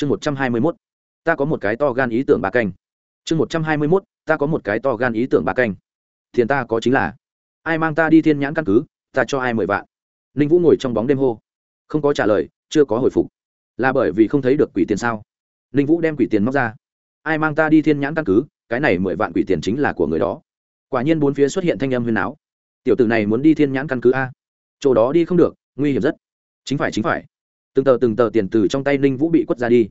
chương một trăm hai mươi mốt, ta có một cái to gan ý tưởng ba canh. Chương một trăm hai mươi mốt, ta có một cái to gan ý tưởng ba canh. Tiền ta có chính là, ai mang ta đi thiên nhãn căn cứ, ta cho ai mười vạn. Ninh vũ ngồi trong bóng đêm hô. Không có trả lời, chưa có hồi phục. Là bởi vì không thấy được quỷ tiền sao? Ninh vũ đem quỷ tiền móc ra. Ai mang ta đi thiên nhãn căn cứ, cái này mười vạn quỷ tiền chính là của người đó. Quả nhiên bốn phía xuất hiện thanh âm huyền áo tiểu tử này muốn đi thiên nhãn căn cứ a? Chỗ đó đi không được, nguy hiểm rất. Chính phải chính phải từng tờ từng tờ tiền từ trong tay ninh vũ bị quất ra đi.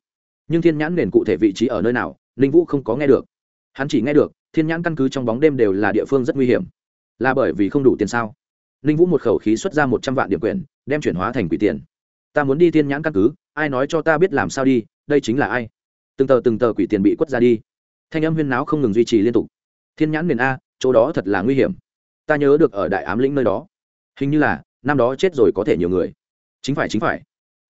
Nhưng thiên nhãn nền cụ thể vị trí ở nơi nào, ninh vũ không có nghe được. Hắn chỉ nghe được, thiên nhãn căn cứ trong bóng đêm đều là địa phương rất nguy hiểm. Là bởi vì không đủ tiền sao? Ninh vũ một khẩu khí xuất ra một trăm vạn điểm quyền, đem chuyển hóa thành quỷ tiền. Ta muốn đi thiên nhãn căn cứ, ai nói cho ta biết làm sao đi, đây chính là ai? Từng tờ từng tờ quỷ tiền bị quất ra đi. Thanh âm huyên náo không ngừng duy trì liên tục. Thiên nhãn miền a, chỗ đó thật là nguy hiểm. Ta nhớ được ở đại ám lĩnh nơi đó. Hình như là, năm đó chết rồi có thể nhiều người. Chính phải chính phải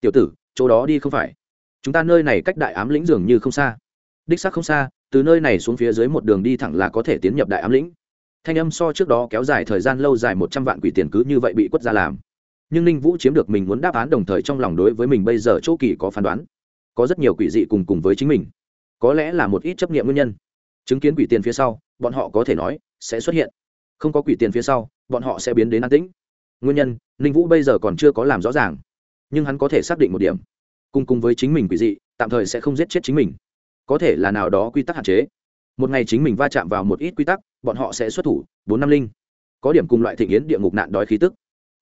tiểu tử, chỗ đó đi không phải. Chúng ta nơi này cách đại ám lĩnh dường như không xa. Đích xác không xa, từ nơi này xuống phía dưới một đường đi thẳng là có thể tiến nhập đại ám lĩnh. Thanh âm so trước đó kéo dài thời gian lâu dài một trăm vạn quỷ tiền cứ như vậy bị quất ra làm. Nhưng ninh vũ chiếm được mình muốn đáp án đồng thời trong lòng đối với mình bây giờ chỗ kỳ có phán đoán. Có rất nhiều quỷ dị cùng cùng với chính mình. Có lẽ là một ít chấp nghiệm nguyên nhân. Chứng kiến quỷ tiền phía sau, bọn họ có thể nói, sẽ xuất hiện. Không có quỷ tiền phía sau, bọn họ sẽ biến đến an tĩnh. Nguyên nhân, ninh vũ bây giờ còn chưa có làm rõ ràng nhưng hắn có thể xác định một điểm. Cùng cùng với chính mình quỷ dị, tạm thời sẽ không giết chết chính mình. Có thể là nào đó quy tắc hạn chế. Một ngày chính mình va chạm vào một ít quy tắc, bọn họ sẽ xuất thủ, bốn năm linh. Có điểm cùng loại thị yến địa ngục nạn đói khí tức.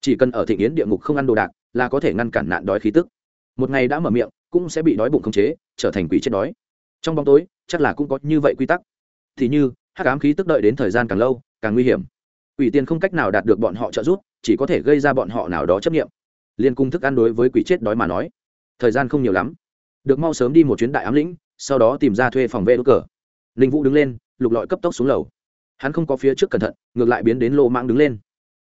Chỉ cần ở thị yến địa ngục không ăn đồ đạc, là có thể ngăn cản nạn đói khí tức. Một ngày đã mở miệng, cũng sẽ bị đói bụng khống chế, trở thành quỷ chết đói. Trong bóng tối, chắc là cũng có như vậy quy tắc. Thì như, hắc ám khí tức đợi đến thời gian càng lâu, càng nguy hiểm. Quỷ tiền không cách nào đạt được bọn họ trợ giúp, chỉ có thể gây ra bọn họ nào đó chấp nghiệm liên cung thức ăn đối với quỷ chết đói mà nói. Thời gian không nhiều lắm. Được mau sớm đi một chuyến đại ám lĩnh, sau đó tìm ra thuê phòng vệ đốt cờ. Ninh vũ đứng lên, lục lọi cấp tốc xuống lầu. Hắn không có phía trước cẩn thận, ngược lại biến đến lô mạng đứng lên.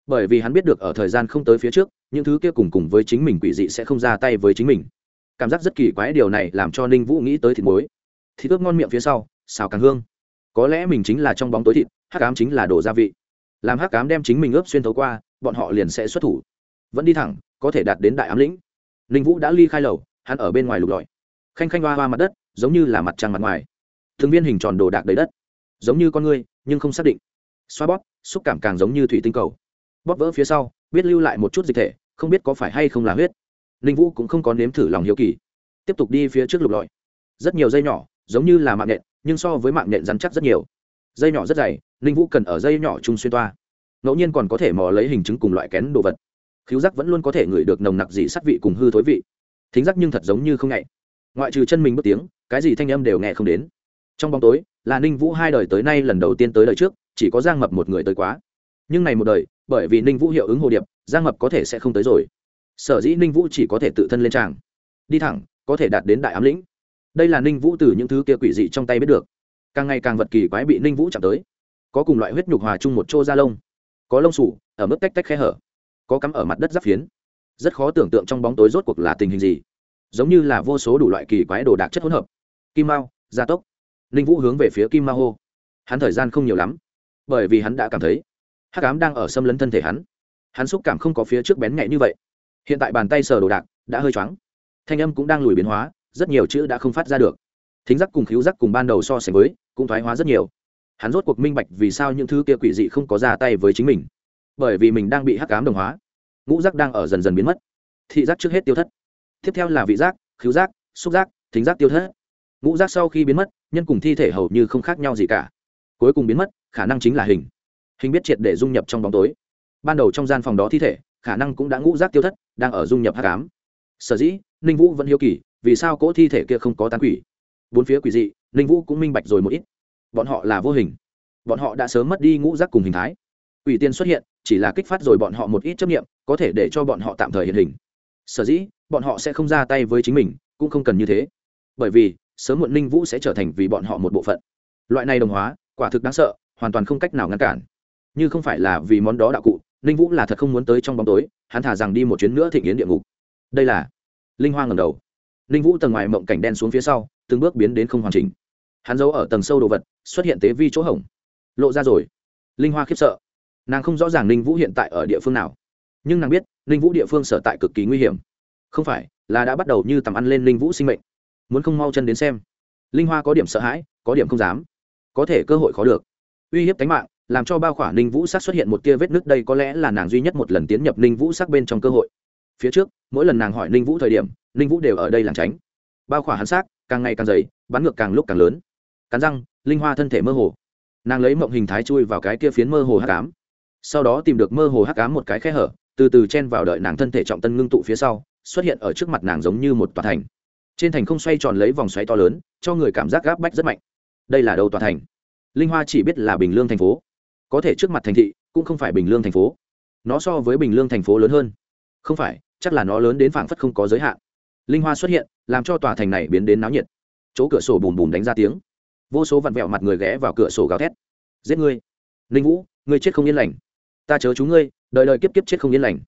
Bởi vì hắn biết được ở thời gian không tới phía trước, những thứ kia cùng cùng với chính mình quỷ dị sẽ không ra tay với chính mình. Cảm giác rất kỳ quái điều này làm cho ninh vũ nghĩ tới thịt muối. Thịt ướp ngon miệng phía sau, xào càng hương. Có lẽ mình chính là trong bóng tối thịt, hắc ám chính là đồ gia vị. Làm hắc ám đem chính mình ướp xuyên thấu qua, bọn họ liền sẽ xuất thủ. Vẫn đi thẳng có thể đạt đến đại ám lĩnh. Ninh vũ đã ly khai lầu, hắn ở bên ngoài lục lọi. Khanh khanh hoa hoa mặt đất, giống như là mặt trăng mặt ngoài. Thường viên hình tròn đồ đạc đầy đất. Giống như con người nhưng không xác định. Xoa bóp, xúc cảm càng giống như thủy tinh cầu. Bóp vỡ phía sau, biết lưu lại một chút dịch thể, không biết có phải hay không là huyết. Ninh vũ cũng không có nếm thử lòng hiếu kỳ. Tiếp tục đi phía trước lục lọi. Rất nhiều dây nhỏ, giống như là mạng nhện, nhưng so với mạng nhện rắn chắc rất nhiều. Dây nhỏ rất dày, ninh vũ cần ở dây nhỏ chung xuyên toa. Ngẫu nhiên còn có thể mò lấy hình chứng cùng loại kén đồ vật khiếu giác vẫn luôn có thể ngửi được nồng nặc dị sát vị cùng hư thối vị. Thính giác nhưng thật giống như không ngại ngoại trừ chân mình bất tiếng, cái gì thanh âm đều nghe không đến. Trong bóng tối, là ninh vũ hai đời tới nay lần đầu tiên tới đời trước, chỉ có giang mập một người tới quá. Nhưng này một đời, bởi vì ninh vũ hiệu ứng hồ điệp, giang mập có thể sẽ không tới rồi. Sở dĩ ninh vũ chỉ có thể tự thân lên tràng. Đi thẳng, có thể đạt đến đại ám lĩnh. Đây là ninh vũ từ những thứ kia quỷ dị trong tay biết được. Càng ngày càng vật kỳ quái bị ninh vũ chạm tới. Có cùng loại huyết nhục hòa chung một chỗ da lông. Có lông sủ, ở mức tách tách khe hở có cắm ở mặt đất giáp phiến. Rất khó tưởng tượng trong bóng tối rốt cuộc là tình hình gì. Giống như là vô số đủ loại kỳ quái đồ đạc chất hỗn hợp. Kim mao, gia tốc. Ninh vũ hướng về phía kim mao hô. Hắn thời gian không nhiều lắm, bởi vì hắn đã cảm thấy hắc ám đang ở xâm lấn thân thể hắn. Hắn xúc cảm không có phía trước bén nhạy như vậy. Hiện tại bàn tay sờ đồ đạc đã hơi choáng. Thanh âm cũng đang lùi biến hóa, rất nhiều chữ đã không phát ra được. Thính giác cùng khíu giác cùng ban đầu so sánh với cũng thoái hóa rất nhiều. Hắn rốt cuộc minh bạch vì sao những thứ kia quỷ dị không có ra tay với chính mình bởi vì mình đang bị hắc ám đồng hóa. Ngũ giác đang ở dần dần biến mất. Thị giác trước hết tiêu thất. Tiếp theo là vị giác, khứu giác, xúc giác, thính giác tiêu thất. Ngũ giác sau khi biến mất, nhân cùng thi thể hầu như không khác nhau gì cả. Cuối cùng biến mất, khả năng chính là hình. Hình biết triệt để dung nhập trong bóng tối. Ban đầu trong gian phòng đó thi thể, khả năng cũng đã ngũ giác tiêu thất, đang ở dung nhập hắc ám. Sở dĩ, ninh vũ vẫn hiếu kỳ, vì sao cỗ thi thể kia không có tán quỷ? Bốn phía quỷ dị, ninh vũ cũng minh bạch rồi một ít. Bọn họ là vô hình. Bọn họ đã sớm mất đi ngũ giác cùng hình thái quỷ tiên xuất hiện, chỉ là kích phát rồi bọn họ một ít chấp nghiệm có thể để cho bọn họ tạm thời hiện hình. Sở dĩ, bọn họ sẽ không ra tay với chính mình, cũng không cần như thế. Bởi vì, sớm muộn ninh vũ sẽ trở thành vì bọn họ một bộ phận. Loại này đồng hóa, quả thực đáng sợ, hoàn toàn không cách nào ngăn cản. Như không phải là vì món đó đạo cụ, ninh vũ là thật không muốn tới trong bóng tối, hắn thả rằng đi một chuyến nữa thịnh yến địa ngục. Đây là linh hoa ngầm đầu. Ninh vũ tầng ngoài mộng cảnh đen xuống phía sau, từng bước biến đến không hoàn chỉnh. Hắn giấu ở tầng sâu đồ vật, xuất hiện tế vi chỗ hỏng lộ ra rồi. Linh hoa khiếp sợ nàng không rõ ràng ninh vũ hiện tại ở địa phương nào nhưng nàng biết ninh vũ địa phương sở tại cực kỳ nguy hiểm không phải là đã bắt đầu như tầm ăn lên ninh vũ sinh mệnh muốn không mau chân đến xem linh hoa có điểm sợ hãi có điểm không dám có thể cơ hội khó được uy hiếp tính mạng làm cho bao khỏa ninh vũ sắc xuất hiện một tia vết nứt đây có lẽ là nàng duy nhất một lần tiến nhập ninh vũ sắc bên trong cơ hội phía trước mỗi lần nàng hỏi ninh vũ thời điểm ninh vũ đều ở đây làng tránh bao khỏa hắn xác càng ngày càng dày bắn ngược càng lúc càng lớn cắn răng linh hoa thân thể mơ hồ nàng lấy mộng hình thái chui vào cái kia phiến mơ hồ hắc ám sau đó tìm được mơ hồ hắc ám một cái khe hở, từ từ chen vào đợi nàng thân thể trọng tân ngưng tụ phía sau, xuất hiện ở trước mặt nàng giống như một tòa thành. Trên thành không xoay tròn lấy vòng xoáy to lớn, cho người cảm giác gáp bách rất mạnh. Đây là đâu tòa thành? Linh hoa chỉ biết là bình lương thành phố. Có thể trước mặt thành thị, cũng không phải bình lương thành phố. Nó so với bình lương thành phố lớn hơn. Không phải, chắc là nó lớn đến phảng phất không có giới hạn. Linh hoa xuất hiện, làm cho tòa thành này biến đến náo nhiệt. Chỗ cửa sổ bùm bùm đánh ra tiếng. Vô số vặn vẹo mặt người ghé vào cửa sổ gào thét. Giết ngươi. Linh vũ, ngươi chết không yên lành ta chớ chú ngươi đợi đợi kiếp kiếp chết không yên lành.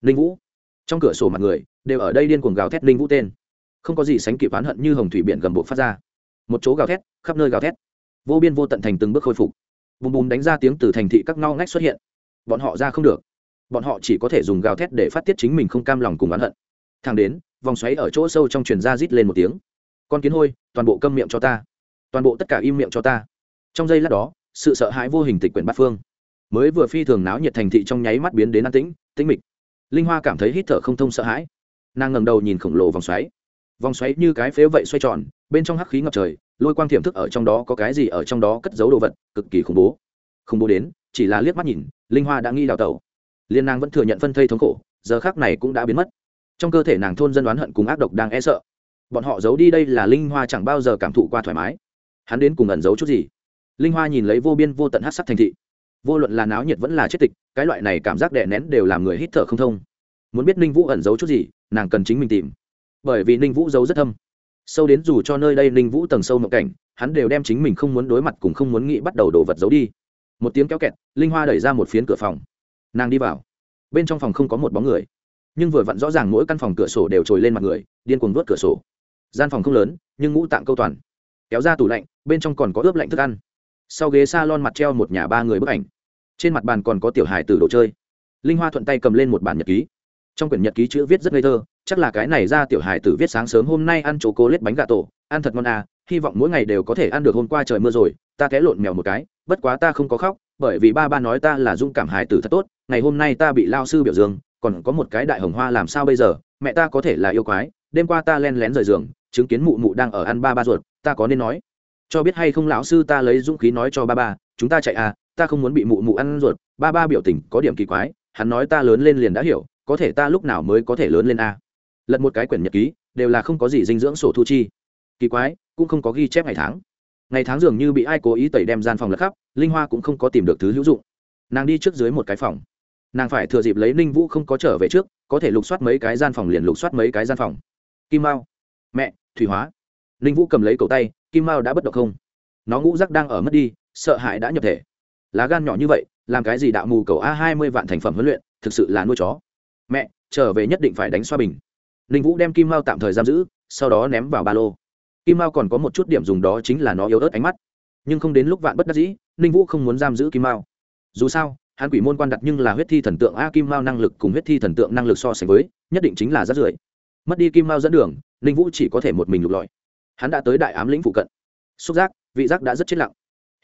Linh vũ. Trong cửa sổ mặt người, đều ở đây điên cuồng gào thét linh vũ tên. Không có gì sánh kịp oán hận như hồng thủy biển gầm bộ phát ra. Một chỗ gào thét, khắp nơi gào thét. Vô biên vô tận thành từng bước khôi phục. Bùm bùm đánh ra tiếng từ thành thị các ngao ngách xuất hiện. Bọn họ ra không được. Bọn họ chỉ có thể dùng gào thét để phát tiết chính mình không cam lòng cùng oán hận. Thang đến, vòng xoáy ở chỗ sâu trong truyền ra rít lên một tiếng. Con kiến hôi, toàn bộ câm miệng cho ta. Toàn bộ tất cả im miệng cho ta. Trong giây lát đó, sự sợ hãi vô hình tịch quyển bát phương mới vừa phi thường náo nhiệt thành thị trong nháy mắt biến đến an tĩnh tĩnh mịch. Linh hoa cảm thấy hít thở không thông sợ hãi. Nàng ngầm đầu nhìn khổng lồ vòng xoáy. Vòng xoáy như cái phếu vậy xoay tròn, bên trong hắc khí ngập trời, lôi quang thiểm thức ở trong đó có cái gì ở trong đó cất giấu đồ vật, cực kỳ khủng bố. Khủng bố đến, chỉ là liếc mắt nhìn, linh hoa đã nghi đào tẩu. Liên nàng vẫn thừa nhận phân thây thống khổ, giờ khác này cũng đã biến mất. Trong cơ thể nàng thôn dân đoán hận cùng ác độc đang e sợ. Bọn họ giấu đi đây là linh hoa chẳng bao giờ cảm thụ qua thoải mái. Hắn đến cùng ẩn giấu chút gì? Linh hoa nhìn lấy vô biên vô tận hát sắc thành thị vô luận là náo nhiệt vẫn là chết tịch, cái loại này cảm giác đè nén đều làm người hít thở không thông. Muốn biết ninh vũ ẩn giấu chút gì, nàng cần chính mình tìm. Bởi vì ninh vũ giấu rất thâm. Sâu đến dù cho nơi đây ninh vũ tầng sâu mộng cảnh, hắn đều đem chính mình không muốn đối mặt cùng không muốn nghĩ bắt đầu đổ vật giấu đi. Một tiếng kéo kẹt, linh hoa đẩy ra một phiến cửa phòng. Nàng đi vào. Bên trong phòng không có một bóng người. Nhưng vừa vặn rõ ràng mỗi căn phòng cửa sổ đều trồi lên mặt người, điên cuồng vớt cửa sổ. Gian phòng không lớn, nhưng ngũ tạng câu toàn. Kéo ra tủ lạnh, bên trong còn có ướp lạnh thức ăn sau ghế s a lon mặt treo một nhà ba người bức ảnh. Trên mặt bàn còn có tiểu hài từ đồ chơi. Linh hoa thuận tay cầm lên một bản nhật ký. Trong quyển nhật ký chữ viết rất ngây thơ, chắc là cái này ra tiểu hài tử viết sáng sớm hôm nay ăn chỗ cố lết bánh gà tổ, ăn thật ngon à hy vọng mỗi ngày đều có thể ăn được hôm qua trời mưa rồi, ta té lộn mèo một cái, bất quá ta không có khóc, bởi vì ba ba nói ta là dung cảm hài tử thật tốt, ngày hôm nay ta bị lao sư biểu dương, còn có một cái đại hồng hoa làm sao bây giờ, mẹ ta có thể là yêu quái, đêm qua ta len lén rời giường, chứng kiến mụ mụ đang ở ăn ba ba ruột, ta có nên nói cho biết hay không lão sư ta lấy dũng khí nói cho ba ba, chúng ta chạy à ta không muốn bị mụ mụ ăn ruột. Ba ba biểu tình có điểm kỳ quái, hắn nói ta lớn lên liền đã hiểu, có thể ta lúc nào mới có thể lớn lên à? lật một cái quyển nhật ký, đều là không có gì dinh dưỡng sổ thu chi. Kỳ quái, cũng không có ghi chép ngày tháng. Ngày tháng dường như bị ai cố ý tẩy đem gian phòng lật khắp, linh hoa cũng không có tìm được thứ hữu dụng. Nàng đi trước dưới một cái phòng. Nàng phải thừa dịp lấy ninh vũ không có trở về trước, có thể lục soát mấy cái gian phòng liền lục soát mấy cái gian phòng. Kim mao. Mẹ, thủy hóa. Ninh vũ cầm lấy cầu tay kim mao đã bất động không? Nó ngũ rắc đang ở mất đi, sợ hãi đã nhập thể. Lá gan nhỏ như vậy, làm cái gì đạo mù cầu a hai mươi vạn thành phẩm huấn luyện, thực sự là nuôi chó. Mẹ, trở về nhất định phải đánh xoa bình. Ninh vũ đem kim mao tạm thời giam giữ, sau đó ném vào ba lô. Kim mao còn có một chút điểm dùng đó chính là nó yếu ớt ánh mắt. Nhưng không đến lúc vạn bất đắc dĩ, ninh vũ không muốn giam giữ kim mao. Dù sao, hắn quỷ môn quan đặt nhưng là huyết thi thần tượng a, kim mao năng lực cùng huyết thi thần tượng năng lực so sánh với, nhất định chính là rất rưỡi. mất đi kim mao dẫn đường, ninh vũ chỉ có thể một mình lục lọi hắn đã tới đại ám lĩnh phụ cận. Xúc giác, vị giác đã rất chết lặng.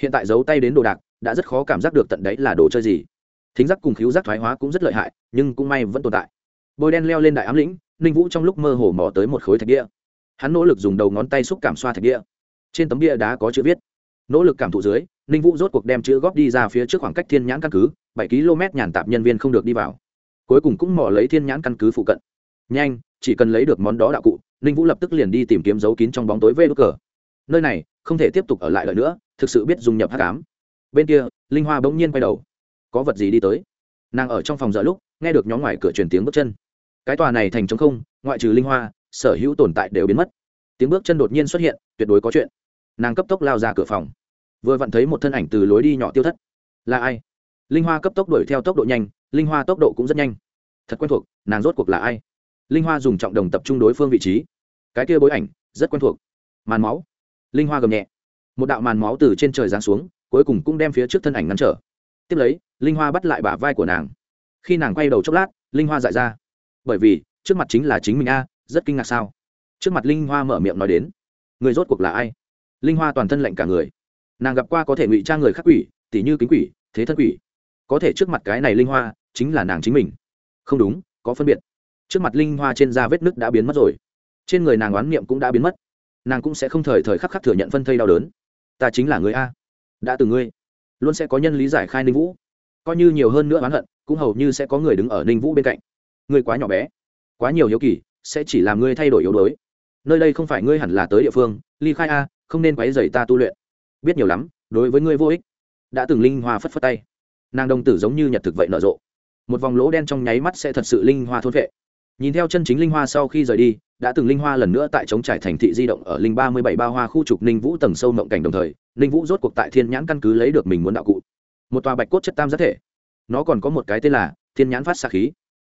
Hiện tại giấu tay đến đồ đạc, đã rất khó cảm giác được tận đấy là đồ chơi gì. Thính giác cùng khiếu giác thoái hóa cũng rất lợi hại, nhưng cũng may vẫn tồn tại. Bôi đen leo lên đại ám lĩnh, ninh vũ trong lúc mơ hồ mò tới một khối thạch địa. Hắn nỗ lực dùng đầu ngón tay xúc cảm xoa thạch địa. Trên tấm bia đá có chữ viết. Nỗ lực cảm thụ dưới, ninh vũ rốt cuộc đem chữ góp đi ra phía trước khoảng cách thiên nhãn căn cứ, bảy km nhàn tạp nhân viên không được đi vào. Cuối cùng cũng mò lấy thiên nhãn căn cứ phụ cận. Nhanh, chỉ cần lấy được món đó đạo cụ ninh vũ lập tức liền đi tìm kiếm dấu kín trong bóng tối vê đ cờ. Nơi này, không thể tiếp tục ở lại lợi nữa, thực sự biết dùng nhập hát cám bên kia, linh hoa bỗng nhiên quay đầu. Có vật gì đi tới? Nàng ở trong phòng giờ lúc, nghe được nhóm ngoài cửa truyền tiếng bước chân. Cái tòa này thành trống không, ngoại trừ linh hoa, sở hữu tồn tại đều biến mất. Tiếng bước chân đột nhiên xuất hiện, tuyệt đối có chuyện. Nàng cấp tốc lao ra cửa phòng. Vừa vặn thấy một thân ảnh từ lối đi nhỏ tiêu thất. Là ai? Linh hoa cấp tốc đuổi theo tốc độ nhanh, linh hoa tốc độ cũng rất nhanh. Thật quen thuộc, nàng rốt cuộc là ai? Linh hoa dùng trọng đồng tập trung đối phương vị trí cái kia bối ảnh rất quen thuộc. Màn máu, linh hoa gầm nhẹ. Một đạo màn máu từ trên trời giáng xuống, cuối cùng cũng đem phía trước thân ảnh ngăn trở. Tiếp lấy, linh hoa bắt lại bả vai của nàng. Khi nàng quay đầu chốc lát, linh hoa dại ra. Bởi vì, trước mặt chính là chính mình a, rất kinh ngạc sao? Trước mặt linh hoa mở miệng nói đến. Người rốt cuộc là ai? Linh hoa toàn thân lạnh cả người. Nàng gặp qua có thể ngụy trang người khác quỷ, tỉ như kính quỷ, thế thân quỷ. Có thể trước mặt cái này linh hoa chính là nàng chính mình. Không đúng, có phân biệt. Trước mặt linh hoa trên da vết nứt đã biến mất rồi trên người nàng oán niệm cũng đã biến mất. Nàng cũng sẽ không thời thời khắc khắc thừa nhận phân thây đau đớn. Ta chính là người a. Đã từng ngươi, luôn sẽ có nhân lý giải khai ninh vũ. Coi như nhiều hơn nữa oán hận, cũng hầu như sẽ có người đứng ở ninh vũ bên cạnh. Ngươi quá nhỏ bé, quá nhiều hiếu kỳ, sẽ chỉ làm ngươi thay đổi yếu đuối. Nơi đây không phải ngươi hẳn là tới địa phương, ly khai a, không nên quấy dày ta tu luyện. Biết nhiều lắm, đối với ngươi vô ích. Đã từng linh hoa phất phất tay. Nàng đồng tử giống như nhật thực vậy nở rộ. Một vòng lỗ đen trong nháy mắt sẽ thật sự linh hoa thôn vệ. Nhìn theo chân chính linh hoa sau khi rời đi đã từng linh hoa lần nữa tại chống trải thành thị di động ở linh ba mươi bảy ba hoa khu trục ninh vũ tầng sâu mộng cảnh đồng thời, ninh vũ rốt cuộc tại thiên nhãn căn cứ lấy được mình muốn đạo cụ. Một tòa bạch cốt chất tam giác thể. Nó còn có một cái tên là thiên nhãn phát xạ khí.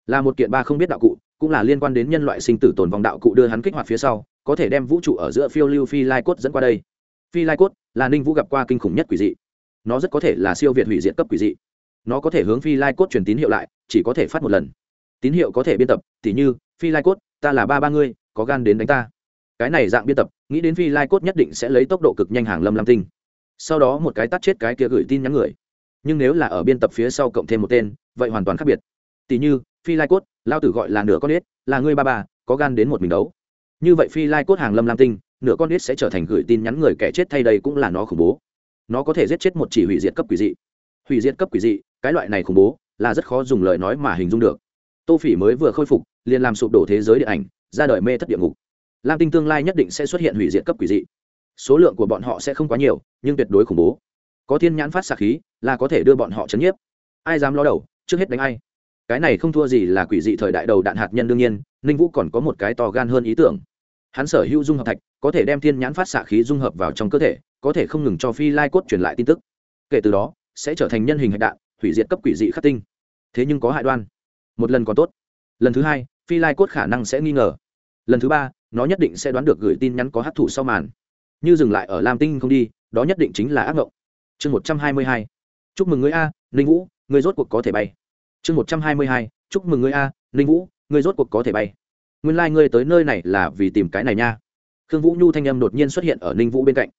Là một kiện ba không biết đạo cụ, cũng là liên quan đến nhân loại sinh tử tồn vong đạo cụ đưa hắn kích hoạt phía sau, có thể đem vũ trụ ở giữa phiêu lưu phi lai cốt dẫn qua đây. Phi lai cốt là ninh vũ gặp qua kinh khủng nhất quỷ dị. Nó rất có thể là siêu việt hủy diệt cấp quỷ dị. Nó có thể hướng phi lai cốt truyền tín hiệu lại, chỉ có thể phát một lần. Tín hiệu có thể biên tập, tỉ như, phi lai cốt ta là ba ba ngươi, có gan đến đánh ta. Cái này dạng biên tập, nghĩ đến phi lai cốt nhất định sẽ lấy tốc độ cực nhanh hàng lâm lam tinh. Sau đó một cái tắt chết cái kia gửi tin nhắn người. Nhưng nếu là ở biên tập phía sau cộng thêm một tên, vậy hoàn toàn khác biệt. Tỉ như, phi lai cốt, lao tử gọi là nửa con ếch, là ngươi ba ba, có gan đến một mình đấu. Như vậy phi lai cốt hàng lâm lam tinh, nửa con ếch sẽ trở thành gửi tin nhắn người kẻ chết thay đây cũng là nó khủng bố. Nó có thể giết chết một chỉ hủy diệt cấp quỷ dị. Hủy diệt cấp quỷ dị, cái loại này khủng bố, là rất khó dùng lời nói mà hình dung được. Tô phỉ mới vừa khôi phục liền làm sụp đổ thế giới điện ảnh, ra đời mê thất địa ngục. Lam tinh tương lai nhất định sẽ xuất hiện hủy diệt cấp quỷ dị. Số lượng của bọn họ sẽ không quá nhiều, nhưng tuyệt đối khủng bố. Có thiên nhãn phát xạ khí là có thể đưa bọn họ chấn nhiếp. Ai dám lo đầu, trước hết đánh ai. Cái này không thua gì là quỷ dị thời đại đầu đạn hạt nhân đương nhiên, ninh vũ còn có một cái to gan hơn ý tưởng. Hắn sở hữu dung hợp thạch, có thể đem thiên nhãn phát xạ khí dung hợp vào trong cơ thể, có thể không ngừng cho phi lai cốt truyền lại tin tức. Kể từ đó, sẽ trở thành nhân hình hạch đạn, hủy diệt cấp quỷ dị khắc tinh. Thế nhưng có hại đoan. Một lần còn tốt. Lần thứ hai phi lai cốt khả năng sẽ nghi ngờ. Lần thứ ba, nó nhất định sẽ đoán được gửi tin nhắn có hát thủ sau màn. Như dừng lại ở lam tinh không đi, đó nhất định chính là ác ngộng. Chương một trăm hai mươi hai. Chúc mừng người a, ninh vũ người rốt cuộc có thể bay. Chương một trăm hai mươi hai. Chúc mừng người a, ninh vũ người rốt cuộc có thể bay. Nguyên lai、like、ngươi tới nơi này là vì tìm cái này nha. Khương vũ nhu thanh âm đột nhiên xuất hiện ở ninh vũ bên cạnh.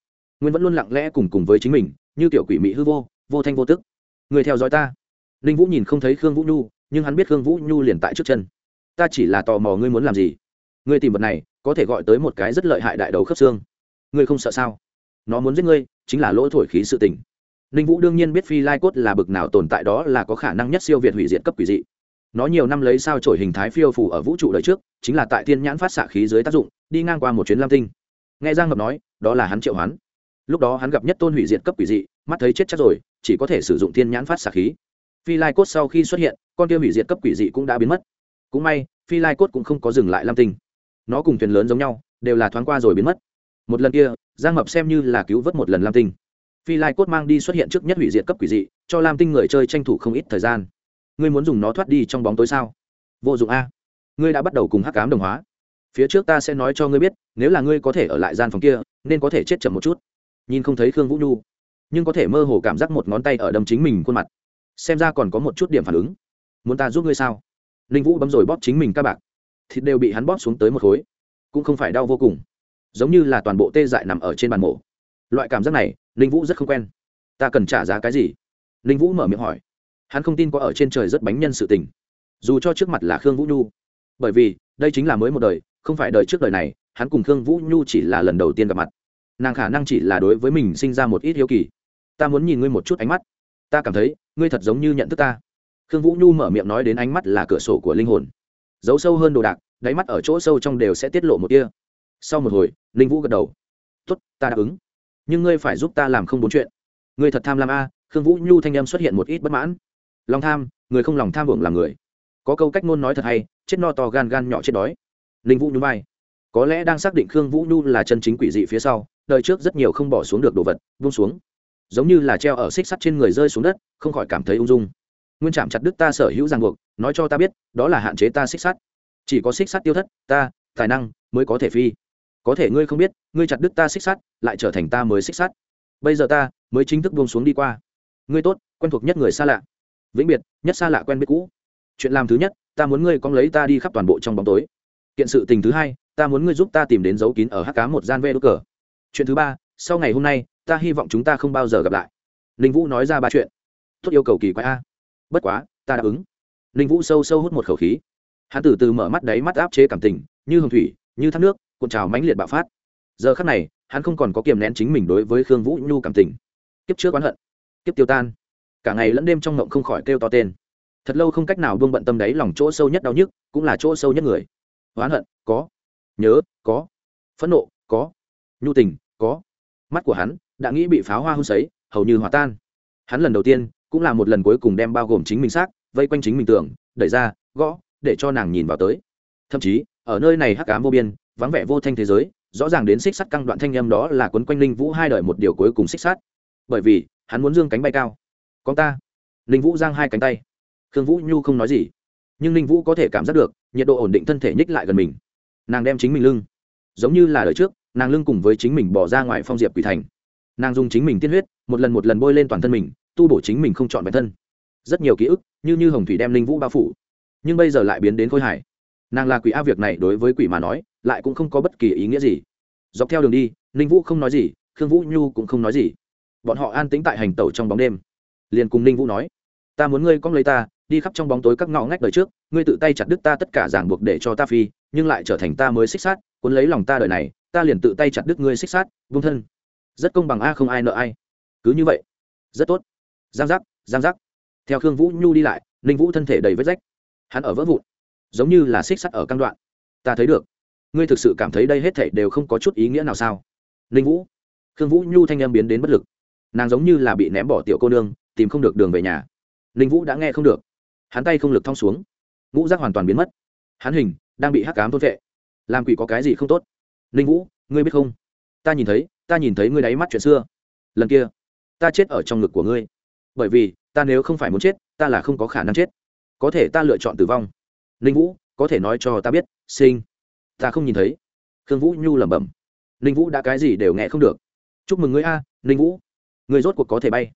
Nguyên vẫn luôn lặng lẽ cùng cùng với chính mình, như kiểu quỷ mỹ hư vô vô thanh vô tức. Người theo dõi ta. Ninh vũ nhìn không thấy khương vũ nhu, nhưng hắn biết khương vũ nhu liền tại trước chân ta chỉ là tò mò ngươi muốn làm gì. Ngươi tìm vật này, có thể gọi tới một cái rất lợi hại đại đầu khớp xương. Ngươi không sợ sao? Nó muốn giết ngươi, chính là lỗ thổi khí sự tình. Ninh vũ đương nhiên biết phi lai cốt là bực nào tồn tại đó là có khả năng nhất siêu việt hủy diệt cấp quỷ dị. Nó nhiều năm lấy sao trổi hình thái phiêu phủ ở vũ trụ đời trước, chính là tại thiên nhãn phát xạ khí dưới tác dụng, đi ngang qua một chuyến lam tinh. Nghe giang ngập nói, đó là hắn triệu hoán. Lúc đó hắn gặp nhất tôn hủy diệt cấp quỷ dị, mắt thấy chết chắc rồi, chỉ có thể sử dụng thiên nhãn phát xạ khí. Phi lai cốt sau khi xuất hiện, con kia hủy diệt cấp quỷ dị cũng đã biến mất cũng may, phi lai cốt cũng không có dừng lại lam tinh. Nó cùng thuyền lớn giống nhau, đều là thoáng qua rồi biến mất. Một lần kia, giang mập xem như là cứu vớt một lần lam tinh. Phi lai cốt mang đi xuất hiện trước nhất hủy diệt cấp quỷ dị, cho lam tinh người chơi tranh thủ không ít thời gian. Ngươi muốn dùng nó thoát đi trong bóng tối sao? Vô dụng a. Ngươi đã bắt đầu cùng hắc cám đồng hóa. Phía trước ta sẽ nói cho ngươi biết, nếu là ngươi có thể ở lại gian phòng kia, nên có thể chết chậm một chút. Nhìn không thấy khương vũ nhu, nhưng có thể mơ hồ cảm giác một ngón tay ở đâm chính mình khuôn mặt. Xem ra còn có một chút điểm phản ứng. Muốn ta giúp ngươi sao? Ninh vũ bấm rồi bóp chính mình các bạn thịt đều bị hắn bóp xuống tới một khối. Cũng không phải đau vô cùng. Giống như là toàn bộ tê dại nằm ở trên bàn mổ. Loại cảm giác này ninh vũ rất không quen. Ta cần trả giá cái gì? Ninh vũ mở miệng hỏi. Hắn không tin có ở trên trời rất bánh nhân sự tình. Dù cho trước mặt là khương vũ nhu. Bởi vì, đây chính là mới một đời, không phải đời trước đời này, hắn cùng khương vũ nhu chỉ là lần đầu tiên gặp mặt. Nàng khả năng chỉ là đối với mình sinh ra một ít hiếu kỳ. Ta muốn nhìn ngươi một chút ánh mắt. Ta cảm thấy, ngươi thật giống như nhận thức ta khương vũ nhu mở miệng nói đến ánh mắt là cửa sổ của linh hồn. Giấu sâu hơn đồ đạc, đáy mắt ở chỗ sâu trong đều sẽ tiết lộ một kia sau một hồi linh vũ gật đầu. Tốt, ta đáp ứng. Nhưng ngươi phải giúp ta làm không bốn chuyện. Ngươi thật tham lam a, khương vũ nhu thanh em xuất hiện một ít bất mãn. Lòng tham, người không lòng tham hưởng làm người. Có câu cách ngôn nói thật hay, chết no to gan gan nhỏ chết đói. Linh vũ nhún vai. Có lẽ đang xác định khương vũ nhu là chân chính quỷ dị phía sau, đời trước rất nhiều không bỏ xuống được đồ vật vung xuống. Giống như là treo ở xích sắt trên người rơi xuống đất, không khỏi cảm thấy ung dung nguyên chạm chặt đứt ta sở hữu ràng buộc, nói cho ta biết, đó là hạn chế ta xích sắt. Chỉ có xích sắt tiêu thất, ta, tài năng mới có thể phi. Có thể ngươi không biết, ngươi chặt đứt ta xích sắt, lại trở thành ta mới xích sắt. Bây giờ ta mới chính thức buông xuống đi qua. Ngươi tốt, quen thuộc nhất người xa lạ. Vĩnh biệt, nhất xa lạ quen biết cũ. Chuyện làm thứ nhất, ta muốn ngươi con lấy ta đi khắp toàn bộ trong bóng tối. Kiện sự tình thứ hai, ta muốn ngươi giúp ta tìm đến dấu kín ở hắc cá một gian vê đốt cờ. Chuyện thứ ba, sau ngày hôm nay, ta hy vọng chúng ta không bao giờ gặp lại. Ninh vũ nói ra ba chuyện. Tốt yêu cầu kỳ quái a bất quá, ta đáp ứng. Ninh vũ sâu sâu hút một khẩu khí. Hắn từ từ mở mắt đáy mắt áp chế cảm tình, như hồng thủy, như thác nước, cuộn trào mãnh liệt bạo phát. Giờ khắc này, hắn không còn có kiềm nén chính mình đối với khương vũ nhu cảm tình. Kiếp trước oán hận, kiếp tiêu tan, cả ngày lẫn đêm trong ngộng không khỏi kêu to tên. Thật lâu không cách nào buông bận tâm đáy lòng chỗ sâu nhất đau nhức, cũng là chỗ sâu nhất người. Oán hận, có. Nhớ, có. Phẫn nộ, có. Nhu tình, có. Mắt của hắn, đã nghĩ bị pháo hoa hôn sấy, hầu như hòa tan. Hắn lần đầu tiên cũng là một lần cuối cùng đem bao gồm chính mình xác, vây quanh chính mình tưởng đẩy ra, gõ, để cho nàng nhìn vào tới. Thậm chí, ở nơi này hắc ám vô biên, vắng vẻ vô thanh thế giới, rõ ràng đến xích sắt căng đoạn thanh â m đó là quấn quanh linh vũ hai đời một điều cuối cùng xích sắt. Bởi vì, hắn muốn dương cánh bay cao. Con ta. Linh vũ giang hai cánh tay. Khương vũ nhu không nói gì. Nhưng linh vũ có thể cảm giác được, nhiệt độ ổn định thân thể nhích lại gần mình. Nàng đem chính mình lưng, giống như là đời trước, nàng lưng cùng với chính mình bỏ ra ngoài phong diệp quỷ thành. Nàng dùng chính mình tiên huyết, một lần một lần bôi lên toàn thân mình tu bổ chính mình không chọn bản thân. Rất nhiều ký ức, như như hồng thủy đem linh vũ bao phủ. Nhưng bây giờ lại biến đến khôi hải nàng là quỷ a việc này đối với quỷ mà nói, lại cũng không có bất kỳ ý nghĩa gì. Dọc theo đường đi ninh vũ không nói gì, khương vũ nhu cũng không nói gì. Bọn họ an tĩnh tại hành tẩu trong bóng đêm. Liền cùng ninh vũ nói, ta muốn ngươi cong lấy ta, đi khắp trong bóng tối các ngõ ngách đời trước, ngươi tự tay chặt đứt ta tất cả ràng buộc để cho ta phi, nhưng lại trở thành ta mới xích sát, cuốn lấy lòng ta đời này, ta liền tự tay chặt đứt ngươi xích sát, vung thân. Rất công bằng a, không ai nợ ai. Cứ như vậy. Rất tốt giang giác giang giác. Theo khương vũ nhu đi lại, ninh vũ thân thể đầy vết rách. Hắn ở vỡ vụn, giống như là xích sắt ở căn đoạn. Ta thấy được. Ngươi thực sự cảm thấy đây hết thảy đều không có chút ý nghĩa nào sao? Ninh vũ. Khương vũ nhu thanh em biến đến bất lực. Nàng giống như là bị ném bỏ tiểu cô nương, tìm không được đường về nhà. Ninh vũ đã nghe không được. Hắn tay không lực thong xuống. Ngũ giác hoàn toàn biến mất. Hắn hình, đang bị hắc cám thôn vệ. Làm quỷ có cái gì không tốt? Ninh vũ, ngươi biết không? Ta nhìn thấy, ta nhìn thấy ngươi đáy mắt chuyện xưa. Lần kia, ta chết ở trong ngực của ngươi bởi vì, ta nếu không phải muốn chết, ta là không có khả năng chết. Có thể ta lựa chọn tử vong. Ninh vũ, có thể nói cho ta biết, sinh. Ta không nhìn thấy. Khương vũ nhu lẩm bẩm. Ninh vũ đã cái gì đều nghe không được. Chúc mừng ngươi a, ninh vũ. Người rốt cuộc có thể bay.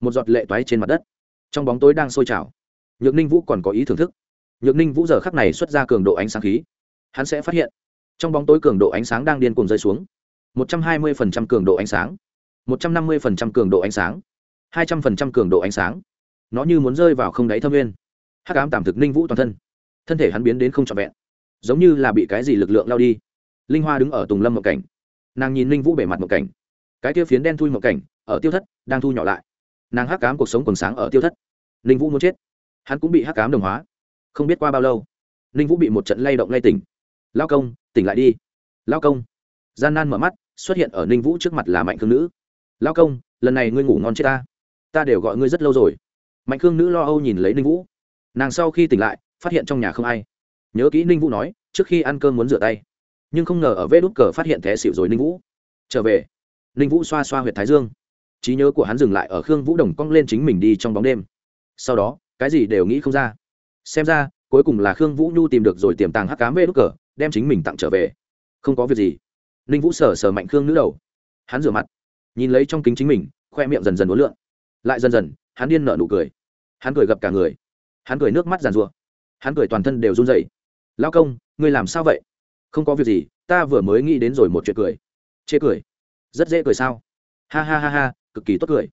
Một giọt lệ toái trên mặt đất. Trong bóng tối đang sôi trào. Nhược ninh vũ còn có ý thưởng thức. Nhược ninh vũ giờ khắc này xuất ra cường độ ánh sáng khí. Hắn sẽ phát hiện. Trong bóng tối cường độ ánh sáng đang điên cuồng rơi xuống. Một trăm hai mươi phần trăm cường độ ánh sáng. Một trăm năm mươi phần trăm cường độ ánh sáng hai trăm phần trăm cường độ ánh sáng. Nó như muốn rơi vào không đáy thâm nguyên. Hắc ám tạm thực ninh vũ toàn thân. Thân thể hắn biến đến không trọn vẹn. Giống như là bị cái gì lực lượng lao đi. Linh hoa đứng ở tùng lâm mộng cảnh. Nàng nhìn ninh vũ bề mặt mộng cảnh. Cái tiêu phiến đen thui mộng cảnh, ở tiêu thất, đang thu nhỏ lại. Nàng hắc cám cuộc sống còn sáng ở tiêu thất. Ninh vũ muốn chết. Hắn cũng bị hắc cám đồng hóa. Không biết qua bao lâu, ninh vũ bị một trận lay động lay tỉnh. Lao công, tỉnh lại đi. Lao công. Gian nan mở mắt, xuất hiện ở ninh vũ trước mặt là mạnh thương nữ. Lao công, lần này ngươi ngủ ngon chết ta ta đều gọi ngươi rất lâu rồi. Mạnh khương nữ lo âu nhìn lấy ninh vũ. Nàng sau khi tỉnh lại, phát hiện trong nhà không ai. Nhớ kỹ ninh vũ nói, trước khi ăn cơm muốn rửa tay. Nhưng không ngờ ở vết đút cờ phát hiện té xịu rồi ninh vũ. Trở về. Ninh vũ xoa xoa h u y ệ t thái dương. Trí nhớ của hắn dừng lại ở khương vũ đồng cong lên chính mình đi trong bóng đêm. Sau đó, cái gì đều nghĩ không ra. Xem ra, cuối cùng là khương vũ nhu tìm được rồi tiềm tàng hắc cám vê đút cờ, đem chính mình tặng trở về. Không có việc gì. Ninh vũ sờ sờ mạnh khương nữ đầu. Hắn rửa mặt. Nhìn lấy trong kính chính mình, khoe miệng dần dần uốn lượn lại dần dần, hắn điên nở nụ cười. Hắn cười gặp cả người. Hắn cười nước mắt giàn rùa hắn cười toàn thân đều run dậy lao công, ngươi làm sao vậy? Không có việc gì, ta vừa mới nghĩ đến rồi một chuyện cười. Chê cười? Rất dễ cười sao? Ha ha ha ha, cực kỳ tốt cười.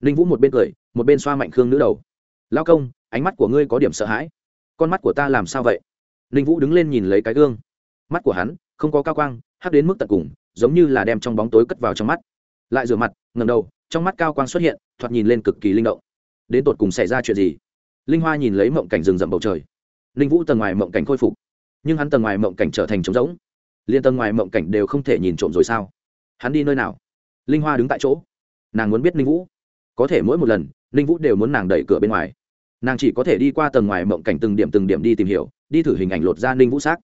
Ninh vũ một bên cười, một bên xoa mạnh khương nữ đầu. Lao công, ánh mắt của ngươi có điểm sợ hãi. Con mắt của ta làm sao vậy? Ninh vũ đứng lên nhìn lấy cái gương. Mắt của hắn không có cao quang, hắt đến mức tận cùng, giống như là đem trong bóng tối cất vào trong mắt. Lại rửa mặt ngầm đầu trong mắt cao quang xuất hiện, thoạt nhìn lên cực kỳ linh động. Đến tột cùng xảy ra chuyện gì? Linh hoa nhìn lấy mộng cảnh rừng rậm bầu trời. Linh vũ tầng ngoài mộng cảnh khôi phục. Nhưng hắn tầng ngoài mộng cảnh trở thành trống rỗng. Liên tầng ngoài mộng cảnh đều không thể nhìn trộm rồi sao? Hắn đi nơi nào? Linh hoa đứng tại chỗ. Nàng muốn biết linh vũ. Có thể mỗi một lần linh vũ đều muốn nàng đẩy cửa bên ngoài. Nàng chỉ có thể đi qua tầng ngoài mộng cảnh từng điểm từng điểm đi tìm hiểu, đi thử hình ảnh lột ra ninh vũ xác.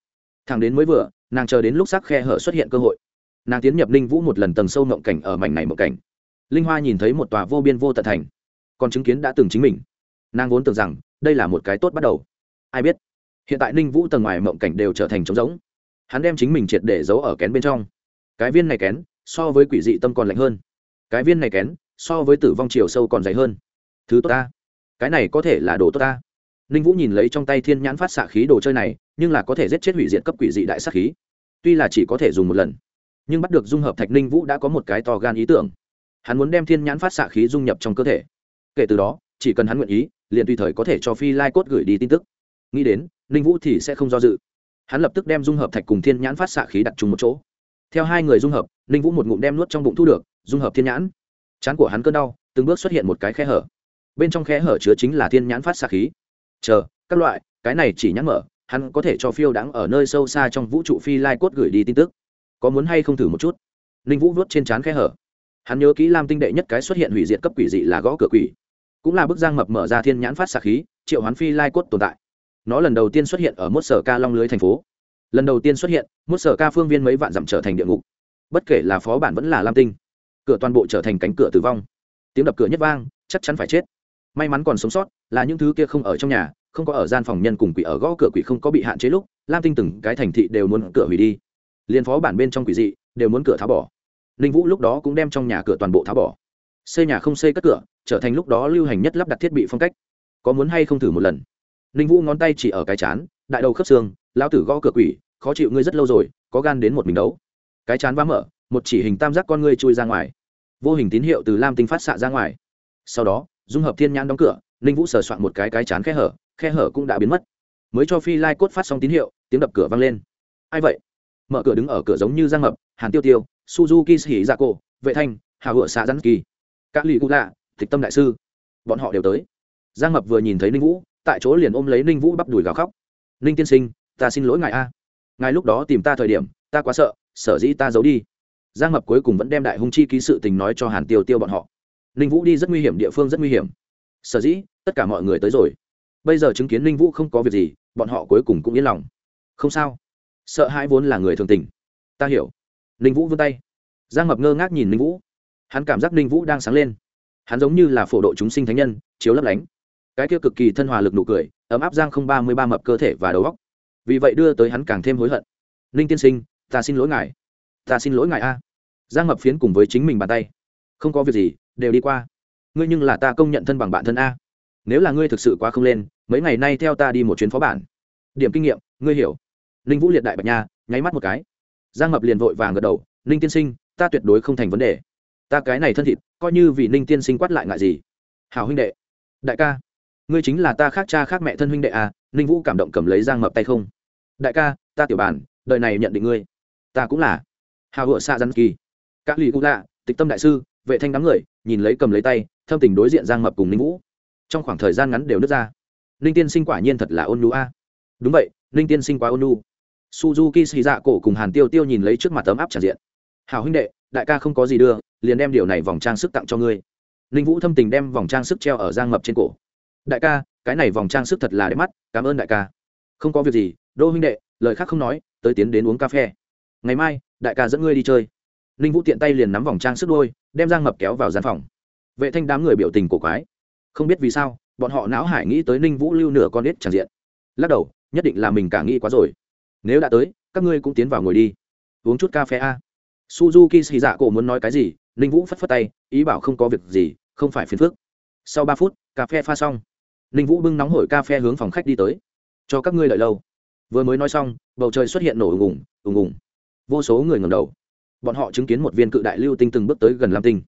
Thằng đến mới vừa, nàng chờ đến lúc xác khe hở xuất hiện cơ hội. Nàng tiến nhập ninh vũ một lần tầng sâu mộng cảnh ở mảnh này mộng cảnh linh hoa nhìn thấy một tòa vô biên vô tận thành, còn chứng kiến đã từng chính mình. Nàng vốn tưởng rằng đây là một cái tốt bắt đầu. Ai biết, hiện tại ninh vũ tầng ngoài mộng cảnh đều trở thành trống rỗng. Hắn đem chính mình triệt để giấu ở kén bên trong. Cái viên này kén so với quỷ dị tâm còn lạnh hơn. Cái viên này kén so với tử vong chiều sâu còn dày hơn. Thứ tốt ta. Cái này có thể là đồ tốt ta. Ninh vũ nhìn lấy trong tay thiên nhãn phát xạ khí đồ chơi này, nhưng là có thể giết chết hủy diệt cấp quỷ dị đại sắc khí. Tuy là chỉ có thể dùng một lần, nhưng bắt được dung hợp thạch ninh vũ đã có một cái to gan ý tưởng hắn muốn đem thiên nhãn phát xạ khí dung nhập trong cơ thể. Kể từ đó, chỉ cần hắn nguyện ý, liền tùy thời có thể cho phi lai cốt gửi đi tin tức. Nghĩ đến, ninh vũ thì sẽ không do dự. Hắn lập tức đem dung hợp thạch cùng thiên nhãn phát xạ khí đặt chung một chỗ. Theo hai người dung hợp, ninh vũ một ngụm đem nuốt trong bụng thu được, dung hợp thiên nhãn. Chán của hắn cơn đau, từng bước xuất hiện một cái khe hở. Bên trong khe hở chứa chính là thiên nhãn phát xạ khí. Chờ, các loại, cái này chỉ nhãn mở, hắn có thể cho phiêu đáng ở nơi sâu xa trong vũ trụ phi lai cốt gửi đi tin tức. Có muốn hay không thử một chút? Ninh vũ vuốt trên trán khe hở hắn nhớ kỹ lam tinh đệ nhất cái xuất hiện hủy diệt cấp quỷ dị là gõ cửa quỷ. Cũng là bức giang mập mở ra thiên nhãn phát xạ khí, triệu hoán phi lai cốt tồn tại. Nó lần đầu tiên xuất hiện ở mốt sở ca long lưới thành phố. Lần đầu tiên xuất hiện, mốt sở ca phương viên mấy vạn dặm trở thành địa ngục. Bất kể là phó bản vẫn là lam tinh, cửa toàn bộ trở thành cánh cửa tử vong. Tiếng đập cửa nhất vang, chắc chắn phải chết. May mắn còn sống sót, là những thứ kia không ở trong nhà, không có ở gian phòng nhân cùng quỷ ở gõ cửa quỷ không có bị hạn chế lúc, lam tinh từng cái thành thị đều muốn cửa hủy đi. Liền phó bản bên trong quỷ dị, đều muốn cửa tháo bỏ ninh vũ lúc đó cũng đem trong nhà cửa toàn bộ tháo bỏ. Xây nhà không xây cất cửa, trở thành lúc đó lưu hành nhất lắp đặt thiết bị phong cách. Có muốn hay không thử một lần? Ninh vũ ngón tay chỉ ở cái chán, đại đầu khớp xương, lão tử gõ cửa quỷ, khó chịu ngươi rất lâu rồi, có gan đến một mình đấu. Cái chán vá mở, một chỉ hình tam giác con ngươi chui ra ngoài. Vô hình tín hiệu từ lam tinh phát xạ ra ngoài. Sau đó, dung hợp thiên nhãn đóng cửa, ninh vũ sờ soạn một cái cái chán khe hở khe hở cũng đã biến mất. Mới cho phi lai cốt phát xong tín hiệu, tiếng đập cửa vang lên. Ai vậy? Mở cửa đứng ở cửa giống như giang mập hàn tiêu tiêu suzuki sĩ gia cổ vệ thanh, Hà hựa xã giắn kỳ các lì cụ lạ tịch tâm đại sư, bọn họ đều tới. Giang mập vừa nhìn thấy ninh vũ, tại chỗ liền ôm lấy ninh vũ bắp đùi gào khóc. Ninh tiên sinh, ta xin lỗi ngài a. Ngài lúc đó tìm ta thời điểm, ta quá sợ, sở dĩ ta giấu đi. Giang mập cuối cùng vẫn đem đại hung chi ký sự tình nói cho hàn tiêu tiêu bọn họ. Ninh vũ đi rất nguy hiểm, địa phương rất nguy hiểm. Sở dĩ, tất cả mọi người tới rồi. Bây giờ chứng kiến ninh vũ không có việc gì, bọn họ cuối cùng cũng yên lòng. Không sao. Sợ hãi vốn là người thường tình. Ta hiểu ninh vũ vươn tay. Giang mập ngơ ngác nhìn ninh vũ. Hắn cảm giác ninh vũ đang sáng lên. Hắn giống như là phổ độ chúng sinh thánh nhân, chiếu lấp lánh. Cái kia cực kỳ thân hòa lực nụ cười, ấm áp giang không ba mươi ba mập cơ thể và đầu góc vì vậy đưa tới hắn càng thêm hối hận. Ninh tiên sinh, ta xin lỗi ngài. Ta xin lỗi ngài a. Giang mập phiến cùng với chính mình bàn tay. Không có việc gì, đều đi qua. Ngươi nhưng là ta công nhận thân bằng bạn thân a. Nếu là ngươi thực sự quá không lên, mấy ngày nay theo ta đi một chuyến phó bản. Điểm kinh nghiệm, ngươi hiểu. Ninh vũ liệt đại bạch nha, nháy mắt một cái giang mập liền vội vàng gật đầu, ninh tiên sinh, ta tuyệt đối không thành vấn đề. Ta cái này thân thịt, coi như vì ninh tiên sinh quát lại ngại gì. Hào huynh đệ, đại ca, ngươi chính là ta khác cha khác mẹ thân huynh đệ à ninh vũ cảm động cầm lấy giang mập tay không? Đại ca, ta tiểu bản, đời này nhận định ngươi. Ta cũng là. Hào hựa xa rắn kỳ. Các lì cụ lạ, tịch tâm đại sư, vệ thanh đám người, nhìn lấy cầm lấy tay, thâm tình đối diện giang mập cùng ninh vũ. Trong khoảng thời gian ngắn đều nứt ra. Ninh tiên sinh quả nhiên thật là ôn nhu a. Đúng vậy, ninh tiên sinh quá ôn nhu suzuki xì dạ cổ cùng hàn tiêu tiêu nhìn lấy trước mặt tấm áp tràn diện. Hào huynh đệ, đại ca không có gì đưa, liền đem điều này vòng trang sức tặng cho ngươi. Ninh vũ thâm tình đem vòng trang sức treo ở giang mập trên cổ. Đại ca, cái này vòng trang sức thật là đẹp mắt, cảm ơn đại ca. Không có việc gì, đô huynh đệ, lời khác không nói, tới tiến đến uống cà phê. Ngày mai, đại ca dẫn ngươi đi chơi. Ninh vũ tiện tay liền nắm vòng trang sức đôi, đem giang mập kéo vào gian phòng. Vệ thanh đám người biểu tình cổ quái. Không biết vì sao, bọn họ não hải nghĩ tới ninh vũ lưu nửa con ếch tràn diện. Lắc đầu, nhất định là mình cả nghĩ quá rồi nếu đã tới, các ngươi cũng tiến vào ngồi đi. Uống chút cà phê a. Suzuki xì dạ cổ muốn nói cái gì, ninh vũ phất phất tay, ý bảo không có việc gì, không phải phiền phức. Sau ba phút, cà phê pha xong. Ninh vũ bưng nóng hổi cà phê hướng phòng khách đi tới. Cho các ngươi lợi lâu. Vừa mới nói xong, bầu trời xuất hiện nổ ùng ùng ùng ùng. Vô số người ngầm đầu. Bọn họ chứng kiến một viên cự đại lưu tinh từng bước tới gần lam tinh.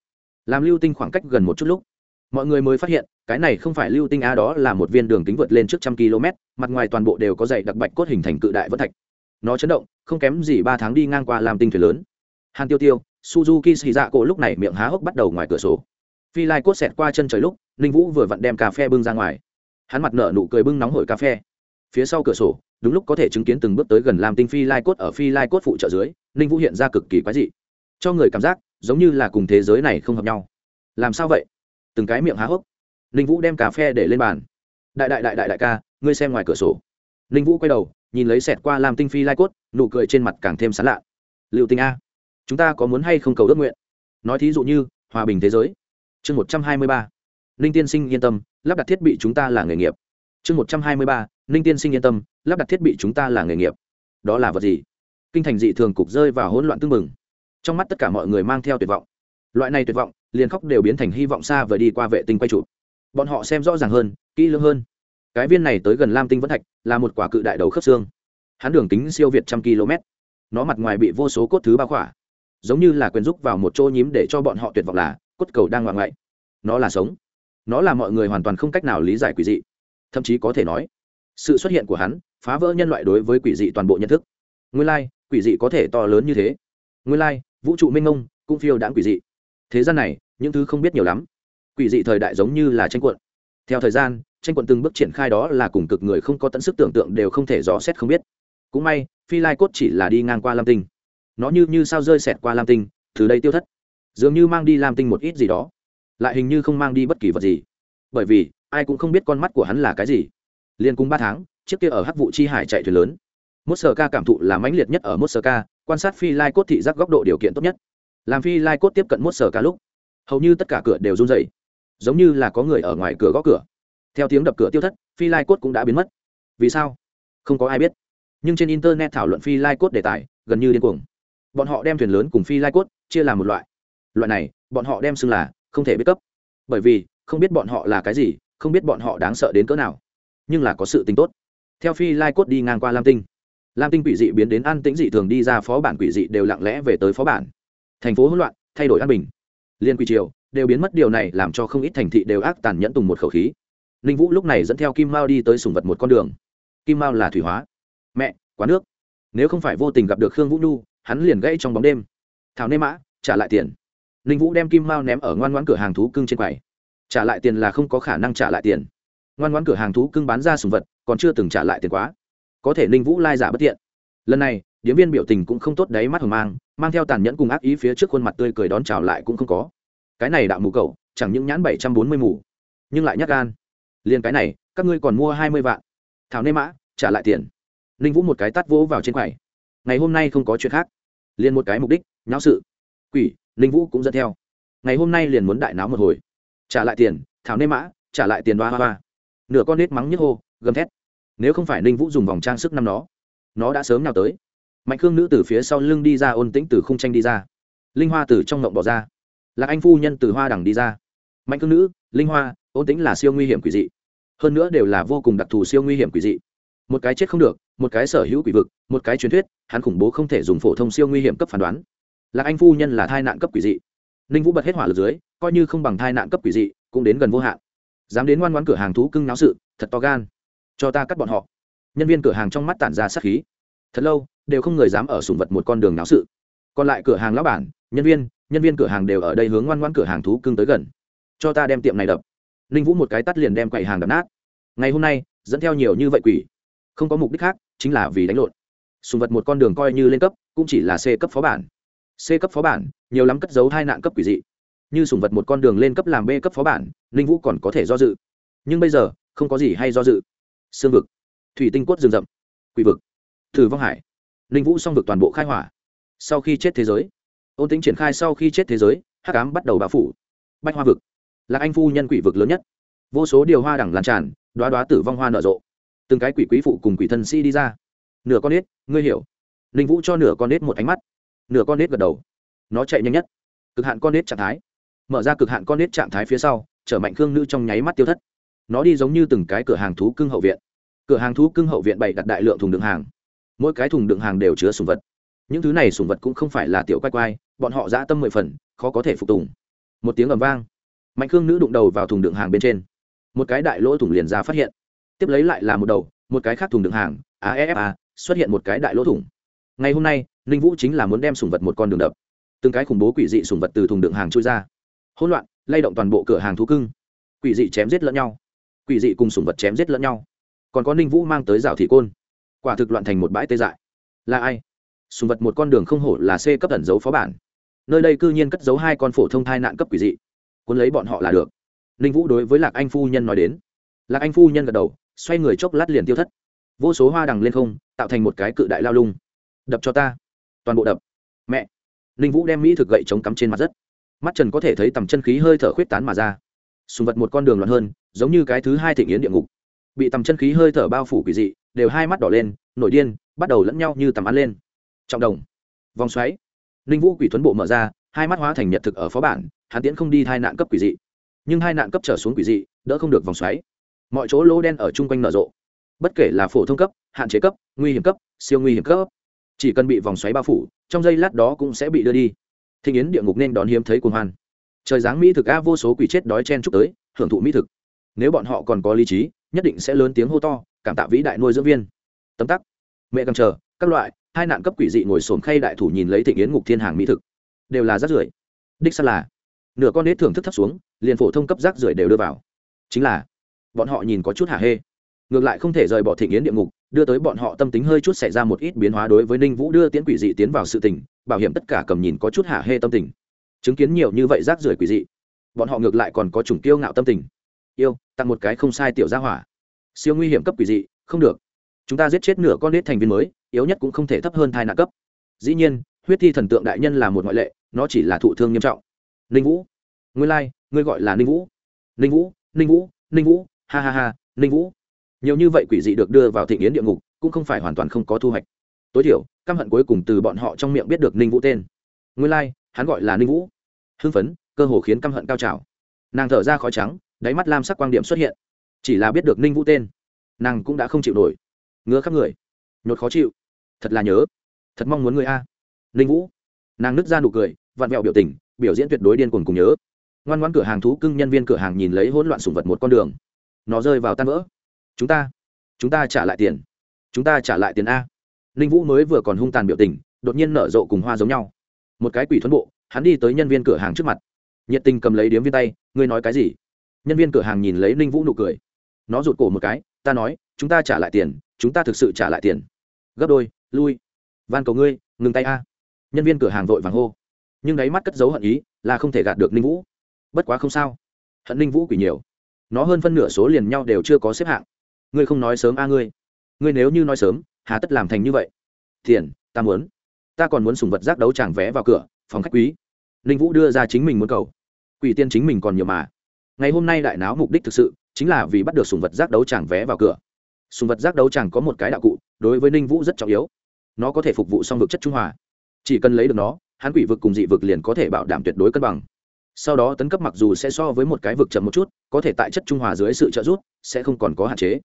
Làm lưu tinh khoảng cách gần một chút lúc, mọi người mới phát hiện cái này không phải lưu tinh a đó là một viên đường kính vượt lên trước trăm km, mặt ngoài toàn bộ đều có dày đặc bạch cốt hình thành cự đại vẫn thạch. Nó chấn động, không kém gì ba tháng đi ngang qua làm tinh thuyền lớn. Hàn tiêu tiêu, suzuki xì dạ cổ lúc này miệng há hốc bắt đầu ngoài cửa sổ. Phi lai cốt xẹt qua chân trời lúc, ninh vũ vừa vặn đem cà phê bưng ra ngoài. Hắn mặt nở nụ cười bưng nóng hổi cà phê. Phía sau cửa sổ, đúng lúc có thể chứng kiến từng bước tới gần làm tinh phi lai cốt ở phi lai cốt phụ trợ dưới, ninh vũ hiện ra cực kỳ quái dị. Cho người cảm giác, giống như là cùng thế giới này không hợp nhau. Làm sao vậy? Từng cái miệng há hốc ninh vũ đem cà phê để lên bàn. Đại đại đại đại đại ca, ngươi xem ngoài cửa sổ. Ninh vũ quay đầu, nhìn lấy sẹt qua làm tinh phi lai cốt, nụ cười trên mặt càng thêm sán lạ. Liệu tình a, chúng ta có muốn hay không cầu ước nguyện? Nói thí dụ như, hòa bình thế giới. Chương một trăm hai mươi ba. Ninh tiên sinh yên tâm, lắp đặt thiết bị chúng ta là nghề nghiệp. Chương một trăm hai mươi ba. Ninh tiên sinh yên tâm, lắp đặt thiết bị chúng ta là nghề nghiệp. Đó là vật gì? Kinh thành dị thường cục rơi vào hỗn loạn tưng mừng trong mắt tất cả mọi người mang theo tuyệt vọng. Loại này tuyệt vọng, liền khóc đều biến thành hy vọng xa vời đi qua vệ tinh quay chụp bọn họ xem rõ ràng hơn, kỹ lưỡng hơn. Cái viên này tới gần lam tinh vẫn thạch, là một quả cự đại đầu khớp xương. Hắn đường kính siêu việt trăm km. Nó mặt ngoài bị vô số cốt thứ bao khỏa. Giống như là quyền rúc vào một chỗ nhím để cho bọn họ tuyệt vọng là, cốt cầu đang ngoạn ngoại. Nó là sống. Nó là mọi người hoàn toàn không cách nào lý giải quỷ dị. Thậm chí có thể nói, sự xuất hiện của hắn phá vỡ nhân loại đối với quỷ dị toàn bộ nhận thức. Nguyên lai, quỷ dị có thể to lớn như thế. Nguyên lai, vũ trụ minh ngông cũng phiêu đãng quỷ dị. Thế gian này, những thứ không biết nhiều lắm quỷ dị thời đại giống như là tranh cuộn. Theo thời gian, tranh cuộn từng bước triển khai đó là cùng cực người không có tận sức tưởng tượng đều không thể rõ xét không biết. Cũng may, phi lai cốt chỉ là đi ngang qua lam tinh. Nó như như sao rơi xẹt qua lam tinh, từ đây tiêu thất. Dường như mang đi lam tinh một ít gì đó, lại hình như không mang đi bất kỳ vật gì. Bởi vì, ai cũng không biết con mắt của hắn là cái gì. Liên cùng ba tháng, chiếc kia ở hắc vụ chi hải chạy thuyền lớn. Mốt sơ ca cảm thụ là mãnh liệt nhất ở mốt sơ ca quan sát phi lai cốt thị giác góc độ điều kiện tốt nhất. Làm phi lai cốt tiếp cận mốt sơ ca lúc, hầu như tất cả cửa đều run dày giống như là có người ở ngoài cửa gõ cửa. Theo tiếng đập cửa tiêu thất, phi lai cốt cũng đã biến mất. Vì sao? Không có ai biết. Nhưng trên internet thảo luận phi lai cốt đề tài, gần như điên cuồng. Bọn họ đem thuyền lớn cùng phi lai cốt chia làm một loại. Loại này, bọn họ đem xưng là không thể biết cấp. Bởi vì, không biết bọn họ là cái gì, không biết bọn họ đáng sợ đến cỡ nào. Nhưng là có sự tính tốt. Theo phi lai cốt đi ngang qua lam tinh. Lam tinh quỷ dị biến đến an tĩnh dị thường đi ra phó bản quỷ dị đều lặng lẽ về tới phó bản. Thành phố hỗn loạn, thay đổi an bình. Liên quỷ triều đều biến mất, điều này làm cho không ít thành thị đều ác tàn nhẫn tùng một khẩu khí. Ninh vũ lúc này dẫn theo kim mao đi tới sùng vật một con đường. Kim mao là thủy hóa. Mẹ, quá nước. Nếu không phải vô tình gặp được khương vũ nhu, hắn liền gãy trong bóng đêm. Thảo nê mã, trả lại tiền. Ninh vũ đem kim mao ném ở ngoan ngoãn cửa hàng thú cưng trên quầy. Trả lại tiền là không có khả năng trả lại tiền. Ngoan ngoãn cửa hàng thú cưng bán ra sùng vật, còn chưa từng trả lại tiền quá. Có thể ninh vũ lai giả bất tiện. Lần này, điếm viên biểu tình cũng không tốt đấy mắt hồng mang mang theo tàn nhẫn cùng ác ý phía trước khuôn mặt tươi cười đón chào lại cũng không có cái này đạo mù cầu chẳng những nhãn bảy trăm bốn mươi mù, nhưng lại nhắc gan. Liền cái này, các ngươi còn mua hai mươi vạn. Thảo nê mã, trả lại tiền. Ninh vũ một cái tắt vỗ vào trên quầy. Ngày hôm nay không có chuyện khác. Liền một cái mục đích, nháo sự. Quỷ, ninh vũ cũng dẫn theo. Ngày hôm nay liền muốn đại náo một hồi. Trả lại tiền, thảo nê mã, trả lại tiền đoa hoa hoa. Nửa con nết mắng nhức hô, gầm thét. Nếu không phải ninh vũ dùng vòng trang sức năm nó nó đã sớm nào tới. Mạnh khương nữ từ phía sau lưng đi ra, ôn tĩnh từ khung tranh đi ra. Linh hoa từ trong ngộng bỏ ra lạc anh phu nhân từ hoa đằng đi ra. Mạnh cương nữ, linh hoa, ôn tĩnh là siêu nguy hiểm quỷ dị. Hơn nữa đều là vô cùng đặc thù siêu nguy hiểm quỷ dị. Một cái chết không được, một cái sở hữu quỷ vực, một cái truyền thuyết, hắn khủng bố không thể dùng phổ thông siêu nguy hiểm cấp phán đoán. Lạc anh phu nhân là thai nạn cấp quỷ dị. Ninh vũ bật hết hỏa lực dưới, coi như không bằng thai nạn cấp quỷ dị, cũng đến gần vô hạn. Dám đến ngoan ngoãn cửa hàng thú cưng náo sự, thật to gan. Cho ta cắt bọn họ. Nhân viên cửa hàng trong mắt tản ra sát khí. Thật lâu, đều không người dám ở sùng vật một con đường náo sự. Còn lại cửa hàng lão bản, nhân viên nhân viên cửa hàng đều ở đây hướng ngoan ngoãn cửa hàng thú cưng tới gần. Cho ta đem tiệm này đập. Ninh vũ một cái tắt liền đem quầy hàng đập nát. Ngày hôm nay, dẫn theo nhiều như vậy quỷ. Không có mục đích khác, chính là vì đánh lộn. Sùng vật một con đường coi như lên cấp, cũng chỉ là c cấp phó bản. C cấp phó bản, nhiều lắm cất giấu hai nạn cấp quỷ dị. Như sùng vật một con đường lên cấp làm b cấp phó bản, ninh vũ còn có thể do dự. Nhưng bây giờ, không có gì hay do dự. Xương vực. Thủy tinh quất rừng rậm. Quỷ vực. Thử vong hải. Ninh vũ xong vực toàn bộ khai hỏa. Sau khi chết thế giới ôn tính triển khai sau khi chết thế giới, hắc ám bắt đầu bão phủ. Bách hoa vực là anh phu nhân quỷ vực lớn nhất. Vô số điều hoa đẳng lan tràn đoá đoá tử vong hoa nở rộ. Từng cái quỷ quý phụ cùng quỷ thân sĩ đi ra. Nửa con nết, ngươi hiểu. Ninh vũ cho nửa con nết một ánh mắt. Nửa con nết gật đầu. Nó chạy nhanh nhất. Cực hạn con nết trạng thái. Mở ra cực hạn con nết trạng thái phía sau chở mạnh khương nữ trong nháy mắt tiêu thất. Nó đi giống như từng cái cửa hàng thú cưng hậu viện. Cửa hàng thú cưng hậu viện bày đặt đại lượng thùng đựng hàng. Mỗi cái thùng đựng hàng đều chứa sùng vật những thứ này sùng vật cũng không phải là tiểu quay quay bọn họ dã tâm mười phần, khó có thể phục tùng. Một tiếng ầm vang, mạnh khương nữ đụng đầu vào thùng đựng hàng bên trên. Một cái đại lỗ thủng liền ra phát hiện. Tiếp lấy lại là một đầu, một cái khác thùng đựng hàng aefa xuất hiện một cái đại lỗ thủng. Ngày hôm nay, ninh vũ chính là muốn đem sùng vật một con đường đập. Từng cái khủng bố quỷ dị sùng vật từ thùng đựng hàng trôi ra. Hỗn loạn, lay động toàn bộ cửa hàng thú cưng. Quỷ dị chém giết lẫn nhau. Quỷ dị cùng sùng vật chém giết lẫn nhau. Còn có ninh vũ mang tới rào thị côn. Quả thực loạn thành một bãi tê dại. Là ai? Sùng vật một con đường không hổ là c cấp ẩn dấu phó bản. Nơi đây cư nhiên cất giấu hai con phổ thông thai nạn cấp quỷ dị. Cuốn lấy bọn họ là được. Ninh vũ đối với lạc anh phu nhân nói đến. Lạc anh phu nhân gật đầu, xoay người chốc lát liền tiêu thất. Vô số hoa đằng lên không, tạo thành một cái cự đại lao lung. Đập cho ta. Toàn bộ đập. Mẹ. Ninh vũ đem mỹ thực gậy chống cắm trên mặt đất. Mắt trần có thể thấy tầm chân khí hơi thở khuyết tán mà ra. Sùng vật một con đường loạn hơn, giống như cái thứ hai thịnh yến địa ngục. Bị tầm chân khí hơi thở bao phủ quỷ dị, đều hai mắt đỏ lên, nổi điên, bắt đầu lẫn nhau như tầm ăn lên trọng đồng. Vòng xoáy. Ninh vũ quỷ tuấn bộ mở ra, hai mắt hóa thành nhật thực ở phó bản, hắn tiễn không đi hai nạn cấp quỷ dị. Nhưng hai nạn cấp trở xuống quỷ dị, đỡ không được vòng xoáy. Mọi chỗ lỗ đen ở chung quanh nở rộ. Bất kể là phổ thông cấp, hạn chế cấp, nguy hiểm cấp, siêu nguy hiểm cấp, chỉ cần bị vòng xoáy bao phủ, trong giây lát đó cũng sẽ bị đưa đi. Thị yến địa ngục nên đón hiếm thấy cuồng hoan. Trời giáng mỹ thực a, vô số quỷ chết đói chen chúc tới, hưởng thụ mỹ thực. Nếu bọn họ còn có lý trí, nhất định sẽ lớn tiếng hô to, cảm tạ vĩ đại nuôi dưỡng viên. Tấm tắc. Mẹ cầm chờ, các loại hai nạn cấp quỷ dị ngồi sồn khay đại thủ nhìn lấy thịnh yến ngục thiên hàng mỹ thực. Đều là rác rưởi. Đích xác là. Nửa con nết thưởng thức thấp xuống, liền phổ thông cấp rác rưởi đều đưa vào. Chính là, bọn họ nhìn có chút hả hê. Ngược lại không thể rời bỏ thịnh yến địa ngục, đưa tới bọn họ tâm tính hơi chút xảy ra một ít biến hóa đối với ninh vũ đưa tiễn quỷ dị tiến vào sự tình, bảo hiểm tất cả cầm nhìn có chút hả hê tâm tình. Chứng kiến nhiều như vậy rác rưởi quỷ dị, bọn họ ngược lại còn có chủng kiêu ngạo tâm tình. Yêu, tặng một cái không sai tiểu gia hỏa. Siêu nguy hiểm cấp quỷ dị, không được chúng ta giết chết nửa con nết thành viên mới yếu nhất cũng không thể thấp hơn thai nạn cấp. Dĩ nhiên huyết thi thần tượng đại nhân là một ngoại lệ nó chỉ là thụ thương nghiêm trọng. Ninh vũ. Ngươi lai、like, ngươi gọi là ninh vũ. Ninh vũ ninh vũ ninh vũ ha ha ha ninh vũ. Nhiều như vậy quỷ dị được đưa vào thịnh yến địa ngục cũng không phải hoàn toàn không có thu hoạch. Tối thiểu căm hận cuối cùng từ bọn họ trong miệng biết được ninh vũ tên. Nguyên lai、like, hắn gọi là ninh vũ. Hưng phấn cơ hồ khiến căm hận cao trào. Nàng thở ra khói trắng đáy mắt lam sắc quan điểm xuất hiện. Chỉ là biết được ninh vũ tên nàng cũng đã không chịu nổi ngứa khắp người. Nhột khó chịu. Thật là nhớ. Thật mong muốn người a. Ninh vũ. Nàng nứt ra nụ cười, vặn vẹo biểu tình, biểu diễn tuyệt đối điên cuồng cùng nhớ. Ngoan ngoan cửa hàng thú cưng nhân viên cửa hàng nhìn lấy hỗn loạn sùng vật một con đường. Nó rơi vào tan vỡ. Chúng ta chúng ta trả lại tiền. Chúng ta trả lại tiền a. Ninh vũ mới vừa còn hung tàn biểu tình, đột nhiên nở rộ cùng hoa giống nhau. Một cái quỷ thuẫn bộ, hắn đi tới nhân viên cửa hàng trước mặt. Nhiệt tình cầm lấy điếm viên tay, ngươi nói cái gì? Nhân viên cửa hàng nhìn lấy ninh vũ nụ cười. Nó rụt cổ một cái, ta nói chúng ta trả lại tiền, chúng ta thực sự trả lại tiền. Gấp đôi, lui. Van cầu ngươi, ngừng tay a. Nhân viên cửa hàng vội vàng hô. Nhưng đáy mắt cất dấu hận ý là không thể gạt được ninh vũ. Bất quá không sao. Hận ninh vũ quỷ nhiều. Nó hơn phân nửa số liền nhau đều chưa có xếp hạng. Ngươi không nói sớm a ngươi. Ngươi nếu như nói sớm, hà tất làm thành như vậy. Tiền, ta muốn. Ta còn muốn sùng vật giác đấu tràng vé vào cửa, phòng khách quý. Ninh vũ đưa ra chính mình muốn cầu. Quỷ tiên chính mình còn nhiều mà. Ngày hôm nay đại náo mục đích thực sự chính là vì bắt được sùng vật giác đấu tràng vé vào cửa sùng vật giác đấu chẳng có một cái đạo cụ, đối với ninh vũ rất trọng yếu. Nó có thể phục vụ song vực chất trung hòa. Chỉ cần lấy được nó, hắn quỷ vực cùng dị vực liền có thể bảo đảm tuyệt đối cân bằng. Sau đó tấn cấp mặc dù sẽ so với một cái vực chậm một chút, có thể tại chất trung hòa dưới sự trợ giúp, sẽ không còn có hạn chế.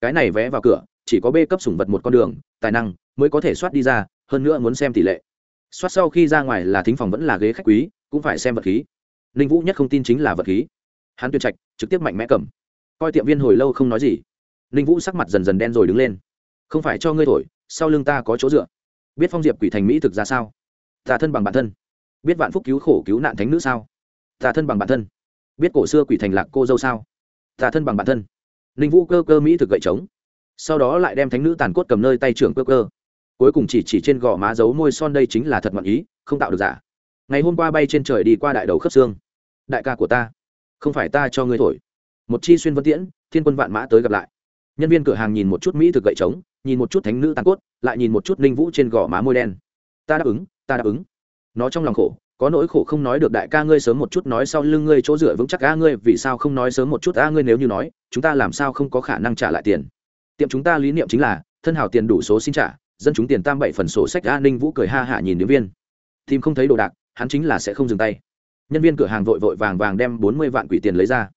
Cái này vé vào cửa, chỉ có b cấp sủng vật một con đường, tài năng mới có thể soát đi ra, hơn nữa muốn xem tỷ lệ. Soát sau khi ra ngoài là thính phòng vẫn là ghế khách quý, cũng phải xem vật khí. Ninh vũ nhất không tin chính là vật khí. Hắn tuyệt trạch, trực tiếp mạnh mẽ cầm. Coi tiệm viên hồi lâu không nói gì ninh vũ sắc mặt dần dần đen rồi đứng lên. Không phải cho ngươi thổi, sau lưng ta có chỗ dựa. Biết phong diệp quỷ thành mỹ thực ra sao? Ta thân bằng bản thân. Biết vạn phúc cứu khổ cứu nạn thánh nữ sao? Ta thân bằng bản thân. Biết cổ xưa quỷ thành lạc cô dâu sao? Ta thân bằng bản thân. Ninh vũ cơ cơ mỹ thực gậy trống. Sau đó lại đem thánh nữ tàn cốt cầm nơi tay trưởng cơ cơ. Cuối cùng chỉ chỉ trên gò má dấu môi son đây chính là thật ngọn ý, không tạo được giả. Ngày hôm qua bay trên trời đi qua đại đầu khớp xương. Đại ca của ta, không phải ta cho ngươi thổi. Một chi xuyên vân tiễn, thiên quân vạn mã tới gặp lại nhân viên cửa hàng nhìn một chút mỹ thực gậy trống, nhìn một chút thánh nữ tàn cốt, lại nhìn một chút ninh vũ trên gò má môi đen. Ta đáp ứng, ta đáp ứng. Nó trong lòng khổ, có nỗi khổ không nói được đại ca ngươi sớm một chút nói sau lưng ngươi chỗ dựa vững chắc a ngươi, vì sao không nói sớm một chút a ngươi nếu như nói, chúng ta làm sao không có khả năng trả lại tiền. Tiệm chúng ta lý niệm chính là, thân hào tiền đủ số xin trả, dân chúng tiền tam bảy phần sổ sách a ninh vũ cười ha hạ nhìn điếm viên. Tìm không thấy đồ đạc, hắn chính là sẽ không dừng tay. Nhân viên cửa hàng vội vội vàng vàng đem bốn mươi vạn quỷ tiền lấy ra.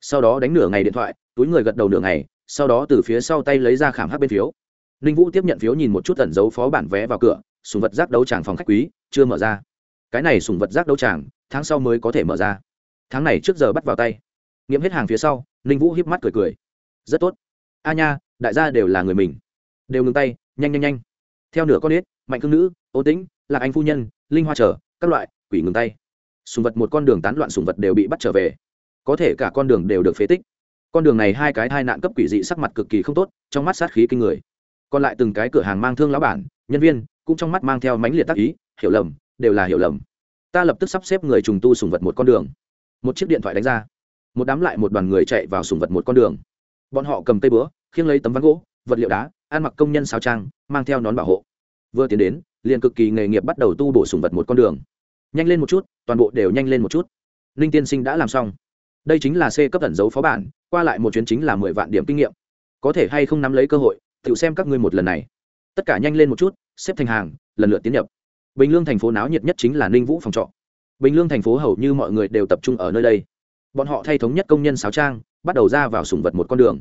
Sau đó đánh nửa ngày điện thoại, túi người gật đầu nửa ngày sau đó từ phía sau tay lấy ra khảm hát bên phiếu. Ninh vũ tiếp nhận phiếu nhìn một chút tẩn dấu phó bản vé vào cửa, sùng vật giác đấu tràng phòng khách quý, chưa mở ra. Cái này sùng vật giác đấu tràng, tháng sau mới có thể mở ra. Tháng này trước giờ bắt vào tay. Nghiệm hết hàng phía sau, ninh vũ hiếp mắt cười cười. Rất tốt. A nha, đại gia đều là người mình. Đều ngừng tay, nhanh nhanh nhanh. Theo nửa con ếch mạnh cương nữ, ô tĩnh, lạc anh phu nhân, linh hoa trở, các loại, quỷ ngừng tay. Sùng vật một con đường tán loạn sùng vật đều bị bắt trở về. Có thể cả con đường đều được phế tích con đường này hai cái hai nạn cấp quỷ dị sắc mặt cực kỳ không tốt, trong mắt sát khí kinh người. Còn lại từng cái cửa hàng mang thương lão bản, nhân viên, cũng trong mắt mang theo mãnh liệt tác ý, hiểu lầm, đều là hiểu lầm. Ta lập tức sắp xếp người trùng tu sùng vật một con đường. Một chiếc điện thoại đánh ra. Một đám lại một đoàn người chạy vào sùng vật một con đường. Bọn họ cầm tay búa, khiêng lấy tấm ván gỗ, vật liệu đá, ăn mặc công nhân sao trang, mang theo nón bảo hộ. Vừa tiến đến, liền cực kỳ nghề nghiệp bắt đầu tu bổ sùng vật một con đường. Nhanh lên một chút, toàn bộ đều nhanh lên một chút. Ninh tiên sinh đã làm xong đây chính là c cấp ẩn dấu phó bản, qua lại một chuyến chính là mười vạn điểm kinh nghiệm. Có thể hay không nắm lấy cơ hội, tự xem các ngươi một lần này. Tất cả nhanh lên một chút, xếp thành hàng, lần lượt tiến nhập. Bình lương thành phố náo nhiệt nhất chính là ninh vũ phòng trọ. Bình lương thành phố hầu như mọi người đều tập trung ở nơi đây. Bọn họ thay thống nhất công nhân sáo trang, bắt đầu ra vào sùng vật một con đường.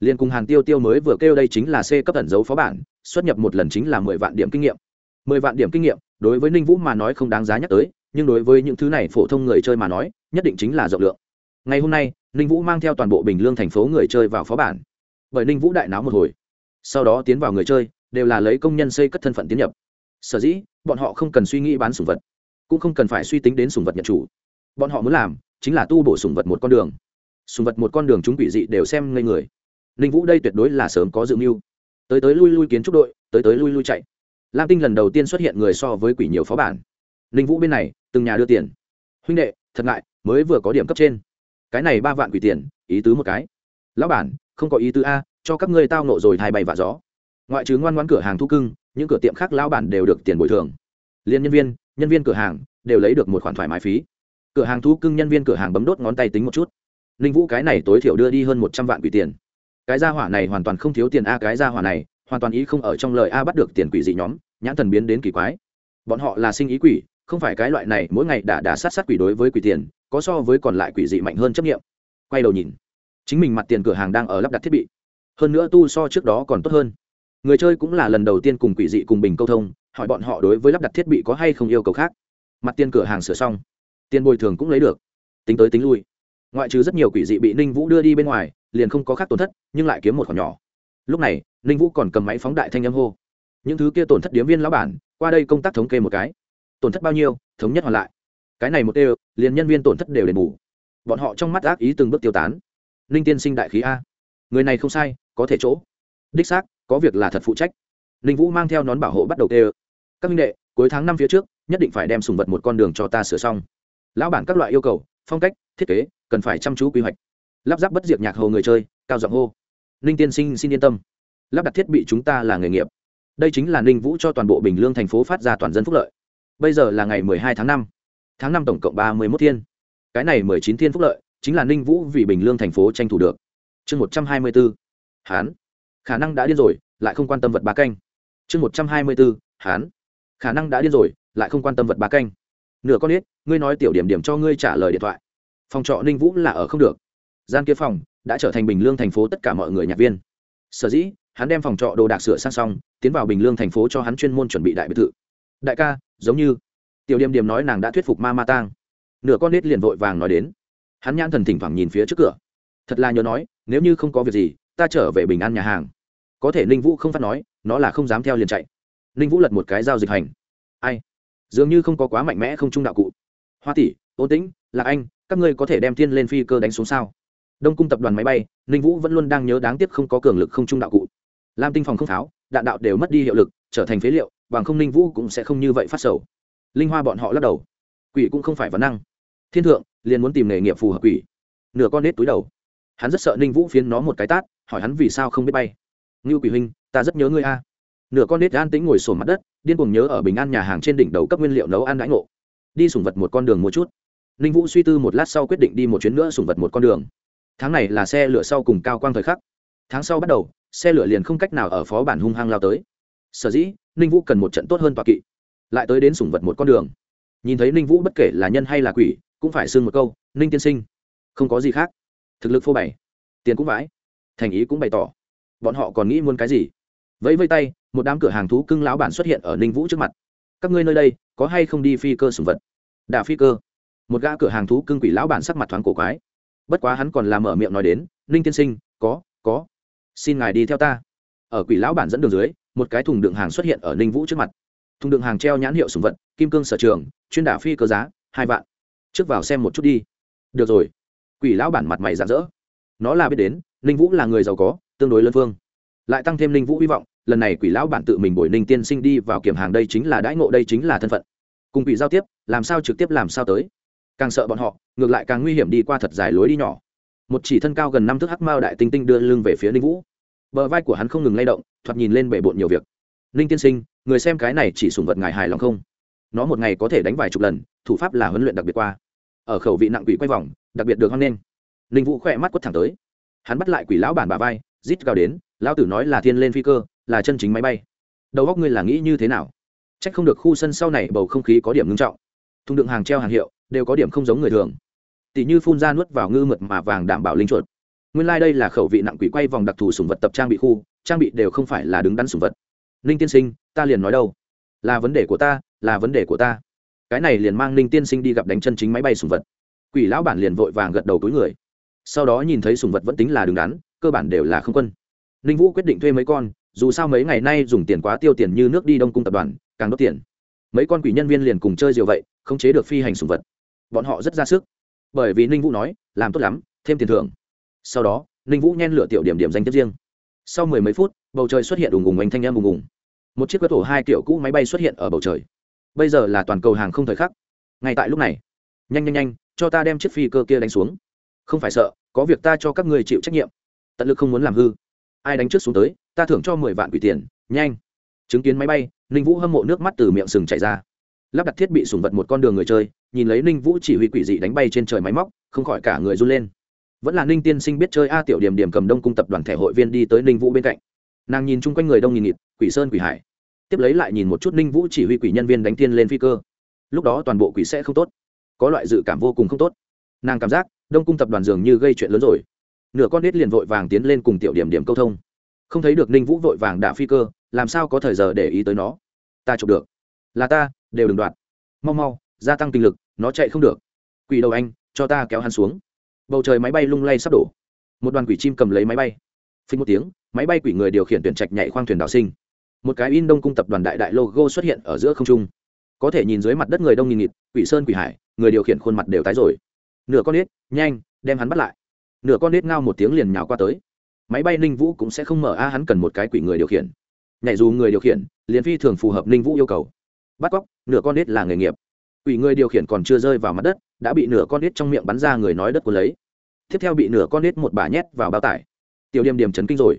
Liên cùng hàn tiêu tiêu mới vừa kêu đây chính là c cấp ẩn dấu phó bản, xuất nhập một lần chính là mười vạn điểm kinh nghiệm. Mười vạn điểm kinh nghiệm, đối với ninh vũ mà nói không đáng giá nhắc tới, nhưng đối với những thứ này phổ thông người chơi mà nói, nhất định chính là rộng lượng ngày hôm nay, ninh vũ mang theo toàn bộ bình lương thành phố người chơi vào phó bản. Bởi ninh vũ đại náo một hồi. Sau đó tiến vào người chơi, đều là lấy công nhân xây cất thân phận tiến nhập. Sở dĩ, bọn họ không cần suy nghĩ bán sủng vật, cũng không cần phải suy tính đến sủng vật nhận chủ. Bọn họ muốn làm chính là tu bổ sủng vật một con đường. Sủng vật một con đường chúng quỷ dị đều xem ngây người. Ninh vũ đây tuyệt đối là sớm có dự mưu. Tới tới lui lui kiến trúc đội, tới tới lui lui chạy. Lam tinh lần đầu tiên xuất hiện người so với quỷ nhiều phó bản. Ninh vũ bên này, từng nhà đưa tiền. Huynh đệ, thật ngại, mới vừa có điểm cấp trên cái này ba vạn quỷ tiền, ý tứ một cái. Lão bản, không có ý tứ a, cho các ngươi tao nộ rồi hai bay vạ gió. Ngoại trừ ngoan ngoãn cửa hàng thu cưng, những cửa tiệm khác lão bản đều được tiền bồi thường. Liên nhân viên nhân viên cửa hàng đều lấy được một khoản thoải mái phí. Cửa hàng thu cưng nhân viên cửa hàng bấm đốt ngón tay tính một chút. Ninh vũ cái này tối thiểu đưa đi hơn một trăm vạn quỷ tiền. Cái gia hỏa này hoàn toàn không thiếu tiền a, cái gia hỏa này hoàn toàn ý không ở trong lời a bắt được tiền quỷ dị nhóm, nhãn thần biến đến kỳ quái. Bọn họ là sinh ý quỷ, không phải cái loại này, mỗi ngày đã đã sát sát quỷ đối với quỷ tiền có so với còn lại quỷ dị mạnh hơn chấp nghiệm. Quay đầu nhìn, chính mình mặt tiền cửa hàng đang ở lắp đặt thiết bị. Hơn nữa tu so trước đó còn tốt hơn. Người chơi cũng là lần đầu tiên cùng quỷ dị cùng bình câu thông, hỏi bọn họ đối với lắp đặt thiết bị có hay không yêu cầu khác. Mặt tiền cửa hàng sửa xong, tiền bồi thường cũng lấy được. Tính tới tính lui. Ngoại trừ rất nhiều quỷ dị bị ninh vũ đưa đi bên ngoài, liền không có khác tổn thất, nhưng lại kiếm một khoản nhỏ. Lúc này, ninh vũ còn cầm máy phóng đại thanh âm hô. Những thứ kia tổn thất điếm viên lão bản, qua đây công tác thống kê một cái. Tổn thất bao nhiêu, thống nhất hoàn lại cái này một đều, liền nhân viên tổn thất đều đền bù. Bọn họ trong mắt ác ý từng bước tiêu tán. Ninh tiên sinh đại khí a. Người này không sai, có thể chỗ. Đích xác, có việc là thật phụ trách. Ninh vũ mang theo nón bảo hộ bắt đầu tê các minh đệ, cuối tháng năm phía trước, nhất định phải đem sùng vật một con đường cho ta sửa xong. Lão bản các loại yêu cầu, phong cách, thiết kế, cần phải chăm chú quy hoạch. Lắp ráp bất diệt nhạc hầu người chơi, cao giọng hô. Ninh tiên sinh xin yên tâm. Lắp đặt thiết bị chúng ta là nghề nghiệp. Đây chính là ninh vũ cho toàn bộ bình lương thành phố phát ra toàn dân phúc lợi. Bây giờ là ngày mười hai tháng năm tháng năm tổng cộng ba mươi mốt thiên. Cái này mười chín thiên phúc lợi, chính là ninh vũ vì bình lương thành phố tranh thủ được. Chương một trăm hai mươi b ố hán. Khả năng đã điên rồi, lại không quan tâm vật ba canh. Chương một trăm hai mươi b ố hán. Khả năng đã điên rồi, lại không quan tâm vật ba canh. Nửa con ít ngươi nói tiểu điểm điểm cho ngươi trả lời điện thoại. Phòng trọ ninh vũ là ở không được. Gian kia phòng đã trở thành bình lương thành phố tất cả mọi người nhạc viên. Sở dĩ, hắn đem phòng trọ đồ đạc sửa sang xong, tiến vào bình lương thành phố cho hắn chuyên môn chuẩn bị đại biệt thự. Đại ca, giống như tiểu điểm điểm nói nàng đã thuyết phục ma ma tang. Nửa con nết liền vội vàng nói đến. Hắn nhãn thần thỉnh thoảng nhìn phía trước cửa. Thật là nhớ nói, nếu như không có việc gì, ta trở về bình an nhà hàng. Có thể ninh vũ không phát nói, nó là không dám theo liền chạy. Ninh vũ lật một cái giao dịch hành. Ai? Dường như không có quá mạnh mẽ không trung đạo cụ. Hoa tỷ ôn tĩnh là anh, các ngươi có thể đem thiên lên phi cơ đánh xuống sao? Đông cung tập đoàn máy bay, ninh vũ vẫn luôn đang nhớ đáng tiếc không có cường lực không trung đạo cụ. Lam tinh phòng không pháo, đạn đạo đều mất đi hiệu lực, trở thành phế liệu, bằng không ninh vũ cũng sẽ không như vậy phát sầu linh hoa bọn họ lắc đầu. Quỷ cũng không phải văn năng. Thiên thượng, liền muốn tìm nghề nghiệp phù hợp quỷ. Nửa con nết túi đầu. Hắn rất sợ ninh vũ phiến nó một cái tát, hỏi hắn vì sao không biết bay. Ngưu quỷ huynh, ta rất nhớ ngươi a. Nửa con nết an tính ngồi sổ mặt đất, điên cuồng nhớ ở bình an nhà hàng trên đỉnh đầu cấp nguyên liệu nấu ăn đãi ngộ. Đi sùng vật một con đường một chút. Ninh vũ suy tư một lát sau quyết định đi một chuyến nữa sùng vật một con đường. Tháng này là xe lửa sau cùng cao quang thời khắc. Tháng sau bắt đầu, xe lửa liền không cách nào ở phó bản hung hăng lao tới. Sở dĩ, ninh vũ cần một trận tốt hơn tọa kỵ lại tới đến sủng vật một con đường. Nhìn thấy ninh vũ bất kể là nhân hay là quỷ, cũng phải xưng một câu, ninh tiên sinh. Không có gì khác. Thực lực phô bày, tiền cũng vãi, thành ý cũng bày tỏ. Bọn họ còn nghĩ muốn cái gì? Vẫy vây tay, một đám cửa hàng thú cưng lão bản xuất hiện ở ninh vũ trước mặt. Các ngươi nơi đây, có hay không đi phi cơ sùng vật? Đà phi cơ. Một gã cửa hàng thú cưng quỷ lão bản sắc mặt thoáng cổ quái. Bất quá hắn còn làm mở miệng nói đến, ninh tiên sinh, có có. Xin ngài đi theo ta. Ở quỷ lão bản dẫn đường dưới, một cái thùng đựng hàng xuất hiện ở ninh vũ trước mặt thùng đựng hàng treo nhãn hiệu sùng vật, kim cương sở trường, chuyên đả phi cơ giá, hai vạn. Trước vào xem một chút đi. Được rồi. Quỷ lão bản mặt mày rạng rỡ. Nó là biết đến, ninh vũ là người giàu có, tương đối lân phương lại tăng thêm ninh vũ hy vọng, lần này quỷ lão bản tự mình bồi ninh tiên sinh đi vào kiểm hàng đây chính là đãi ngộ, đây chính là thân phận. Cùng quỷ giao tiếp, làm sao trực tiếp làm sao tới. Càng sợ bọn họ, ngược lại càng nguy hiểm đi qua thật dài lối đi nhỏ. Một chỉ thân cao gần năm thước hắc mao đại tinh tinh đưa lưng về phía ninh vũ. Bờ vai của hắn không ngừng lay động, thoạt nhìn lên bể bộn nhiều việc. Ninh tiên sinh người xem cái này chỉ sùng vật ngài hài lòng không? Nó một ngày có thể đánh vài chục lần, thủ pháp là huấn luyện đặc biệt qua. Ở khẩu vị nặng quỷ quay vòng, đặc biệt được hoan nghênh. Ninh vũ khỏe mắt quất thẳng tới. Hắn bắt lại quỷ lão bản bà vai, rít gào đến, lão tử nói là thiên lên phi cơ, là chân chính máy bay. Đầu góc ngươi là nghĩ như thế nào? C h ắ c không được khu sân sau này bầu không khí có điểm ngưng trọng. Thùng đựng hàng treo hàng hiệu, đều có điểm không giống người thường. Tỷ như phun ra nuốt vào ngư mượt mà vàng đảm bảo linh chuột. Nguyên lai、like、đây là khẩu vị nặng quỷ quay vòng đặc thù sùng vật tập trang bị khu, trang bị đều không phải là đứng đắn sùng vật. Ninh tiên sinh ta liền nói đâu? Là vấn đề của ta, là vấn đề của ta. Cái này liền mang ninh tiên sinh đi gặp đánh chân chính máy bay sùng vật. Quỷ lão bản liền vội vàng gật đầu túi người. Sau đó nhìn thấy sùng vật vẫn tính là đứng đắn, cơ bản đều là không quân. Ninh vũ quyết định thuê mấy con, dù sao mấy ngày nay dùng tiền quá tiêu tiền như nước đi đông cung tập đoàn, càng đốt tiền. Mấy con quỷ nhân viên liền cùng chơi diều vậy, không chế được phi hành sùng vật. Bọn họ rất ra sức. Bởi vì ninh vũ nói, làm tốt lắm, thêm tiền thưởng. Sau đó, ninh vũ nhen lửa tiểu điểm điểm danh tiếp riêng. Sau mười mấy phút, bầu trời xuất hiện ùng ùng oanh thanh em ùng ùng một chiếc cơ ổ hai kiểu cũ máy bay xuất hiện ở bầu trời. Bây giờ là toàn cầu hàng không thời khắc. Ngay tại lúc này, nhanh nhanh nhanh, cho ta đem chiếc phi cơ kia đánh xuống. Không phải sợ, có việc ta cho các người chịu trách nhiệm. Tận lực không muốn làm hư. Ai đánh trước xuống tới, ta thưởng cho mười vạn quỷ tiền. Nhanh. Chứng kiến máy bay, ninh vũ hâm mộ nước mắt từ miệng sừng chạy ra. Lắp đặt thiết bị sùng vật một con đường người chơi, nhìn lấy ninh vũ chỉ huy quỷ dị đánh bay trên trời máy móc, không khỏi cả người run lên. Vẫn là ninh tiên sinh biết chơi a tiểu điểm điểm cầm đông cung tập đoàn thẻ hội viên đi tới ninh vũ bên cạnh. Nàng nhìn chung quanh người đông nghìn nghịt quỷ sơn quỷ hải. Tiếp lấy lại nhìn một chút ninh vũ chỉ huy quỷ nhân viên đánh tiên lên phi cơ. Lúc đó toàn bộ quỷ sẽ không tốt, có loại dự cảm vô cùng không tốt. Nàng cảm giác đông cung tập đoàn dường như gây chuyện lớn rồi. Nửa con nết liền vội vàng tiến lên cùng tiểu điểm điểm câu thông. Không thấy được ninh vũ vội vàng đả phi cơ, làm sao có thời giờ để ý tới nó? Ta chụp được. Là ta, đều đừng đoạt. Mau mau, gia tăng kinh lực, nó chạy không được. Quỷ đầu anh, cho ta kéo hắn xuống. Bầu trời máy bay lung lay sắp đổ. Một đoàn quỷ chim cầm lấy máy bay. Phình một tiếng, máy bay quỷ người điều khiển tuyển trạch nhảy khoang thuyền đảo sinh một cái in đông cung tập đoàn đại đại logo xuất hiện ở giữa không trung. Có thể nhìn dưới mặt đất người đông nghìn nghịt, quỷ sơn quỷ hải, người điều khiển khuôn mặt đều tái rồi. Nửa con nết nhanh, đem hắn bắt lại. Nửa con nết ngao một tiếng liền nhào qua tới. Máy bay ninh vũ cũng sẽ không mở, a, hắn cần một cái quỷ người điều khiển. Nhảy dù người điều khiển, liền phi thường phù hợp ninh vũ yêu cầu. Bắt cóc, nửa con nết là nghề nghiệp. Quỷ người điều khiển còn chưa rơi vào mặt đất, đã bị nửa con nết trong miệng bắn ra người nói đất của lấy. Tiếp theo bị nửa con nết một bà nhét vào bao tải. Tiểu điểm điểm chấn kinh rồi.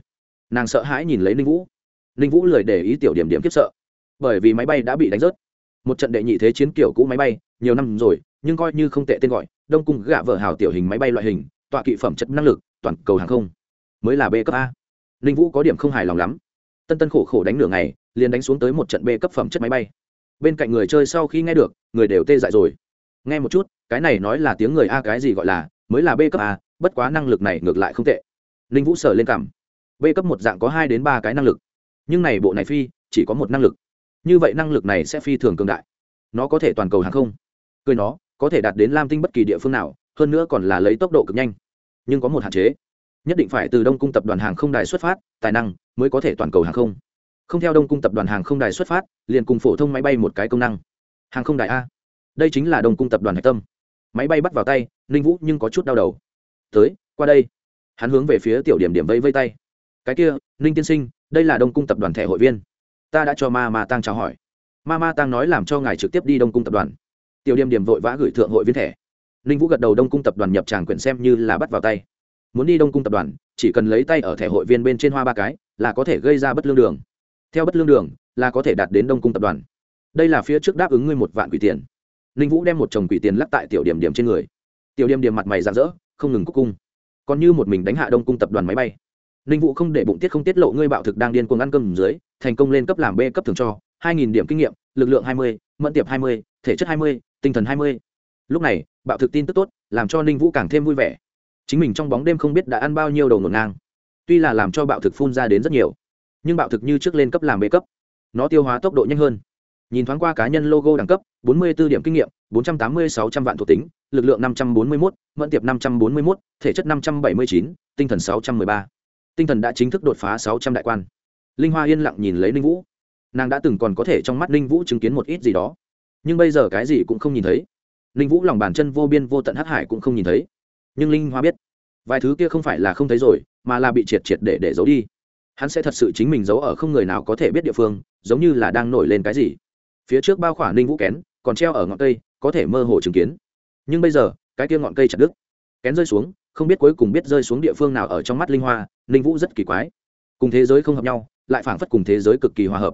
Nàng sợ hãi nhìn lấy ninh vũ ninh vũ lười để ý tiểu điểm điểm kiếp sợ. Bởi vì máy bay đã bị đánh rớt. Một trận đệ nhị thế chiến kiểu cũ máy bay, nhiều năm rồi, nhưng coi như không tệ tên gọi, đông cung gạ vợ hào tiểu hình máy bay loại hình, tọa kỵ phẩm chất năng lực, toàn cầu hàng không. Mới là b cấp a. Ninh vũ có điểm không hài lòng lắm. Tân tân khổ khổ đánh nửa ngày, liền đánh xuống tới một trận b cấp phẩm chất máy bay. Bên cạnh người chơi sau khi nghe được, người đều tê dại rồi. Nghe một chút, cái này nói là tiếng người a cái gì gọi là, mới là b cấp a, bất quá năng lực này ngược lại không tệ. Ninh vũ sở lên cảm. B cấp một dạng có hai đến ba cái năng lực nhưng này bộ này phi, chỉ có một năng lực. Như vậy năng lực này sẽ phi thường cường đại. Nó có thể toàn cầu hàng không. Cười nó, có thể đạt đến lam tinh bất kỳ địa phương nào, hơn nữa còn là lấy tốc độ cực nhanh. Nhưng có một hạn chế. Nhất định phải từ đông cung tập đoàn hàng không đài xuất phát, tài năng mới có thể toàn cầu hàng không. Không theo đông cung tập đoàn hàng không đài xuất phát, liền cùng phổ thông máy bay một cái công năng. Hàng không đài a. Đây chính là đông cung tập đoàn hạch tâm. Máy bay bắt vào tay, ninh vũ nhưng có chút đau đầu. Tới, qua đây. Hắn hướng về phía tiểu điểm điểm vây vây tay cái kia, ninh tiên sinh, đây là đông cung tập đoàn thẻ hội viên. Ta đã cho ma ma tăng chào hỏi. Ma ma tăng nói làm cho ngài trực tiếp đi đông cung tập đoàn. Tiểu điểm điểm vội vã gửi thượng hội viên thẻ. Ninh vũ gật đầu đông cung tập đoàn nhập tràng quyển xem như là bắt vào tay. Muốn đi đông cung tập đoàn, chỉ cần lấy tay ở thẻ hội viên bên trên hoa ba cái, là có thể gây ra bất lương đường. Theo bất lương đường, là có thể đạt đến đông cung tập đoàn. Đây là phía trước đáp ứng ngươi một vạn quỷ tiền. Ninh vũ đem một chồng quỷ tiền lắc tại tiểu điểm điểm trên người. Tiểu điểm điểm mặt mày rạng rỡ, không ngừng cúc cung. Còn như một mình đánh hạ đông cung tập đoàn máy bay ninh vũ không để bụng tiết không tiết lộ ngươi bạo thực đang điên cuồng ăn cơm dưới thành công lên cấp làm b cấp thường cho hai nghìn điểm kinh nghiệm lực lượng hai mươi mẫn tiệp hai mươi thể chất hai mươi tinh thần hai mươi. Lúc này bạo thực tin tức tốt làm cho ninh vũ càng thêm vui vẻ. Chính mình trong bóng đêm không biết đã ăn bao nhiêu đầu ngổn ngang. Tuy là làm cho bạo thực phun ra đến rất nhiều nhưng bạo thực như trước lên cấp làm B cấp nó tiêu hóa tốc độ nhanh hơn. Nhìn thoáng qua cá nhân logo đẳng cấp 44 điểm kinh nghiệm 480 600 vạn thuộc tính lực lượng 541, mẫn tiệp 541, thể chất 579, tinh thần 613 tinh thần đã chính thức đột phá 600 đại quan. Linh hoa yên lặng nhìn lấy linh vũ. Nàng đã từng còn có thể trong mắt linh vũ chứng kiến một ít gì đó. Nhưng bây giờ cái gì cũng không nhìn thấy. Linh vũ lòng bàn chân vô biên vô tận hắc hải cũng không nhìn thấy. Nhưng linh hoa biết, vài thứ kia không phải là không thấy rồi, mà là bị triệt triệt để để giấu đi. Hắn sẽ thật sự chính mình giấu ở không người nào có thể biết địa phương, giống như là đang nổi lên cái gì. Phía trước bao khỏa ninh vũ kén, còn treo ở ngọn cây, có thể mơ hồ chứng kiến. Nhưng bây giờ, cái kia ngọn cây chặt đứt. Kén rơi xuống không biết cuối cùng biết rơi xuống địa phương nào ở trong mắt linh hoa, ninh vũ rất kỳ quái. Cùng thế giới không hợp nhau, lại phảng phất cùng thế giới cực kỳ hòa hợp.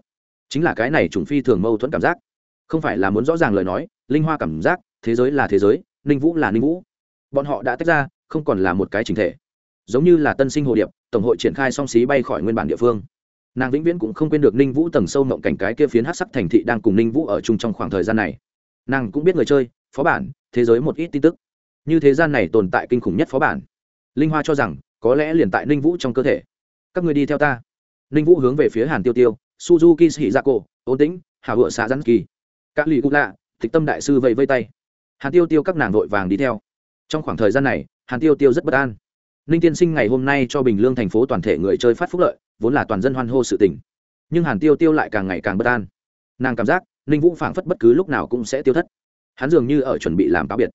Chính là cái này chủng phi thường mâu thuẫn cảm giác. Không phải là muốn rõ ràng lời nói, linh hoa cảm giác, thế giới là thế giới, ninh vũ là ninh vũ. Bọn họ đã tách ra, không còn là một cái chính thể. Giống như là tân sinh hồ điệp, tổng hội triển khai song xí bay khỏi nguyên bản địa phương. Nàng vĩnh viễn cũng không quên được ninh vũ tầng sâu mộng cảnh cái kia phiến hát sắc thành thị đang cùng ninh vũ ở chung trong khoảng thời gian này. Nàng cũng biết người chơi, phó bản, thế giới một ít tin tức như thế gian này tồn tại kinh khủng nhất phó bản. Linh hoa cho rằng, có lẽ liền tại ninh vũ trong cơ thể. Các người đi theo ta. Ninh vũ hướng về phía hàn tiêu tiêu, suzuki sĩ gia cổ ôn tĩnh, hà vựa xã rắn kỳ. Các lì cụ lạ, tịch tâm đại sư vẫy vây tay. Hàn tiêu tiêu các nàng vội vàng đi theo. Trong khoảng thời gian này, hàn tiêu tiêu rất bất an. Ninh tiên sinh ngày hôm nay cho bình lương thành phố toàn thể người chơi phát phúc lợi, vốn là toàn dân hoan hô sự tình. Nhưng hàn tiêu tiêu lại càng ngày càng bất an. Nàng cảm giác, ninh vũ phảng phất bất cứ lúc nào cũng sẽ tiêu thất. Hắn dường như ở chuẩn bị làm cáo biệt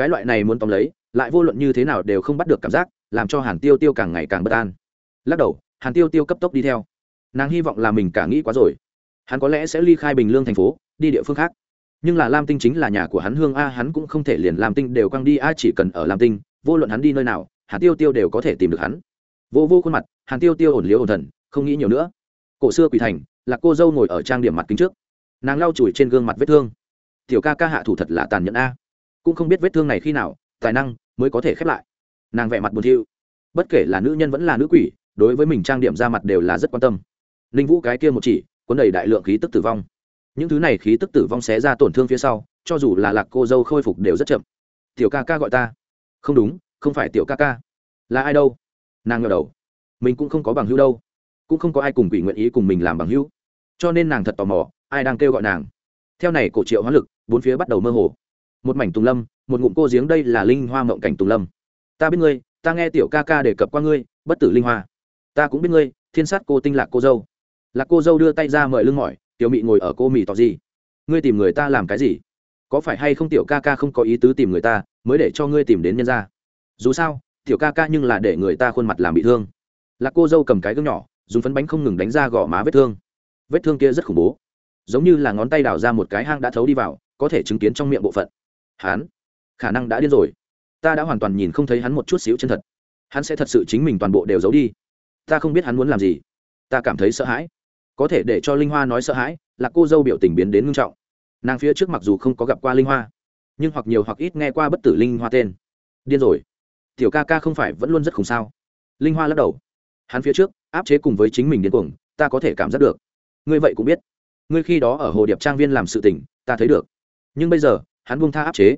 cái loại này muốn tóm lấy, lại vô luận như thế nào đều không bắt được cảm giác, làm cho hàn tiêu tiêu càng ngày càng bất an. Lắc đầu, hàn tiêu tiêu cấp tốc đi theo. Nàng hy vọng là mình cả nghĩ quá rồi. Hắn có lẽ sẽ ly khai bình lương thành phố, đi địa phương khác. Nhưng là lam tinh chính là nhà của hắn hương a, hắn cũng không thể liền lam tinh đều quăng đi, a chỉ cần ở lam tinh, vô luận hắn đi nơi nào, hàn tiêu tiêu đều có thể tìm được hắn. Vô vô khuôn mặt, hàn tiêu tiêu ổn liếu ổn thần, không nghĩ nhiều nữa. Cổ xưa quỷ thành, là cô dâu ngồi ở trang điểm mặt kính trước. Nàng lau chùi trên gương mặt vết thương. Tiểu ca ca hạ thủ thật là tàn nhẫn a cũng không biết vết thương này khi nào, tài năng mới có thể khép lại. Nàng vẽ mặt buồn thiu. Bất kể là nữ nhân vẫn là nữ quỷ, đối với mình trang điểm ra mặt đều là rất quan tâm. Ninh vũ cái kia một chỉ, cuốn đầy đại lượng khí tức tử vong. Những thứ này khí tức tử vong xé ra tổn thương phía sau, cho dù là lạc cô dâu khôi phục đều rất chậm. Tiểu ca ca gọi ta. Không đúng, không phải tiểu ca ca. Là ai đâu? Nàng ngờ đầu. Mình cũng không có bằng hữu đâu. Cũng không có ai cùng quỷ nguyện ý cùng mình làm bằng hữu. Cho nên nàng thật tò mò, ai đang kêu gọi nàng. Theo này cổ triệu hóa lực, bốn phía bắt đầu mơ hồ một mảnh tùng lâm, một ngụm cô giếng đây là linh hoa mộng cảnh tùng lâm. Ta biết ngươi, ta nghe tiểu ca ca đề cập qua ngươi, bất tử linh hoa. Ta cũng biết ngươi, thiên sát cô tinh lạc cô dâu. Lạc cô dâu đưa tay ra mời lưng mỏi, tiểu mị ngồi ở cô mì tỏ gì? Ngươi tìm người ta làm cái gì? Có phải hay không tiểu ca ca không có ý tứ tìm người ta, mới để cho ngươi tìm đến nhân ra dù sao, tiểu ca ca nhưng là để người ta khuôn mặt làm bị thương. Lạc cô dâu cầm cái gương nhỏ, dùng phấn bánh không ngừng đánh ra gõ má vết thương. Vết thương kia rất khủng bố. Giống như là ngón tay đào ra một cái hang đã thấu đi vào, có thể chứng kiến trong miệng bộ phận hắn khả năng đã điên rồi. Ta đã hoàn toàn nhìn không thấy hắn một chút xíu chân thật. Hắn sẽ thật sự chính mình toàn bộ đều giấu đi. Ta không biết hắn muốn làm gì. Ta cảm thấy sợ hãi. Có thể để cho linh hoa nói sợ hãi, là cô dâu biểu tình biến đến ngưng trọng. Nàng phía trước mặc dù không có gặp qua linh hoa, nhưng hoặc nhiều hoặc ít nghe qua bất tử linh hoa tên. Điên rồi. Tiểu ca ca không phải vẫn luôn rất khủng sao? Linh hoa lắc đầu. Hắn phía trước, áp chế cùng với chính mình điên cuồng, ta có thể cảm giác được. Ngươi vậy cũng biết. Ngươi khi đó ở hồ điệp trang viên làm sự tình, ta thấy được. Nhưng bây giờ hắn buông tha áp chế.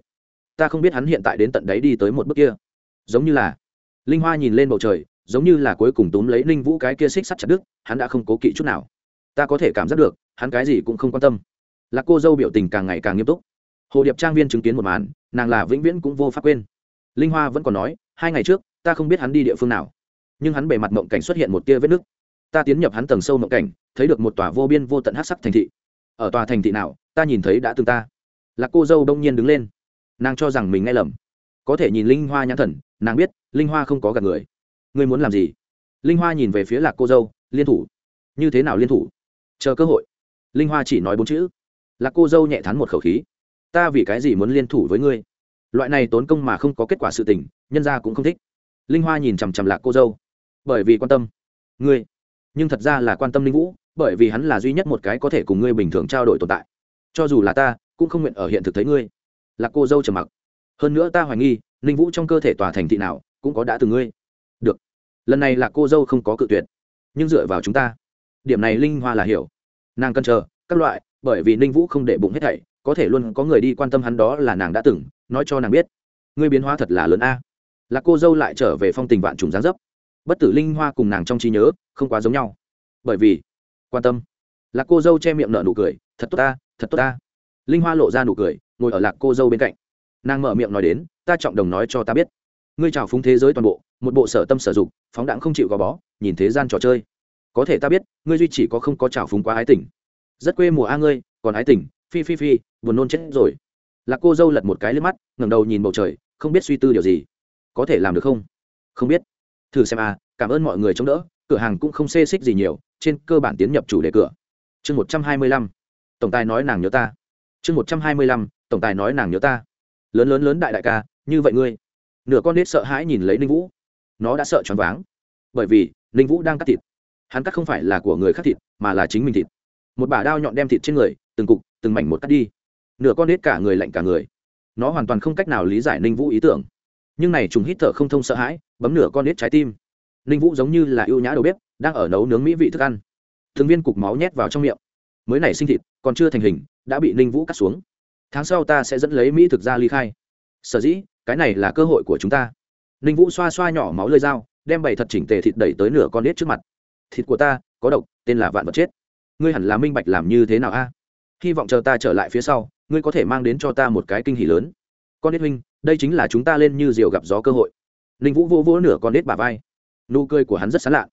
Ta không biết hắn hiện tại đến tận đấy đi tới một bước kia. Giống như là, linh hoa nhìn lên bầu trời, giống như là cuối cùng túm lấy linh vũ cái kia xích sắt chặt đứt, hắn đã không cố kỵ chút nào. Ta có thể cảm giác được, hắn cái gì cũng không quan tâm. Là cô dâu biểu tình càng ngày càng nghiêm túc. Hồ điệp trang viên chứng kiến một màn, nàng là vĩnh viễn cũng vô pháp quên. Linh hoa vẫn còn nói, hai ngày trước, ta không biết hắn đi địa phương nào. Nhưng hắn bề mặt mộng cảnh xuất hiện một tia vết nứt. Ta tiến nhập hắn tầng sâu mộng cảnh, thấy được một tòa vô biên vô tận hát sắc thành thị. Ở tòa thành thị nào, ta nhìn thấy đã từng ta là cô dâu đông nhiên đứng lên. Nàng cho rằng mình nghe lầm. Có thể nhìn linh hoa nhãn thần, nàng biết linh hoa không có gặp người. Ngươi muốn làm gì? Linh hoa nhìn về phía lạc cô dâu, liên thủ. Như thế nào liên thủ? Chờ cơ hội. Linh hoa chỉ nói bốn chữ. Lạc cô dâu nhẹ thắn một khẩu khí. Ta vì cái gì muốn liên thủ với ngươi? Loại này tốn công mà không có kết quả sự tình, nhân ra cũng không thích. Linh hoa nhìn chằm chằm lạc cô dâu. Bởi vì quan tâm. Ngươi. Nhưng thật ra là quan tâm linh vũ, bởi vì hắn là duy nhất một cái có thể cùng ngươi bình thường trao đổi tồn tại. Cho dù là ta cũng không nguyện ở hiện thực thấy ngươi. Là cô dâu trầm mặc. Hơn nữa ta hoài nghi linh vũ trong cơ thể tòa thành thị nào cũng có đã từ ngươi. Được. Lần này là cô dâu không có cự tuyệt, nhưng dựa vào chúng ta, điểm này linh hoa là hiểu. Nàng cân chờ, các loại, bởi vì ninh vũ không để bụng hết thảy, có thể luôn có người đi quan tâm hắn đó là nàng đã từng, nói cho nàng biết. Ngươi biến hóa thật là lớn a. Là cô dâu lại trở về phong tình vạn trùng gián dấp. Bất tử linh hoa cùng nàng trong trí nhớ không quá giống nhau. Bởi vì, quan tâm. Là cô dâu che miệng nở nụ cười, thật tốt ta, thật tốt ta linh hoa lộ ra nụ cười, ngồi ở lạc cô dâu bên cạnh. Nàng mở miệng nói đến, ta trọng đồng nói cho ta biết. Ngươi trào phúng thế giới toàn bộ, một bộ sở tâm sở dục, phóng đẳng không chịu gò bó, nhìn thế gian trò chơi. Có thể ta biết, ngươi duy chỉ có không có trào phúng quá ái tình. Rất quê mùa a ngươi, còn ái tình, phi phi phi, buồn nôn chết rồi. Lạc cô dâu lật một cái lên mắt, ngẩng đầu nhìn bầu trời, không biết suy tư điều gì. Có thể làm được không? Không biết. Thử xem a, cảm ơn mọi người chống đỡ, cửa hàng cũng không xê xích gì nhiều, trên cơ bản tiến nhập chủ đề cửa. Chương một trăm hai mươi lăm. Tổng tài nói nàng nhớ ta chương một trăm hai mươi lăm, tổng tài nói nàng nhớ ta. Lớn lớn lớn đại đại ca, như vậy ngươi. Nửa con nết sợ hãi nhìn lấy ninh vũ. Nó đã sợ choáng váng. Bởi vì, ninh vũ đang cắt thịt. Hắn cắt không phải là của người khác thịt, mà là chính mình thịt. Một bả đao nhọn đem thịt trên người, từng cục, từng mảnh một cắt đi. Nửa con nết cả người lạnh cả người. Nó hoàn toàn không cách nào lý giải ninh vũ ý tưởng. Nhưng này trùng hít thở không thông sợ hãi, bấm nửa con nết trái tim. Ninh vũ giống như là ưu nhã đầu bếp, đang ở nấu nướng mỹ vị thức ăn. Thường viên cục máu nhét vào trong miệng. Mới nảy sinh thịt, còn chưa thành hình đã bị ninh vũ cắt xuống. Tháng sau ta sẽ dẫn lấy mỹ thực ra ly khai. Sở dĩ, cái này là cơ hội của chúng ta. Ninh vũ xoa xoa nhỏ máu lơi dao, đem bày thật chỉnh tề thịt đẩy tới nửa con nết trước mặt. Thịt của ta, có độc, tên là vạn vật chết. Ngươi hẳn là minh bạch làm như thế nào a? Hy vọng chờ ta trở lại phía sau, ngươi có thể mang đến cho ta một cái kinh hỉ lớn. Con nết huynh, đây chính là chúng ta lên như diều gặp gió cơ hội. Ninh vũ vô vỗ nửa con nết bà vai. Nụ cười của hắn rất sán lạ.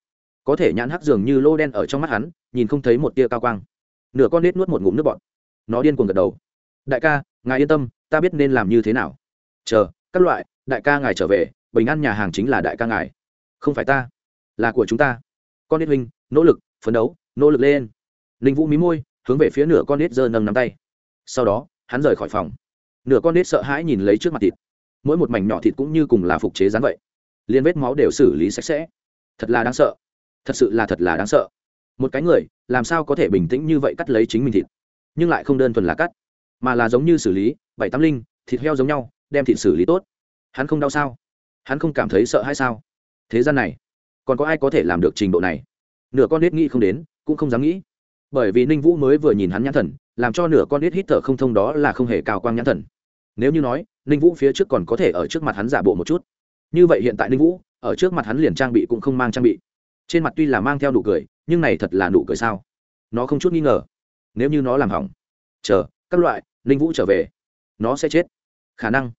Có thể nhãn hắc dường như lô đen ở trong mắt hắn, nhìn không thấy một tia cao quang. Nửa con nết nuốt một ngụm nước bọt nó điên cuồng gật đầu. Đại ca, ngài yên tâm, ta biết nên làm như thế nào. Chờ, các loại, đại ca ngài trở về, bình an nhà hàng chính là đại ca ngài. Không phải ta, là của chúng ta. Con nết huynh, nỗ lực, phấn đấu, nỗ lực lên. Ninh vũ mí môi, hướng về phía nửa con nết giơ nâng nắm tay. Sau đó, hắn rời khỏi phòng. Nửa con nết sợ hãi nhìn lấy trước mặt thịt. Mỗi một mảnh nhỏ thịt cũng như cùng là phục chế rán vậy. Liên vết máu đều xử lý sạch sẽ. Thật là đáng sợ. Thật sự là thật là đáng sợ. Một cái người, làm sao có thể bình tĩnh như vậy cắt lấy chính mình thịt? Nhưng lại không đơn thuần là cắt, mà là giống như xử lý, bảy tám linh, thịt heo giống nhau, đem thịt xử lý tốt. Hắn không đau sao? Hắn không cảm thấy sợ hay sao? Thế gian này, còn có ai có thể làm được trình độ này? Nửa con nết nghĩ không đến, cũng không dám nghĩ. Bởi vì ninh vũ mới vừa nhìn hắn nhãn thần, làm cho nửa con nết hít thở không thông đó là không hề cao quang nhãn thần. Nếu như nói, ninh vũ phía trước còn có thể ở trước mặt hắn giả bộ một chút. Như vậy hiện tại ninh vũ, ở trước mặt hắn liền trang bị cũng không mang trang bị. Trên mặt tuy là mang theo nụ cười, nhưng này thật là nụ cười sao? Nó không chút nghi ngờ nếu như nó làm hỏng, chờ, các loại, ninh vũ trở về, nó sẽ chết. Khả năng,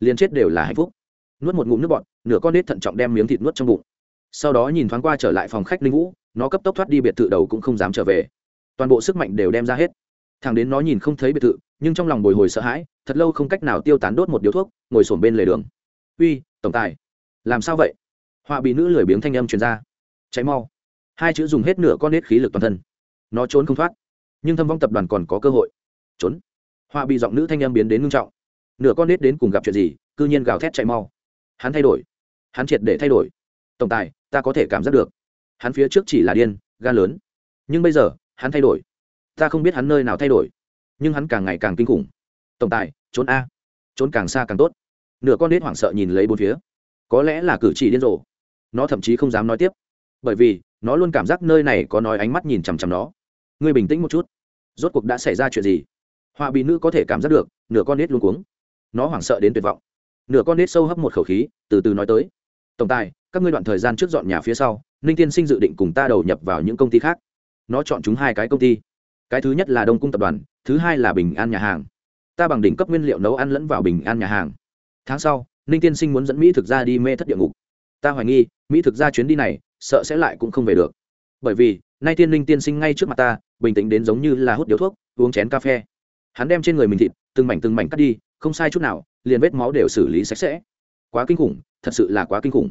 liền chết đều là hạnh phúc. Nuốt một ngụm nước bọt, nửa con nết thận trọng đem miếng thịt nuốt trong bụng. Sau đó nhìn thoáng qua trở lại phòng khách ninh vũ, nó cấp tốc thoát đi biệt thự đầu cũng không dám trở về. Toàn bộ sức mạnh đều đem ra hết. Thằng đến nó nhìn không thấy biệt thự, nhưng trong lòng bồi hồi sợ hãi, thật lâu không cách nào tiêu tán đốt một điếu thuốc, ngồi sổm bên lề đường. Uy, tổng tài, làm sao vậy? Họa bị nữ lười biếng thanh âm truyền ra. Cháy mau. Hai chữ dùng hết nửa con nết khí lực toàn thân. Nó trốn không thoát nhưng thâm vong tập đoàn còn có cơ hội. Trốn. Họa bị giọng nữ thanh em biến đến ngưng trọng. Nửa con nết đến cùng gặp chuyện gì, cư nhiên gào thét chạy mau. Hắn thay đổi. Hắn triệt để thay đổi. Tổng tài, ta có thể cảm giác được. Hắn phía trước chỉ là điên, gan lớn. Nhưng bây giờ, hắn thay đổi. Ta không biết hắn nơi nào thay đổi. Nhưng hắn càng ngày càng kinh khủng. Tổng tài, trốn a. Trốn càng xa càng tốt. Nửa con nết hoảng sợ nhìn lấy bốn phía. Có lẽ là cử chỉ điên rồ. Nó thậm chí không dám nói tiếp. Bởi vì, nó luôn cảm giác nơi này có nói ánh mắt nhìn chằm chằm nó. Ngươi bình tĩnh một chút rốt cuộc đã xảy ra chuyện gì? Họa bị nữ có thể cảm giác được, nửa con nết luôn cuống. Nó hoảng sợ đến tuyệt vọng. Nửa con nết sâu hấp một khẩu khí, từ từ nói tới. Tổng tài, các ngươi đoạn thời gian trước dọn nhà phía sau, ninh tiên sinh dự định cùng ta đầu nhập vào những công ty khác. Nó chọn chúng hai cái công ty. Cái thứ nhất là đông cung tập đoàn, thứ hai là bình an nhà hàng. Ta bằng đỉnh cấp nguyên liệu nấu ăn lẫn vào bình an nhà hàng. Tháng sau, ninh tiên sinh muốn dẫn mỹ thực ra đi mê thất địa ngục. Ta hoài nghi, mỹ thực ra chuyến đi này, sợ sẽ lại cũng không về được. Bởi vì, nay tiên ninh tiên sinh ngay trước mặt ta bình tĩnh đến giống như là hút điếu thuốc, uống chén cà phê. Hắn đem trên người mình thịt, từng mảnh từng mảnh cắt đi, không sai chút nào, liền vết máu đều xử lý sạch sẽ. Quá kinh khủng, thật sự là quá kinh khủng.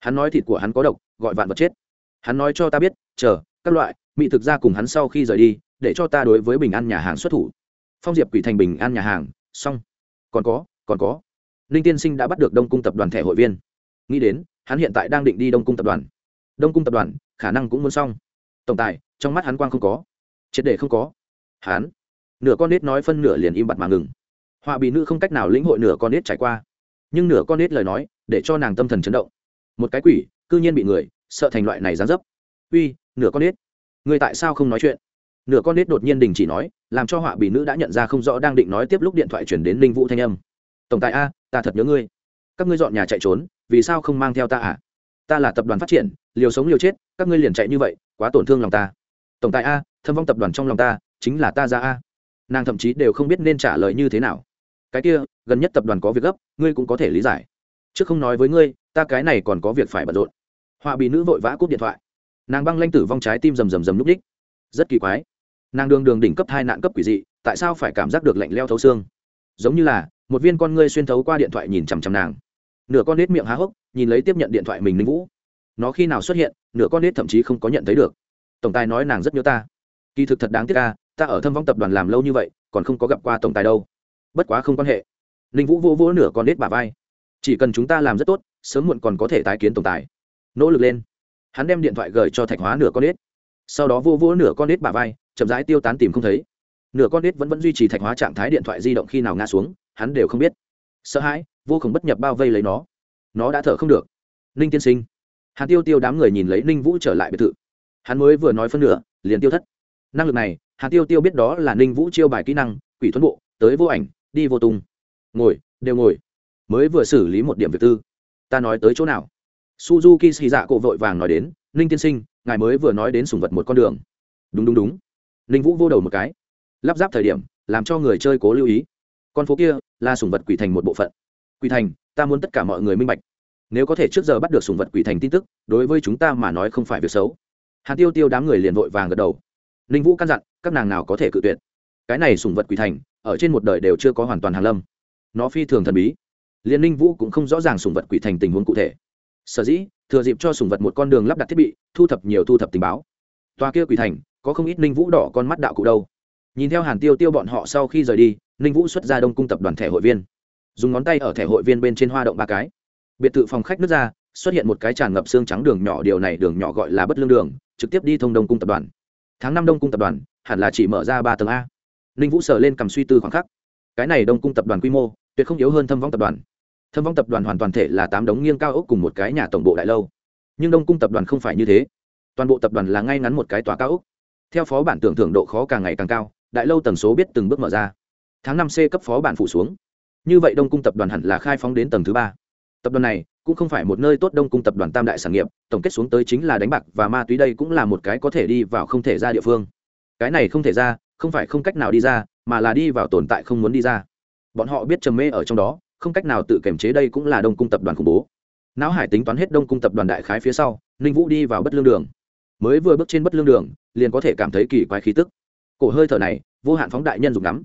Hắn nói thịt của hắn có độc, gọi vạn vật chết. Hắn nói cho ta biết, chờ, các loại, mỹ thực ra cùng hắn sau khi rời đi, để cho ta đối với bình an nhà hàng xuất thủ. Phong diệp quỷ thành bình an nhà hàng, xong. Còn có còn có. Ninh tiên sinh đã bắt được đông cung tập đoàn thẻ hội viên. Nghĩ đến, hắn hiện tại đang định đi đông cung tập đoàn. Đông cung tập đoàn, khả năng cũng muốn xong. Tổng tài, trong mắt hắn quang không có triệt để không có. Hắn nửa con nết nói phân nửa liền im bặt mà ngừng. Họa bị nữ không cách nào lĩnh hội nửa con nết trải qua. Nhưng nửa con nết lời nói, để cho nàng tâm thần chấn động. Một cái quỷ, cư nhiên bị người, sợ thành loại này dán dấp. Uy, nửa con nết. Người tại sao không nói chuyện? Nửa con nết đột nhiên đình chỉ nói, làm cho họa bị nữ đã nhận ra không rõ đang định nói tiếp lúc điện thoại chuyển đến linh vũ thanh âm. Tổng tài a, ta thật nhớ ngươi. Các ngươi dọn nhà chạy trốn, vì sao không mang theo ta à? Ta là tập đoàn phát triển, liều sống liều chết, các ngươi liền chạy như vậy, quá tổn thương lòng ta. Tổng tài a thâm vong tập đoàn trong lòng ta chính là ta ra a. Nàng thậm chí đều không biết nên trả lời như thế nào. Cái kia, gần nhất tập đoàn có việc gấp, ngươi cũng có thể lý giải. Trước không nói với ngươi, ta cái này còn có việc phải bận rộn. Họa bị nữ vội vã cúp điện thoại. Nàng băng lanh tử vong trái tim rầm rầm rầm lúc đích. Rất kỳ quái. Nàng đường đường đỉnh cấp hai nạn cấp quỷ dị, tại sao phải cảm giác được lạnh leo thấu xương? Giống như là, một viên con ngươi xuyên thấu qua điện thoại nhìn chằm chằm nàng. Nửa con nết miệng há hốc, nhìn lấy tiếp nhận điện thoại mình linh vũ. Nó khi nào xuất hiện, nửa con nết thậm chí không có nhận thấy được. Tổng tài nói nàng rất nhớ ta kỳ thực thật đáng tiếc ca ta ở thâm vong tập đoàn làm lâu như vậy, còn không có gặp qua tổng tài đâu. Bất quá không quan hệ. Ninh vũ vô vỗ nửa con nết bà vai. Chỉ cần chúng ta làm rất tốt, sớm muộn còn có thể tái kiến tổng tài. Nỗ lực lên. Hắn đem điện thoại gửi cho thạch hóa nửa con nết. Sau đó vô vỗ nửa con nết bà vai, chậm rãi tiêu tán tìm không thấy. Nửa con nết vẫn vẫn duy trì thạch hóa trạng thái điện thoại di động khi nào ngã xuống, hắn đều không biết. Sợ hãi, vô cùng bất nhập bao vây lấy nó. Nó đã thở không được. Ninh tiên sinh. Hàn tiêu tiêu đám người nhìn lấy ninh vũ trở lại biệt thự. Hắn mới vừa nói phân nửa, liền tiêu thất năng lực này hàn tiêu tiêu biết đó là ninh vũ chiêu bài kỹ năng, quỷ thuẫn bộ, tới vô ảnh, đi vô tung. Ngồi, đều ngồi. Mới vừa xử lý một điểm việc tư. Ta nói tới chỗ nào? Suzuki xì dạ cộ vội vàng nói đến, ninh tiên sinh, ngài mới vừa nói đến sùng vật một con đường. Đúng đúng đúng. Ninh vũ vô đầu một cái. Lắp ráp thời điểm, làm cho người chơi cố lưu ý. Con phố kia là sùng vật quỷ thành một bộ phận. Quỷ thành, ta muốn tất cả mọi người minh bạch. Nếu có thể trước giờ bắt được sùng vật quỷ thành tin tức, đối với chúng ta mà nói không phải việc xấu. Hàn tiêu tiêu đám người liền vội vàng gật đầu ninh vũ căn dặn, các nàng nào có thể cự tuyệt. Cái này sùng vật quỷ thành, ở trên một đời đều chưa có hoàn toàn hàn lâm. Nó phi thường thần bí. Liên ninh vũ cũng không rõ ràng sùng vật quỷ thành tình huống cụ thể. Sở dĩ, thừa dịp cho sùng vật một con đường lắp đặt thiết bị, thu thập nhiều thu thập tình báo. Toa kia quỷ thành, có không ít ninh vũ đỏ con mắt đạo cụ đâu. Nhìn theo hàn tiêu tiêu bọn họ sau khi rời đi ninh vũ xuất ra đông cung tập đoàn thẻ hội viên. Dùng ngón tay ở thẻ hội viên bên trên hoa động ba cái. Biệt thự phòng khách nước ra, xuất hiện một cái tràn ngập xương trắng đường nhỏ, điều này đường nhỏ gọi là bất lương đường, trực tiếp đi thông đông cung tập đoàn tháng năm đông cung tập đoàn hẳn là chỉ mở ra ba tầng a. Ninh vũ sờ lên cầm suy tư khoảng khắc. Cái này đông cung tập đoàn quy mô tuyệt không yếu hơn thâm vong tập đoàn. Thâm vong tập đoàn hoàn toàn thể là tám đống nghiêng cao ốc cùng một cái nhà tổng bộ đại lâu. Nhưng đông cung tập đoàn không phải như thế. Toàn bộ tập đoàn là ngay ngắn một cái tòa cao ốc. Theo phó bản tưởng thưởng độ khó càng ngày càng cao, đại lâu tầng số biết từng bước mở ra. Tháng năm c cấp phó bản phụ xuống. Như vậy đông cung tập đoàn hẳn là khai phóng đến tầng thứ ba tập đoàn này cũng không phải một nơi tốt đông cung tập đoàn tam đại sản nghiệp, tổng kết xuống tới chính là đánh bạc và ma túy đây cũng là một cái có thể đi vào không thể ra địa phương. Cái này không thể ra, không phải không cách nào đi ra, mà là đi vào tồn tại không muốn đi ra. Bọn họ biết trầm mê ở trong đó, không cách nào tự kiềm chế đây cũng là đông cung tập đoàn khủng bố. Não hải tính toán hết đông cung tập đoàn đại khái phía sau, ninh vũ đi vào bất lương đường. Mới vừa bước trên bất lương đường, liền có thể cảm thấy kỳ quái khí tức. Cổ hơi thở này, vô hạn phóng đại nhân dùng lắm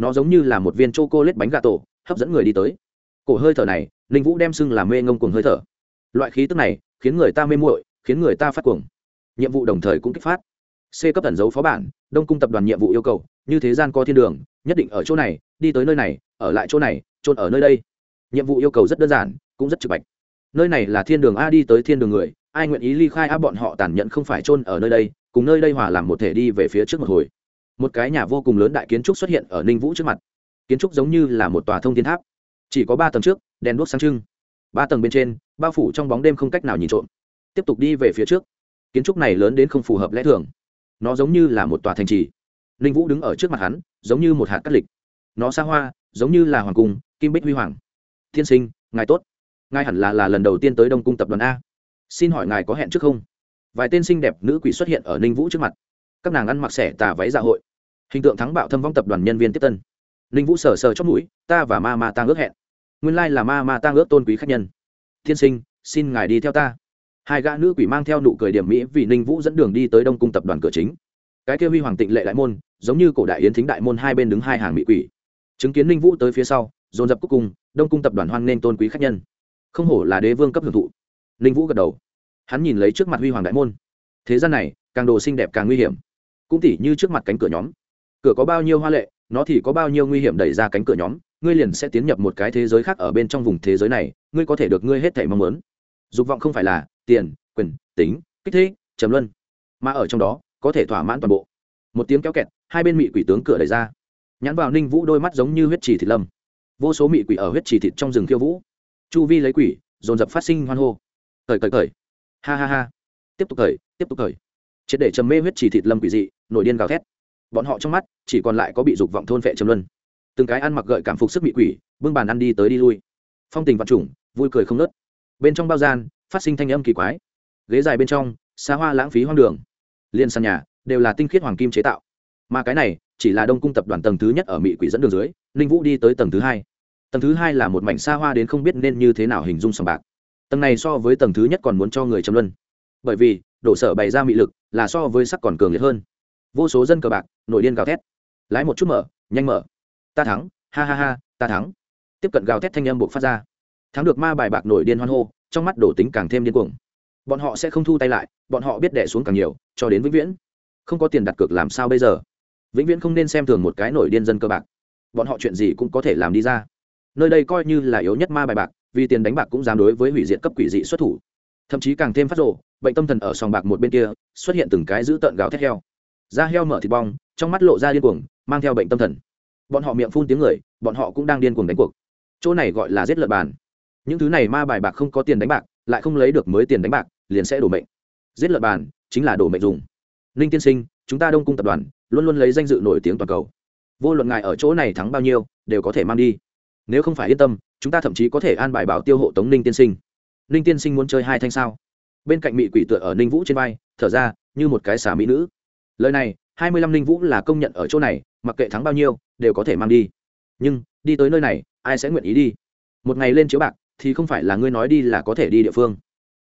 nó giống như là một viên chô cô lết bánh gà tổ, hấp dẫn người đi tới cổ hơi thở này, ninh vũ đem xưng làm mê ngông cuồng hơi thở. Loại khí tức này khiến người ta mê muội, khiến người ta phát cuồng. Nhiệm vụ đồng thời cũng kích phát. C cấp tẩn dấu phó bản, đông cung tập đoàn nhiệm vụ yêu cầu, như thế gian có thiên đường, nhất định ở chỗ này, đi tới nơi này, ở lại chỗ này trôn ở nơi đây. Nhiệm vụ yêu cầu rất đơn giản, cũng rất trực bạch. Nơi này là thiên đường a đi tới thiên đường người, ai nguyện ý ly khai a bọn họ tàn nhẫn không phải trôn ở nơi đây, cùng nơi đây hòa làm một thể đi về phía trước một hồi. Một cái nhà vô cùng lớn đại kiến trúc xuất hiện ở ninh vũ trước mặt. Kiến trúc giống như là một tòa thông thiên tháp chỉ có ba tầng trước, đèn đuốc sáng trưng. Ba tầng bên trên, bao phủ trong bóng đêm không cách nào nhìn trộm. Tiếp tục đi về phía trước. Kiến trúc này lớn đến không phù hợp lẽ thường. Nó giống như là một tòa thành trì. Ninh vũ đứng ở trước mặt hắn, giống như một hạt cắt lịch. Nó xa hoa, giống như là hoàng cung, kim bích huy hoàng. Tiên sinh, ngài tốt. Ngài hẳn là là lần đầu tiên tới đông cung tập đoàn a. Xin hỏi ngài có hẹn trước không? Vài tên xinh đẹp nữ quỷ xuất hiện ở ninh vũ trước mặt. Các nàng ăn mặc xẻ tà váy dạ hội. Hình tượng thắng bạo thâm vong tập đoàn nhân viên tiếp tân ninh vũ sờ sờ chót mũi, ta và ma ma tang ước hẹn. Nguyên lai là ma ma tang ước tôn quý khách nhân. Tiên sinh, xin ngài đi theo ta. Hai gã nữ quỷ mang theo nụ cười điểm mỹ vì ninh vũ dẫn đường đi tới đông cung tập đoàn cửa chính. Cái kia huy hoàng tịnh lệ đại môn, giống như cổ đại yến thính đại môn hai bên đứng hai hàng mỹ quỷ. Chứng kiến ninh vũ tới phía sau, dồn dập cuối cùng, đông cung tập đoàn hoan nên tôn quý khách nhân. Không hổ là đế vương cấp hưởng thụ. Ninh vũ gật đầu. Hắn nhìn lấy trước mặt huy hoàng đại môn. Thế gian này, càng đồ xinh đẹp càng nguy hiểm. Cũng tỉ như trước mặt cánh cửa nhóm. Cửa có bao nhiêu hoa lệ nó thì có bao nhiêu nguy hiểm đẩy ra cánh cửa nhóm, ngươi liền sẽ tiến nhập một cái thế giới khác ở bên trong vùng thế giới này, ngươi có thể được ngươi hết thể mong muốn. Dục vọng không phải là tiền, quyền, tính, kích thích, trầm luân, mà ở trong đó, có thể thỏa mãn toàn bộ. Một tiếng kéo kẹt, hai bên mị quỷ tướng cửa đẩy ra. Nhãn vào ninh vũ đôi mắt giống như huyết trì thịt lâm. Vô số mị quỷ ở huyết trì thịt trong rừng khiêu vũ. Chu vi lấy quỷ, dồn dập phát sinh hoan hô. Cởi cởi cởi ha ha ha. Tiếp tục cởi tiếp tục cởi triệt để trầm mê huyết trì thịt lâm quỷ dị, nổi điên gào thét bọn họ trong mắt chỉ còn lại có bị dục vọng thôn vệ trầm luân. Từng cái ăn mặc gợi cảm phục sức bị quỷ, bưng bàn ăn đi tới đi lui. Phong tình vạn trùng, vui cười không nớt bên trong bao gian, phát sinh thanh âm kỳ quái. Ghế dài bên trong, xa hoa lãng phí hoang đường. Liên sàn nhà, đều là tinh khiết hoàng kim chế tạo. Mà cái này, chỉ là đông cung tập đoàn tầng thứ nhất ở mỹ quỷ dẫn đường dưới, ninh vũ đi tới tầng thứ hai. Tầng thứ hai là một mảnh xa hoa đến không biết nên như thế nào hình dung sòng bạc. Tầng này so với tầng thứ nhất còn muốn cho người châm luân. Bởi vì, đổ sở bày ra mị lực là so với sắc còn cường liệt hơn vô số dân cờ bạc, nổi điên gào thét. Lái một chút mở, nhanh mở. Ta thắng, ha ha ha, ta thắng. Tiếp cận gào thét thanh âm buộc phát ra. Thắng được ma bài bạc nổi điên hoan hô, trong mắt đổ tính càng thêm điên cuồng. Bọn họ sẽ không thu tay lại, bọn họ biết đẻ xuống càng nhiều, cho đến vĩnh viễn. Không có tiền đặt cược làm sao bây giờ? Vĩnh viễn không nên xem thường một cái nổi điên dân cơ bạc. Bọn họ chuyện gì cũng có thể làm đi ra. Nơi đây coi như là yếu nhất ma bài bạc, vì tiền đánh bạc cũng dám đối với hủy diệt cấp quỷ dị xuất thủ. Thậm chí càng thêm phát rộ bệnh tâm thần ở sòng bạc một bên kia, xuất hiện từng cái giữ tợn gào thét heo da heo mở thịt bong, trong mắt lộ ra điên cuồng, mang theo bệnh tâm thần. Bọn họ miệng phun tiếng người, bọn họ cũng đang điên cuồng đánh cuộc. Chỗ này gọi là giết lợn bàn. Những thứ này ma bài bạc không có tiền đánh bạc, lại không lấy được mới tiền đánh bạc, liền sẽ đổ mệnh. Giết lợn bàn chính là đổ mệnh dùng. Ninh tiên sinh, chúng ta đông cung tập đoàn luôn luôn lấy danh dự nổi tiếng toàn cầu. Vô luận ngài ở chỗ này thắng bao nhiêu, đều có thể mang đi. Nếu không phải yên tâm, chúng ta thậm chí có thể an bài bảo tiêu hộ tống ninh tiên sinh. Ninh tiên sinh muốn chơi hai thanh sao? Bên cạnh mỹ quỷ tựa ở ninh vũ trên vai, thở ra, như một cái xà mỹ nữ lời này, hai mươi lăm linh vũ là công nhận ở chỗ này, mặc kệ thắng bao nhiêu, đều có thể mang đi. Nhưng, đi tới nơi này, ai sẽ nguyện ý đi? Một ngày lên chiếu bạc, thì không phải là ngươi nói đi là có thể đi địa phương.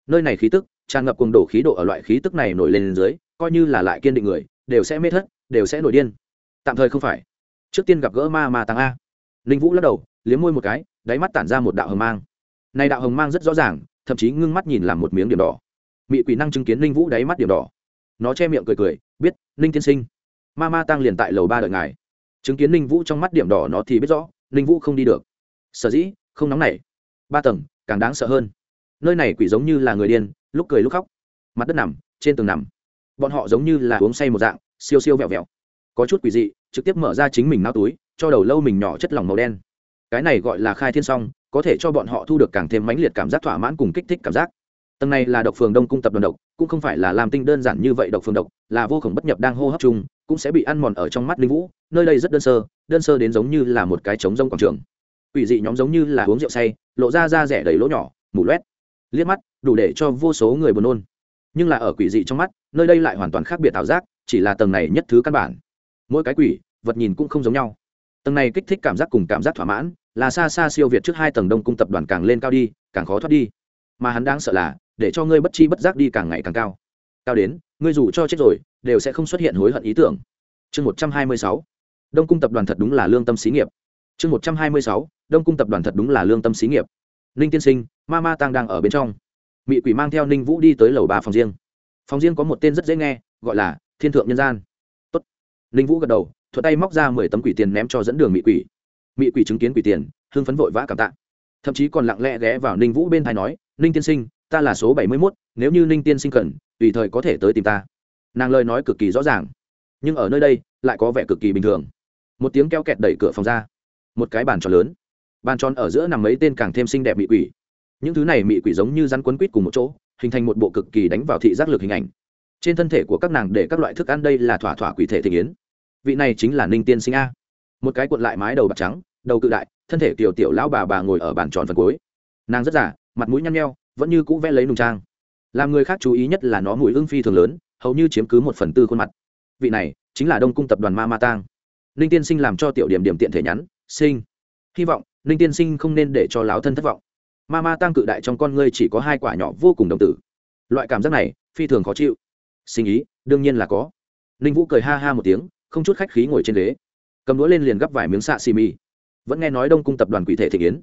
Nơi này khí tức, tràn ngập cùng đổ khí độ ở loại khí tức này nổi lên dưới, coi như là lại kiên định người, đều sẽ mê thất, đều sẽ nổi điên. Tạm thời không phải. Trước tiên gặp gỡ ma ma tăng a. Linh vũ lắc đầu, liếm môi một cái, đáy mắt tản ra một đạo hồng mang. Này đạo hồng mang rất rõ ràng, thậm chí ngưng mắt nhìn làm một miếng điểm đỏ. Mị quỷ năng chứng kiến linh vũ đáy mắt điểm đỏ nó che miệng cười cười, biết, ninh tiên sinh, ma ma tăng liền tại lầu ba đợi ngài. Chứng kiến ninh vũ trong mắt điểm đỏ nó thì biết rõ, ninh vũ không đi được. Sở dĩ, không nóng nảy. Ba tầng, càng đáng sợ hơn. Nơi này quỷ giống như là người điên, lúc cười lúc khóc. Mặt đất nằm, trên tường nằm. Bọn họ giống như là uống say một dạng, siêu siêu vẹo vẹo. Có chút quỷ dị, trực tiếp mở ra chính mình nao túi, cho đầu lâu mình nhỏ chất lỏng màu đen. Cái này gọi là khai thiên song, có thể cho bọn họ thu được càng thêm mãnh liệt cảm giác thỏa mãn cùng kích thích cảm giác tầng này là độc phường đông cung tập đoàn độc, cũng không phải là làm tinh đơn giản như vậy độc phường độc, là vô khổng bất nhập đang hô hấp chung, cũng sẽ bị ăn mòn ở trong mắt linh vũ, nơi đây rất đơn sơ đơn sơ đến giống như là một cái trống rông quảng trường. Quỷ dị nhóm giống như là uống rượu say, lộ ra da rẻ đầy lỗ nhỏ, mù loét. Liếc mắt, đủ để cho vô số người buồn nôn. Nhưng là ở quỷ dị trong mắt, nơi đây lại hoàn toàn khác biệt tạo giác, chỉ là tầng này nhất thứ căn bản. Mỗi cái quỷ, vật nhìn cũng không giống nhau. Tầng này kích thích cảm giác cùng cảm giác thỏa mãn, là xa xa siêu việt trước hai tầng đông cung tập đoàn càng lên cao đi, càng khó thoát đi. Mà hắn đang sợ là để cho ngươi bất chi bất giác đi càng ngày càng cao. Cao đến, ngươi dù cho chết rồi, đều sẽ không xuất hiện hối hận ý tưởng. Chương một trăm hai mươi sáu. Đông cung tập đoàn thật đúng là lương tâm xí nghiệp. Chương một trăm hai mươi sáu. Đông cung tập đoàn thật đúng là lương tâm xí nghiệp. Ninh tiên sinh, ma ma tăng đang ở bên trong. Mị quỷ mang theo ninh vũ đi tới lầu ba phòng riêng. Phòng riêng có một tên rất dễ nghe, gọi là thiên thượng nhân gian. Tốt. ninh vũ gật đầu, thuận tay móc ra mười tấm quỷ tiền ném cho dẫn đường mị quỷ. Mị quỷ chứng kiến quỷ tiền hương phấn vội vã cảm tạ. Thậm chí còn lặng lẽ ghé vào ninh vũ bên thai nói, ninh tiên sinh ta là số bảy mươi mốt, nếu như ninh tiên sinh cần, tùy thời có thể tới tìm ta. Nàng lời nói cực kỳ rõ ràng. Nhưng ở nơi đây, lại có vẻ cực kỳ bình thường. Một tiếng keo kẹt đẩy cửa phòng ra. Một cái bàn tròn lớn. Bàn tròn ở giữa nằm mấy tên càng thêm xinh đẹp mị quỷ. Những thứ này mị quỷ giống như rắn quấn quýt cùng một chỗ, hình thành một bộ cực kỳ đánh vào thị giác lực hình ảnh. Trên thân thể của các nàng để các loại thức ăn đây là thỏa thỏa quỷ thể thị yến vị này chính là ninh tiên sinh a. Một cái cuộn lại mái đầu bạc trắng, đầu cự đại, thân thể tiểu tiểu lão bà bà ngồi ở bàn tròn phần cuối. Nàng rất giả mặt mũi nhăn nheo vẫn như cũ vẽ lấy nùng trang. Làm người khác chú ý nhất là nó mùi ưng phi thường lớn, hầu như chiếm cứ một phần tư khuôn mặt. Vị này, chính là đông cung tập đoàn ma ma tang. Ninh tiên sinh làm cho tiểu điểm điểm tiện thể nhắn, sinh. Hy vọng, ninh tiên sinh không nên để cho lão thân thất vọng. Ma ma tăng cự đại trong con ngươi chỉ có hai quả nhỏ vô cùng đồng tử. Loại cảm giác này, phi thường khó chịu. Sinh ý, đương nhiên là có. Ninh vũ cười ha ha một tiếng, không chút khách khí ngồi trên ghế. Cầm đũa lên liền gắp vài miếng xạ xì mì. Vẫn nghe nói đông cung tập đoàn quỷ thể thị kiến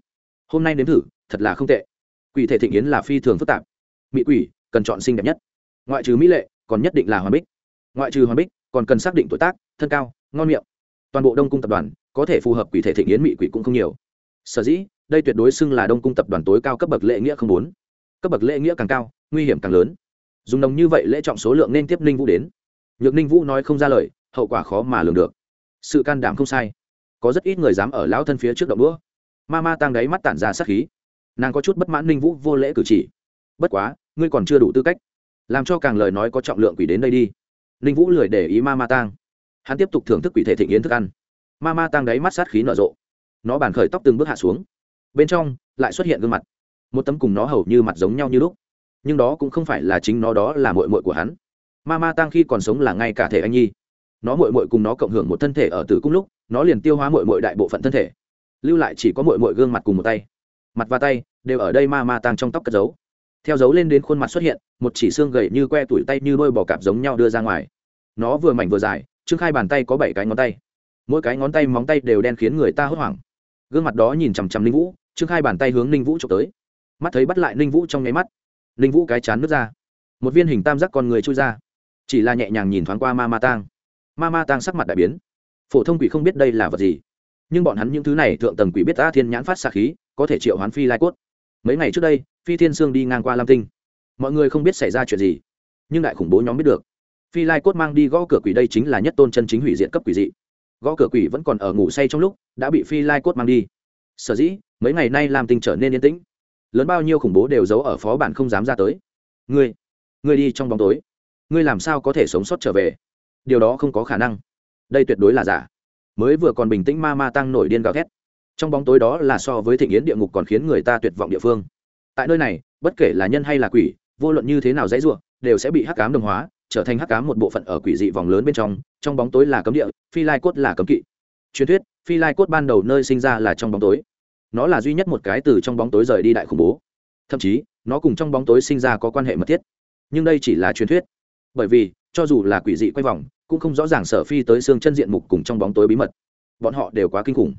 hôm nay nếm thử, thật là không tệ quỷ thể thịnh yến là phi thường phức tạp. Mỹ quỷ cần chọn xinh đẹp nhất. Ngoại trừ mỹ lệ, còn nhất định là hoàn bích. Ngoại trừ hoàn bích, còn cần xác định tuổi tác, thân cao, ngon miệng. Toàn bộ đông cung tập đoàn có thể phù hợp quỷ thể thịnh yến mỹ quỷ cũng không nhiều. Sở dĩ, đây tuyệt đối xưng là đông cung tập đoàn tối cao cấp bậc lễ nghĩa không bốn. Cấp bậc lễ nghĩa càng cao, nguy hiểm càng lớn. Dùng nồng như vậy lễ trọng số lượng nên tiếp ninh vũ đến. Nhược ninh vũ nói không ra lời, hậu quả khó mà lường được. Sự can đảm không sai. Có rất ít người dám ở lão thân phía trước động đũa. Ma ma tăng đáy mắt tản ra sát khí nàng có chút bất mãn ninh vũ vô lễ cử chỉ. Bất quá, ngươi còn chưa đủ tư cách, làm cho càng lời nói có trọng lượng quỷ đến đây đi. Ninh vũ lười để ý ma ma tang. Hắn tiếp tục thưởng thức quỷ thể thịnh yến thức ăn. Ma ma tang đáy mắt sát khí nở rộ. Nó bàn khởi tóc từng bước hạ xuống. Bên trong lại xuất hiện gương mặt. Một tấm cùng nó hầu như mặt giống nhau như lúc. Nhưng đó cũng không phải là chính nó, đó là mội mội của hắn. Ma ma tang khi còn sống là ngay cả thể anh nhi. Nó mội mội cùng nó cộng hưởng một thân thể ở tử cung lúc, nó liền tiêu hóa mội mội đại bộ phận thân thể. Lưu lại chỉ có mội mội gương mặt cùng một tay mặt và tay đều ở đây ma ma Tang trong tóc cất giấu. Theo dấu lên đến khuôn mặt xuất hiện, một chỉ xương gầy như que tủi tay như đôi bò cạp giống nhau đưa ra ngoài. Nó vừa mảnh vừa dài, trương khai bàn tay có bảy cái ngón tay. Mỗi cái ngón tay móng tay đều đen khiến người ta hốt hoảng. Gương mặt đó nhìn chằm chằm ninh vũ, trương khai bàn tay hướng ninh vũ trộm tới. Mắt thấy bắt lại ninh vũ trong nháy mắt, ninh vũ cái chán nước ra. Một viên hình tam giác con người trôi ra, chỉ là nhẹ nhàng nhìn thoáng qua ma ma tang. Ma ma tang sắc mặt đại biến. Phổ thông quỷ không biết đây là vật gì nhưng bọn hắn những thứ này thượng tầng quỷ biết ta thiên nhãn phát xạ khí, có thể triệu hoán phi lai cốt. Mấy ngày trước đây, phi thiên sương đi ngang qua lam tinh. Mọi người không biết xảy ra chuyện gì, nhưng đại khủng bố nhóm biết được. Phi lai cốt mang đi gõ cửa quỷ đây chính là nhất tôn chân chính hủy diện cấp quỷ dị. Gõ cửa quỷ vẫn còn ở ngủ say trong lúc, đã bị phi lai cốt mang đi. Sở dĩ, mấy ngày nay lam tinh trở nên yên tĩnh. Lớn bao nhiêu khủng bố đều giấu ở phó bản không dám ra tới. Ngươi ngươi đi trong bóng tối. Ngươi làm sao có thể sống sót trở về? Điều đó không có khả năng. Đây tuyệt đối là giả mới vừa còn bình tĩnh ma ma tăng nổi điên gào thét. Trong bóng tối đó là so với thịnh yến địa ngục còn khiến người ta tuyệt vọng địa phương. Tại nơi này, bất kể là nhân hay là quỷ, vô luận như thế nào dãy ruộng đều sẽ bị hắc cám đồng hóa, trở thành hắc cám một bộ phận ở quỷ dị vòng lớn bên trong trong bóng tối là cấm địa, phi lai cốt là cấm kỵ. Truyền thuyết, phi lai cốt ban đầu nơi sinh ra là trong bóng tối. Nó là duy nhất một cái từ trong bóng tối rời đi đại khủng bố. Thậm chí, nó cùng trong bóng tối sinh ra có quan hệ mật thiết. Nhưng đây chỉ là truyền thuyết. Bởi vì, cho dù là quỷ dị quay vòng cũng không rõ ràng sở phi tới xương chân diện mục cùng trong bóng tối bí mật. Bọn họ đều quá kinh khủng.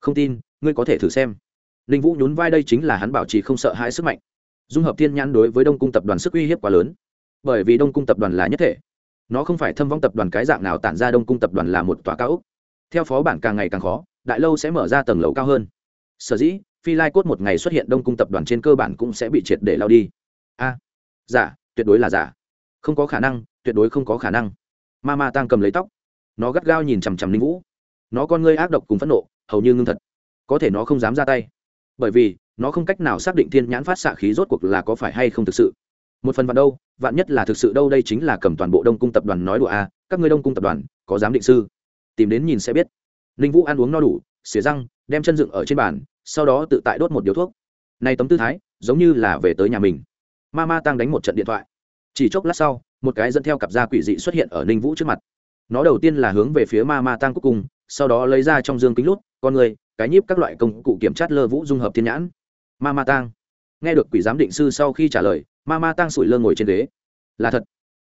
Không tin, ngươi có thể thử xem. Ninh vũ nhún vai, đây chính là hắn bảo trì không sợ hãi sức mạnh. Dung hợp thiên nhãn đối với đông cung tập đoàn sức uy hiếp quá lớn. Bởi vì đông cung tập đoàn là nhất thể, nó không phải thâm vong tập đoàn cái dạng nào tản ra đông cung tập đoàn là một tòa cao ốc. Theo phó bản càng ngày càng khó, đại lâu sẽ mở ra tầng lầu cao hơn. Sở dĩ, phi lai cốt một ngày xuất hiện đông cung tập đoàn trên cơ bản cũng sẽ bị triệt để lao đi. A, giả, tuyệt đối là giả. Không có khả năng, tuyệt đối không có khả năng ma ma tang cầm lấy tóc. Nó gắt gao nhìn chằm chằm linh vũ. Nó con ngươi ác độc cùng phẫn nộ, hầu như ngưng thật. Có thể nó không dám ra tay. Bởi vì, nó không cách nào xác định thiên nhãn phát xạ khí rốt cuộc là có phải hay không thực sự. Một phần vạn đâu, vạn nhất là thực sự đâu đây chính là cầm toàn bộ đông cung tập đoàn nói đùa a, các ngươi đông cung tập đoàn, có giám định sư. Tìm đến nhìn sẽ biết. Ninh vũ ăn uống no đủ, xỉa răng, đem chân dựng ở trên bàn, sau đó tự tại đốt một điếu thuốc. Nay tấm tư thái, giống như là về tới nhà mình. Ma ma tăng đánh một trận điện thoại. Chỉ chốc lát sau một cái dẫn theo cặp da quỷ dị xuất hiện ở ninh vũ trước mặt. Nó đầu tiên là hướng về phía ma ma tăng cuối cùng sau đó lấy ra trong dương kính lút, con người, cái nhíp các loại công cụ kiểm tra lơ vũ dung hợp thiên nhãn. Ma ma tăng nghe được quỷ giám định sư sau khi trả lời, ma ma tăng sủi lơ ngồi trên ghế. Là thật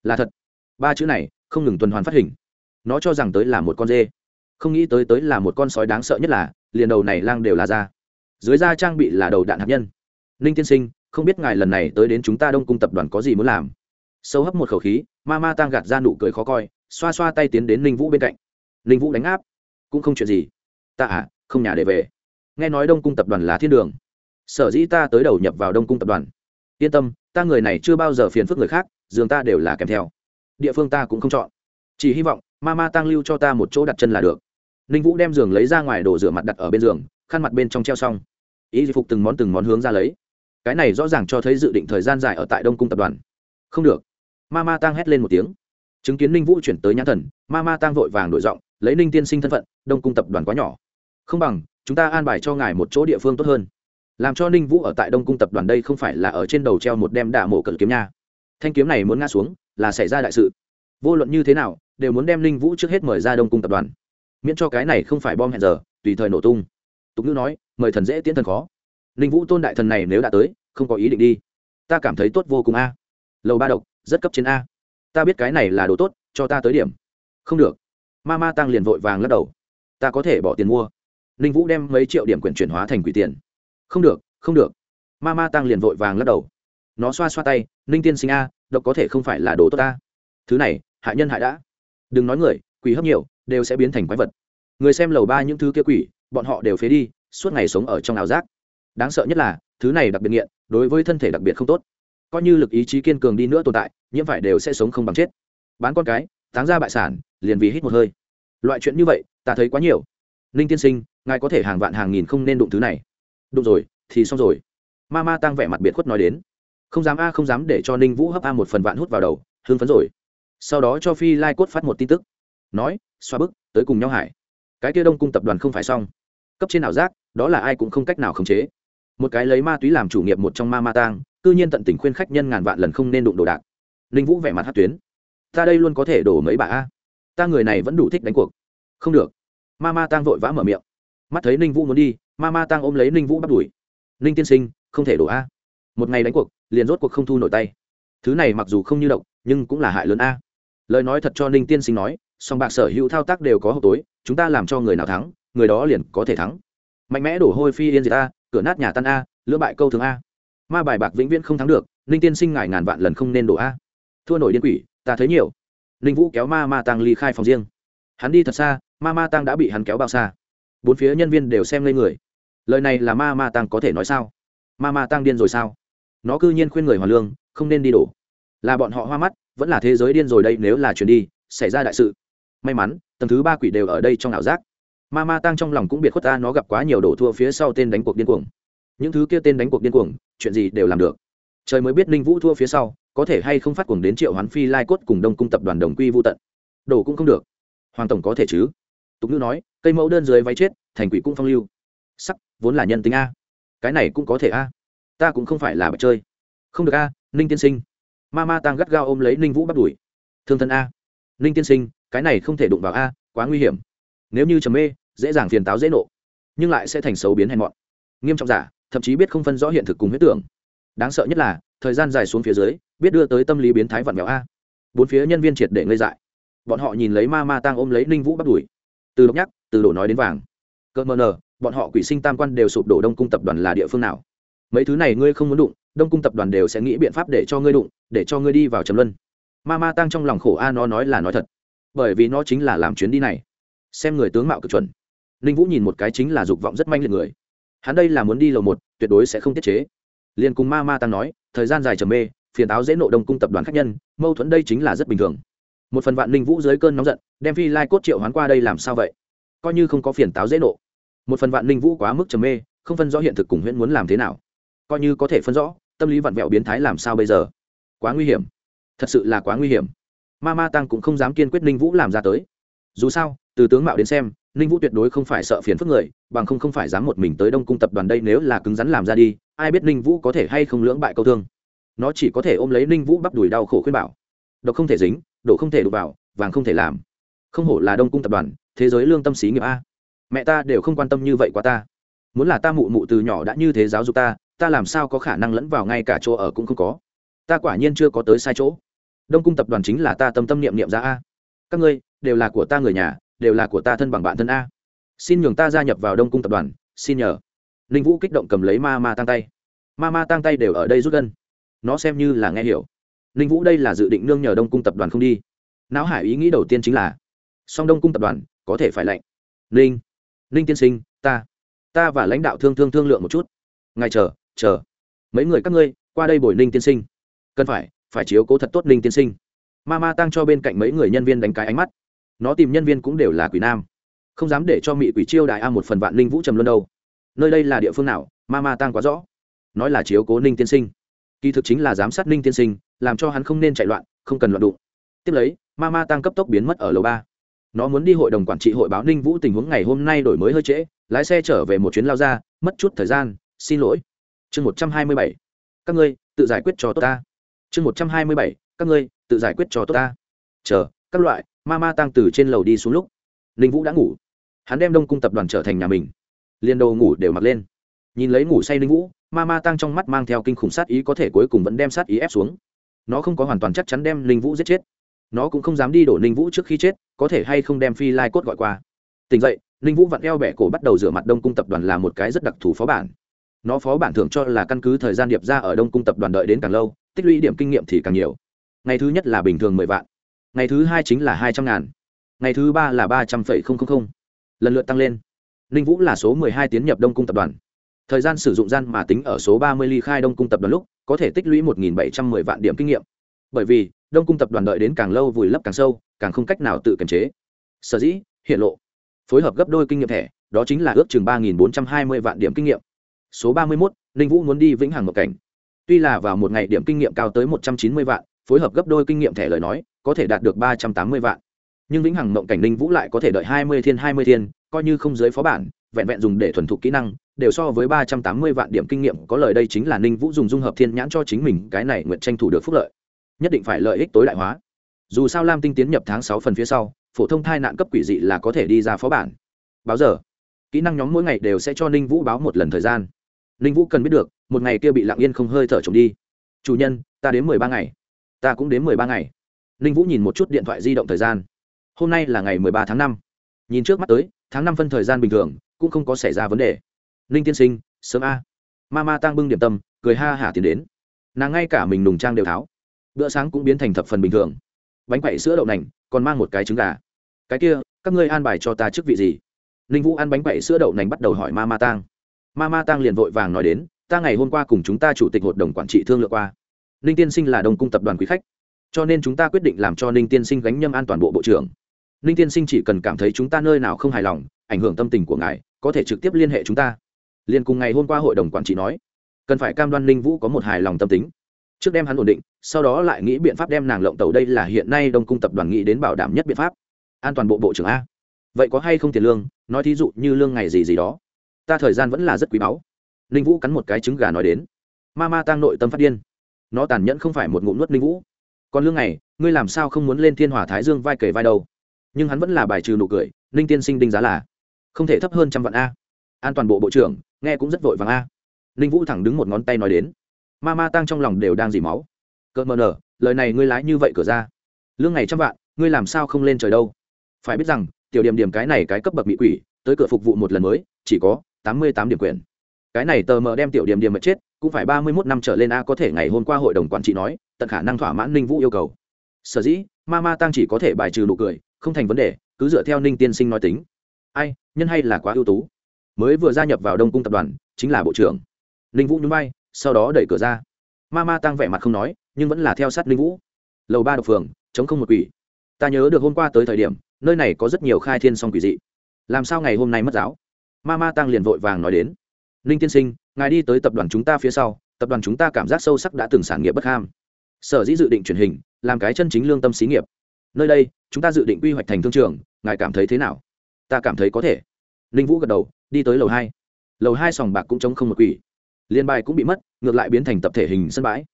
là thật. Ba chữ này không ngừng tuần hoàn phát hình. Nó cho rằng tới là một con dê. Không nghĩ tới tới là một con sói đáng sợ nhất là, liền đầu này lang đều là da. Dưới da trang bị là đầu đạn hạt nhân. Ninh tiên sinh, không biết ngài lần này tới đến chúng ta đông cung tập đoàn có gì muốn làm? Sâu hấp một khẩu khí, ma ma tăng gạt ra nụ cười khó coi, xoa xoa tay tiến đến ninh vũ bên cạnh. Ninh vũ đánh áp. Cũng không chuyện gì. Ta à không nhà để về. Nghe nói đông cung tập đoàn là thiên đường. Sở dĩ ta tới đầu nhập vào đông cung tập đoàn. Yên tâm, ta người này chưa bao giờ phiền phức người khác, giường ta đều là kèm theo. Địa phương ta cũng không chọn. Chỉ hy vọng, ma ma tăng lưu cho ta một chỗ đặt chân là được. Ninh vũ đem giường lấy ra ngoài đổ rửa mặt đặt ở bên giường, khăn mặt bên trong treo xong. Ý phục từng món từng món hướng ra lấy. Cái này rõ ràng cho thấy dự định thời gian dài ở tại đông cung tập đoàn. Không được ma ma tăng hét lên một tiếng. Chứng kiến ninh vũ chuyển tới nhãn thần, ma ma tăng vội vàng đổi giọng, lấy ninh tiên sinh thân phận, đông cung tập đoàn quá nhỏ. Không bằng, chúng ta an bài cho ngài một chỗ địa phương tốt hơn. Làm cho ninh vũ ở tại đông cung tập đoàn đây không phải là ở trên đầu treo một đem đạ mổ cận kiếm nha. Thanh kiếm này muốn ngã xuống, là xảy ra đại sự. Vô luận như thế nào, đều muốn đem ninh vũ trước hết mời ra đông cung tập đoàn. Miễn cho cái này không phải bom hẹn giờ, tùy thời nổ tung. Tục ngữ nói, mời thần dễ tiễn thần khó. Ninh vũ tôn đại thần này nếu đã tới, không có ý định đi. Ta cảm thấy tốt vô cùng a. Lầu ba độc rất cấp trên a. Ta biết cái này là đồ tốt, cho ta tới điểm. Không được. Ma ma tăng liền vội vàng lắc đầu. Ta có thể bỏ tiền mua. Ninh vũ đem mấy triệu điểm quyển chuyển hóa thành quỷ tiền. Không được không được. Ma ma tăng liền vội vàng lắc đầu. Nó xoa xoa tay, ninh tiên sinh a, độc có thể không phải là đồ tốt ta. Thứ này hại nhân hại đã. Đừng nói người, quỷ hấp nhiều, đều sẽ biến thành quái vật. Người xem lầu ba những thứ kia quỷ, bọn họ đều phế đi, suốt ngày sống ở trong ảo giác. Đáng sợ nhất là, thứ này đặc biệt nghiện, đối với thân thể đặc biệt không tốt coi như lực ý chí kiên cường đi nữa tồn tại, nhiễm phải đều sẽ sống không bằng chết. Bán con cái, táng ra bại sản, liền vì hít một hơi. Loại chuyện như vậy, ta thấy quá nhiều. Ninh tiên sinh, ngài có thể hàng vạn hàng nghìn không nên đụng thứ này. Đụng rồi, thì xong rồi. Ma ma tăng vẻ mặt biệt khuất nói đến. Không dám a, không dám để cho ninh vũ hấp a một phần vạn hút vào đầu, hưng phấn rồi. Sau đó cho phi lai cốt phát một tin tức. Nói, xoa bức, tới cùng nhau hải. Cái kia đông cung tập đoàn không phải xong. Cấp trên ảo giác, đó là ai cũng không cách nào khống chế một cái lấy ma túy làm chủ nghiệp một trong ma ma tang, cư nhiên tận tình khuyên khách nhân ngàn vạn lần không nên đụng đồ đạc. Ninh vũ vẻ mặt hát tuyến. Ta đây luôn có thể đổ mấy bà a. Ta người này vẫn đủ thích đánh cuộc. Không được. Ma ma tang vội vã mở miệng. Mắt thấy ninh vũ muốn đi, ma ma tang ôm lấy ninh vũ bắt đuổi. Ninh tiên sinh, không thể đổ a. Một ngày đánh cuộc, liền rốt cuộc không thu nổi tay. Thứ này mặc dù không như động nhưng cũng là hại lớn a. Lời nói thật cho ninh tiên sinh nói, song bạc sở hữu thao tác đều có hậu tối, chúng ta làm cho người nào thắng, người đó liền có thể thắng. Mạnh mẽ đổ hôi phi yên diệt a cửa nát nhà tan a, lưỡng bại câu thường a. Ma bài bạc vĩnh viễn không thắng được, ninh tiên sinh ngài ngàn vạn lần không nên đổ a. Thua nổi điên quỷ, ta thấy nhiều. Ninh vũ kéo ma ma tăng ly khai phòng riêng. Hắn đi thật xa, ma ma tăng đã bị hắn kéo bao xa. Bốn phía nhân viên đều xem lên người. Lời này là ma ma tăng có thể nói sao? Ma ma tăng điên rồi sao? Nó cư nhiên khuyên người hoàn lương, không nên đi đổ. Là bọn họ hoa mắt, vẫn là thế giới điên rồi đây, nếu là chuyển đi, xảy ra đại sự. May mắn, tầng thứ ba quỷ đều ở đây trong ảo giác ma ma tăng trong lòng cũng biệt khuất ta, nó gặp quá nhiều đổ thua phía sau tên đánh cuộc điên cuồng. Những thứ kia tên đánh cuộc điên cuồng, chuyện gì đều làm được. Trời mới biết ninh vũ thua phía sau, có thể hay không phát cuồng đến triệu hoán phi, lai cốt cùng đông cung tập đoàn đồng quy vô tận. Đổ cũng không được. Hoàng tổng có thể chứ? Tục ngữ nói, cây mẫu đơn dưới váy chết, thành quỷ cũng phong lưu. Sắc, vốn là nhân tính a. Cái này cũng có thể a. Ta cũng không phải là bạch chơi. Không được a, ninh tiên sinh. Ma ma tăng gắt gao ôm lấy ninh vũ bắt đuổi. Thương thân a. Ninh tiên sinh, cái này không thể đụng vào a, quá nguy hiểm. Nếu như trầm mê dễ dàng phiền táo dễ nộ, nhưng lại sẽ thành xấu biến hèn mọn. Nghiêm trọng giả, thậm chí biết không phân rõ hiện thực cùng huyết tưởng. Đáng sợ nhất là, thời gian dài xuống phía dưới, biết đưa tới tâm lý biến thái vặn vẹo a. Bốn phía nhân viên triệt để ngây dại. Bọn họ nhìn lấy ma ma tang ôm lấy ninh vũ bắt đuổi. Từ độc nhắc, từ đổ nói đến vàng. Cơ mờ nờ, bọn họ quỷ sinh tam quan đều sụp đổ đông cung tập đoàn là địa phương nào? Mấy thứ này ngươi không muốn đụng, đông cung tập đoàn đều sẽ nghĩ biện pháp để cho ngươi đụng, để cho ngươi đi vào trầm luân. Ma ma tăng trong lòng khổ a, nó nói là nói thật. Bởi vì nó chính là làm chuyến đi này. Xem người tướng mạo cực chuẩn ninh vũ nhìn một cái chính là dục vọng rất manh liệt người. Hắn đây là muốn đi lầu một, tuyệt đối sẽ không tiết chế. Liền cùng ma ma tăng nói, thời gian dài trầm mê, phiền táo dễ nộ đông cung tập đoàn khách nhân, mâu thuẫn đây chính là rất bình thường. Một phần vạn ninh vũ dưới cơn nóng giận, đem phi lai cốt triệu hoán qua đây làm sao vậy? Coi như không có phiền táo dễ nộ. Một phần vạn ninh vũ quá mức trầm mê, không phân rõ hiện thực cùng huyễn muốn làm thế nào. Coi như có thể phân rõ, tâm lý vặn vẹo biến thái làm sao bây giờ? Quá nguy hiểm. Thật sự là quá nguy hiểm. Ma ma tăng cũng không dám kiên quyết ninh vũ làm ra tới. Dù sao từ tướng mạo đến xem, ninh vũ tuyệt đối không phải sợ phiền phức người, bằng không không phải dám một mình tới đông cung tập đoàn đây nếu là cứng rắn làm ra đi, ai biết ninh vũ có thể hay không lưỡng bại câu thương. Nó chỉ có thể ôm lấy ninh vũ bắp đùi đau khổ khuyên bảo. Độc không thể dính độ không thể đụng vào, vàng không thể làm. Không hổ là đông cung tập đoàn, thế giới lương tâm xí nghiệp a. Mẹ ta đều không quan tâm như vậy quá ta. Muốn là ta mụ mụ từ nhỏ đã như thế giáo dục ta ta làm sao có khả năng lẫn vào ngay cả chỗ ở cũng không có. Ta quả nhiên chưa có tới sai chỗ. Đông cung tập đoàn chính là ta tâm tâm niệm niệm ra a. Các ngươi, đều là của ta người nhà đều là của ta thân bằng bạn thân a. Xin nhường ta gia nhập vào đông cung tập đoàn, xin nhờ. Ninh vũ kích động cầm lấy ma ma tăng tay. Ma ma tăng tay đều ở đây rút gân. Nó xem như là nghe hiểu. Ninh vũ đây là dự định nương nhờ đông cung tập đoàn không đi. Não hải ý nghĩ đầu tiên chính là, song đông cung tập đoàn có thể phải lạnh. Ninh ninh tiên sinh, ta ta và lãnh đạo thương thương thương lượng một chút. Ngài chờ chờ. Mấy người các ngươi, qua đây bồi ninh tiên sinh. Cần phải phải chiếu cố thật tốt ninh tiên sinh. Ma ma tăng cho bên cạnh mấy người nhân viên đánh cái ánh mắt nó tìm nhân viên cũng đều là quỷ nam. Không dám để cho Mị quỷ chiêu đại a một phần vạn ninh vũ trầm luân đâu. Nơi đây là địa phương nào? Ma ma tang quá rõ. Nói là chiếu cố ninh tiên sinh. Kỳ thực chính là giám sát ninh tiên sinh, làm cho hắn không nên chạy loạn, không cần loạn đụng. Tiếp lấy, ma ma tăng cấp tốc biến mất ở lầu ba. Nó muốn đi hội đồng quản trị hội báo ninh vũ tình huống ngày hôm nay đổi mới hơi trễ, lái xe trở về một chuyến lao ra, mất chút thời gian, xin lỗi. Chương một trăm hai mươi bảy. Các ngươi, tự giải quyết cho tốt ta. Chương một trăm hai mươi bảy. Các ngươi, tự giải quyết cho tốt ta. Chờ, các loại ma ma tăng từ trên lầu đi xuống lúc, ninh vũ đã ngủ. Hắn đem đông cung tập đoàn trở thành nhà mình. Liền đầu ngủ đều mặc lên. Nhìn lấy ngủ say ninh vũ, ma ma tăng trong mắt mang theo kinh khủng sát ý có thể cuối cùng vẫn đem sát ý ép xuống. Nó không có hoàn toàn chắc chắn đem ninh vũ giết chết. Nó cũng không dám đi đổ ninh vũ trước khi chết, có thể hay không đem phi lai cốt gọi qua. Tỉnh dậy, ninh vũ vặn eo bẻ cổ bắt đầu rửa mặt đông cung tập đoàn là một cái rất đặc thù phó bản. Nó phó bản thưởng cho là căn cứ thời gian điệp ra ở đông cung tập đoàn đợi đến càng lâu, tích lũy điểm kinh nghiệm thì càng nhiều. Ngày thứ nhất là bình thường mười vạn ngày thứ hai chính là hai trăm ngàn. Ngày thứ ba là ba trăm phẩy không không không. Lần lượt tăng lên. Ninh vũ là số mười hai tiến nhập đông cung tập đoàn. Thời gian sử dụng gian mà tính ở số ba mươi ly khai đông cung tập đoàn lúc, có thể tích lũy một nghìn bảy trăm mười vạn điểm kinh nghiệm. Bởi vì, đông cung tập đoàn đợi đến càng lâu vùi lấp càng sâu, càng không cách nào tự kiềm chế. Sở dĩ, hiện lộ. Phối hợp gấp đôi kinh nghiệm thẻ, đó chính là ước chừng ba nghìn bốn trăm hai mươi vạn điểm kinh nghiệm. Số ba mươi mốt, ninh vũ muốn đi vĩnh hằng một cảnh. Tuy là vào một ngày điểm kinh nghiệm cao tới một trăm chín mươi vạn phối hợp gấp đôi kinh nghiệm thẻ lời nói, có thể đạt được ba trăm tám mươi vạn. Nhưng vĩnh hằng mộng cảnh ninh vũ lại có thể đợi hai mươi thiên, hai mươi thiên, coi như không giới phó bản, vẹn vẹn dùng để thuần thục kỹ năng, đều so với ba trăm tám mươi vạn điểm kinh nghiệm, có lời đây chính là ninh vũ dùng dung hợp thiên nhãn cho chính mình, cái này nguyện tranh thủ được phúc lợi. Nhất định phải lợi ích tối đại hóa. Dù sao lam tinh tiến nhập tháng sáu phần phía sau, phổ thông thai nạn cấp quỷ dị là có thể đi ra phó bản. Báo giờ. Kỹ năng nhóm mỗi ngày đều sẽ cho ninh vũ báo một lần thời gian. Ninh vũ cần biết được, một ngày kia bị lặng yên không hơi thở trộm đi. Chủ nhân, ta đến mười ba ngày ta cũng đến mười ba ngày. Ninh vũ nhìn một chút điện thoại di động thời gian. Hôm nay là ngày mười ba tháng năm. Nhìn trước mắt tới, tháng năm phân thời gian bình thường, cũng không có xảy ra vấn đề. Ninh tiên sinh, sớm a. Ma ma tăng bưng điểm tâm, cười ha hả tiến đến. Nàng ngay cả mình nùng trang đều tháo. Bữa sáng cũng biến thành thập phần bình thường. Bánh quậy sữa đậu nành, còn mang một cái trứng gà. Cái kia, các ngươi an bài cho ta chức vị gì? Ninh vũ ăn bánh quậy sữa đậu nành bắt đầu hỏi ma ma tang. Ma ma tang liền vội vàng nói đến, ta ngày hôm qua cùng chúng ta chủ tịch hội đồng quản trị thương lượng qua ninh tiên sinh là đồng cung tập đoàn quý khách, cho nên chúng ta quyết định làm cho ninh tiên sinh gánh nhâm an toàn bộ bộ trưởng. Ninh tiên sinh chỉ cần cảm thấy chúng ta nơi nào không hài lòng, ảnh hưởng tâm tình của ngài, có thể trực tiếp liên hệ chúng ta. Liền cùng ngày hôm qua hội đồng quản trị nói, cần phải cam đoan ninh vũ có một hài lòng tâm tính. Trước đem hắn ổn định, sau đó lại nghĩ biện pháp đem nàng lộng tàu đây là hiện nay đông cung tập đoàn nghĩ đến bảo đảm nhất biện pháp. An toàn bộ bộ trưởng a. Vậy có hay không tiền lương, nói thí dụ như lương ngày gì gì đó. Ta thời gian vẫn là rất quý báu. Ninh vũ cắn một cái trứng gà nói đến. Ma ma tăng nội tâm phát điên nó tàn nhẫn không phải một ngụm nuốt linh vũ. Còn lương này ngươi làm sao không muốn lên thiên hòa thái dương vai kể vai đâu? Nhưng hắn vẫn là bài trừ nụ cười, ninh tiên sinh đinh giá là không thể thấp hơn trăm vạn a. An toàn bộ bộ trưởng, nghe cũng rất vội vàng a. Ninh vũ thẳng đứng một ngón tay nói đến. Ma ma tăng trong lòng đều đang dỉ máu. Cợt mờ nở, lời này ngươi lái như vậy cửa ra. Lương này trăm vạn, ngươi làm sao không lên trời đâu? Phải biết rằng, tiểu điểm điểm cái này cái cấp bậc bị quỷ, tới cửa phục vụ một lần mới, chỉ có tám mươi tám điểm quyền. Cái này tờ mờ đem tiểu điểm điểm mà chết cũng phải ba mươi mốt năm trở lên a có thể ngày hôm qua hội đồng quản trị nói, tận khả năng thỏa mãn ninh vũ yêu cầu. Sở dĩ, ma ma tăng chỉ có thể bài trừ nụ cười, không thành vấn đề, cứ dựa theo ninh tiên sinh nói tính. Ai, nhân hay là quá ưu tú. Mới vừa gia nhập vào đông cung tập đoàn, chính là bộ trưởng. Ninh vũ nhún vai, sau đó đẩy cửa ra. Ma ma tăng vẻ mặt không nói, nhưng vẫn là theo sát ninh vũ. Lầu ba độc phường, chống không một quỷ. Ta nhớ được hôm qua tới thời điểm, nơi này có rất nhiều khai thiên song quỷ dị. Làm sao ngày hôm nay mất giáo? Ma ma tăng liền vội vàng nói đến. Ninh tiên sinh ngài đi tới tập đoàn chúng ta phía sau, tập đoàn chúng ta cảm giác sâu sắc đã từng sản nghiệp bất ham. Sở dĩ dự định truyền hình, làm cái chân chính lương tâm xí nghiệp. Nơi đây, chúng ta dự định quy hoạch thành thương trường, ngài cảm thấy thế nào? Ta cảm thấy có thể. Ninh vũ gật đầu, đi tới lầu hai. Lầu hai sòng bạc cũng chống không một quỷ. Liên bài cũng bị mất, ngược lại biến thành tập thể hình sân bãi.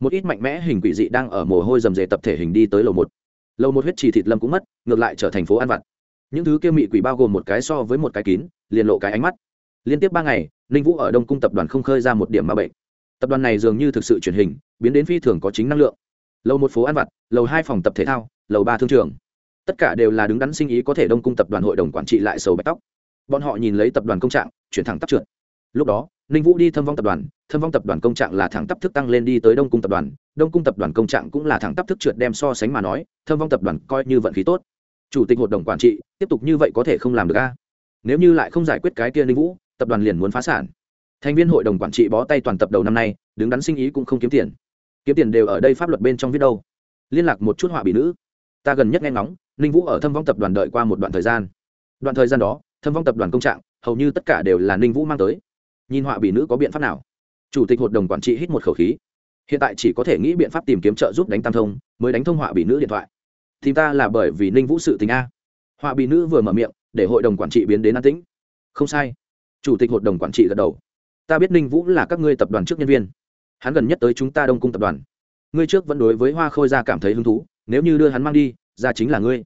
Một ít mạnh mẽ hình quỷ dị đang ở mồ hôi rầm rề tập thể hình đi tới lầu một. Lầu một huyết trì thịt lâm cũng mất, ngược lại trở thành phố ăn vặt. Những thứ kia mị quỷ bao gồm một cái so với một cái kín, liền lộ cái ánh mắt liên tiếp ba ngày, ninh vũ ở đông cung tập đoàn không khơi ra một điểm ma bệnh. Tập đoàn này dường như thực sự truyền hình, biến đến phi thường có chính năng lượng. Lầu một phố ăn vặt, lầu hai phòng tập thể thao, lầu ba thương trường. Tất cả đều là đứng đắn sinh ý có thể đông cung tập đoàn hội đồng quản trị lại sầu bạch tóc. Bọn họ nhìn lấy tập đoàn công trạng, chuyển thẳng tắp trượt. Lúc đó, ninh vũ đi thâm vong tập đoàn, thâm vong tập đoàn công trạng là thẳng tắp thức tăng lên đi tới đông cung tập đoàn, đông cung tập đoàn công trạng cũng là thẳng tắp thức trượt đem so sánh mà nói, thâm vong tập đoàn coi như vận khí tốt. Chủ tịch hội đồng quản trị, tiếp tục như vậy có thể không làm được a? Nếu như lại không giải quyết cái kia ninh vũ tập đoàn liền muốn phá sản. Thành viên hội đồng quản trị bó tay toàn tập đầu năm nay, đứng đắn sinh ý cũng không kiếm tiền. Kiếm tiền đều ở đây pháp luật bên trong viết đâu. Liên lạc một chút họa bị nữ. Ta gần nhất nghe ngóng, ninh vũ ở thâm vong tập đoàn đợi qua một đoạn thời gian. Đoạn thời gian đó, thâm vong tập đoàn công trạng, hầu như tất cả đều là ninh vũ mang tới. Nhìn họa bị nữ có biện pháp nào? Chủ tịch hội đồng quản trị hít một khẩu khí. Hiện tại chỉ có thể nghĩ biện pháp tìm kiếm trợ giúp đánh tam thông, mới đánh thông họa bị nữ điện thoại. Thì ta là bởi vì ninh vũ sự tình a. Họa bị nữ vừa mở miệng, để hội đồng quản trị biến đến an tĩnh. Không sai chủ tịch hội đồng quản trị gật đầu. Ta biết ninh vũ là các ngươi tập đoàn trước nhân viên. Hắn gần nhất tới chúng ta đông cung tập đoàn. Ngươi trước vẫn đối với hoa khôi gia cảm thấy hứng thú, nếu như đưa hắn mang đi, ra chính là ngươi.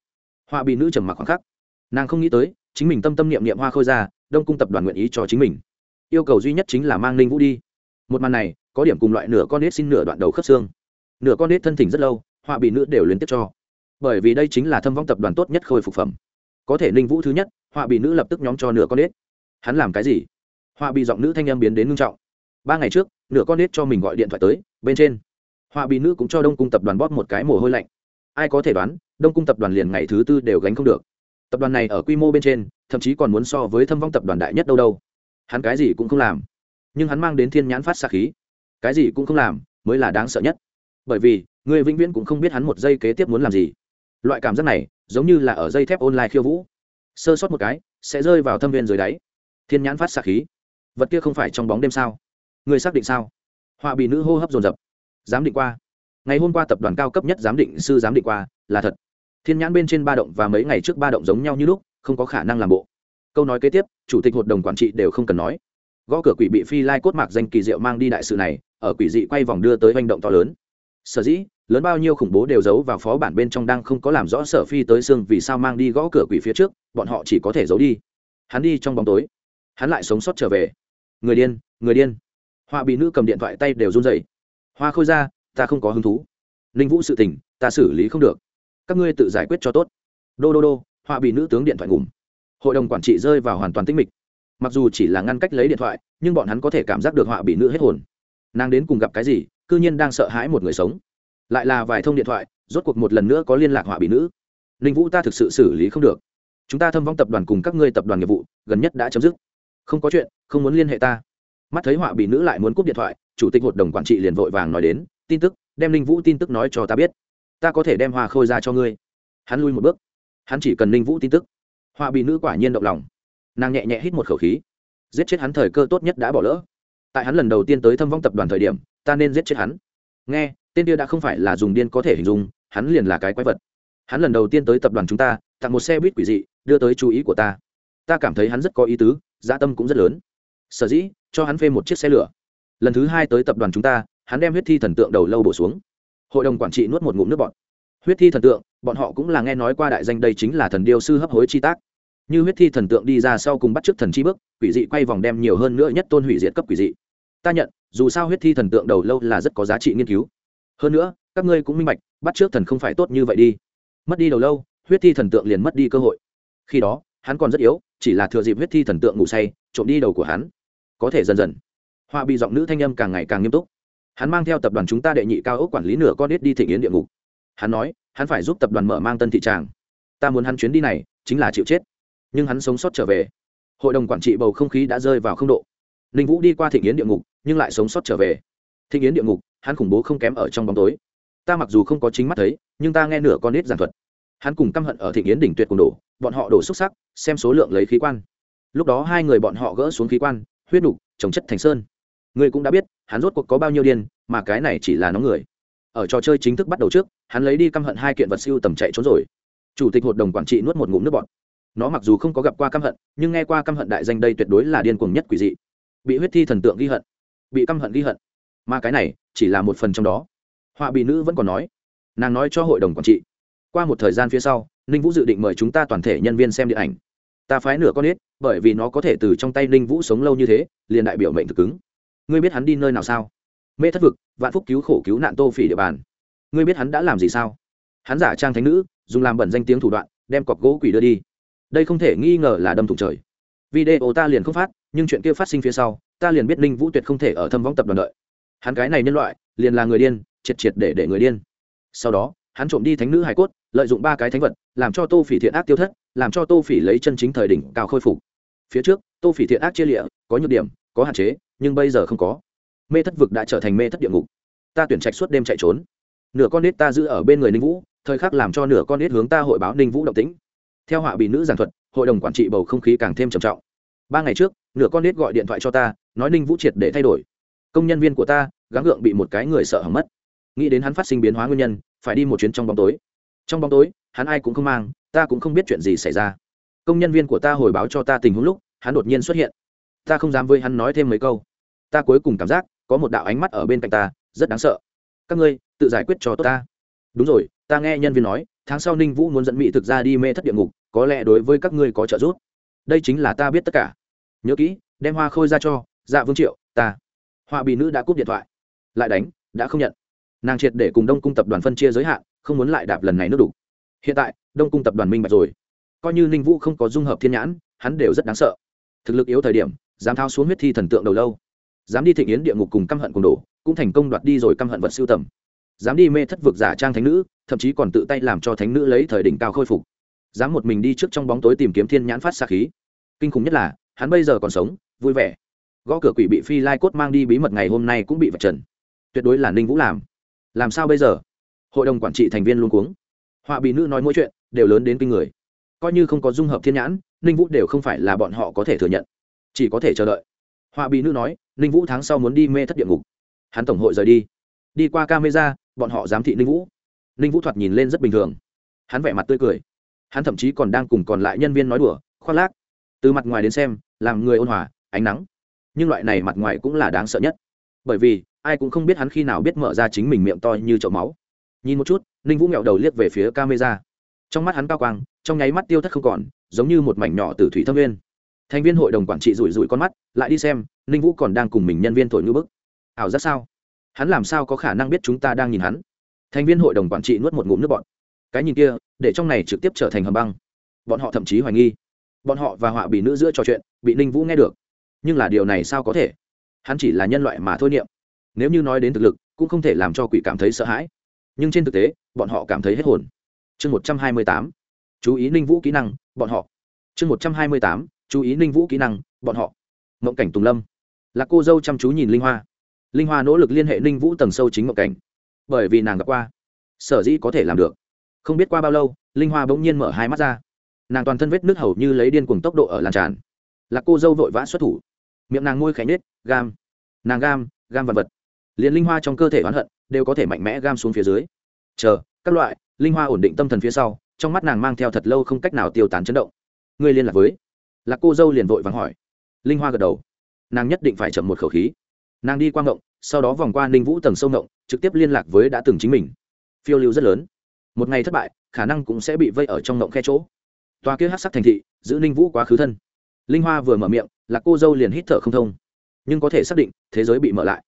Hoa bị nữ trầm mặc khoảng khắc. Nàng không nghĩ tới, chính mình tâm tâm niệm niệm hoa khôi gia, đông cung tập đoàn nguyện ý cho chính mình. Yêu cầu duy nhất chính là mang ninh vũ đi. Một màn này, có điểm cùng loại nửa con nết xin nửa đoạn đầu khớp xương. Nửa con nết thân thỉnh rất lâu họa bị nữ đều liên tiếp cho. Bởi vì đây chính là thâm vong tập đoàn tốt nhất khôi phục phẩm. Có thể ninh vũ thứ nhất họa bị nữ lập tức nhóm cho nửa con nết hắn làm cái gì? Họa bị giọng nữ thanh em biến đến ngưng trọng. Ba ngày trước, nửa con nết cho mình gọi điện thoại tới, bên trên. Họa bị nữ cũng cho đông cung tập đoàn bóp một cái mồ hôi lạnh. Ai có thể đoán, đông cung tập đoàn liền ngày thứ tư đều gánh không được. Tập đoàn này ở quy mô bên trên, thậm chí còn muốn so với thâm vong tập đoàn đại nhất đâu đâu. Hắn cái gì cũng không làm. Nhưng hắn mang đến thiên nhãn phát xa khí. Cái gì cũng không làm, mới là đáng sợ nhất. Bởi vì, người vĩnh viễn cũng không biết hắn một giây kế tiếp muốn làm gì. Loại cảm giác này, giống như là ở dây thép online khiêu vũ. Sơ sót một cái, sẽ rơi vào thâm viên dưới đáy thiên nhãn phát xạ khí. Vật kia không phải trong bóng đêm sao? Người xác định sao? Họa bị nữ hô hấp dồn dập. Giám định qua. Ngày hôm qua tập đoàn cao cấp nhất giám định sư giám định qua, là thật. Thiên nhãn bên trên ba động và mấy ngày trước ba động giống nhau như lúc, không có khả năng làm bộ. Câu nói kế tiếp, chủ tịch hội đồng quản trị đều không cần nói. Gõ cửa quỷ bị phi lai cốt mạc danh kỳ diệu mang đi đại sự này, ở quỷ dị quay vòng đưa tới hành động to lớn. Sở dĩ, lớn bao nhiêu khủng bố đều giấu vào phó bản bên trong đang không có làm rõ sở phi tới xương vì sao mang đi gõ cửa quỷ phía trước, bọn họ chỉ có thể giấu đi. Hắn đi trong bóng tối hắn lại sống sót trở về. Người điên người điên. Hoa bị nữ cầm điện thoại tay đều run rẩy. Hoa khôi ra, ta không có hứng thú. Ninh vũ sự tình, ta xử lý không được. Các ngươi tự giải quyết cho tốt. Đô đô đô, hoa bị nữ tướng điện thoại ngủm. Hội đồng quản trị rơi vào hoàn toàn tĩnh mịch. Mặc dù chỉ là ngăn cách lấy điện thoại, nhưng bọn hắn có thể cảm giác được họa bị nữ hết hồn. Nàng đến cùng gặp cái gì c ư nhiên đang sợ hãi một người sống. Lại là vài thông điện thoại, rốt cuộc một lần nữa có liên lạc họa bị nữ. Ninh vũ ta thực sự xử lý không được. Chúng ta thâm vong tập đoàn cùng các ngươi tập đoàn nghiệp vụ, gần nhất đã chấm dứt không có chuyện, không muốn liên hệ ta. Mắt thấy họa bị nữ lại muốn cúp điện thoại, chủ tịch hội đồng quản trị liền vội vàng nói đến, tin tức, đem ninh vũ tin tức nói cho ta biết. Ta có thể đem hoa khôi ra cho ngươi. Hắn lui một bước. Hắn chỉ cần ninh vũ tin tức. Họa bị nữ quả nhiên động lòng. Nàng nhẹ nhẹ hít một khẩu khí. Giết chết hắn thời cơ tốt nhất đã bỏ lỡ. Tại hắn lần đầu tiên tới thâm vong tập đoàn thời điểm, ta nên giết chết hắn. Nghe, tên kia đã không phải là dùng điên có thể hình dung, hắn liền là cái quái vật. Hắn lần đầu tiên tới tập đoàn chúng ta, tặng một xe buýt quỷ dị, đưa tới chú ý của ta. Ta cảm thấy hắn rất có ý tứ gia tâm cũng rất lớn. Sở dĩ, cho hắn phê một chiếc xe lửa. Lần thứ hai tới tập đoàn chúng ta, hắn đem huyết thi thần tượng đầu lâu bổ xuống. Hội đồng quản trị nuốt một ngụm nước bọn huyết thi thần tượng, bọn họ cũng là nghe nói qua đại danh đây chính là thần điêu sư hấp hối chi tác. Như huyết thi thần tượng đi ra sau cùng bắt t r ư ớ c thần chi bước, quỷ dị quay vòng đem nhiều hơn nữa nhất tôn hủy diệt cấp quỷ dị. Ta nhận, dù sao huyết thi thần tượng đầu lâu là rất có giá trị nghiên cứu. Hơn nữa, các ngươi cũng minh bạch, bắt trước thần không phải tốt như vậy đi. Mất đi đầu lâu, huyết thi thần tượng liền mất đi cơ hội. Khi đó, hắn còn rất yếu chỉ là thừa dịp huyết thi thần tượng ngủ say, trộm đi đầu của hắn. Có thể dần dần, họa bị giọng nữ thanh âm càng ngày càng nghiêm túc. Hắn mang theo tập đoàn chúng ta đệ nhị cao ốc quản lý nửa con đít đi thị nghiến địa ngục. Hắn nói, hắn phải giúp tập đoàn mở mang tân thị tràng. Ta muốn hắn chuyến đi này, chính là chịu chết. Nhưng hắn sống sót trở về. Hội đồng quản trị bầu không khí đã rơi vào không độ. Ninh vũ đi qua thị nghiến địa ngục, nhưng lại sống sót trở về. Thị nghiến địa ngục, hắn khủng bố không kém ở trong bóng tối. Ta mặc dù không có chính mắt thấy, nhưng ta nghe nửa con nít giảng thuật. Hắn cùng căm hận ở thị nghiến đỉnh tuyệt cùng đổ, bọn họ đổ xúc sắc xem số lượng lấy khí quan. Lúc đó hai người bọn họ gỡ xuống khí quan, huyết nục, trồng chất thành sơn. Người cũng đã biết, hắn rốt cuộc có bao nhiêu điên, mà cái này chỉ là nóng người. Ở trò chơi chính thức bắt đầu trước, hắn lấy đi căm hận hai kiện vật siêu tầm chạy trốn rồi. Chủ tịch hội đồng quản trị nuốt một ngụm nước bọt. Nó mặc dù không có gặp qua căm hận, nhưng nghe qua căm hận đại danh đây tuyệt đối là điên cuồng nhất quỷ dị. Bị huyết thi thần tượng ghi hận. Bị căm hận ghi hận. Mà cái này, chỉ là một phần trong đó. Họa bị nữ vẫn còn nói. Nàng nói cho hội đồng quản trị. Qua một thời gian phía sau ninh vũ dự định mời chúng ta toàn thể nhân viên xem điện ảnh. Ta phái nửa con ít bởi vì nó có thể từ trong tay ninh vũ sống lâu như thế, liền đại biểu mệnh thực cứng. Ngươi biết hắn đi nơi nào sao? Mê thất vực, vạn phúc cứu khổ cứu nạn tô phỉ địa bàn. Ngươi biết hắn đã làm gì sao? Hắn giả trang thánh nữ, dùng làm bẩn danh tiếng thủ đoạn, đem cọc gỗ quỷ đưa đi. Đây không thể nghi ngờ là đâm thủng trời. Video ta liền không phát, nhưng chuyện kia phát sinh phía sau, ta liền biết ninh vũ tuyệt không thể ở thâm võng tập đoàn đợi. Hắn cái này nhân loại, liền là người điên, triệt triệt để để người điên. Sau đó hắn trộm đi thánh nữ hải cốt, lợi dụng ba cái thánh vật, làm cho tô phỉ thiện ác tiêu thất, làm cho tô phỉ lấy chân chính thời đỉnh cao khôi phục. Phía trước, tô phỉ thiện ác chia lịa, có nhược điểm, có hạn chế, nhưng bây giờ không có. Mê thất vực đã trở thành mê thất địa ngục. Ta tuyển trạch suốt đêm chạy trốn. Nửa con nết ta giữ ở bên người ninh vũ, thời khắc làm cho nửa con nết hướng ta hội báo ninh vũ động tĩnh. Theo họa bị nữ giảng thuật, hội đồng quản trị bầu không khí càng thêm trầm trọng. Ba ngày trước, nửa con nết gọi điện thoại cho ta, nói ninh vũ triệt để thay đổi. Công nhân viên của ta, gắng gượng bị một cái người sợ hỏng mất. Nghĩ đến hắn phát sinh biến hóa nguyên nhân phải đi một chuyến trong bóng tối. Trong bóng tối, hắn ai cũng không mang, ta cũng không biết chuyện gì xảy ra. Công nhân viên của ta hồi báo cho ta tình huống lúc, hắn đột nhiên xuất hiện. Ta không dám với hắn nói thêm mấy câu. Ta cuối cùng cảm giác, có một đạo ánh mắt ở bên cạnh ta, rất đáng sợ. Các ngươi, tự giải quyết cho tốt ta. Đúng rồi, ta nghe nhân viên nói, tháng sau ninh vũ muốn dẫn mỹ thực ra đi mê thất địa ngục, có lẽ đối với các ngươi có trợ giúp. Đây chính là ta biết tất cả. Nhớ kỹ, đem hoa khôi ra cho dạ vương triệu, ta. Họa bị nữ đã cúp điện thoại. Lại đánh, đã không nhận nàng triệt để cùng đông cung tập đoàn phân chia giới hạn, không muốn lại đạp lần này nước đủ hiện tại, đông cung tập đoàn minh bạch rồi. Coi như ninh vũ không có dung hợp thiên nhãn, hắn đều rất đáng sợ. Thực lực yếu thời điểm, dám thao xuống huyết thi thần tượng đầu lâu. Dám đi thịnh yến địa ngục cùng căm hận cùng đổ, cũng thành công đoạt đi rồi căm hận vật siêu tầm. Dám đi mê thất vực giả trang thánh nữ, thậm chí còn tự tay làm cho thánh nữ lấy thời đỉnh cao khôi phục. Dám một mình đi trước trong bóng tối tìm kiếm thiên nhãn phát xa khí. Kinh khủng nhất là, hắn bây giờ còn sống, vui vẻ. Gõ cửa quỷ bị phi lai cốt mang đi bí mật ngày hôm nay cũng bị vật trần. Tuyệt đối là ninh vũ làm làm sao bây giờ? Hội đồng quản trị thành viên luôn cuống. Họa bị nữ nói mỗi chuyện, đều lớn đến kinh người. Coi như không có dung hợp thiên nhãn, ninh vũ đều không phải là bọn họ có thể thừa nhận. Chỉ có thể chờ đợi. Họa bị nữ nói, ninh vũ tháng sau muốn đi mê thất địa ngục. Hắn tổng hội rời đi. Đi qua camera, bọn họ giám thị ninh vũ. Ninh vũ thoạt nhìn lên rất bình thường. Hắn vẻ mặt tươi cười. Hắn thậm chí còn đang cùng còn lại nhân viên nói đùa, khoác lác. Từ mặt ngoài đến xem, làm người ôn hòa, ánh nắng. Nhưng loại này mặt ngoài cũng là đáng sợ nhất. Bởi vì ai cũng không biết hắn khi nào biết mở ra chính mình miệng to như chậu máu. Nhìn một chút, ninh vũ nghẹo đầu liếc về phía camera. Trong mắt hắn cao quang, trong nháy mắt tiêu thất không còn, giống như một mảnh nhỏ từ thủy thâm viên thành viên hội đồng quản trị rủi rủi con mắt, lại đi xem, ninh vũ còn đang cùng mình nhân viên thổi ngư bức. Ảo giác sao? Hắn làm sao có khả năng biết chúng ta đang nhìn hắn? Thành viên hội đồng quản trị nuốt một ngụm nước bọn cái nhìn kia, để trong này trực tiếp trở thành hầm băng. Bọn họ thậm chí hoài nghi. Bọn họ và họa bị nữ giữa trò chuyện, bị ninh vũ nghe được. Nhưng là điều này sao có thể? Hắn chỉ là nhân loại mà thôi niệm nếu như nói đến thực lực, cũng không thể làm cho quỷ cảm thấy sợ hãi. Nhưng trên thực tế, bọn họ cảm thấy hết hồn. Chương một trăm hai mươi tám, chú ý ninh vũ kỹ năng, bọn họ. Chương một trăm hai mươi tám, chú ý ninh vũ kỹ năng, bọn họ. Mộng cảnh tùng lâm. Là cô dâu chăm chú nhìn linh hoa. Linh hoa nỗ lực liên hệ ninh vũ tầng sâu chính mộng cảnh. Bởi vì nàng gặp qua, sở dĩ có thể làm được. Không biết qua bao lâu, linh hoa bỗng nhiên mở hai mắt ra. Nàng toàn thân vết nước hầu như lấy điên cùng tốc độ ở làn tràn. Là cô dâu vội vã xuất thủ. Miệng nàng môi khẽ nết gam. Nàng gam gam vật vật liền linh hoa trong cơ thể oán hận đều có thể mạnh mẽ gam xuống phía dưới. Chờ, các loại, linh hoa ổn định tâm thần phía sau, trong mắt nàng mang theo thật lâu không cách nào tiêu tán chấn động. Ngươi liên lạc với? Lạc cô dâu liền vội vàng hỏi. Linh hoa gật đầu. Nàng nhất định phải chậm một khẩu khí. Nàng đi qua ngộng, sau đó vòng qua ninh vũ tầng sâu ngộng, trực tiếp liên lạc với đã từng chính mình. Phiêu lưu rất lớn. Một ngày thất bại, khả năng cũng sẽ bị vây ở trong ngộng khe chỗ. Toa kia hát sắc thành thị, giữ ninh vũ quá khứ thân. Linh hoa vừa mở miệng là cô dâu liền hít thở không thông. Nhưng có thể xác định, thế giới bị mở lại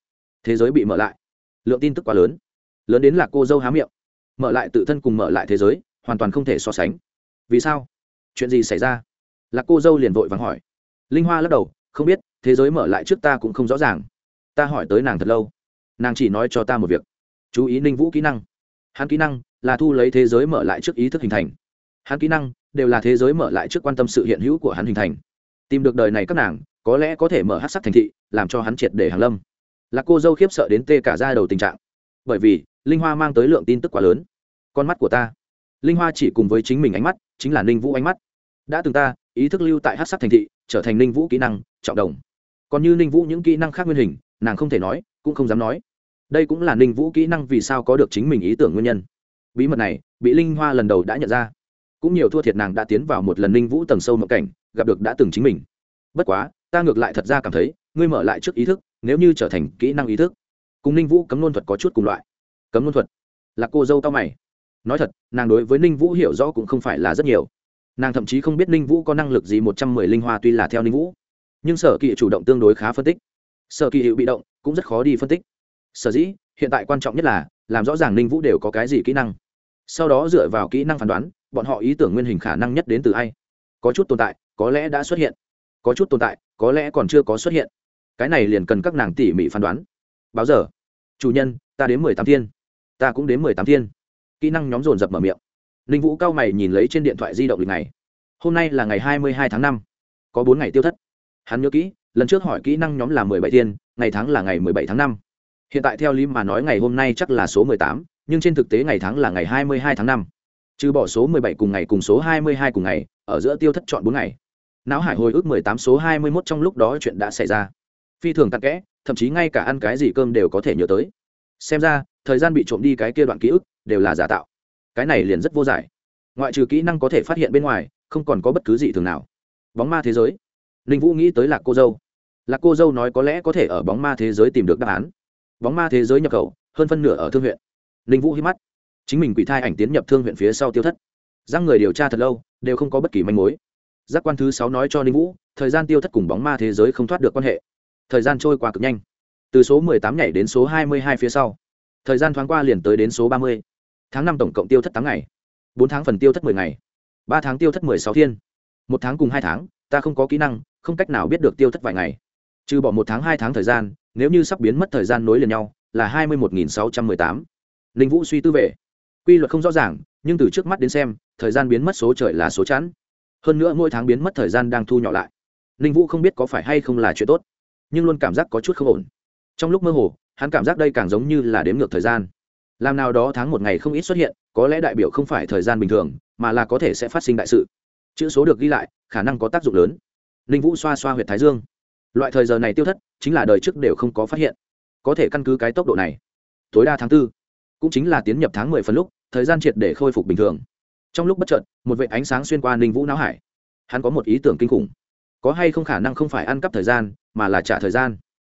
thế giới bị mở lại. Lượng tin tức quá lớn. Lớn đến là cô dâu há miệng. Mở lại tự thân cùng mở lại thế giới, hoàn toàn không thể so sánh. Vì sao? Chuyện gì xảy ra? Là cô dâu liền vội vàng hỏi. Linh hoa lắc đầu, không biết, thế giới mở lại trước ta cũng không rõ ràng. Ta hỏi tới nàng thật lâu. Nàng chỉ nói cho ta một việc. Chú ý ninh vũ kỹ năng. Hắn kỹ năng là thu lấy thế giới mở lại trước ý thức hình thành. Hắn kỹ năng đều là thế giới mở lại trước quan tâm sự hiện hữu của hắn hình thành. Tìm được đời này các nàng, có lẽ có thể mở hát sắc thành thị, làm cho hắn triệt để hàng lâm là cô dâu khiếp sợ đến tê cả ra đầu tình trạng. Bởi vì, linh hoa mang tới lượng tin tức quá lớn. Con mắt của ta. Linh hoa chỉ cùng với chính mình ánh mắt, chính là ninh vũ ánh mắt. Đã từng ta, ý thức lưu tại hát sắc thành thị, trở thành ninh vũ kỹ năng, trọng đồng. Còn như ninh vũ những kỹ năng khác nguyên hình, nàng không thể nói, cũng không dám nói. Đây cũng là ninh vũ kỹ năng vì sao có được chính mình ý tưởng nguyên nhân. Bí mật này, bị linh hoa lần đầu đã nhận ra. Cũng nhiều thua thiệt nàng đã tiến vào một lần ninh vũ tầng sâu mộng cảnh, gặp được đã từng chính mình. Bất quá, ta ngược lại thật ra cảm thấy, ngươi mở lại trước ý thức nếu như trở thành kỹ năng ý thức, cùng ninh vũ cấm luân thuật có chút cùng loại. Cấm luân thuật? Là cô dâu tao mày. Nói thật, nàng đối với ninh vũ hiểu rõ cũng không phải là rất nhiều. Nàng thậm chí không biết ninh vũ có năng lực gì một trăm mười linh hoa tuy là theo ninh vũ. Nhưng sở kỵ chủ động tương đối khá phân tích. Sở kỵ hiệu bị động, cũng rất khó đi phân tích. Sở dĩ, hiện tại quan trọng nhất là, làm rõ ràng ninh vũ đều có cái gì kỹ năng. Sau đó dựa vào kỹ năng phán đoán, bọn họ ý tưởng nguyên hình khả năng nhất đến từ ai? Có chút tồn tại, có lẽ đã xuất hiện. Có chút tồn tại, có lẽ còn chưa có xuất hiện cái này liền cần các nàng tỉ mỉ phán đoán. Báo giờ. Chủ nhân, ta đến mười tám thiên. Ta cũng đến mười tám thiên. Kỹ năng nhóm dồn dập mở miệng. Ninh vũ cao mày nhìn lấy trên điện thoại di động lịch này hôm nay là ngày hai mươi hai tháng năm. Có bốn ngày tiêu thất. Hắn nhớ kỹ, lần trước hỏi kỹ năng nhóm là mười bảy thiên, ngày tháng là ngày mười bảy tháng năm. Hiện tại theo lý mà nói ngày hôm nay chắc là số mười tám, nhưng trên thực tế ngày tháng là ngày hai mươi hai tháng năm. Trừ bỏ số mười bảy cùng ngày cùng số hai mươi hai cùng ngày, ở giữa tiêu thất chọn bốn ngày. Não hải hồi ức mười tám số hai mươi mốt trong lúc đó chuyện đã xảy ra phi thường tắc kẽ, thậm chí ngay cả ăn cái gì cơm đều có thể nhớ tới. Xem ra, thời gian bị trộm đi cái kia đoạn ký ức đều là giả tạo. Cái này liền rất vô giải. Ngoại trừ kỹ năng có thể phát hiện bên ngoài, không còn có bất cứ gì thường nào. Bóng ma thế giới. Ninh vũ nghĩ tới lạc cô dâu. Lạc cô dâu nói có lẽ có thể ở bóng ma thế giới tìm được đáp án. Bóng ma thế giới nhập khẩu, hơn phân nửa ở thương huyện. Ninh vũ hít mắt. Chính mình quỷ thai ảnh tiến nhập thương huyện phía sau tiêu thất. Giang người điều tra thật lâu, đều không có bất kỳ manh mối. Giác quan thứ sáu nói cho ninh vũ, thời gian tiêu thất cùng bóng ma thế giới không thoát được quan hệ thời gian trôi qua cực nhanh. Từ số mười tám nhảy đến số hai mươi hai phía sau. Thời gian thoáng qua liền tới đến số ba mươi. Tháng năm tổng cộng tiêu thất tám ngày. Bốn tháng phần tiêu thất mười ngày. Ba tháng tiêu thất mười sáu thiên. Một tháng cùng hai tháng ta không có kỹ năng không cách nào biết được tiêu thất vài ngày. Trừ bỏ một tháng hai tháng thời gian nếu như sắp biến mất thời gian nối liền nhau là hai mươi một nghìn sáu trăm mười tám. Linh vũ suy tư về. Quy luật không rõ ràng nhưng từ trước mắt đến xem thời gian biến mất số trời là số chẵn, hơn nữa mỗi tháng biến mất thời gian đang thu nhỏ lại. Linh vũ không biết có phải hay không là chuyện tốt nhưng luôn cảm giác có chút không ổn. Trong lúc mơ hồ, hắn cảm giác đây càng giống như là đếm ngược thời gian. Làm nào đó tháng một ngày không ít xuất hiện, có lẽ đại biểu không phải thời gian bình thường, mà là có thể sẽ phát sinh đại sự. Chữ số được ghi lại, khả năng có tác dụng lớn. Ninh vũ xoa xoa h u y ệ t thái dương. Loại thời giờ này tiêu thất, chính là đời trước đều không có phát hiện. Có thể căn cứ cái tốc độ này, tối đa tháng b ố cũng chính là tiến nhập tháng mười phần lúc, thời gian triệt để khôi phục bình thường. Trong lúc bất chợt, một vệ ánh sáng xuyên qua ninh vũ não hải. Hắn có một ý tưởng kinh khủng có hay không khả năng không phải ăn cắp thời gian, mà là trả thời gian.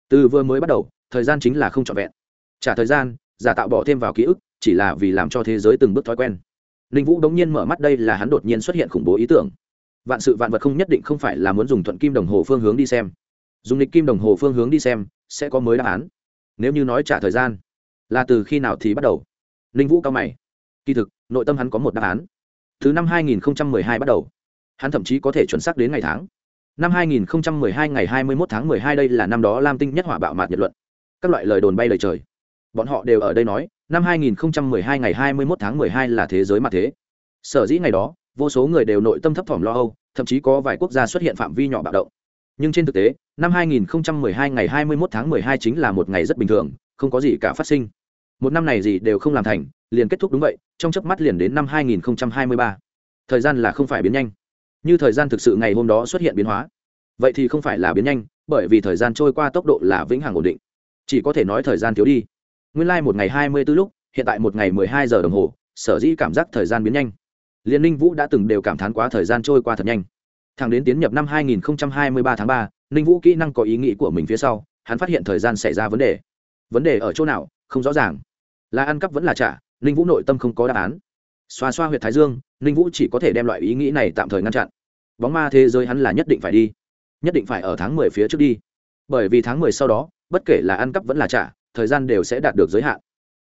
Từ vừa mới bắt đầu, thời gian chính là không trọn vẹn. Trả thời gian, giả tạo bỏ thêm vào ký ức, chỉ là vì làm cho thế giới từng bước thói quen. Ninh vũ đống nhiên mở mắt đây là hắn đột nhiên xuất hiện khủng bố ý tưởng. Vạn sự vạn vật không nhất định không phải là muốn dùng thuận kim đồng hồ phương hướng đi xem. Dùng lịch kim đồng hồ phương hướng đi xem, sẽ có mới đáp án. Nếu như nói trả thời gian, là từ khi nào thì bắt đầu? Ninh vũ cao mày. Kỳ thực, nội tâm hắn có một đáp án. Từ năm 2012 bắt đầu. Hắn thậm chí có thể chuẩn xác đến ngày tháng năm 2012 ngày 21 tháng 12 đây là năm đó lam tinh nhất hỏa bạo mạt nhật luận. Các loại lời đồn bay lời trời. Bọn họ đều ở đây nói, năm 2012 ngày 21 tháng 12 là thế giới mặt thế. Sở dĩ ngày đó, vô số người đều nội tâm thấp thỏm lo âu, thậm chí có vài quốc gia xuất hiện phạm vi nhỏ bạo động. Nhưng trên thực tế, năm 2012 ngày 21 tháng 12 chính là một ngày rất bình thường, không có gì cả phát sinh. Một năm này gì đều không làm thành, liền kết thúc đúng vậy, trong chớp mắt liền đến năm 2023. thời gian là không phải biến nhanh như thời gian thực sự ngày hôm đó xuất hiện biến hóa. Vậy thì không phải là biến nhanh, bởi vì thời gian trôi qua tốc độ là vĩnh hằng ổn định. Chỉ có thể nói thời gian thiếu đi. Nguyên lai、like、một ngày hai mươi b ố lúc, hiện tại một ngày mười hai giờ đồng hồ, sở dĩ cảm giác thời gian biến nhanh. Liên ninh vũ đã từng đều cảm thán quá thời gian trôi qua thật nhanh. Thẳng đến tiến nhập năm hai nghìn hai mươi ba tháng ba, ninh vũ kỹ năng có ý nghĩ của mình phía sau, hắn phát hiện thời gian xảy ra vấn đề. Vấn đề ở chỗ nào, không rõ ràng. Là ăn cắp vẫn là trả, ninh vũ nội tâm không có đáp án. Xoa xoa h u y ệ t thái dương ninh vũ chỉ có thể đem loại ý nghĩ này tạm thời ngăn chặn. Bóng ma thế giới hắn là nhất định phải đi, nhất định phải ở tháng mười phía trước đi. Bởi vì tháng mười sau đó, bất kể là ăn cắp vẫn là trả, thời gian đều sẽ đạt được giới hạn.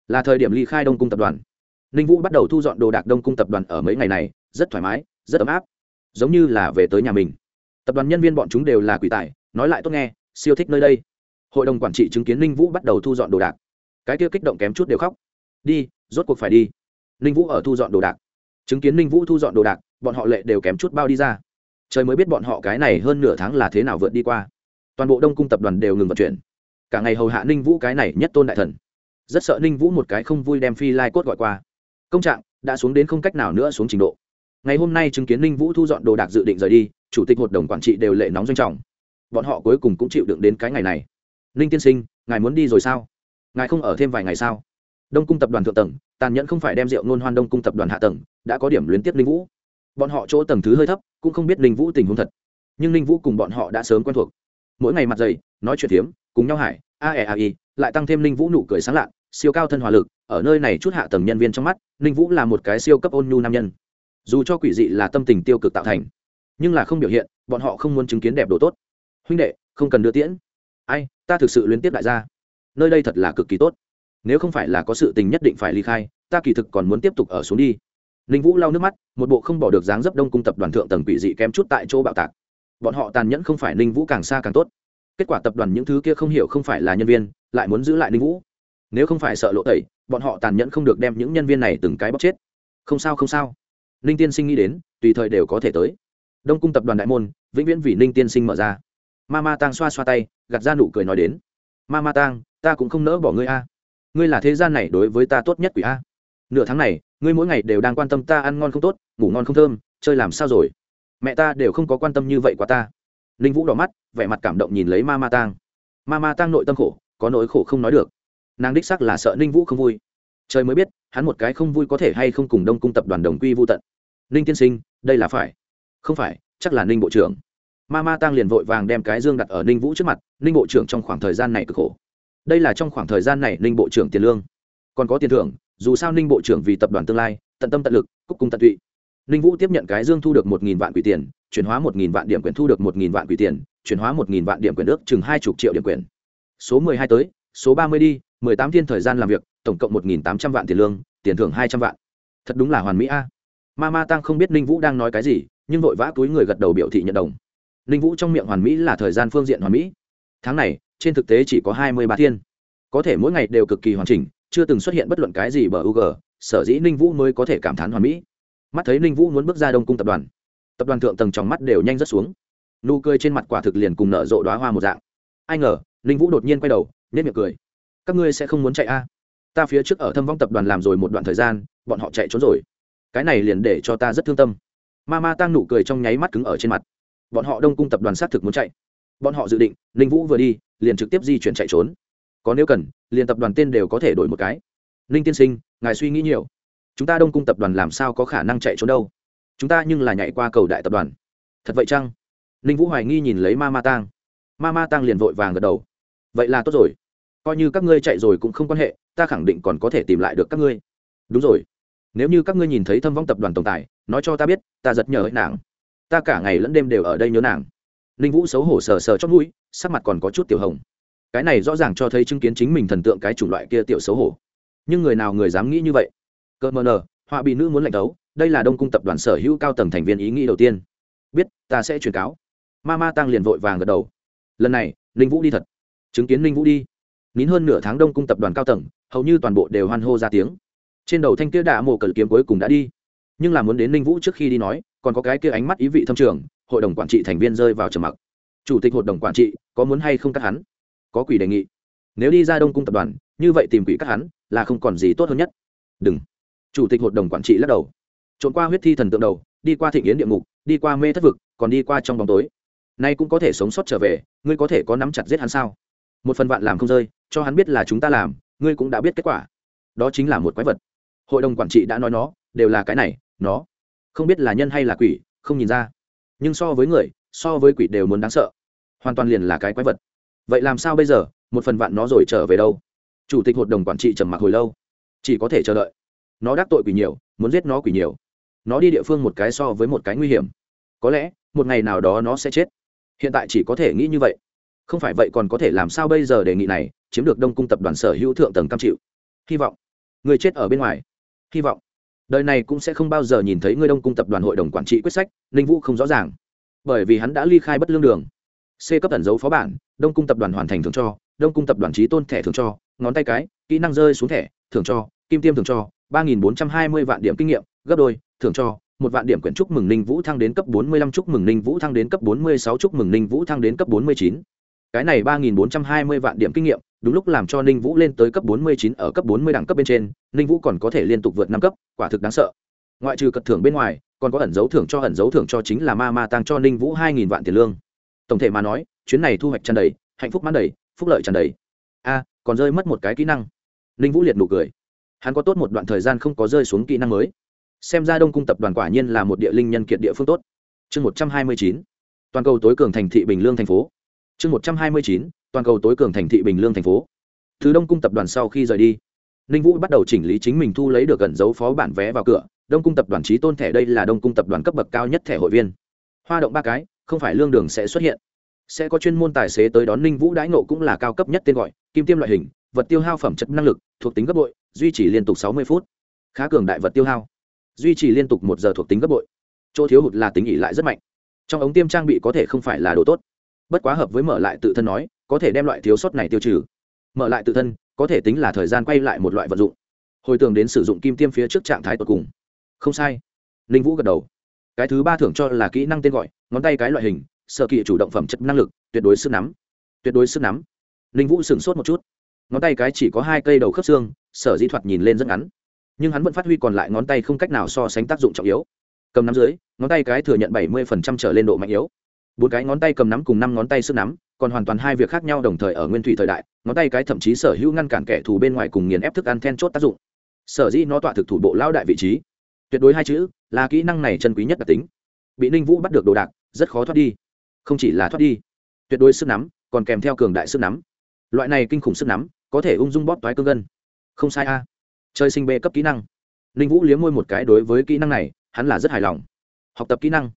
Là thời điểm ly khai đông cung tập đoàn. Ninh vũ bắt đầu thu dọn đồ đạc đông cung tập đoàn ở mấy ngày này, rất thoải mái, rất ấm áp. Giống như là về tới nhà mình. Tập đoàn nhân viên bọn chúng đều là quỷ tài, nói lại tốt nghe, siêu thích nơi đây. Hội đồng quản trị chứng kiến ninh vũ bắt đầu thu dọn đồ đạc. Cái kia kích động kém chút đều khóc. Đi, rốt cuộc phải đi. Ninh vũ ở thu dọn đồ đạc chứng kiến ninh vũ thu dọn đồ đạc, bọn họ lệ đều kém chút bao đi ra. Trời mới biết bọn họ cái này hơn nửa tháng là thế nào vượt đi qua. Toàn bộ đông cung tập đoàn đều ngừng vận chuyển. Cả ngày hầu hạ ninh vũ cái này nhất tôn đại thần. Rất sợ ninh vũ một cái không vui đem phi lai cốt gọi qua. Công trạng, đã xuống đến không cách nào nữa xuống trình độ. Ngày hôm nay chứng kiến ninh vũ thu dọn đồ đạc dự định rời đi, chủ tịch hội đồng quản trị đều lệ nóng doanh trọng. Bọn họ cuối cùng cũng chịu đựng đến cái ngày này. Ninh tiên sinh, ngài muốn đi rồi sao? Ngài không ở thêm vài ngày sao? Đông cung tập đoàn thượng tầng, tàn nhẫn không phải đem rượu nôn hoan đông cung tập đoàn hạ tầng, đã có điểm luyến tiếp ninh vũ. Bọn họ chỗ tầng thứ hơi thấp, cũng không biết ninh vũ tình huống thật. Nhưng ninh vũ cùng bọn họ đã sớm quen thuộc. Mỗi ngày mặt dày, nói chuyện phiếm, cùng nhau hải a e a i, lại tăng thêm ninh vũ nụ cười sáng lạ siêu cao thân hòa lực, ở nơi này chút hạ tầng nhân viên trong mắt, ninh vũ là một cái siêu cấp ôn nhu nam nhân. Dù cho quỷ dị là tâm tình tiêu cực tạo thành, nhưng là không biểu hiện, bọn họ không muốn chứng kiến đẹp đồ tốt. Huynh đệ, không cần đưa tiễn. Ai, ta thực sự luyến tiếp đại gia. Nơi đây thật là cực kỳ tốt nếu không phải là có sự tình nhất định phải ly khai, ta kỳ thực còn muốn tiếp tục ở xuống đi. Ninh vũ lau nước mắt, một bộ không bỏ được dáng dấp đông cung tập đoàn thượng tầng quỷ dị kém chút tại chỗ bạo tạc. Bọn họ tàn nhẫn không phải ninh vũ càng xa càng tốt. Kết quả tập đoàn những thứ kia không hiểu không phải là nhân viên, lại muốn giữ lại ninh vũ. Nếu không phải sợ lộ tẩy, bọn họ tàn nhẫn không được đem những nhân viên này từng cái bóc chết. Không sao không sao. Ninh tiên sinh nghĩ đến, tùy thời đều có thể tới. Đông cung tập đoàn đại môn, vĩnh viễn vì ninh tiên sinh mở ra. Ma ma tang xoa xoa tay, gạt ra nụ cười nói đến. Ma ma tang, ta cũng không nỡ bỏ ngươi a ngươi là thế gian này đối với ta tốt nhất quỷ a. Nửa tháng này, ngươi mỗi ngày đều đang quan tâm ta ăn ngon không tốt, ngủ ngon không thơm, chơi làm sao rồi? Mẹ ta đều không có quan tâm như vậy qua ta. Ninh vũ đỏ mắt, vẻ mặt cảm động nhìn lấy ma ma tang. Ma ma tang nội tâm khổ, có nỗi khổ không nói được. Nàng đích sắc là sợ ninh vũ không vui. Trời mới biết, hắn một cái không vui có thể hay không cùng đông cung tập đoàn đồng quy vô tận. Ninh tiên sinh, đây là phải. Không phải, chắc là ninh bộ trưởng. Ma ma tang liền vội vàng đem cái dương đặt ở ninh vũ trước mặt. Ninh bộ trưởng trong khoảng thời gian này cực khổ đây là trong khoảng thời gian này ninh bộ trưởng tiền lương. Còn có tiền thưởng, dù sao ninh bộ trưởng vì tập đoàn tương lai, tận tâm tận lực, cúc cung tận tụy. Ninh vũ tiếp nhận cái dương thu được một nghìn vạn quỷ tiền, chuyển hóa một nghìn vạn điểm quyền thu được một nghìn vạn quỷ tiền, chuyển hóa một nghìn vạn điểm quyền ước chừng hai chục triệu điểm quyền. Số mười hai tới, số ba mươi đi, mười tám thiên thời gian làm việc, tổng cộng một nghìn tám trăm vạn tiền lương, tiền thưởng hai trăm vạn. Thật đúng là hoàn mỹ a. Ma ma tăng không biết ninh vũ đang nói cái gì, nhưng vội vã túi người gật đầu biểu thị nhận đồng. Ninh vũ trong miệng hoàn mỹ là thời gian phương diện hoàn mỹ. Tháng này trên thực tế chỉ có hai mươi ba thiên. Có thể mỗi ngày đều cực kỳ hoàn chỉnh, chưa từng xuất hiện bất luận cái gì bờ u g sở dĩ ninh vũ mới có thể cảm thán hoàn mỹ. Mắt thấy ninh vũ muốn bước ra đông cung tập đoàn tập đoàn thượng tầng trong mắt đều nhanh rất xuống. Nụ cười trên mặt quả thực liền cùng nở rộ đoá hoa một dạng. Ai ngờ, ninh vũ đột nhiên quay đầu nét miệng cười. Các ngươi sẽ không muốn chạy a? À? ta phía trước ở thâm vong tập đoàn làm rồi một đoạn thời gian, bọn họ chạy trốn rồi. Cái này liền để cho ta rất thương tâm. Ma ma tăng nụ cười trong nháy mắt cứng ở trên mặt. Bọn họ đông cung tập đoàn xác thực muốn chạy. Bọn họ dự định, ninh vũ vừa đi liền trực tiếp di chuyển chạy trốn. Có nếu cần, liền tập đoàn tên đều có thể đổi một cái. Ninh tiên sinh, ngài suy nghĩ nhiều. Chúng ta đông cung tập đoàn làm sao có khả năng chạy trốn đâu? Chúng ta nhưng là nhảy qua cầu đại tập đoàn. Thật vậy chăng? Ninh vũ hoài nghi nhìn lấy ma ma tang. Ma ma tang liền vội vàng gật đầu. Vậy là tốt rồi. Coi như các ngươi chạy rồi cũng không quan hệ, ta khẳng định còn có thể tìm lại được các ngươi. Đúng rồi. Nếu như các ngươi nhìn thấy thâm vong tập đoàn tổng tài, nói cho ta biết, ta giật nhờ ấy nàng. Ta cả ngày lẫn đêm đều ở đây nhớ nàng. Ninh vũ xấu hổ sờ sờ chót mũi sắc mặt còn có chút tiểu hồng. Cái này rõ ràng cho thấy chứng kiến chính mình thần tượng cái chủng loại kia tiểu xấu hổ. Nhưng người nào người dám nghĩ như vậy? Cơ mờ nờ, họa bị nữ muốn lạnh đấu đây là đông cung tập đoàn sở hữu cao tầng thành viên ý nghĩ đầu tiên. Biết, ta sẽ truyền cáo. Ma ma tăng liền vội vàng gật đầu. Lần này, ninh vũ đi thật. Chứng kiến ninh vũ đi. Nín hơn nửa tháng đông cung tập đoàn cao tầng, hầu như toàn bộ đều hoan hô ra tiếng. Trên đầu thanh kia đạ mộ cờ kiếm cuối cùng đã đi. Nhưng là muốn đến ninh vũ trước khi đi nói, còn có cái kia ánh mắt ý vị thâm trường, hội đồng quản trị thành viên rơi vào trầm mặc chủ tịch hội đồng quản trị có muốn hay không cắt hắn? Có quỷ đề nghị. Nếu đi ra đông cung tập đoàn, như vậy tìm quỷ cắt hắn là không còn gì tốt hơn nhất. Đừng. Chủ tịch hội đồng quản trị lắc đầu. Trộn qua huyết thi thần tượng đầu, đi qua thịnh yến địa ngục, đi qua mê thất vực, còn đi qua trong bóng tối. Nay cũng có thể sống sót trở về, ngươi có thể có nắm chặt giết hắn sao? Một phần vạn làm không rơi, cho hắn biết là chúng ta làm, ngươi cũng đã biết kết quả. Đó chính là một quái vật. Hội đồng quản trị đã nói nó, đều là cái này, nó. Không biết là nhân hay là quỷ, không nhìn ra. Nhưng so với người, so với quỷ đều muốn đáng sợ hoàn toàn liền là cái quái vật. Vậy làm sao bây giờ? Một phần vạn nó rồi trở về đâu? Chủ tịch hội đồng quản trị trầm mặc hồi lâu. Chỉ có thể chờ đợi. Nó đắc tội quỷ nhiều, muốn giết nó quỷ nhiều. Nó đi địa phương một cái so với một cái nguy hiểm. Có lẽ, một ngày nào đó nó sẽ chết. Hiện tại chỉ có thể nghĩ như vậy. Không phải vậy còn có thể làm sao bây giờ đề nghị này, chiếm được đông cung tập đoàn sở hữu thượng tầng cam chịu. Hy vọng. Người chết ở bên ngoài. Hy vọng. Đời này cũng sẽ không bao giờ nhìn thấy người đông cung tập đoàn hội đồng quản trị quyết sách, ninh vũ không rõ ràng. Bởi vì hắn đã ly khai bất lương đường c cấp ẩn dấu phó bản, đông cung tập đoàn hoàn thành thường cho, đông cung tập đoàn trí tôn thẻ thường cho, ngón tay cái, kỹ năng rơi xuống thẻ thường cho, kim tiêm thường cho, ba nghìn bốn trăm hai mươi vạn điểm kinh nghiệm, gấp đôi thường cho, một vạn điểm quyển chúc mừng ninh vũ thăng đến cấp bốn mươi lăm chúc mừng ninh vũ thăng đến cấp bốn mươi sáu chúc mừng ninh vũ thăng đến cấp bốn mươi chín. Cái này ba nghìn bốn trăm hai mươi vạn điểm kinh nghiệm, đúng lúc làm cho ninh vũ lên tới cấp bốn mươi chín ở cấp bốn mươi đẳng cấp bên trên, ninh vũ còn có thể liên tục vượt năm cấp, quả thực đáng sợ. Ngoại trừ cật thưởng bên ngoài, còn có ẩn dấu thưởng cho, ẩn dấu thưởng cho chính là ma ma tăng cho ninh vũ hai nghìn vạn tiền lương tổng thể mà nói, chuyến này thu hoạch tràn đầy, hạnh phúc mãn đầy, phúc lợi tràn đầy. A, còn rơi mất một cái kỹ năng. Ninh vũ liệt nụ cười. Hắn có tốt một đoạn thời gian không có rơi xuống kỹ năng mới. Xem ra đông cung tập đoàn quả nhiên là một địa linh nhân kiệt địa phương tốt. Chương một trăm hai mươi chín, toàn cầu tối cường thành thị bình lương thành phố. Chương một trăm hai mươi chín, toàn cầu tối cường thành thị bình lương thành phố. Thứ đông cung tập đoàn sau khi rời đi, ninh vũ bắt đầu chỉnh lý chính mình thu lấy được gần dấu phó bản vé vào cửa. Đông cung tập đoàn trí tôn thẻ đây là đông cung tập đoàn cấp bậc cao nhất thẻ hội viên. Hoa động ba cái không phải lương đường sẽ xuất hiện. Sẽ có chuyên môn tài xế tới đón ninh vũ đãi nộ cũng là cao cấp nhất tên gọi, kim tiêm loại hình, vật tiêu hao phẩm chất năng lực, thuộc tính gấp bội, duy trì liên tục sáu mươi phút. Khá cường đại vật tiêu hao. Duy trì liên tục một giờ thuộc tính gấp bội. Chỗ thiếu hụt là tính ỉ lại rất mạnh. Trong ống tiêm trang bị có thể không phải là đồ tốt. Bất quá hợp với mở lại tự thân nói, có thể đem loại thiếu sót này tiêu trừ. Mở lại tự thân, có thể tính là thời gian quay lại một loại vật dụng. Hồi tưởng đến sử dụng kim tiêm phía trước trạng thái tột cùng. Không sai. Ninh vũ gật đầu cái thứ ba thưởng cho là kỹ năng tên gọi, ngón tay cái loại hình, sở kỵ chủ động phẩm chất năng lực, tuyệt đối sức nắm. Tuyệt đối sức nắm. Ninh vũ sửng sốt một chút. Ngón tay cái chỉ có hai cây đầu khớp xương, sở di thoạt nhìn lên rất ngắn. Nhưng hắn vẫn phát huy còn lại ngón tay không cách nào so sánh tác dụng trọng yếu. Cầm nắm dưới, ngón tay cái thừa nhận bảy mươi trở lên độ mạnh yếu. Bốn cái ngón tay cầm nắm cùng năm ngón tay sức nắm, còn hoàn toàn hai việc khác nhau đồng thời ở nguyên thủy thời đại, ngón tay cái thậm chí sở hữu ngăn cản kẻ thù bên ngoài cùng nghiền ép thức ăn then chốt tác dụng. Sở dĩ nó tọa thực thủ bộ lao đại vị trí tuyệt đối hai chữ là kỹ năng này chân quý nhất đặc tính. Bị ninh vũ bắt được đồ đạc, rất khó thoát đi. Không chỉ là thoát đi, tuyệt đối sức nắm, còn kèm theo cường đại sức nắm. Loại này kinh khủng sức nắm, có thể ung dung bóp toái cương gân. Không sai a. Chơi sinh bê cấp kỹ năng. Ninh vũ liếm môi một cái đối với kỹ năng này, hắn là rất hài lòng. Học tập kỹ năng.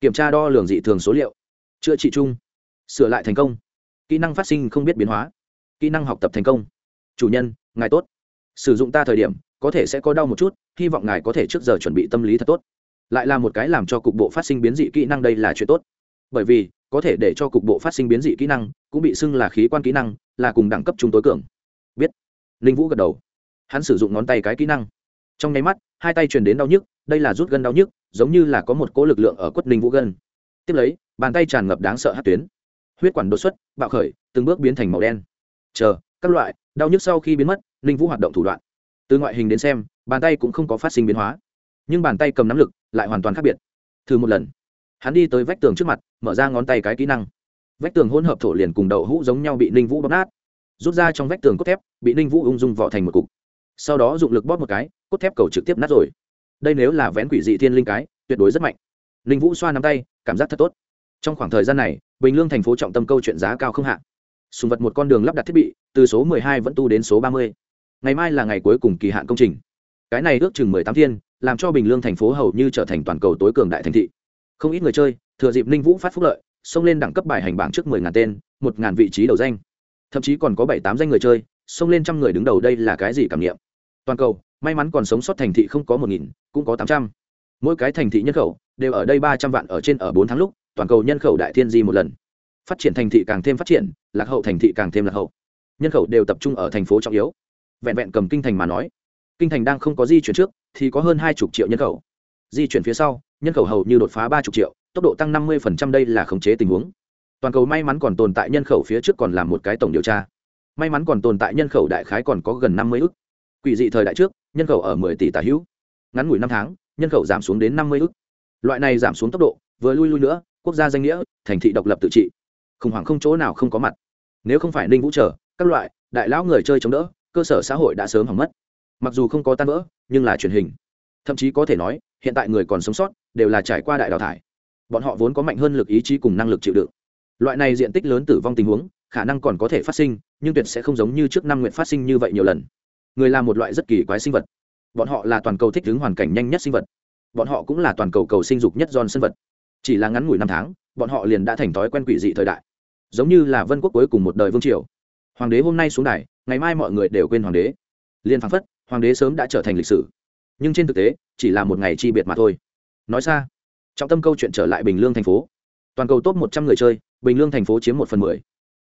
Kiểm tra đo lường dị thường số liệu. Chữa trị chung. Sửa lại thành công. Kỹ năng phát sinh không biết biến hóa. Kỹ năng học tập thành công. Chủ nhân, ngài tốt sử dụng ta thời điểm, có thể sẽ có đau một chút, hy vọng ngài có thể trước giờ chuẩn bị tâm lý thật tốt. Lại là một cái làm cho cục bộ phát sinh biến dị kỹ năng đây là chuyện tốt. Bởi vì, có thể để cho cục bộ phát sinh biến dị kỹ năng, cũng bị xưng là khí quan kỹ năng, là cùng đẳng cấp chúng tối cường. Biết. Linh vũ gật đầu. Hắn sử dụng ngón tay cái kỹ năng. Trong nháy mắt, hai tay truyền đến đau nhức, đây là rút gân đau nhức, giống như là có một cỗ lực lượng ở quất linh vũ gân. Tiếp lấy, bàn tay tràn ngập đáng sợ hát tuyến. Huyết quản đột xuất, bạo khởi, từng bước biến thành màu đen. Chờ, các loại, đau nhức sau khi biến mất linh vũ hoạt động thủ đoạn. Từ ngoại hình đến xem bàn tay cũng không có phát sinh biến hóa. Nhưng bàn tay cầm nắm lực lại hoàn toàn khác biệt. Thử một lần. Hắn đi tới vách tường trước mặt mở ra ngón tay cái kỹ năng. Vách tường hỗn hợp thổ liền cùng đậu hũ giống nhau bị ninh vũ bóp nát. Rút ra trong vách tường cốt thép bị ninh vũ ung dung vỏ thành một cục. Sau đó dụng lực bóp một cái cốt thép cầu trực tiếp nát rồi. Đây nếu là vén quỷ dị thiên linh cái tuyệt đối rất mạnh. Ninh vũ xoa nắm tay cảm giác thật tốt. Trong khoảng thời gian này bình lương thành phố trọng tâm câu chuyện giá cao không hạ, sùng vật một con đường lắp đặt thiết bị từ số 12 vẫn tu đến số 30 ngày mai là ngày cuối cùng kỳ hạn công trình. Cái này ước chừng 18 thiên, làm cho bình lương thành phố hầu như trở thành toàn cầu tối cường đại thành thị. Không ít người chơi, thừa dịp ninh vũ phát phúc lợi, xông lên đẳng cấp bài hành bảng trước mười ngàn tên, một ngàn vị trí đầu danh. Thậm chí còn có bảy tám danh người chơi, xông lên trăm người đứng đầu đây là cái gì cảm nghiệm? Toàn cầu, may mắn còn sống sót thành thị không có một nghìn, cũng có tám trăm. Mỗi cái thành thị nhân khẩu, đều ở đây ba trăm vạn ở trên ở bốn tháng lúc, toàn cầu nhân khẩu đại thiên di một lần. Phát triển thành thị càng thêm phát triển, lạc hậu thành thị càng thêm lạc hậu. Nhân khẩu đều tập trung ở thành phố trọng yếu vẹn vẹn cầm kinh thành mà nói, kinh thành đang không có di chuyển trước, thì có hơn hai chục triệu nhân khẩu. Di chuyển phía sau, nhân khẩu hầu như đột phá ba chục triệu, tốc độ tăng năm mươi đây là khống chế tình huống. Toàn cầu may mắn còn tồn tại nhân khẩu phía trước còn là một cái tổng điều tra. May mắn còn tồn tại nhân khẩu đại khái còn có gần năm mươi ước quỷ dị thời đại trước, nhân khẩu ở mười tỷ tả hữu. Ngắn ngủi năm tháng, nhân khẩu giảm xuống đến năm mươi ước loại này giảm xuống tốc độ, vừa lui lui nữa, quốc gia danh nghĩa, thành thị độc lập tự trị. Khủng hoảng không chỗ nào không có mặt. Nếu không phải ninh vũ trở các loại, đại lão người chơi chống đỡ cơ sở xã hội đã sớm hỏng mất. Mặc dù không có tan vỡ, nhưng là truyền hình. Thậm chí có thể nói, hiện tại người còn sống sót, đều là trải qua đại đào thải. Bọn họ vốn có mạnh hơn lực ý chí cùng năng lực chịu đựng. Loại này diện tích lớn tử vong tình huống, khả năng còn có thể phát sinh, nhưng tuyệt sẽ không giống như trước năm nguyện phát sinh như vậy nhiều lần. Người là một loại rất kỳ quái sinh vật. Bọn họ là toàn cầu thích ứng hoàn cảnh nhanh nhất sinh vật. Bọn họ cũng là toàn cầu cầu sinh dục nhất giòn sinh vật. Chỉ là ngắn ngủi năm tháng, bọn họ liền đã thành thói quen quỷ dị thời đại. Giống như là vân quốc cuối cùng một đời vương triều. Hoàng đế hôm nay xuống đài ngày mai mọi người đều quên hoàng đế. Liên phăng phất, hoàng đế sớm đã trở thành lịch sử. Nhưng trên thực tế, chỉ là một ngày chi biệt mà thôi. Nói xa, trọng tâm câu chuyện trở lại bình lương thành phố. Toàn cầu top một trăm người chơi, bình lương thành phố chiếm một phần mười.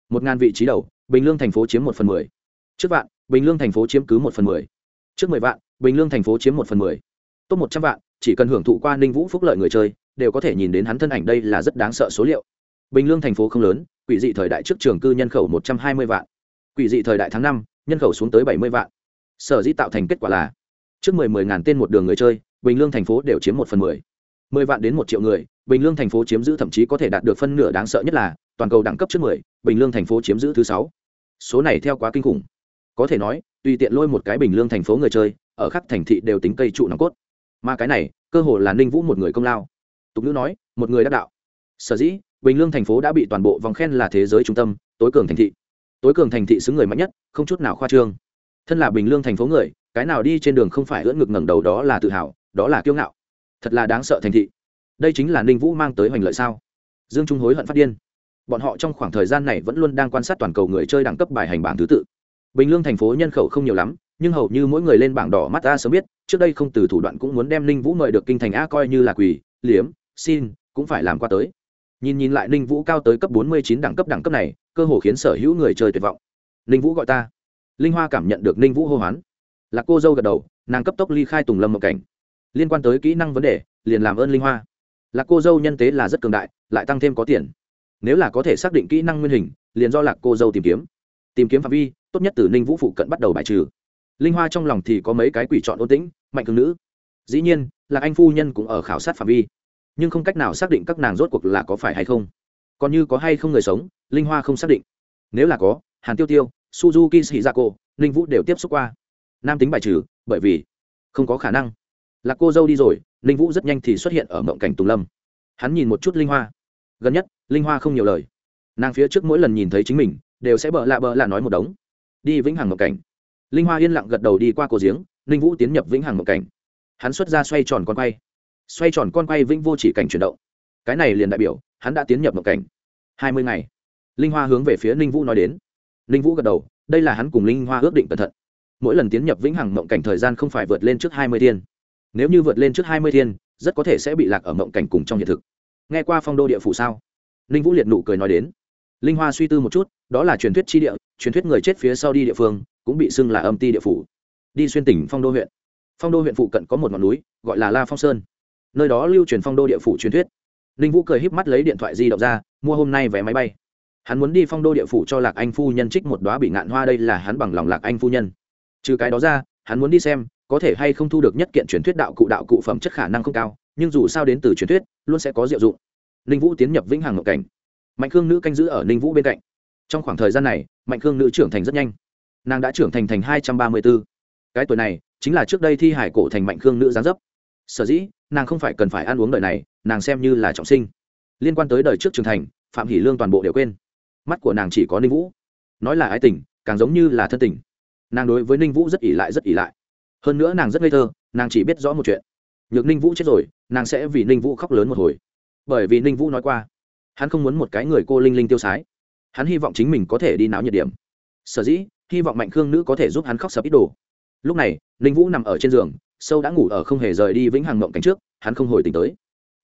Một ngàn vị trí đầu, bình lương thành phố chiếm một phần mười. Trước vạn, bình lương thành phố chiếm cứ một phần mười. Trước mười vạn, bình lương thành phố chiếm một phần mười. Top một trăm vạn, chỉ cần hưởng thụ qua ninh vũ phúc lợi người chơi, đều có thể nhìn đến hắn thân ảnh đây là rất đáng sợ số liệu. Bình lương thành phố không lớn, quỷ dị thời đại trước trường cư nhân khẩu một trăm hai mươi vạn quỷ dị thời đại tháng năm, nhân khẩu xuống tới bảy mươi vạn. Sở dĩ tạo thành kết quả là, trước mười mười ngàn tên một đường người chơi, bình lương thành phố đều chiếm một phần mười. Mười vạn đến một triệu người, bình lương thành phố chiếm giữ thậm chí có thể đạt được phân nửa đáng sợ nhất là, toàn cầu đẳng cấp trước mười, bình lương thành phố chiếm giữ thứ sáu. Số này theo quá kinh khủng. Có thể nói, tùy tiện lôi một cái bình lương thành phố người chơi, ở khắp thành thị đều tính cây trụ nòng cốt. Mà cái này, cơ hồ là ninh vũ một người công lao. Tục ngữ nói, một người đắc đạo. Sở dĩ, bình lương thành phố đã bị toàn bộ vòng khen là thế giới trung tâm, tối cường thành thị tối cường thành thị xứng người mạnh nhất, không chút nào khoa trương. Thân là bình lương thành phố người, cái nào đi trên đường không phải ưỡn ngực ngẩng đầu đó là tự hào, đó là kiêu ngạo. Thật là đáng sợ thành thị. Đây chính là ninh vũ mang tới hoành lợi sao? Dương trung hối hận phát điên. Bọn họ trong khoảng thời gian này vẫn luôn đang quan sát toàn cầu người chơi đẳng cấp bài hành bảng thứ tự. Bình lương thành phố nhân khẩu không nhiều lắm, nhưng hầu như mỗi người lên bảng đỏ mắt ta sớm biết, trước đây không từ thủ đoạn cũng muốn đem ninh vũ mời được kinh thành a coi như là quỳ, liếm, xin, cũng phải làm qua tới nhìn nhìn lại ninh vũ cao tới cấp bốn mươi chín đẳng cấp đẳng cấp này, cơ hồ khiến sở hữu người chơi tuyệt vọng. Ninh vũ gọi ta. Linh hoa cảm nhận được ninh vũ hô hoán. Là cô dâu gật đầu, nàng cấp tốc ly khai tùng lâm một cảnh. Liên quan tới kỹ năng vấn đề, liền làm ơn linh hoa. Là cô dâu nhân tế là rất cường đại, lại tăng thêm có tiền. Nếu là có thể xác định kỹ năng nguyên hình, liền do lạc cô dâu tìm kiếm. Tìm kiếm phạm vi, tốt nhất từ ninh vũ phụ cận bắt đầu bài trừ. Linh hoa trong lòng thì có mấy cái quỷ chọn ôn tĩnh, mạnh cường nữ. Dĩ nhiên là anh phu nhân cũng ở khảo sát phạm vi nhưng không cách nào xác định các nàng rốt cuộc là có phải hay không. Còn như có hay không người sống, linh hoa không xác định. Nếu là có, hàn tiêu tiêu, suzuki shizako, ninh vũ đều tiếp xúc qua. Nam tính bài trừ, bởi vì không có khả năng. Là cô dâu đi rồi, ninh vũ rất nhanh thì xuất hiện ở mộng cảnh tùng lâm. Hắn nhìn một chút linh hoa. Gần nhất, linh hoa không nhiều lời. Nàng phía trước mỗi lần nhìn thấy chính mình, đều sẽ bợ lạ bợ lạ nói một đống. Đi vĩnh hằng mộng cảnh. Linh hoa yên lặng gật đầu đi qua cổ giếng, ninh vũ tiến nhập vĩnh hằng mộng cảnh. Hắn xuất ra xoay tròn con quay xoay tròn con quay vĩnh vô chỉ cảnh chuyển động. Cái này liền đại biểu, hắn đã tiến nhập mộng cảnh. Hai mươi ngày. Linh hoa hướng về phía ninh vũ nói đến. Ninh vũ gật đầu, đây là hắn cùng linh hoa ước định cẩn thận. Mỗi lần tiến nhập vĩnh hằng mộng cảnh thời gian không phải vượt lên trước hai mươi thiên. Nếu như vượt lên trước hai mươi thiên, rất có thể sẽ bị lạc ở mộng cảnh cùng trong hiện thực. Nghe qua phong đô địa phủ sao? Ninh vũ liệt nụ cười nói đến. Linh hoa suy tư một chút, đó là truyền thuyết tri địa, truyền thuyết người chết phía sau đi địa phương, cũng bị xưng là âm ti địa phủ. Đi xuyên tỉnh phong đô huyện. Phong đô huyện phụ cận có một ngọn núi, gọi là la phong sơn nơi đó lưu truyền phong đô địa phủ truyền thuyết. Ninh vũ cười híp mắt lấy điện thoại di động ra, mua hôm nay vé máy bay. Hắn muốn đi phong đô địa phủ cho lạc anh phu nhân trích một đoá bị ngạn hoa đây là hắn bằng lòng lạc anh phu nhân. Trừ cái đó ra, hắn muốn đi xem, có thể hay không thu được nhất kiện truyền thuyết đạo cụ đạo cụ phẩm chất khả năng không cao, nhưng dù sao đến từ truyền thuyết, luôn sẽ có diệu dụng. Ninh vũ tiến nhập vĩnh hằng ngộ cảnh. Mạnh khương nữ canh giữ ở ninh vũ bên cạnh. Trong khoảng thời gian này, mạnh khương nữ trưởng thành rất nhanh. Nàng đã trưởng thành thành hai trăm ba mươi b ố cái tuổi này, chính là trước đây thi hải cổ thành mạnh khương nữ gián dấp. Sở dĩ nàng không phải cần phải ăn uống đời này, nàng xem như là trọng sinh. Liên quan tới đời trước trưởng thành, phạm hỷ lương toàn bộ đều quên. Mắt của nàng chỉ có ninh vũ. Nói là ái tình, càng giống như là thân tình. Nàng đối với ninh vũ rất ỉ lại, rất ỉ lại. Hơn nữa nàng rất ngây thơ, nàng chỉ biết rõ một chuyện. Nhược ninh vũ chết rồi, nàng sẽ vì ninh vũ khóc lớn một hồi. Bởi vì ninh vũ nói qua, hắn không muốn một cái người cô linh linh tiêu sái. Hắn hy vọng chính mình có thể đi náo nhiệt điểm. Sở dĩ, hy vọng mạnh khương nữ có thể giúp hắn khóc sập ít đồ. Lúc này, ninh vũ nằm ở trên giường sâu đã ngủ ở không hề rời đi vĩnh hằng mộng cảnh trước, hắn không hồi tỉnh tới.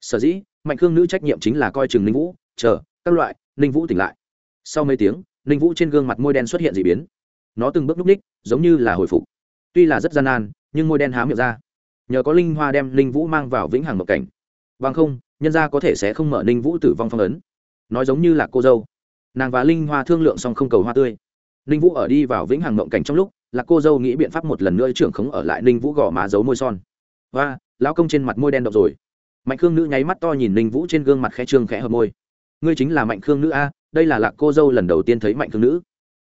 Sở dĩ, mạnh khương nữ trách nhiệm chính là coi chừng ninh vũ, chờ, các loại, ninh vũ tỉnh lại. Sau mấy tiếng, ninh vũ trên gương mặt môi đen xuất hiện d ị biến. Nó từng bước núp ních, giống như là hồi phục. Tuy là rất gian nan, nhưng môi đen há miệng ra. Nhờ có linh hoa đem ninh vũ mang vào vĩnh hằng mộng cảnh. Bằng không, nhân ra có thể sẽ không mở ninh vũ tử vong phong ấn. Nói giống như là cô dâu. Nàng và linh hoa thương lượng xong không cầu hoa tươi. Ninh vũ ở đi vào vĩnh hằng mộng cảnh trong lúc là cô dâu nghĩ biện pháp một lần nữa trưởng khống ở lại ninh vũ gò má giấu môi son. Và lão công trên mặt môi đen độc rồi. Mạnh khương nữ nháy mắt to nhìn ninh vũ trên gương mặt khẽ trương khẽ hợp môi. Ngươi chính là mạnh khương nữ a, đây là lạc cô dâu lần đầu tiên thấy mạnh khương nữ.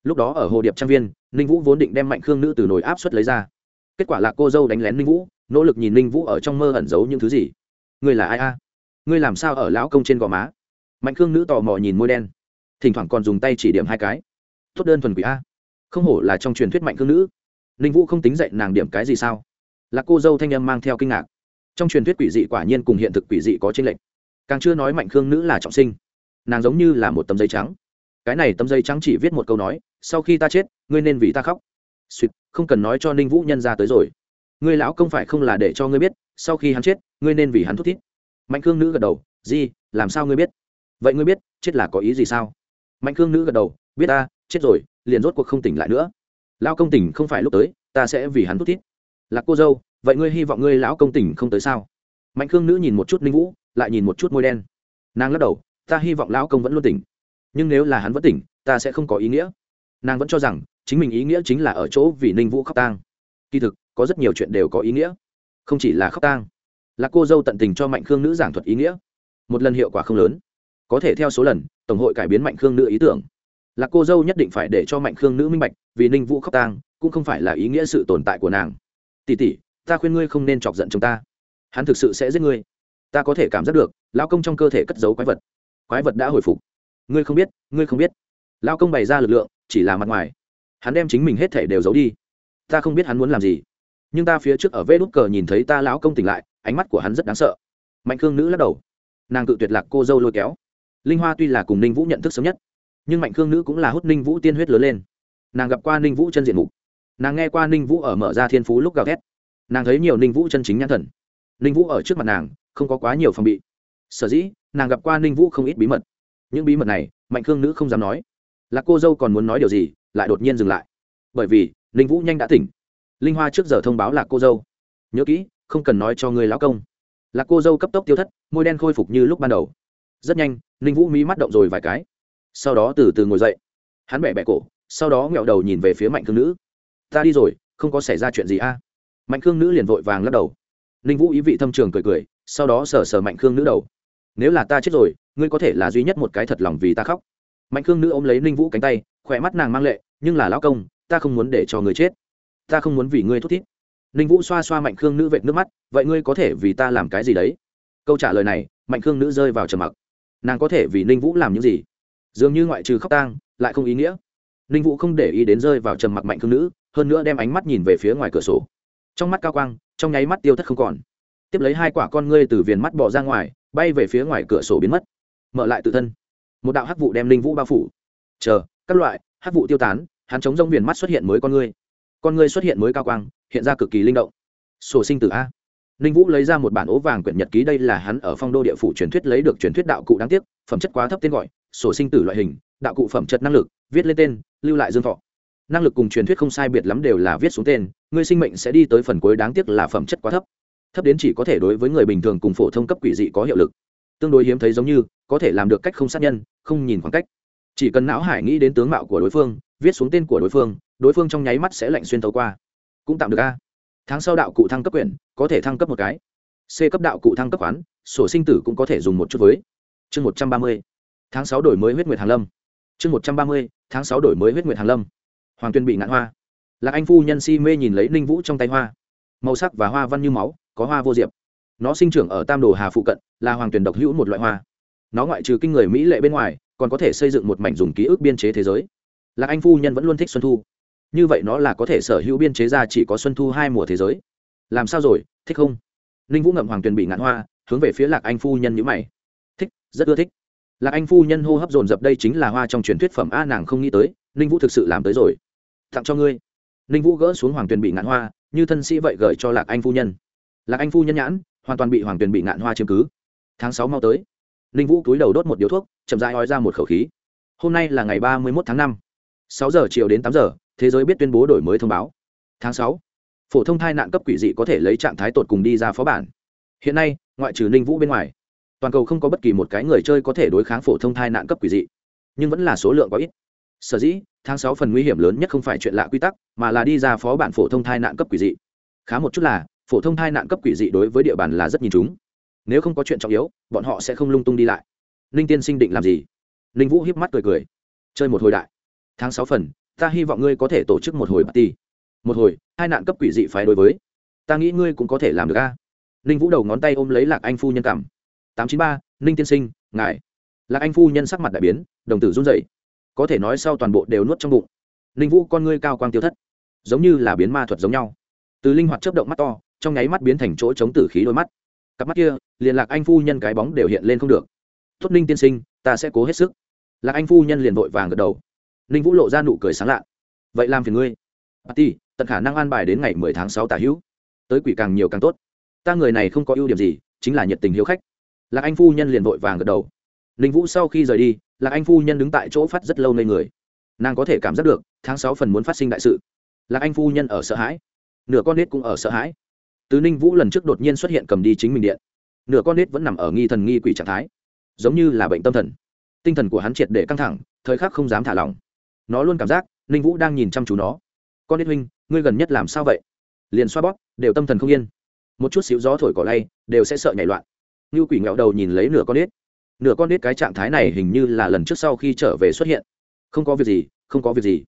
Lúc đó ở hồ điệp trang viên, ninh vũ vốn định đem mạnh khương nữ từ nồi áp suất lấy ra. Kết quả là cô dâu đánh lén ninh vũ, nỗ lực nhìn ninh vũ ở trong mơ ẩn giấu những thứ gì. Ngươi là ai a? Ngươi làm sao ở lão công trên gò má? Mạnh khương nữ tò mò nhìn môi đen. Thỉnh thoảng còn dùng tay chỉ điểm hai cái. Tốt đơn thuần quỷ a không hổ là trong truyền thuyết mạnh cương nữ. Ninh vũ không tính dạy nàng điểm cái gì sao? Là cô dâu thanh âm mang theo kinh ngạc. Trong truyền thuyết quỷ dị quả nhiên cùng hiện thực quỷ dị có tranh lệch. Càng chưa nói mạnh khương nữ là trọng sinh. Nàng giống như là một tấm giấy trắng. Cái này tấm giấy trắng chỉ viết một câu nói, sau khi ta chết, ngươi nên vì ta khóc. Suýt không cần nói cho ninh vũ nhân ra tới rồi. Ngươi lão công phải không là để cho ngươi biết, sau khi hắn chết, ngươi nên vì hắn thút thít. Mạnh khương nữ gật đầu gì làm sao ngươi biết? Vậy ngươi biết, chết là có ý gì sao? Mạnh khương nữ gật đầu, biết ta, chết rồi liền rốt cuộc không tỉnh lại nữa. Lão công tỉnh không phải lúc tới, ta sẽ vì hắn thút thít. Là cô dâu, vậy ngươi hy vọng ngươi lão công tỉnh không tới sao? Mạnh khương nữ nhìn một chút ninh vũ, lại nhìn một chút môi đen. Nàng lắc đầu, ta hy vọng lão công vẫn luôn tỉnh. Nhưng nếu là hắn vẫn tỉnh, ta sẽ không có ý nghĩa. Nàng vẫn cho rằng, chính mình ý nghĩa chính là ở chỗ vì ninh vũ khóc tang. Kỳ thực, có rất nhiều chuyện đều có ý nghĩa. Không chỉ là khóc tang. Là cô dâu tận tình cho mạnh khương nữ giảng thuật ý nghĩa. Một lần hiệu quả không lớn. Có thể theo số lần, tổng hội cải biến mạnh khương nữ ý tưởng là cô dâu nhất định phải để cho mạnh khương nữ minh bạch, vì ninh vũ khóc tang, cũng không phải là ý nghĩa sự tồn tại của nàng. Tỉ tỉ ta khuyên ngươi không nên chọc giận chúng ta. Hắn thực sự sẽ giết ngươi. Ta có thể cảm giác được lao công trong cơ thể cất giấu quái vật. Quái vật đã hồi phục. Ngươi không biết, ngươi không biết. Lao công bày ra lực lượng, chỉ là mặt ngoài. Hắn đem chính mình hết thể đều giấu đi. Ta không biết hắn muốn làm gì. Nhưng ta phía trước ở vê đút cờ nhìn thấy ta lão công tỉnh lại, ánh mắt của hắn rất đáng sợ. Mạnh khương nữ lắc đầu. Nàng cự tuyệt lạc cô dâu lôi kéo. Linh hoa tuy là cùng ninh vũ nhận thức sớm nhất nhưng mạnh khương nữ cũng là hút ninh vũ tiên huyết lớn lên nàng gặp qua ninh vũ chân diện mục nàng nghe qua ninh vũ ở mở ra thiên phú lúc gào thét nàng thấy nhiều ninh vũ chân chính nhãn thần ninh vũ ở trước mặt nàng không có quá nhiều phòng bị sở dĩ nàng gặp qua ninh vũ không ít bí mật những bí mật này mạnh khương nữ không dám nói là cô dâu còn muốn nói điều gì lại đột nhiên dừng lại bởi vì ninh vũ nhanh đã tỉnh linh hoa trước giờ thông báo là cô dâu nhớ kỹ không cần nói cho người lão công là cô dâu cấp tốc tiêu thất môi đen khôi phục như lúc ban đầu rất nhanh ninh vũ mí mắt động rồi vài cái sau đó từ từ ngồi dậy. Hắn bẻ bẻ cổ, sau đó nghẹo đầu nhìn về phía mạnh thương nữ. Ta đi rồi, không có xảy ra chuyện gì a? Mạnh khương nữ liền vội vàng lắc đầu. Ninh vũ ý vị thâm trường cười cười, sau đó sờ sờ mạnh khương nữ đầu. Nếu là ta chết rồi, ngươi có thể là duy nhất một cái thật lòng vì ta khóc. Mạnh khương nữ ôm lấy ninh vũ cánh tay, khỏe mắt nàng mang lệ, nhưng là lão công, ta không muốn để cho người chết. Ta không muốn vì ngươi thút thít. Ninh vũ xoa xoa mạnh khương nữ vệt nước mắt, vậy ngươi có thể vì ta làm cái gì đấy? Câu trả lời này, mạnh khương nữ rơi vào trầm mặc. Nàng có thể vì ninh vũ làm những gì? Dường như ngoại trừ khóc tang, lại không ý nghĩa. Ninh vũ không để ý đến rơi vào trầm mặc mạnh khương nữ, hơn nữa đem ánh mắt nhìn về phía ngoài cửa sổ. Trong mắt cao quang, trong nháy mắt tiêu thất không còn. Tiếp lấy hai quả con ngươi từ viền mắt bỏ ra ngoài, bay về phía ngoài cửa sổ biến mất. Mở lại tự thân. Một đạo hắc vụ đem ninh vũ bao phủ. Chờ, các loại, hắc vụ tiêu tán, hắn chống rông viền mắt xuất hiện mới con ngươi. Con ngươi xuất hiện mới cao quang, hiện ra cực kỳ linh động. Sổ sinh tử a. Ninh vũ lấy ra một bản ố vàng quyển nhật ký, đây là hắn ở phong đô địa phủ truyền thuyết lấy được truyền thuyết đạo cụ đáng tiếc, phẩm chất quá thấp tên gọi sổ sinh tử loại hình, đạo cụ phẩm chất năng lực, viết lên tên, lưu lại dương thọ. Năng lực cùng truyền thuyết không sai biệt lắm đều là viết xuống tên, ngươi sinh mệnh sẽ đi tới phần cuối đáng tiếc là phẩm chất quá thấp. Thấp đến chỉ có thể đối với người bình thường cùng phổ thông cấp quỷ dị có hiệu lực. Tương đối hiếm thấy giống như, có thể làm được cách không sát nhân, không nhìn khoảng cách. Chỉ cần não hải nghĩ đến tướng mạo của đối phương, viết xuống tên của đối phương đối phương trong nháy mắt sẽ lạnh xuyên tấu qua. Cũng tạm được a. Tháng sau đạo cụ thăng cấp quyển, có thể thăng cấp một cái. C cấp đạo cụ thăng cấp khoán, sổ sinh tử cũng có thể dùng một chút với. Chương một trăm ba mươi tháng sáu đổi mới huyết nguyệt hàng lâm. Chương một trăm ba mươi, tháng sáu đổi mới huyết nguyệt hàng lâm. Hoàng tuyên bị ngạn hoa. Lạc anh phu nhân si mê nhìn lấy ninh vũ trong tay hoa. Màu sắc và hoa văn như máu, có hoa vô diệp. Nó sinh trưởng ở tam đồ hà phụ cận, là hoàng tuyển độc hữu một loại hoa. Nó ngoại trừ kinh người mỹ lệ bên ngoài, còn có thể xây dựng một mảnh dùng ký ức biên chế thế giới. Lạc anh phu nhân vẫn luôn thích xuân thu. Như vậy nó là có thể sở hữu biên chế ra chỉ có xuân thu hai mùa thế giới. Làm sao rồi, thích không? Ninh vũ ngậm hoàng tuyền bị ngạn hoa, hướng về phía lạc anh phu nhân nhữ mày. Thích, rất ưa thích lạc anh phu nhân hô hấp dồn dập đây chính là hoa trong truyền thuyết phẩm a, nàng không nghĩ tới, ninh vũ thực sự làm tới rồi. Tặng cho ngươi. Ninh vũ gỡ xuống hoàng tuyền bị ngạn hoa, như thân sĩ vậy gửi cho lạc anh phu nhân. Lạc anh phu nhân nhãn, hoàn toàn bị hoàng tuyền bị ngạn hoa chiếm cứ. Tháng sáu mau tới. Ninh vũ cúi đầu đốt một điếu thuốc, chậm dại ói ra một khẩu khí. Hôm nay là ngày ba mươi một tháng năm. sáu giờ chiều đến tám giờ, thế giới biết tuyên bố đổi mới thông báo. Tháng sáu, phổ thông thai nạn cấp quỷ dị có thể lấy trạng thái tột cùng đi ra phó bản. Hiện nay, ngoại trừ ninh vũ bên ngoài toàn cầu không có bất kỳ một cái người chơi có thể đối kháng phổ thông thai nạn cấp quỷ dị, nhưng vẫn là số lượng có ít. Sở dĩ, tháng sáu phần nguy hiểm lớn nhất không phải chuyện lạ quy tắc, mà là đi ra phó bản phổ thông thai nạn cấp quỷ dị. Khá một chút là, phổ thông thai nạn cấp quỷ dị đối với địa bàn là rất nhìn chúng. Nếu không có chuyện trọng yếu, bọn họ sẽ không lung tung đi lại. Ninh tiên sinh định làm gì? Ninh vũ hiếp mắt cười cười. Chơi một hồi đại. Tháng sáu phần, ta hy vọng ngươi có thể tổ chức một hồi party. Một hồi, hai nạn cấp quỷ dị phái đối với. Ta nghĩ ngươi cũng có thể làm được a. Ninh vũ đầu ngón tay ôm lấy lạc anh phu nhân cảm tám chín ba ninh tiên sinh ngài. Lạc anh phu nhân sắc mặt đại biến đồng tử run dậy có thể nói sau toàn bộ đều nuốt trong bụng. Ninh vũ con ngươi cao quang tiêu thất. Giống như là biến ma thuật giống nhau. Từ linh hoạt chấp động mắt to trong nháy mắt biến thành chỗ chống tử khí đôi mắt. Cặp mắt kia liền lạc anh phu nhân cái bóng đều hiện lên không được. Tốt ninh tiên sinh ta sẽ cố hết sức. Lạc anh phu nhân liền vội vàng gật đầu. Ninh vũ lộ ra nụ cười sáng lạ. Vậy làm phiền ngươi. Ti, tận khả năng an bài đến ngày mười tháng sáu tả hữu. Tới quỷ càng nhiều càng tốt. Ta người này không có ưu điểm gì chính là nhiệt tình hiếu khách lạc anh phu nhân liền vội vàng gật đầu. Ninh vũ sau khi rời đi, lạc anh phu nhân đứng tại chỗ phát rất lâu ngây người. Nàng có thể cảm giác được, tháng sáu phần muốn phát sinh đại sự. Lạc anh phu nhân ở sợ hãi. Nửa con nết cũng ở sợ hãi. Từ ninh vũ lần trước đột nhiên xuất hiện cầm đi chính mình điện. Nửa con nết vẫn nằm ở nghi thần nghi quỷ trạng thái. Giống như là bệnh tâm thần. Tinh thần của hắn triệt để căng thẳng, thời khắc không dám thả lỏng. Nó luôn cảm giác, ninh vũ đang nhìn chăm chú nó. Con nết huynh, ngươi gần nhất làm sao vậy? Liền xoa bóp, đều tâm thần không yên. Một chút xíu gió thổi cỏ lay, đều sẽ sợ nhảy loạn như quỷ nghẹo đầu nhìn lấy nửa con nết nửa con nết cái trạng thái này hình như là lần trước sau khi trở về xuất hiện. Không có việc gì, không có việc gì.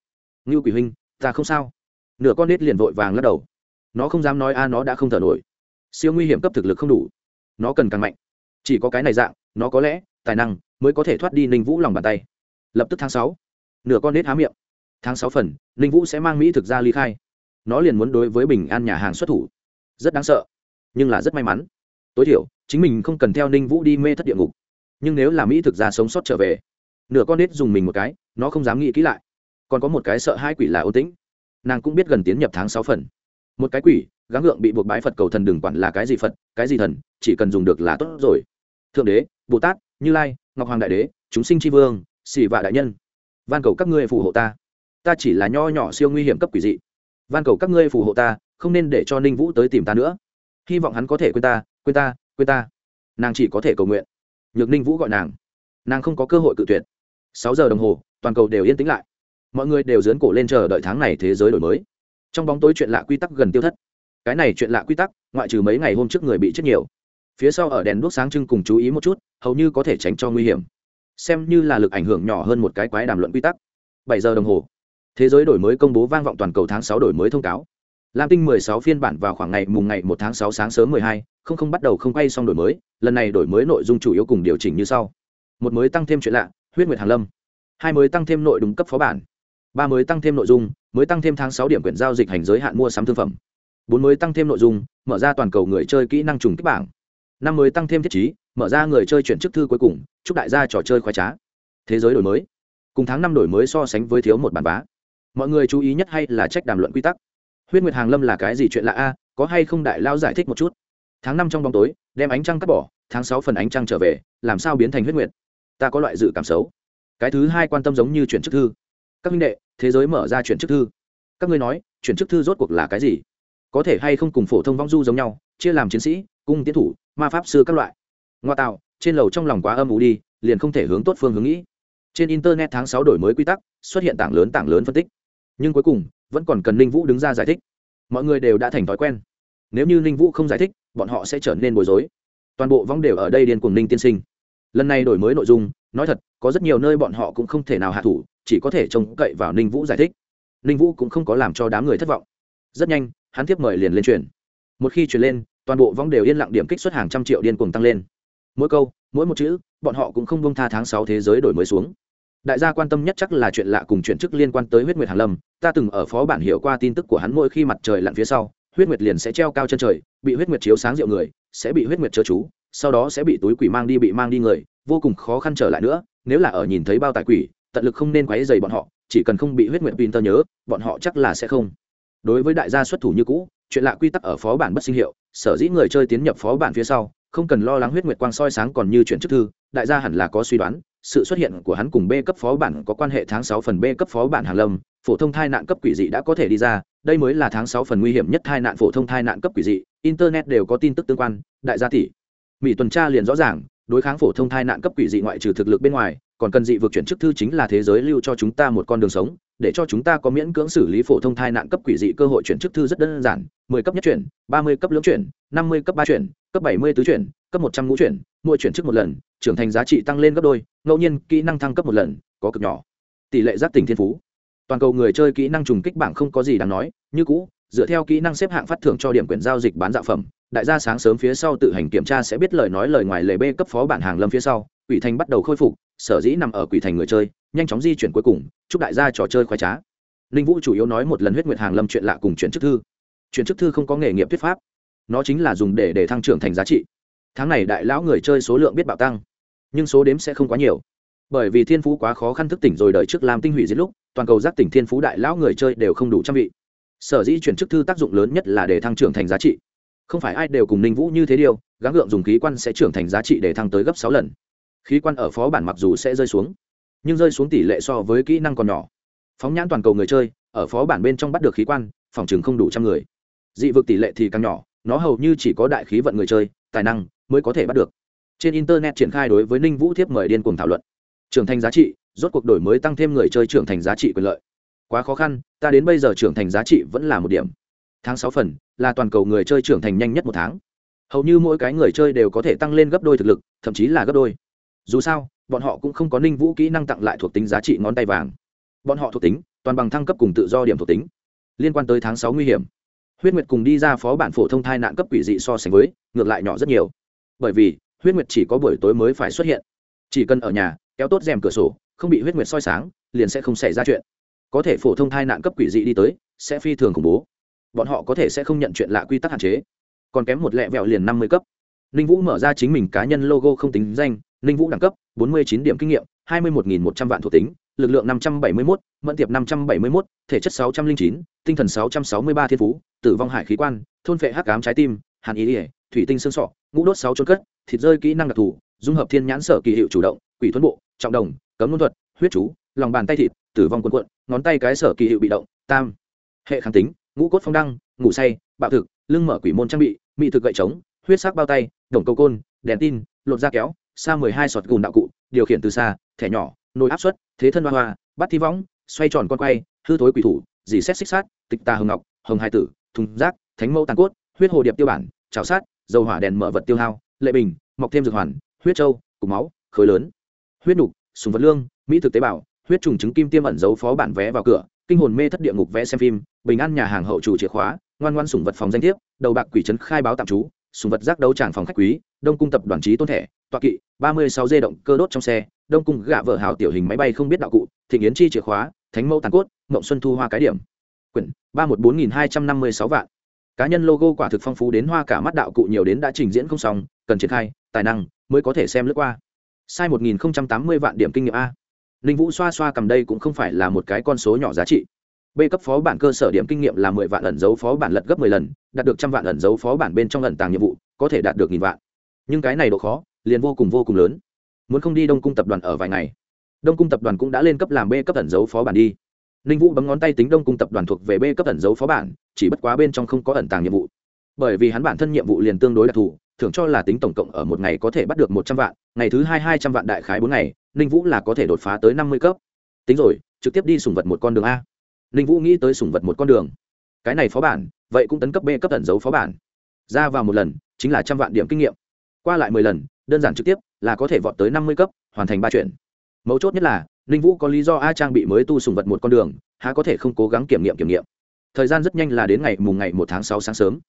Như quỷ huynh, ta không sao. Nửa con nết liền vội vàng lắc đầu. Nó không dám nói a, nó đã không thở nổi. Siêu nguy hiểm cấp thực lực không đủ. Nó cần càng mạnh. Chỉ có cái này dạng, nó có lẽ, tài năng, mới có thể thoát đi ninh vũ lòng bàn tay. Lập tức tháng sáu. Nửa con nết há miệng. Tháng sáu phần, ninh vũ sẽ mang mỹ thực ra ly khai. Nó liền muốn đối với bình an nhà hàng xuất thủ. Rất đáng sợ, nhưng là rất may mắn. Tối thiểu chính mình không cần theo ninh vũ đi mê thất địa ngục. Nhưng nếu là mỹ thực ra sống sót trở về, nửa con nết dùng mình một cái, nó không dám nghĩ kỹ lại. Còn có một cái sợ hai quỷ là ô tĩnh. Nàng cũng biết gần tiến nhập tháng sáu phần. Một cái quỷ, gắng gượng bị buộc bái phật cầu thần đừng quản là cái gì phật, cái gì thần, chỉ cần dùng được là tốt rồi. Thượng đế, bồ tát, như lai, ngọc hoàng đại đế, chúng sinh tri vương xì vạ đại nhân. Van cầu các ngươi phù hộ ta. Ta chỉ là nho nhỏ siêu nguy hiểm cấp quỷ dị. Van cầu các ngươi phù hộ ta, không nên để cho ninh vũ tới tìm ta nữa. Hy vọng hắn có thể quên ta quên ta quên ta. Nàng chỉ có thể cầu nguyện. Nhược ninh vũ gọi nàng. Nàng không có cơ hội cự tuyệt. Sáu giờ đồng hồ, toàn cầu đều yên tĩnh lại. Mọi người đều dướn cổ lên chờ đợi tháng này thế giới đổi mới. Trong bóng tối chuyện lạ quy tắc gần tiêu thất. Cái này chuyện lạ quy tắc, ngoại trừ mấy ngày hôm trước người bị chết nhiều. Phía sau ở đèn đuốc sáng trưng cùng chú ý một chút, hầu như có thể tránh cho nguy hiểm. Xem như là lực ảnh hưởng nhỏ hơn một cái quái đàm luận quy tắc. Bảy giờ đồng hồ. Thế giới đổi mới công bố vang vọng toàn cầu tháng sáu đổi mới thông cáo lam tinh mười sáu phiên bản vào khoảng ngày mùng ngày 1 tháng 6 sáng sớm mười hai không không bắt đầu không quay xong đổi mới lần này đổi mới nội dung chủ yếu cùng điều chỉnh như sau. Một mới tăng thêm chuyện lạ huyết nguyệt hàng lâm. Hai mới tăng thêm nội đúng cấp phó bản. Ba mới tăng thêm nội dung mới tăng thêm tháng 6 điểm quyển giao dịch hành giới hạn mua sắm thương phẩm. Bốn mới tăng thêm nội dung mở ra toàn cầu người chơi kỹ năng trùng kích bảng. Năm mới tăng thêm thiết trí, mở ra người chơi chuyển chức thư cuối cùng chúc đại gia trò chơi khoái trá. Thế giới đổi mới. Cùng tháng năm đổi mới so sánh với thiếu một bản vá. mọi người chú ý nhất hay là trách đàm luận quy tắc huyết nguyệt hàng lâm là cái gì chuyện lạ a, có hay không đại lao giải thích một chút? Tháng năm trong bóng tối, đem ánh trăng cắt bỏ, tháng sáu phần ánh trăng trở về, làm sao biến thành huyết nguyệt? Ta có loại dự cảm xấu. Cái thứ hai quan tâm giống như chuyển chức thư. Các minh đệ, thế giới mở ra chuyển chức thư. Các ngươi nói, chuyển chức thư rốt cuộc là cái gì? Có thể hay không cùng phổ thông vong du giống nhau, chia làm chiến sĩ, cung tiến thủ, ma pháp sư các loại. Ngoa tạo, trên lầu trong lòng quá âm ủ đi, liền không thể hướng tốt phương hướng nghĩ. Trên internet tháng sáu đổi mới quy tắc, xuất hiện tảng lớn tảng lớn phân tích. Nhưng cuối cùng vẫn còn cần ninh vũ đứng ra giải thích. Mọi người đều đã thành thói quen. Nếu như ninh vũ không giải thích, bọn họ sẽ trở nên bối rối. Toàn bộ vong đều ở đây điên cùng ninh tiên sinh. Lần này đổi mới nội dung, nói thật, có rất nhiều nơi bọn họ cũng không thể nào hạ thủ, chỉ có thể trông cậy vào ninh vũ giải thích. Ninh vũ cũng không có làm cho đám người thất vọng. Rất nhanh, hắn tiếp mời liền lên truyền. Một khi truyền lên, toàn bộ vong đều yên lặng điểm kích xuất hàng trăm triệu điên cuồng tăng lên. Mỗi câu, mỗi một chữ, bọn họ cũng không bông tha tháng sáu thế giới đổi mới xuống đại gia quan tâm nhất chắc là chuyện lạ cùng chuyện chức liên quan tới huyết nguyệt hàn lâm. Ta từng ở phó bản hiểu qua tin tức của hắn mỗi khi mặt trời lặn phía sau, huyết nguyệt liền sẽ treo cao chân trời, bị huyết nguyệt chiếu sáng rượu người, sẽ bị huyết nguyệt chớ chú, sau đó sẽ bị túi quỷ mang đi bị mang đi người, vô cùng khó khăn trở lại nữa. Nếu là ở nhìn thấy bao tài quỷ, tận lực không nên quấy dày bọn họ, chỉ cần không bị huyết nguyệt tơ nhớ, bọn họ chắc là sẽ không. Đối với đại gia xuất thủ như cũ, chuyện lạ quy tắc ở phó bản bất sinh hiệu, sở dĩ người chơi tiến nhập phó bản phía sau không cần lo lắng huyết nguyệt quang soi sáng còn như chuyện chức thư đại gia hẳn là có suy đoán sự xuất hiện của hắn cùng B cấp phó bản có quan hệ tháng sáu phần B cấp phó bản hàn Lâm, phổ thông thai nạn cấp quỷ dị đã có thể đi ra, đây mới là tháng sáu phần nguy hiểm nhất thai nạn phổ thông thai nạn cấp quỷ dị, internet đều có tin tức tương quan, đại gia tỷ. Mỹ tuần tra liền rõ ràng, đối kháng phổ thông thai nạn cấp quỷ dị ngoại trừ thực lực bên ngoài, còn cần dị vực chuyển chức thư chính là thế giới lưu cho chúng ta một con đường sống, để cho chúng ta có miễn cưỡng xử lý phổ thông thai nạn cấp quỷ dị cơ hội chuyển chức thư rất đơn giản, mười cấp nhất chuyển, ba mươi cấp lưỡng chuyển, năm mươi cấp ba chuyển, cấp bảy mươi tứ chuyển, cấp một trăm ngũ chuyển, mỗi chuyển chức một lần, trưởng thành giá trị tăng lên gấp đôi, ngẫu nhiên kỹ năng thăng cấp một lần, có cực nhỏ. Tỷ lệ giác tỉnh thiên phú. Toàn cầu người chơi kỹ năng trùng kích bảng không có gì đáng nói, như cũ, dựa theo kỹ năng xếp hạng phát thưởng cho điểm quyền giao dịch bán dạo phẩm, đại gia sáng sớm phía sau tự hành kiểm tra sẽ biết lời nói lời ngoài lề B cấp phó bản hàng lâm phía sau, quỷ thành bắt đầu khôi phục, sở dĩ nằm ở quỷ thành người chơi, nhanh chóng di chuyển cuối cùng, chúc đại gia trò chơi khoái trá. Linh Vũ chủ yếu nói một lần huyết nguyệt hàng lâm chuyện lạ cùng chuyển chức thư. Chuyển chức thư không có nghề nghiệp thuyết pháp, nó chính là dùng để để thăng trưởng thành giá trị. Tháng này đại lão người chơi số lượng biết bạo tăng nhưng số đếm sẽ không quá nhiều. Bởi vì thiên phú quá khó khăn thức tỉnh rồi đợi trước làm tinh hủy diệt lúc toàn cầu giác tỉnh thiên phú đại lão người chơi đều không đủ trang bị. Sở dĩ chuyển chức thư tác dụng lớn nhất là để thăng trưởng thành giá trị. Không phải ai đều cùng ninh vũ như thế điều gắng gượng dùng khí quan sẽ trưởng thành giá trị để thăng tới gấp sáu lần khí quan ở phó bản mặc dù sẽ rơi xuống, nhưng rơi xuống tỷ lệ so với kỹ năng còn nhỏ. Phóng nhãn toàn cầu người chơi, ở phó bản bên trong bắt được khí quan, phòng chừng không đủ trăm người. Dị vực tỷ lệ thì càng nhỏ, nó hầu như chỉ có đại khí vận người chơi, tài năng mới có thể bắt được. Trên internet triển khai đối với ninh vũ thiếp mời điên cuồng thảo luận. Trưởng thành giá trị, rốt cuộc đổi mới tăng thêm người chơi trưởng thành giá trị quyền lợi. Quá khó khăn, ta đến bây giờ trưởng thành giá trị vẫn là một điểm. Tháng sáu phần, là toàn cầu người chơi trưởng thành nhanh nhất một tháng. Hầu như mỗi cái người chơi đều có thể tăng lên gấp đôi thực lực, thậm chí là gấp đôi dù sao, bọn họ cũng không có ninh vũ kỹ năng tặng lại thuộc tính giá trị ngón tay vàng. Bọn họ thuộc tính, toàn bằng thăng cấp cùng tự do điểm thuộc tính. Liên quan tới tháng sáu nguy hiểm. Huyết nguyệt cùng đi ra phó bản phổ thông thai nạn cấp quỷ dị so sánh với, ngược lại nhỏ rất nhiều. Bởi vì, huyết nguyệt chỉ có buổi tối mới phải xuất hiện. Chỉ cần ở nhà, kéo tốt rèm cửa sổ, không bị huyết nguyệt soi sáng, liền sẽ không xảy ra chuyện. Có thể phổ thông thai nạn cấp quỷ dị đi tới, sẽ phi thường khủng bố. Bọn họ có thể sẽ không nhận chuyện lạ quy tắc hạn chế. Còn kém một lẹ vẹo liền năm mươi cấp. Ninh vũ mở ra chính mình cá nhân logo không tính danh ninh vũ đẳng cấp, bốn mươi chín điểm kinh nghiệm, hai mươi một một trăm vạn thuộc tính, lực lượng năm trăm bảy mươi một mẫn tiệp năm trăm bảy mươi một thể chất sáu trăm linh chín, tinh thần sáu trăm sáu mươi ba thiên phú, tử vong hải khí quan, thôn phệ hắc cám trái tim, hàn ý ỉa thủy tinh xương sọ, ngũ đốt sáu trôn cất, thịt rơi kỹ năng đặc thù, dung hợp thiên nhãn sở kỳ hiệu chủ động, quỷ thuẫn bộ, trọng đồng, cấm luân thuật, huyết chú, lòng bàn tay thịt, tử vong quần quận ngón tay cái sở kỳ hiệu bị động, tam, hệ kháng tính, ngũ cốt phong đăng, ngủ say, bạo thực, lưng mở quỷ môn trang bị mỹ thực gậy trống, huyết sắc bao tay, đồng cầu côn, đèn tin, lột da kéo xa mười hai sọt gùn đạo cụ, điều khiển từ xa, thẻ nhỏ, nồi áp suất, thế thân hoa hoa, bắt thi võng, xoay tròn con quay, hư thối quỷ thủ, dì xét xích sát, tịch tà hồng ngọc, hồng hai tử, thùng rác, thánh mẫu tàn cốt, huyết hồ điệp tiêu bản, chảo sát, dầu hỏa đèn mở vật tiêu hao, lệ bình, mọc thêm dược hoàn, huyết trâu, cục máu, khối lớn. Huyết nục, sùng vật lương, mỹ thực tế bào, huyết trùng trứng kim tiêm ẩn giấu phó bản vé vào cửa, kinh hồn mê thất địa ngục vẽ xem phim, bình an nhà hàng hậu chủ chìa khóa, ngoan ngoan sùng vật phòng danh thiếp, đầu bạc quỷ trấn khai báo tạm trú, sùng vật giác đấu tràng phòng khách quý đông cung tập đoàn trí tôn thẻ, tọa kỵ, ba mươi sáu dê động cơ đốt trong xe, đông cung gạ vợ hào tiểu hình máy bay không biết đạo cụ thị yến chi chìa khóa, thánh mẫu tàn cốt, mộng xuân thu hoa cái điểm. Quyển ba một bốn nghìn hai trăm năm mươi sáu vạn. Cá nhân logo quả thực phong phú đến hoa cả mắt đạo cụ nhiều đến đã trình diễn không xong, cần triển khai, tài năng mới có thể xem lướt qua. Sai một nghìn tám mươi vạn điểm kinh nghiệm a. Ninh vũ xoa xoa cầm đây cũng không phải là một cái con số nhỏ giá trị. B cấp phó bản cơ sở điểm kinh nghiệm là mười vạn ẩn dấu phó bản lật gấp mười lần, đạt được trăm vạn ẩn dấu phó bản bên trong ẩn tàng nhiệm vụ, có thể đạt được nghìn vạn nhưng cái này độ khó liền vô cùng vô cùng lớn. Muốn không đi đông cung tập đoàn ở vài ngày, đông cung tập đoàn cũng đã lên cấp làm b cấp ẩn dấu phó bản đi. Ninh vũ bấm ngón tay tính đông cung tập đoàn thuộc về b cấp ẩn dấu phó bản, chỉ bất quá bên trong không có ẩn tàng nhiệm vụ. Bởi vì hắn bản thân nhiệm vụ liền tương đối đặc thù, thưởng cho là tính tổng cộng ở một ngày có thể bắt được một trăm vạn, ngày thứ hai hai trăm vạn đại khái bốn ngày, ninh vũ là có thể đột phá tới năm mươi cấp. Tính rồi, trực tiếp đi sùng vật một con đường a. Ninh vũ nghĩ tới sùng vật một con đường. Cái này phó bản, vậy cũng tấn cấp b cấp ẩn dấu phó bản. Ra vào một lần, chính là trăm vạn điểm kinh nghiệm qua lại mười lần, đơn giản trực tiếp, là có thể vọt tới năm mươi cấp, hoàn thành ba chuyện. Mấu chốt nhất là, ninh vũ có lý do a trang bị mới tu sùng vật một con đường, há có thể không cố gắng kiểm nghiệm kiểm nghiệm. Thời gian rất nhanh là đến ngày mùng ngày một tháng sáu sáng sớm.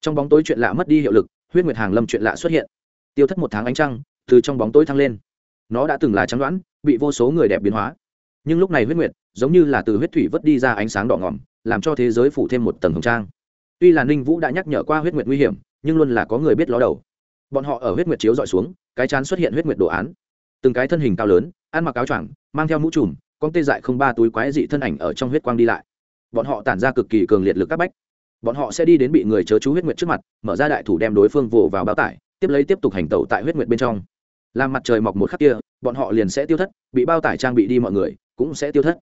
Trong bóng tối chuyện lạ mất đi hiệu lực, huyết nguyệt hàng lâm chuyện lạ xuất hiện. Tiêu thất một tháng ánh trăng, từ trong bóng tối thăng lên. Nó đã từng là trắng đoán, bị vô số người đẹp biến hóa. Nhưng lúc này huyết nguyệt, giống như là từ huyết thủy vớt đi ra ánh sáng đỏ ngỏm làm cho thế giới phủ thêm một tầng hồng trang. Tuy là ninh vũ đã nhắc nhở qua huyết nguyệt nguy hiểm, nhưng luôn là có người biết ló đầu bọn họ ở huyết nguyệt chiếu dọi xuống, cái chán xuất hiện huyết nguyệt đồ án. Từng cái thân hình cao lớn, ăn mặc áo choàng, mang theo mũ trùm, con tê dại không ba túi quái dị thân ảnh ở trong huyết quang đi lại. Bọn họ tản ra cực kỳ cường liệt lực các bách. Bọn họ sẽ đi đến bị người chớ chú huyết nguyệt trước mặt, mở ra đại thủ đem đối phương vồ vào báo tải, tiếp lấy tiếp tục hành tẩu tại huyết nguyệt bên trong. Làm mặt trời mọc một khắc kia, bọn họ liền sẽ tiêu thất, bị bao tải trang bị đi mọi người cũng sẽ tiêu thất.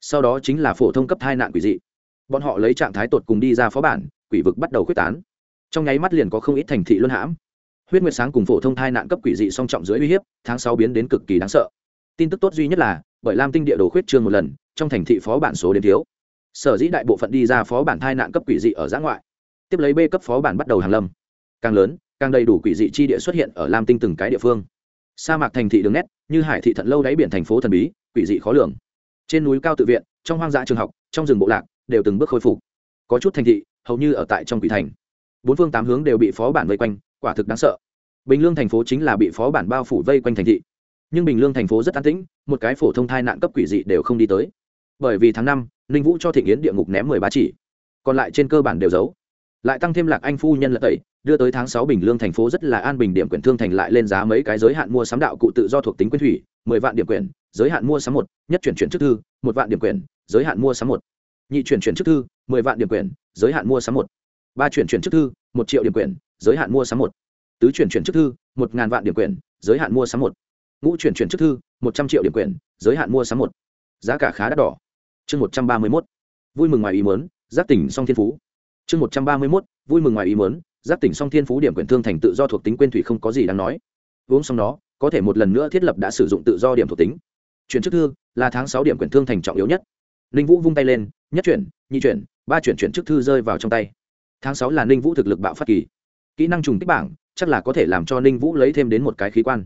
Sau đó chính là phổ thông cấp hai nạn quỷ dị. Bọn họ lấy trạng thái tột cùng đi ra phó bản, quỷ vực bắt đầu quyết tán. Trong nháy mắt liền có không ít thành thị luân hãm huyết nguyệt sáng cùng phổ thông thai nạn cấp quỷ dị song trọng dưới uy hiếp, tháng sáu biến đến cực kỳ đáng sợ. Tin tức tốt duy nhất là, bởi lam tinh địa đồ khuyết trương một lần, trong thành thị phó bản số đến thiếu. Sở dĩ đại bộ phận đi ra phó bản thai nạn cấp quỷ dị ở giã ngoại. Tiếp lấy b cấp phó bản bắt đầu hàng lâm. Càng lớn, càng đầy đủ quỷ dị chi địa xuất hiện ở lam tinh từng cái địa phương. Sa mạc thành thị đường nét, như hải thị thận lâu đáy biển thành phố thần bí, quỷ dị khó lường. Trên núi cao tự viện, trong hoang dã trường học, trong rừng bộ lạc, đều từng bước khôi phục. Có chút thành thị, hầu như ở tại trong quỷ thành. Bốn phương tám hướng đều bị phó bản vây quanh quả thực đáng sợ. Bình lương thành phố chính là bị phó bản bao phủ vây quanh thành thị. Nhưng bình lương thành phố rất an tĩnh, một cái phổ thông thai nạn cấp quỷ dị đều không đi tới. Bởi vì tháng năm, ninh vũ cho thị nghiến địa ngục ném mười ba chỉ, còn lại trên cơ bản đều giấu. Lại tăng thêm lạc anh phu nhân lật tẩy, đưa tới tháng sáu bình lương thành phố rất là an bình điểm quyền thương thành lại lên giá mấy cái giới hạn mua sắm đạo cụ tự do thuộc tính quyển thủy, mười vạn điểm quyền giới hạn mua sắm một, nhất chuyển chuyển chức thư, một vạn điểm quyền giới hạn mua sắm một. Nhị chuyển chuyển chức thư, mười vạn điểm quyền giới hạn mua sắm một. Ba chuyển chuyển chức thư, một triệu điểm quyền giới hạn mua sắm một. Tứ chuyển chuyển chức thư, một ngàn vạn điểm quyển giới hạn mua sắm một. Ngũ chuyển chuyển chức thư, một trăm triệu điểm quyển giới hạn mua sắm một. Giá cả khá đắt đỏ. Chương một trăm ba mươi mốt. Vui mừng ngoài ý mớn giáp tỉnh song thiên phú. Chương một trăm ba mươi mốt, vui mừng ngoài ý mớn giáp tỉnh song thiên phú điểm quyển thương thành tự do thuộc tính quên thủy không có gì đáng nói. Uống xong đó có thể một lần nữa thiết lập đã sử dụng tự do điểm thuộc tính. Chuyển chức thư, là tháng sáu điểm quyển thương thành trọng yếu nhất. Ninh vũ vung tay lên, nhất chuyển, nhị chuyển, ba chuyển chuyển chức thư rơi vào trong tay. Tháng sáu là ninh vũ thực lực bạo phát kỳ kỹ năng trùng tích bảng, chắc là có thể làm cho ninh vũ lấy thêm đến một cái khí quan.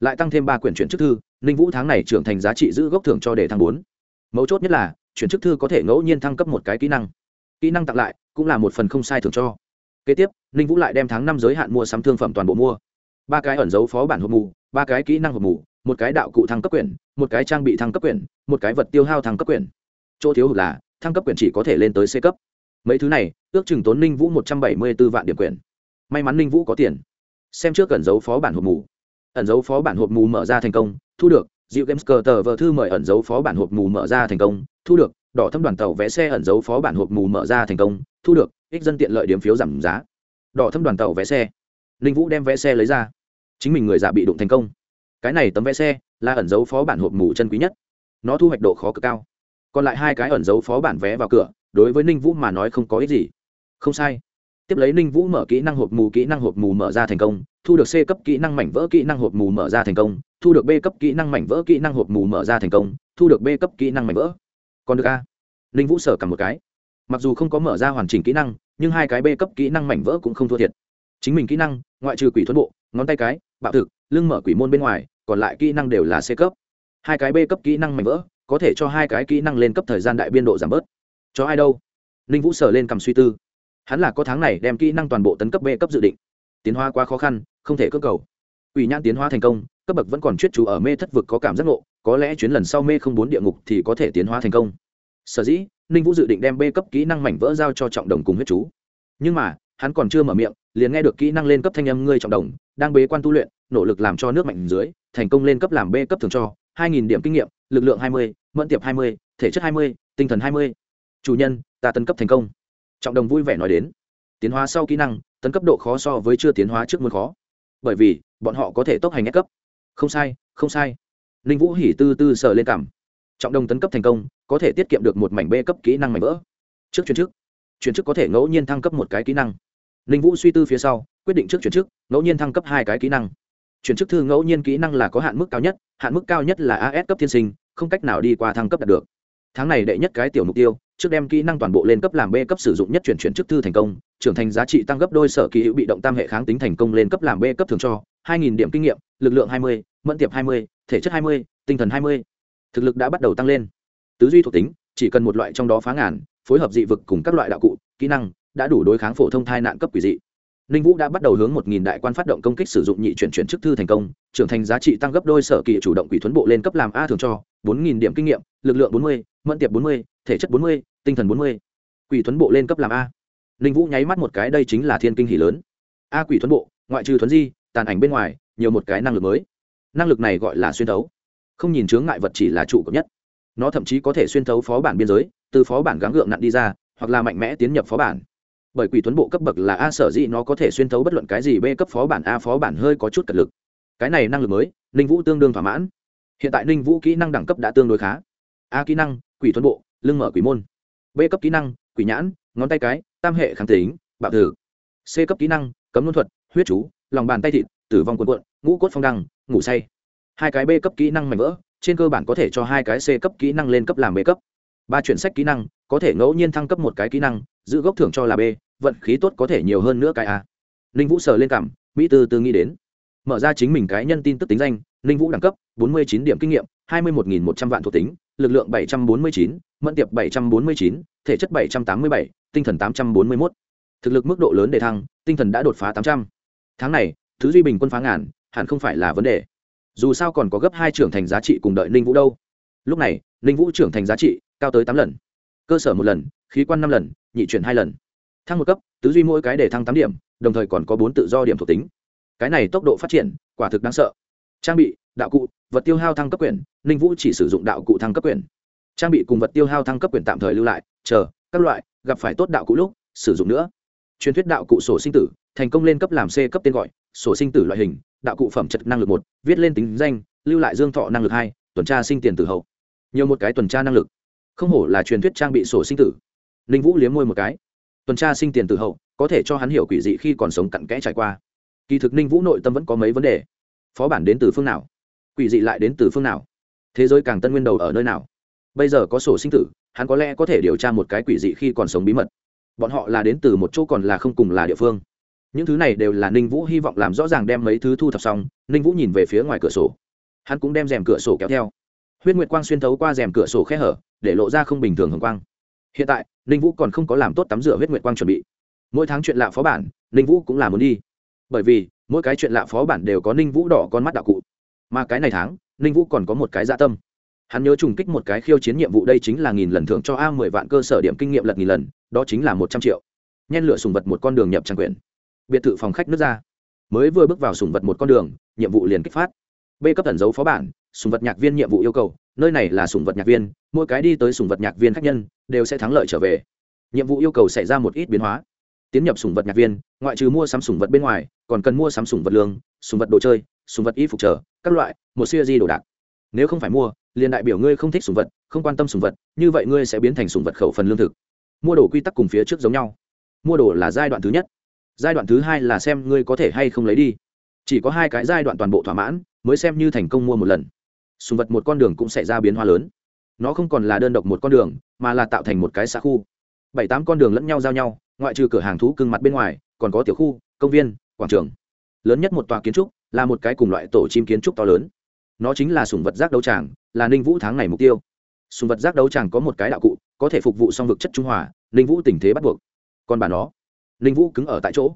Lại tăng thêm ba quyển chuyển chức thư, ninh vũ tháng này trưởng thành giá trị giữ gốc thưởng cho đề thăng bốn. Mấu chốt nhất là, chuyển chức thư có thể ngẫu nhiên thăng cấp một cái kỹ năng. Kỹ năng tặng lại, cũng là một phần không sai thưởng cho. Kế tiếp, ninh vũ lại đem tháng năm giới hạn mua sắm thương phẩm toàn bộ mua. Ba cái ẩn dấu phó bản hộp mù, ba cái kỹ năng hộp mù, một cái đạo cụ thăng cấp quyển, một cái trang bị thăng cấp quyển, một cái vật tiêu hao thăng cấp quyển. Chỗ thiếu hụt là, thăng cấp quyển chỉ có thể lên tới c cấp. Mấy thứ này, ước chừng tốn ninh vũ một trăm bảy mươi b ố vạn điểm quyển may mắn ninh vũ có tiền. Xem trước ẩn dấu phó bản hộp mù. Ẩn dấu phó bản hộp mù mở ra thành công, thu được. Dịu games cờ tờ vờ thư mời ẩn dấu phó bản hộp mù mở ra thành công, thu được. Đỏ thâm đoàn tàu vé xe ẩn dấu phó bản hộp mù mở ra thành công, thu được. Ích dân tiện lợi điểm phiếu giảm giá. Đỏ thâm đoàn tàu vé xe. Ninh vũ đem vé xe lấy ra. Chính mình người giả bị đụng thành công. Cái này tấm vé xe là ẩn dấu phó bản hộp mù chân quý nhất. Nó thu hoạch độ khó cực cao. Còn lại hai cái ẩn dấu phó bản vé vào cửa, đối với ninh vũ mà nói không có ích gì. Không sai tiếp lấy ninh vũ mở kỹ năng hộp mù kỹ năng hộp mù mở ra thành công thu được c cấp kỹ năng mảnh vỡ kỹ năng hộp mù mở ra thành công thu được b cấp kỹ năng mảnh vỡ kỹ năng hộp mù mở ra thành công thu được b cấp kỹ năng mảnh vỡ còn được a ninh vũ sở cầm một cái mặc dù không có mở ra hoàn chỉnh kỹ năng nhưng hai cái b cấp kỹ năng mảnh vỡ cũng không thua thiệt chính mình kỹ năng ngoại trừ quỷ thuẫn bộ ngón tay cái bạo thực lưng mở quỷ môn bên ngoài còn lại kỹ năng đều là c cấp hai cái b cấp kỹ năng mảnh vỡ có thể cho hai cái kỹ năng lên cấp thời gian đại biên độ giảm bớt cho ai đâu ninh vũ sở lên cầm suy tư hắn là có tháng này đem kỹ năng toàn bộ tấn cấp b cấp dự định. Tiến hóa quá khó khăn, không thể cơ cầu. Ủy nhãn tiến hóa thành công, cấp bậc vẫn còn chuyết chú ở mê thất vực có cảm giác ngộ, có lẽ chuyến lần sau mê không bốn địa ngục thì có thể tiến hóa thành công. Sở dĩ, ninh vũ dự định đem b cấp kỹ năng mảnh vỡ giao cho trọng đồng cùng huyết chú. Nhưng mà, hắn còn chưa mở miệng, liền nghe được kỹ năng lên cấp thanh âm ngươi trọng đồng, đang bế quan tu luyện, nỗ lực làm cho nước mạnh dưới, thành công lên cấp làm b cấp thường cho, hai nghìn điểm kinh nghiệm, lực lượng hai mươi, mẫn tiệp hai mươi, thể chất hai mươi, tinh thần hai mươi. Chủ nhân, ta tấn cấp thành công trọng đồng vui vẻ nói đến, tiến hóa sau kỹ năng, tấn cấp độ khó so với chưa tiến hóa trước muốn khó, bởi vì bọn họ có thể tốc hành ép cấp. Không sai không sai. Ninh vũ hỉ tư tư sờ lên cảm trọng đồng tấn cấp thành công, có thể tiết kiệm được một mảnh b cấp kỹ năng mảnh vỡ. Trước chuyển chức chuyển chức có thể ngẫu nhiên thăng cấp một cái kỹ năng. Ninh vũ suy tư phía sau, quyết định trước chuyển chức, ngẫu nhiên thăng cấp hai cái kỹ năng. Chuyển chức thư ngẫu nhiên kỹ năng là có hạn mức cao nhất, hạn mức cao nhất là as cấp thiên sinh, không cách nào đi qua thăng cấp đạt được tháng này đệ nhất cái tiểu mục tiêu, trước đem kỹ năng toàn bộ lên cấp làm b cấp sử dụng nhất chuyển chuyển chức thư thành công, trưởng thành giá trị tăng gấp đôi sở kỳ hữu bị động tam hệ kháng tính thành công lên cấp làm b cấp thường cho, hai nghìn điểm kinh nghiệm, lực lượng hai mươi, mẫn tiệp hai mươi, thể chất hai mươi, tinh thần hai mươi. Thực lực đã bắt đầu tăng lên. Tứ duy thuộc tính, chỉ cần một loại trong đó phá ngàn, phối hợp dị vực cùng các loại đạo cụ, kỹ năng đã đủ đối kháng phổ thông thai nạn cấp quỷ dị. Ninh vũ đã bắt đầu hướng một nghìn đại quan phát động công kích sử dụng nhị chuyển chuyển chức thư thành công, trưởng thành giá trị tăng gấp đôi sở kỳ chủ động quỷ thuấn bộ lên cấp làm a thường cho, bốn nghìn điểm kinh nghiệm, lực lượng bốn mươi mẫn tiệp bốn mươi, thể chất bốn mươi, tinh thần bốn mươi. Quỷ thuấn bộ lên cấp làm a. Ninh vũ nháy mắt một cái, đây chính là thiên kinh hỷ lớn. A quỷ thuấn bộ, ngoại trừ thuấn di, tàn ảnh bên ngoài, nhiều một cái năng lực mới. Năng lực này gọi là xuyên thấu. Không nhìn chướng ngại vật chỉ là trụ cấp nhất. Nó thậm chí có thể xuyên thấu phó bản biên giới, từ phó bản gắng gượng nặn đi ra, hoặc là mạnh mẽ tiến nhập phó bản. Bởi quỷ tuấn bộ cấp bậc là a sở dĩ nó có thể xuyên thấu bất luận cái gì b cấp phó bản a phó bản hơi có chút cật lực. Cái này năng lực mới, ninh vũ tương đương thỏa mãn. Hiện tại ninh vũ kỹ năng đẳng cấp đã tương đối khá. A kỹ năng quỷ thuần bộ, lưng mở quỷ môn. B cấp kỹ năng, quỷ nhãn, ngón tay cái, tam hệ kháng tính, bạo thử. C cấp kỹ năng, cấm luân thuật, huyết chú, lòng bàn tay thịt, tử vong quần quận ngũ cốt phong đăng, ngủ say. Hai cái b cấp kỹ năng mạnh vỡ, trên cơ bản có thể cho hai cái c cấp kỹ năng lên cấp làm b cấp. Ba chuyển sách kỹ năng, có thể ngẫu nhiên thăng cấp một cái kỹ năng, giữ gốc thưởng cho là b, vận khí tốt có thể nhiều hơn nữa cái a. Ninh vũ sờ lên cảm, mỹ tư tư nghĩ đến. Mở ra chính mình cái nhân tin tức tính danh, ninh vũ đẳng cấp, bốn mươi chín điểm kinh nghiệm, hai mươi một nghìn một trăm vạn thuộc tính lực lượng bảy trăm bốn mươi chín, mẫn tiệp bảy trăm bốn mươi chín, thể chất bảy trăm tám mươi bảy, tinh thần tám trăm bốn mươi mốt. Thực lực mức độ lớn để thăng, tinh thần đã đột phá tám trăm. Tháng này, thứ duy bình quân phá ngàn, hẳn không phải là vấn đề. Dù sao còn có gấp hai trưởng thành giá trị cùng đợi ninh vũ đâu. Lúc này, ninh vũ trưởng thành giá trị cao tới tám lần. Cơ sở một lần, khí quan năm lần, nhị chuyển hai lần. Thăng một cấp, tứ duy mỗi cái để thăng tám điểm, đồng thời còn có bốn tự do điểm thuộc tính. Cái này tốc độ phát triển, quả thực đáng sợ trang bị, đạo cụ, vật tiêu hao thăng cấp quyền ninh vũ chỉ sử dụng đạo cụ thăng cấp quyền trang bị cùng vật tiêu hao thăng cấp quyền tạm thời lưu lại, chờ, các loại, gặp phải tốt đạo cụ lúc, sử dụng nữa. Truyền thuyết đạo cụ sổ sinh tử, thành công lên cấp làm c cấp tên gọi, sổ sinh tử loại hình, đạo cụ phẩm chất năng lực một, viết lên tính danh, lưu lại dương thọ năng lực hai, tuần tra sinh tiền tử hậu. Nhiều một cái tuần tra năng lực. Không hổ là truyền thuyết trang bị sổ sinh tử. Ninh vũ liếm môi một cái. Tuần tra sinh tiền tử hậu, có thể cho hắn hiểu quỷ dị khi còn sống cặn kẽ trải qua. Kỳ thực ninh vũ nội tâm vẫn có mấy vấn đề phó bản đến từ phương nào? Quỷ dị lại đến từ phương nào? Thế giới càng tân nguyên đầu ở nơi nào? Bây giờ có sổ sinh tử, hắn có lẽ có thể điều tra một cái quỷ dị khi còn sống bí mật. Bọn họ là đến từ một chỗ còn là không cùng là địa phương. Những thứ này đều là ninh vũ hy vọng làm rõ ràng đem mấy thứ thu thập xong, ninh vũ nhìn về phía ngoài cửa sổ. Hắn cũng đem rèm cửa sổ kéo theo. Huyết nguyệt quang xuyên thấu qua rèm cửa sổ khe hở, để lộ ra không bình thường hồng quang. Hiện tại, ninh vũ còn không có làm tốt tắm rửa huyết nguyệt quang chuẩn bị. Mỗi tháng chuyện lạ phó bản, ninh vũ cũng là muốn đi. Bởi vì mỗi cái chuyện lạ phó bản đều có ninh vũ đỏ con mắt đạo cụ. Mà cái này tháng, ninh vũ còn có một cái dạ tâm. Hắn nhớ trùng kích một cái khiêu chiến nhiệm vụ đây chính là nghìn lần thưởng cho a mười vạn cơ sở điểm kinh nghiệm lật nghìn lần, đó chính là một trăm triệu. Nhen lửa sùng vật một con đường nhập trang quyền biệt thự phòng khách nước ra. Mới vừa bước vào sùng vật một con đường, nhiệm vụ liền kích phát. B cấp tẩn dấu phó bản, sùng vật nhạc viên nhiệm vụ yêu cầu, nơi này là sùng vật nhạc viên, mỗi cái đi tới sùng vật nhạc viên khách nhân, đều sẽ thắng lợi trở về. Nhiệm vụ yêu cầu xảy ra một ít biến hóa tiến nhập sùng vật nhạc viên, ngoại trừ mua sắm sùng vật bên ngoài, còn cần mua sắm sùng vật lương, sùng vật đồ chơi, sùng vật y phục trở các loại, một siêu di đồ đạc. Nếu không phải mua, liền đại biểu ngươi không thích sùng vật, không quan tâm sùng vật, như vậy ngươi sẽ biến thành sùng vật khẩu phần lương thực. Mua đồ quy tắc cùng phía trước giống nhau. Mua đồ là giai đoạn thứ nhất. Giai đoạn thứ hai là xem ngươi có thể hay không lấy đi. Chỉ có hai cái giai đoạn toàn bộ thỏa mãn, mới xem như thành công mua một lần. Sùng vật một con đường cũng sẽ ra biến hóa lớn. Nó không còn là đơn độc một con đường, mà là tạo thành một cái xã khu. Bảy tám con đường lẫn nhau giao nhau ngoại trừ cửa hàng thú cưng mặt bên ngoài, còn có tiểu khu, công viên, quảng trường. Lớn nhất một tòa kiến trúc là một cái cùng loại tổ chim kiến trúc to lớn. Nó chính là sùng vật giác đấu tràng, là ninh vũ tháng này mục tiêu. Sùng vật giác đấu tràng có một cái đạo cụ, có thể phục vụ song vực chất trung hòa, ninh vũ tình thế bắt buộc. Còn bà nó, ninh vũ cứng ở tại chỗ.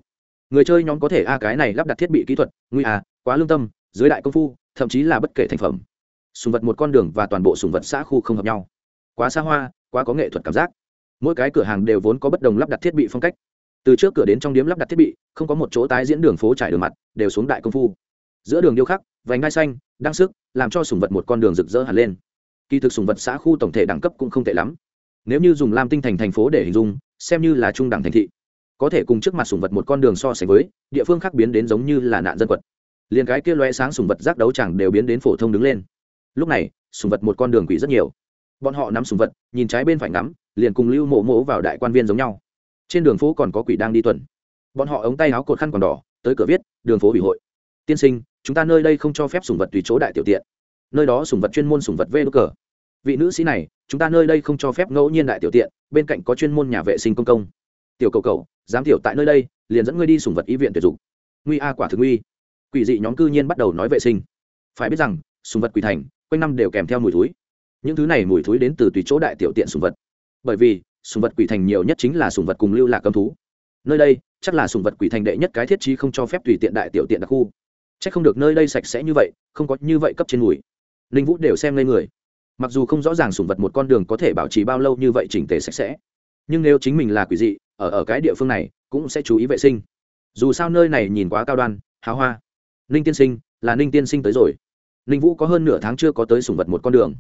Người chơi nhóm có thể, a, cái này lắp đặt thiết bị kỹ thuật, nguy à quá lương tâm, dưới đại công phu, thậm chí là bất kể thành phẩm. Sùng vật một con đường và toàn bộ sùng vật xã khu không hợp nhau. Quá xa hoa, quá có nghệ thuật cảm giác mỗi cái cửa hàng đều vốn có bất đồng lắp đặt thiết bị phong cách. Từ trước cửa đến trong điếm lắp đặt thiết bị, không có một chỗ tái diễn đường phố trải đường mặt, đều xuống đại công phu. Giữa đường điêu khắc, vành ngai xanh, đăng sức, làm cho sùng vật một con đường rực rỡ hẳn lên. Kỳ thực sùng vật xã khu tổng thể đẳng cấp cũng không tệ lắm. Nếu như dùng lam tinh thành thành phố để hình dung, xem như là trung đẳng thành thị, có thể cùng trước mặt sùng vật một con đường so sánh với, địa phương khác biến đến giống như là nạn dân quật. Liền cái kia loe sáng sùng vật giác đấu chẳng đều biến đến phổ thông đứng lên. Lúc này, sùng vật một con đường quỷ rất nhiều. Bọn họ nắm sùng vật, nhìn trái bên phải ngắm liền cùng lưu mộ mộ vào đại quan viên giống nhau. Trên đường phố còn có quỷ đang đi tuần. Bọn họ ống tay áo cột khăn còn đỏ, tới cửa viết, đường phố ủy hội. Tiên sinh, chúng ta nơi đây không cho phép sùng vật tùy chỗ đại tiểu tiện. Nơi đó sùng vật chuyên môn sùng vật vê đ cờ. Vị nữ sĩ này, chúng ta nơi đây không cho phép ngẫu nhiên đại tiểu tiện, bên cạnh có chuyên môn nhà vệ sinh công công. Tiểu cầu cầu, giám tiểu tại nơi đây, liền dẫn ngươi đi sùng vật y viện tuyệt dụng. Nguy a, quả thực nguy. Quỷ dị nhóm cư nhiên bắt đầu nói vệ sinh. Phải biết rằng, sùng vật quỷ thành, quanh năm đều kèm theo mùi thúi những thứ này mùi thúi đến từ tùy chỗ đại tiểu tiện sùng vật bởi vì, sùng vật quỷ thành nhiều nhất chính là sùng vật cùng lưu lạc cầm thú. Nơi đây, chắc là sùng vật quỷ thành đệ nhất cái thiết trí không cho phép tùy tiện đại tiểu tiện đặc khu. C h ắ c không được nơi đây sạch sẽ như vậy, không có như vậy cấp trên mùi linh vũ đều xem lên người. Mặc dù không rõ ràng sùng vật một con đường có thể bảo trì bao lâu như vậy chỉnh tề sạch sẽ, nhưng nếu chính mình là quỷ dị, ở ở cái địa phương này, cũng sẽ chú ý vệ sinh. Dù sao nơi này nhìn quá cao đoan háo hoa. Ninh tiên sinh, là ninh tiên sinh tới rồi. Ninh vũ có hơn nửa tháng chưa có tới sùng vật một con đường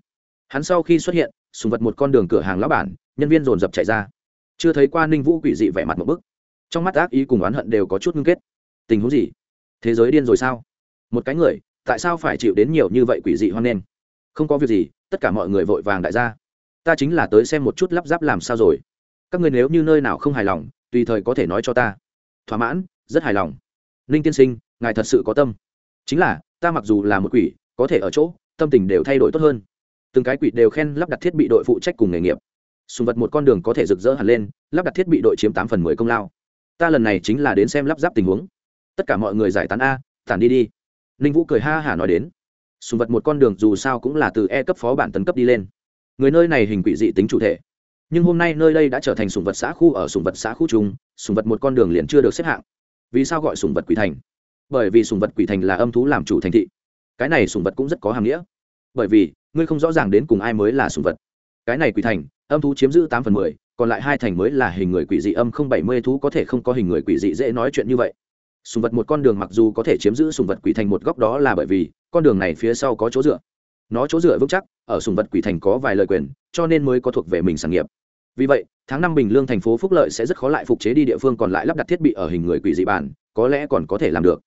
hắn sau khi xuất hiện, sùng vật một con đường cửa hàng lão bản, nhân viên dồn dập chạy ra. Chưa thấy qua ninh vũ quỷ dị vẻ mặt một bức. Trong mắt ác ý cùng oán hận đều có chút ngưng kết. Tình huống gì? Thế giới điên rồi sao? Một cái người, tại sao phải chịu đến nhiều như vậy quỷ dị hoan nghênh? Không có việc gì, tất cả mọi người vội vàng đại gia. Ta chính là tới xem một chút lắp ráp làm sao rồi. Các người nếu như nơi nào không hài lòng, tùy thời có thể nói cho ta. Thỏa mãn, rất hài lòng. Ninh tiên sinh, ngài thật sự có tâm. Chính là, ta mặc dù là một quỷ, có thể ở chỗ, tâm tình đều thay đổi tốt hơn từng cái quỷ đều khen lắp đặt thiết bị đội phụ trách cùng nghề nghiệp. Sùng vật một con đường có thể rực rỡ hẳn lên, lắp đặt thiết bị đội chiếm tám phần mười công lao. Ta lần này chính là đến xem lắp ráp tình huống. Tất cả mọi người giải tán a, tản đi đi. Ninh vũ cười ha hả nói đến. Sùng vật một con đường dù sao cũng là từ e cấp phó bản tấn cấp đi lên. Người nơi này hình quỷ dị tính chủ thể. Nhưng hôm nay nơi đây đã trở thành sùng vật xã khu ở sùng vật xã khu trung sùng vật một con đường liền chưa được xếp hạng. Vì sao gọi sùng vật quỷ thành? Bởi vì sùng vật quỷ thành là âm thú làm chủ thành thị. Cái này sùng vật cũng rất có hàm nghĩa. Bởi vì ngươi không rõ ràng đến cùng ai mới là sùng vật. Cái này quỷ thành, âm thú chiếm giữ tám phần mười, còn lại hai thành mới là hình người quỷ dị âm không bảy mươi thú có thể không có hình người quỷ dị dễ nói chuyện như vậy. Sùng vật một con đường mặc dù có thể chiếm giữ sùng vật quỷ thành một góc đó là bởi vì, con đường này phía sau có chỗ dựa. Nó chỗ dựa vững chắc, ở sùng vật quỷ thành có vài lời quyền, cho nên mới có thuộc về mình sản nghiệp. Vì vậy, tháng năm bình lương thành phố phúc lợi sẽ rất khó lại phục chế đi địa phương còn lại lắp đặt thiết bị ở hình người quỷ dị bản, có lẽ còn có thể làm được.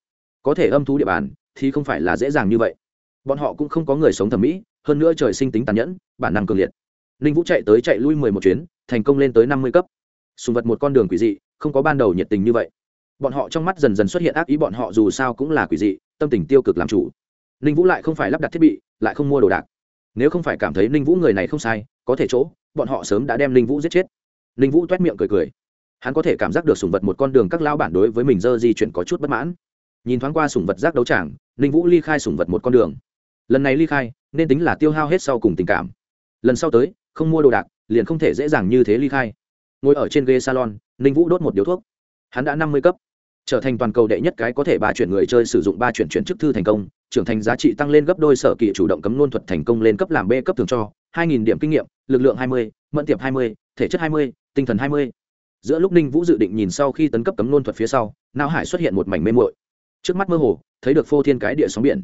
Có thể âm thú địa bàn, thì không phải là dễ dàng như vậy. Bọn họ cũng không có người sống thẩm mỹ hơn nữa trời sinh tính tàn nhẫn, bản năng cường liệt. Ninh vũ chạy tới chạy lui mười một chuyến, thành công lên tới năm mươi cấp. Sùng vật một con đường quỷ dị, không có ban đầu nhiệt tình như vậy. Bọn họ trong mắt dần dần xuất hiện ác ý bọn họ dù sao cũng là quỷ dị, tâm tình tiêu cực làm chủ. Ninh vũ lại không phải lắp đặt thiết bị, lại không mua đồ đạc. Nếu không phải cảm thấy ninh vũ người này không sai, có thể chỗ, bọn họ sớm đã đem ninh vũ giết chết. Ninh vũ t u é t miệng cười cười. Hắn có thể cảm giác được sùng vật một con đường các lao bản đối với mình dơ di chuyển có chút bất mãn. Nhìn thoáng qua sùng vật giác đấu tràng, ninh vũ ly khai sùng vật một con đường lần này ly khai, nên tính là tiêu hao hết sau cùng tình cảm. Lần sau tới, không mua đồ đạc, liền không thể dễ dàng như thế ly khai. Ngồi ở trên ghe salon, ninh vũ đốt một điếu thuốc. Hắn đã năm mươi cấp. Trở thành toàn cầu đệ nhất cái có thể ba chuyển người chơi sử dụng ba chuyển chuyển chức thư thành công, trưởng thành giá trị tăng lên gấp đôi sở kỳ chủ động cấm nôn thuật thành công lên cấp làm b cấp thường cho, hai nghìn điểm kinh nghiệm, lực lượng hai mươi, mẫn tiệp hai mươi, thể chất hai mươi, tinh thần hai mươi. Giữa lúc ninh vũ dự định nhìn sau khi tấn cấp cấm nôn thuật phía sau, não hải xuất hiện một mảnh mê mội trước mắt mơ hồ, thấy được phô thiên cái địa sóng biển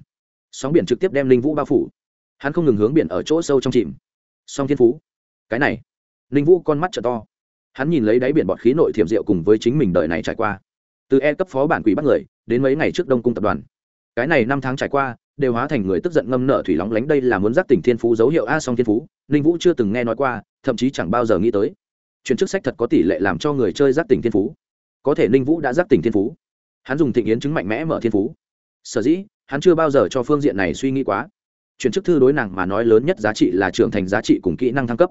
sóng biển trực tiếp đem linh vũ bao phủ. Hắn không ngừng hướng biển ở chỗ sâu trong chìm. Song thiên phú, cái này. Linh vũ con mắt t to. Hắn nhìn lấy đáy biển bọt khí nội thiểm diệu cùng với chính mình đời này trải qua. Từ e cấp phó bản quỷ bắt người, đến mấy ngày trước đông cung tập đoàn. Cái này năm tháng trải qua, đều hóa thành người tức giận ngâm nợ thủy lóng lánh đây là muốn giác tỉnh thiên phú dấu hiệu a song thiên phú, ninh vũ chưa từng nghe nói qua, thậm chí chẳng bao giờ nghĩ tới. Chuyện chức sách thật có tỷ lệ làm cho người chơi giác tỉnh thiên phú. Có thể ninh vũ đã giác tỉnh thiên phú. Hắn dùng thịnh yến chứng mạnh mẽ mở thiên phú. Sở dĩ hắn chưa bao giờ cho phương diện này suy nghĩ quá. Chuyển chức thư đối nàng mà nói lớn nhất giá trị là trưởng thành giá trị cùng kỹ năng thăng cấp.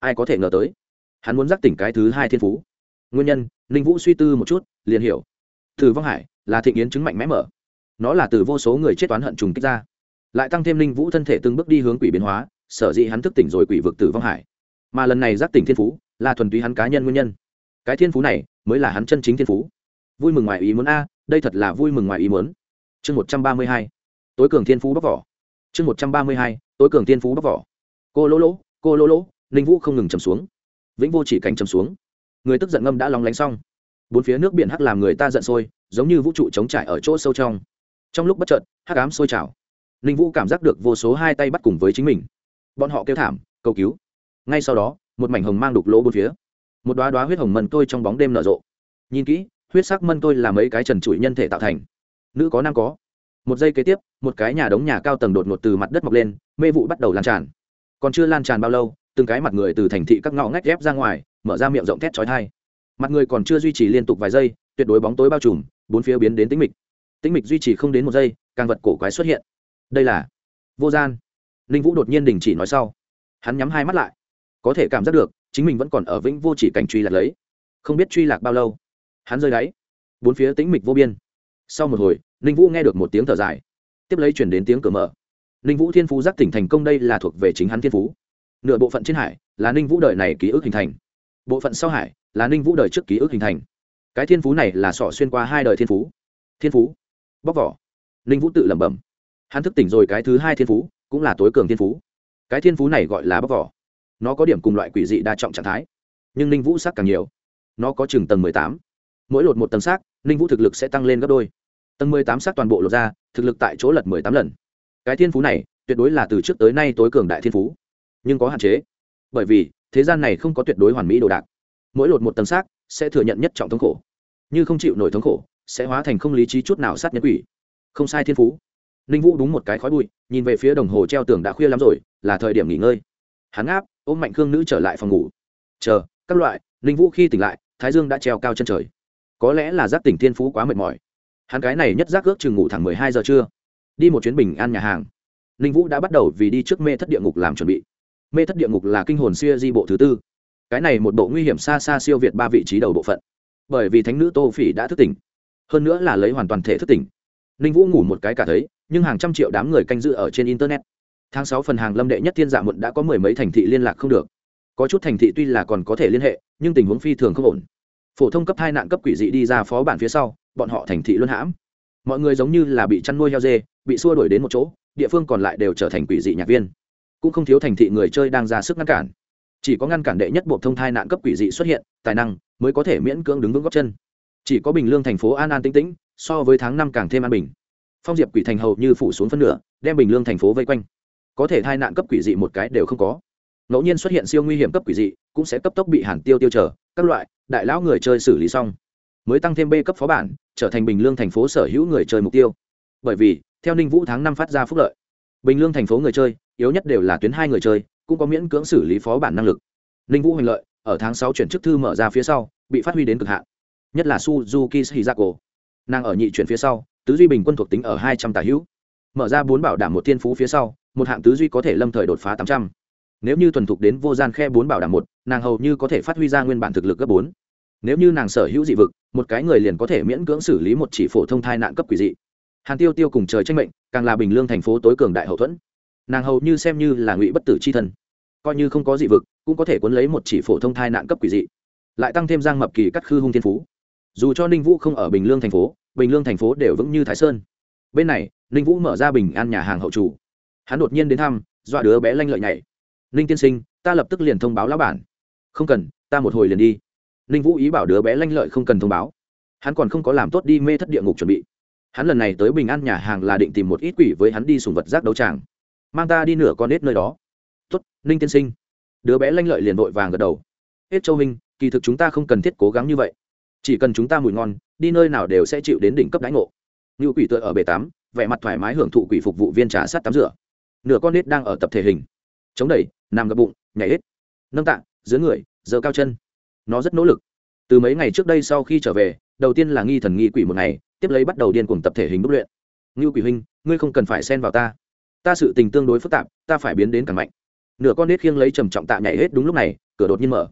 Ai có thể ngờ tới, hắn muốn giác tỉnh cái thứ hai thiên phú. Nguyên nhân, ninh vũ suy tư một chút, liền hiểu. Từ vong hải là thịnh yến chứng mạnh mẽ mở. Nó là từ vô số người chết toán hận trùng kích ra. Lại tăng thêm ninh vũ thân thể từng bước đi hướng quỷ biến hóa, sở dĩ hắn thức tỉnh rồi quỷ vực tử vong hải. Mà lần này giác tỉnh thiên phú là thuần túy hắn cá nhân nguyên nhân. Cái thiên phú này mới là hắn chân chính thiên phú. Vui mừng ngoài ý muốn a, đây thật là vui mừng ngoài ý muốn chương một trăm ba mươi hai, tối cường thiên phú bóc vỏ. Chương một trăm ba mươi hai, tối cường thiên phú bóc vỏ. Cô lỗ lỗ, cô lỗ lỗ, ninh vũ không ngừng chầm xuống. Vĩnh vô chỉ cảnh chầm xuống. Người tức giận ngâm đã lóng lánh xong. Bốn phía nước biển hắc làm người ta giận sôi, giống như vũ trụ chống trải ở chỗ sâu trong. Trong lúc bất chợt, hắc ám sôi trào. Ninh vũ cảm giác được vô số hai tay bắt cùng với chính mình. Bọn họ kêu thảm, cầu cứu. Ngay sau đó, một mảnh hồng mang đục lỗ bốn phía. Một đoá đoá huyết hồng mần tôi trong bóng đêm nở rộ. Nhìn kỹ, huyết sắc mân tôi là mấy cái trần trụi nhân thể tạo thành nữ có nam có. Một giây kế tiếp, một cái nhà đống nhà cao tầng đột ngột từ mặt đất mọc lên, mê vụ bắt đầu lan tràn. Còn chưa lan tràn bao lâu, từng cái mặt người từ thành thị các ngõ ngách ghép ra ngoài, mở ra miệng rộng thét chói thai mặt người còn chưa duy trì liên tục vài giây, tuyệt đối bóng tối bao trùm, bốn phía biến đến tĩnh mịch. Tĩnh mịch duy trì không đến một giây, càng vật cổ quái xuất hiện. Đây là vô gian. Ninh vũ đột nhiên đình chỉ nói sau. Hắn nhắm hai mắt lại. Có thể cảm giác được, chính mình vẫn còn ở vĩnh vô chỉ cảnh truy lạc lấy. Không biết truy lạc bao lâu. Hắn rơi đáy. Bốn phía tĩnh mịch vô biên sau một hồi, ninh vũ nghe được một tiếng thở dài. Tiếp lấy chuyển đến tiếng cửa mở. Ninh vũ thiên phú giác tỉnh thành công đây là thuộc về chính hắn thiên phú. Nửa bộ phận trên hải là ninh vũ đời này ký ức hình thành. Bộ phận sau hải là ninh vũ đời trước ký ức hình thành. Cái thiên phú này là sọ xuyên qua hai đời thiên phú. Thiên phú. Bóc vỏ. Ninh vũ tự lẩm bẩm. Hắn thức tỉnh rồi cái thứ hai thiên phú, cũng là tối cường thiên phú. Cái thiên phú này gọi là bóc vỏ. Nó có điểm cùng loại quỷ dị đa trọng trạng thái, nhưng ninh vũ sắc càng nhiều. Nó có chừng tầng mười tám. Mỗi lột một tầng xác, ninh vũ thực lực sẽ tăng lên gấp đôi tầng mười tám xác toàn bộ lột ra, thực lực tại chỗ lật mười tám lần. Cái thiên phú này, tuyệt đối là từ trước tới nay tối cường đại thiên phú. Nhưng có hạn chế. Bởi vì, thế gian này không có tuyệt đối hoàn mỹ đồ đạc. Mỗi lột một tầng xác, sẽ thừa nhận nhất trọng thống khổ. Như không chịu nổi thống khổ, sẽ hóa thành không lý trí chút nào sát nhân quỷ. Không sai thiên phú. Ninh vũ đúng một cái khói bụi, nhìn về phía đồng hồ treo tường đã khuya lắm rồi, là thời điểm nghỉ ngơi. Hắn áp ôm mạnh khương nữ trở lại phòng ngủ. Chờ, các loại, ninh vũ khi tỉnh lại, thái dương đã treo cao chân trời. Có lẽ là giác tỉnh thiên phú quá mệt mỏi hắn cái này nhất giác ước chừng ngủ thẳng mười hai giờ trưa. Đi một chuyến bình an nhà hàng. Ninh vũ đã bắt đầu vì đi trước mê thất địa ngục làm chuẩn bị. Mê thất địa ngục là kinh hồn siêu di bộ thứ tư. Cái này một bộ nguy hiểm xa xa siêu việt ba vị trí đầu bộ phận. Bởi vì thánh nữ tô phỉ đã thức tỉnh. Hơn nữa là lấy hoàn toàn thể thức tỉnh. Ninh vũ ngủ một cái cả thấy, nhưng hàng trăm triệu đám người canh giữ ở trên internet. Tháng sáu phần hàng lâm đệ nhất thiên dạ muộn đã có mười mấy thành thị liên lạc không được. Có chút thành thị tuy là còn có thể liên hệ, nhưng tình huống phi thường không ổn. Phổ thông cấp hai nạn cấp quỷ dị đi ra phó bản phía sau bọn họ thành thị luân hãm. Mọi người giống như là bị chăn nuôi heo dê, bị xua đuổi đến một chỗ, địa phương còn lại đều trở thành quỷ dị nhạc viên. Cũng không thiếu thành thị người chơi đang ra sức ngăn cản. Chỉ có ngăn cản đệ nhất bộ thông thai nạn cấp quỷ dị xuất hiện, tài năng mới có thể miễn cưỡng đứng vững góc chân. Chỉ có bình lương thành phố an an tĩnh tĩnh, so với tháng năm càng thêm an bình. Phong diệp quỷ thành hầu như phủ xuống phân nửa, đem bình lương thành phố vây quanh. Có thể thai nạn cấp quỷ dị một cái đều không có. Ngẫu nhiên xuất hiện siêu nguy hiểm cấp quỷ dị, cũng sẽ cấp tốc bị hàn tiêu tiêu trở, các loại, đại lão người chơi xử lý xong mới tăng thêm b cấp phó bản, trở thành bình lương thành phố sở hữu người chơi mục tiêu. Bởi vì, theo ninh vũ tháng năm phát ra phúc lợi, bình lương thành phố người chơi, yếu nhất đều là tuyến hai người chơi, cũng có miễn cưỡng xử lý phó bản năng lực. Ninh vũ hoành lợi, ở tháng sáu chuyển chức thư mở ra phía sau, bị phát huy đến cực hạn. Nhất là suzuki shizako nàng ở nhị chuyển phía sau, tứ duy bình quân thuộc tính ở hai trăm tà hữu. Mở ra bốn bảo đảm một thiên phú phía sau, một hạng tứ duy có thể lâm thời đột phá tám trăm. Nếu như thuần thục đến vô gian khe bốn bảo đảm một, nàng hầu như có thể phát huy ra nguyên bản thực lực gấp bốn nếu như nàng sở hữu dị vực, một cái người liền có thể miễn cưỡng xử lý một chỉ phổ thông thai nạn cấp quỷ dị. Hàn tiêu tiêu cùng trời tranh mệnh, càng là bình lương thành phố tối cường đại hậu thuẫn. Nàng hầu như xem như là ngụy bất tử c h i thân coi như không có dị vực, cũng có thể cuốn lấy một chỉ phổ thông thai nạn cấp quỷ dị. Lại tăng thêm giang mập kỳ cắt khư hung thiên phú. Dù cho ninh vũ không ở bình lương thành phố, bình lương thành phố đều vững như thái sơn. Bên này, ninh vũ mở ra bình an nhà hàng hậu chủ. Hắn đột nhiên đến thăm, dọa đứa bé lanh lợi nhảy. Ninh tiên sinh, ta lập tức liền thông báo lão bản. Không cần, ta một hồi liền đi ninh vũ ý bảo đứa bé lanh lợi không cần thông báo. Hắn còn không có làm tốt đi mê thất địa ngục chuẩn bị. Hắn lần này tới bình an nhà hàng là định tìm một ít quỷ với hắn đi sùng vật giác đấu tràng. Mang ta đi nửa con ếch nơi đó. Tuất ninh tiên sinh. Đứa bé lanh lợi liền vội vàng gật đầu. Hết châu minh, kỳ thực chúng ta không cần thiết cố gắng như vậy. Chỉ cần chúng ta mùi ngon, đi nơi nào đều sẽ chịu đến đỉnh cấp đãi ngộ. Như quỷ tựa ở bể tắm, vẻ mặt thoải mái hưởng thụ quỷ phục vụ viên trà sát tắm rửa. Nửa con ếch đang ở tập thể hình. Chống đẩy, nằm gập bụng, nhảy hết. Nâng tạ dưới người, giơ cao chân nó rất nỗ lực. Từ mấy ngày trước đây sau khi trở về, đầu tiên là nghi thần nghi quỷ một ngày, tiếp lấy bắt đầu điên cuồng tập thể hình đúc luyện. Ngưu quỷ huynh, ngươi không cần phải xen vào ta. Ta sự tình tương đối phức tạp, ta phải biến đến càng mạnh. Nửa con nết khiêng lấy trầm trọng tạ nhảy hết đúng lúc này, cửa đột nhiên mở.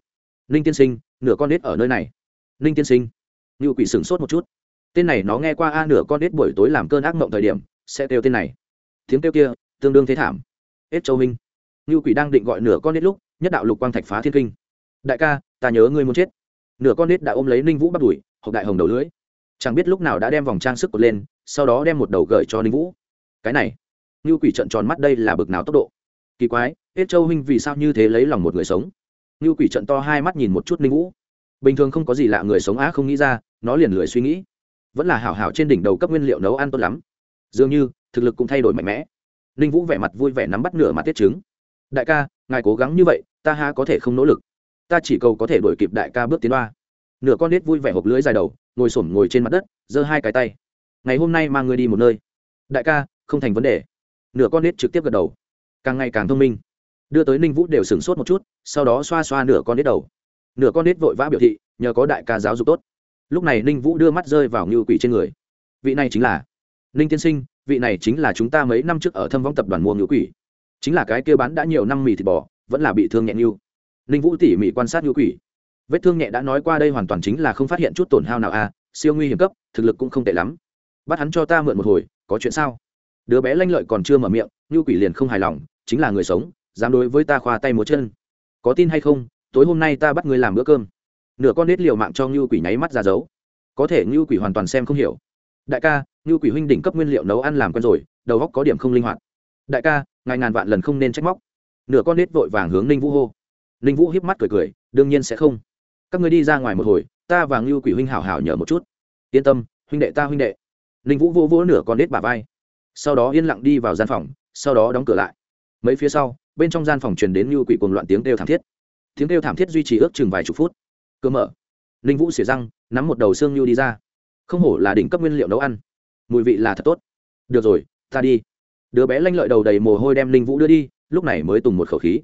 Ninh tiên sinh, nửa con nết ở nơi này. Ninh tiên sinh. Ngưu quỷ sửng sốt một chút. Tên này nó nghe qua a, nửa con nết buổi tối làm cơn ác mộng thời điểm, sẽ kêu tên này. Tiếng kêu kia, tương đương thế thảm. Hết châu huynh. Ngưu quỷ đang định gọi nửa con nết lúc, nhất đạo lục quang thạch phá thiên kinh. Đại ca ta nhớ ngươi muốn chết. Nửa con nít đã ôm lấy ninh vũ bắt đuổi hộp đại hồng đầu lưới chẳng biết lúc nào đã đem vòng trang sức cột lên, sau đó đem một đầu gởi cho ninh vũ. Cái này như quỷ trận tròn mắt đây là bực nào tốc độ. Kỳ quái hết châu huynh vì sao như thế lấy lòng một người sống? Như quỷ trận to hai mắt nhìn một chút ninh vũ. Bình thường không có gì lạ người sống á không nghĩ ra, nó liền lười suy nghĩ. Vẫn là hảo hảo trên đỉnh đầu cấp nguyên liệu nấu ăn tốt lắm. Dường như, thực lực cũng thay đổi mạnh mẽ. Ninh vũ vẻ mặt vui vẻ nắm bắt nửa mặt tiết trứng. Đại ca, ngài cố gắng như vậy, ta ha có thể không nỗ lực? Ta chỉ cầu có thể đuổi kịp đại ca bước tiến ba nửa con nết vui vẻ hộp lưỡi dài đầu, ngồi xổm ngồi trên mặt đất, giơ hai cái tay. Ngày hôm nay mang ngươi đi một nơi. Đại ca, không thành vấn đề. Nửa con nết trực tiếp gật đầu. Càng ngày càng thông minh. Đưa tới ninh vũ đều sửng sốt một chút, sau đó xoa xoa nửa con nết đầu. Nửa con nết vội vã biểu thị, nhờ có đại ca giáo dục tốt. Lúc này ninh vũ đưa mắt rơi vào ngưu quỷ trên người. Vị này chính là ninh tiên sinh, vị này chính là chúng ta mấy năm trước ở thâm vong tập đoàn mua ngưu quỷ. Chính là cái kia bán đã nhiều năm mì thịt bò, vẫn là bị thương nhẹ như ninh vũ tỉ mỉ quan sát ngưu quỷ. Vết thương nhẹ đã nói qua đây hoàn toàn chính là không phát hiện chút tổn hao nào à siêu nguy hiểm cấp, thực lực cũng không tệ lắm. Bắt hắn cho ta mượn một hồi, có chuyện sao? Đứa bé lanh lợi còn chưa mở miệng như quỷ liền không hài lòng, chính là người sống, dám đối với ta khoa tay múa chân. Có tin hay không, tối hôm nay ta bắt người làm bữa cơm. Nửa con nết liều mạng cho ngưu quỷ nháy mắt ra dấu. Có thể ngưu quỷ hoàn toàn xem không hiểu. Đại ca ngưu quỷ huynh đỉnh cấp nguyên liệu nấu ăn làm quen rồi, đầu góc có điểm không linh hoạt. Đại ca, ngài ngàn vạn lần không nên trách móc. Nửa con nết vội vàng hướng ninh vũ hô ninh vũ hiếp mắt cười cười, đương nhiên sẽ không. Các người đi ra ngoài một hồi, ta và ngưu quỷ huynh hảo hảo nhờ một chút. Yên tâm, huynh đệ ta huynh đệ. Ninh vũ vỗ vỗ nửa con nết bà vai. Sau đó yên lặng đi vào gian phòng, sau đó đóng cửa lại. Mấy phía sau, bên trong gian phòng truyền đến ngưu quỷ cùng loạn tiếng kêu thảm thiết. Tiếng kêu thảm thiết duy trì ước chừng vài chục phút. Cơ mở. Ninh vũ xỉa răng, nắm một đầu xương ngưu đi ra. Không hổ là đỉnh cấp nguyên liệu nấu ăn. Mùi vị là thật tốt. Được rồi, ta đi. Đứa bé lanh lợi đầu đầy mồ hôi đem ninh vũ đưa đi, lúc này mới tùng một khẩu khí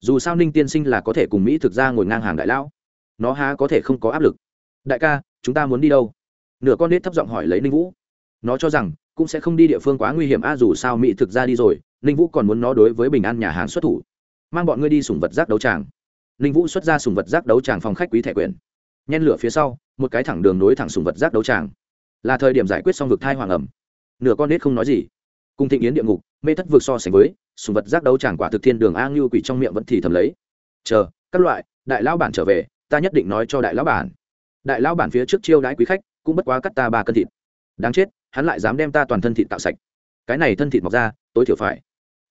dù sao ninh tiên sinh là có thể cùng mỹ thực ra ngồi ngang hàng đại lão, nó há có thể không có áp lực. Đại ca, chúng ta muốn đi đâu? Nửa con nết thấp giọng hỏi lấy ninh vũ. Nó cho rằng, cũng sẽ không đi địa phương quá nguy hiểm a, dù sao mỹ thực ra đi rồi, ninh vũ còn muốn nó đối với bình an nhà hàng xuất thủ. Mang bọn ngươi đi sùng vật giác đấu tràng. Ninh vũ xuất ra sùng vật giác đấu tràng phòng khách quý thẻ quyền nhen lửa phía sau, một cái thẳng đường nối thẳng sùng vật giác đấu tràng. Là thời điểm giải quyết xong vực thai hoàng ẩm. Nửa con nết không nói gì. Cùng thịnh yến địa ngục, mê thất vực so sánh với sùng vật giác đấu chẳng quả thực thiên đường a ngưu quỷ trong miệng vẫn thì thầm lấy. Chờ, các loại, đại lão bản trở về, ta nhất định nói cho đại lão bản. Đại lão bản phía trước chiêu đãi quý khách, cũng bất quá cắt ta ba cân thịt. Đáng chết, hắn lại dám đem ta toàn thân thịt tạo sạch. Cái này thân thịt mọc ra, tối thiểu phải.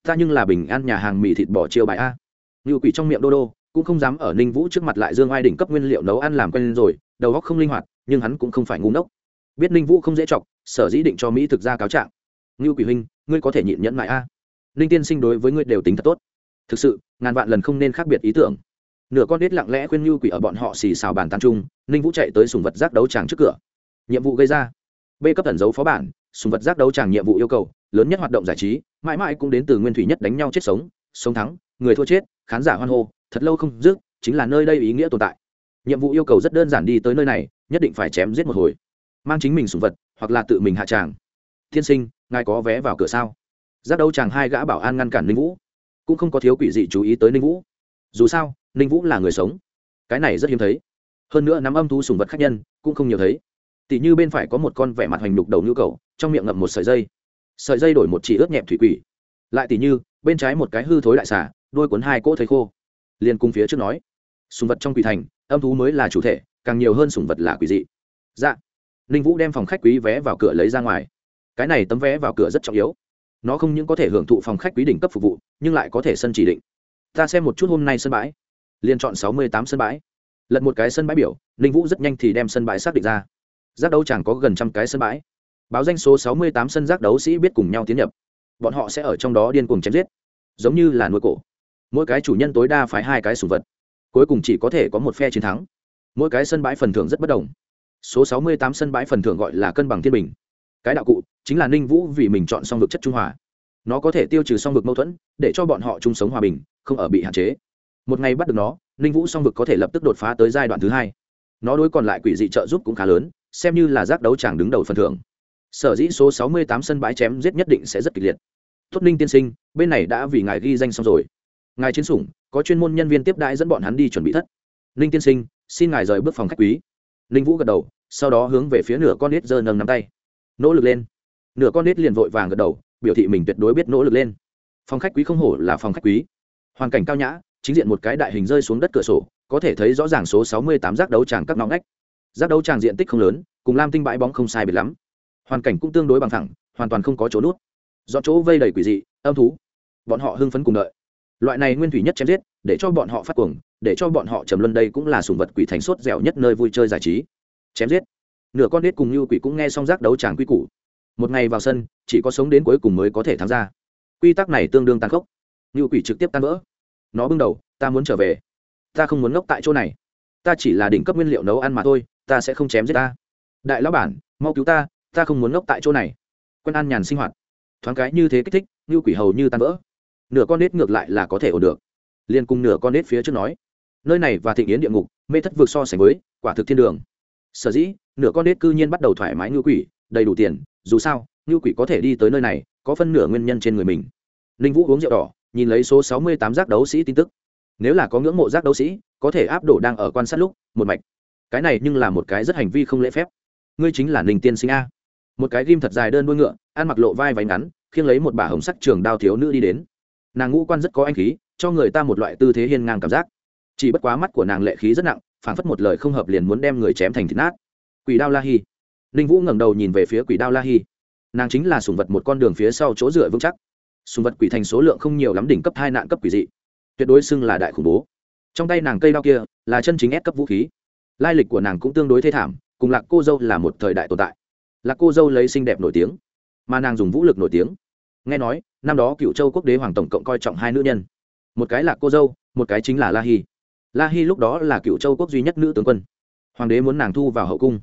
Ta nhưng là bình an nhà hàng mì thịt bỏ chiêu bài a. Ngưu quỷ trong miệng đô đô, cũng không dám ở ninh vũ trước mặt lại dương ai đỉnh cấp nguyên liệu nấu ăn làm quen rồi, đầu óc không linh hoạt, nhưng hắn cũng không phải ngu ngốc. Biết ninh vũ không dễ chọc, sở dĩ định cho mỹ thực ra cáo trạng. Ngưu quỷ huynh, ngươi có thể nhịn nhẫn lại a. à ninh tiên sinh đối với ngươi đều tính thật tốt. Thực sự, ngàn vạn lần không nên khác biệt ý tưởng. Nửa con đít lặng lẽ khuyên ngưu quỷ ở bọn họ xì xào bàn tàn trung ninh vũ chạy tới sùng vật giác đấu tràng trước cửa. Nhiệm vụ gây ra. B cấp thần dấu phó bản, sùng vật giác đấu tràng nhiệm vụ yêu cầu, lớn nhất hoạt động giải trí, mãi mãi cũng đến từ nguyên thủy nhất đánh nhau chết sống sống thắng, người thua chết, khán giả hoan hô, thật lâu không dứt, chính là nơi đây ý nghĩa tồn tại. Nhiệm vụ yêu cầu rất đơn giản đi tới nơi này, nhất định phải chém giết một hồi. Mang chính mình sùng vật, hoặc là tự mình hạ tràng. Thiên sinh, ngài có vé vào cửa sao? Giác đấu chàng hai gã bảo an ngăn cản ninh vũ. Cũng không có thiếu quỷ dị chú ý tới ninh vũ. Dù sao, ninh vũ là người sống. Cái này rất hiếm thấy. Hơn nữa nắm âm thu sùng vật khác nhân, cũng không nhiều thấy. Tỷ như bên phải có một con vẻ mặt hoành đục đầu nhu cầu trong miệng ngậm một sợi dây. Sợi dây đổi một chỉ ướt nhẹp thủy quỷ. Lại tỷ như, bên trái một cái hư thối đại xả đôi cuốn hai cỗ thấy khô. Liền cung phía trước nói, sùng vật trong quỷ thành, âm thú mới là chủ thể, càng nhiều hơn sùng vật là quỷ dị. Dạ. Ninh vũ đem phòng khách quý vé vào cửa lấy ra ngoài. Cái này tấm vé vào cửa rất trọng yếu nó không những có thể hưởng thụ phòng khách quý đỉnh cấp phục vụ, nhưng lại có thể sân chỉ định. Ta xem một chút hôm nay sân bãi. Liền chọn sáu mươi tám sân bãi. Lật một cái sân bãi biểu, ninh vũ rất nhanh thì đem sân bãi xác định ra. Giác đấu chẳng có gần trăm cái sân bãi. Báo danh số sáu mươi tám sân giác đấu sĩ biết cùng nhau tiến nhập. Bọn họ sẽ ở trong đó điên cuồng chém giết. Giống như là nuôi cổ. Mỗi cái chủ nhân tối đa phái hai cái sủng vật. Cuối cùng chỉ có thể có một phe chiến thắng. Mỗi cái sân bãi phần thưởng rất bất đồng. Số sáu mươi tám sân bãi phần thưởng gọi là cân bằng thiên bình. Cái đạo cụ chính là ninh vũ vì mình chọn song vực chất trung hòa. Nó có thể tiêu trừ song vực mâu thuẫn, để cho bọn họ chung sống hòa bình, không ở bị hạn chế. Một ngày bắt được nó, ninh vũ song vực có thể lập tức đột phá tới giai đoạn thứ hai. Nó đối còn lại quỷ dị trợ giúp cũng khá lớn, xem như là giác đấu chàng đứng đầu phần thưởng. Sở dĩ số sáu mươi tám sân bãi chém giết nhất định sẽ rất kịch liệt. Tốt ninh tiên sinh, bên này đã vì ngài ghi danh xong rồi. Ngài chiến sủng, có chuyên môn nhân viên tiếp đãi dẫn bọn hắn đi chuẩn bị thất. Ninh tiên sinh, xin ngài rời bước phòng khách quý. Ninh vũ gật đầu, sau đó hướng về phía nửa con nết giơ nâng nắm tay. Nỗ lực lên nửa con nết liền vội vàng gật đầu, biểu thị mình tuyệt đối biết nỗ lực lên. Phòng khách quý không hổ là phòng khách quý. Hoàn cảnh cao nhã, chính diện một cái đại hình rơi xuống đất cửa sổ, có thể thấy rõ ràng số sáu mươi tám giác đấu tràng các nóng ngách. Giác đấu tràng diện tích không lớn, cùng lam tinh bãi bóng không sai biệt lắm. Hoàn cảnh cũng tương đối bằng thẳng hoàn toàn không có chỗ nút. Do chỗ vây đầy quỷ dị, âm thú. Bọn họ hưng phấn cùng đợi. Loại này nguyên thủy nhất chém giết, để cho bọn họ phát cuồng, để cho bọn họ trầm luân đây cũng là sùng vật quỷ thành sốt dẻo nhất nơi vui chơi giải trí. Chém giết. Nửa con nết cùng như quỷ cũng nghe xong giác đấu tràng quy củ một ngày vào sân, chỉ có sống đến cuối cùng mới có thể tham gia quy tắc này tương đương tàn khốc. Như quỷ trực tiếp tan vỡ. Nó bưng đầu, ta muốn trở về. Ta không muốn ngốc tại chỗ này. Ta chỉ là đỉnh cấp nguyên liệu nấu ăn mà thôi, ta sẽ không chém giết ta. Đại lão bản, mau cứu ta ta không muốn ngốc tại chỗ này. Quân an nhàn sinh hoạt. Thoáng cái như thế kích thích, như quỷ hầu như tan vỡ. Nửa con nết ngược lại là có thể ổn được. Liền cùng nửa con nết phía trước nói, nơi này và thịnh yến địa ngục, mê thất vượt so sánh với quả thực thiên đường. Sở dĩ, nửa con nết cư nhiên bắt đầu thoải mái ngư quỷ, đầy đủ tiền dù sao, Ngưu quỷ có thể đi tới nơi này, có phân nửa nguyên nhân trên người mình. Ninh vũ uống rượu đỏ, nhìn lấy số sáu mươi tám giác đấu sĩ tin tức. Nếu là có ngưỡng mộ giác đấu sĩ, có thể áp đổ đang ở quan sát lúc, một mạch. Cái này nhưng là một cái rất hành vi không lễ phép. Ngươi chính là ninh tiên sinh a. Một cái ghim thật dài đơn đuôi ngựa, ăn mặc lộ vai váy ngắn, khiêng lấy một bà hồng sắc trường đao thiếu nữ đi đến. Nàng ngũ quan rất có anh khí, cho người ta một loại tư thế hiên ngang cảm giác. Chỉ bất quá mắt của nàng lệ khí rất nặng phản phất một lời không hợp liền muốn đem người chém thành thịt nát. Quỷ đao la hi ninh vũ ngẩng đầu nhìn về phía quỷ đao la hi. Nàng chính là sùng vật một con đường phía sau chỗ dựa vững chắc. Sùng vật quỷ thành số lượng không nhiều lắm đỉnh cấp hai nạn cấp quỷ dị. Tuyệt đối xưng là đại khủng bố. Trong tay nàng cây đao kia là chân chính ép cấp vũ khí. Lai lịch của nàng cũng tương đối thê thảm, cùng lạc cô dâu là một thời đại tồn tại. Lạc cô dâu lấy xinh đẹp nổi tiếng, mà nàng dùng vũ lực nổi tiếng. Nghe nói, năm đó cựu châu quốc đế hoàng tổng cộng coi trọng hai nữ nhân. Một cái là cô dâu, một cái chính là la hi. La hi lúc đó là cựu châu quốc duy nhất nữ tướng quân. Hoàng đế muốn nàng thu vào hậu cung.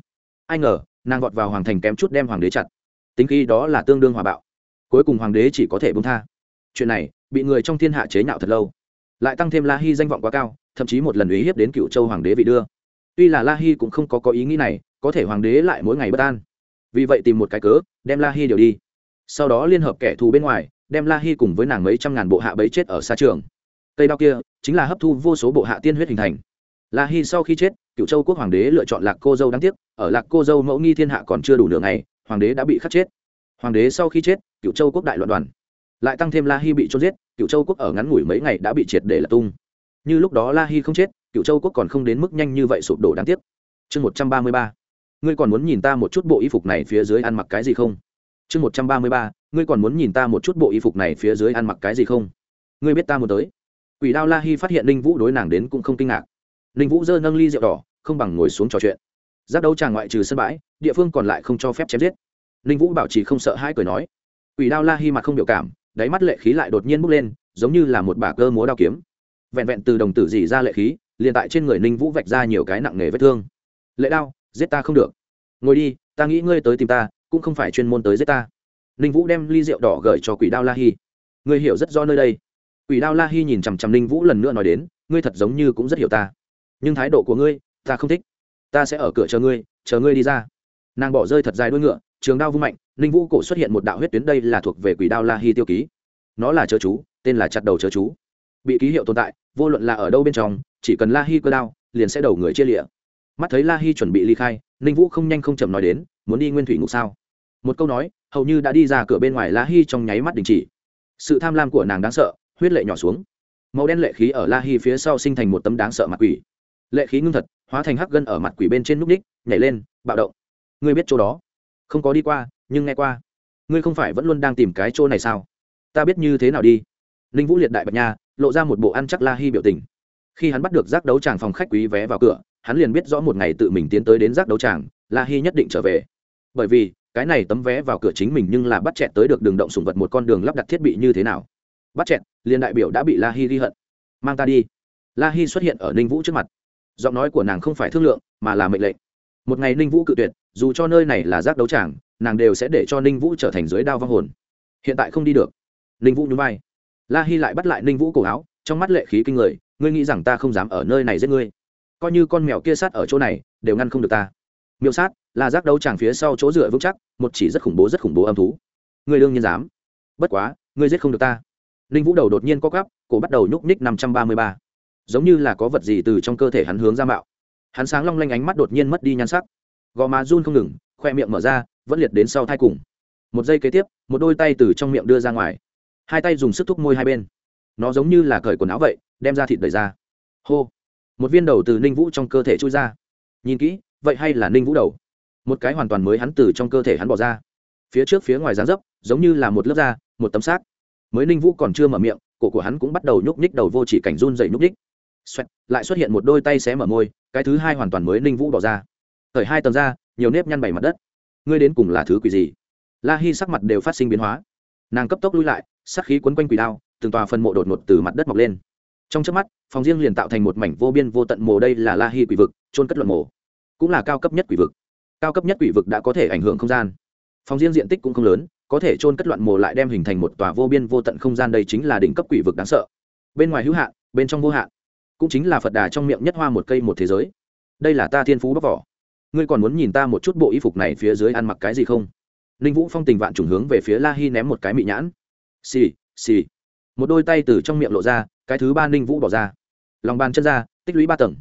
Ai ngờ nàng vọt vào hoàng thành kém chút đem hoàng đế chặt. Tính khi đó là tương đương hòa bạo. Cuối cùng hoàng đế chỉ có thể bông tha. Chuyện này, bị người trong thiên hạ chế nhạo thật lâu. Lại tăng thêm la hy danh vọng quá cao, thậm chí một lần uy hiếp đến cựu châu hoàng đế vị đưa. Tuy là la hy cũng không có có ý nghĩ này, có thể hoàng đế lại mỗi ngày bất an. Vì vậy tìm một cái cớ, đem la hy điều đi. Sau đó liên hợp kẻ thù bên ngoài, đem la hy cùng với nàng mấy trăm ngàn bộ hạ bấy chết ở xa trường. Cây đao kia, chính là hấp thu vô số bộ hạ tiên huyết hình thành la hi sau khi chết cựu châu quốc hoàng đế lựa chọn lạc cô dâu đáng tiếc, ở lạc cô dâu mẫu nghi thiên hạ còn chưa đủ nửa ngày, hoàng đế đã bị khắc chết. Hoàng đế sau khi chết cựu châu quốc đại loạn đoàn. Lại tăng thêm la hi bị trôn giết cựu châu quốc ở ngắn ngủi mấy ngày đã bị triệt để là tung. Như lúc đó la hi không chết cựu châu quốc còn không đến mức nhanh như vậy sụp đổ đáng tiếc. Chương một trăm ba mươi ba, ngươi còn muốn nhìn ta một chút bộ y phục này phía dưới ăn mặc cái gì không? Chương một trăm ba mươi ba, ngươi còn muốn nhìn ta một chút bộ y phục này phía dưới ăn mặc cái gì không? Ngươi biết ta muốn tới. Quỷ đao la hi phát hiện Linh vũ đối nàng đến cũng không kinh ngạc ninh vũ dơ nâng ly rượu đỏ, không bằng ngồi xuống trò chuyện. Giác đấu tràng ngoại trừ sân bãi, địa phương còn lại không cho phép chém giết. Ninh vũ bảo trì không sợ hai cười nói. Quỷ đao la hi mặt không biểu cảm, đáy mắt lệ khí lại đột nhiên bốc lên, giống như là một bả cơ múa đao kiếm. Vẹn vẹn từ đồng tử dì ra lệ khí, liền tại trên người ninh vũ vạch ra nhiều cái nặng nề vết thương. Lệ đao, giết ta không được. Ngồi đi, ta nghĩ ngươi tới tìm ta, cũng không phải chuyên môn tới giết ta. Ninh vũ đem ly rượu đỏ gửi cho quỷ đao la hi. Ngươi hiểu rất rõ nơi đây. Quỷ đao la hi nhìn chằm chằm ninh vũ lần nữa nói đến, ngươi thật giống như cũng rất hiểu ta nhưng thái độ của ngươi, ta không thích. Ta sẽ ở cửa chờ ngươi chờ ngươi đi ra. Nàng bỏ rơi thật dài đuôi ngựa, trường đao vung mạnh, ninh vũ cổ xuất hiện một đạo huyết tuyến đây là thuộc về quỷ đao la hi tiêu ký. Nó là chớ chú, tên là chặt đầu chớ chú. Bị ký hiệu tồn tại, vô luận là ở đâu bên trong, chỉ cần la hi cơ đao, liền sẽ đầu người chia lịa. Mắt thấy la hi chuẩn bị ly khai, ninh vũ không nhanh không chậm nói đến, muốn đi nguyên thủy ngục sao? Một câu nói, hầu như đã đi ra cửa bên ngoài la hi trong nháy mắt đình chỉ. Sự tham lam của nàng đáng sợ, huyết lệ nhỏ xuống. Màu đen lệ khí ở la hi phía sau sinh thành một tấm đáng sợ mặt quỷ lệ khí ngưng thật, hóa thành hắc gân ở mặt quỷ bên trên núp ních, nhảy lên, bạo động. Ngươi biết chỗ đó? Không có đi qua, nhưng nghe qua. Ngươi không phải vẫn luôn đang tìm cái chỗ này sao? Ta biết như thế nào đi. Ninh vũ liệt đại bạch nha, lộ ra một bộ ăn chắc la hi biểu tình. Khi hắn bắt được giác đấu tràng phòng khách quý vé vào cửa, hắn liền biết rõ một ngày tự mình tiến tới đến giác đấu tràng, la hi nhất định trở về. Bởi vì, cái này tấm vé vào cửa chính mình nhưng là bắt chẹt tới được đường động sùng vật một con đường lắp đặt thiết bị như thế nào. Bắt chẹt, liền đại biểu đã bị la hi ghi hận. Mang ta đi. La hi xuất hiện ở ninh vũ trước mặt giọng nói của nàng không phải thương lượng, mà là mệnh lệnh. Một ngày ninh vũ cự tuyệt, dù cho nơi này là giác đấu tràng, nàng đều sẽ để cho ninh vũ trở thành dưới đao vong hồn. Hiện tại không đi được. Ninh vũ nhún vai. La hi lại bắt lại ninh vũ cổ áo, trong mắt lệ khí kinh người, ngươi nghĩ rằng ta không dám ở nơi này giết ngươi? Coi như con mèo kia sát ở chỗ này, đều ngăn không được ta. Miêu sát, là giác đấu tràng phía sau chỗ dựa vững chắc, một chỉ rất khủng bố rất khủng bố âm thú. Ngươi đương nhiên dám. Bất quá, ngươi giết không được ta. Ninh vũ đầu đột nhiên co cắp cổ bắt đầu nhúc ních năm trăm ba mươi ba giống như là có vật gì từ trong cơ thể hắn hướng ra mạo. Hắn sáng long lanh ánh mắt đột nhiên mất đi nhan sắc. Gò má run không ngừng, khoe miệng mở ra, vẫn liệt đến sau thai cùng. Một giây kế tiếp, một đôi tay từ trong miệng đưa ra ngoài. Hai tay dùng sức thúc môi hai bên. Nó giống như là cởi quần áo vậy, đem ra thịt đầy ra. Hô! Một viên đầu từ ninh vũ trong cơ thể trôi ra. Nhìn kỹ, vậy hay là ninh vũ đầu? Một cái hoàn toàn mới hắn từ trong cơ thể hắn bỏ ra. Phía trước phía ngoài dán dấp, giống như là một lớp da, một tấm xác. Mới ninh vũ còn chưa mở miệng, cổ của hắn cũng bắt đầu nhúc nhích, đầu vô chỉ cảnh run dậy nhúc nhích. Xoẹt, lại xuất hiện một đôi tay xé mở môi cái thứ hai hoàn toàn mới ninh vũ bỏ ra. Thời hai tầng ra nhiều nếp nhăn bảy mặt đất. Ngươi đến cùng là thứ quỷ gì? La hi sắc mặt đều phát sinh biến hóa. Nàng cấp tốc lui lại sắc khí quấn quanh quỷ đao từng tòa phần mộ đột ngột từ mặt đất mọc lên. Trong chớp mắt phòng riêng liền tạo thành một mảnh vô biên vô tận mồ đây là la hi quỷ vực trôn cất luận mồ. Cũng là cao cấp nhất quỷ vực. Cao cấp nhất quỷ vực đã có thể ảnh hưởng không gian. Phòng riêng diện tích cũng không lớn có thể trôn cất loạn mồ lại đem hình thành một tòa vô biên vô tận không gian đây chính là đỉnh cấp quỷ vực đáng sợ. Bên ngoài hữu hạn bên trong vô hạn cũng chính là phật đà trong miệng nhất hoa một cây một thế giới. Đây là ta thiên phú bóc vỏ. Ngươi còn muốn nhìn ta một chút bộ y phục này phía dưới ăn mặc cái gì không? Ninh vũ phong tình vạn trùng hướng về phía la hi ném một cái mị nhãn. Xì xì. Một đôi tay từ trong miệng lộ ra, cái thứ ba ninh vũ bỏ ra. Lòng bàn chân ra, tích lũy ba tầng.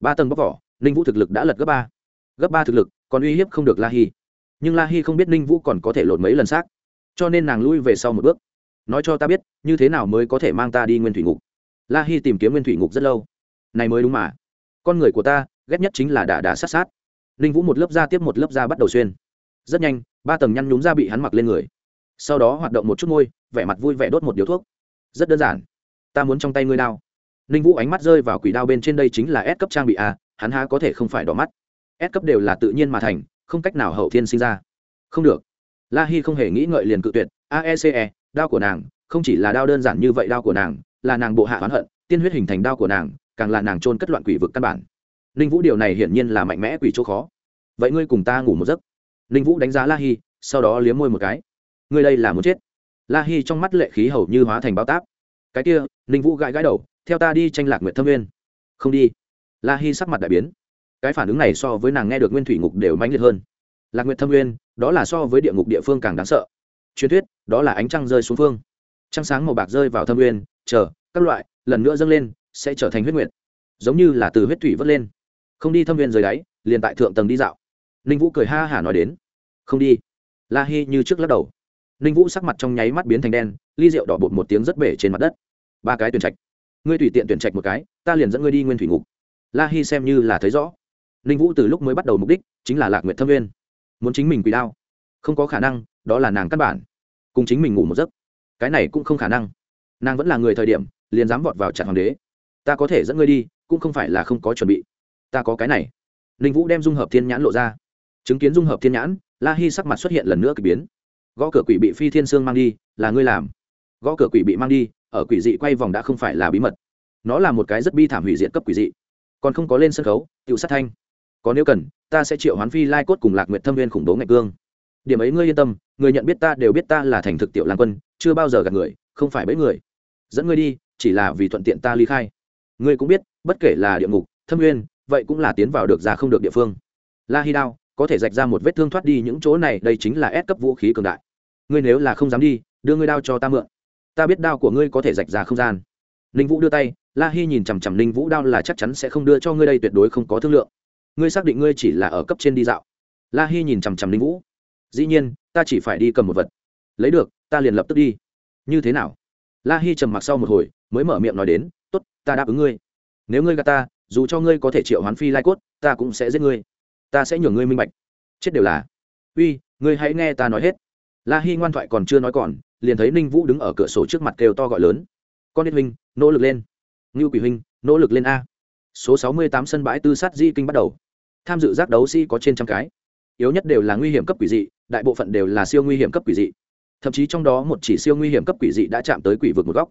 Ba tầng bóc vỏ, ninh vũ thực lực đã lật gấp ba. Gấp ba thực lực, còn uy hiếp không được la hi. Nhưng la hi không biết ninh vũ còn có thể lột mấy lần xác. Cho nên nàng lui về sau một bước. Nói cho ta biết, như thế nào mới có thể mang ta đi nguyên thủy ngục? La hi tìm kiếm nguyên thủy ngục rất lâu. Này mới đúng mà. Con người của ta ghét nhất chính là đả đả sát sát. Ninh vũ một lớp da tiếp một lớp da bắt đầu xuyên. Rất nhanh ba tầng nhăn nhúm da bị hắn mặc lên người. Sau đó hoạt động một chút môi vẻ mặt vui vẻ đốt một điếu thuốc. Rất đơn giản. Ta muốn trong tay ngươi đao. Ninh vũ ánh mắt rơi vào quỷ đao bên trên đây chính là S cấp trang bị a hắn há có thể không phải đỏ mắt. S cấp đều là tự nhiên mà thành không cách nào hậu thiên sinh ra. Không được. La hi không hề nghĩ ngợi liền cự tuyệt. Aece e, đao của nàng không chỉ là đao đơn giản như vậy đao của nàng là nàng bộ hạ oán hận, tiên huyết hình thành đao của nàng, càng là nàng trôn cất loạn quỷ vực căn bản. Ninh vũ điều này hiển nhiên là mạnh mẽ quỷ chỗ khó. Vậy ngươi cùng ta ngủ một giấc. Ninh vũ đánh giá la hi, sau đó liếm môi một cái. Ngươi đây là muốn chết. La hi trong mắt lệ khí hầu như hóa thành bao táp. Cái kia, ninh vũ gãi gãi đầu, theo ta đi tranh lạc nguyện thâm nguyên. Không đi. La hi sắc mặt đại biến. Cái phản ứng này so với nàng nghe được nguyên thủy ngục đều mãnh liệt hơn. Lạc nguyện thâm nguyên, đó là so với địa ngục địa phương càng đáng sợ. Truyền thuyết, đó là ánh trăng rơi xuống phương. Trăng sáng màu bạc rơi vào thâm nguyên chờ các loại lần nữa dâng lên sẽ trở thành huyết nguyện, giống như là từ huyết thủy vớt lên. Không đi thâm nguyên rời đáy liền tại thượng tầng đi dạo. Ninh vũ cười ha hả nói đến. Không đi. La hi như trước lắc đầu. Ninh vũ sắc mặt trong nháy mắt biến thành đen ly rượu đỏ bột một tiếng rất bể trên mặt đất. Ba cái tuyển trạch. Ngươi tùy tiện tuyển trạch một cái ta liền dẫn ngươi đi nguyên thủy ngục. La hi xem như là thấy rõ. Ninh vũ từ lúc mới bắt đầu mục đích chính là lạc nguyện thâm viên muốn chính mình quỳ đao. Không có khả năng đó là nàng căn bản. Cùng chính mình ngủ một giấc. Cái này cũng không khả năng nàng vẫn là người thời điểm, liền dám vọt vào chặt hoàng đế. Ta có thể dẫn ngươi đi, cũng không phải là không có chuẩn bị. Ta có cái này. Ninh vũ đem dung hợp thiên nhãn lộ ra. Chứng kiến dung hợp thiên nhãn, la hy sắc mặt xuất hiện lần nữa k ỳ biến. Gõ cửa quỷ bị phi thiên sương mang đi, là ngươi làm. Gõ cửa quỷ bị mang đi, ở quỷ dị quay vòng đã không phải là bí mật. Nó là một cái rất bi thảm hủy diện cấp quỷ dị. Còn không có lên sân khấu tự sát thanh. Có nếu cần, ta sẽ triệu hoán phi lai cốt cùng lạc nguyệt thâm viên khủng bố ngạch cương. Điểm ấy ngươi yên tâm, người nhận biết ta đều biết ta là thành thực tiểu lan quân, chưa bao giờ gặp người không phải bẫy người. Dẫn ngươi đi, chỉ là vì thuận tiện ta ly khai. Ngươi cũng biết, bất kể là địa ngục, thâm nguyên, vậy cũng là tiến vào được ra không được địa phương. La hi đao, có thể rạch ra một vết thương thoát đi những chỗ này, đây chính là ép cấp vũ khí cường đại. Ngươi nếu là không dám đi, đưa ngươi đao cho ta mượn. Ta biết đao của ngươi có thể rạch ra không gian. Ninh vũ đưa tay, la hi nhìn chằm chằm ninh vũ, đao là chắc chắn sẽ không đưa cho ngươi đây, tuyệt đối không có thương lượng. Ngươi xác định ngươi chỉ là ở cấp trên đi dạo. La hi nhìn chằm chằm ninh vũ. Dĩ nhiên, ta chỉ phải đi cầm một vật. Lấy được, ta liền lập tức đi như thế nào? La hi trầm mặc sau một hồi, mới mở miệng nói đến, tốt, ta đáp ứng ngươi. Nếu ngươi gạt ta, dù cho ngươi có thể triệu hoán phi lai cốt, ta cũng sẽ giết ngươi. Ta sẽ nhường ngươi minh bạch. Chết đều là, uy, ngươi hãy nghe ta nói hết. La hi ngoan thoại còn chưa nói còn, liền thấy ninh vũ đứng ở cửa sổ trước mặt kêu to gọi lớn. Con đít huynh, nỗ lực lên. Ngưu quỷ huynh, nỗ lực lên a. Số sáu mươi tám sân bãi tư sát di kinh bắt đầu. Tham dự giác đấu sĩ có trên trăm cái. Yếu nhất đều là nguy hiểm cấp quỷ dị, đại bộ phận đều là siêu nguy hiểm cấp quỷ dị thậm chí trong đó một chỉ siêu nguy hiểm cấp quỷ dị đã chạm tới quỷ vực một góc.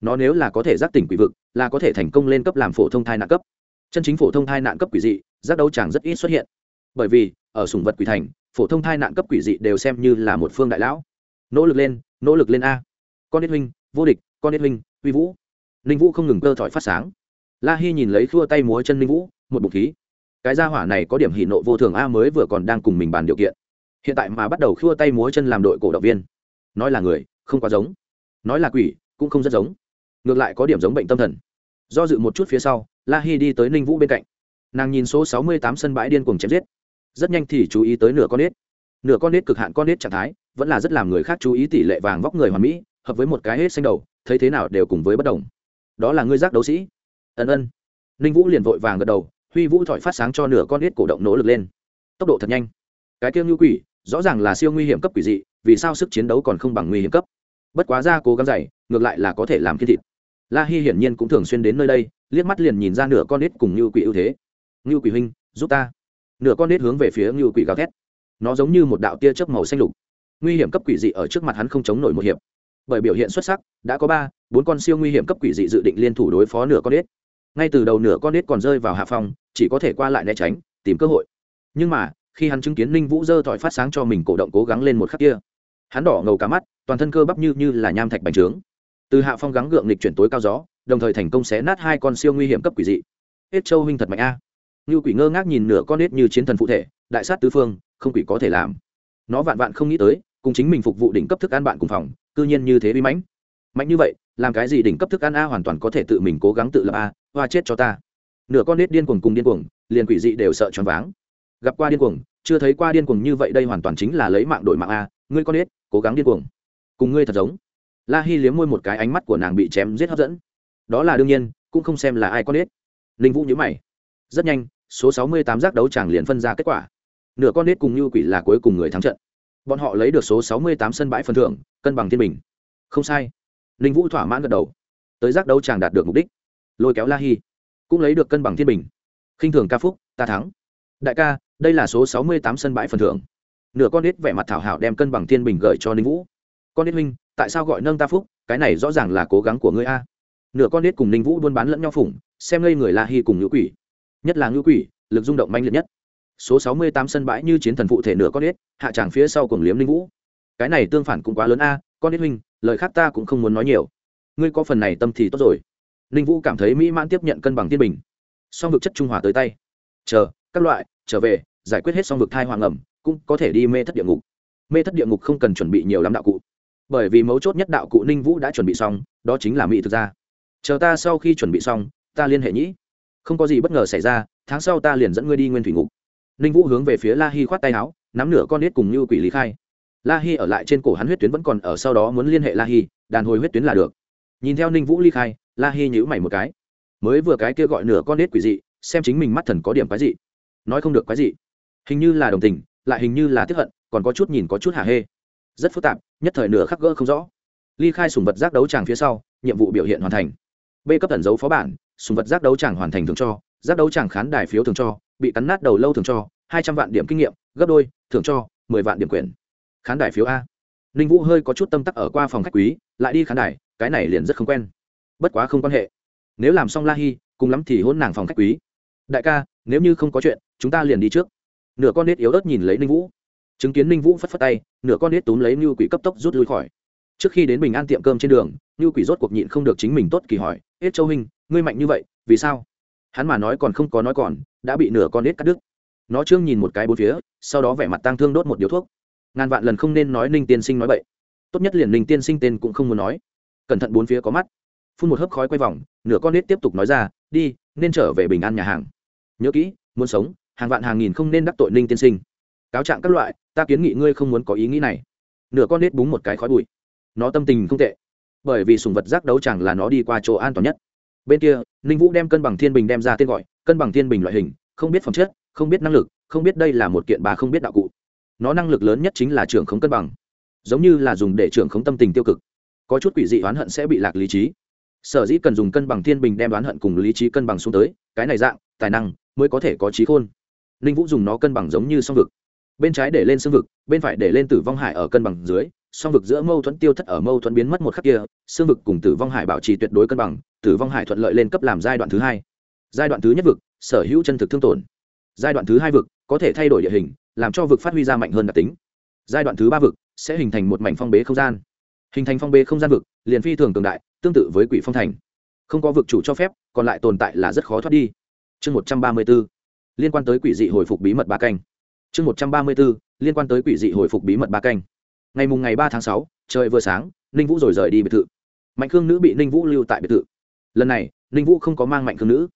Nó nếu là có thể giác tỉnh quỷ vực, là có thể thành công lên cấp làm phổ thông thai nạn cấp. Chân chính phổ thông thai nạn cấp quỷ dị, giác đấu chẳng rất ít xuất hiện. Bởi vì, ở sùng vật quỷ thành, phổ thông thai nạn cấp quỷ dị đều xem như là một phương đại lão. Nỗ lực lên, nỗ lực lên a. Con đết huynh, vô địch, con đết huynh, uy vũ. Ninh vũ không ngừng cơ thỏi phát sáng. La hy nhìn lấy khua tay múa chân ninh vũ, một bụng khí. Cái gia hỏa này có điểm hỷ nộ vô thường a mới vừa còn đang cùng mình bàn điều kiện. Hiện tại mà bắt đầu khua tay múa chân làm đội cổ động viên nói là người, không quá giống. Nói là quỷ, cũng không rất giống. Ngược lại có điểm giống bệnh tâm thần. Do dự một chút phía sau, la hi đi tới ninh vũ bên cạnh. Nàng nhìn số sáu mươi tám sân bãi điên cuồng chém giết. Rất nhanh thì chú ý tới nửa con nết. Nửa con nết cực hạn con nết trạng thái, vẫn là rất làm người khác chú ý tỷ lệ vàng vóc người hoàn mỹ, hợp với một cái hết xanh đầu, thấy thế nào đều cùng với bất đồng. Đó là ngươi giác đấu sĩ. Ân ân. Ninh vũ liền vội vàng gật đầu, huy vũ thỏi phát sáng cho nửa con nết cổ động nỗ lực lên. Tốc độ thật nhanh. Cái tiêu như quỷ rõ ràng là siêu nguy hiểm cấp quỷ dị, vì sao sức chiến đấu còn không bằng nguy hiểm cấp? Bất quá ra cố gắng dày, ngược lại là có thể làm kiên thịt. La hi hiển nhiên cũng thường xuyên đến nơi đây, liếc mắt liền nhìn ra nửa con nết cùng như quỷ ưu thế. Như quỷ huynh, giúp ta. Nửa con nết hướng về phía như quỷ gào thét. Nó giống như một đạo tia chớp màu xanh lục. Nguy hiểm cấp quỷ dị ở trước mặt hắn không chống nổi một hiệp. Bởi biểu hiện xuất sắc, đã có ba, bốn con siêu nguy hiểm cấp quỷ dị dự định liên thủ đối phó nửa con nết ngay từ đầu nửa con nết còn rơi vào hạ phòng chỉ có thể qua lại né tránh, tìm cơ hội. Nhưng mà khi hắn chứng kiến ninh vũ dơ thỏi phát sáng cho mình cổ động cố gắng lên một khắc kia. Hắn đỏ ngầu cả mắt, toàn thân cơ bắp như như là nham thạch bành trướng. Từ hạ phong gắng gượng lịch chuyển tối cao gió, đồng thời thành công xé nát hai con siêu nguy hiểm cấp quỷ dị. Hết châu huynh thật mạnh a. Như quỷ ngơ ngác nhìn nửa con nết như chiến thần phụ thể, đại sát tứ phương, không quỷ có thể làm. Nó vạn vạn không nghĩ tới, cùng chính mình phục vụ đỉnh cấp thức ăn bạn cùng phòng, cư nhiên như thế vi mãnh. Mạnh như vậy, làm cái gì đỉnh cấp thức ăn a hoàn toàn có thể tự mình cố gắng tự lập a, hoa chết cho ta. Nửa con nết điên cuồng cùng điên cuồng, liền quỷ dị đều sợ choáng váng gặp qua điên cuồng, chưa thấy qua điên cuồng như vậy đây hoàn toàn chính là lấy mạng đổi mạng a, ngươi con ếch, cố gắng điên cuồng. Cùng ngươi thật giống. La hi liếm môi một cái ánh mắt của nàng bị chém giết hấp dẫn. Đó là đương nhiên, cũng không xem là ai con ếch. Linh vũ nhữ mày. Rất nhanh, số sáu mươi tám giác đấu chàng liền phân ra kết quả. Nửa con ếch cùng như quỷ là cuối cùng người thắng trận. Bọn họ lấy được số sáu mươi tám sân bãi phần thưởng, cân bằng thiên bình. Không sai. Linh vũ thỏa mãn gật đầu. Tới giác đấu chàng đạt được mục đích. Lôi kéo la hi. Cũng lấy được cân bằng thiên bình. Khinh thường ca phúc, ta thắng. Đại ca đây là số sáu mươi tám sân bãi phần thưởng. Nửa con nít vẻ mặt thảo hảo đem cân bằng thiên bình gửi cho ninh vũ. Con nít huynh, tại sao gọi nâng ta phúc? Cái này rõ ràng là cố gắng của ngươi a. Nửa con nít cùng ninh vũ buôn bán lẫn nhau phủng, xem ngây người la hi cùng ngữ quỷ. Nhất là ngữ quỷ, lực rung động manh liệt nhất. Số sáu mươi tám sân bãi như chiến thần phụ thể nửa con nít hạ tràng phía sau cùng liếm ninh vũ. Cái này tương phản cũng quá lớn a, con nít huynh, lời khác ta cũng không muốn nói nhiều. Ngươi có phần này tâm thì tốt rồi. Ninh vũ cảm thấy mỹ mãn tiếp nhận cân bằng thiên bình. Song vực chất trung hòa tới tay. Chờ, các loại trở về, giải quyết hết xong vực thai hoàng ẩm, cũng có thể đi mê thất địa ngục. Mê thất địa ngục không cần chuẩn bị nhiều lắm đạo cụ. Bởi vì mấu chốt nhất đạo cụ ninh vũ đã chuẩn bị xong, đó chính là mỹ thực ra chờ ta sau khi chuẩn bị xong, ta liên hệ nhĩ. Không có gì bất ngờ xảy ra, tháng sau ta liền dẫn ngươi đi nguyên thủy ngục. Ninh vũ hướng về phía la hi khoát tay áo, nắm nửa con nết cùng như quỷ lý khai. La hi ở lại trên cổ hắn huyết tuyến vẫn còn ở sau đó muốn liên hệ la hi, đàn hồi huyết tuyến là được. Nhìn theo ninh vũ ly khai, la hi nhữ mày một cái. Mới vừa cái kia gọi nửa con nết quỷ dị, xem chính mình mắt thần có điểm cái gì nói không được quái gì, hình như là đồng tình lại hình như là tiếp hận còn có chút nhìn có chút hả hê. Rất phức tạp nhất thời nửa khắc gỡ không rõ. Ly khai sùng vật giác đấu tràng phía sau nhiệm vụ biểu hiện hoàn thành. B cấp tẩn dấu phó bản sùng vật giác đấu tràng hoàn thành thường cho giác đấu tràng khán đài phiếu thường cho bị cắn nát đầu lâu thường cho hai trăm vạn điểm kinh nghiệm gấp đôi thường cho mười vạn điểm quyền. Khán đài phiếu a. Ninh vũ hơi có chút tâm tắc ở qua phòng khách quý lại đi khán đài cái này liền rất không quen. Bất quá không quan hệ. Nếu làm xong la hi cùng lắm thì hôn nàng phòng khách quý. Đại ca nếu như không có chuyện chúng ta liền đi trước. Nửa con nết yếu ớt nhìn lấy ninh vũ. Chứng kiến ninh vũ phất phất tay, nửa con nết túm lấy như quỷ cấp tốc rút lui khỏi. Trước khi đến bình an tiệm cơm trên đường như quỷ rốt cuộc nhịn không được chính mình tốt kỳ hỏi hết châu hình ngươi mạnh như vậy, vì sao? Hắn mà nói còn không có nói còn, đã bị nửa con nết cắt đứt. Nó trương nhìn một cái bốn phía, sau đó vẻ mặt tang thương đốt một điếu thuốc. Ngàn vạn lần không nên nói ninh tiên sinh nói vậy tốt nhất liền ninh tiên sinh tên cũng không muốn nói. Cẩn thận bốn phía có mắt. Phun một hớp khói quay vòng, nửa con nết tiếp tục nói ra, đi, nên trở về bình an nhà hàng. Nhớ kỹ, muốn sống hàng vạn hàng nghìn không nên đắc tội ninh tiên sinh. Cáo trạng các loại, ta kiến nghị ngươi không muốn có ý nghĩ này. Nửa con nết búng một cái khói bụi. Nó tâm tình không tệ, bởi vì sùng vật giác đấu chẳng là nó đi qua chỗ an toàn nhất. Bên kia, ninh vũ đem cân bằng thiên bình đem ra tên gọi, cân bằng thiên bình loại hình, không biết phẩm chất, không biết năng lực, không biết đây là một kiện bà không biết đạo cụ. Nó năng lực lớn nhất chính là trưởng khống cân bằng, giống như là dùng để trưởng khống tâm tình tiêu cực. Có chút quỷ dị oán hận sẽ bị lạc lý trí. Sở dĩ cần dùng cân bằng thiên bình đem oán hận cùng lý trí cân bằng xuống tới, cái này dạng, tài năng mới có thể có trí khôn ninh vũ dùng nó cân bằng giống như song vực. Bên trái để lên xương vực, bên phải để lên tử vong hải ở cân bằng dưới, song vực giữa mâu thuẫn tiêu thất ở mâu thuẫn biến mất một khắc kia, xương vực cùng tử vong hải bảo trì tuyệt đối cân bằng, tử vong hải thuận lợi lên cấp làm giai đoạn thứ hai. Giai đoạn thứ nhất vực, sở hữu chân thực thương tổn. Giai đoạn thứ hai vực, có thể thay đổi địa hình, làm cho vực phát huy ra mạnh hơn đặc tính. Giai đoạn thứ ba vực, sẽ hình thành một mảnh phong bế không gian. Hình thành phong bế không gian vực, liền phi thường cường đại, tương tự với quỷ phong thành. Không có vực chủ cho phép, còn lại tồn tại là rất khó thoát đi. Chương một trăm ba mươi bốn liên quan tới quỷ dị hồi phục bí mật ba canh. Chương một trăm ba mươi b ố liên quan tới quỷ dị hồi phục bí mật ba canh. Ngày mùng ngày ba tháng sáu, trời vừa sáng, ninh vũ rồi rời đi biệt thự. Mạnh khương nữ bị ninh vũ lưu tại biệt thự. Lần này, ninh vũ không có mang mạnh khương nữ.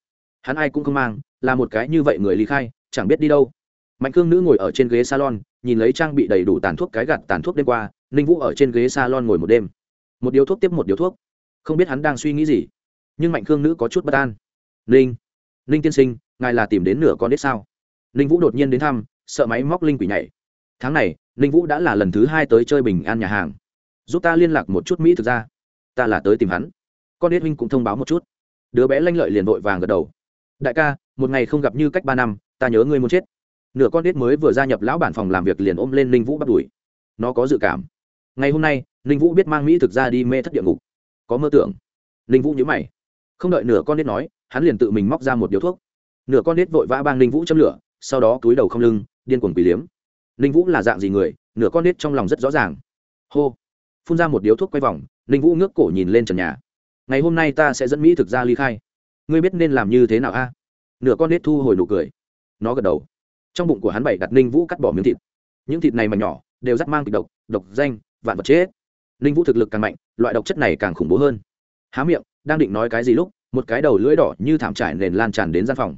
Hắn ai cũng không mang, là một cái như vậy người lý khai, chẳng biết đi đâu. Mạnh khương nữ ngồi ở trên ghế salon, nhìn lấy trang bị đầy đủ tàn thuốc cái gạt tàn thuốc đêm qua, ninh vũ ở trên ghế salon ngồi một đêm. Một điếu thuốc tiếp một điếu thuốc. Không biết hắn đang suy nghĩ gì, nhưng mạnh khương nữ có chút bất an. Ninh ninh tiên sinh ngài là tìm đến nửa con đít sao? Ninh vũ đột nhiên đến thăm, sợ máy móc linh quỷ nhảy. Tháng này, ninh vũ đã là lần thứ hai tới chơi bình an nhà hàng. Giúp ta liên lạc một chút mỹ thực ra. Ta là tới tìm hắn. Con đít huynh cũng thông báo một chút. Đứa bé lanh lợi liền vội vàng gật đầu. Đại ca, một ngày không gặp như cách ba năm, ta nhớ ngươi muốn chết. Nửa con đít mới vừa gia nhập lão bản phòng làm việc liền ôm lên ninh vũ bắt đuổi. Nó có dự cảm. Ngày hôm nay, ninh vũ biết mang mỹ thực ra đi mê thất địa ngục. Có mơ tưởng. Ninh vũ nhớ mày. Không đợi nửa con đít nói, hắn liền tự mình móc ra một điếu thuốc nửa con nết vội vã bang ninh vũ châm lửa, sau đó túi đầu không lưng, điên cuồng quỳ liếm. Ninh vũ là dạng gì người? Nửa con nết trong lòng rất rõ ràng. Hô. Phun ra một điếu thuốc quay vòng, ninh vũ ngước cổ nhìn lên trần nhà. Ngày hôm nay ta sẽ dẫn mỹ thực ra ly khai. Ngươi biết nên làm như thế nào a? Nửa con nết thu hồi nụ cười. Nó gật đầu. Trong bụng của hắn bảy đặt ninh vũ cắt bỏ miếng thịt. Những thịt này mà nhỏ, đều rất mang kịch độc độc danh, vạn vật chết. Ninh vũ thực lực càng mạnh, loại độc chất này càng khủng bố hơn. Há miệng, đang định nói cái gì lúc, một cái đầu lưỡi đỏ như thảm trải nền lan tràn đến gian phòng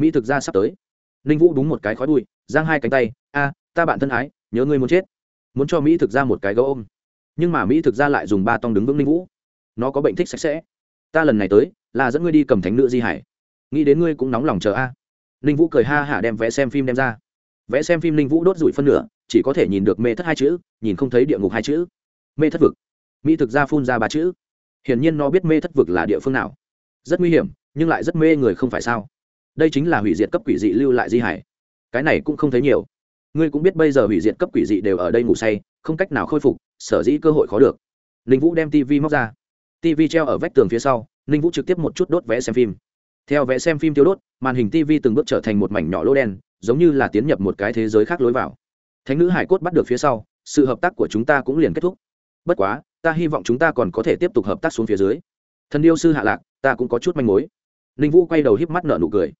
mỹ thực ra sắp tới. Ninh vũ đúng một cái khói bụi, giang hai cánh tay, a, ta bạn thân ái, nhớ ngươi muốn chết. Muốn cho mỹ thực ra một cái gấu ôm. Nhưng mà mỹ thực ra lại dùng ba tông đứng vững ninh vũ. Nó có bệnh thích sạch sẽ. Ta lần này tới, là dẫn ngươi đi cầm thánh nữ di hải. Nghĩ đến ngươi cũng nóng lòng chờ a. Ninh vũ cười ha hả đem vé xem phim đem ra. Vẽ xem phim ninh vũ đốt rủi phân nửa, chỉ có thể nhìn được mê thất hai chữ, nhìn không thấy địa ngục hai chữ. Mê thất vực. Mỹ thực ra phun ra ba chữ. Hiển nhiên nó biết mê thất vực là địa phương nào. Rất nguy hiểm, nhưng lại rất mê người không phải sao? Đây chính là hủy diệt cấp quỷ dị lưu lại di hải. Cái này cũng không thấy nhiều. Ngươi cũng biết bây giờ hủy diệt cấp quỷ dị đều ở đây ngủ say, không cách nào khôi phục, sở dĩ cơ hội khó được. Ninh vũ đem tv móc ra. Tv treo ở vách tường phía sau, ninh vũ trực tiếp một chút đốt vé xem phim. Theo vé xem phim tiêu đốt, màn hình tv từng bước trở thành một mảnh nhỏ lỗ đen, giống như là tiến nhập một cái thế giới khác lối vào. Thánh nữ hải cốt bắt được phía sau, sự hợp tác của chúng ta cũng liền kết thúc. Bất quá, ta hy vọng chúng ta còn có thể tiếp tục hợp tác xuống phía dưới. Thần điêu sư hạ lạc, ta cũng có chút manh mối. Ninh vũ quay đầu híp mắt nở nụ cười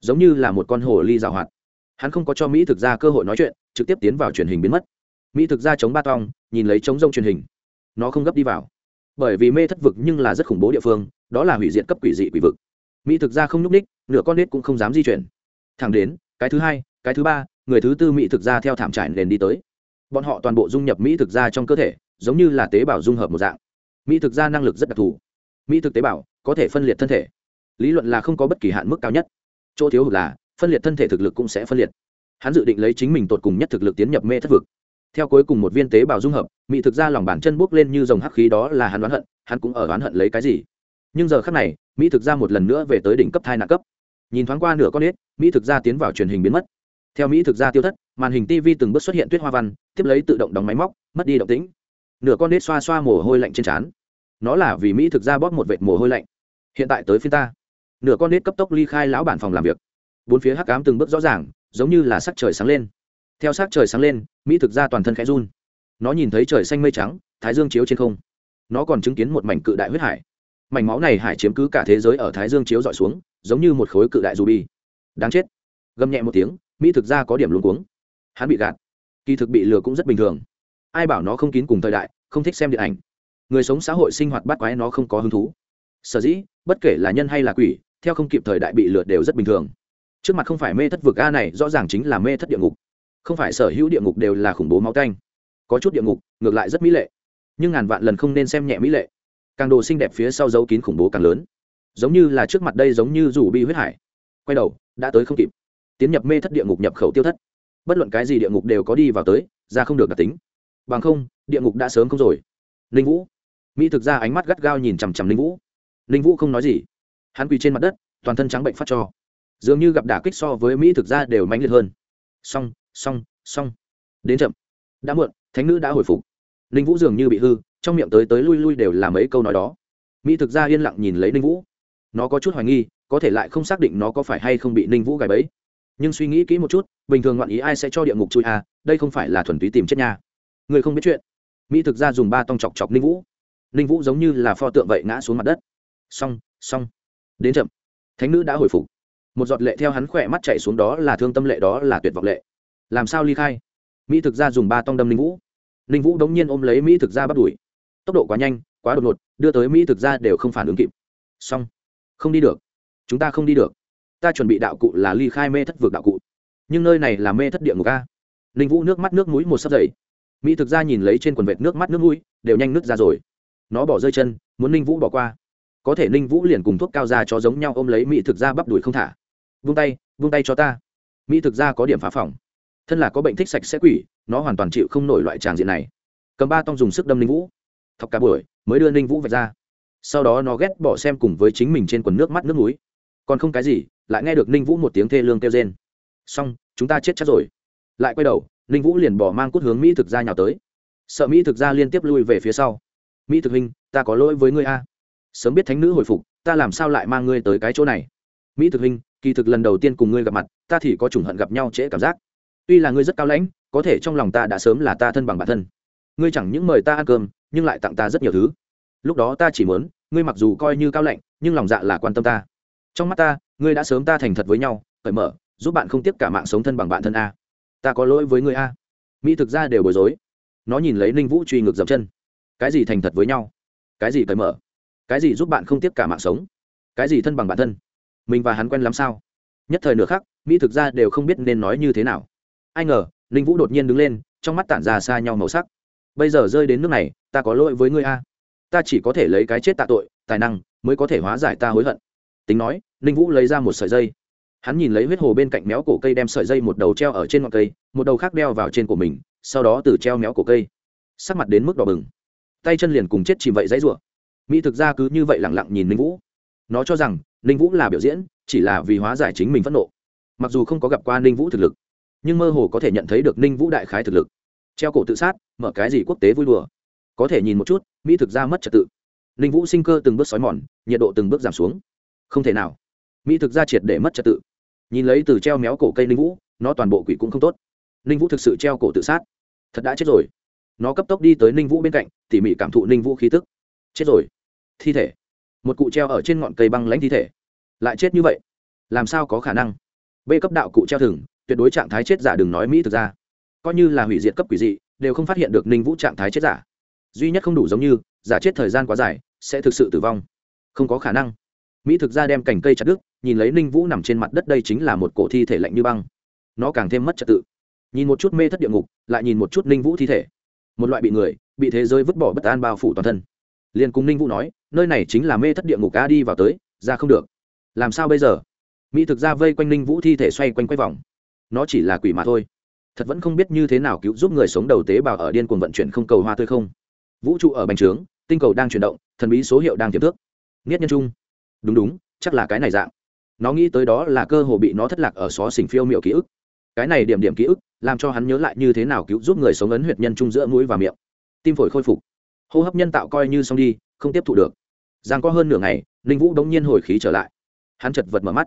giống như là một con hồ ly rào hoạt. Hắn không có cho mỹ thực ra cơ hội nói chuyện, trực tiếp tiến vào truyền hình biến mất. Mỹ thực ra chống ba tong, nhìn lấy chống rông truyền hình. Nó không gấp đi vào. Bởi vì mê thất vực nhưng là rất khủng bố địa phương, đó là hủy diệt cấp quỷ dị quỷ vực. Mỹ thực ra không nhúc ních nửa con nết cũng không dám di chuyển. Thẳng đến, cái thứ hai, cái thứ ba, người thứ tư mỹ thực ra theo thảm trải nền đi tới. Bọn họ toàn bộ dung nhập mỹ thực ra trong cơ thể, giống như là tế bào dung hợp một dạng. Mỹ thực ra năng lực rất đặc thù. Mỹ thực tế bào có thể phân liệt thân thể. Lý luận là không có bất kỳ hạn mức cao nhất chỗ thiếu hụt là, phân liệt thân thể thực lực cũng sẽ phân liệt. Hắn dự định lấy chính mình tột cùng nhất thực lực tiến nhập mê thất vực. Theo cuối cùng một viên tế bào dung hợp, mỹ thực ra lòng bàn chân bốc lên như dòng hắc khí đó là hắn đoán hận, hắn cũng ở đoán hận lấy cái gì. Nhưng giờ khác này, mỹ thực ra một lần nữa về tới đỉnh cấp thai nạn cấp. Nhìn thoáng qua nửa con nết, mỹ thực ra tiến vào truyền hình biến mất. Theo mỹ thực ra tiêu thất, màn hình tv từng bước xuất hiện tuyết hoa văn, tiếp lấy tự động đóng máy móc, mất đi động tĩnh. Nửa con nết xoa xoa mồ hôi lạnh trên trán. Nó là vì mỹ thực ra bóp một vệt mồ hôi lạnh. Hiện tại tới phiên ta nửa con nết cấp tốc ly khai lão bản phòng làm việc. Bốn phía hắc ám từng bước rõ ràng, giống như là sắc trời sáng lên. Theo sắc trời sáng lên, mỹ thực ra toàn thân khẽ run. Nó nhìn thấy trời xanh mây trắng, thái dương chiếu trên không. Nó còn chứng kiến một mảnh cự đại huyết hải. Mảnh máu này hải chiếm cứ cả thế giới ở thái dương chiếu dọi xuống, giống như một khối cự đại ruby. Đáng chết. Gầm nhẹ một tiếng, mỹ thực ra có điểm luống cuống. Hắn bị gạt. Kỳ thực bị lừa cũng rất bình thường. Ai bảo nó không kín cùng thời đại, không thích xem điện ảnh. Người sống xã hội sinh hoạt bắt quái nó không có hứng thú. Sở dĩ, bất kể là nhân hay là quỷ theo không kịp thời đại bị lừa đều rất bình thường. Trước mặt không phải mê thất vực a này, rõ ràng chính là mê thất địa ngục. Không phải sở hữu địa ngục đều là khủng bố máu canh có chút địa ngục, ngược lại rất mỹ lệ. Nhưng ngàn vạn lần không nên xem nhẹ mỹ lệ. Càng đồ xinh đẹp phía sau dấu kín khủng bố càng lớn. Giống như là trước mặt đây giống như rủ bi huyết hải. Quay đầu, đã tới không kịp. Tiến nhập mê thất địa ngục nhập khẩu tiêu thất. Bất luận cái gì địa ngục đều có đi vào tới, ra không được đặc tính. Bằng không, địa ngục đã sớm không rồi. Ninh vũ. Mỹ thực ra ánh mắt gắt gao nhìn chằm chằm ninh vũ. Ninh vũ không nói gì hắn quỳ trên mặt đất, toàn thân trắng bệnh phát cho. Dường như gặp đả kích so với mỹ thực ra đều mãnh liệt hơn. Xong xong xong. Đến chậm. Đã muộn, thánh nữ đã hồi phục. Ninh vũ dường như bị hư, trong miệng tới tới lui lui đều là mấy câu nói đó. Mỹ thực ra yên lặng nhìn lấy ninh vũ. Nó có chút hoài nghi, có thể lại không xác định nó có phải hay không bị ninh vũ gài bẫy. Nhưng suy nghĩ kỹ một chút, bình thường ngoạn ý ai sẽ cho địa ngục chui à đây không phải là thuần túy tìm chết nha. Người không biết chuyện. Mỹ thực ra dùng ba tông chọc chọc ninh vũ. Ninh vũ giống như là pho tượng vậy ngã xuống mặt đất. Xong xong đến chậm. Thánh nữ đã hồi phục. Một giọt lệ theo hắn khỏe mắt chạy xuống đó là thương tâm lệ, đó là tuyệt vọng lệ. Làm sao ly khai? Mỹ thực ra dùng ba tông đâm ninh vũ. Ninh vũ đống nhiên ôm lấy mỹ thực ra bắt đuổi. Tốc độ quá nhanh, quá đột ngột, đưa tới mỹ thực ra đều không phản ứng kịp. Xong. Không đi được. Chúng ta không đi được. Ta chuẩn bị đạo cụ là ly khai mê thất vực đạo cụ. Nhưng nơi này là mê thất địa ngục a. Ninh vũ nước mắt nước mũi một sấp dày mỹ thực ra nhìn lấy trên quần vệt nước mắt nước mũi, đều nhanh nước ra rồi. Nó bỏ rơi chân, muốn ninh vũ bỏ qua có thể ninh vũ liền cùng thuốc cao ra cho giống nhau ôm lấy mỹ thực ra bắp đùi không thả. Vung tay vung tay cho ta. Mỹ thực ra có điểm phá phòng. Thân là có bệnh thích sạch sẽ quỷ, nó hoàn toàn chịu không nổi loại tràng diện này. Cầm ba tông dùng sức đâm ninh vũ. Thọc cả buổi, mới đưa ninh vũ vạch ra. Sau đó nó ghét bỏ xem cùng với chính mình trên quần nước mắt nước núi. Còn không cái gì, lại nghe được ninh vũ một tiếng thê lương kêu rên. Xong, chúng ta chết chắc rồi. Lại quay đầu, ninh vũ liền bỏ mang cút hướng mỹ thực ra nhào tới. Sợ mỹ thực ra liên tiếp lui về phía sau. Mỹ thực hình ta có lỗi với ngươi a sớm biết thánh nữ hồi phục, ta làm sao lại mang ngươi tới cái chỗ này? Mỹ thực hình, kỳ thực lần đầu tiên cùng ngươi gặp mặt, ta thì có chủng hận gặp nhau trễ cảm giác. Tuy là ngươi rất cao lãnh, có thể trong lòng ta đã sớm là ta thân bằng bản thân. Ngươi chẳng những mời ta ăn cơm, nhưng lại tặng ta rất nhiều thứ. Lúc đó ta chỉ muốn, ngươi mặc dù coi như cao lạnh nhưng lòng dạ là quan tâm ta. Trong mắt ta, ngươi đã sớm ta thành thật với nhau, cởi mở, giúp bạn không tiếp cả mạng sống thân bằng bạn thân a. Ta có lỗi với ngươi a. Mỹ thực ra đều bối rối. Nó nhìn lấy ninh vũ truy ngược dập chân. Cái gì thành thật với nhau? Cái gì cởi mở? Cái gì giúp bạn không tiếp cả mạng sống? Cái gì thân bằng bản thân? Mình và hắn quen lắm sao? Nhất thời nửa khắc, mỹ thực ra đều không biết nên nói như thế nào. Ai ngờ, ninh vũ đột nhiên đứng lên, trong mắt tản ra xa nhau màu sắc. Bây giờ rơi đến nước này, ta có lỗi với ngươi a. Ta chỉ có thể lấy cái chết tạ tội, tài năng mới có thể hóa giải ta hối hận. Tính nói, ninh vũ lấy ra một sợi dây. Hắn nhìn lấy huyết hồ bên cạnh méo cổ cây đem sợi dây một đầu treo ở trên ngọn cây, một đầu khác đeo vào trên của mình, sau đó từ treo méo cổ cây. Sắc mặt đến mức đỏ bừng. Tay chân liền cùng chết chìm vậy dãy rủa mỹ thực ra cứ như vậy lẳng lặng nhìn ninh vũ. Nó cho rằng, ninh vũ là biểu diễn, chỉ là vì hóa giải chính mình phẫn nộ. Mặc dù không có gặp qua ninh vũ thực lực, nhưng mơ hồ có thể nhận thấy được ninh vũ đại khái thực lực. Treo cổ tự sát, mở cái gì quốc tế vui đùa. Có thể nhìn một chút, mỹ thực ra mất trật tự. Ninh vũ sinh cơ từng bước xói mòn, nhiệt độ từng bước giảm xuống. Không thể nào. Mỹ thực ra triệt để mất trật tự. Nhìn lấy từ treo méo cổ cây ninh vũ, nó toàn bộ quỷ cũng không tốt. Ninh vũ thực sự treo cổ tự sát. Thật đã chết rồi. Nó cấp tốc đi tới ninh vũ bên cạnh, tỉ mỉ cảm thụ ninh vũ khí tức. Chết rồi thi thể. Một cụ treo ở trên ngọn cây băng lãnh thi thể. Lại chết như vậy, làm sao có khả năng? B cấp đạo cụ treo thừng, tuyệt đối trạng thái chết giả đừng nói mỹ thực ra. Coi như là hủy diệt cấp quỷ dị, đều không phát hiện được ninh vũ trạng thái chết giả. Duy nhất không đủ giống như, giả chết thời gian quá dài, sẽ thực sự tử vong. Không có khả năng. Mỹ thực ra đem cành cây chặt đứt, nhìn lấy ninh vũ nằm trên mặt đất đây chính là một cổ thi thể lạnh như băng. Nó càng thêm mất trật tự. Nhìn một chút mê thất địa ngục, lại nhìn một chút ninh vũ thi thể. Một loại bị người, bị thế giới vứt bỏ bất an bao phủ toàn thân liền cùng ninh vũ nói, nơi này chính là mê thất địa ngục cá đi vào tới, ra không được. Làm sao bây giờ? Mỹ thực ra vây quanh ninh vũ thi thể xoay quanh quay vòng. Nó chỉ là quỷ mà thôi. Thật vẫn không biết như thế nào cứu giúp người sống đầu tế bào ở điên cuồng vận chuyển không cầu hoa tươi không. Vũ trụ ở bành trướng, tinh cầu đang chuyển động, thần bí số hiệu đang tiềm thức. Nghiết nhân trung. Đúng đúng, chắc là cái này dạng. Nó nghĩ tới đó là cơ hồ bị nó thất lạc ở xó xỉnh phiêu miệu ký ức. Cái này điểm điểm ký ức, làm cho hắn nhớ lại như thế nào cứu giúp người sống ấn huyệt nhân trung giữa mũi và miệng. Tim phổi khôi phục hô hấp nhân tạo coi như xong đi, không tiếp thụ được. Giang có hơn nửa ngày, ninh vũ đống nhiên hồi khí trở lại. Hắn chật vật mở mắt.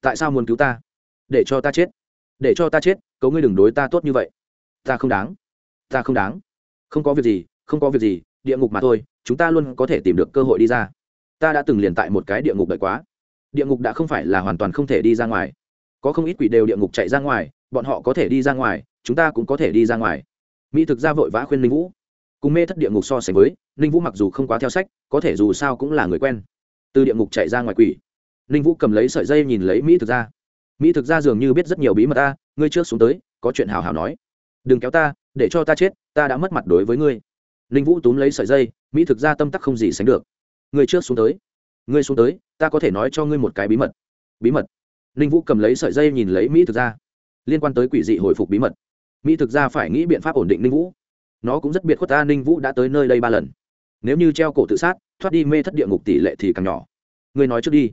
Tại sao muốn cứu ta? Để cho ta chết. Để cho ta chết cấu ngươi đừng đối ta tốt như vậy. Ta không đáng. Ta không đáng. Không có việc gì, không có việc gì, địa ngục mà thôi, chúng ta luôn có thể tìm được cơ hội đi ra. Ta đã từng liền tại một cái địa ngục đợi quá. Địa ngục đã không phải là hoàn toàn không thể đi ra ngoài. Có không ít quỷ đều địa ngục chạy ra ngoài, bọn họ có thể đi ra ngoài, chúng ta cũng có thể đi ra ngoài. Mỹ thực ra vội vã khuyên linh vũ cùng mê thất địa ngục so sánh với, ninh vũ mặc dù không quá theo sách, có thể dù sao cũng là người quen. Từ địa ngục chạy ra ngoài quỷ. Ninh vũ cầm lấy sợi dây nhìn lấy mỹ thực ra mỹ thực ra dường như biết rất nhiều bí mật ta, ngươi trước xuống tới, có chuyện hào hào nói. Đừng kéo ta, để cho ta chết, ta đã mất mặt đối với ngươi. Ninh vũ túm lấy sợi dây, mỹ thực ra tâm tắc không gì sánh được. Ngươi trước xuống tới. Ngươi xuống tới, ta có thể nói cho ngươi một cái bí mật. Bí mật. Ninh vũ cầm lấy sợi dây nhìn lấy mỹ thực ra liên quan tới quỷ dị hồi phục bí mật. Mỹ thực ra phải nghĩ biện pháp ổn định ninh vũ nó cũng rất biệt khuất ta, ninh vũ đã tới nơi đây ba lần. Nếu như treo cổ tự sát, thoát đi mê thất địa ngục tỷ lệ thì càng nhỏ. Ngươi nói trước đi.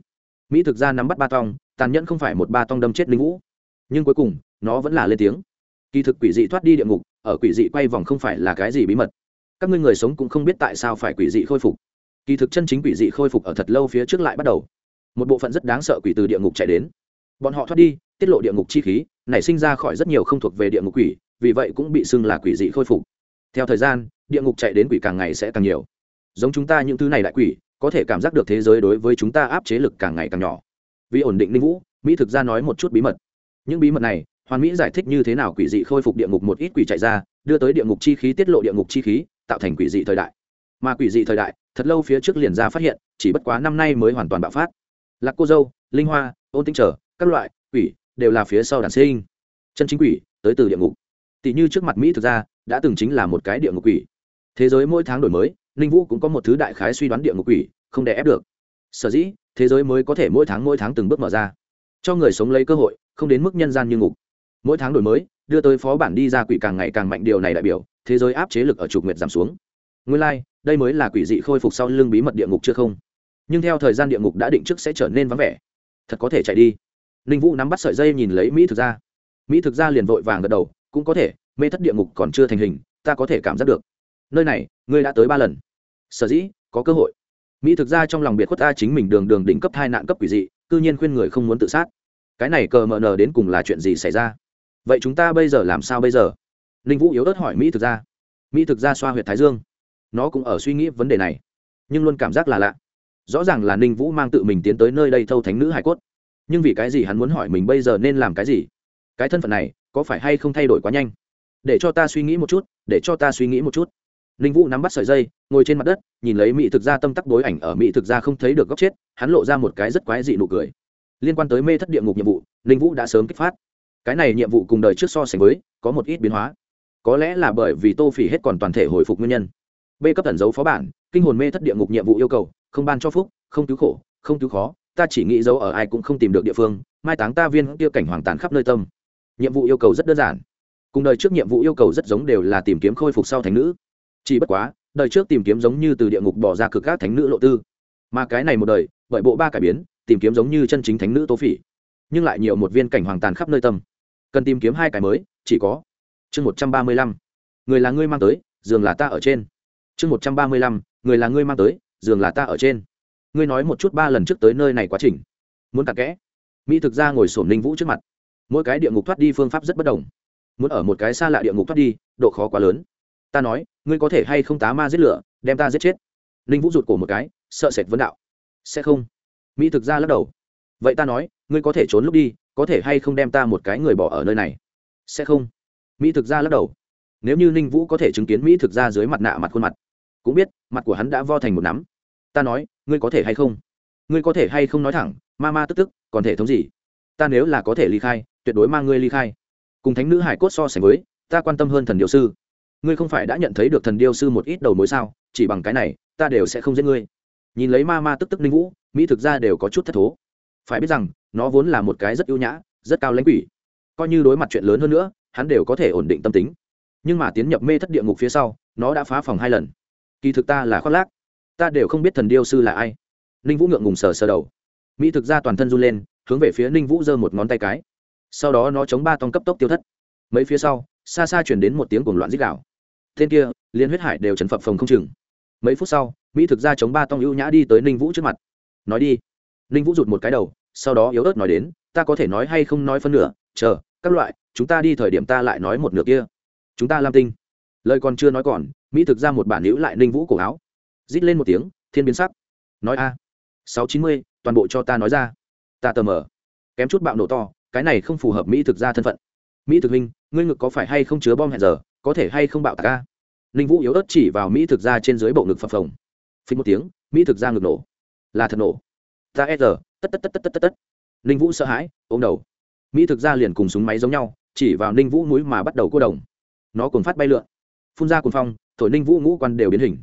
Mỹ thực ra nắm bắt ba tong, tàn nhẫn không phải một ba tong đâm chết ninh vũ. Nhưng cuối cùng, nó vẫn là lên tiếng. Kỳ thực quỷ dị thoát đi địa ngục, ở quỷ dị quay vòng không phải là cái gì bí mật. Các ngươi người sống cũng không biết tại sao phải quỷ dị khôi phục. Kỳ thực chân chính quỷ dị khôi phục ở thật lâu phía trước lại bắt đầu. Một bộ phận rất đáng sợ quỷ từ địa ngục chạy đến. Bọn họ thoát đi, tiết lộ địa ngục chi khí, nảy sinh ra khỏi rất nhiều không thuộc về địa ngục quỷ, vì vậy cũng bị xưng là quỷ dị khôi phục theo thời gian, địa ngục chạy đến quỷ càng ngày sẽ càng nhiều. Giống chúng ta những thứ này đại quỷ, có thể cảm giác được thế giới đối với chúng ta áp chế lực càng ngày càng nhỏ. Vì ổn định linh vũ, mỹ thực ra nói một chút bí mật. Những bí mật này hoàn mỹ giải thích như thế nào quỷ dị khôi phục địa ngục một ít quỷ chạy ra, đưa tới địa ngục chi khí, tiết lộ địa ngục chi khí, tạo thành quỷ dị thời đại. Mà quỷ dị thời đại, thật lâu phía trước liền ra phát hiện, chỉ bất quá năm nay mới hoàn toàn bạo phát. Lạc cô dâu, linh hoa, ôn tinh trở, các loại, quỷ, đều là phía sau đàn sinh. Chân chính quỷ, tới từ địa ngục. Tỷ như trước mặt mỹ thực ra đã từng chính là một cái địa ngục quỷ. Thế giới mỗi tháng đổi mới ninh vũ cũng có một thứ đại khái suy đoán địa ngục quỷ không đè ép được. Sở dĩ thế giới mới có thể mỗi tháng mỗi tháng từng bước mở ra. Cho người sống lấy cơ hội không đến mức nhân gian như ngục. Mỗi tháng đổi mới đưa tới phó bản đi ra quỷ càng ngày càng mạnh điều này đại biểu thế giới áp chế lực ở trục nguyệt giảm xuống. Nguyên lai、like, đây mới là quỷ dị khôi phục sau lưng bí mật địa ngục chưa không? Nhưng theo thời gian địa ngục đã định trước sẽ trở nên vắng vẻ. Thật có thể chạy đi. Ninh vũ nắm bắt sợi dây nhìn lấy mỹ thực ra mỹ thực ra liền vội vàng gật đầu cũng có thể mê thất địa ngục còn chưa thành hình, ta có thể cảm giác được. Nơi này, ngươi đã tới ba lần. Sở dĩ, có cơ hội. Mỹ thực ra trong lòng biệt khuất ta chính mình đường đường đỉnh cấp hai nạn cấp quỷ dị, cư nhiên khuyên người không muốn tự sát. Cái này cờ mờ nờ đến cùng là chuyện gì xảy ra? Vậy chúng ta bây giờ làm sao bây giờ? Ninh vũ yếu ớt hỏi mỹ thực ra. Mỹ thực ra xoa h u y ệ t thái dương. Nó cũng ở suy nghĩ vấn đề này. Nhưng luôn cảm giác là lạ. Rõ ràng là ninh vũ mang tự mình tiến tới nơi đây thâu thánh nữ hải cốt. Nhưng vì cái gì hắn muốn hỏi mình bây giờ nên làm cái gì? Cái thân phận này, có phải hay không thay đổi quá nhanh? Để cho ta suy nghĩ một chút, để cho ta suy nghĩ một chút. Ninh vũ nắm bắt sợi dây, ngồi trên mặt đất, nhìn lấy mỹ thực ra tâm tắc đối ảnh ở mỹ thực ra không thấy được góc chết, hắn lộ ra một cái rất quái dị nụ cười. Liên quan tới mê thất địa ngục nhiệm vụ, ninh vũ đã sớm kích phát. Cái này nhiệm vụ cùng đời trước so sánh với, có một ít biến hóa. Có lẽ là bởi vì tô phỉ hết còn toàn thể hồi phục nguyên nhân. B cấp thần dấu phó bản, kinh hồn mê thất địa ngục nhiệm vụ yêu cầu, không ban cho phúc, không cứu khổ, không cứu khó, ta chỉ nghĩ dấu ở ai cũng không tìm được địa phương, mai táng ta viên kia cảnh hoàng tàn khắp nơi tâm. Nhiệm vụ yêu cầu rất đơn giản cùng đời trước nhiệm vụ yêu cầu rất giống đều là tìm kiếm khôi phục sau thánh nữ. Chỉ bất quá, đời trước tìm kiếm giống như từ địa ngục bỏ ra cực các thánh nữ lộ tư. Mà cái này một đời, bởi bộ ba cải biến, tìm kiếm giống như chân chính thánh nữ tố phỉ. Nhưng lại nhiều một viên cảnh hoàng tàn khắp nơi tâm. Cần tìm kiếm hai cái mới, chỉ có chương một trăm ba mươi lăm. Người là ngươi mang tới, giường là ta ở trên. Chương một trăm ba mươi lăm, người là ngươi mang tới, giường là ta ở trên. Ngươi nói một chút ba lần trước tới nơi này quá trình. Muốn tạc kẽ. Mỹ thực ra ngồi sổm linh vũ trước mặt. Mỗi cái địa ngục thoát đi phương pháp rất bất đồng muốn ở một cái xa lạ địa ngục thoát đi, độ khó quá lớn. Ta nói, ngươi có thể hay không tá ma giết lửa, đem ta giết chết? Ninh vũ rụt cổ một cái, sợ sệt vấn đạo. Sẽ không. Mỹ thực ra lắc đầu. Vậy ta nói, ngươi có thể trốn lúc đi, có thể hay không đem ta một cái người bỏ ở nơi này? Sẽ không. Mỹ thực ra lắc đầu. Nếu như ninh vũ có thể chứng kiến mỹ thực ra dưới mặt nạ mặt khuôn mặt, cũng biết, mặt của hắn đã vo thành một nắm. Ta nói, ngươi có thể hay không? Ngươi có thể hay không nói thẳng, ma ma tức tức, còn thể thống gì? Ta nếu là có thể ly khai, tuyệt đối mang ngươi ly khai cùng thánh nữ hải cốt so sánh với, ta quan tâm hơn thần điêu sư. Ngươi không phải đã nhận thấy được thần điêu sư một ít đầu mối sao? Chỉ bằng cái này, ta đều sẽ không giết ngươi. Nhìn lấy ma ma tức tức ninh vũ, mỹ thực ra đều có chút thất thố. Phải biết rằng, nó vốn là một cái rất ưu nhã, rất cao lãnh quỷ. Coi như đối mặt chuyện lớn hơn nữa, hắn đều có thể ổn định tâm tính. Nhưng mà tiến nhập mê thất địa ngục phía sau, nó đã phá phòng hai lần. Kỳ thực ta là khoác lác. Ta đều không biết thần điêu sư là ai. Ninh vũ ngượng ngùng sờ sờ đầu. Mỹ thực ra toàn thân run lên, hướng về phía ninh vũ giơ một ngón tay cái sau đó nó chống ba tông cấp tốc tiêu thất. Mấy phía sau, xa xa chuyển đến một tiếng cuồng loạn dích đạo tên kia, liên huyết hải đều trần phập phồng không chừng. Mấy phút sau, mỹ thực ra chống ba tông ưu nhã đi tới ninh vũ trước mặt. Nói đi. Ninh vũ rụt một cái đầu, sau đó yếu ớt nói đến, ta có thể nói hay không nói phân nửa, chờ, các loại, chúng ta đi thời điểm ta lại nói một nửa kia. Chúng ta lam tinh. Lời còn chưa nói còn, mỹ thực ra một bản hữu lại ninh vũ cổ áo. Rít lên một tiếng, thiên biến sắc. Nói a. Sáu chín mươi, toàn bộ cho ta nói ra. Ta tờ mờ. Kém chút bạo nổ to cái này không phù hợp mỹ thực ra thân phận. Mỹ thực minh ngươi ngực có phải hay không chứa bom hẹn giờ, có thể hay không bạo tạc ca ninh vũ yếu ớt chỉ vào mỹ thực ra trên dưới bộ ngực phập phồng. Phí một tiếng, mỹ thực ra ngực nổ. Là thật nổ. Ta e giờ, tất tất tất tất tất tất tất. Ninh vũ sợ hãi, ôm đầu. Mỹ thực ra liền cùng súng máy giống nhau, chỉ vào ninh vũ núi mà bắt đầu cô đồng. Nó còn phát bay lượn. Phun ra cồn phong, thổi ninh vũ ngũ quan đều biến hình.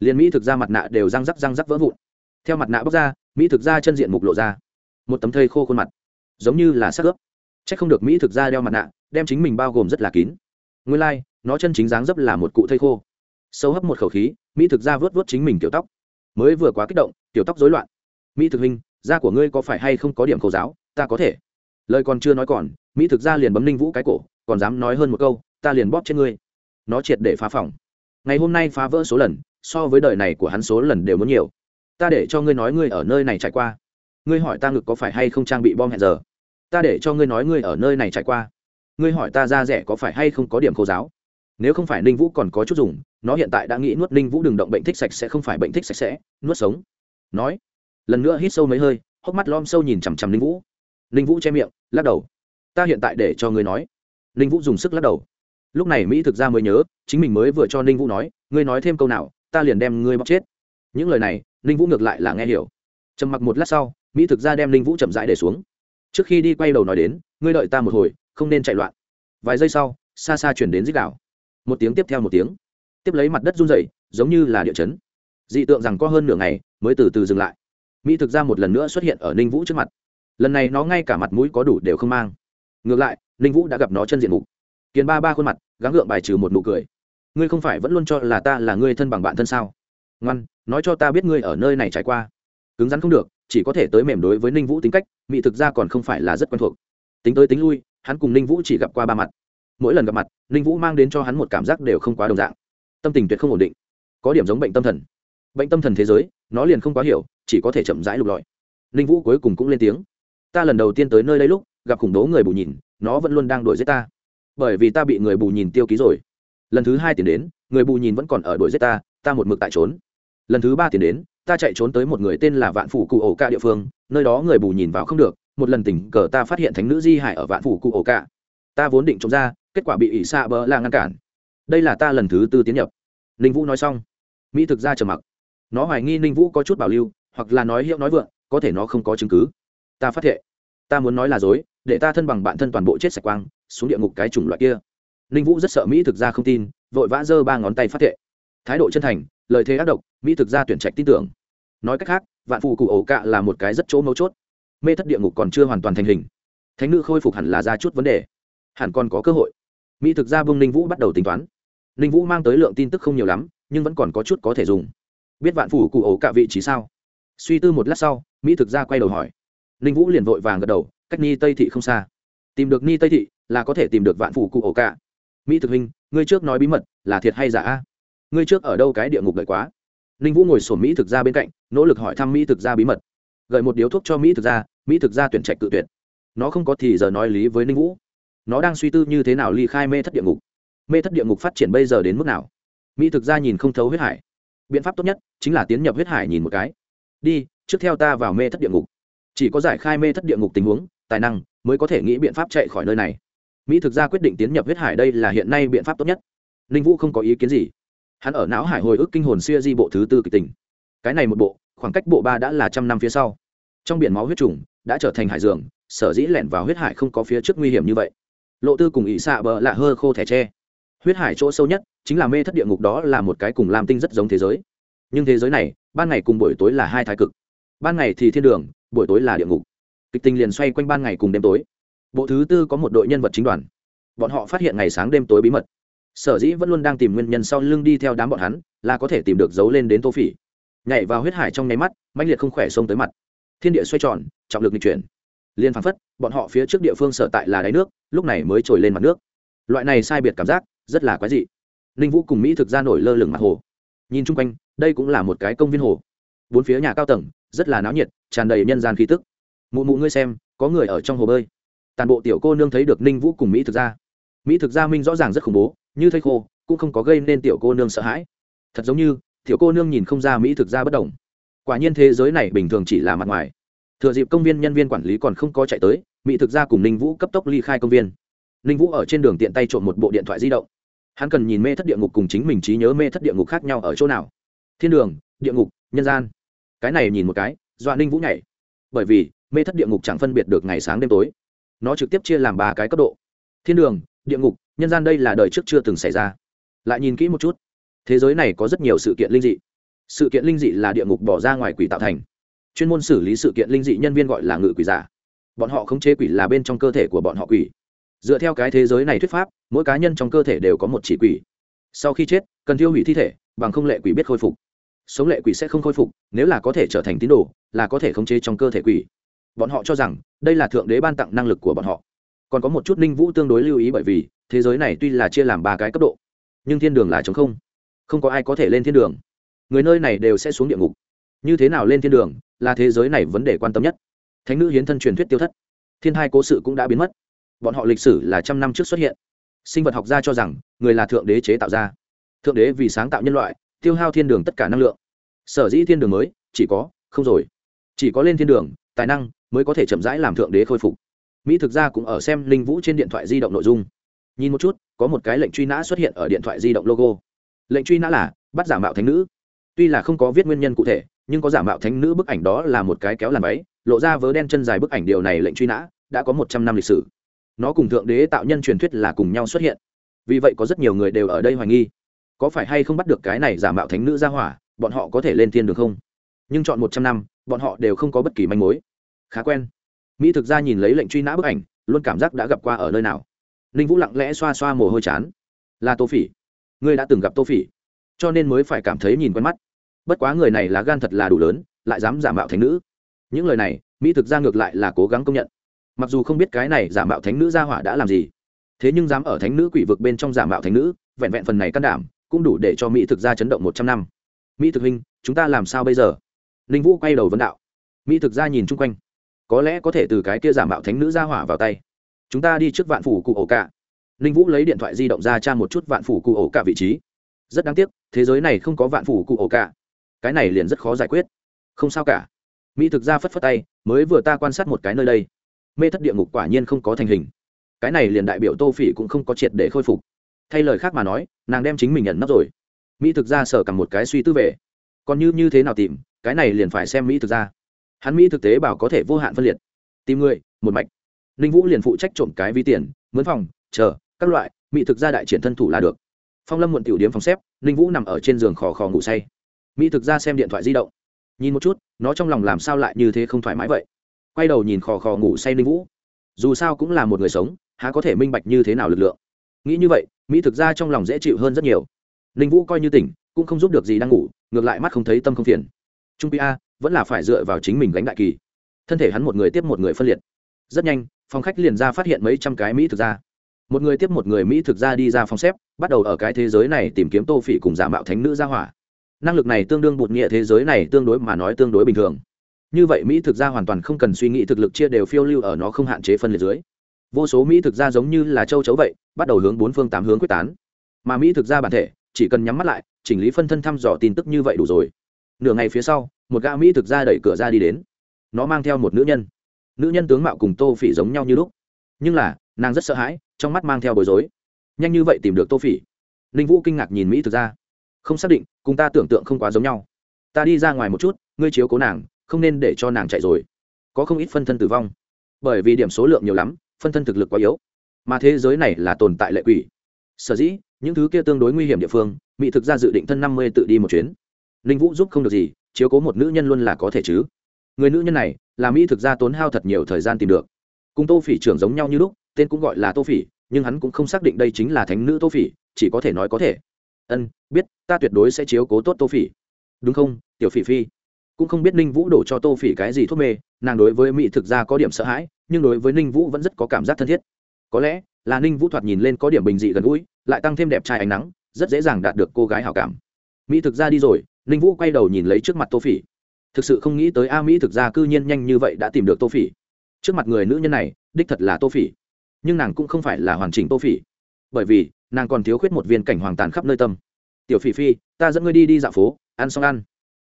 Liền mỹ thực ra mặt nạ đều răng rắc răng rắc vỡ vụn. Theo mặt nạ bóc ra, mỹ thực ra chân diện mục lộ ra. Một tấm thây khô khuôn mặt giống như là sắc ướp. C h ắ c không được mỹ thực ra đeo mặt nạ đem chính mình bao gồm rất là kín. Nguyên lai、like, nó chân chính dáng dấp là một cụ thây khô. Sâu hấp một khẩu khí mỹ thực ra vớt vớt chính mình kiểu tóc. Mới vừa quá kích động kiểu tóc dối loạn. Mỹ thực hình, da của ngươi có phải hay không có điểm khẩu giáo ta có thể. Lời còn chưa nói còn mỹ thực ra liền bấm ninh vũ cái cổ còn dám nói hơn một câu ta liền bóp trên ngươi. Nó triệt để phá phòng. Ngày hôm nay phá vỡ số lần so với đời này của hắn số lần đều muốn nhiều. Ta để cho ngươi nói ngươi ở nơi này trải qua ngươi hỏi ta ngực có phải hay không trang bị bom hẹn giờ? Ta để cho ngươi nói ngươi ở nơi này trải qua. Ngươi hỏi ta ra rẻ có phải hay không có điểm khô giáo? Nếu không phải ninh vũ còn có chút dùng, nó hiện tại đã nghĩ nuốt ninh vũ đừng động bệnh thích sạch sẽ không phải bệnh thích sạch sẽ, nuốt sống. Nói. Lần nữa hít sâu mấy hơi, hốc mắt lom sâu nhìn chằm chằm ninh vũ. Ninh vũ che miệng, lắc đầu. Ta hiện tại để cho ngươi nói. Ninh vũ dùng sức lắc đầu. Lúc này mỹ thực ra mới nhớ, chính mình mới vừa cho ninh vũ nói, ngươi nói thêm câu nào, ta liền đem ngươi bóc chết. Những lời này, ninh vũ ngược lại là nghe hiểu. Trầm mặc một lát sau mỹ thực ra đem Linh vũ chậm rãi để xuống. Trước khi đi quay đầu nói đến, ngươi đợi ta một hồi, không nên chạy loạn. Vài giây sau, xa xa chuyển đến dích đảo một tiếng tiếp theo một tiếng. Tiếp lấy mặt đất run dậy giống như là địa chấn. Dị tượng rằng có hơn nửa ngày mới từ từ dừng lại. Mỹ thực ra một lần nữa xuất hiện ở ninh vũ trước mặt. Lần này nó ngay cả mặt mũi có đủ đều không mang. Ngược lại, ninh vũ đã gặp nó chân diện mục. Kiến ba ba khuôn mặt, gắng gượng bài trừ một nụ cười. Ngươi không phải vẫn luôn cho là ta là ngươi thân bằng bạn thân sao? Ngoan, nói cho ta biết ngươi ở nơi này trải qua. Cứng rắn không được chỉ có thể tới mềm đối với ninh vũ tính cách, mỹ thực ra còn không phải là rất quen thuộc. Tính tới tính lui, hắn cùng ninh vũ chỉ gặp qua ba mặt. Mỗi lần gặp mặt, ninh vũ mang đến cho hắn một cảm giác đều không quá đồng dạng. Tâm tình tuyệt không ổn định. Có điểm giống bệnh tâm thần. Bệnh tâm thần thế giới, nó liền không quá hiểu, chỉ có thể chậm rãi lục lọi. Ninh vũ cuối cùng cũng lên tiếng. Ta lần đầu tiên tới nơi đây lúc, gặp khủng bố người bù nhìn, nó vẫn luôn đang đuổi giết ta. Bởi vì ta bị người bù nhìn tiêu ký rồi. Lần thứ hai tiền đến, người bù nhìn vẫn còn ở đuổi giết ta ta một mực tại trốn. Lần thứ ba tiền đến ta chạy trốn tới một người tên là vạn phủ cụ ổ ca địa phương, nơi đó người bù nhìn vào không được, một lần tình cờ ta phát hiện thánh nữ di hải ở vạn phủ cụ ổ ca ta vốn định trốn ra, kết quả bị ỷ xạ bờ là ngăn cản. Đây là ta lần thứ tư tiến nhập. Ninh vũ nói xong, mỹ thực ra trầm mặc. Nó hoài nghi ninh vũ có chút bảo lưu, hoặc là nói hiệu nói vượng, có thể nó không có chứng cứ. Ta phát hiện ta muốn nói là dối, để ta thân bằng bạn thân toàn bộ chết sạch quang, xuống địa ngục cái chủng loại kia. Ninh vũ rất sợ mỹ thực ra không tin, vội vã giơ ba ngón tay phát thệ. Thái độ chân thành lời thế ác độc, mỹ thực ra tuyển trạch tin tưởng. Nói cách khác, vạn phụ cụ ổ cạ là một cái rất chỗ mấu chốt. Mê thất địa ngục còn chưa hoàn toàn thành hình. Thánh nữ khôi phục hẳn là ra chút vấn đề. Hẳn còn có cơ hội. Mỹ thực ra vương ninh vũ bắt đầu tính toán. Ninh vũ mang tới lượng tin tức không nhiều lắm, nhưng vẫn còn có chút có thể dùng. Biết vạn phủ cụ ổ cả vị trí sao? Suy tư một lát sau, mỹ thực ra quay đầu hỏi. Ninh vũ liền vội vàng gật đầu, cách ni tây thị không xa. Tìm được ni tây thị là có thể tìm được vạn phủ cụ ổ cả. mỹ thực huynh, ngươi trước nói bí mật, là thiệt hay giả? a ngươi trước ở đâu cái địa ngục đợi quá? Ninh vũ ngồi sổm mỹ thực ra bên cạnh, nỗ lực hỏi thăm mỹ thực ra bí mật. Gợi một điếu thuốc cho mỹ thực ra mỹ thực ra tuyển trạch tự tuyệt. Nó không có thì giờ nói lý với ninh vũ. Nó đang suy tư như thế nào ly khai mê thất địa ngục. Mê thất địa ngục phát triển bây giờ đến mức nào? Mỹ thực ra nhìn không thấu huyết hải. Biện pháp tốt nhất chính là tiến nhập huyết hải nhìn một cái. Đi, trước theo ta vào mê thất địa ngục. Chỉ có giải khai mê thất địa ngục tình huống, tài năng mới có thể nghĩ biện pháp chạy khỏi nơi này. Mỹ thực ra quyết định tiến nhập huyết hải đây là hiện nay biện pháp tốt nhất. Ninh vũ không có ý kiến gì hắn ở não hải hồi ức kinh hồn xuya di bộ thứ tư kịch tình. Cái này một bộ, khoảng cách bộ ba đã là trăm năm phía sau. Trong biển máu huyết trùng đã trở thành hải dương sở dĩ lẻn vào huyết hải không có phía trước nguy hiểm như vậy. Lộ tư cùng ỵ xạ bờ lạ hơ khô thẻ tre. Huyết hải chỗ sâu nhất chính là mê thất địa ngục đó là một cái cùng lam tinh rất giống thế giới. Nhưng thế giới này, ban ngày cùng buổi tối là hai thái cực. Ban ngày thì thiên đường, buổi tối là địa ngục. Kịch tình liền xoay quanh ban ngày cùng đêm tối. Bộ thứ tư có một đội nhân vật chính đoàn. Bọn họ phát hiện ngày sáng đêm tối bí mật sở dĩ vẫn luôn đang tìm nguyên nhân sau lưng đi theo đám bọn hắn, là có thể tìm được dấu lên đến tô phỉ. Nhảy vào huyết hải trong nháy mắt, mãnh liệt không khỏe xông tới mặt. Thiên địa xoay tròn, trọng lực nghịch chuyển. Liên phán phất, bọn họ phía trước địa phương sở tại là đáy nước, lúc này mới trồi lên mặt nước. Loại này sai biệt cảm giác, rất là quái dị. Ninh vũ cùng mỹ thực ra nổi lơ lửng mặt hồ. Nhìn chung quanh, đây cũng là một cái công viên hồ. Bốn phía nhà cao tầng, rất là náo nhiệt, tràn đầy nhân gian khí tức. Mụ mụ ngươi xem, có người ở trong hồ bơi. Toàn bộ tiểu cô nương thấy được ninh vũ cùng mỹ thực ra. Mỹ thực ra minh rõ ràng rất khủng bố như thây khô, cũng không có gây nên tiểu cô nương sợ hãi. Thật giống như, tiểu cô nương nhìn không ra mỹ thực ra bất đồng. Quả nhiên thế giới này bình thường chỉ là mặt ngoài. Thừa dịp công viên nhân viên quản lý còn không có chạy tới, mỹ thực ra cùng ninh vũ cấp tốc ly khai công viên. Ninh vũ ở trên đường tiện tay trộm một bộ điện thoại di động. Hắn cần nhìn mê thất địa ngục cùng chính mình trí nhớ mê thất địa ngục khác nhau ở chỗ nào. Thiên đường, địa ngục, nhân gian. Cái này nhìn một cái, dọa ninh vũ nhảy. Bởi vì, mê thất địa ngục chẳng phân biệt được ngày sáng đêm tối. Nó trực tiếp chia làm ba cái cấp độ. Thiên đường, địa ngục nhân gian đây là đời trước chưa từng xảy ra. Lại nhìn kỹ một chút, thế giới này có rất nhiều sự kiện linh dị. Sự kiện linh dị là địa ngục bỏ ra ngoài quỷ tạo thành. Chuyên môn xử lý sự kiện linh dị nhân viên gọi là ngự quỷ giả. Bọn họ khống chế quỷ là bên trong cơ thể của bọn họ quỷ. Dựa theo cái thế giới này thuyết pháp, mỗi cá nhân trong cơ thể đều có một chỉ quỷ. Sau khi chết, cần tiêu hủy thi thể, bằng không lệ quỷ biết khôi phục. Sống lệ quỷ sẽ không khôi phục, nếu là có thể trở thành tín đồ, là có thể khống chế trong cơ thể quỷ. Bọn họ cho rằng, đây là thượng đế ban tặng năng lực của bọn họ còn có một chút ninh vũ tương đối lưu ý bởi vì, thế giới này tuy là chia làm ba cái cấp độ, nhưng thiên đường là chống không. Không có ai có thể lên thiên đường. Người nơi này đều sẽ xuống địa ngục. Như thế nào lên thiên đường là thế giới này vấn đề quan tâm nhất. Thánh nữ hiến thân truyền thuyết tiêu thất. Thiên hai cố sự cũng đã biến mất. Bọn họ lịch sử là trăm năm trước xuất hiện. Sinh vật học gia cho rằng, người là thượng đế chế tạo ra. Thượng đế vì sáng tạo nhân loại, tiêu hao thiên đường tất cả năng lượng. Sở dĩ thiên đường mới, chỉ có, không rồi. Chỉ có lên thiên đường, tài năng mới có thể chậm rãi làm thượng đế khôi phục mỹ thực ra cũng ở xem linh vũ trên điện thoại di động nội dung. Nhìn một chút, có một cái lệnh truy nã xuất hiện ở điện thoại di động logo. Lệnh truy nã là, bắt giả mạo thánh nữ. Tuy là không có viết nguyên nhân cụ thể, nhưng có giả mạo thánh nữ bức ảnh đó là một cái kéo làm váy, lộ ra vớ đen chân dài bức ảnh điều này lệnh truy nã đã có một trăm năm lịch sử. Nó cùng thượng đế tạo nhân truyền thuyết là cùng nhau xuất hiện. Vì vậy có rất nhiều người đều ở đây hoài nghi. Có phải hay không bắt được cái này giả mạo thánh nữ ra hỏa, bọn họ có thể lên thiên được không? Nhưng chọn một trăm năm, bọn họ đều không có bất kỳ manh mối. Khá quen mỹ thực ra nhìn lấy lệnh truy nã bức ảnh, luôn cảm giác đã gặp qua ở nơi nào. Ninh vũ lặng lẽ xoa xoa mồ hôi chán. Là tô phỉ. Ngươi đã từng gặp tô phỉ. Cho nên mới phải cảm thấy nhìn quen mắt. Bất quá người này là gan thật là đủ lớn, lại dám giả mạo thánh nữ. Những lời này, mỹ thực ra ngược lại là cố gắng công nhận. Mặc dù không biết cái này giả mạo thánh nữ gia hỏa đã làm gì, thế nhưng dám ở thánh nữ quỷ vực bên trong giả mạo thánh nữ, vẹn vẹn phần này can đảm, cũng đủ để cho mỹ thực ra chấn động một trăm năm. Mỹ thực huynh, chúng ta làm sao bây giờ? Ninh vũ quay đầu vấn đạo. Mỹ thực ra nhìn chung quanh có lẽ có thể từ cái kia giả mạo thánh nữ ra hỏa vào tay. Chúng ta đi trước vạn phủ cụ ổ cả. Ninh vũ lấy điện thoại di động ra tra một chút vạn phủ cụ ổ cả vị trí. Rất đáng tiếc, thế giới này không có vạn phủ cụ ổ cả. Cái này liền rất khó giải quyết. Không sao cả. Mỹ thực ra phất phất tay, mới vừa ta quan sát một cái nơi đây. Mê thất địa ngục quả nhiên không có thành hình. Cái này liền đại biểu tô phỉ cũng không có triệt để khôi phục. Thay lời khác mà nói, nàng đem chính mình nhận nấp rồi. Mỹ thực ra sở cả một cái suy tư về. Còn như như thế nào tìm, cái này liền phải xem mỹ thực ra hắn mỹ thực tế bảo có thể vô hạn phân liệt. Tìm người, một mạch. Ninh vũ liền phụ trách trộm cái ví tiền, mướn phòng, chờ, các loại, mỹ thực ra đại triển thân thủ là được. Phong lâm muộn tiểu điếm phòng xếp, ninh vũ nằm ở trên giường khò khò ngủ say. Mỹ thực ra xem điện thoại di động. Nhìn một chút, nó trong lòng làm sao lại như thế không thoải mái vậy? Quay đầu nhìn khò khò ngủ say ninh vũ. Dù sao cũng là một người sống, há có thể minh bạch như thế nào lực lượng? Nghĩ như vậy, mỹ thực ra trong lòng dễ chịu hơn rất nhiều. Ninh vũ coi như tỉnh, cũng không giúp được gì đang ngủ, ngược lại mắt không thấy tâm không phiền. Trung pi a vẫn là phải dựa vào chính mình gánh đại kỳ. Thân thể hắn một người tiếp một người phân liệt. Rất nhanh, phòng khách liền ra phát hiện mấy trăm cái mỹ thực ra. Một người tiếp một người mỹ thực ra đi ra phòng xếp, bắt đầu ở cái thế giới này tìm kiếm tô phỉ cùng giả mạo thánh nữ ra hỏa. Năng lực này tương đương bụt nghĩa thế giới này tương đối mà nói tương đối bình thường. Như vậy mỹ thực ra hoàn toàn không cần suy nghĩ thực lực chia đều phiêu lưu ở nó không hạn chế phân liệt dưới. Vô số mỹ thực ra giống như là châu chấu vậy, bắt đầu hướng bốn phương tám hướng quyết tán. Mà mỹ thực ra bản thể, chỉ cần nhắm mắt lại, chỉnh lý phân thân thăm dò tin tức như vậy đủ rồi. Nửa ngày phía sau một gã mỹ thực ra đẩy cửa ra đi đến. Nó mang theo một nữ nhân. Nữ nhân tướng mạo cùng tô phỉ giống nhau như lúc. Nhưng là, nàng rất sợ hãi, trong mắt mang theo bối rối. Nhanh như vậy tìm được tô phỉ. Ninh vũ kinh ngạc nhìn mỹ thực ra. Không xác định, cùng ta tưởng tượng không quá giống nhau. Ta đi ra ngoài một chút, ngươi chiếu cố nàng, không nên để cho nàng chạy rồi. Có không ít phân thân tử vong. Bởi vì điểm số lượng nhiều lắm, phân thân thực lực quá yếu. Mà thế giới này là tồn tại lệ quỷ. Sở dĩ, những thứ kia tương đối nguy hiểm địa phương, mỹ thực ra dự định thân năm mươi tự đi một chuyến. Ninh vũ giúp không được gì chiếu cố một nữ nhân luôn là có thể chứ. Người nữ nhân này, là mỹ thực ra tốn hao thật nhiều thời gian tìm được. Cùng tô phỉ trưởng giống nhau như lúc, tên cũng gọi là tô phỉ, nhưng hắn cũng không xác định đây chính là thánh nữ tô phỉ, chỉ có thể nói có thể. Ân, biết, ta tuyệt đối sẽ chiếu cố tốt tô phỉ. Đúng không, tiểu phỉ phi? Cũng không biết ninh vũ đổ cho tô phỉ cái gì thuốc mê, nàng đối với mỹ thực ra có điểm sợ hãi, nhưng đối với ninh vũ vẫn rất có cảm giác thân thiết. Có lẽ, là ninh vũ thoạt nhìn lên có điểm bình dị gần gũi, lại tăng thêm đẹp trai ánh nắng, rất dễ dàng đạt được cô gái hảo cảm. Mỹ thực ra đi rồi ninh vũ quay đầu nhìn lấy trước mặt tô phỉ. Thực sự không nghĩ tới a mỹ thực ra cư nhiên nhanh như vậy đã tìm được tô phỉ. Trước mặt người nữ nhân này, đích thật là tô phỉ. Nhưng nàng cũng không phải là hoàn chỉnh tô phỉ. Bởi vì, nàng còn thiếu khuyết một viên cảnh hoàng tàn khắp nơi tâm. Tiểu phỉ phi, ta dẫn ngươi đi đi dạo phố, ăn xong ăn.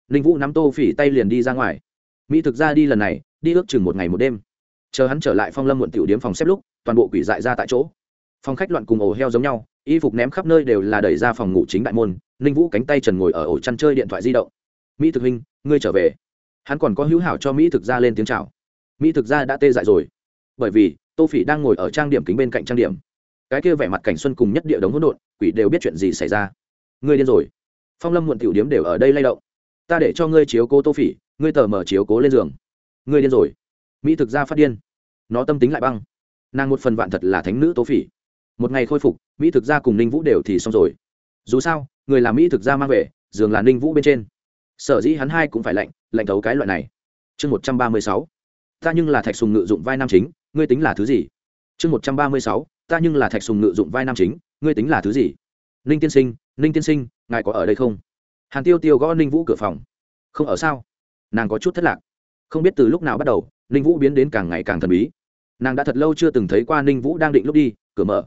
Ninh vũ nắm tô phỉ tay liền đi ra ngoài. Mỹ thực ra đi lần này, đi ước chừng một ngày một đêm. Chờ hắn trở lại phong lâm muộn tiểu điếm phòng xếp lúc, toàn bộ quỷ dại ra tại chỗ. Phòng khách loạn cùng ổ heo giống nhau, y phục ném khắp nơi đều là đẩy ra phòng ngủ chính đại môn ninh vũ cánh tay trần ngồi ở ổ chăn chơi điện thoại di động. Mỹ thực huynh, ngươi trở về. Hắn còn có hữu hảo cho mỹ thực ra lên tiếng chào. Mỹ thực ra đã tê dại rồi. Bởi vì, tô phỉ đang ngồi ở trang điểm kính bên cạnh trang điểm. Cái kia vẻ mặt cảnh xuân cùng nhất địa đống hỗn độn, quỷ đều biết chuyện gì xảy ra. Ngươi điên rồi. Phong lâm muộn tiểu điếm đều ở đây lay động. Ta để cho ngươi chiếu cố tô phỉ, ngươi tờ mở chiếu cố lên giường. Ngươi điên rồi. Mỹ thực ra phát điên. Nó tâm tính lại băng. Nàng một phần vạn thật là thánh nữ tô phỉ. Một ngày khôi phục, mỹ thực ra cùng ninh vũ đều thì xong rồi. Dù sao người làm mỹ thực ra mang về, giường là ninh vũ bên trên. Sở dĩ hắn hai cũng phải lạnh lạnh thấu cái loại này. Chương một trăm ba mươi sáu. Ta nhưng là thạch sùng ngự dụng vai nam chính, ngươi tính là thứ gì? Chương một trăm ba mươi sáu. Ta nhưng là thạch sùng ngự dụng vai nam chính, ngươi tính là thứ gì? Ninh tiên sinh, ninh tiên sinh, ngài có ở đây không? Hàn tiêu tiêu gõ ninh vũ cửa phòng. Không ở sao? Nàng có chút thất lạc. Không biết từ lúc nào bắt đầu, ninh vũ biến đến càng ngày càng thần bí. Nàng đã thật lâu chưa từng thấy qua ninh vũ đang định lúc đi, cửa mở.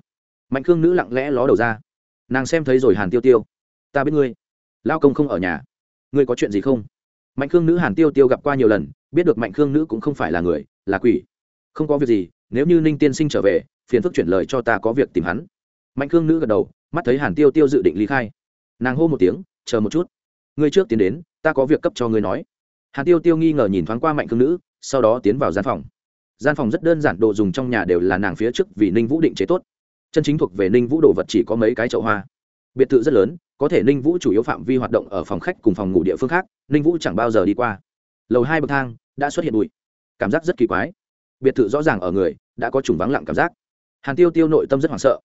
Mạnh khương nữ lặng lẽ ló đầu ra. Nàng xem thấy rồi hàn tiêu tiêu ta biết ngươi. Lao công không ở nhà. Ngươi có chuyện gì không? Mạnh khương nữ hàn tiêu tiêu gặp qua nhiều lần, biết được mạnh khương nữ cũng không phải là người, là quỷ. Không có việc gì, nếu như ninh tiên sinh trở về, phiền phức chuyển lời cho ta có việc tìm hắn. Mạnh khương nữ gật đầu, mắt thấy hàn tiêu tiêu dự định ly khai. Nàng hô một tiếng, chờ một chút. Ngươi trước tiến đến, ta có việc cấp cho ngươi nói. Hàn tiêu tiêu nghi ngờ nhìn thoáng qua mạnh khương nữ, sau đó tiến vào gian phòng. Gian phòng rất đơn giản, đồ dùng trong nhà đều là nàng phía trước vì ninh vũ định chế tốt. Chân chính thuộc về ninh vũ đồ vật chỉ có mấy cái chậu hoa. Biệt thự rất lớn có thể ninh vũ chủ yếu phạm vi hoạt động ở phòng khách cùng phòng ngủ địa phương khác, ninh vũ chẳng bao giờ đi qua. Lầu hai bậc thang đã xuất hiện bụi. Cảm giác rất kỳ quái. Biệt thự rõ ràng ở người, đã có trùng vắng lặng cảm giác. Hàn tiêu tiêu nội tâm rất hoảng sợ.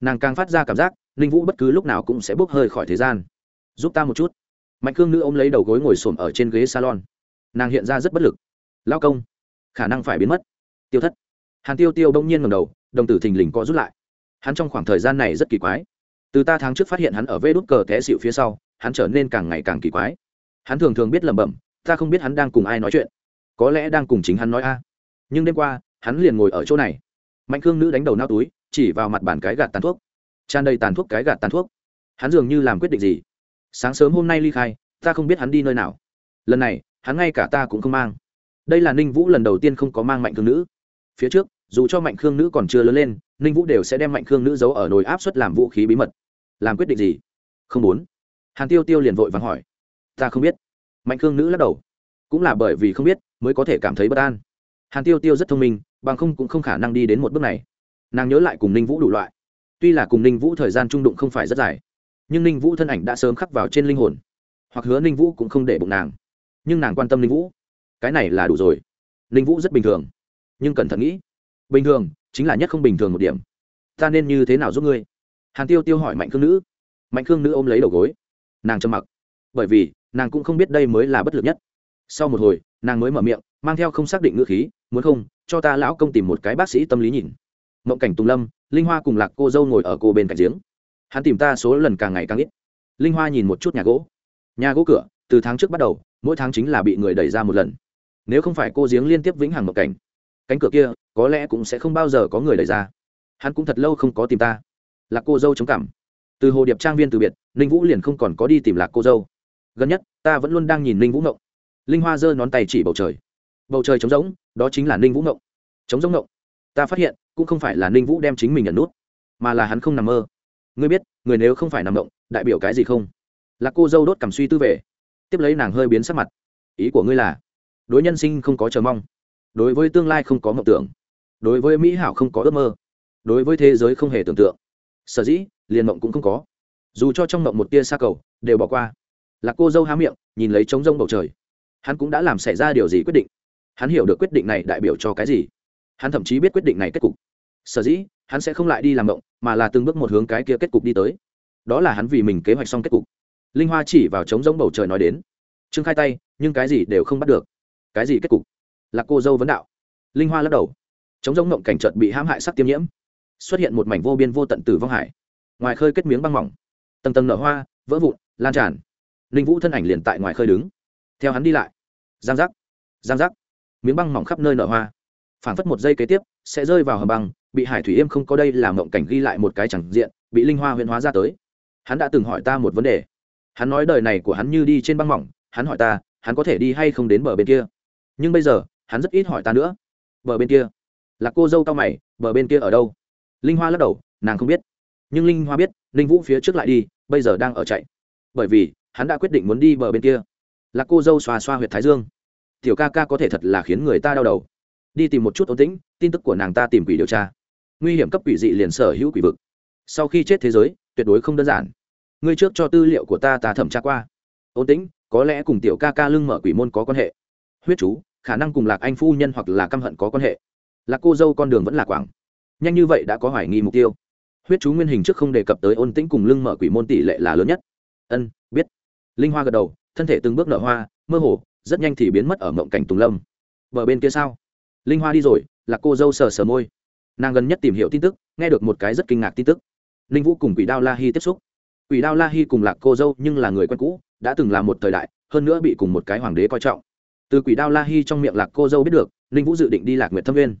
Nàng càng phát ra cảm giác, ninh vũ bất cứ lúc nào cũng sẽ bốc hơi khỏi thế gian. Giúp ta một chút. Mạnh cương nữ ôm lấy đầu gối ngồi xổm ở trên ghế salon. Nàng hiện ra rất bất lực. Lao công, khả năng phải biến mất. Tiêu thất. Hàn tiêu tiêu đông nhiên ngầm đầu, đồng tử thình lình co rút lại. Hắn trong khoảng thời gian này rất kỳ quái từ ta tháng trước phát hiện hắn ở vê đốt cờ té xịu phía sau, hắn trở nên càng ngày càng kỳ quái. Hắn thường thường biết lẩm bẩm, ta không biết hắn đang cùng ai nói chuyện. Có lẽ đang cùng chính hắn nói a. Nhưng đêm qua, hắn liền ngồi ở chỗ này. Mạnh khương nữ đánh đầu nao túi, chỉ vào mặt bàn cái gạt tàn thuốc. Tràn đầy tàn thuốc cái gạt tàn thuốc. Hắn dường như làm quyết định gì? Sáng sớm hôm nay ly khai, ta không biết hắn đi nơi nào. Lần này, hắn ngay cả ta cũng không mang. Đây là ninh vũ lần đầu tiên không có mang mạnh khương nữ. Phía trước, dù cho mạnh khương nữ còn chưa lớn lên, ninh vũ đều sẽ đem mạnh khương nữ giấu ở nồi áp suất làm vũ khí bí mật làm quyết định gì? Không muốn. Hàn tiêu tiêu liền vội vàng hỏi. Ta không biết. Mạnh khương nữ lắc đầu. Cũng là bởi vì không biết, mới có thể cảm thấy bất an. Hàn tiêu tiêu rất thông minh, bằng không cũng không khả năng đi đến một bước này. Nàng nhớ lại cùng ninh vũ đủ loại. Tuy là cùng ninh vũ thời gian trung đụng không phải rất dài, nhưng ninh vũ thân ảnh đã sớm khắc vào trên linh hồn. Hoặc hứa ninh vũ cũng không để bụng nàng. Nhưng nàng quan tâm ninh vũ. Cái này là đủ rồi. Ninh vũ rất bình thường. Nhưng cẩn thận nghĩ. Bình thường, chính là nhất không bình thường một điểm. Ta nên như thế nào giúp ngươi? Hàn tiêu tiêu hỏi mạnh khương nữ. Mạnh khương nữ ôm lấy đầu gối. Nàng trầm mặc. Bởi vì, nàng cũng không biết đây mới là bất lực nhất. Sau một hồi, nàng mới mở miệng, mang theo không xác định ngữ khí, muốn không, cho ta lão công tìm một cái bác sĩ tâm lý nhìn. Mộng cảnh tùng lâm, linh hoa cùng lạc cô dâu ngồi ở cô bên cạnh giếng. Hắn tìm ta số lần càng ngày càng ít. Linh hoa nhìn một chút nhà gỗ. Nhà gỗ cửa, từ tháng trước bắt đầu, mỗi tháng chính là bị người đẩy ra một lần. Nếu không phải cô giếng liên tiếp vĩnh hằng mộng cảnh, cánh cửa kia có lẽ cũng sẽ không bao giờ có người đẩy ra. Hắn cũng thật lâu không có tìm ta lạc cô dâu chống cảm. Từ hồ điệp trang viên từ biệt, ninh vũ liền không còn có đi tìm lạc cô dâu. Gần nhất, ta vẫn luôn đang nhìn ninh vũ ngộng. Linh hoa giơ nón tay chỉ bầu trời. Bầu trời trống rỗng, đó chính là ninh vũ ngộng. Trống rỗng ngộng. Ta phát hiện, cũng không phải là ninh vũ đem chính mình nhận nút, mà là hắn không nằm mơ. Ngươi biết, người nếu không phải nằm ngộng, đại biểu cái gì không? Là cô dâu đốt cảm suy tư về. Tiếp lấy nàng hơi biến sắc mặt. Ý của ngươi là, đối nhân sinh không có chờ mong. Đối với tương lai không có mộng tưởng. Đối với mỹ hảo không có ước mơ. Đối với thế giới không hề tưởng tượng sở dĩ, liền mộng cũng không có. Dù cho trong mộng một tia xa cầu, đều bỏ qua. Là cô dâu há miệng, nhìn lấy trống rông bầu trời. Hắn cũng đã làm xảy ra điều gì quyết định? Hắn hiểu được quyết định này đại biểu cho cái gì? Hắn thậm chí biết quyết định này kết cục. Sở dĩ, hắn sẽ không lại đi làm mộng, mà là từng bước một hướng cái kia kết cục đi tới. Đó là hắn vì mình kế hoạch xong kết cục. Linh hoa chỉ vào trống rỗng bầu trời nói đến. Trương khai tay, nhưng cái gì đều không bắt được. Cái gì kết cục? Là cô dâu vấn đạo. Linh hoa lắc đầu. Chống giống mộng cảnh trợt bị hãm hại sắc tiêm nhiễm xuất hiện một mảnh vô biên vô tận tử vong hải. Ngoài khơi kết miếng băng mỏng, tầng tầng nở hoa, vỡ vụn, lan tràn. Linh vũ thân ảnh liền tại ngoài khơi đứng. Theo hắn đi lại. Giang giác giang giác. Miếng băng mỏng khắp nơi nở hoa. Phảng phất một giây kế tiếp, sẽ rơi vào hầm băng, bị hải thủy yêm không có đây làm mộng cảnh ghi lại một cái chẳng diện, bị linh hoa huyễn hóa ra tới. Hắn đã từng hỏi ta một vấn đề. Hắn nói đời này của hắn như đi trên băng mỏng, hắn hỏi ta, hắn có thể đi hay không đến bờ bên kia? Nhưng bây giờ, hắn rất ít hỏi ta nữa. Bờ bên kia. Là cô dâu cao mày, bờ bên kia ở đâu? Linh hoa lắc đầu, nàng không biết. Nhưng linh hoa biết linh vũ phía trước lại đi, bây giờ đang ở chạy. Bởi vì, hắn đã quyết định muốn đi bờ bên kia. Là cô dâu xoa xoa h u y ệ t thái dương. Tiểu ca ca có thể thật là khiến người ta đau đầu. Đi tìm một chút ổn tĩnh, tin tức của nàng ta tìm quỷ điều tra. Nguy hiểm cấp quỷ dị liền sở hữu quỷ vực. Sau khi chết thế giới, tuyệt đối không đơn giản. Ngươi trước cho tư liệu của ta ta thẩm tra qua. Ổn tĩnh, có lẽ cùng tiểu ca ca lưng mở quỷ môn có quan hệ. Huyết chú, khả năng cùng lạc anh phu nhân hoặc là căm hận có quan hệ. Lạc cô dâu con đường vẫn là quảng nhanh như vậy đã có hoài nghi mục tiêu. Huyết chú nguyên hình trước không đề cập tới ôn tĩnh cùng lưng mở quỷ môn tỷ lệ là lớn nhất. Ân, biết. Linh hoa gật đầu, thân thể từng bước nở hoa, mơ hồ, rất nhanh thì biến mất ở mộng cảnh tùng lâm. Bờ bên kia sao? Linh hoa đi rồi là cô dâu sờ sờ môi. Nàng gần nhất tìm hiểu tin tức, nghe được một cái rất kinh ngạc tin tức. Linh vũ cùng quỷ đao la hi tiếp xúc. Quỷ đao la hi cùng lạc cô dâu nhưng là người quen cũ, đã từng là một thời đại, hơn nữa bị cùng một cái hoàng đế coi trọng. Từ quỷ đao la hi trong miệng lạc cô dâu biết được, linh vũ dự định đi lạc nguyệt thâm viên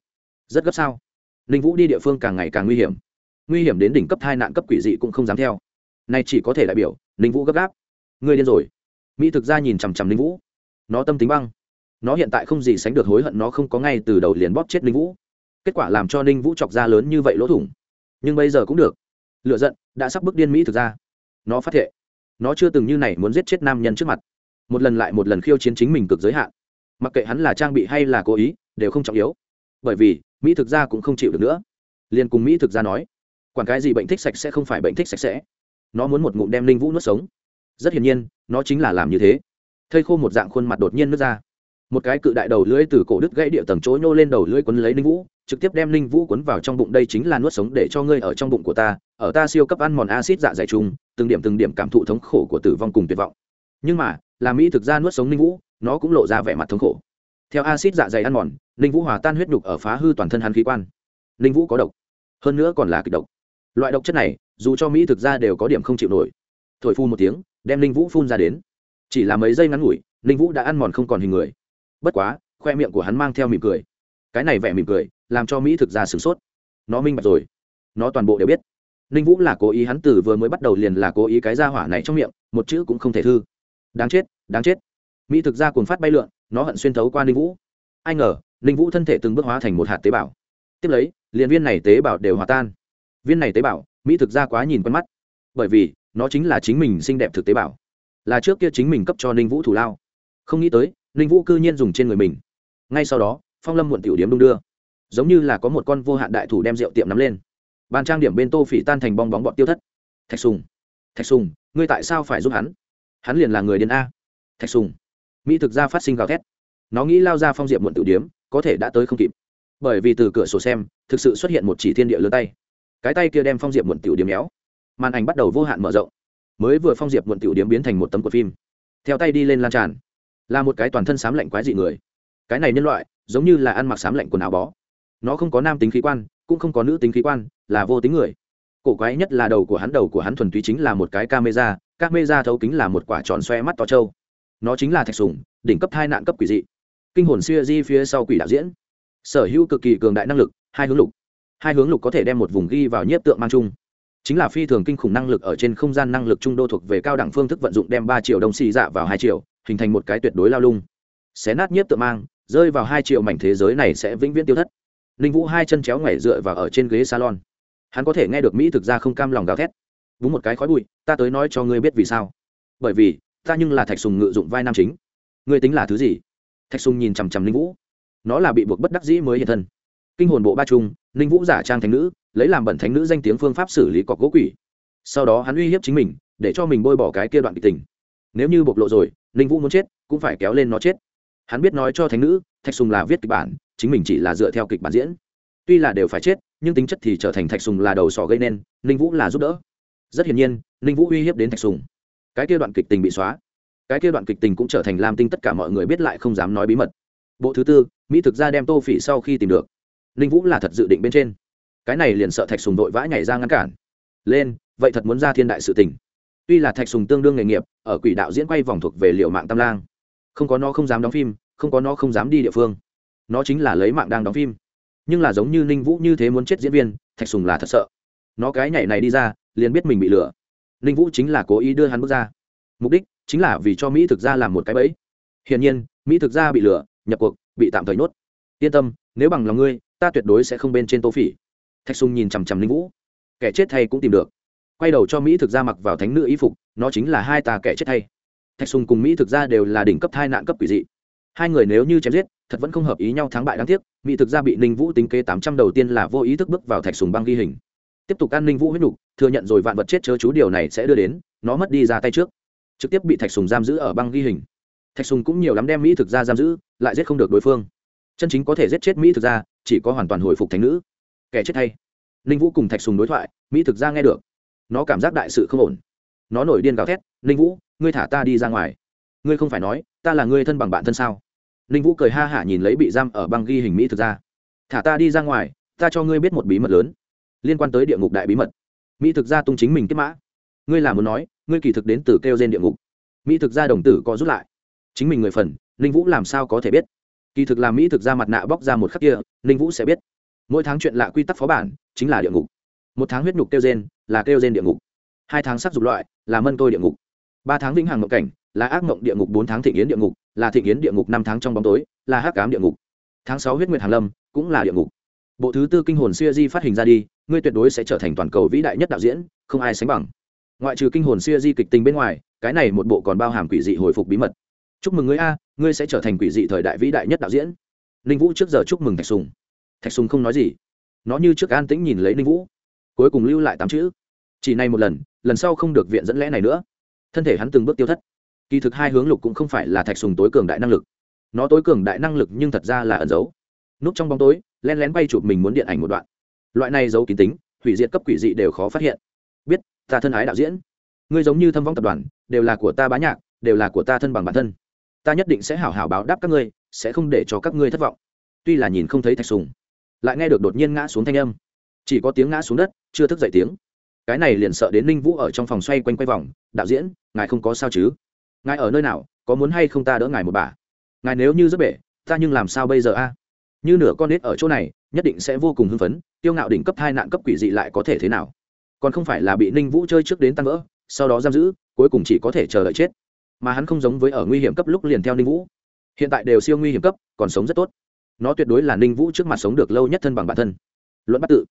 rất gấp sao? Ninh vũ đi địa phương càng ngày càng nguy hiểm. Nguy hiểm đến đỉnh cấp hai nạn cấp quỷ dị cũng không dám theo. Nay chỉ có thể đại biểu, Ninh vũ gấp gáp. Ngươi điên rồi. Mỹ thực ra nhìn chằm chằm Ninh vũ. Nó tâm tính băng. Nó hiện tại không gì sánh được hối hận nó không có ngay từ đầu liền bóp chết Ninh vũ. Kết quả làm cho ninh vũ chọc ra lớn như vậy lỗ thủng. Nhưng bây giờ cũng được. Lựa giận đã sắp bước điên mỹ thực ra nó phát thệ. Nó chưa từng như này muốn giết chết nam nhân trước mặt. Một lần lại một lần khiêu chiến chính mình cực giới hạn. Mặc kệ hắn là trang bị hay là cố ý, đều không trọng yếu. Bởi vì mỹ thực ra cũng không chịu được nữa. Liền cùng mỹ thực ra nói, quản cái gì bệnh thích sạch sẽ không phải bệnh thích sạch sẽ. Nó muốn một ngụm đem linh vũ nuốt sống. Rất hiển nhiên, nó chính là làm như thế. Thây khô một dạng khuôn mặt đột nhiên nước ra. Một cái cự đại đầu lưỡi từ cổ đứt gãy địa tầng chỗ nhô lên đầu lưỡi quấn lấy linh vũ, trực tiếp đem linh vũ quấn vào trong bụng, đây chính là nuốt sống để cho ngươi ở trong bụng của ta, ở ta siêu cấp ăn mòn acid dạ dày chung từng điểm từng điểm cảm thụ thống khổ của tử vong cùng tuyệt vọng. Nhưng mà, là mỹ thực ra nuốt sống linh vũ, nó cũng lộ ra vẻ mặt thống khổ theo acid dạ dày ăn mòn linh vũ hòa tan huyết nhục ở phá hư toàn thân hắn khí quan. Linh vũ có độc, hơn nữa còn là kịch độc. Loại độc chất này, dù cho mỹ thực ra đều có điểm không chịu nổi. Thổi phu một tiếng, đem linh vũ phun ra đến. Chỉ là mấy giây ngắn ngủi linh vũ đã ăn mòn không còn hình người. Bất quá, khoe miệng của hắn mang theo mỉm cười. Cái này vẻ mỉm cười, làm cho mỹ thực ra sửng sốt. Nó minh bạch rồi. Nó toàn bộ đều biết. Ninh vũ là cố ý hắn từ vừa mới bắt đầu liền là cố ý cái ra hỏa này trong miệng, một chữ cũng không thể thư. Đáng chết đáng chết. Mỹ thực ra cuồng phát bay lượn nó hận xuyên thấu qua ninh vũ. Ai ngờ, ninh vũ thân thể từng bước hóa thành một hạt tế bào. Tiếp lấy, liền viên này tế bào đều hòa tan. Viên này tế bào, mỹ thực ra quá nhìn quen mắt. Bởi vì, nó chính là chính mình xinh đẹp thực tế bào. Là trước kia chính mình cấp cho ninh vũ thủ lao. Không nghĩ tới, ninh vũ cư nhiên dùng trên người mình. Ngay sau đó, phong lâm muộn tiểu điếm đung đưa. Giống như là có một con vô hạn đại thủ đem rượu tiệm nắm lên. Bàn trang điểm bên tô phỉ tan thành bong bóng bọn tiêu thất. Thạch sùng. Thạch sùng, ngươi tại sao phải giúp hắn? Hắn liền là người điên a. Thạch sùng mỹ thực ra phát sinh gào thét. Nó nghĩ lao ra phong diệp muộn tự điếm, có thể đã tới không kịp. Bởi vì từ cửa sổ xem, thực sự xuất hiện một chỉ thiên địa lớn tay. Cái tay kia đem phong diệp muộn tiểu điếm méo. Màn ảnh bắt đầu vô hạn mở rộng. Mới vừa phong diệp muộn tiểu điếm biến thành một tấm của phim. Theo tay đi lên lan tràn, là một cái toàn thân sám lạnh quái dị người. Cái này nhân loại, giống như là ăn mặc sám lạnh quần áo bó. Nó không có nam tính khí quan, cũng không có nữ tính khí quan, là vô tính người. Cổ quái nhất là đầu của hắn, đầu của hắn thuần túy chính là một cái camera camera thấu kính là một quả tròn xoe mắt to trâu nó chính là thạch sùng, đỉnh cấp hai nạn cấp quỷ dị. Kinh hồn siêu di phía sau quỷ đạo diễn. Sở hữu cực kỳ cường đại năng lực, hai hướng lục. Hai hướng lục có thể đem một vùng ghi vào nhiếp tượng mang chung. Chính là phi thường kinh khủng năng lực ở trên không gian năng lực trung đô thuộc về cao đẳng phương thức vận dụng đem ba triệu đồng xì dạ vào hai triệu, hình thành một cái tuyệt đối lao lung. Xé nát nhiếp tượng mang, rơi vào hai triệu mảnh thế giới này sẽ vĩnh viễn tiêu thất. Ninh vũ hai chân chéo ngoảy dựa vào ở trên ghế salon. Hắn có thể nghe được mỹ thực ra không cam lòng gào thét. Đúng một cái khói bụi, ta tới nói cho ngươi biết vì sao. Bởi vì ta nhưng là thạch sùng ngự dụng vai nam chính. Ngươi tính là thứ gì? Thạch sùng nhìn chằm chằm linh vũ. Nó là bị buộc bất đắc dĩ mới hiện thân. Kinh hồn bộ ba trung linh vũ giả trang thánh nữ, lấy làm bẩn thánh nữ danh tiếng phương pháp xử lý cọc gỗ quỷ. Sau đó hắn uy hiếp chính mình, để cho mình bôi bỏ cái kia đoạn kịch tình. Nếu như bộc lộ rồi linh vũ muốn chết, cũng phải kéo lên nó chết. Hắn biết nói cho thánh nữ, thạch sùng là viết kịch bản, chính mình chỉ là dựa theo kịch bản diễn. Tuy là đều phải chết, nhưng tính chất thì trở thành thạch sùng là đầu sỏ gây nên, ninh vũ là giúp đỡ. Rất hiển nhiên, ninh vũ uy hiếp đến thạch sùng cái kia đoạn kịch tình bị xóa. Cái kia đoạn kịch tình cũng trở thành lam tinh tất cả mọi người biết lại không dám nói bí mật. Bộ thứ tư, mỹ thực ra đem tô phỉ sau khi tìm được. Ninh vũ là thật dự định bên trên. Cái này liền sợ thạch sùng vội vã nhảy ra ngăn cản. Lên, vậy thật muốn ra thiên đại sự tình. Tuy là thạch sùng tương đương nghề nghiệp, ở quỷ đạo diễn quay vòng thuộc về liệu mạng tam lang. Không có nó không dám đóng phim, không có nó không dám đi địa phương. Nó chính là lấy mạng đang đóng phim. Nhưng là giống như ninh vũ như thế muốn chết diễn viên, thạch sùng là thật sợ. Nó cái nhảy này đi ra, liền biết mình bị lừa ninh vũ chính là cố ý đưa hắn bước ra. Mục đích chính là vì cho mỹ thực ra làm một cái bẫy. Hiển nhiên, mỹ thực ra bị lừa, nhập cuộc, bị tạm thời nhốt. Yên tâm, nếu bằng lòng ngươi, ta tuyệt đối sẽ không bên trên tô phỉ. Thạch sùng nhìn chằm chằm ninh vũ. Kẻ chết thay cũng tìm được. Quay đầu cho mỹ thực ra mặc vào thánh nữ y phục, nó chính là hai tà kẻ chết thay. Thạch sùng cùng mỹ thực ra đều là đỉnh cấp thai nạn cấp quỷ dị. Hai người nếu như chém giết, thật vẫn không hợp ý nhau thắng bại đáng tiếc, mỹ thực ra bị ninh vũ tính kế tám trăm đầu tiên là vô ý thức bước vào thạch sùng băng ghi hình. Tiếp tục an ninh vũ huyết nục thừa nhận rồi vạn vật chết chớ chú điều này sẽ đưa đến, nó mất đi ra tay trước. Trực tiếp bị thạch sùng giam giữ ở băng ghi hình. Thạch sùng cũng nhiều lắm đem mỹ thực ra giam giữ, lại giết không được đối phương. Chân chính có thể giết chết mỹ thực ra chỉ có hoàn toàn hồi phục thành nữ. Kẻ chết hay ninh vũ cùng thạch sùng đối thoại, mỹ thực ra nghe được. Nó cảm giác đại sự không ổn. Nó nổi điên gào thét, ninh vũ, ngươi thả ta đi ra ngoài. Ngươi không phải nói, ta là ngươi thân bằng bạn thân sao? Ninh vũ cười ha hả nhìn lấy bị giam ở băng ghi hình mỹ thực ra thả ta đi ra ngoài, ta cho ngươi biết một bí mật lớn liên quan tới địa ngục đại bí mật mỹ thực ra tung chính mình kết mã. Ngươi là muốn nói, ngươi kỳ thực đến từ kêu gen địa ngục. Mỹ thực ra đồng tử có rút lại. Chính mình người phần, ninh vũ làm sao có thể biết? Kỳ thực là mỹ thực ra mặt nạ bóc ra một khắc kia, ninh vũ sẽ biết. Mỗi tháng chuyện lạ quy tắc phó bản, chính là địa ngục. Một tháng huyết nhục kêu gen, là kêu gen địa ngục. Hai tháng sắc dục loại, là mân tôi địa ngục. Ba tháng vĩnh hằng ngộ cảnh, là ác mộng địa ngục. Bốn tháng thị yến địa ngục, là thị yến địa ngục. Năm tháng trong bóng tối, là hắc cám địa ngục. Tháng sáu huyết nguyệt hàn lâm, cũng là địa ngục bộ thứ tư kinh hồn siêu di phát hình ra đi, ngươi tuyệt đối sẽ trở thành toàn cầu vĩ đại nhất đạo diễn, không ai sánh bằng. Ngoại trừ kinh hồn siêu di kịch tình bên ngoài, cái này một bộ còn bao hàm quỷ dị hồi phục bí mật. Chúc mừng ngươi a, ngươi sẽ trở thành quỷ dị thời đại vĩ đại nhất đạo diễn. Ninh vũ trước giờ chúc mừng thạch sùng. Thạch sùng không nói gì. Nó như trước an tĩnh nhìn lấy ninh vũ. Cuối cùng lưu lại tám chữ. Chỉ này một lần lần sau không được viện dẫn lẽ này nữa. Thân thể hắn từng bước tiêu thất. Kỳ thực hai hướng lục cũng không phải là thạch sùng tối cường đại năng lực. Nó tối cường đại năng lực nhưng thật ra là ẩn giấu. Núp trong bóng tối len lén bay chụp mình muốn điện ảnh một đoạn. Loại này giấu kín tính, hủy diệt cấp quỷ dị đều khó phát hiện. Biết, ta thân ái đạo diễn. Ngươi giống như thâm vong tập đoàn, đều là của ta bá nhạc, đều là của ta thân bằng bản thân. Ta nhất định sẽ hảo hảo báo đáp các ngươi, sẽ không để cho các ngươi thất vọng. Tuy là nhìn không thấy thạch sùng, lại nghe được đột nhiên ngã xuống thanh âm. Chỉ có tiếng ngã xuống đất, chưa thức dậy tiếng. Cái này liền sợ đến ninh vũ ở trong phòng xoay quanh quay vòng, đạo diễn, ngài không có sao chứ? Ngài ở nơi nào, có muốn hay không ta đỡ ngài một bà? Ngài nếu như rất bể, ta nhưng làm sao bây giờ a? Như nửa con nết ở chỗ này, nhất định sẽ vô cùng hưng phấn tiêu ngạo đỉnh cấp hai nạn cấp quỷ dị lại có thể thế nào? Còn không phải là bị ninh vũ chơi trước đến tăng vỡ, sau đó giam giữ, cuối cùng chỉ có thể chờ đợi chết. Mà hắn không giống với ở nguy hiểm cấp lúc liền theo ninh vũ. Hiện tại đều siêu nguy hiểm cấp, còn sống rất tốt. Nó tuyệt đối là ninh vũ trước mặt sống được lâu nhất thân bằng bản thân. Luận bắt tự,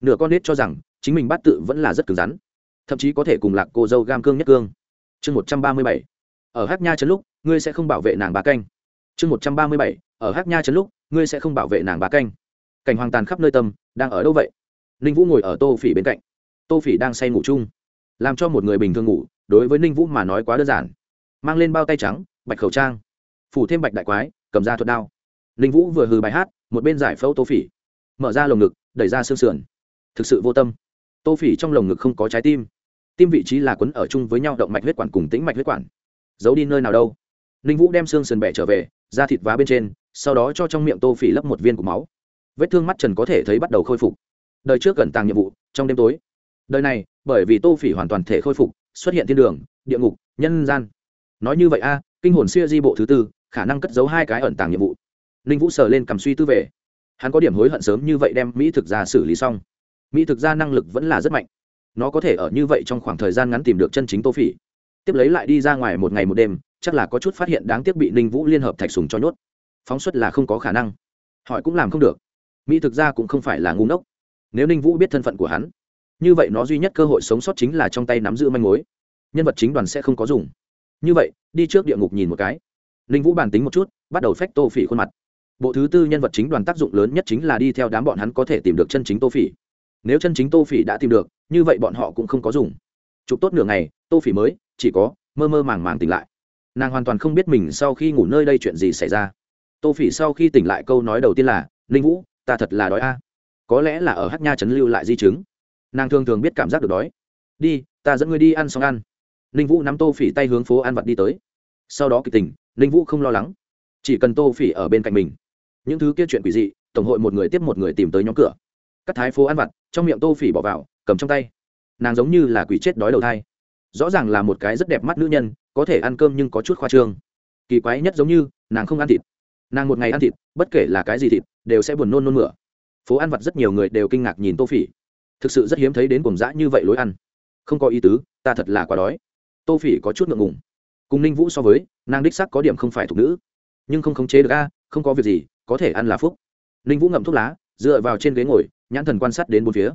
nửa con nết cho rằng chính mình bắt tự vẫn là rất cứng rắn. Thậm chí có thể cùng lạc cô dâu gam cương nhất cương. Chương một trăm ba mươi bảy, ở hát nha trấn lúc, ngươi sẽ không bảo vệ nàng bà canh. Chương một trăm ba mươi bảy, ở hát nha trấn lúc ngươi sẽ không bảo vệ nàng bá canh. Cảnh hoàng tàn khắp nơi tâm, đang ở đâu vậy? Ninh vũ ngồi ở tô phỉ bên cạnh. Tô phỉ đang say ngủ chung, làm cho một người bình thường ngủ, đối với ninh vũ mà nói quá đơn giản. Mang lên bao tay trắng, bạch khẩu trang, phủ thêm bạch đại quái, cầm ra thuật đao. Ninh vũ vừa hừ bài hát, một bên giải phẫu tô phỉ. Mở ra lồng ngực, đẩy ra xương sườn. Thực sự vô tâm. Tô phỉ trong lồng ngực không có trái tim. Tim vị trí là quấn ở chung với nhau động mạch huyết quản cùng tĩnh mạch huyết quản. Giấu đi nơi nào đâu. Ninh vũ đem xương sườn bẻ trở về ra thịt vá bên trên sau đó cho trong miệng tô phỉ lấp một viên cục máu. Vết thương mắt trần có thể thấy bắt đầu khôi phục. Đời trước gần tàng nhiệm vụ, trong đêm tối. Đời này, bởi vì tô phỉ hoàn toàn thể khôi phục, xuất hiện thiên đường, địa ngục, nhân gian. Nói như vậy a, kinh hồn xưa di bộ thứ tư, khả năng cất giấu hai cái ẩn tàng nhiệm vụ. Ninh vũ sờ lên cầm suy tư về. Hắn có điểm hối hận sớm như vậy đem mỹ thực ra xử lý xong. Mỹ thực ra năng lực vẫn là rất mạnh. Nó có thể ở như vậy trong khoảng thời gian ngắn tìm được chân chính tô phỉ. Tiếp lấy lại đi ra ngoài một ngày một đêm, chắc là có chút phát hiện đáng tiếc bị ninh vũ liên hợp thạch sùng cho nhốt phóng xuất là không có khả năng. Hỏi cũng làm không được. Mỹ thực ra cũng không phải là ngu ngốc. Nếu ninh vũ biết thân phận của hắn, như vậy nó duy nhất cơ hội sống sót chính là trong tay nắm giữ manh mối. Nhân vật chính đoàn sẽ không có dùng. Như vậy, đi trước địa ngục nhìn một cái. Ninh vũ bàn tính một chút, bắt đầu phách tô phỉ khuôn mặt. Bộ thứ tư nhân vật chính đoàn tác dụng lớn nhất chính là đi theo đám bọn hắn có thể tìm được chân chính tô phỉ. Nếu chân chính tô phỉ đã tìm được, như vậy bọn họ cũng không có dùng. Chụp tốt nửa ngày, tô phỉ mới, chỉ có, mơ mơ màng màng tỉnh lại. Nàng hoàn toàn không biết mình sau khi ngủ nơi đây chuyện gì xảy ra tô phỉ sau khi tỉnh lại câu nói đầu tiên là, ninh vũ, ta thật là đói a. Có lẽ là ở hát nha Chấn lưu lại di chứng. Nàng thường thường biết cảm giác được đói. Đi, ta dẫn ngươi đi ăn xong ăn. Ninh vũ nắm tô phỉ tay hướng phố ăn vặt đi tới. Sau đó kịch tình ninh vũ không lo lắng. Chỉ cần tô phỉ ở bên cạnh mình. Những thứ kia chuyện quỷ dị, tổng hội một người tiếp một người tìm tới nhóm cửa. Cắt thái phố ăn vặt, trong miệng tô phỉ bỏ vào, cầm trong tay. Nàng giống như là quỷ chết đói đầu thai. Rõ ràng là một cái rất đẹp mắt nữ nhân, có thể ăn cơm nhưng có chút khoa trương. Kỳ quái nhất giống như, nàng không ăn thịt nàng một ngày ăn thịt, bất kể là cái gì thịt, đều sẽ buồn nôn nôn mửa. Phố ăn vặt rất nhiều người đều kinh ngạc nhìn tô phỉ. Thực sự rất hiếm thấy đến cùng dã như vậy lối ăn. Không có ý tứ, ta thật là quá đói. Tô phỉ có chút ngượng ngùng. Cùng ninh vũ so với, nàng đích sắc có điểm không phải thuộc nữ. Nhưng không khống chế được a, không có việc gì, có thể ăn là phúc. Ninh vũ ngậm thuốc lá, dựa vào trên ghế ngồi, nhãn thần quan sát đến bốn phía.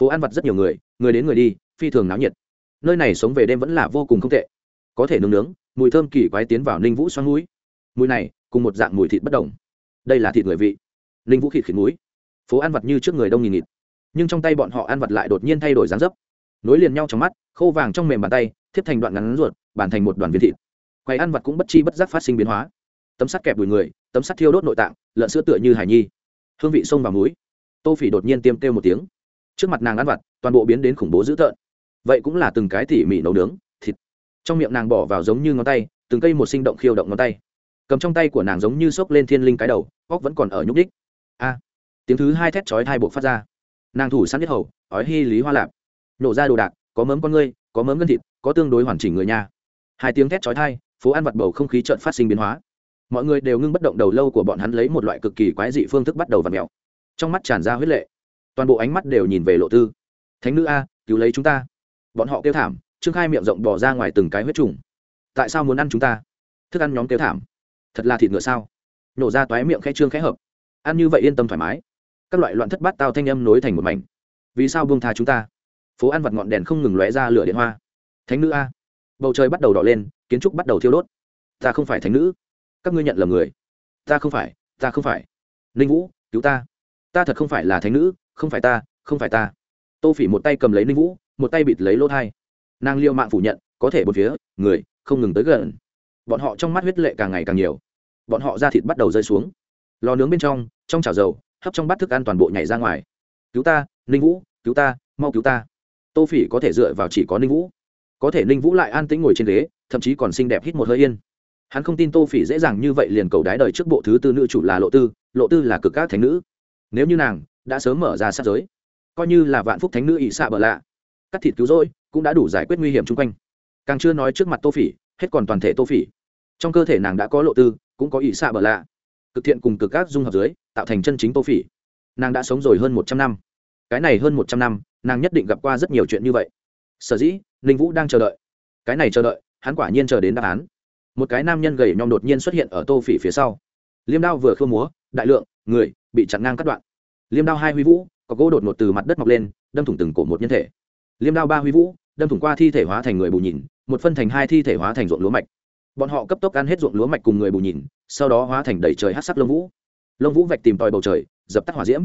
Phố ăn vặt rất nhiều người người đến người đi, phi thường náo nhiệt. Nơi này sống về đêm vẫn là vô cùng không tệ. Có thể nướng nướng, mùi thơm kỳ quái tiến vào ninh vũ xoắn mũi. Mùi này cùng một dạng mùi thịt bất đồng. Đây là thịt người vị. Ninh vũ khịt khịt mũi. Phố ăn vặt như trước người đông nghìn nghịt. Nhưng trong tay bọn họ ăn vặt lại đột nhiên thay đổi dáng dấp. Nối liền nhau trong mắt, khô vàng trong mềm bàn tay, thiếp thành đoạn ngắn ruột, bàn thành một đoàn viên thịt. Quầy ăn vặt cũng bất chi bất giác phát sinh biến hóa. Tấm sắt kẹp đùi người, tấm sắt thiêu đốt nội tạng, lợn sữa tựa như hải nhi. Hương vị sông và muối tô phỉ đột nhiên tiêm kêu một tiếng. Trước mặt nàng ăn vặt, toàn bộ biến đến khủng bố dữ tợn. Vậy cũng là từng cái tỉ mỉ nấu nướng, thịt. Trong miệng nàng bỏ vào giống như ngón tay, từng cây một sinh động khiêu động ngón tay cầm trong tay của nàng giống như xốc lên thiên linh cái đầu, óc vẫn còn ở nhúc đích a, tiếng thứ hai thét chói hai buộc phát ra. Nàng thủ săn nhất hầu, ói hy lý hoa lạp. Nổ ra đồ đạc, có mớm con ngươi, có mớm gân thịt, có tương đối hoàn chỉnh người nhà. hai tiếng thét chói thai phố ăn vặt bầu không khí trợn phát sinh biến hóa. Mọi người đều ngưng bất động đầu lâu của bọn hắn lấy một loại cực kỳ quái dị phương thức bắt đầu vặt mèo. Trong mắt tràn ra huyết lệ. Toàn bộ ánh mắt đều nhìn về lộ tư. Thánh nữ a, cứu lấy chúng ta. Bọn họ kêu thảm, trương khai miệng rộng bỏ ra ngoài từng cái huyết trùng. Tại sao muốn ăn chúng ta? Thức ăn nhóm kêu thảm thật là thịt ngựa sao? Nổ ra toái miệng khẽ trương khẽ hợp. Ăn như vậy yên tâm thoải mái. Các loại loạn thất bát tao thanh âm nối thành một mảnh. Vì sao buông tha chúng ta? Phố ăn vặt ngọn đèn không ngừng lóe ra lửa điện hoa. Thánh nữ a. Bầu trời bắt đầu đỏ lên, kiến trúc bắt đầu thiêu đốt. Ta không phải thánh nữ. Các ngươi nhận lầm người. Ta không phải, ta không phải. Ninh vũ, cứu ta. Ta thật không phải là thánh nữ, không phải ta, không phải ta. Tô phỉ một tay cầm lấy ninh vũ, một tay bịt lấy lỗ thai. Nàng liệu mạng phủ nhận, có thể một phía, người, không ngừng tới gần bọn họ trong mắt huyết lệ càng ngày càng nhiều. Bọn họ ra thịt bắt đầu rơi xuống. Lò nướng bên trong trong chảo dầu, hấp trong bát thức ăn toàn bộ nhảy ra ngoài. Cứu ta, ninh vũ, cứu ta, mau cứu ta. Tô phỉ có thể dựa vào chỉ có ninh vũ. Có thể ninh vũ lại an tĩnh ngồi trên ghế, thậm chí còn xinh đẹp hít một hơi yên. Hắn không tin tô phỉ dễ dàng như vậy liền cầu đái đời trước bộ thứ tư nữ chủ là lộ tư lộ tư là cực các thánh nữ. Nếu như nàng đã sớm mở ra sát giới, coi như là vạn phúc thánh nữ ỵ xạ bờ lạ, cắt thịt cứu rỗi cũng đã đủ giải quyết nguy hiểm chung quanh. Càng chưa nói trước mặt tô phỉ hết còn toàn thể tô phỉ. Trong cơ thể nàng đã có lộ tư, cũng có ỷ xạ bờ lạ. Cực thiện cùng cực các dung hợp dưới, tạo thành chân chính tô phỉ. Nàng đã sống rồi hơn một trăm năm. Cái này hơn một trăm năm, nàng nhất định gặp qua rất nhiều chuyện như vậy. Sở dĩ, ninh vũ đang chờ đợi. Cái này chờ đợi, hắn quả nhiên chờ đến đáp án. Một cái nam nhân gầy nhom đột nhiên xuất hiện ở tô phỉ phía sau. Liêm đao vừa khơ múa, đại lượng, người, bị chặn ngang cắt đoạn. Liêm đao hai huy vũ, có gỗ đột ngột từ mặt đất mọc lên, đâm thủng từng cổ một nhân thể. Liêm đao ba huy vũ đâm thủng qua thi thể hóa thành người bù nhìn một phân thành hai thi thể hóa thành ruộng lúa mạch. Bọn họ cấp tốc ăn hết ruộng lúa mạch cùng người bù nhìn sau đó hóa thành đầy trời hát sắc lông vũ. Lông vũ vạch tìm tòi bầu trời dập tắt hỏa diễm.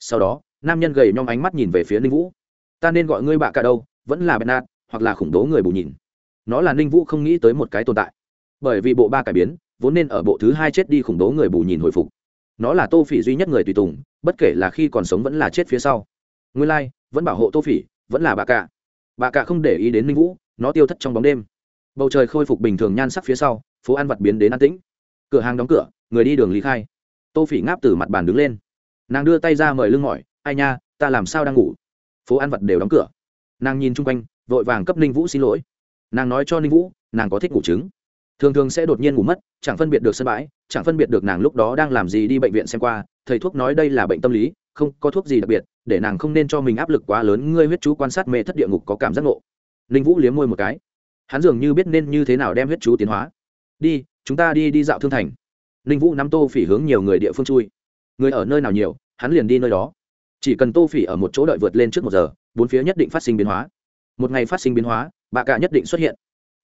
Sau đó nam nhân gầy nhom ánh mắt nhìn về phía ninh vũ. Ta nên gọi ngươi bạ cả đâu vẫn là bernard nạt hoặc là khủng bố người bù nhìn. Nó là ninh vũ không nghĩ tới một cái tồn tại. Bởi vì bộ ba cải biến vốn nên ở bộ thứ hai chết đi khủng bố người bù nhìn hồi phục. Nó là tô phỉ duy nhất người tùy tùng bất kể là khi còn sống vẫn là chết phía sau. Ngươi lai、like, vẫn bảo hộ tô phỉ vẫn là bà cả bà cạ không để ý đến ninh vũ, nó tiêu thất trong bóng đêm. Bầu trời khôi phục bình thường nhan sắc phía sau, phố ăn vặt biến đến an tĩnh. Cửa hàng đóng cửa, người đi đường lý khai. Tô phỉ ngáp từ mặt bàn đứng lên. Nàng đưa tay ra mời lưng mỏi ai nha, ta làm sao đang ngủ? Phố ăn vặt đều đóng cửa. Nàng nhìn chung quanh, vội vàng cấp ninh vũ xin lỗi. Nàng nói cho ninh vũ, nàng có thích ngủ trứng. Thường thường sẽ đột nhiên ngủ mất, chẳng phân biệt được sân bãi, chẳng phân biệt được nàng lúc đó đang làm gì đi bệnh viện xem qua, thầy thuốc nói đây là bệnh tâm lý không có thuốc gì đặc biệt, để nàng không nên cho mình áp lực quá lớn, ngươi huyết chú quan sát mê thất địa ngục có cảm giác ngộ. Ninh vũ liếm môi một cái. Hắn dường như biết nên như thế nào đem huyết chú tiến hóa. Đi, chúng ta đi đi dạo thương thành. Ninh vũ nắm tô phỉ hướng nhiều người địa phương chui. Người ở nơi nào nhiều, hắn liền đi nơi đó. Chỉ cần tô phỉ ở một chỗ đợi vượt lên trước một giờ, bốn phía nhất định phát sinh biến hóa. Một ngày phát sinh biến hóa, bà cả nhất định xuất hiện.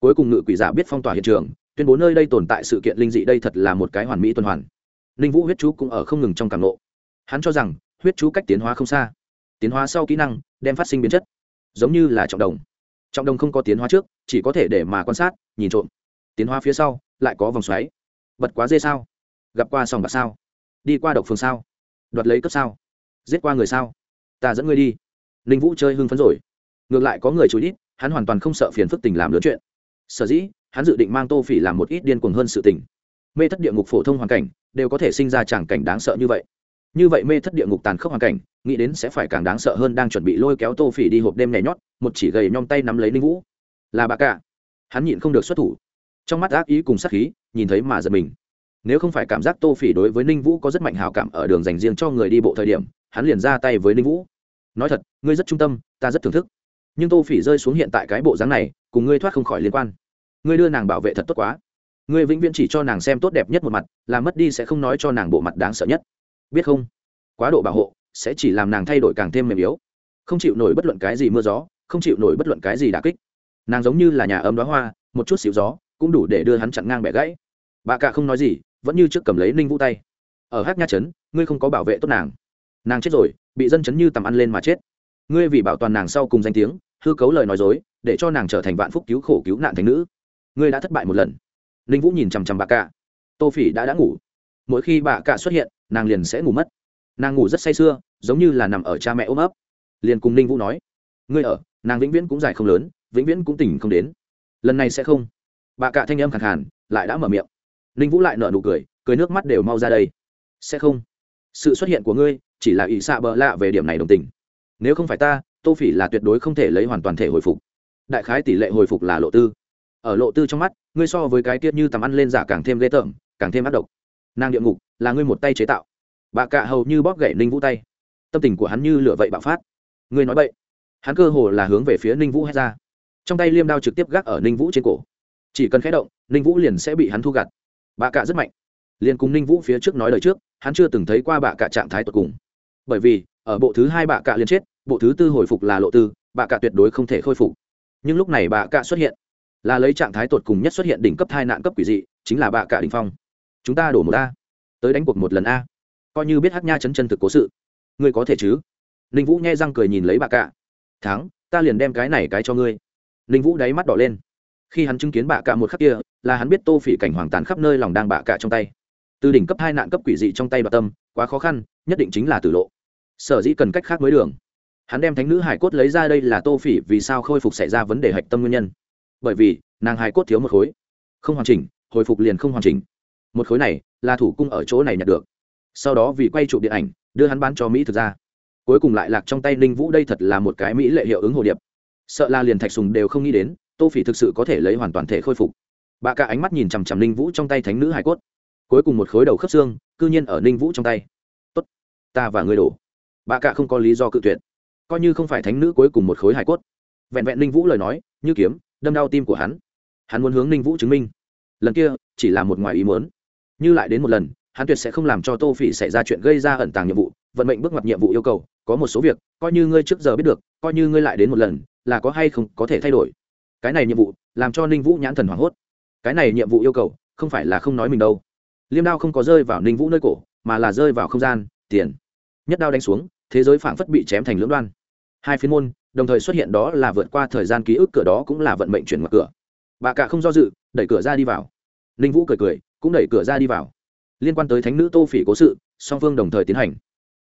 Cuối cùng ngự quỷ giả biết phong tỏa hiện trường, tuyên bố nơi đây tồn tại sự kiện linh dị đây thật là một cái hoàn mỹ tuần hoàn. Ninh vũ huyết chú cũng ở không ngừng trong cảm lộ hắn cho rằng huyết chú cách tiến hóa không xa. Tiến hóa sau kỹ năng, đem phát sinh biến chất. Giống như là trọng đồng. Trọng đồng không có tiến hóa trước, chỉ có thể để mà quan sát, nhìn trộm. Tiến hóa phía sau, lại có vòng xoáy. Bật quá dê sao? Gặp qua sòng bạc sao? Đi qua độc phường sao? Đoạt lấy cấp sao? Giết qua người sao? Ta dẫn ngươi đi. Ninh vũ chơi hưng phấn rồi. Ngược lại có người chú ít hắn hoàn toàn không sợ phiền phức tình làm lớn chuyện. Sở dĩ, hắn dự định mang tô phỉ làm một ít điên cuồng hơn sự tình. Mê thất địa ngục phổ thông hoàn cảnh, đều có thể sinh ra tràng cảnh đáng sợ như vậy như vậy mê thất địa ngục tàn khốc hoàn cảnh, nghĩ đến sẽ phải càng đáng sợ hơn đang chuẩn bị lôi kéo tô phỉ đi hộp đêm nhảy nhót, một chỉ gầy nhom tay nắm lấy ninh vũ. Là bà cả. Hắn nhịn không được xuất thủ. Trong mắt ác ý cùng sắc khí, nhìn thấy mà giật mình. Nếu không phải cảm giác tô phỉ đối với ninh vũ có rất mạnh hào cảm ở đường dành riêng cho người đi bộ thời điểm, hắn liền ra tay với ninh vũ. Nói thật, ngươi rất trung tâm, ta rất thưởng thức. Nhưng tô phỉ rơi xuống hiện tại cái bộ dáng này, cùng ngươi thoát không khỏi liên quan. Ngươi đưa nàng bảo vệ thật tốt quá. Ngươi vĩnh viễn chỉ cho nàng xem tốt đẹp nhất một mặt, làm mất đi sẽ không nói cho nàng bộ mặt đáng sợ nhất biết không? Quá độ bảo hộ sẽ chỉ làm nàng thay đổi càng thêm mềm yếu. Không chịu nổi bất luận cái gì mưa gió, không chịu nổi bất luận cái gì đà kích. Nàng giống như là nhà ấm đoá hoa, một chút xíu gió cũng đủ để đưa hắn chặn ngang bẻ gãy. Bà cả không nói gì, vẫn như trước cầm lấy ninh vũ tay. Ở hát nha trấn, ngươi không có bảo vệ tốt nàng. Nàng chết rồi, bị dân chấn như tầm ăn lên mà chết. Ngươi vì bảo toàn nàng sau cùng danh tiếng, hư cấu lời nói dối, để cho nàng trở thành vạn phúc cứu khổ cứu nạn thành nữ. Ngươi đã thất bại một lần. Ninh vũ nhìn chằm chằm bà cả. Tô phỉ đã đã ngủ mỗi khi bà cạ xuất hiện, nàng liền sẽ ngủ mất. Nàng ngủ rất say sưa, giống như là nằm ở cha mẹ ôm ấp. Liền cùng ninh vũ nói, ngươi ở, nàng vĩnh viễn cũng dài không lớn, vĩnh viễn cũng tỉnh không đến. Lần này sẽ không. Bà cạ thanh âm khẳng khàn, lại đã mở miệng. Ninh vũ lại nở nụ cười cười nước mắt đều mau ra đây. Sẽ không. Sự xuất hiện của ngươi chỉ là ỷ xạ bợ lạ về điểm này đồng tình. Nếu không phải ta, tô phỉ là tuyệt đối không thể lấy hoàn toàn thể hồi phục. Đại khái tỷ lệ hồi phục là lộ tư. Ở lộ tư trong mắt, ngươi so với cái tiết như tầm ăn lên giả càng thêm ghê tởm, càng thêm ác độc nàng địa ngục, là ngươi một tay chế tạo. Bà cạ hầu như bóp gậy ninh vũ tay. Tâm tình của hắn như lửa vậy bạo phát. Ngươi nói vậy hắn cơ hồ là hướng về phía ninh vũ hét ra. Trong tay liêm đao trực tiếp gác ở ninh vũ trên cổ. Chỉ cần khé động, ninh vũ liền sẽ bị hắn thu gặt. Bà cạ rất mạnh. Liền cùng ninh vũ phía trước nói lời trước, hắn chưa từng thấy qua bà cạ trạng thái tột cùng. Bởi vì, ở bộ thứ hai bà cạ liền chết, bộ thứ tư hồi phục là lộ tư, bà cạ tuyệt đối không thể khôi phục. Nhưng lúc này bà cạ xuất hiện, là lấy trạng thái tột cùng nhất xuất hiện đỉnh cấp hai nạn cấp quỷ dị, chính là bà cạ đỉnh phong chúng ta đổ một a. Tới đánh cuộc một lần a. Coi như biết hát nha chấn chân thực cố sự. Ngươi có thể chứ? Ninh vũ nghe răng cười nhìn lấy bà cạ thắng, ta liền đem cái này cái cho ngươi. Ninh vũ đáy mắt đỏ lên. Khi hắn chứng kiến bà cạ một khắc kia, là hắn biết tô phỉ cảnh hoàng tàn khắp nơi lòng đang bà cạ trong tay. Từ đỉnh cấp hai nạn cấp quỷ dị trong tay đoạt tâm, quá khó khăn, nhất định chính là tử lộ. Sở dĩ cần cách khác mới đường. Hắn đem thánh nữ hải cốt lấy ra đây là tô phỉ vì sao khôi phục xảy ra vấn đề hạch tâm nguyên nhân. Bởi vì, nàng hải cốt thiếu một khối. Không hoàn chỉnh, hồi phục liền không hoàn chỉnh một khối này là thủ cung ở chỗ này nhặt được. Sau đó vì quay chụp điện ảnh, đưa hắn bán cho mỹ thực ra. Cuối cùng lại lạc trong tay ninh vũ đây thật là một cái mỹ lệ hiệu ứng hồ điệp. Sợ là liền thạch sùng đều không nghĩ đến, tô phỉ thực sự có thể lấy hoàn toàn thể khôi phục. Bà cả ánh mắt nhìn chằm chằm ninh vũ trong tay thánh nữ hải cốt. Cuối cùng một khối đầu khớp xương, cư nhiên ở ninh vũ trong tay. Tốt, ta và ngươi đổ. Bà cả không có lý do cự tuyệt. Coi như không phải thánh nữ cuối cùng một khối hải cốt. Vẹn vẹn ninh vũ lời nói, như kiếm, đâm đau tim của hắn. Hắn muốn hướng ninh vũ chứng minh. Lần kia, chỉ là một ngoài ý muốn như lại đến một lần, hắn tuyệt sẽ không làm cho tô phỉ xảy ra chuyện gây ra ẩn tàng nhiệm vụ, vận mệnh bước ngoặt nhiệm vụ yêu cầu, có một số việc, coi như ngươi trước giờ biết được, coi như ngươi lại đến một lần, là có hay không có thể thay đổi. Cái này nhiệm vụ, làm cho ninh vũ nhãn thần hoảng hốt. Cái này nhiệm vụ yêu cầu, không phải là không nói mình đâu. Liêm đao không có rơi vào ninh vũ nơi cổ, mà là rơi vào không gian, tiền. Nhất đao đánh xuống, thế giới phảng phất bị chém thành lưỡng đoan. Hai phiên môn, đồng thời xuất hiện đó là vượt qua thời gian ký ức, cửa đó cũng là vận mệnh chuyển mặt cửa. Bà cả không do dự, đẩy cửa ra đi vào. Ninh vũ cười cười cũng đẩy cửa ra đi vào. Liên quan tới thánh nữ tô phỉ cố sự, song phương đồng thời tiến hành.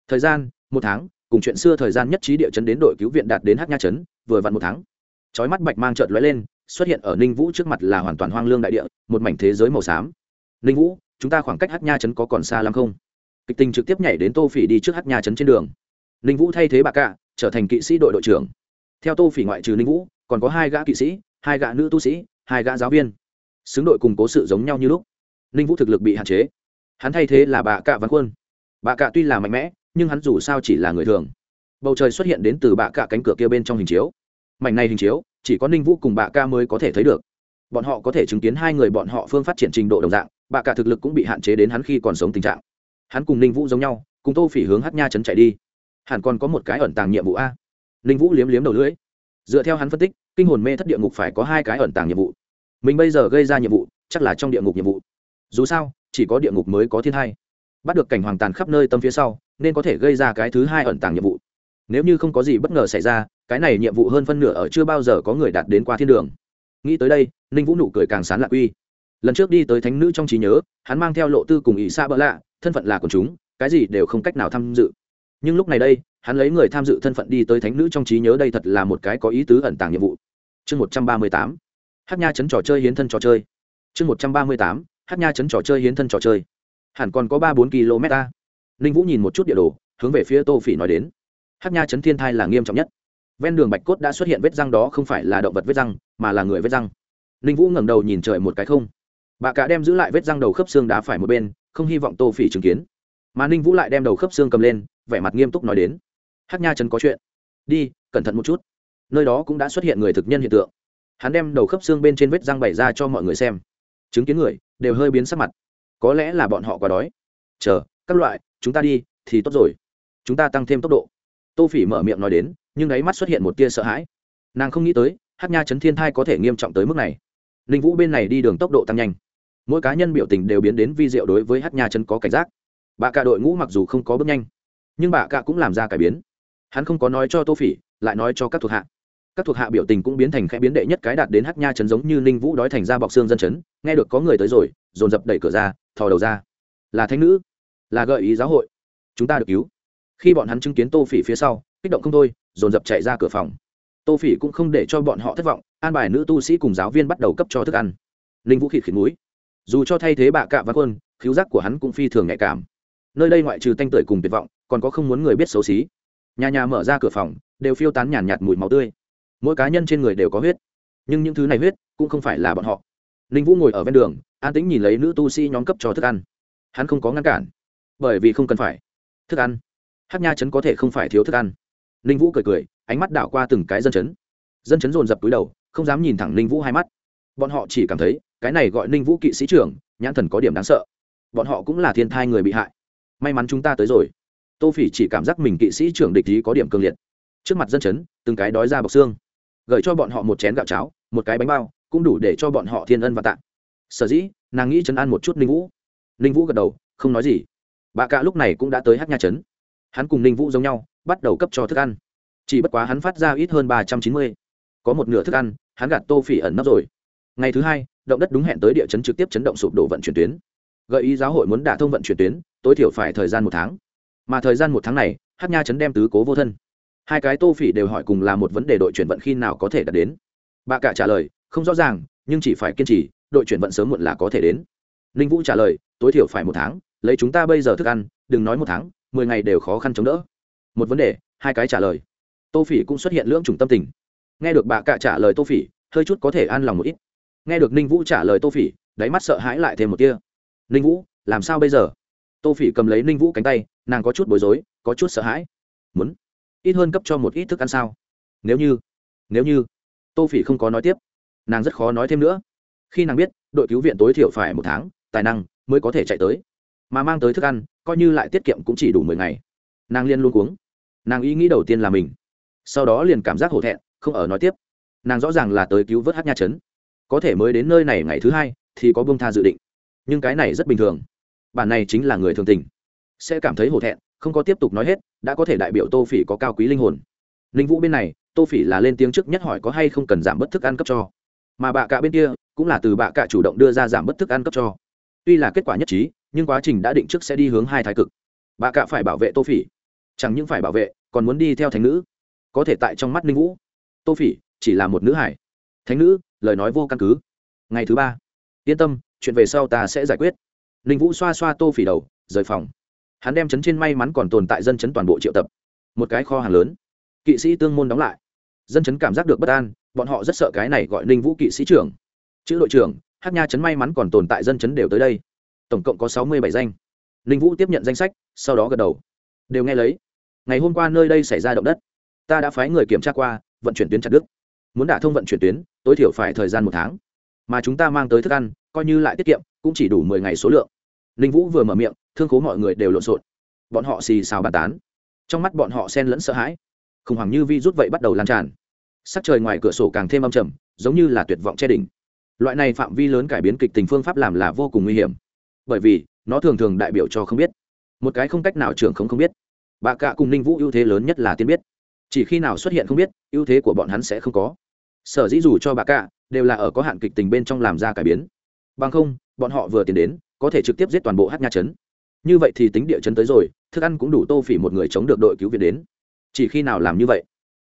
Thời gian, một tháng, cùng chuyện xưa thời gian nhất trí địa chấn đến đội cứu viện đạt đến hát nha chấn, vừa vặn một tháng. Chói mắt bạch mang trợt lóe lên, xuất hiện ở ninh vũ trước mặt là hoàn toàn hoang lương đại địa, một mảnh thế giới màu xám. Ninh vũ, chúng ta khoảng cách hát nha chấn có còn xa lắm không? Kịch tình trực tiếp nhảy đến tô phỉ đi trước hát nha chấn trên đường. Ninh vũ thay thế bà cạ, trở thành kỵ sĩ đội đội trưởng. Theo tô phỉ ngoại trừ ninh vũ, còn có hai gã kỵ sĩ, hai gã nữ tu sĩ, hai gã giáo viên. Xứng đội cùng cố sự giống nhau như lúc ninh vũ thực lực bị hạn chế. Hắn thay thế là bà cạ văn quân bà cạ tuy là mạnh mẽ, nhưng hắn dù sao chỉ là người thường. Bầu trời xuất hiện đến từ bà cạ cánh cửa kia bên trong hình chiếu. Mảnh này hình chiếu, chỉ có ninh vũ cùng bà ca mới có thể thấy được. Bọn họ có thể chứng kiến hai người bọn họ phương phát triển trình độ đồng dạng, bà cả thực lực cũng bị hạn chế đến hắn khi còn sống tình trạng. Hắn cùng ninh vũ giống nhau, cùng tô phỉ hướng hát nha chấn chạy đi. Hẳn còn có một cái ẩn tàng nhiệm vụ a. Ninh vũ liếm liếm đầu lưỡi. Dựa theo hắn phân tích, kinh hồn mê thất địa ngục phải có hai cái ẩn tàng nhiệm vụ. Mình bây giờ gây ra nhiệm vụ, chắc là trong địa ngục nhiệm vụ dù sao, chỉ có địa ngục mới có thiên hai. Bắt được cảnh hoàng tàn khắp nơi tâm phía sau, nên có thể gây ra cái thứ hai ẩn tàng nhiệm vụ. Nếu như không có gì bất ngờ xảy ra, cái này nhiệm vụ hơn phân nửa ở chưa bao giờ có người đạt đến qua thiên đường. Nghĩ tới đây, ninh vũ nụ cười càng sán lạc uy. Lần trước đi tới thánh nữ trong trí nhớ, hắn mang theo lộ tư cùng ỷ xa bỡ lạ, thân phận là của chúng, cái gì đều không cách nào tham dự. Nhưng lúc này đây, hắn lấy người tham dự thân phận đi tới thánh nữ trong trí nhớ đây thật là một cái có ý tứ ẩn tàng nhiệm vụ. Chương một trăm ba mươi tám. Hát nha chấn trò chơi hiến thân trò chơi. Chương một trăm ba mươi tám hát nha chấn trò chơi hiến thân trò chơi. Hẳn còn có ba bốn km ta. Ninh vũ nhìn một chút địa đồ, hướng về phía tô phỉ nói đến. Hát nha chấn thiên thai là nghiêm trọng nhất. Ven đường bạch cốt đã xuất hiện vết răng đó không phải là động vật vết răng, mà là người vết răng. Ninh vũ ngẩng đầu nhìn trời một cái không. Bà cả đem giữ lại vết răng đầu khớp xương đá phải một bên, không hy vọng tô phỉ chứng kiến. Mà ninh vũ lại đem đầu khớp xương cầm lên, vẻ mặt nghiêm túc nói đến. Hát nha chấn có chuyện. Đi, cẩn thận một chút. Nơi đó cũng đã xuất hiện người thực nhân hiện tượng. Hắn đem đầu khớp xương bên trên vết răng bày ra cho mọi người xem chứng kiến người, đều hơi biến sắc mặt. Có lẽ là bọn họ quá đói. Chờ, các loại, chúng ta đi, thì tốt rồi. Chúng ta tăng thêm tốc độ. Tô phỉ mở miệng nói đến, nhưng đáy mắt xuất hiện một tia sợ hãi. Nàng không nghĩ tới, hát nha chấn thiên thai có thể nghiêm trọng tới mức này. Ninh vũ bên này đi đường tốc độ tăng nhanh. Mỗi cá nhân biểu tình đều biến đến vi diệu đối với hát nha chấn có cảnh giác. Bà cả đội ngũ mặc dù không có bước nhanh, nhưng bà cả cũng làm ra cải biến. Hắn không có nói cho tô phỉ, lại nói cho các thuộc hạ các thuộc hạ biểu tình cũng biến thành khẽ biến đệ nhất cái đạt đến hát nha chấn giống như ninh vũ đói thành ra bọc xương dân chấn, nghe được có người tới rồi, dồn dập đẩy cửa ra, thò đầu ra. Là thanh nữ, là gợi ý giáo hội. Chúng ta được cứu. Khi bọn hắn chứng kiến tô phỉ phía sau, kích động không thôi, dồn dập chạy ra cửa phòng. Tô phỉ cũng không để cho bọn họ thất vọng, an bài nữ tu sĩ cùng giáo viên bắt đầu cấp cho thức ăn. Ninh vũ khịt khịt núi dù cho thay thế bạ cạ và quân, khiếu giác của hắn cũng phi thường nhạy cảm. Nơi đây ngoại trừ tanh tưởi cùng tuyệt vọng, còn có không muốn người biết xấu xí. Nhà nhà mở ra cửa phòng, đều phiêu tán nhàn nhạt mùi máu tươi mỗi cá nhân trên người đều có huyết. Nhưng những thứ này huyết cũng không phải là bọn họ. Ninh vũ ngồi ở ven đường, an tĩnh nhìn lấy nữ tu sĩ nhóm cấp cho thức ăn. Hắn không có ngăn cản, bởi vì không cần phải. Thức ăn? Hát nha chấn có thể không phải thiếu thức ăn. Ninh vũ cười cười, ánh mắt đảo qua từng cái dân chấn dân chấn dồn dập túi đầu, không dám nhìn thẳng ninh vũ hai mắt. Bọn họ chỉ cảm thấy, cái này gọi ninh vũ kỵ sĩ trưởng, nhãn thần có điểm đáng sợ. Bọn họ cũng là thiên thai người bị hại. May mắn chúng ta tới rồi. Tô phỉ chỉ cảm giác mình kỵ sĩ trưởng địch ý có điểm cương liệt. Trước mặt dân chấn từng cái đói ra bọc xương gửi cho bọn họ một chén gạo cháo, một cái bánh bao, cũng đủ để cho bọn họ thiên ân và tạng sở dĩ, nàng nghĩ chấn an một chút ninh vũ. Ninh vũ gật đầu, không nói gì. Bà cả lúc này cũng đã tới hát nha trấn. Hắn cùng ninh vũ giống nhau, bắt đầu cấp cho thức ăn. Chỉ bất quá hắn phát ra ít hơn ba trăm chín mươi. Có một nửa thức ăn, hắn gạt tô phỉ ẩn nấp rồi. Ngày thứ hai, động đất đúng hẹn tới địa chấn trực tiếp chấn động sụp đổ vận chuyển tuyến. Gợi ý giáo hội muốn đả thông vận chuyển tuyến, tối thiểu phải thời gian một tháng. Mà thời gian một tháng này, hát nha chấn đem tứ cố vô thân hai cái tô phỉ đều hỏi cùng là một vấn đề đội chuyển vận khi nào có thể đạt đến. Bà cả trả lời, không rõ ràng, nhưng chỉ phải kiên trì, đội chuyển vận sớm muộn là có thể đến. Ninh vũ trả lời, tối thiểu phải một tháng, lấy chúng ta bây giờ thức ăn, đừng nói một tháng, mười ngày đều khó khăn chống đỡ. Một vấn đề, hai cái trả lời. Tô phỉ cũng xuất hiện lưỡng trùng tâm tình. Nghe được bà cạ trả lời tô phỉ, hơi chút có thể an lòng một ít. Nghe được ninh vũ trả lời tô phỉ, đáy mắt sợ hãi lại thêm một tia. Ninh vũ, làm sao bây giờ? Tô phỉ cầm lấy ninh vũ cánh tay, nàng có chút bối rối, có chút sợ hãi. Muốn ít hơn cấp cho một ít thức ăn sao? Nếu như nếu như, tô phỉ không có nói tiếp. Nàng rất khó nói thêm nữa. Khi nàng biết, đội cứu viện tối thiểu phải một tháng, tài năng mới có thể chạy tới. Mà mang tới thức ăn, coi như lại tiết kiệm cũng chỉ đủ mười ngày. Nàng liên luôn cuống. Nàng ý nghĩ đầu tiên là mình. Sau đó liền cảm giác hổ thẹn, không ở nói tiếp. Nàng rõ ràng là tới cứu vớt hát nha trấn. Có thể mới đến nơi này ngày thứ hai thì có bông tha dự định. Nhưng cái này rất bình thường. Bản này chính là người thường tình sẽ cảm thấy hổ thẹn, không có tiếp tục nói hết, đã có thể đại biểu tô phỉ có cao quý linh hồn. Linh vũ bên này, tô phỉ là lên tiếng trước nhất hỏi có hay không cần giảm bớt thức ăn cấp cho. Mà bạ cả bên kia, cũng là từ bạ cả chủ động đưa ra giảm bớt thức ăn cấp cho. Tuy là kết quả nhất trí, nhưng quá trình đã định trước sẽ đi hướng hai thái cực. Bạ cả phải bảo vệ tô phỉ. Chẳng những phải bảo vệ, còn muốn đi theo thánh nữ. Có thể tại trong mắt ninh vũ, tô phỉ chỉ là một nữ hải. Thánh nữ, lời nói vô căn cứ. Ngày thứ ba. Yên tâm, chuyện về sau ta sẽ giải quyết. Ninh vũ xoa xoa tô phỉ đầu, rời phòng hắn đem chấn trên may mắn còn tồn tại dân chấn toàn bộ triệu tập. Một cái kho hàng lớn. Kỵ sĩ tương môn đóng lại. Dân chấn cảm giác được bất an, bọn họ rất sợ cái này gọi ninh vũ kỵ sĩ trưởng. Chữ đội trưởng, hát nha chấn may mắn còn tồn tại dân chấn đều tới đây. Tổng cộng có sáu mươi bảy danh. Ninh vũ tiếp nhận danh sách, sau đó gật đầu. Đều nghe lấy. Ngày hôm qua nơi đây xảy ra động đất. Ta đã phái người kiểm tra qua, vận chuyển tuyến chặt đức muốn đả thông vận chuyển tuyến, tối thiểu phải thời gian một tháng. Mà chúng ta mang tới thức ăn, coi như lại tiết kiệm, cũng chỉ đủ mười ngày số lượng. Ninh vũ vừa mở miệng thương khố mọi người đều lộn xộn. Bọn họ xì xào bàn tán. Trong mắt bọn họ sen lẫn sợ hãi. Khủng hoảng như vi rút vậy bắt đầu lan tràn. Sắc trời ngoài cửa sổ càng thêm âm trầm, giống như là tuyệt vọng che đỉnh. Loại này phạm vi lớn cải biến kịch tình phương pháp làm là vô cùng nguy hiểm. Bởi vì, nó thường thường đại biểu cho không biết. Một cái không cách nào trưởng không không biết. Bà cạ cùng ninh vũ ưu thế lớn nhất là tiên biết. Chỉ khi nào xuất hiện không biết, ưu thế của bọn hắn sẽ không có. Sở dĩ dù cho bà cạ đều là ở có hạn kịch tình bên trong làm ra cải biến. Bằng không, bọn họ vừa tiến đến, có thể trực tiếp giết toàn bộ hát nha chấn như vậy thì tính địa chấn tới rồi, thức ăn cũng đủ tô phỉ một người chống được đội cứu viện đến. Chỉ khi nào làm như vậy,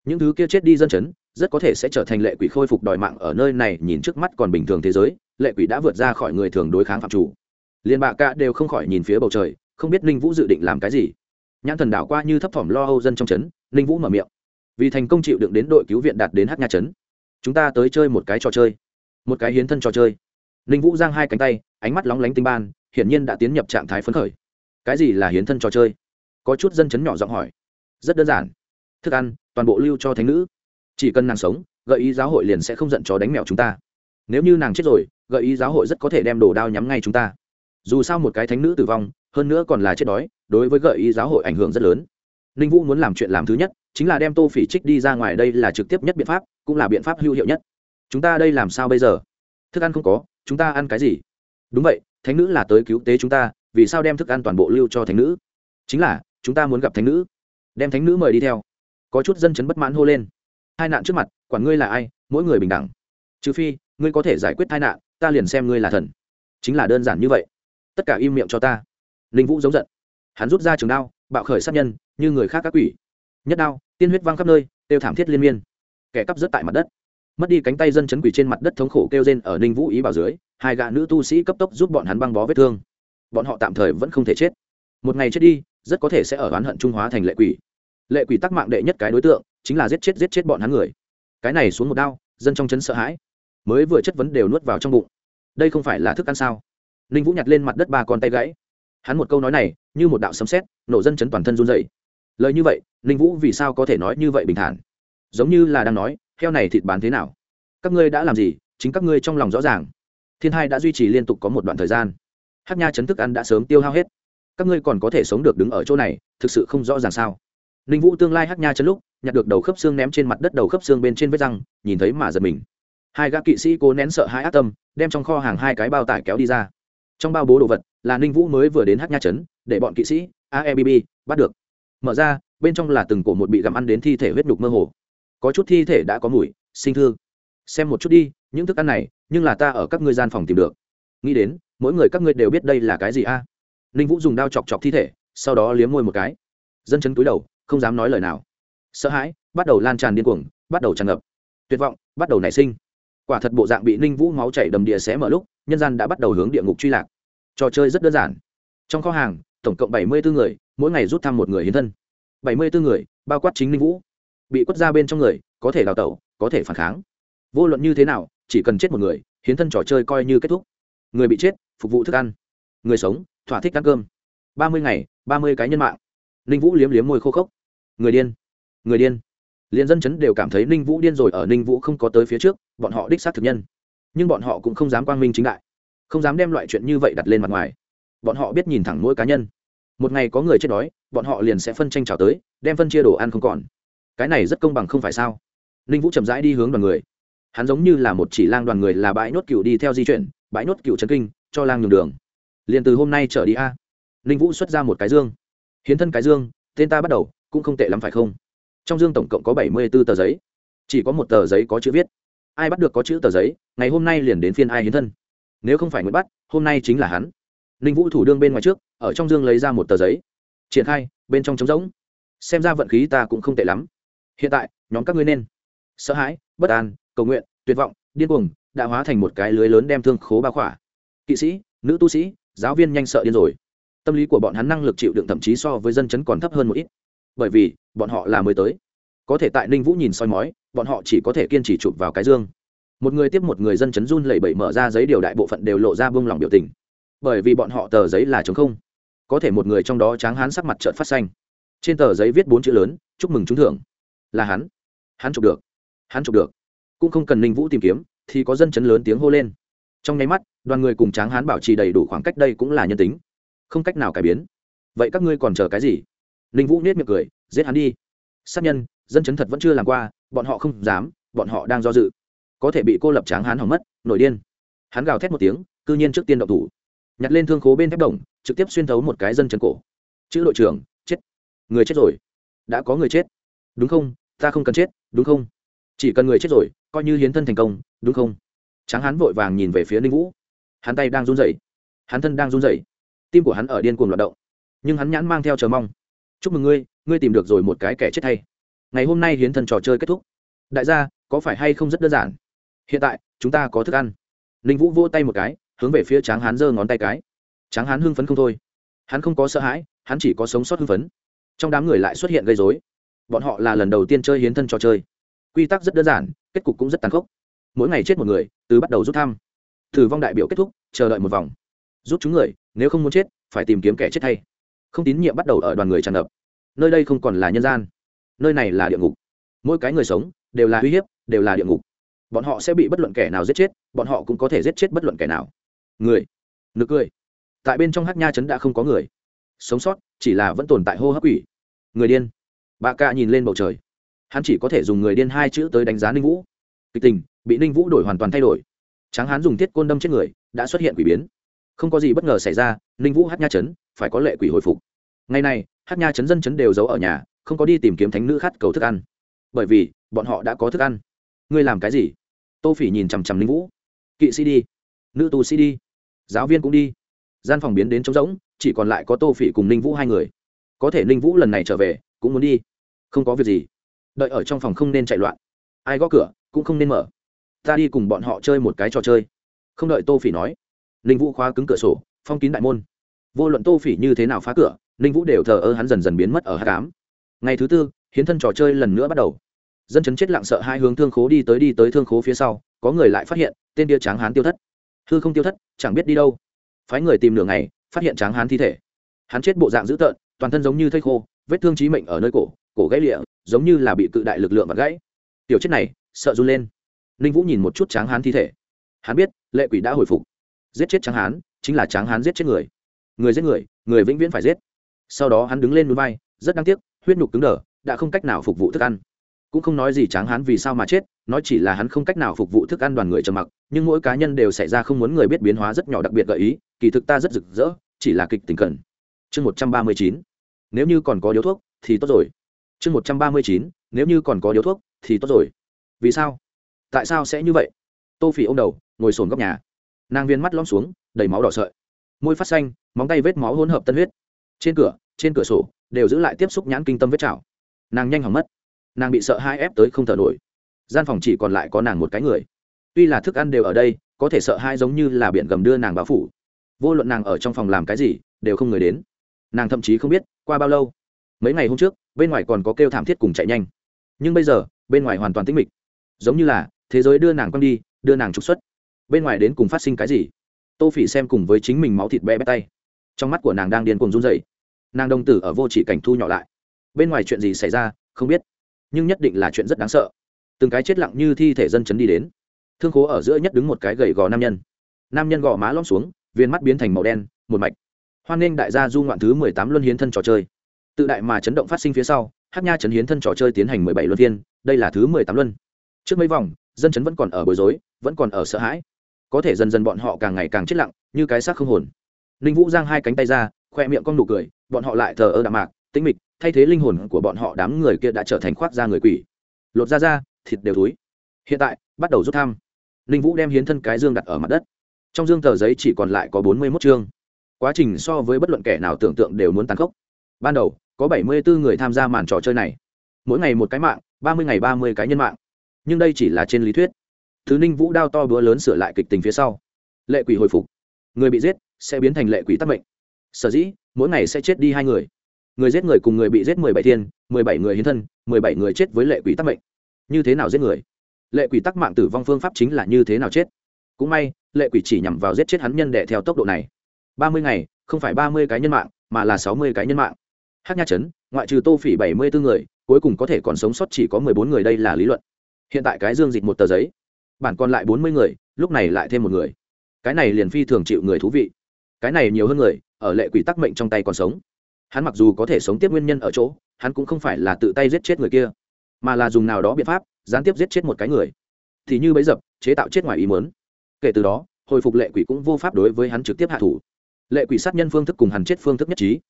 những thứ kia chết đi dân chấn, rất có thể sẽ trở thành lệ quỷ khôi phục đòi mạng ở nơi này, nhìn trước mắt còn bình thường thế giới, lệ quỷ đã vượt ra khỏi người thường đối kháng phạm chủ. Liên bạ cả đều không khỏi nhìn phía bầu trời, không biết ninh vũ dự định làm cái gì. Nhãn thần đảo qua như thấp thỏm lo âu dân trong trấn ninh vũ mở miệng. Vì thành công chịu đựng đến đội cứu viện đạt đến hát nha trấn chúng ta tới chơi một cái trò chơi. Một cái hiến thân trò chơi. Ninh vũ giang hai cánh tay, ánh mắt lóng lánh tinh ban, hiển nhiên đã tiến nhập trạng thái phấn khởi cái gì là hiến thân trò chơi? Có chút dân chấn nhỏ giọng hỏi. Rất đơn giản. Thức ăn, toàn bộ lưu cho thánh nữ. Chỉ cần nàng sống, gợi ý giáo hội liền sẽ không giận chó đánh mèo chúng ta. Nếu như nàng chết rồi, gợi ý giáo hội rất có thể đem đồ đao nhắm ngay chúng ta. Dù sao một cái thánh nữ tử vong, hơn nữa còn là chết đói, đối với gợi ý giáo hội ảnh hưởng rất lớn. Ninh vũ muốn làm chuyện làm thứ nhất, chính là đem tô phỉ trích đi ra ngoài đây là trực tiếp nhất biện pháp, cũng là biện pháp hữu hiệu nhất. Chúng ta đây làm sao bây giờ? Thức ăn không có, chúng ta ăn cái gì? Đúng vậy, thánh nữ là tới cứu tế chúng ta vì sao đem thức ăn toàn bộ lưu cho thánh nữ? Chính là, chúng ta muốn gặp thánh nữ. Đem thánh nữ mời đi theo. Có chút dân chấn bất mãn hô lên. Hai nạn trước mặt, quản ngươi là ai, mỗi người bình đẳng. Trừ phi, ngươi có thể giải quyết tai nạn, ta liền xem ngươi là thần. Chính là đơn giản như vậy. Tất cả im miệng cho ta. Linh vũ giống giận. Hắn rút ra trường đao, bạo khởi sát nhân, như người khác các quỷ. Nhất đao, tiên huyết văng khắp nơi, tiêu thảm thiết liên miên. Kẻ cắp rớt tại mặt đất. Mất đi cánh tay dân chấn quỷ trên mặt đất thống khổ kêu rên ở ninh vũ ý bảo dưới, hai gã nữ tu sĩ cấp tốc giúp bọn hắn băng bó vết thương bọn họ tạm thời vẫn không thể chết. Một ngày chết đi, rất có thể sẽ ở oán hận trung hóa thành lệ quỷ. Lệ quỷ tắc mạng đệ nhất cái đối tượng, chính là giết chết giết chết bọn hắn người. Cái này xuống một đao, dân trong chấn sợ hãi. Mới vừa chất vấn đều nuốt vào trong bụng. Đây không phải là thức ăn sao? Ninh vũ nhặt lên mặt đất ba con tay gãy. Hắn một câu nói này, như một đạo sấm sét, nổ dân chấn toàn thân run dậy lời như vậy, ninh vũ vì sao có thể nói như vậy bình thản? Giống như là đang nói, heo này thịt bán thế nào? Các ngươi đã làm gì, chính các ngươi trong lòng rõ ràng. Thiên hai đã duy trì liên tục có một đoạn thời gian hát nha chấn thức ăn đã sớm tiêu hao hết. Các ngươi còn có thể sống được đứng ở chỗ này, thực sự không rõ ràng sao? Ninh vũ tương lai hát nha chấn lúc, nhặt được đầu khớp xương ném trên mặt đất đầu khớp xương bên trên vết răng, nhìn thấy mà giật mình. Hai gã kỵ sĩ cố nén sợ hai ác tâm, đem trong kho hàng hai cái bao tải kéo đi ra. Trong bao bố đồ vật là ninh vũ mới vừa đến hát nha chấn, để bọn kỵ sĩ aebb bắt được. Mở ra, bên trong là từng cổ một bị gặm ăn đến thi thể huyết đục mơ hồ. Có chút thi thể đã có mùi, sinh thương xem một chút đi, những thức ăn này, nhưng là ta ở các ngươi gian phòng tìm được. Nghĩ đến mỗi người các ngươi đều biết đây là cái gì a? À? ninh vũ dùng đao chọc chọc thi thể, sau đó liếm môi một cái. Dân chấn túi đầu, không dám nói lời nào. Sợ hãi, bắt đầu lan tràn điên cuồng, bắt đầu tràn ngập. Tuyệt vọng, bắt đầu nảy sinh. Quả thật bộ dạng bị ninh vũ máu chảy đầm địa xé mở lúc, nhân gian đã bắt đầu hướng địa ngục truy lạc. Trò chơi rất đơn giản. Trong kho hàng, tổng cộng bảy mươi bốn người, mỗi ngày rút thăm một người hiến thân. bảy mươi bốn người, bao quát chính ninh vũ. Bị quất ra bên trong người, có thể đào tẩu, có thể phản kháng. Vô luận như thế nào, chỉ cần chết một người, hiến thân trò chơi coi như kết thúc người bị chết, phục vụ thức ăn. Người sống, thỏa thích ăn cơm. Ba mươi ngày, ba mươi cái nhân mạng. Ninh vũ liếm liếm môi khô khốc. Người điên người điên. Liền dân chấn đều cảm thấy ninh vũ điên rồi, ở ninh vũ không có tới phía trước, bọn họ đích xác thực nhân. Nhưng bọn họ cũng không dám quang minh chính đại. Không dám đem loại chuyện như vậy đặt lên mặt ngoài. Bọn họ biết nhìn thẳng mỗi cá nhân. Một ngày có người chết đói, bọn họ liền sẽ phân tranh trào tới, đem phân chia đồ ăn không còn. Cái này rất công bằng không phải sao? Ninh vũ chậm rãi đi hướng đoàn người. Hắn giống như là một chỉ lang đoàn người là bãi nốt cựu đi theo di chuyển bãi nốt cựu trấn kinh, cho lang nhường đường. Liền từ hôm nay trở đi a. Ninh vũ xuất ra một cái dương. Hiến thân cái dương, tên ta bắt đầu, cũng không tệ lắm phải không? Trong dương tổng cộng có bảy mươi b ố tờ giấy. Chỉ có một tờ giấy có chữ viết. Ai bắt được có chữ tờ giấy, ngày hôm nay liền đến phiên ai hiến thân. Nếu không phải nguyễn bắt hôm nay chính là hắn. Ninh vũ thủ đương bên ngoài trước, ở trong dương lấy ra một tờ giấy. Triển khai, bên trong trống rỗng. Xem ra vận khí ta cũng không tệ lắm. Hiện tại, nhóm các ngươi nên. Sợ hãi, bất an, cầu nguyện, tuyệt vọng, điên cuồng đã hóa thành một cái lưới lớn đem thương khố bao khỏa. Kỵ sĩ, nữ tu sĩ, giáo viên nhanh sợ điên rồi. Tâm lý của bọn hắn năng lực chịu đựng thậm chí so với dân chấn còn thấp hơn một ít. Bởi vì, bọn họ là mới tới. Có thể tại ninh vũ nhìn soi mói, bọn họ chỉ có thể kiên trì chụp vào cái dương. Một người tiếp một người dân chấn run lẩy bẩy mở ra giấy điều đại bộ phận đều lộ ra bông lòng biểu tình. Bởi vì bọn họ tờ giấy là chống không. Có thể một người trong đó tráng hán sắc mặt trợn phát xanh. Trên tờ giấy viết bốn chữ lớn, chúc mừng trúng thưởng. Là hắn. Hắn chụp được. Hắn chụp được. Cũng không cần ninh vũ tìm kiếm thì có dân chấn lớn tiếng hô lên. Trong nháy mắt, đoàn người cùng tráng hán bảo trì đầy đủ khoảng cách đây cũng là nhân tính. Không cách nào cải biến. Vậy các ngươi còn chờ cái gì? Ninh vũ nết miệng cười, giết hắn đi. Sát nhân, dân chấn thật vẫn chưa làm qua, bọn họ không dám, bọn họ đang do dự. Có thể bị cô lập tráng hán hỏng mất, nổi điên. Hắn gào thét một tiếng, cư nhiên trước tiên động thủ. Nhặt lên thương khố bên thép đồng, trực tiếp xuyên thấu một cái dân chấn cổ. Chữ đội trưởng, chết. Người chết rồi. Đã có người chết. Đúng không? Ta không cần chết, đúng không? Chỉ cần người chết rồi, coi như hiến thân thành công, đúng không? Tráng Hán vội vàng nhìn về phía ninh vũ. Hắn tay đang run rẩy. Hắn thân đang run rẩy. Tim của hắn ở điên cuồng loạt động. Nhưng hắn nhãn mang theo chờ mong. Chúc mừng ngươi ngươi tìm được rồi một cái kẻ chết thay ngày hôm nay hiến thân trò chơi kết thúc. Đại gia, có phải hay không rất đơn giản? Hiện tại, chúng ta có thức ăn. Ninh vũ vỗ tay một cái, hướng về phía tráng hán giơ ngón tay cái. Tráng hán hưng phấn không thôi. Hắn không có sợ hãi, hắn chỉ có sống sót hưng phấn. Trong đám người lại xuất hiện gây dối bọn họ là lần đầu tiên chơi hiến thân trò chơi quy tắc rất đơn giản, kết cục cũng rất tàn khốc. Mỗi ngày chết một người, từ bắt đầu rút thăm. Thử vong đại biểu kết thúc, chờ đợi một vòng. Rút chúng người, nếu không muốn chết, phải tìm kiếm kẻ chết thay. Không tín nhiệm bắt đầu ở đoàn người tràn ngập. Nơi đây không còn là nhân gian. Nơi này là địa ngục. Mỗi cái người sống, đều là uy hiếp, đều là địa ngục. Bọn họ sẽ bị bất luận kẻ nào giết chết, bọn họ cũng có thể giết chết bất luận kẻ nào. Người. Nực cười. Tại bên trong hát nha trấn đã không có người. Sống sót, chỉ là vẫn tồn tại hô hấp quỷ. Người điên. Bà ca nhìn lên bầu trời hắn chỉ có thể dùng người điên hai chữ tới đánh giá ninh vũ. Kịch tình bị ninh vũ đổi hoàn toàn thay đổi. Tráng hán dùng thiết côn đâm chết người đã xuất hiện quỷ biến. Không có gì bất ngờ xảy ra ninh vũ hát nha chấn, phải có lệ quỷ hồi phục. Ngày nay hát nha chấn dân chấn đều giấu ở nhà không có đi tìm kiếm thánh nữ khát cầu thức ăn. Bởi vì bọn họ đã có thức ăn. Ngươi làm cái gì? Tô phỉ nhìn chằm chằm ninh vũ. Kỵ sĩ đi. Nữ tù sĩ đi. Giáo viên cũng đi. Gian phòng biến đến trống rỗng chỉ còn lại có tô phỉ cùng ninh vũ hai người. Có thể ninh vũ lần này trở về cũng muốn đi. Không có việc gì đợi ở trong phòng không nên chạy loạn. Ai gõ cửa, cũng không nên mở. Ta đi cùng bọn họ chơi một cái trò chơi. Không đợi tô phỉ nói, ninh vũ khóa cứng cửa sổ, phong kín đại môn. Vô luận tô phỉ như thế nào phá cửa, ninh vũ đều thờ ơ hắn dần dần biến mất ở h tám ngày thứ tư, hiến thân trò chơi lần nữa bắt đầu. Dân chấn chết lặng sợ hai hướng thương khố đi tới đi tới thương khố phía sau, có người lại phát hiện, tên kia tráng hán tiêu thất. Hư không tiêu thất, chẳng biết đi đâu. Phái người tìm nửa ngày, phát hiện tráng hán thi thể. Hắn chết bộ dạng dữ tợn, toàn thân giống như thây khô, vết thương trí mệnh ở nơi cổ cổ gãy lịa giống như là bị cự đại lực lượng vặt gãy. Tiểu chết này, sợ run lên. Ninh vũ nhìn một chút tráng hán thi thể. Hắn biết, lệ quỷ đã hồi phục. Giết chết tráng hán, chính là tráng hán giết chết người. Người giết người người vĩnh viễn phải giết. Sau đó hắn đứng lên núi vai rất đáng tiếc, huyết nhục cứng đờ, đã không cách nào phục vụ thức ăn. Cũng không nói gì tráng hán vì sao mà chết, nói chỉ là hắn không cách nào phục vụ thức ăn đoàn người trầm mặc, nhưng mỗi cá nhân đều xảy ra không muốn người biết biến hóa rất nhỏ đặc biệt gợi ý, kỳ thực ta rất rực rỡ, chỉ là kịch tình cần chương một trăm ba mươi chín. Nếu như còn có điếu thuốc, thì tốt rồi chương một trăm ba mươi chín, nếu như còn có điếu thuốc, thì tốt rồi. Vì sao? Tại sao sẽ như vậy? Tô phỉ ô m đầu, ngồi sồn góc nhà. Nàng viên mắt lom xuống, đầy máu đỏ sợi. Môi phát xanh, móng tay vết máu hỗn hợp tân huyết. Trên cửa trên cửa sổ, đều giữ lại tiếp xúc nhãn kinh tâm vết chảo. Nàng nhanh hỏng mất. Nàng bị sợ hai ép tới không thở nổi. Gian phòng chỉ còn lại có nàng một cái người. Tuy là thức ăn đều ở đây, có thể sợ hai giống như là biển gầm đưa nàng báo phủ. Vô luận nàng ở trong phòng làm cái gì, đều không người đến. Nàng thậm chí không biết, qua bao lâu? Mấy ngày hôm trước bên ngoài còn có kêu thảm thiết cùng chạy nhanh. Nhưng bây giờ, bên ngoài hoàn toàn tĩnh mịch. Giống như là, thế giới đưa nàng quăng đi, đưa nàng trục xuất. Bên ngoài đến cùng phát sinh cái gì? Tô phỉ xem cùng với chính mình máu thịt bé bé tay. Trong mắt của nàng đang điên cuồng run dậy nàng đồng tử ở vô chỉ cảnh thu nhỏ lại. Bên ngoài chuyện gì xảy ra, không biết. Nhưng nhất định là chuyện rất đáng sợ. Từng cái chết lặng như thi thể dân chấn đi đến. Thương khố ở giữa nhất đứng một cái gầy gò nam nhân. Nam nhân gò má lom xuống, viên mắt biến thành màu đen, một mạch. Hoan nghênh đại gia du ngoạn thứ mười tám luân hiến thân trò chơi tự đại mà chấn động phát sinh phía sau hát nha chấn hiến thân trò chơi tiến hành mười bảy luân viên đây là thứ mười tám luân. Trước mấy vòng, dân chấn vẫn còn ở bối rối, vẫn còn ở sợ hãi. Có thể dần dần bọn họ càng ngày càng chết lặng, như cái xác không hồn. Ninh vũ giang hai cánh tay ra, khoe miệng con nụ cười, bọn họ lại thờ ơ đạm mạc, tĩnh mịch, thay thế linh hồn của bọn họ đám người kia đã trở thành khoác da người quỷ. Lột da da, thịt đều túi hiện tại, bắt đầu rút thăm. Ninh vũ đem hiến thân cái dương đặt ở mặt đất. Trong dương tờ giấy chỉ còn lại có bốn mươi mốt chương. Quá trình so với bất luận kẻ nào tưởng tượng đều muốn tàn khốc. Ban đầu có bảy mươi bốn người tham gia màn trò chơi này. Mỗi ngày một cái mạng, ba mươi ngày ba mươi cái nhân mạng. Nhưng đây chỉ là trên lý thuyết. Thứ ninh vũ đao to bữa lớn sửa lại kịch tình phía sau. Lệ quỷ hồi phục. Người bị giết, sẽ biến thành lệ quỷ tắc mệnh. Sở dĩ, mỗi ngày sẽ chết đi hai người. Người giết người cùng người bị giết mười bảy thiên, mười bảy người hiến thân, mười bảy người chết với lệ quỷ tắc mệnh. Như thế nào giết người? Lệ quỷ tắc mạng tử vong phương pháp chính là như thế nào chết? Cũng may, lệ quỷ chỉ nhằm vào giết chết hắn nhân đệ theo tốc độ này. ba mươi ngày, không phải ba mươi cái nhân mạng, mà là sáu mươi cái nhân mạng hát nha chấn, ngoại trừ tô phỉ bảy mươi bốn người, cuối cùng có thể còn sống sót chỉ có mười bốn người, đây là lý luận. Hiện tại cái dương dịch một tờ giấy, bản còn lại bốn mươi người, lúc này lại thêm một người. Cái này liền phi thường chịu người thú vị. Cái này nhiều hơn người, ở lệ quỷ tắc mệnh trong tay còn sống. Hắn mặc dù có thể sống tiếp nguyên nhân ở chỗ, hắn cũng không phải là tự tay giết chết người kia, mà là dùng nào đó biện pháp, gián tiếp giết chết một cái người. Thì như bấy dập, chế tạo chết ngoài ý mớn kể từ đó, hồi phục lệ quỷ cũng vô pháp đối với hắn trực tiếp hạ thủ. Lệ quỷ sát nhân phương thức cùng hắn chết phương thức nhất trí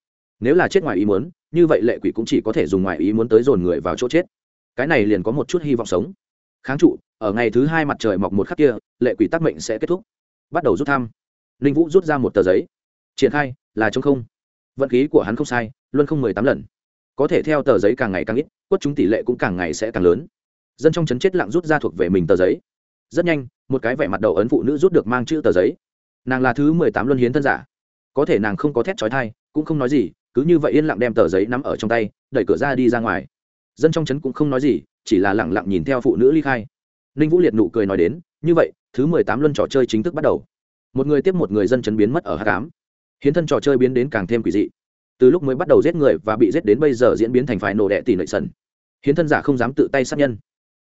nếu là chết ngoài ý muốn, như vậy lệ quỷ cũng chỉ có thể dùng ngoài ý muốn tới dồn người vào chỗ chết. Cái này liền có một chút hy vọng sống. Kháng trụ, ở ngày thứ hai mặt trời mọc một khắc kia, lệ quỷ tác mệnh sẽ kết thúc. Bắt đầu rút thăm. Ninh vũ rút ra một tờ giấy. Triển khai, là trong không. Vận khí của hắn không sai luôn không mười tám lần. Có thể theo tờ giấy càng ngày càng ít quất chúng tỷ lệ cũng càng ngày sẽ càng lớn. Dân trong chấn chết lặng rút ra thuộc về mình tờ giấy. Rất nhanh, một cái vẻ mặt đầu ấn phụ nữ rút được mang chữ tờ giấy. Nàng là thứ mười tám luân hiến thân giả. Có thể nàng không có thét trói thai cũng không nói gì cứ như vậy yên lặng đem tờ giấy nắm ở trong tay, đẩy cửa ra đi ra ngoài. Dân trong trấn cũng không nói gì, chỉ là lẳng lặng nhìn theo phụ nữ ly khai. Ninh vũ liệt nụ cười nói đến, như vậy, thứ mười tám luân trò chơi chính thức bắt đầu. Một người tiếp một người dân chấn biến mất ở h tám hiến thân trò chơi biến đến càng thêm quỷ dị. Từ lúc mới bắt đầu giết người và bị giết đến bây giờ diễn biến thành phải nổ đẹ tỷ nội sần. Hiến thân giả không dám tự tay sát nhân.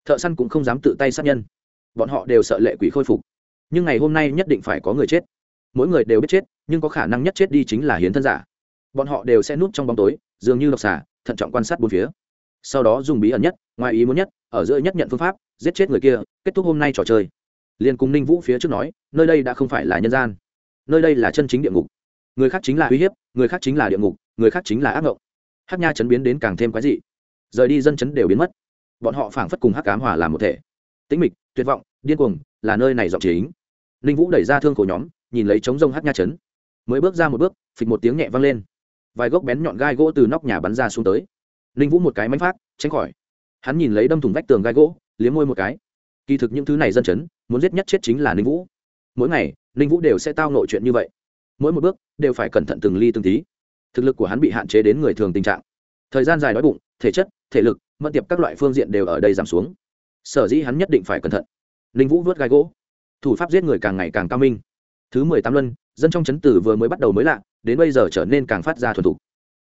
Thợ săn cũng không dám tự tay sát nhân. Bọn họ đều sợ lệ quỷ khôi phục. Nhưng ngày hôm nay nhất định phải có người chết. Mỗi người đều biết chết, nhưng có khả năng nhất chết đi chính là hiến thân giả bọn họ đều sẽ núp trong bóng tối, dường như độc xà, thận trọng quan sát bốn phía. Sau đó dùng bí ẩn nhất, ngoài ý muốn nhất, ở giữa nhất nhận phương pháp, giết chết người kia, kết thúc hôm nay trò chơi. Liền cùng ninh vũ phía trước nói, nơi đây đã không phải là nhân gian. Nơi đây là chân chính địa ngục. Người khác chính là uy hiếp, người khác chính là địa ngục, người khác chính là ác ngộng. Hát nha chấn biến đến càng thêm quái dị. Rời đi dân chấn đều biến mất. Bọn họ phảng phất cùng hát cám hòa làm một thể. Tĩnh mịch, tuyệt vọng, điên cuồng, là nơi này giọng chính. Ninh vũ đẩy ra thương cổ nhóm, nhìn lấy trống rông hát nha chấn. Mới bước ra một bước, phịch một tiếng nhẹ vang lên vài gốc bén nhọn gai gỗ từ nóc nhà bắn ra xuống tới. Ninh vũ một cái mánh phát, tránh khỏi. Hắn nhìn lấy đâm thủng vách tường gai gỗ, liếm môi một cái. Kỳ thực những thứ này dân chấn, muốn giết nhất chết chính là ninh vũ. Mỗi ngày, ninh vũ đều sẽ tao nội chuyện như vậy. Mỗi một bước, đều phải cẩn thận từng ly từng tí. Thực lực của hắn bị hạn chế đến người thường tình trạng. Thời gian dài đói bụng, thể chất, thể lực, mẫn tiệp các loại phương diện đều ở đây giảm xuống. Sở dĩ hắn nhất định phải cẩn thận. Ninh vũ vớt gai gỗ. Thủ pháp giết người càng ngày càng cao minh. Thứ mười tám luân, dân trong chấn tử vừa mới bắt đầu mới lạ đến bây giờ trở nên càng phát ra thuần thục.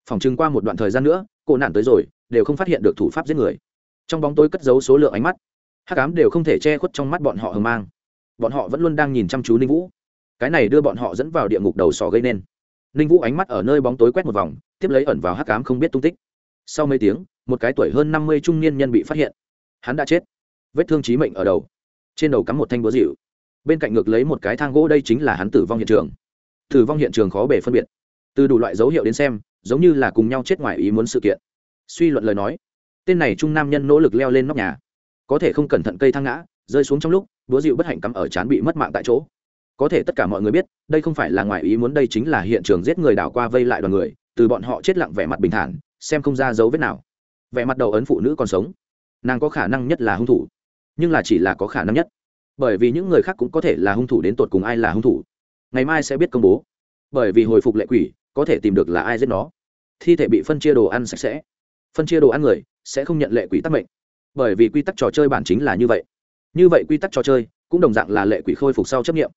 Phòng chừng qua một đoạn thời gian nữa, cô nạn tới rồi, đều không phát hiện được thủ pháp giết người. Trong bóng tối cất giấu số lượng ánh mắt, hắc ám đều không thể che khuất trong mắt bọn họ hờ mang. Bọn họ vẫn luôn đang nhìn chăm chú ninh vũ. Cái này đưa bọn họ dẫn vào địa ngục đầu sỏ gây nên. Ninh vũ ánh mắt ở nơi bóng tối quét một vòng, tiếp lấy ẩn vào hắc ám không biết tung tích. Sau mấy tiếng, một cái tuổi hơn năm mươi trung niên nhân bị phát hiện. Hắn đã chết. Vết thương trí mệnh ở đầu. Trên đầu cắm một thanh búa dịu. Bên cạnh ngược lấy một cái thang gỗ, đây chính là hắn tử vong hiện trường tử vong hiện trường khó bể phân biệt. Từ đủ loại dấu hiệu đến xem, giống như là cùng nhau chết ngoài ý muốn sự kiện. Suy luận lời nói, tên này trung nam nhân nỗ lực leo lên nóc nhà. Có thể không cẩn thận cây thang ngã, rơi xuống trong lúc, búa dịu bất hạnh cắm ở chán bị mất mạng tại chỗ. Có thể tất cả mọi người biết, đây không phải là ngoài ý muốn, đây chính là hiện trường giết người đảo qua vây lại đoàn người, từ bọn họ chết lặng vẻ mặt bình thản, xem không ra dấu vết nào. Vẻ mặt đầu ấn phụ nữ còn sống. Nàng có khả năng nhất là hung thủ, nhưng là chỉ là có khả năng nhất. Bởi vì những người khác cũng có thể là hung thủ đến tột cùng ai là hung thủ ngày mai sẽ biết công bố. Bởi vì hồi phục lệ quỷ, có thể tìm được là ai giết nó. Thi thể bị phân chia đồ ăn sạch sẽ. Phân chia đồ ăn người sẽ không nhận lệ quỷ tắc mệnh. Bởi vì quy tắc trò chơi bản chính là như vậy. Như vậy quy tắc trò chơi cũng đồng dạng là lệ quỷ khôi phục sau chấp nghiệm.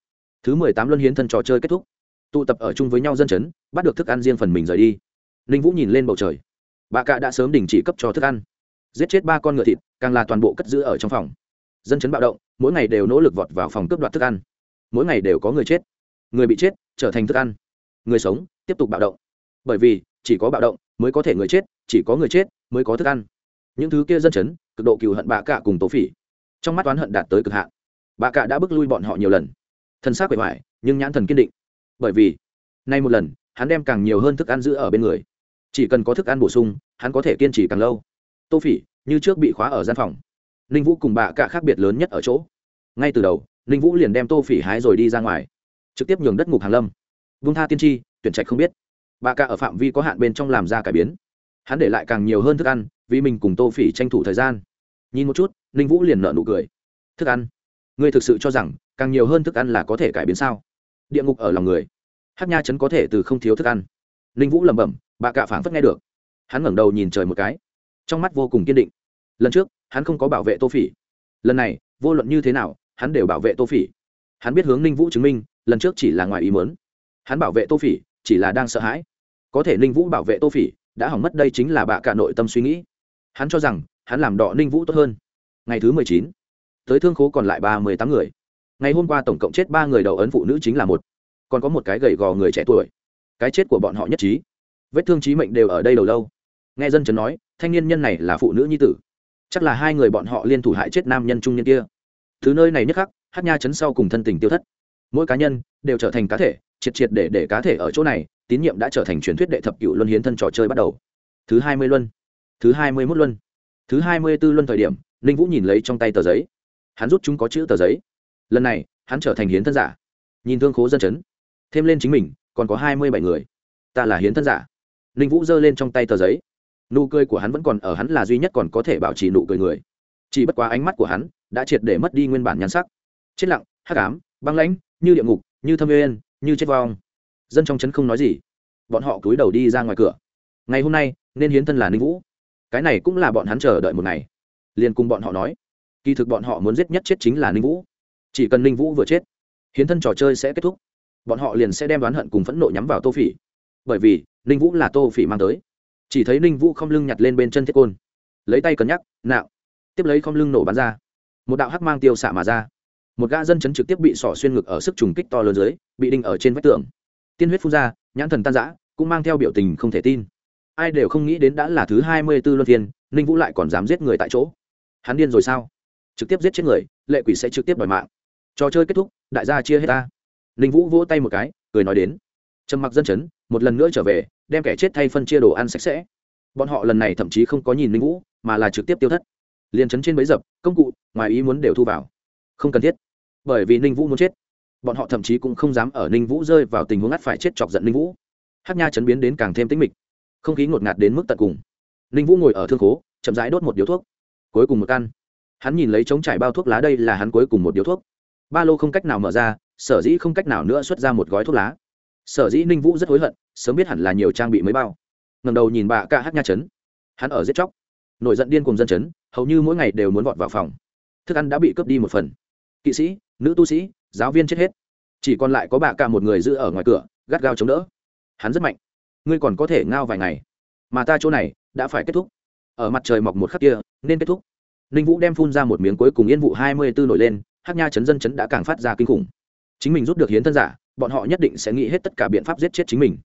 Thứ mười tám luân hiến thân trò chơi kết thúc. Tụ tập ở chung với nhau dân chấn, bắt được thức ăn riêng phần mình rời đi. Ninh vũ nhìn lên bầu trời. Bà cạ đã sớm đình chỉ cấp cho thức ăn. Giết chết ba con ngựa thịt, càng là toàn bộ cất giữ ở trong phòng. Dân chấn bạo động, mỗi ngày đều nỗ lực vọt vào phòng cướp đoạt thức ăn. Mỗi ngày đều có người chết người bị chết, trở thành thức ăn. Người sống, tiếp tục bạo động. Bởi vì, chỉ có bạo động mới có thể người chết, chỉ có người chết mới có thức ăn. Những thứ kia dân chấn, cực độ cừu hận bà cạ cùng tố phỉ. Trong mắt toán hận đạt tới cực hạn. Bà cạ đã bước lui bọn họ nhiều lần. Thân xác bề ngoài nhưng nhãn thần kiên định. Bởi vì, nay một lần, hắn đem càng nhiều hơn thức ăn giữ ở bên người. Chỉ cần có thức ăn bổ sung, hắn có thể kiên trì càng lâu. Tô phỉ, như trước bị khóa ở gian phòng. Ninh vũ cùng bà cạ khác biệt lớn nhất ở chỗ. Ngay từ đầu, ninh vũ liền đem tô phỉ hái rồi đi ra ngoài trực tiếp nhường đất ngục hàng lâm vung tha tiên tri tuyển trạch không biết bà ca ở phạm vi có hạn bên trong làm ra cải biến hắn để lại càng nhiều hơn thức ăn vì mình cùng tô phỉ tranh thủ thời gian nhìn một chút ninh vũ liền nợ nụ cười thức ăn ngươi thực sự cho rằng càng nhiều hơn thức ăn là có thể cải biến sao địa ngục ở lòng người hát nha chấn có thể từ không thiếu thức ăn ninh vũ lẩm bẩm bà cạ phảng phất nghe được hắn ngẩng đầu nhìn trời một cái trong mắt vô cùng kiên định lần trước hắn không có bảo vệ tô phỉ lần này vô luận như thế nào hắn đều bảo vệ tô phỉ hắn biết hướng ninh vũ chứng minh lần trước chỉ là ngoài ý muốn. Hắn bảo vệ tô phỉ, chỉ là đang sợ hãi. Có thể ninh vũ bảo vệ tô phỉ, đã hỏng mất đây chính là bạ cả nội tâm suy nghĩ. Hắn cho rằng, hắn làm đọ ninh vũ tốt hơn. Ngày thứ mười chín, tới thương khố còn lại ba mươi tám người. Ngày hôm qua tổng cộng chết ba người đầu ấn phụ nữ chính là một. Còn có một cái gầy gò người trẻ tuổi. Cái chết của bọn họ nhất trí. Vết thương trí mệnh đều ở đây đầu lâu. Nghe dân chấn nói, thanh niên nhân này là phụ nữ nhi tử. Chắc là hai người bọn họ liên thủ hại chết nam nhân trung nhân kia. Thứ nơi này nhất khắc, hát nha chấn sau cùng thân tình tiêu thất mỗi cá nhân đều trở thành cá thể, triệt triệt để để cá thể ở chỗ này, tín nhiệm đã trở thành truyền thuyết đệ thập cựu luân hiến thân trò chơi bắt đầu. Thứ hai mươi luân, thứ hai mươi mốt luân, thứ hai mươi b ố luân thời điểm, ninh vũ nhìn lấy trong tay tờ giấy. Hắn rút chúng có chữ tờ giấy. Lần này, hắn trở thành hiến thân giả. Nhìn thương khố dân chấn, thêm lên chính mình, còn có hai mươi bảy người. Ta là hiến thân giả. Ninh vũ giơ lên trong tay tờ giấy. Nụ cười của hắn vẫn còn ở hắn là duy nhất còn có thể bảo trì nụ cười người. Chỉ bất quá ánh mắt của hắn đã triệt để mất đi nguyên bản nhan sắc. Chết lặng, hắc ám, băng lãnh như địa ngục, như thâm uyên, như chết vong. Dân trong trấn không nói gì. Bọn họ cúi đầu đi ra ngoài cửa. Ngày hôm nay, nên hiến thân là ninh vũ. Cái này cũng là bọn hắn chờ đợi một ngày. Liền cùng bọn họ nói. Kỳ thực bọn họ muốn giết nhất chết chính là ninh vũ. Chỉ cần ninh vũ vừa chết, hiến thân trò chơi sẽ kết thúc. Bọn họ liền sẽ đem đoán hận cùng phẫn nộ nhắm vào tô phỉ. Bởi vì, ninh vũ là tô phỉ mang tới. Chỉ thấy ninh vũ không lưng nhặt lên bên chân thiết côn. Lấy tay cân nhắc, nạo. Tiếp lấy không lưng nổ bắn ra. Một đạo hắc mang tiêu xạ mà ra một gã dân chấn trực tiếp bị sỏ xuyên ngực ở sức trùng kích to lớn dưới, bị đinh ở trên vách tường. Tiên huyết phun ra, nhãn thần tan giã cũng mang theo biểu tình không thể tin. Ai đều không nghĩ đến đã là thứ hai mươi b ố luân phiên, ninh vũ lại còn dám giết người tại chỗ. Hắn điên rồi sao? Trực tiếp giết chết người, lệ quỷ sẽ trực tiếp đòi mạng. Trò chơi kết thúc, đại gia chia hết ta. Ninh vũ vỗ tay một cái, cười nói đến. Trầm mặc dân chấn, một lần nữa trở về, đem kẻ chết thay phân chia đồ ăn sạch sẽ. Bọn họ lần này thậm chí không có nhìn ninh vũ, mà là trực tiếp tiêu thất. Liền chấn trên bấy dập, công cụ, ngoài ý muốn đều thu vào không cần thiết. Bởi vì ninh vũ muốn chết, bọn họ thậm chí cũng không dám ở ninh vũ rơi vào tình huống ngắt phải chết chọc giận ninh vũ. Hát nha chấn biến đến càng thêm tính mịch, không khí ngột ngạt đến mức tận cùng. Ninh vũ ngồi ở thương khố, chậm rãi đốt một điếu thuốc, cuối cùng một căn. Hắn nhìn lấy trống trải bao thuốc lá đây là hắn cuối cùng một điếu thuốc. Ba lô không cách nào mở ra, sở dĩ không cách nào nữa xuất ra một gói thuốc lá. Sở dĩ ninh vũ rất hối hận, sớm biết hẳn là nhiều trang bị mới bao. Ngầm đầu nhìn bà ca hát nha chấn, hắn ở giết chóc. Nổi giận điên cùng dân chấn, hầu như mỗi ngày đều muốn vọt vào phòng. Thức ăn đã bị cướp đi một phần kỵ sĩ, nữ tu sĩ, giáo viên chết hết. Chỉ còn lại có bà ca một người giữ ở ngoài cửa, gắt gao chống đỡ. Hắn rất mạnh. Ngươi còn có thể ngao vài ngày. Mà ta chỗ này đã phải kết thúc. Ở mặt trời mọc một khắc kia, nên kết thúc. Ninh vũ đem phun ra một miếng cuối cùng yên vụ hai mươi bốn nổi lên, hát nha chấn dân chấn đã càng phát ra kinh khủng. Chính mình rút được hiến thân giả, bọn họ nhất định sẽ nghĩ hết tất cả biện pháp giết chết chính mình.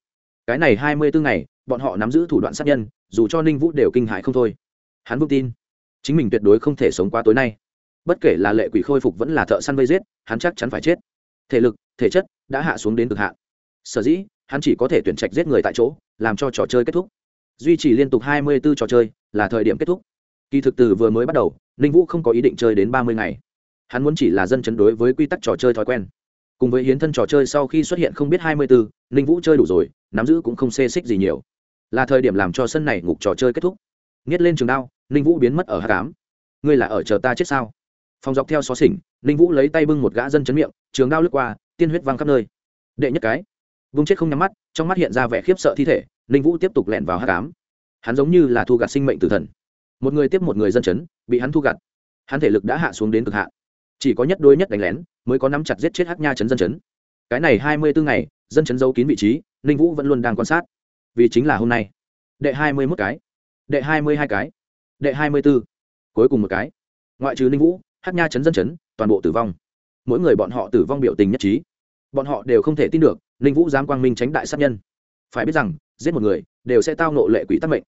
Cái này hai mươi bốn ngày, bọn họ nắm giữ thủ đoạn sát nhân, dù cho ninh vũ đều kinh hại không thôi. Hắn vững tin. Chính mình tuyệt đối không thể sống qua tối nay bất kể là lệ quỷ khôi phục vẫn là thợ săn vây giết, hắn chắc chắn phải chết. Thể lực, thể chất đã hạ xuống đến cực hạn. Sở dĩ, hắn chỉ có thể tuyển trạch giết người tại chỗ, làm cho trò chơi kết thúc. Duy trì liên tục hai mươi 24 trò chơi là thời điểm kết thúc. Kỳ thực từ vừa mới bắt đầu, ninh vũ không có ý định chơi đến ba mươi ngày. Hắn muốn chỉ là dân chấn đối với quy tắc trò chơi thói quen. Cùng với hiến thân trò chơi sau khi xuất hiện không biết hai mươi bốn, ninh vũ chơi đủ rồi, nắm giữ cũng không xê xích gì nhiều. Là thời điểm làm cho sân này ngục trò chơi kết thúc. Nghiết lên trường đao, ninh vũ biến mất ở h tám ngươi là ở chờ ta chết sao? Phòng dọc theo xó xỉnh ninh vũ lấy tay bưng một gã dân chấn miệng trường đao lướt qua tiên huyết văng khắp nơi. Đệ nhất cái. Vung chết không nhắm mắt trong mắt hiện ra vẻ khiếp sợ thi thể ninh vũ tiếp tục lẹn vào hát cám hắn giống như là thu gặt sinh mệnh tử thần. Một người tiếp một người dân chấn bị hắn thu gặt. Hắn thể lực đã hạ xuống đến cực hạ, chỉ có nhất đôi nhất đánh lén mới có nắm chặt giết chết hắc nha chấn dân chấn. Cái này hai mươi bốn ngày dân chấn giấu kín vị trí ninh vũ vẫn luôn đang quan sát. Vì chính là hôm nay. Đệ hai mươi mốt cái. Đệ hai mươi hai cái. Đệ hai mươi b ố cuối cùng một cái. Ngoại trừ ninh vũ Hát nha chấn dân chấn, toàn bộ tử vong. Mỗi người bọn họ tử vong biểu tình nhất trí. Bọn họ đều không thể tin được, ninh vũ dám quang minh tránh đại sát nhân. Phải biết rằng, giết một người, đều sẽ tao nộ lệ quỷ tắc mệnh.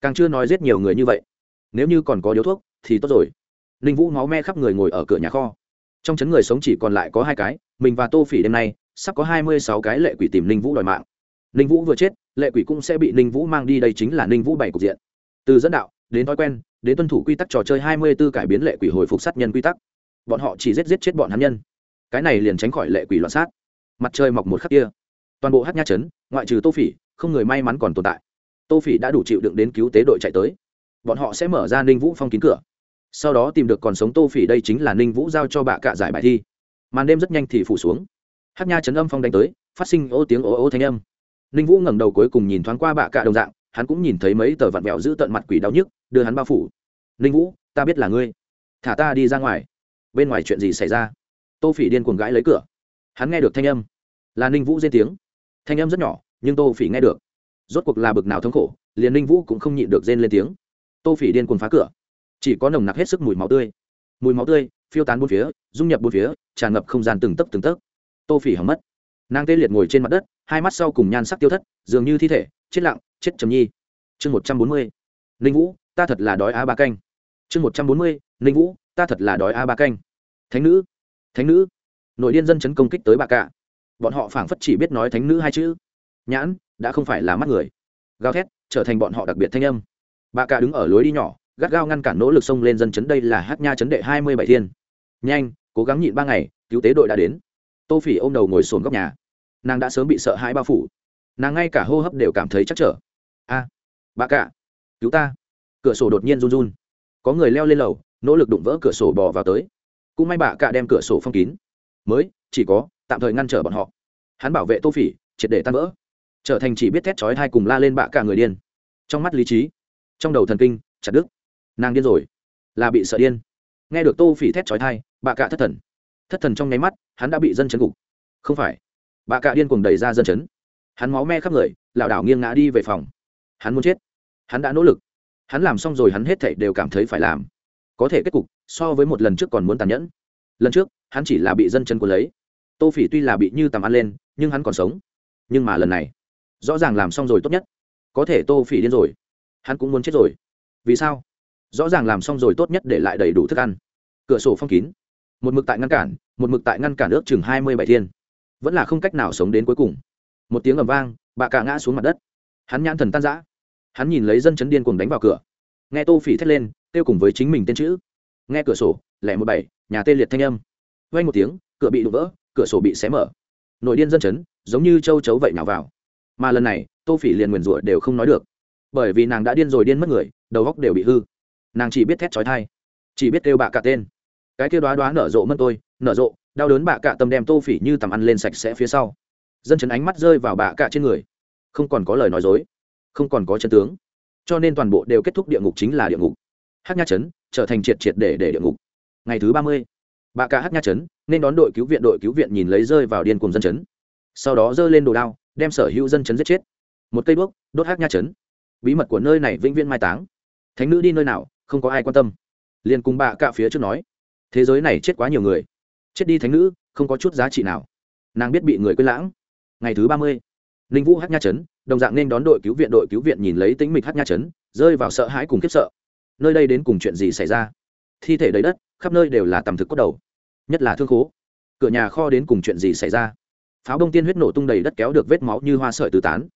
Càng chưa nói giết nhiều người như vậy, nếu như còn có điếu thuốc, thì tốt rồi. Ninh vũ máu me khắp người ngồi ở cửa nhà kho. Trong chấn người sống chỉ còn lại có hai cái, mình và tô phỉ đêm nay, sắp có hai mươi sáu cái lệ quỷ tìm ninh vũ đòi mạng. Ninh vũ vừa chết, lệ quỷ cũng sẽ bị ninh vũ mang đi, đây chính là ninh vũ bảy cục diện. Từ dẫn đạo, đến thói quen đến tuân thủ quy tắc trò chơi hai mươi b ố cải biến lệ quỷ hồi phục sát nhân quy tắc. Bọn họ chỉ giết giết chết bọn hắn nhân. Cái này liền tránh khỏi lệ quỷ loạn sát. Mặt trời mọc một khắc kia, toàn bộ hát nha trấn, ngoại trừ tô phỉ, không người may mắn còn tồn tại. Tô phỉ đã đủ chịu đựng đến cứu tế đội chạy tới. Bọn họ sẽ mở ra ninh vũ phong kín cửa. Sau đó tìm được còn sống tô phỉ đây chính là ninh vũ giao cho bạ cạ giải bài thi. Màn đêm rất nhanh thì phủ xuống. Hát nha chấn âm phong đánh tới, phát sinh ô tiếng ồ ồ thanh âm. Ninh vũ ngẩng đầu cuối cùng nhìn thoáng qua bạ cạ đồng dạng, hắn cũng nhìn thấy mấy tờ vặn vẹo giữ tận mặt quỷ đau nhức, đưa hắn bao phủ ninh vũ, ta biết là ngươi. Thả ta đi ra ngoài. Bên ngoài chuyện gì xảy ra? Tô phỉ điên cuồng gãi lấy cửa. Hắn nghe được thanh âm. Là ninh vũ dê tiếng. Thanh âm rất nhỏ, nhưng tô phỉ nghe được. Rốt cuộc là bực nào thống khổ, liền ninh vũ cũng không nhịn được rên lên tiếng. Tô phỉ điên cuồng phá cửa. Chỉ có nồng nặc hết sức mùi máu tươi. Mùi máu tươi, phiêu tán bốn phía, dung nhập bốn phía, tràn ngập không gian từng tấc từng tấc. Tô phỉ hỏng mất. Nàng tê liệt ngồi trên mặt đất, hai mắt sau cùng nhan sắc tiêu thất, dường như thi thể, chết lặng, chết trầm nhi. Chương một trăm bốn mươi. Ninh vũ, ta thật là đói á ba canh chương một trăm bốn mươi, ninh vũ, ta thật là đói a ba canh. Thánh nữ thánh nữ. Nội điên dân chấn công kích tới bà cả. Bọn họ phảng phất chỉ biết nói thánh nữ hai chữ. Nhãn, đã không phải là mắt người. Gào thét, trở thành bọn họ đặc biệt thanh âm. Bà cả đứng ở lối đi nhỏ, gắt gao ngăn cản nỗ lực xông lên dân chấn đây là hát nha chấn đệ hai mươi bảy thiên. Nhanh, cố gắng nhịn ba ngày, cứu tế đội đã đến. Tô phỉ ôm đầu ngồi sồn góc nhà. Nàng đã sớm bị sợ hãi bao phủ. Nàng ngay cả hô hấp đều cảm thấy chắc trở. A, bà cả, cứu ta. Cửa sổ đột nhiên run run có người leo lên lầu, nỗ lực đụng vỡ cửa sổ bò vào tới. Cũng may bạ cả đem cửa sổ phong kín. Mới, chỉ có, tạm thời ngăn trở bọn họ. Hắn bảo vệ tô phỉ, triệt để tan vỡ. Trở thành chỉ biết thét chói thai cùng la lên bạ cả người điên. Trong mắt lý trí, trong đầu thần kinh, chặt đứt. Nàng điên rồi. Là bị sợ điên. Nghe được tô phỉ thét chói thai bạ cả thất thần. Thất thần trong nháy mắt, hắn đã bị dân chấn gục. Không phải. Bạ cả điên cuồng đẩy ra dân chấn. Hắn máu me khắp người, lảo đảo nghiêng ngã đi về phòng. Hắn muốn chết. Hắn đã nỗ lực hắn làm xong rồi hắn hết thảy đều cảm thấy phải làm. Có thể kết cục, so với một lần trước còn muốn tàn nhẫn. Lần trước, hắn chỉ là bị dân chân quân lấy. Tô phỉ tuy là bị như tầm ăn lên, nhưng hắn còn sống. Nhưng mà lần này, rõ ràng làm xong rồi tốt nhất. Có thể tô phỉ điên rồi. Hắn cũng muốn chết rồi. Vì sao? Rõ ràng làm xong rồi tốt nhất để lại đầy đủ thức ăn. Cửa sổ phong kín. Một mực tại ngăn cản, một mực tại ngăn cản ước chừng hai mươi bảy thiên. Vẫn là không cách nào sống đến cuối cùng. Một tiếng ầm vang, bà cả ngã xuống mặt đất. Hắn nhãn thần tan giã hắn nhìn lấy dân chấn điên cuồng đánh vào cửa. Nghe tô phỉ thét lên, kêu cùng với chính mình tên chữ. Nghe cửa sổ, lẻ một bảy, nhà tê liệt thanh âm. Vay một tiếng, cửa bị đụng vỡ, cửa sổ bị xé mở. Nội điên dân chấn, giống như châu chấu vậy nào vào. Mà lần này, tô phỉ liền nguyền rủa đều không nói được. Bởi vì nàng đã điên rồi điên mất người, đầu góc đều bị hư. Nàng chỉ biết thét trói thai chỉ biết kêu bạ cả tên. Cái kêu đoá đoá nở rộ mất tôi, nở rộ, đau đớn bạ cả tâm đem tô phỉ như tầm ăn lên sạch sẽ phía sau. Dân chấn ánh mắt rơi vào bạ cả trên người. Không còn có lời nói dối không còn có chân tướng. Cho nên toàn bộ đều kết thúc địa ngục chính là địa ngục. Hát nha chấn trở thành triệt triệt để để địa ngục. Ngày thứ ba mươi, bà cả hát nha chấn nên đón đội cứu viện, đội cứu viện nhìn lấy rơi vào điên cùng dân chấn. Sau đó giơ lên đồ đao, đem sở hữu dân chấn giết chết. Một cây đuốc đốt hát nha chấn bí mật của nơi này vĩnh viễn mai táng. Thánh nữ đi nơi nào, không có ai quan tâm. Liền cùng bà cả phía trước nói, thế giới này chết quá nhiều người. Chết đi thánh nữ, không có chút giá trị nào. Nàng biết bị người quên lãng. Ngày thứ ba mươi ninh vũ hát nha chấn, đồng dạng nên đón đội cứu viện, đội cứu viện nhìn lấy tĩnh mịch hát nha chấn, rơi vào sợ hãi cùng khiếp sợ. Nơi đây đến cùng chuyện gì xảy ra? Thi thể đầy đất, khắp nơi đều là tầm thực cốt đầu, nhất là thương khố. Cửa nhà kho đến cùng chuyện gì xảy ra? Pháo đông tiên huyết nổ tung đầy đất kéo được vết máu như hoa sợi tứ tán.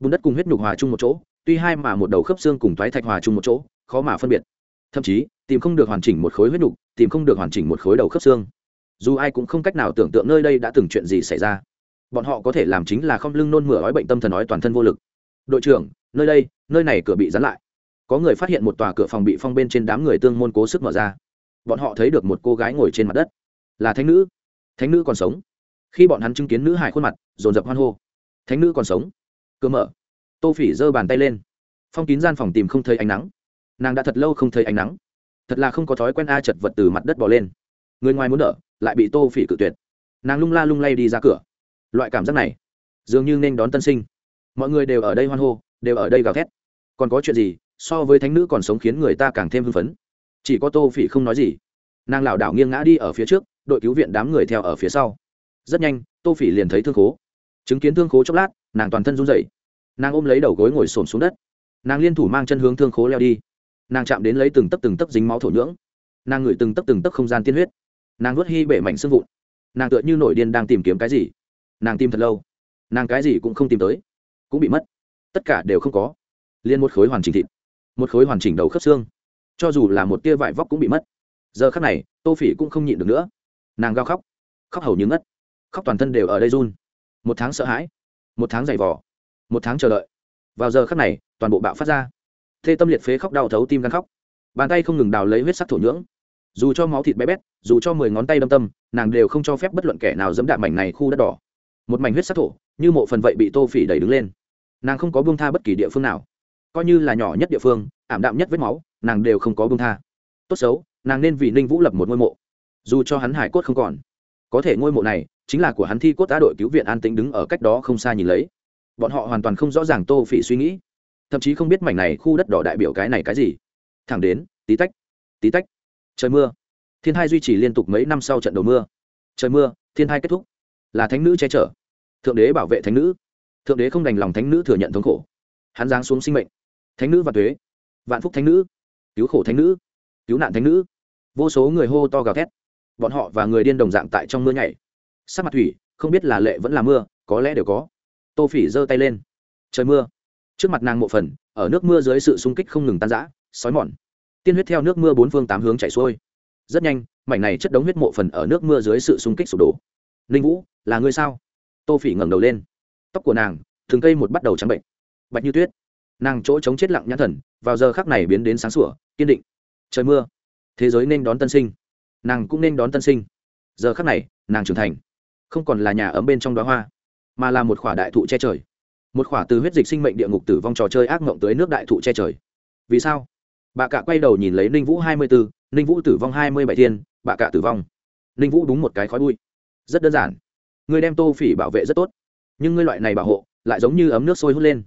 Bùn đất cùng huyết nhục hòa chung một chỗ, tuy hai mà một đầu khớp xương cùng thoái thạch hòa chung một chỗ, khó mà phân biệt. Thậm chí, tìm không được hoàn chỉnh một khối huyết nhục, tìm không được hoàn chỉnh một khối đầu khớp xương. Dù ai cũng không cách nào tưởng tượng nơi đây đã từng chuyện gì xảy ra bọn họ có thể làm chính là không lưng nôn mửa ói bệnh tâm thần ói toàn thân vô lực. Đội trưởng, nơi đây, nơi này cửa bị dán lại. Có người phát hiện một tòa cửa phòng bị phong bên trên đám người tương môn cố sức mở ra. Bọn họ thấy được một cô gái ngồi trên mặt đất. Là thánh nữ. Thánh nữ còn sống. Khi bọn hắn chứng kiến nữ hải khuôn mặt, dồn dập hoan hô. Thánh nữ còn sống. Cửa mở. Tô phỉ giơ bàn tay lên. Phong kín gian phòng tìm không thấy ánh nắng. Nàng đã thật lâu không thấy ánh nắng. Thật là không có thói quen a chật vật từ mặt đất bỏ lên. Người ngoài muốn đỡ, lại bị tô phỉ cự tuyệt. Nàng lung la lung lay đi ra cửa loại cảm giác này, dường như nên đón tân sinh. Mọi người đều ở đây hoan hô, đều ở đây gào thét. Còn có chuyện gì, so với thánh nữ còn sống khiến người ta càng thêm hưng phấn. Chỉ có tô phỉ không nói gì. Nàng lảo đảo nghiêng ngã đi ở phía trước, đội cứu viện đám người theo ở phía sau. Rất nhanh, tô phỉ liền thấy thương khố. Chứng kiến thương khố chốc lát, nàng toàn thân run rẩy. Nàng ôm lấy đầu gối ngồi xổm xuống đất. Nàng liên thủ mang chân hướng thương khố leo đi. Nàng chạm đến lấy từng tấc từng tấc dính máu thổ nhưỡng. Nàng ngửi từng tấc từng tấc không gian tiên huyết. Nàng nuốt hy bể mảnh xương vụn. Nàng tựa như nổi điên đang tìm kiếm cái gì nàng tìm thật lâu. Nàng cái gì cũng không tìm tới, cũng bị mất. Tất cả đều không có. Liên một khối hoàn chỉnh thịt, một khối hoàn chỉnh đầu khớp xương. Cho dù là một tia vải vóc cũng bị mất. Giờ khắc này, tô phỉ cũng không nhịn được nữa. Nàng gao khóc. Khóc hầu như ngất. Khóc toàn thân đều ở đây run. Một tháng sợ hãi, một tháng giày vò, một tháng chờ đợi. Vào giờ khắc này, toàn bộ bạo phát ra. Thê tâm liệt phế khóc đau thấu tim gan khóc. Bàn tay không ngừng đào lấy huyết sắc thổ nhưỡng. Dù cho máu thịt bé bét, dù cho mười ngón tay đâm tâm, nàng đều không cho phép bất luận kẻ nào dẫm đạp mảnh này khu đất đỏ một mảnh huyết sắc thổ, như mộ phần vậy bị tô phỉ đẩy đứng lên. Nàng không có buông tha bất kỳ địa phương nào. Coi như là nhỏ nhất địa phương, ảm đạm nhất vết máu, nàng đều không có buông tha. Tốt xấu, nàng nên vì ninh vũ lập một ngôi mộ. Dù cho hắn hải cốt không còn, có thể ngôi mộ này chính là của hắn thi cốt đã đội cứu viện an tĩnh đứng ở cách đó không xa nhìn lấy. Bọn họ hoàn toàn không rõ ràng tô phỉ suy nghĩ, thậm chí không biết mảnh này khu đất đỏ đại biểu cái này cái gì. Thẳng đến, tí tách tí tách, trời mưa. Thiên hai duy trì liên tục mấy năm sau trận đầu mưa. Trời mưa, thiên hai kết thúc. Là thánh nữ che chở thượng đế bảo vệ thánh nữ. Thượng đế không đành lòng thánh nữ thừa nhận thống khổ. Hắn giáng xuống sinh mệnh. Thánh nữ và thuế. Vạn phúc thánh nữ. Cứu khổ thánh nữ. Cứu nạn thánh nữ. Vô số người hô to gào thét. Bọn họ và người điên đồng dạng tại trong mưa nhảy. Sắc mặt thủy, không biết là lệ vẫn là mưa, có lẽ đều có. Tô phỉ giơ tay lên. Trời mưa. Trước mặt nàng mộ phần, ở nước mưa dưới sự sung kích không ngừng tan rã, sói mòn. Tiên huyết theo nước mưa bốn phương tám hướng chảy xuôi. Rất nhanh, mảnh này chất đống huyết mộ phần ở nước mưa dưới sự sung kích sụp đổ. Ninh vũ, là ngươi sao? Tô phỉ ngẩng đầu lên. Tóc của nàng thường cây một bắt đầu trắng bệnh. Bạch như tuyết. Nàng chỗ chống chết lặng nhãn thần, vào giờ khắc này biến đến sáng sủa, kiên định. Trời mưa. Thế giới nên đón tân sinh. Nàng cũng nên đón tân sinh. Giờ khắc này, nàng trưởng thành. Không còn là nhà ấm bên trong đó hoa, mà là một khỏa đại thụ che trời. Một khỏa từ huyết dịch sinh mệnh địa ngục tử vong trò chơi ác mộng tới nước đại thụ che trời. Vì sao? Bà cạ quay đầu nhìn lấy ninh vũ hai mươi bốn ninh vũ tử vong hai mươi bảy thiên, bà cạ tử vong. Ninh vũ đúng một cái khói bụi. Rất đơn giản. Ngươi đem tô phỉ bảo vệ rất tốt. Nhưng ngươi loại này bảo hộ lại giống như ấm nước sôi hút lên.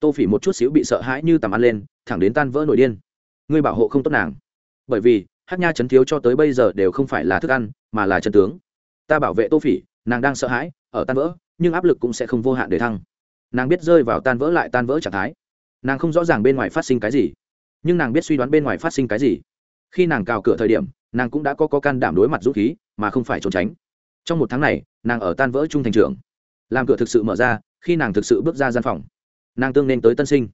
Tô phỉ một chút xíu bị sợ hãi như tầm ăn lên thẳng đến tan vỡ nổi điên. Ngươi bảo hộ không tốt nàng. Bởi vì hát nha chấn thiếu cho tới bây giờ đều không phải là thức ăn mà là chân tướng. Ta bảo vệ tô phỉ nàng đang sợ hãi ở tan vỡ nhưng áp lực cũng sẽ không vô hạn để thăng. Nàng biết rơi vào tan vỡ lại tan vỡ trạng thái. Nàng không rõ ràng bên ngoài phát sinh cái gì nhưng nàng biết suy đoán bên ngoài phát sinh cái gì. Khi nàng cào cửa thời điểm nàng cũng đã có, có can đảm đối mặt dũng khí mà không phải trốn tránh trong một tháng này, nàng ở tan vỡ trung thành trưởng làm cửa thực sự mở ra, khi nàng thực sự bước ra gian phòng, nàng tương nên tới tân sinh.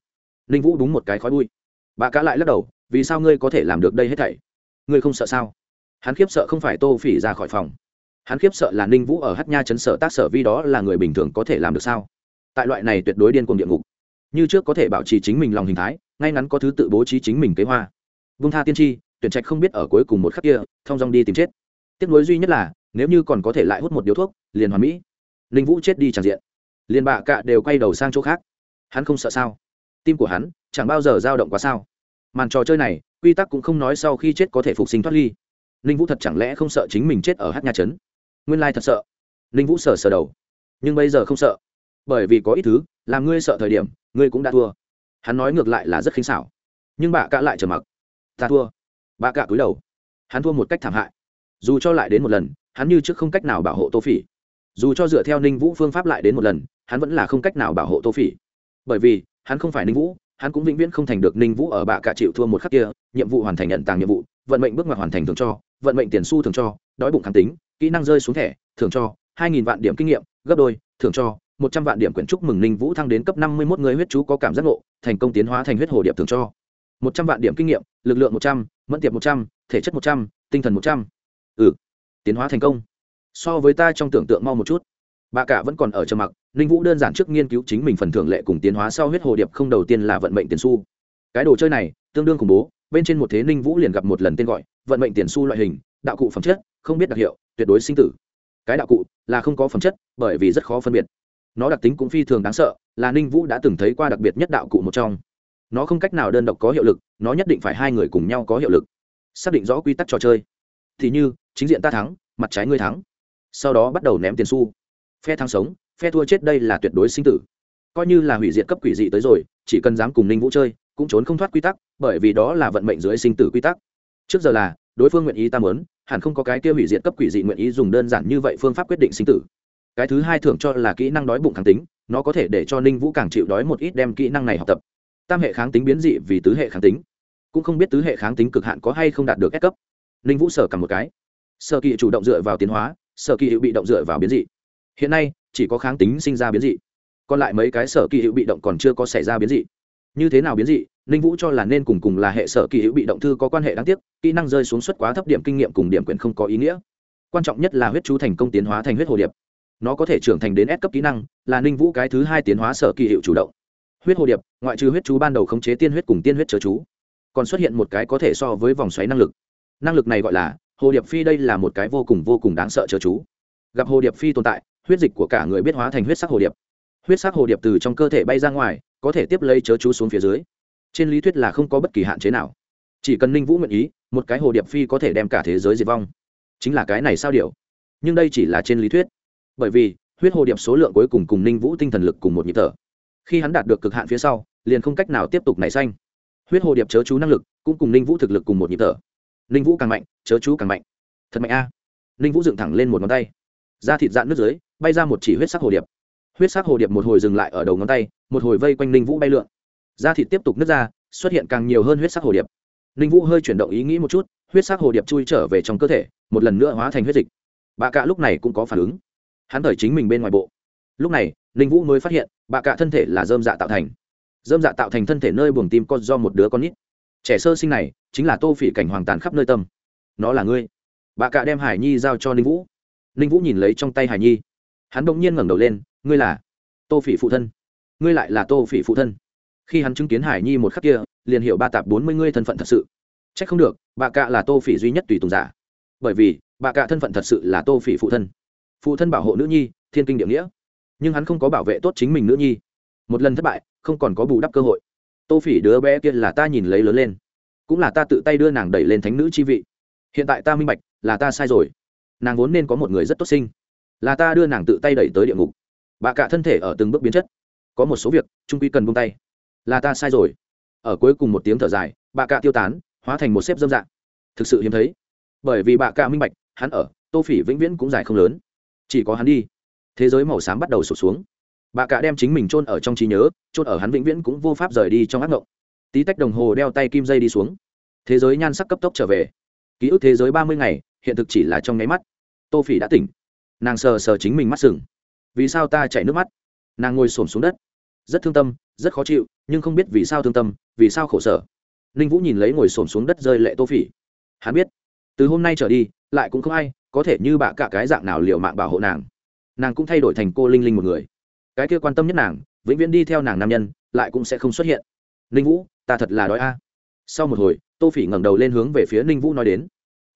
Ninh vũ đúng một cái khói bụi. Bà cá lại lắc đầu, vì sao ngươi có thể làm được đây hết thảy? Ngươi không sợ sao? Hắn khiếp sợ không phải tô phỉ ra khỏi phòng. Hắn khiếp sợ là ninh vũ ở hát nha chấn sở tác sở vi đó là người bình thường có thể làm được sao? Tại loại này tuyệt đối điên cuồng địa ngục, như trước có thể bảo trì chính mình lòng hình thái, ngay ngắn có thứ tự bố trí chính mình kế hoa. Vung tha tiên tri, tuyển trạch không biết ở cuối cùng một khắc kia, thông dong đi tìm chết. Tiếc nuối duy nhất là nếu như còn có thể lại hút một điếu thuốc, liền hoàn mỹ. Ninh vũ chết đi tràn diện. Liền bạ cạ đều quay đầu sang chỗ khác. Hắn không sợ sao? Tim của hắn chẳng bao giờ dao động quá sao? Màn trò chơi này, quy tắc cũng không nói sau khi chết có thể phục sinh thoát ly. Ninh vũ thật chẳng lẽ không sợ chính mình chết ở hát nha trấn? Nguyên lai thật sợ. Ninh vũ sờ sờ đầu. Nhưng bây giờ không sợ. Bởi vì có ít thứ, làm ngươi sợ thời điểm, ngươi cũng đã thua. Hắn nói ngược lại là rất khinh xảo. Nhưng bà cạ lại trở mặc. Ta thua. Bà cạ cúi đầu. Hắn thua một cách thảm hại. Dù cho lại đến một lần hắn như trước không cách nào bảo hộ tô phỉ. Dù cho dựa theo ninh vũ phương pháp lại đến một lần, hắn vẫn là không cách nào bảo hộ tô phỉ. Bởi vì, hắn không phải ninh vũ, hắn cũng vĩnh viễn không thành được ninh vũ ở bạ cả chịu thua một khắc kia, nhiệm vụ hoàn thành nhận tàng nhiệm vụ, vận mệnh bước ngoặt hoàn thành thường cho, vận mệnh tiền su thường cho, đói bụng kháng tính, kỹ năng rơi xuống thẻ thường cho, hai nghìn vạn điểm kinh nghiệm, gấp đôi thường cho, một trăm vạn điểm quyển chúc mừng ninh vũ thăng đến cấp năm mươi một người huyết chú có cảm giác ngộ, thành công tiến hóa thành huyết hồ điệp thường cho. một trăm vạn điểm kinh nghiệm, lực lượng một trăm, mẫn tiệp một trăm, thể chất một trăm, tinh thần một trăm. Ừ tiến hóa thành công. So với ta trong tưởng tượng mau một chút. Bà cả vẫn còn ở trầm mặc, ninh vũ đơn giản trước nghiên cứu chính mình phần thưởng lệ cùng tiến hóa sau huyết hồ điệp không đầu tiên là vận mệnh tiền su cái đồ chơi này, tương đương khủng bố, bên trên một thế ninh vũ liền gặp một lần tên gọi, vận mệnh tiền su loại hình, đạo cụ phẩm chất, không biết đặc hiệu, tuyệt đối sinh tử. Cái đạo cụ là không có phẩm chất, bởi vì rất khó phân biệt. Nó đặc tính cũng phi thường đáng sợ, là ninh vũ đã từng thấy qua đặc biệt nhất đạo cụ một trong. Nó không cách nào đơn độc có hiệu lực, nó nhất định phải hai người cùng nhau có hiệu lực. Xác định rõ quy tắc trò chơi thì như, chính diện ta thắng, mặt trái ngươi thắng. Sau đó bắt đầu ném tiền xu. Phe thắng sống, phe thua chết đây là tuyệt đối sinh tử. Coi như là hủy diệt cấp quỷ dị tới rồi, chỉ cần dám cùng ninh vũ chơi, cũng trốn không thoát quy tắc, bởi vì đó là vận mệnh dưới sinh tử quy tắc. Trước giờ là, đối phương nguyện ý ta mớn hẳn không có cái kia hủy diệt cấp quỷ dị nguyện ý dùng đơn giản như vậy phương pháp quyết định sinh tử. Cái thứ hai thường cho là kỹ năng đói bụng kháng tính, nó có thể để cho ninh vũ càng chịu đói một ít đem kỹ năng này học tập. Tam hệ kháng tính biến dị vì tứ hệ kháng tính. Cũng không biết tứ hệ kháng tính cực hạn có hay không đạt được s cấp ninh vũ sở cầm một cái. Sở kỵ chủ động dựa vào tiến hóa, sở kỳ hữu bị động dựa vào biến dị. Hiện nay, chỉ có kháng tính sinh ra biến dị. Còn lại mấy cái sở kỳ hữu bị động còn chưa có xảy ra biến dị. Như thế nào biến dị, ninh vũ cho là nên cùng cùng là hệ sở kỳ hữu bị động thư có quan hệ đáng tiếc, kỹ năng rơi xuống suất quá thấp điểm kinh nghiệm cùng điểm quyền không có ý nghĩa. Quan trọng nhất là huyết chú thành công tiến hóa thành huyết hồ điệp. Nó có thể trưởng thành đến S cấp kỹ năng, là ninh vũ cái thứ hai tiến hóa sở kỳ hiệu chủ động. Huyết hồ điệp, ngoại trừ huyết chú ban đầu khống chế tiên huyết cùng tiên huyết chớ chú, còn xuất hiện một cái có thể so với vòng xoáy năng lực năng lực này gọi là hồ điệp phi đây là một cái vô cùng vô cùng đáng sợ chớ chú. Gặp hồ điệp phi tồn tại, huyết dịch của cả người biết hóa thành huyết sắc hồ điệp. Huyết sắc hồ điệp từ trong cơ thể bay ra ngoài, có thể tiếp lấy chớ chú xuống phía dưới. Trên lý thuyết là không có bất kỳ hạn chế nào. Chỉ cần ninh vũ nguyện ý, một cái hồ điệp phi có thể đem cả thế giới diệt vong. Chính là cái này sao điều nhưng đây chỉ là trên lý thuyết. Bởi vì, huyết hồ điệp số lượng cuối cùng cùng ninh vũ tinh thần lực cùng một nhịp thở. Khi hắn đạt được cực hạn phía sau, liền không cách nào tiếp tục nảy xanh huyết hồ điệp chớ chú năng lực cũng cùng ninh vũ thực lực cùng một nhịp thở ninh vũ càng mạnh, chớ chú càng mạnh. Thật mạnh a. Ninh vũ dựng thẳng lên một ngón tay. Da thịt dạn nước dưới, bay ra một chỉ huyết sắc hồ điệp. Huyết sắc hồ điệp một hồi dừng lại ở đầu ngón tay, một hồi vây quanh ninh vũ bay lượn. Da thịt tiếp tục nứt ra, xuất hiện càng nhiều hơn huyết sắc hồ điệp. Ninh vũ hơi chuyển động ý nghĩ một chút, huyết sắc hồ điệp chui trở về trong cơ thể, một lần nữa hóa thành huyết dịch. Bà cạ lúc này cũng có phản ứng. Hắn thời chính mình bên ngoài bộ. Lúc này, ninh vũ mới phát hiện bà cạ thân thể là dơm dạ tạo thành. Dơm dạ tạo thành thân thể nơi buồng tim con do một đứa con nít trẻ sơ sinh này chính là tô phỉ cảnh hoàng tàn khắp nơi tâm. Nó là ngươi. Bà cạ đem hải nhi giao cho ninh vũ. Ninh vũ nhìn lấy trong tay hải nhi. Hắn bỗng nhiên ngẩng đầu lên, ngươi là tô phỉ phụ thân. Ngươi lại là tô phỉ phụ thân. Khi hắn chứng kiến hải nhi một khắc kia, liền hiểu ba tạp bốn mươi ngươi thân phận thật sự. C h ắ c không được, bà cạ là tô phỉ duy nhất tùy tùng giả. Bởi vì, bà cạ thân phận thật sự là tô phỉ phụ thân. Phụ thân bảo hộ nữ nhi, thiên kinh địa nghĩa. Nhưng hắn không có bảo vệ tốt chính mình nữ nhi. Một lần thất bại, không còn có bù đắp cơ hội tô phỉ đứa bé kia là ta nhìn lấy lớn lên. Cũng là ta tự tay đưa nàng đẩy lên thánh nữ chi vị. Hiện tại ta minh bạch, là ta sai rồi. Nàng vốn nên có một người rất tốt sinh. Là ta đưa nàng tự tay đẩy tới địa ngục. Bà cả thân thể ở từng bước biến chất. Có một số việc, trung quy cần buông tay. Là ta sai rồi. Ở cuối cùng một tiếng thở dài, bà cạ tiêu tán, hóa thành một xếp dâm dạng. Thực sự hiếm thấy. Bởi vì bà cạ minh bạch, hắn ở, tô phỉ vĩnh viễn cũng dài không lớn. Chỉ có hắn đi. Thế giới màu xám bắt đầu sụp xuống bà cả đem chính mình chôn ở trong trí nhớ chôn ở hắn vĩnh viễn cũng vô pháp rời đi trong ác ngộng tí tách đồng hồ đeo tay kim dây đi xuống thế giới nhan sắc cấp tốc trở về ký ức thế giới ba mươi ngày hiện thực chỉ là trong nháy mắt tô phỉ đã tỉnh nàng sờ sờ chính mình mắt sừng vì sao ta chảy nước mắt nàng ngồi xổm xuống đất rất thương tâm rất khó chịu nhưng không biết vì sao thương tâm vì sao khổ sở ninh vũ nhìn lấy ngồi xổm xuống đất rơi lệ tô phỉ hắn biết từ hôm nay trở đi lại cũng không ai có thể như bạ cả cái dạng nào liệu mạng bảo hộ nàng nàng cũng thay đổi thành cô linh linh một người cái kia quan tâm nhất nàng, vĩnh viễn đi theo nàng nam nhân, lại cũng sẽ không xuất hiện. Ninh vũ, ta thật là đói a. Sau một hồi, tô phỉ ngẩng đầu lên hướng về phía ninh vũ nói đến.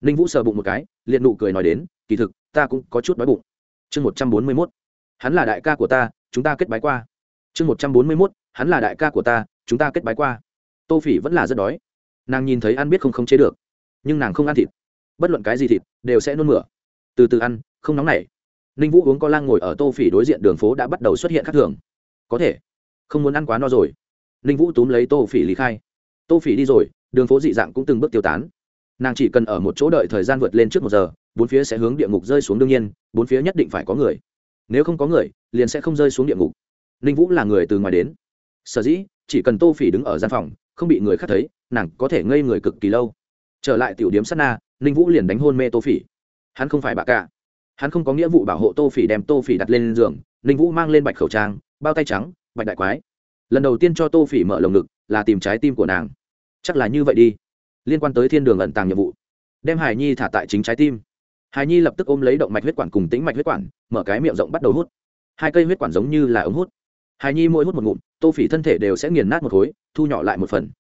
Ninh vũ sờ bụng một cái liền nụ cười nói đến, kỳ thực, ta cũng có chút đói bụng. Chương một trăm bốn mươi mốt. Hắn là đại ca của ta, chúng ta kết bái qua. Chương một trăm bốn mươi mốt, hắn là đại ca của ta, chúng ta kết bái qua. Tô phỉ vẫn là rất đói. Nàng nhìn thấy ăn biết không khống chế được. Nhưng nàng không ăn thịt. Bất luận cái gì thịt, đều sẽ nôn mửa. Từ từ ăn, không nóng nảy ninh vũ uống co lang ngồi ở tô phỉ đối diện đường phố đã bắt đầu xuất hiện khác thường. Có thể. Không muốn ăn quá no rồi. Ninh vũ túm lấy tô phỉ lý khai. Tô phỉ đi rồi, đường phố dị dạng cũng từng bước tiêu tán. Nàng chỉ cần ở một chỗ đợi thời gian vượt lên trước một giờ, bốn phía sẽ hướng địa ngục rơi xuống đương nhiên, bốn phía nhất định phải có người. Nếu không có người, liền sẽ không rơi xuống địa ngục. Ninh vũ là người từ ngoài đến. Sở dĩ, chỉ cần tô phỉ đứng ở gian phòng, không bị người khác thấy, nàng có thể ngây người cực kỳ lâu. Trở lại tiểu điếm sát na, ninh vũ liền đánh hôn mê tô phỉ. Hắn không phải bà cả hắn không có nghĩa vụ bảo hộ tô phỉ đem tô phỉ đặt lên giường, ninh vũ mang lên bạch khẩu trang, bao tay trắng, bạch đại quái. Lần đầu tiên cho tô phỉ mở lồng ngực là tìm trái tim của nàng. Chắc là như vậy đi. Liên quan tới thiên đường ẩn tàng nhiệm vụ. Đem hải nhi thả tại chính trái tim. Hải nhi lập tức ôm lấy động mạch huyết quản cùng tính mạch huyết quản, mở cái miệng rộng bắt đầu hút. Hai cây huyết quản giống như là ống hút. Hải nhi mỗi hút một ngụm, tô phỉ thân thể đều sẽ nghiền nát một khối, thu nhỏ lại một phần.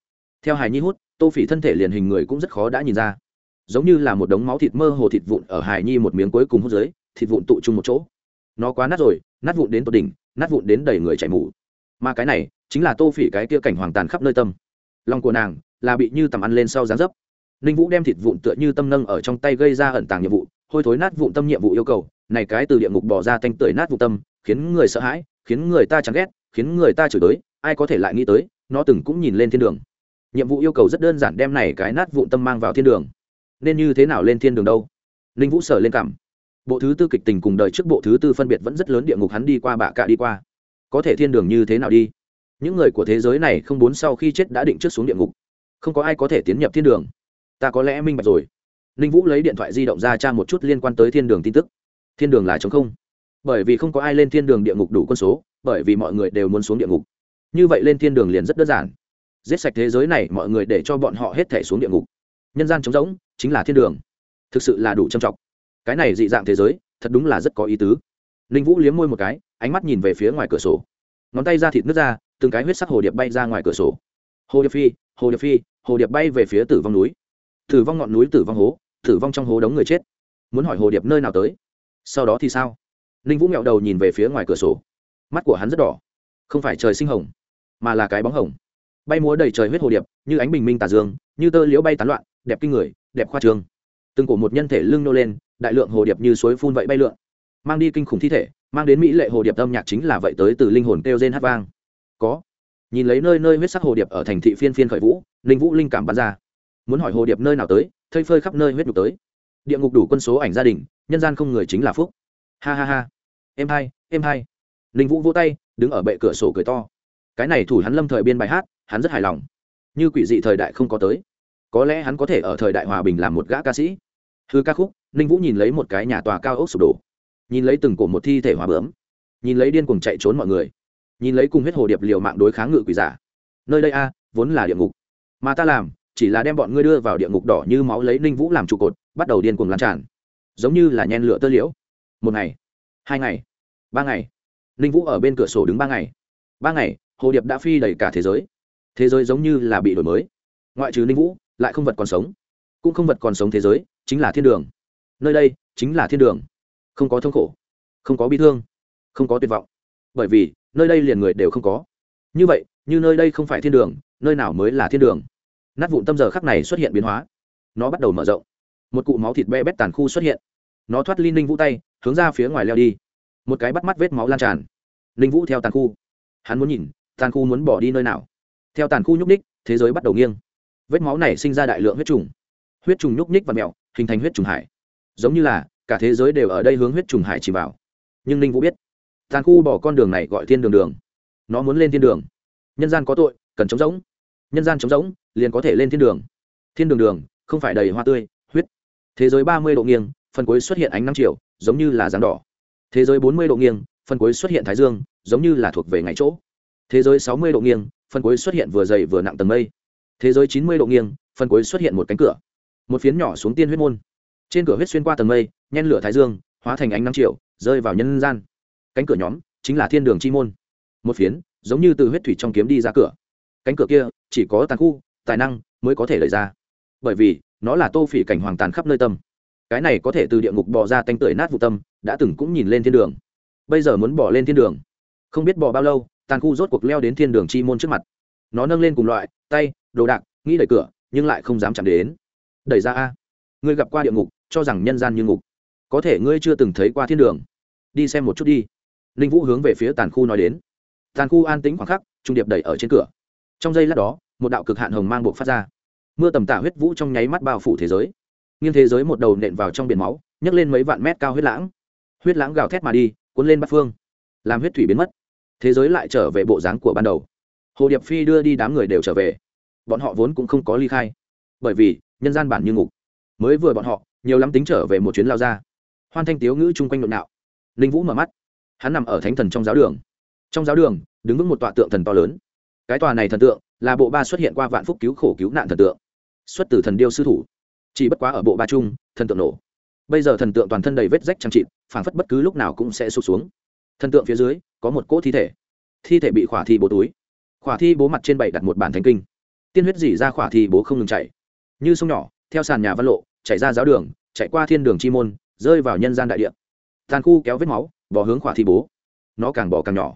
Theo hải nhi hút, tô phỉ thân thể liền hình người cũng rất khó đã nhìn ra giống như là một đống máu thịt mơ hồ thịt vụn ở hải nhi một miếng cuối cùng hút dưới, thịt vụn tụ chung một chỗ. Nó quá nát rồi, nát vụn đến tột đỉnh, nát vụn đến đầy người chảy mủ mà cái này, chính là tô phỉ cái kia cảnh hoàng tàn khắp nơi tâm. Lòng của nàng là bị như tầm ăn lên sau dán dấp. Ninh vũ đem thịt vụn tựa như tâm nâng ở trong tay gây ra ẩn tàng nhiệm vụ, hôi thối nát vụn tâm nhiệm vụ yêu cầu, này cái từ địa ngục bỏ ra tanh tưởi nát vụn tâm, khiến người sợ hãi, khiến người ta chán ghét, khiến người ta chửi tới ai có thể lại nghĩ tới, nó từng cũng nhìn lên thiên đường. Nhiệm vụ yêu cầu rất đơn giản đem này cái nát vụn tâm mang vào thiên đường nên như thế nào lên thiên đường đâu? Ninh vũ sở lên cảm bộ thứ tư kịch tình cùng đời trước bộ thứ tư phân biệt vẫn rất lớn địa ngục hắn đi qua, bạ cạ đi qua. Có thể thiên đường như thế nào đi? Những người của thế giới này không muốn sau khi chết đã định trước xuống địa ngục. Không có ai có thể tiến nhập thiên đường. Ta có lẽ minh bạch rồi. Ninh vũ lấy điện thoại di động ra tra một chút liên quan tới thiên đường tin tức. Thiên đường là chống không. Bởi vì không có ai lên thiên đường địa ngục đủ quân số, bởi vì mọi người đều muốn xuống địa ngục. Như vậy lên thiên đường liền rất đơn giản. Giết sạch thế giới này, mọi người để cho bọn họ hết thể xuống địa ngục nhân gian trống rỗng chính là thiên đường. Thực sự là đủ trầm trọng. Cái này dị dạng thế giới, thật đúng là rất có ý tứ. Ninh vũ liếm môi một cái, ánh mắt nhìn về phía ngoài cửa sổ. Ngón tay ra thịt nước ra, từng cái huyết sắc hồ điệp bay ra ngoài cửa sổ. Hồ điệp phi, hồ điệp phi, hồ điệp bay về phía tử vong núi. Tử vong ngọn núi, tử vong hố, tử vong trong hố đống người chết. Muốn hỏi hồ điệp nơi nào tới? Sau đó thì sao? Ninh vũ nghẹo đầu nhìn về phía ngoài cửa sổ. Mắt của hắn rất đỏ. Không phải trời sinh hồng, mà là cái bóng hồng. Bay múa đầy trời huyết hồ điệp, như ánh bình minh tà dương, như tơ liễu bay tán loạn đẹp kinh người, đẹp khoa trương. Từng cổ một nhân thể lưng nô lên, đại lượng hồ điệp như suối phun vậy bay lượn. Mang đi kinh khủng thi thể, mang đến mỹ lệ hồ điệp âm nhạc chính là vậy tới từ linh hồn kêu trên hát vang. Có. Nhìn lấy nơi nơi huyết sắc hồ điệp ở thành thị phiên phiên khởi vũ linh vũ linh cảm bắn ra. Muốn hỏi hồ điệp nơi nào tới, thây phơi khắp nơi huyết nhục tới. Địa ngục đủ quân số ảnh gia đình, nhân gian không người chính là phúc. Ha ha ha. Em hai em hai. Linh vũ vỗ tay, đứng ở bệ cửa sổ cười to. Cái này thủ hắn lâm thời biên bài hát, hắn rất hài lòng. Như quỷ dị thời đại không có tới có lẽ hắn có thể ở thời đại hòa bình làm một gã ca sĩ. Hư ca khúc, ninh vũ nhìn lấy một cái nhà tòa cao ốc sụp đổ. Nhìn lấy từng cổ một thi thể hòa bướm. Nhìn lấy điên cuồng chạy trốn mọi người. Nhìn lấy cùng huyết hồ điệp liều mạng đối kháng ngự quỷ giả. Nơi đây a, vốn là địa ngục. Mà ta làm, chỉ là đem bọn ngươi đưa vào địa ngục đỏ như máu lấy ninh vũ làm trụ cột, bắt đầu điên cuồng lan tràn. Giống như là nhen lửa tơ liễu. Một ngày, hai ngày, ba ngày. Ninh vũ ở bên cửa sổ đứng ba ngày. Ba ngày, hồ điệp đã phi đầy cả thế giới. Thế giới giống như là bị đổi mới. Ngoại trừ ninh vũ lại không vật còn sống. Cũng không vật còn sống thế giới, chính là thiên đường. Nơi đây chính là thiên đường. Không có thống khổ, không có bi thương, không có tuyệt vọng. Bởi vì, nơi đây liền người đều không có. Như vậy, như nơi đây không phải thiên đường, nơi nào mới là thiên đường? Nát vụn tâm giờ khắc này xuất hiện biến hóa. Nó bắt đầu mở rộng. Một cụ máu thịt be bét tàn khu xuất hiện. Nó thoát ly ninh vũ tay, hướng ra phía ngoài leo đi. Một cái bắt mắt vết máu lan tràn. Ninh vũ theo tàn khu. Hắn muốn nhìn, tàn khu muốn bỏ đi nơi nào. Theo tàn khu nhúc ních thế giới bắt đầu nghiêng vết máu này sinh ra đại lượng huyết trùng. Huyết trùng nhúc ních và mẹo hình thành huyết trùng hải. Giống như là, cả thế giới đều ở đây hướng huyết trùng hải chỉ vào. Nhưng ninh vũ biết, tàn khu bỏ con đường này gọi thiên đường đường. Nó muốn lên thiên đường. Nhân gian có tội, cần chống giống nhân gian chống giống liền có thể lên thiên đường. Thiên đường đường, không phải đầy hoa tươi, huyết. Thế giới ba mươi độ nghiêng, phần cuối xuất hiện ánh năm triệu giống như là dáng đỏ. Thế giới bốn mươi độ nghiêng, phần cuối xuất hiện thái dương, giống như là thuộc về ngày chỗ. Thế giới sáu mươi độ nghiêng, phần cuối xuất hiện vừa dày vừa nặng tầng mây thế giới chín mươi độ nghiêng, phần cuối xuất hiện một cánh cửa. Một phiến nhỏ xuống tiên huyết môn. Trên cửa huyết xuyên qua tầng mây, nhen lửa thái dương, hóa thành ánh nắng triệu rơi vào nhân gian. Cánh cửa nhóm chính là thiên đường chi môn. Một phiến, giống như từ huyết thủy trong kiếm đi ra cửa. Cánh cửa kia, chỉ có tàn khu, tài năng mới có thể lấy ra. Bởi vì, nó là tô phỉ cảnh hoàng tàn khắp nơi tâm. Cái này có thể từ địa ngục bỏ ra tanh tưởi nát vụ tâm, đã từng cũng nhìn lên thiên đường. Bây giờ muốn bỏ lên thiên đường. Không biết bỏ bao lâu, tàn khu rốt cuộc leo đến thiên đường chi môn trước mặt. Nó nâng lên cùng loại, tay đồ đạc, nghĩ đẩy cửa, nhưng lại không dám chạm đến. Đẩy ra a. Ngươi gặp qua địa ngục, cho rằng nhân gian như ngục. Có thể ngươi chưa từng thấy qua thiên đường. Đi xem một chút đi. Ninh vũ hướng về phía tàn khu nói đến. Tàn khu an tĩnh khoảng khắc, trung điệp đẩy ở trên cửa. Trong giây lát đó, một đạo cực hạn hồng mang buộc phát ra. Mưa tầm tả huyết vũ trong nháy mắt bao phủ thế giới. Nghiêng thế giới một đầu nện vào trong biển máu, nhấc lên mấy vạn mét cao huyết lãng. Huyết lãng gào thét mà đi, cuốn lên bắt phương. Làm huyết thủy biến mất. Thế giới lại trở về bộ dáng của ban đầu. Hồ điệp phi đưa đi đám người đều trở về bọn họ vốn cũng không có ly khai. Bởi vì, nhân gian bản như ngục. Mới vừa bọn họ, nhiều lắm tính trở về một chuyến lao ra. Hoan thanh tiếu ngữ chung quanh nội nạo. Ninh vũ mở mắt. Hắn nằm ở thánh thần trong giáo đường. Trong giáo đường, đứng vững một tọa tượng thần to lớn. Cái tòa này thần tượng là bộ ba xuất hiện qua vạn phúc cứu khổ cứu nạn thần tượng. Xuất từ thần điêu sư thủ. Chỉ bất quá ở bộ ba chung, thần tượng nổ. Bây giờ thần tượng toàn thân đầy vết rách trang trị phảng phất bất cứ lúc nào cũng sẽ sụt xuống. Thần tượng phía dưới, có một cỗ thi thể. Thi thể bị khỏa thi bố túi. Khỏa thi bố mặt trên bảy đặt một bản thánh kinh tiên huyết dỉ ra khỏa thì bố không ngừng chạy. Như sông nhỏ, theo sàn nhà văn lộ, chạy ra giáo đường, chạy qua thiên đường chi môn, rơi vào nhân gian đại địa. Tàn khu kéo vết máu bỏ hướng khỏa thi bố. Nó càng bỏ càng nhỏ.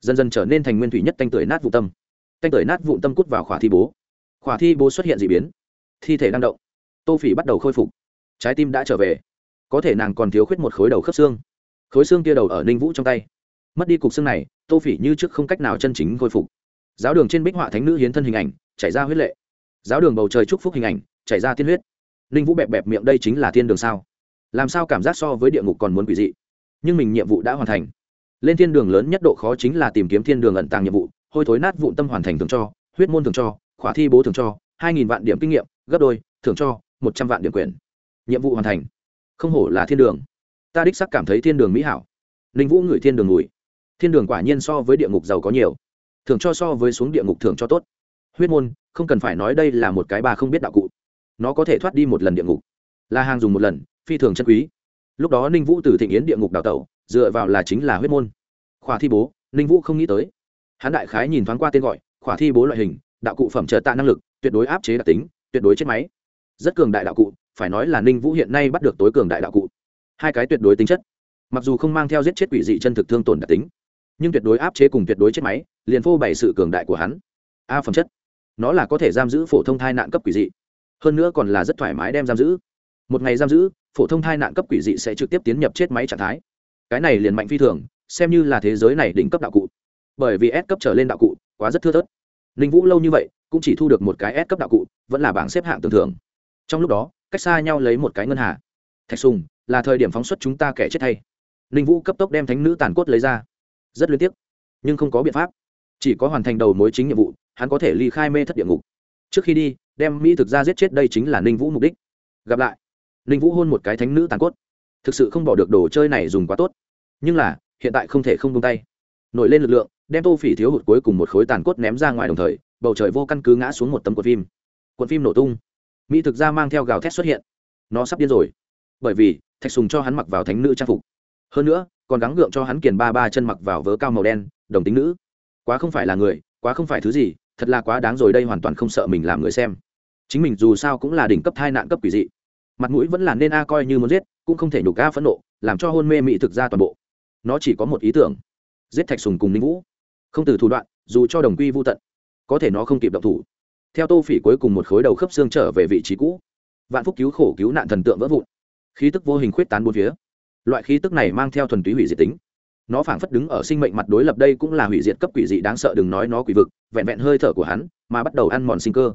Dần dần trở nên thành nguyên thủy nhất tanh tưởi nát vụ tâm. Tanh tưởi nát vụ tâm cút vào khỏa thi bố. Khỏa thi bố xuất hiện d ị biến. Thi thể đang động. Tô phỉ bắt đầu khôi phục. Trái tim đã trở về. Có thể nàng còn thiếu khuyết một khối đầu khớp xương. Khối xương kia đầu ở ninh vũ trong tay. Mất đi cục xương này, tô phỉ như trước không cách nào chân chính khôi phục. Giáo đường trên bích họa thánh nữ hiến thân hình ảnh chảy ra huyết lệ. Giáo đường bầu trời chúc phúc hình ảnh, chảy ra tiên huyết. Ninh vũ bẹp bẹp miệng, đây chính là thiên đường sao? Làm sao cảm giác so với địa ngục còn muốn quỷ dị? Nhưng mình nhiệm vụ đã hoàn thành. Lên thiên đường lớn nhất độ khó chính là tìm kiếm thiên đường ẩn tàng nhiệm vụ, hôi thối nát vụn tâm hoàn thành thường cho, huyết môn thường cho, khỏa thi bố thường cho, hai nghìn vạn điểm kinh nghiệm, gấp đôi thường cho, một trăm vạn điểm quyền. Nhiệm vụ hoàn thành. Không hổ là thiên đường. Ta đích sắc cảm thấy thiên đường mỹ hảo. Ninh vũ ngửi thiên đường mùi. Thiên đường quả nhiên so với địa ngục giàu có nhiều. Thường cho so với xuống địa ngục thường cho tốt huyết môn, không cần phải nói đây là một cái bà không biết đạo cụ. Nó có thể thoát đi một lần địa ngục. Là hàng dùng một lần, phi thường chân quý. Lúc đó ninh vũ từ thịnh yến địa ngục đào tẩu, dựa vào là chính là huyết môn. Khỏa thi bố, ninh vũ không nghĩ tới. Hắn đại khái nhìn thoáng qua tên gọi, khỏa thi bố loại hình, đạo cụ phẩm trợ tạ năng lực, tuyệt đối áp chế đặc tính, tuyệt đối chết máy. Rất cường đại đạo cụ, phải nói là ninh vũ hiện nay bắt được tối cường đại đạo cụ. Hai cái tuyệt đối tính chất. Mặc dù không mang theo giết chết quỷ dị chân thực thương tổn đặc tính, nhưng tuyệt đối áp chế cùng tuyệt đối chết máy, liền phô bày sự cường đại của hắn. A phẩm chất nó là có thể giam giữ phổ thông thai nạn cấp quỷ dị. Hơn nữa còn là rất thoải mái đem giam giữ. Một ngày giam giữ, phổ thông thai nạn cấp quỷ dị sẽ trực tiếp tiến nhập chết máy trạng thái. Cái này liền mạnh phi thường, xem như là thế giới này đỉnh cấp đạo cụ. Bởi vì S cấp trở lên đạo cụ quá rất thưa thớt. Ninh vũ lâu như vậy, cũng chỉ thu được một cái S cấp đạo cụ, vẫn là bảng xếp hạng tưởng thưởng. Trong lúc đó, cách xa nhau lấy một cái ngân hà. Thạch sùng, là thời điểm phóng xuất chúng ta kẻ chết thay. Ninh vũ cấp tốc đem thánh nữ tàn cốt lấy ra. Rất liên tiếp nhưng không có biện pháp. Chỉ có hoàn thành đầu mối chính nhiệm vụ hắn có thể ly khai mê thất địa ngục. Trước khi đi, đem mỹ thực ra giết chết đây chính là ninh vũ mục đích. Gặp lại. Ninh vũ hôn một cái thánh nữ tàn cốt. Thực sự không bỏ được đồ chơi này dùng quá tốt. Nhưng là, hiện tại không thể không tung tay. Nổi lên lực lượng, đem tô phỉ thiếu hụt cuối cùng một khối tàn cốt ném ra ngoài đồng thời, bầu trời vô căn cứ ngã xuống một tấm cuộn phim. Cuộn phim nổ tung. Mỹ thực ra mang theo gào thét xuất hiện. Nó sắp điên rồi. Bởi vì, thạch sùng cho hắn mặc vào thánh nữ trang phục. Hơn nữa, còn gắng gượng cho hắn kiền ba ba chân mặc vào vớ cao màu đen, đồng tính nữ. Quá không phải là người, quá không phải thứ gì thật là quá đáng rồi đây hoàn toàn không sợ mình làm người xem. Chính mình dù sao cũng là đỉnh cấp thai nạn cấp quỷ dị. Mặt mũi vẫn là nên a coi như muốn giết, cũng không thể nhục a phẫn nộ, làm cho hôn mê mỹ thực ra toàn bộ. Nó chỉ có một ý tưởng, giết thạch sùng cùng ninh vũ. Không từ thủ đoạn, dù cho đồng quy vô tận, có thể nó không kịp động thủ. Theo tô phỉ cuối cùng một khối đầu khớp xương trở về vị trí cũ. Vạn phúc cứu khổ cứu nạn thần tượng vỡ vụn. Khí tức vô hình khuyết tán bốn phía. Loại khí tức này mang theo thuần túy hủy diệt tính nó phảng phất đứng ở sinh mệnh mặt đối lập đây cũng là hủy diệt cấp quỷ dị đáng sợ đừng nói nó quỷ vực, vẹn vẹn hơi thở của hắn mà bắt đầu ăn mòn sinh cơ.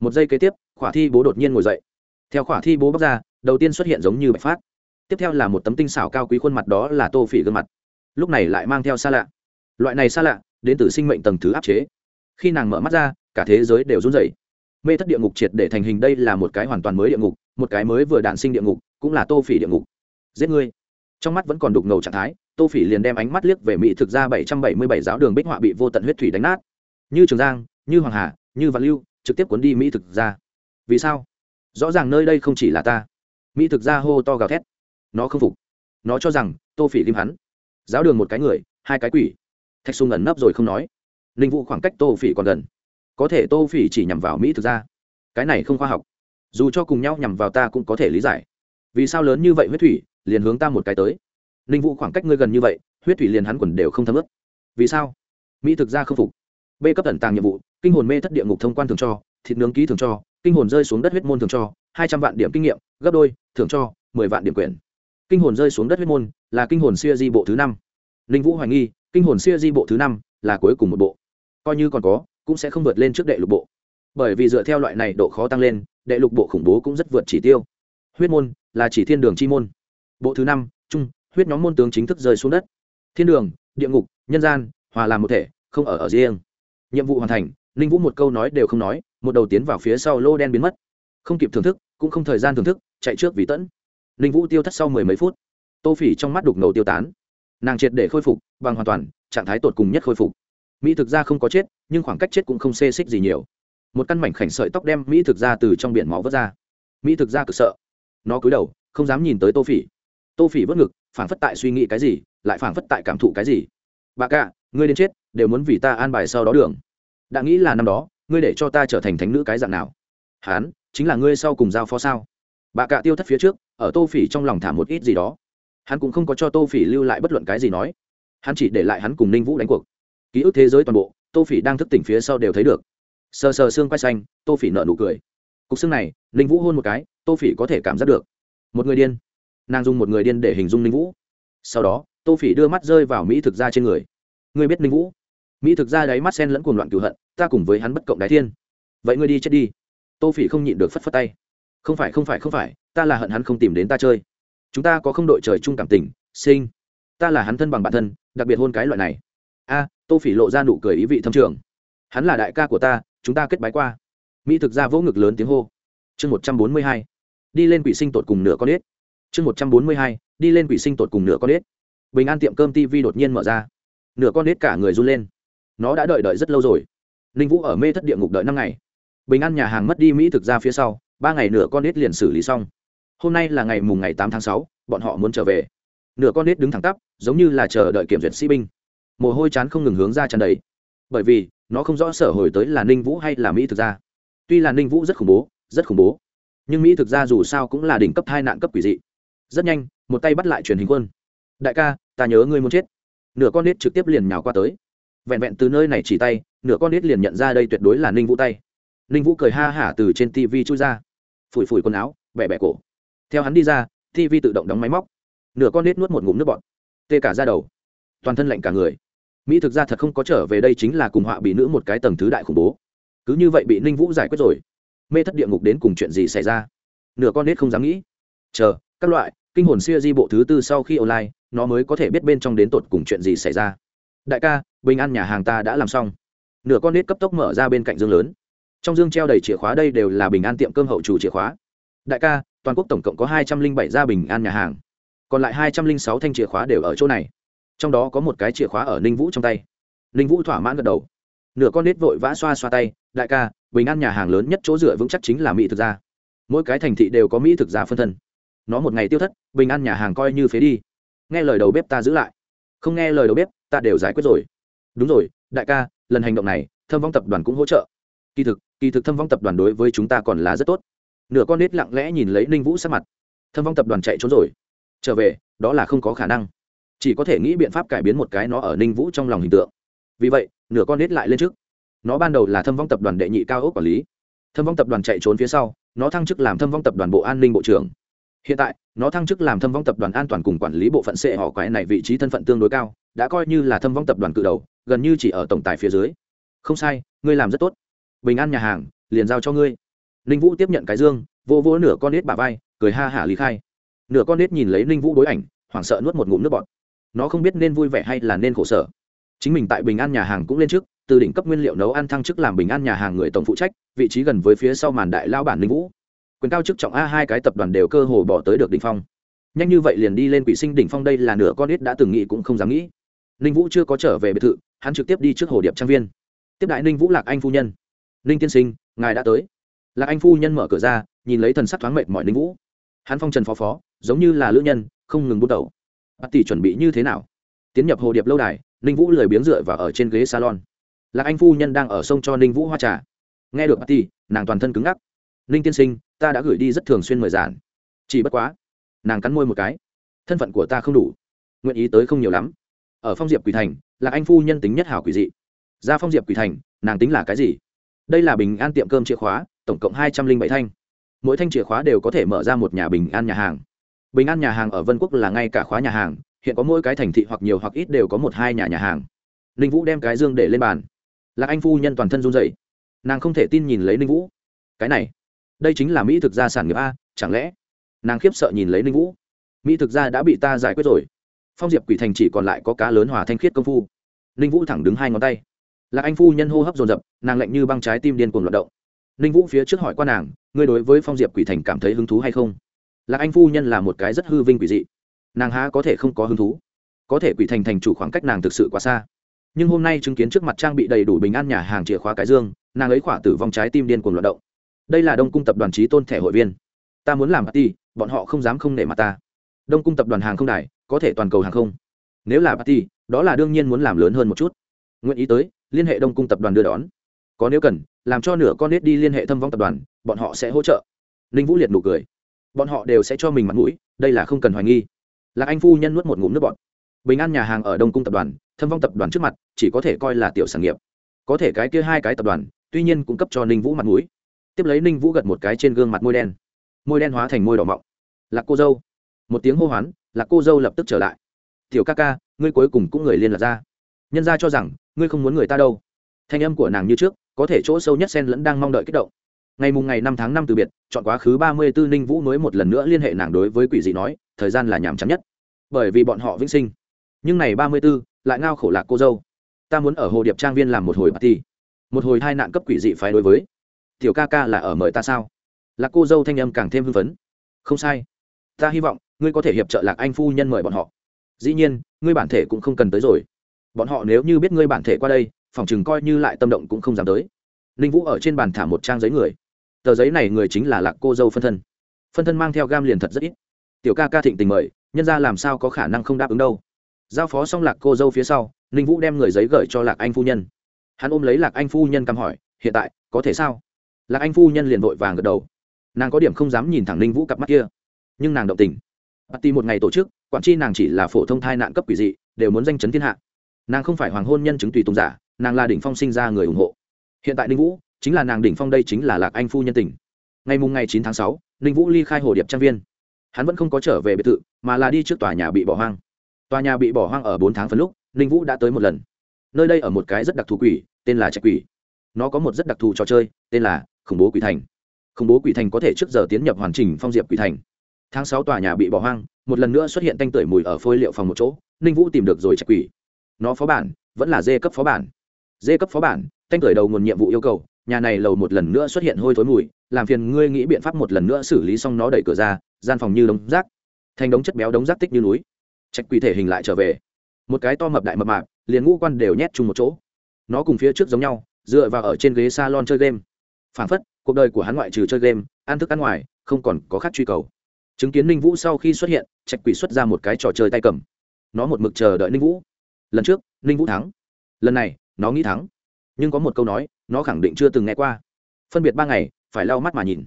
Một giây kế tiếp, khỏa thi bố đột nhiên ngồi dậy. Theo khỏa thi bố bóc ra, đầu tiên xuất hiện giống như bạch phát. Tiếp theo là một tấm tinh xảo cao quý khuôn mặt đó là tô phỉ gương mặt. Lúc này lại mang theo xa lạ. Loại này xa lạ, đến từ sinh mệnh tầng thứ áp chế. Khi nàng mở mắt ra, cả thế giới đều run rẩy. Mê thất địa ngục triệt để thành hình đây là một cái hoàn toàn mới địa ngục, một cái mới vừa đạn sinh địa ngục, cũng là tô phỉ địa ngục. Giết ngươi trong mắt vẫn còn đục ngầu trạng thái, tô phỉ liền đem ánh mắt liếc về mỹ thực ra bảy trăm bảy mươi bảy giáo đường bích họa bị vô tận huyết thủy đánh nát. Như trường giang, như hoàng hà, như văn lưu, trực tiếp cuốn đi mỹ thực ra vì sao? Rõ ràng nơi đây không chỉ là ta. Mỹ thực ra hô to gào thét. Nó không phục. Nó cho rằng tô phỉ ghim hắn. Giáo đường một cái người, hai cái quỷ. Thạch sung ẩn nấp rồi không nói. Ninh vụ khoảng cách tô phỉ còn gần. Có thể tô phỉ chỉ nhằm vào mỹ thực ra cái này không khoa học. Dù cho cùng nhau nhằm vào ta cũng có thể lý giải. Vì sao lớn như vậy huyết thủy liền hướng ta một cái tới. Ninh vũ khoảng cách ngươi gần như vậy, huyết thủy liền hắn quần đều không thấm ướt. Vì sao? Mỹ thực ra không phục. B cấp tẩn tàng nhiệm vụ, kinh hồn mê thất địa ngục thông quan thường cho, thịt nướng ký thường cho, kinh hồn rơi xuống đất huyết môn thường cho, hai trăm vạn điểm kinh nghiệm, gấp đôi thường cho, mười vạn điểm quyền kinh hồn rơi xuống đất huyết môn là kinh hồn siêu di bộ thứ năm. Ninh vũ hoài nghi, kinh hồn siêu di bộ thứ năm là cuối cùng một bộ. Coi như còn có, cũng sẽ không vượt lên trước đệ lục bộ. Bởi vì dựa theo loại này độ khó tăng lên, đệ lục bộ khủng bố cũng rất vượt chỉ tiêu. Huyết môn là chỉ thiên đường chi môn bộ thứ năm trung huyết nhóm môn tướng chính thức rơi xuống đất. Thiên đường, địa ngục, nhân gian, hòa làm một thể, không ở ở riêng. Nhiệm vụ hoàn thành, ninh vũ một câu nói đều không nói, một đầu tiến vào phía sau lô đen biến mất. Không kịp thưởng thức, cũng không thời gian thưởng thức, chạy trước vì tẫn. Ninh vũ tiêu thất sau mười mấy phút. Tô phỉ trong mắt đục ngầu tiêu tán. Nàng triệt để khôi phục, bằng hoàn toàn, trạng thái tột cùng nhất khôi phục. Mỹ thực ra không có chết, nhưng khoảng cách chết cũng không xê xích gì nhiều. Một căn mảnh khảnh sợi tóc đem mỹ thực ra từ trong biển máu vớt ra. Mỹ thực ra cực sợ. Nó cúi đầu, không dám nhìn tới tô phỉ tô phỉ vớt ngực, phảng phất tại suy nghĩ cái gì, lại phảng phất tại cảm thụ cái gì. Bà cả, ngươi đến chết, đều muốn vì ta an bài sau đó đường. Đã nghĩ là năm đó, ngươi để cho ta trở thành thánh nữ cái dạng nào? Hán, chính là ngươi sau cùng giao phó sao? Bà cả tiêu thất phía trước, ở tô phỉ trong lòng thả một ít gì đó. Hắn cũng không có cho tô phỉ lưu lại bất luận cái gì nói. Hắn chỉ để lại hắn cùng ninh vũ đánh cuộc. Ký ức thế giới toàn bộ, tô phỉ đang thức tỉnh phía sau đều thấy được. Sờ sờ xương quay xanh, tô phỉ nợ nụ cười. Cục xương này, ninh vũ hôn một cái, tô phỉ có thể cảm giác được. Một người điên nàng dùng một người điên để hình dung ninh vũ sau đó tô phỉ đưa mắt rơi vào mỹ thực ra trên người ngươi biết ninh vũ mỹ thực ra đáy mắt sen lẫn cuồng loạn cửu hận ta cùng với hắn bất cộng đái thiên vậy ngươi đi chết đi tô phỉ không nhịn được phất phất tay không phải không phải không phải ta là hận hắn không tìm đến ta chơi chúng ta có không đội trời chung cảm tình sinh ta là hắn thân bằng bản thân đặc biệt hôn cái loại này a tô phỉ lộ ra nụ cười ý vị thâm trường hắn là đại ca của ta chúng ta kết bái qua mỹ thực ra vỗ ngực lớn tiếng hô chương một trăm bốn mươi hai đi lên quỷ sinh tột cùng nửa con ếch chương một trăm bốn mươi hai, đi lên quỷ sinh tột cùng nửa con ếch bình an tiệm cơm tv đột nhiên mở ra. Nửa con ếch cả người run lên. Nó đã đợi đợi rất lâu rồi. Ninh vũ ở mê thất địa ngục đợi năm ngày. Bình an nhà hàng mất đi mỹ thực ra phía sau, ba ngày nửa con ếch liền xử lý xong. Hôm nay là ngày mùng ngày tám tháng sáu, bọn họ muốn trở về. Nửa con ếch đứng thẳng tắp, giống như là chờ đợi kiểm duyệt sĩ binh. Mồ hôi chán không ngừng hướng ra tràn đầy. Bởi vì, nó không rõ sở hồi tới là ninh vũ hay là mỹ thực ra. Tuy là ninh vũ rất khủng bố, rất khủng bố. Nhưng mỹ thực ra dù sao cũng là đỉnh cấp hai nạn cấp quỷ dị rất nhanh, một tay bắt lại truyền hình quân. Đại ca, ta nhớ ngươi muốn chết. Nửa con nết trực tiếp liền nhào qua tới. Vẹn vẹn từ nơi này chỉ tay, nửa con nết liền nhận ra đây tuyệt đối là ninh vũ tay. Ninh vũ cười ha hả từ trên tv chui ra, phủi phủi quần áo bẹ bẹ cổ. Theo hắn đi ra tv tự động đóng máy móc. Nửa con nết nuốt một ngụm nước bọt, tê cả ra đầu. Toàn thân lạnh cả người. Mỹ thực ra thật không có trở về đây chính là cùng họa bị nữ một cái tầng thứ đại khủng bố. Cứ như vậy bị ninh vũ giải quyết rồi, mê thất địa ngục đến cùng chuyện gì xảy ra? Nửa con nết không dám nghĩ. Chờ các loại, kinh hồn siêu di bộ thứ tư sau khi online, nó mới có thể biết bên trong đến tột cùng chuyện gì xảy ra. Đại ca, bình an nhà hàng ta đã làm xong. Nửa con nết cấp tốc mở ra bên cạnh dương lớn. Trong dương treo đầy chìa khóa đây đều là bình an tiệm cơm hậu chủ chìa khóa. Đại ca, toàn quốc tổng cộng có hai trăm linh bảy gia bình an nhà hàng. Còn lại hai trăm linh sáu thanh chìa khóa đều ở chỗ này. Trong đó có một cái chìa khóa ở ninh vũ trong tay. Ninh vũ thỏa mãn gật đầu. Nửa con nết vội vã xoa xoa tay. Đại ca, bình an nhà hàng lớn nhất chỗ dựa vững chắc chính là mỹ thực gia. Mỗi cái thành thị đều có mỹ thực gia phân thân nó một ngày tiêu thất, bình an nhà hàng coi như phế đi. Nghe lời đầu bếp ta giữ lại. Không nghe lời đầu bếp, ta đều giải quyết rồi. Đúng rồi, đại ca, lần hành động này, thâm vong tập đoàn cũng hỗ trợ. Kỳ thực kỳ thực thâm vong tập đoàn đối với chúng ta còn là rất tốt. Nửa con nít lặng lẽ nhìn lấy ninh vũ sát mặt. Thâm vong tập đoàn chạy trốn rồi. Trở về, đó là không có khả năng. Chỉ có thể nghĩ biện pháp cải biến một cái nó ở ninh vũ trong lòng hình tượng. Vì vậy, nửa con nít lại lên trước. Nó ban đầu là thâm vong tập đoàn đệ nhị cao ốc quản lý. Thâm vong tập đoàn chạy trốn phía sau, nó thăng chức làm thâm vong tập đoàn bộ an ninh bộ trưởng hiện tại, nó thăng chức làm thâm vong tập đoàn an toàn cùng quản lý bộ phận sệ họ quái này vị trí thân phận tương đối cao, đã coi như là thâm vong tập đoàn cự đầu, gần như chỉ ở tổng tài phía dưới. Không sai, ngươi làm rất tốt. Bình an nhà hàng, liền giao cho ngươi. Ninh vũ tiếp nhận cái dương vô vô nửa con nết bà vai, cười ha hả lý khai. Nửa con nết nhìn lấy ninh vũ đối ảnh, hoảng sợ nuốt một ngụm nước bọt. Nó không biết nên vui vẻ hay là nên khổ sở. Chính mình tại bình an nhà hàng cũng lên trước, từ đỉnh cấp nguyên liệu nấu ăn thăng chức làm bình an nhà hàng người tổng phụ trách, vị trí gần với phía sau màn đại lao bản ninh vũ quyền cao chức trọng a hai cái tập đoàn đều cơ hồ bỏ tới được đỉnh phong. Nhanh như vậy liền đi lên quỷ sinh đỉnh phong đây là nửa con ít đã từng nghĩ cũng không dám nghĩ. Ninh vũ chưa có trở về biệt thự, hắn trực tiếp đi trước hồ điệp trang viên. Tiếp đại ninh vũ lạc anh phu nhân. Ninh tiên sinh, ngài đã tới. Lạc anh phu nhân mở cửa ra, nhìn lấy thần sắc thoáng mệt mỏi ninh vũ. Hắn phong trần phó phó, giống như là lữ nhân, không ngừng bút đầu bát tỷ chuẩn bị như thế nào? Tiến nhập hồ điệp lâu đài, ninh vũ lười biếng dựa và ở trên ghế salon. Lạc anh phu nhân đang ở sông cho ninh vũ hoa trà. Nghe được bát tỷ, nàng toàn thân cứng ngắc ninh tiên sinh, ta đã gửi đi rất thường xuyên mời giản. Chỉ bất quá, nàng cắn môi một cái. Thân phận của ta không đủ. Nguyện ý tới không nhiều lắm. Ở phong diệp quỷ thành, là anh phu nhân tính nhất hảo quỷ dị. Ra phong diệp quỷ thành, nàng tính là cái gì? Đây là bình an tiệm cơm chìa khóa, tổng cộng hai trăm linh bảy thanh. Mỗi thanh chìa khóa đều có thể mở ra một nhà bình an nhà hàng. Bình an nhà hàng ở vân quốc là ngay cả khóa nhà hàng, hiện có mỗi cái thành thị hoặc nhiều hoặc ít đều có một hai nhà nhà hàng. Ninh vũ đem cái dương để lên bàn. Lạc anh phu nhân toàn thân run dậy nàng không thể tin nhìn lấy ninh vũ. Cái này đây chính là mỹ thực gia sản nghiệp a, chẳng lẽ? Nàng khiếp sợ nhìn lấy ninh vũ. Mỹ thực gia đã bị ta giải quyết rồi. Phong diệp quỷ thành chỉ còn lại có cá lớn hòa thanh khiết công phu. Ninh vũ thẳng đứng hai ngón tay. Lạc anh phu nhân hô hấp dồn dập, nàng lạnh như băng trái tim điên cuồng loạt động. Ninh vũ phía trước hỏi qua nàng, ngươi đối với phong diệp quỷ thành cảm thấy hứng thú hay không? Lạc anh phu nhân là một cái rất hư vinh quỷ dị. Nàng há có thể không có hứng thú. Có thể quỷ thành thành chủ khoảng cách nàng thực sự quá xa. Nhưng hôm nay chứng kiến trước mặt trang bị đầy đủ bình an nhà hàng chìa khóa cái dương, nàng ấy khỏa tử vong trái tim điên cuồng loạt động đây là đông cung tập đoàn trí tôn thẻ hội viên. Ta muốn làm party, bọn họ không dám không nể mặt ta. Đông cung tập đoàn hàng không đài, có thể toàn cầu hàng không. Nếu là party, đó là đương nhiên muốn làm lớn hơn một chút. Nguyện ý tới, liên hệ đông cung tập đoàn đưa đón. Có nếu cần, làm cho nửa con nết đi liên hệ thâm vong tập đoàn, bọn họ sẽ hỗ trợ. Ninh vũ liệt nụ cười. Bọn họ đều sẽ cho mình mặt mũi, đây là không cần hoài nghi. Lạc anh phu nhân nuốt một ngụm nước bọn bình an nhà hàng ở đông cung tập đoàn, thâm vong tập đoàn trước mặt, chỉ có thể coi là tiểu sản nghiệp. Có thể cái kia hai cái tập đoàn, tuy nhiên cũng cấp cho ninh vũ mặt mũi tiếp lấy ninh vũ gật một cái trên gương mặt môi đen môi đen hóa thành môi đỏ mọng lạc cô dâu một tiếng hô hoán lạc cô dâu lập tức trở lại tiểu ca ca ngươi cuối cùng cũng người liên lạc ra nhân ra cho rằng ngươi không muốn người ta đâu thanh âm của nàng như trước có thể chỗ sâu nhất sen lẫn đang mong đợi kích động ngày mùng ngày năm tháng năm từ biệt chọn quá khứ ba mươi tư ninh vũ nối một lần nữa liên hệ nàng đối với quỷ dị nói thời gian là nhàm chán nhất bởi vì bọn họ vĩnh sinh nhưng này ba mươi tư lại ngao khổ lạc cô dâu ta muốn ở hồ điệp trang viên làm một hồi party một hồi hai nạn cấp quỷ dị phái đối với tiểu ca ca là ở mời ta sao? Lạc cô dâu thanh âm càng thêm hưng phấn. Không sai. Ta hy vọng, ngươi có thể hiệp trợ lạc anh phu nhân mời bọn họ. Dĩ nhiên, ngươi bản thể cũng không cần tới rồi. Bọn họ nếu như biết ngươi bản thể qua đây, phòng chừng coi như lại tâm động cũng không dám tới. Ninh vũ ở trên bàn thả một trang giấy người. Tờ giấy này người chính là lạc cô dâu phân thân. Phân thân mang theo gam liền thật rất ít. Tiểu ca ca thịnh tình mời, nhân ra làm sao có khả năng không đáp ứng đâu. Giao phó xong lạc cô dâu phía sau, ninh vũ đem người giấy gửi cho lạc anh phu nhân. Hắn ôm lấy lạc anh phu nhân căm hỏi, hiện tại, có thể sao? Lạc anh phu nhân liền vội vàng gật đầu. Nàng có điểm không dám nhìn thẳng ninh vũ cặp mắt kia, nhưng nàng động tình. Bắt tì một ngày tổ chức, quản tri nàng chỉ là phổ thông thai nạn cấp quỷ dị, đều muốn danh chấn thiên hạ. Nàng không phải hoàng hôn nhân chứng tùy tùng giả, nàng là đỉnh phong sinh ra người ủng hộ. Hiện tại ninh vũ chính là nàng đỉnh phong đây chính là lạc anh phu nhân tỉnh ngày mùng ngày chín tháng sáu, ninh vũ ly khai hồ điệp trang viên. Hắn vẫn không có trở về biệt thự, mà là đi trước tòa nhà bị bỏ hoang. Tòa nhà bị bỏ hoang ở bốn tháng phần lúc, ninh vũ đã tới một lần. Nơi đây ở một cái rất đặc thù quỷ, tên là trạch quỷ. Nó có một rất đặc thù trò chơi, tên là khủng bố quỷ thành. Khủng bố quỷ thành có thể trước giờ tiến nhập hoàn chỉnh phong diệp quỷ thành. Tháng sáu tòa nhà bị bỏ hoang, một lần nữa xuất hiện tanh tưởi mùi ở phôi liệu phòng một chỗ, ninh vũ tìm được rồi trạch quỷ. Nó phó bản, vẫn là dê cấp phó bản. Dê cấp phó bản, tanh tưởi đầu nguồn nhiệm vụ yêu cầu, nhà này lầu một lần nữa xuất hiện hôi thối mùi, làm phiền ngươi nghĩ biện pháp một lần nữa xử lý xong nó đẩy cửa ra, gian phòng như đống rác. Thành đống chất béo đống rác tích như núi. Trạch quỷ thể hình lại trở về. Một cái to mập đại mập mạp, liền ngũ quan đều nhét chung một chỗ. Nó cùng phía trước giống nhau, dựa vào ở trên ghế salon chơi game phản phất, cuộc đời của hắn ngoại trừ chơi game, ăn thức ăn ngoài, không còn có khác truy cầu. Chứng kiến ninh vũ sau khi xuất hiện, trạch quỷ xuất ra một cái trò chơi tay cầm. Nó một mực chờ đợi ninh vũ. Lần trước, ninh vũ thắng. Lần này, nó nghĩ thắng. Nhưng có một câu nói, nó khẳng định chưa từng nghe qua. Phân biệt ba ngày, phải lau mắt mà nhìn.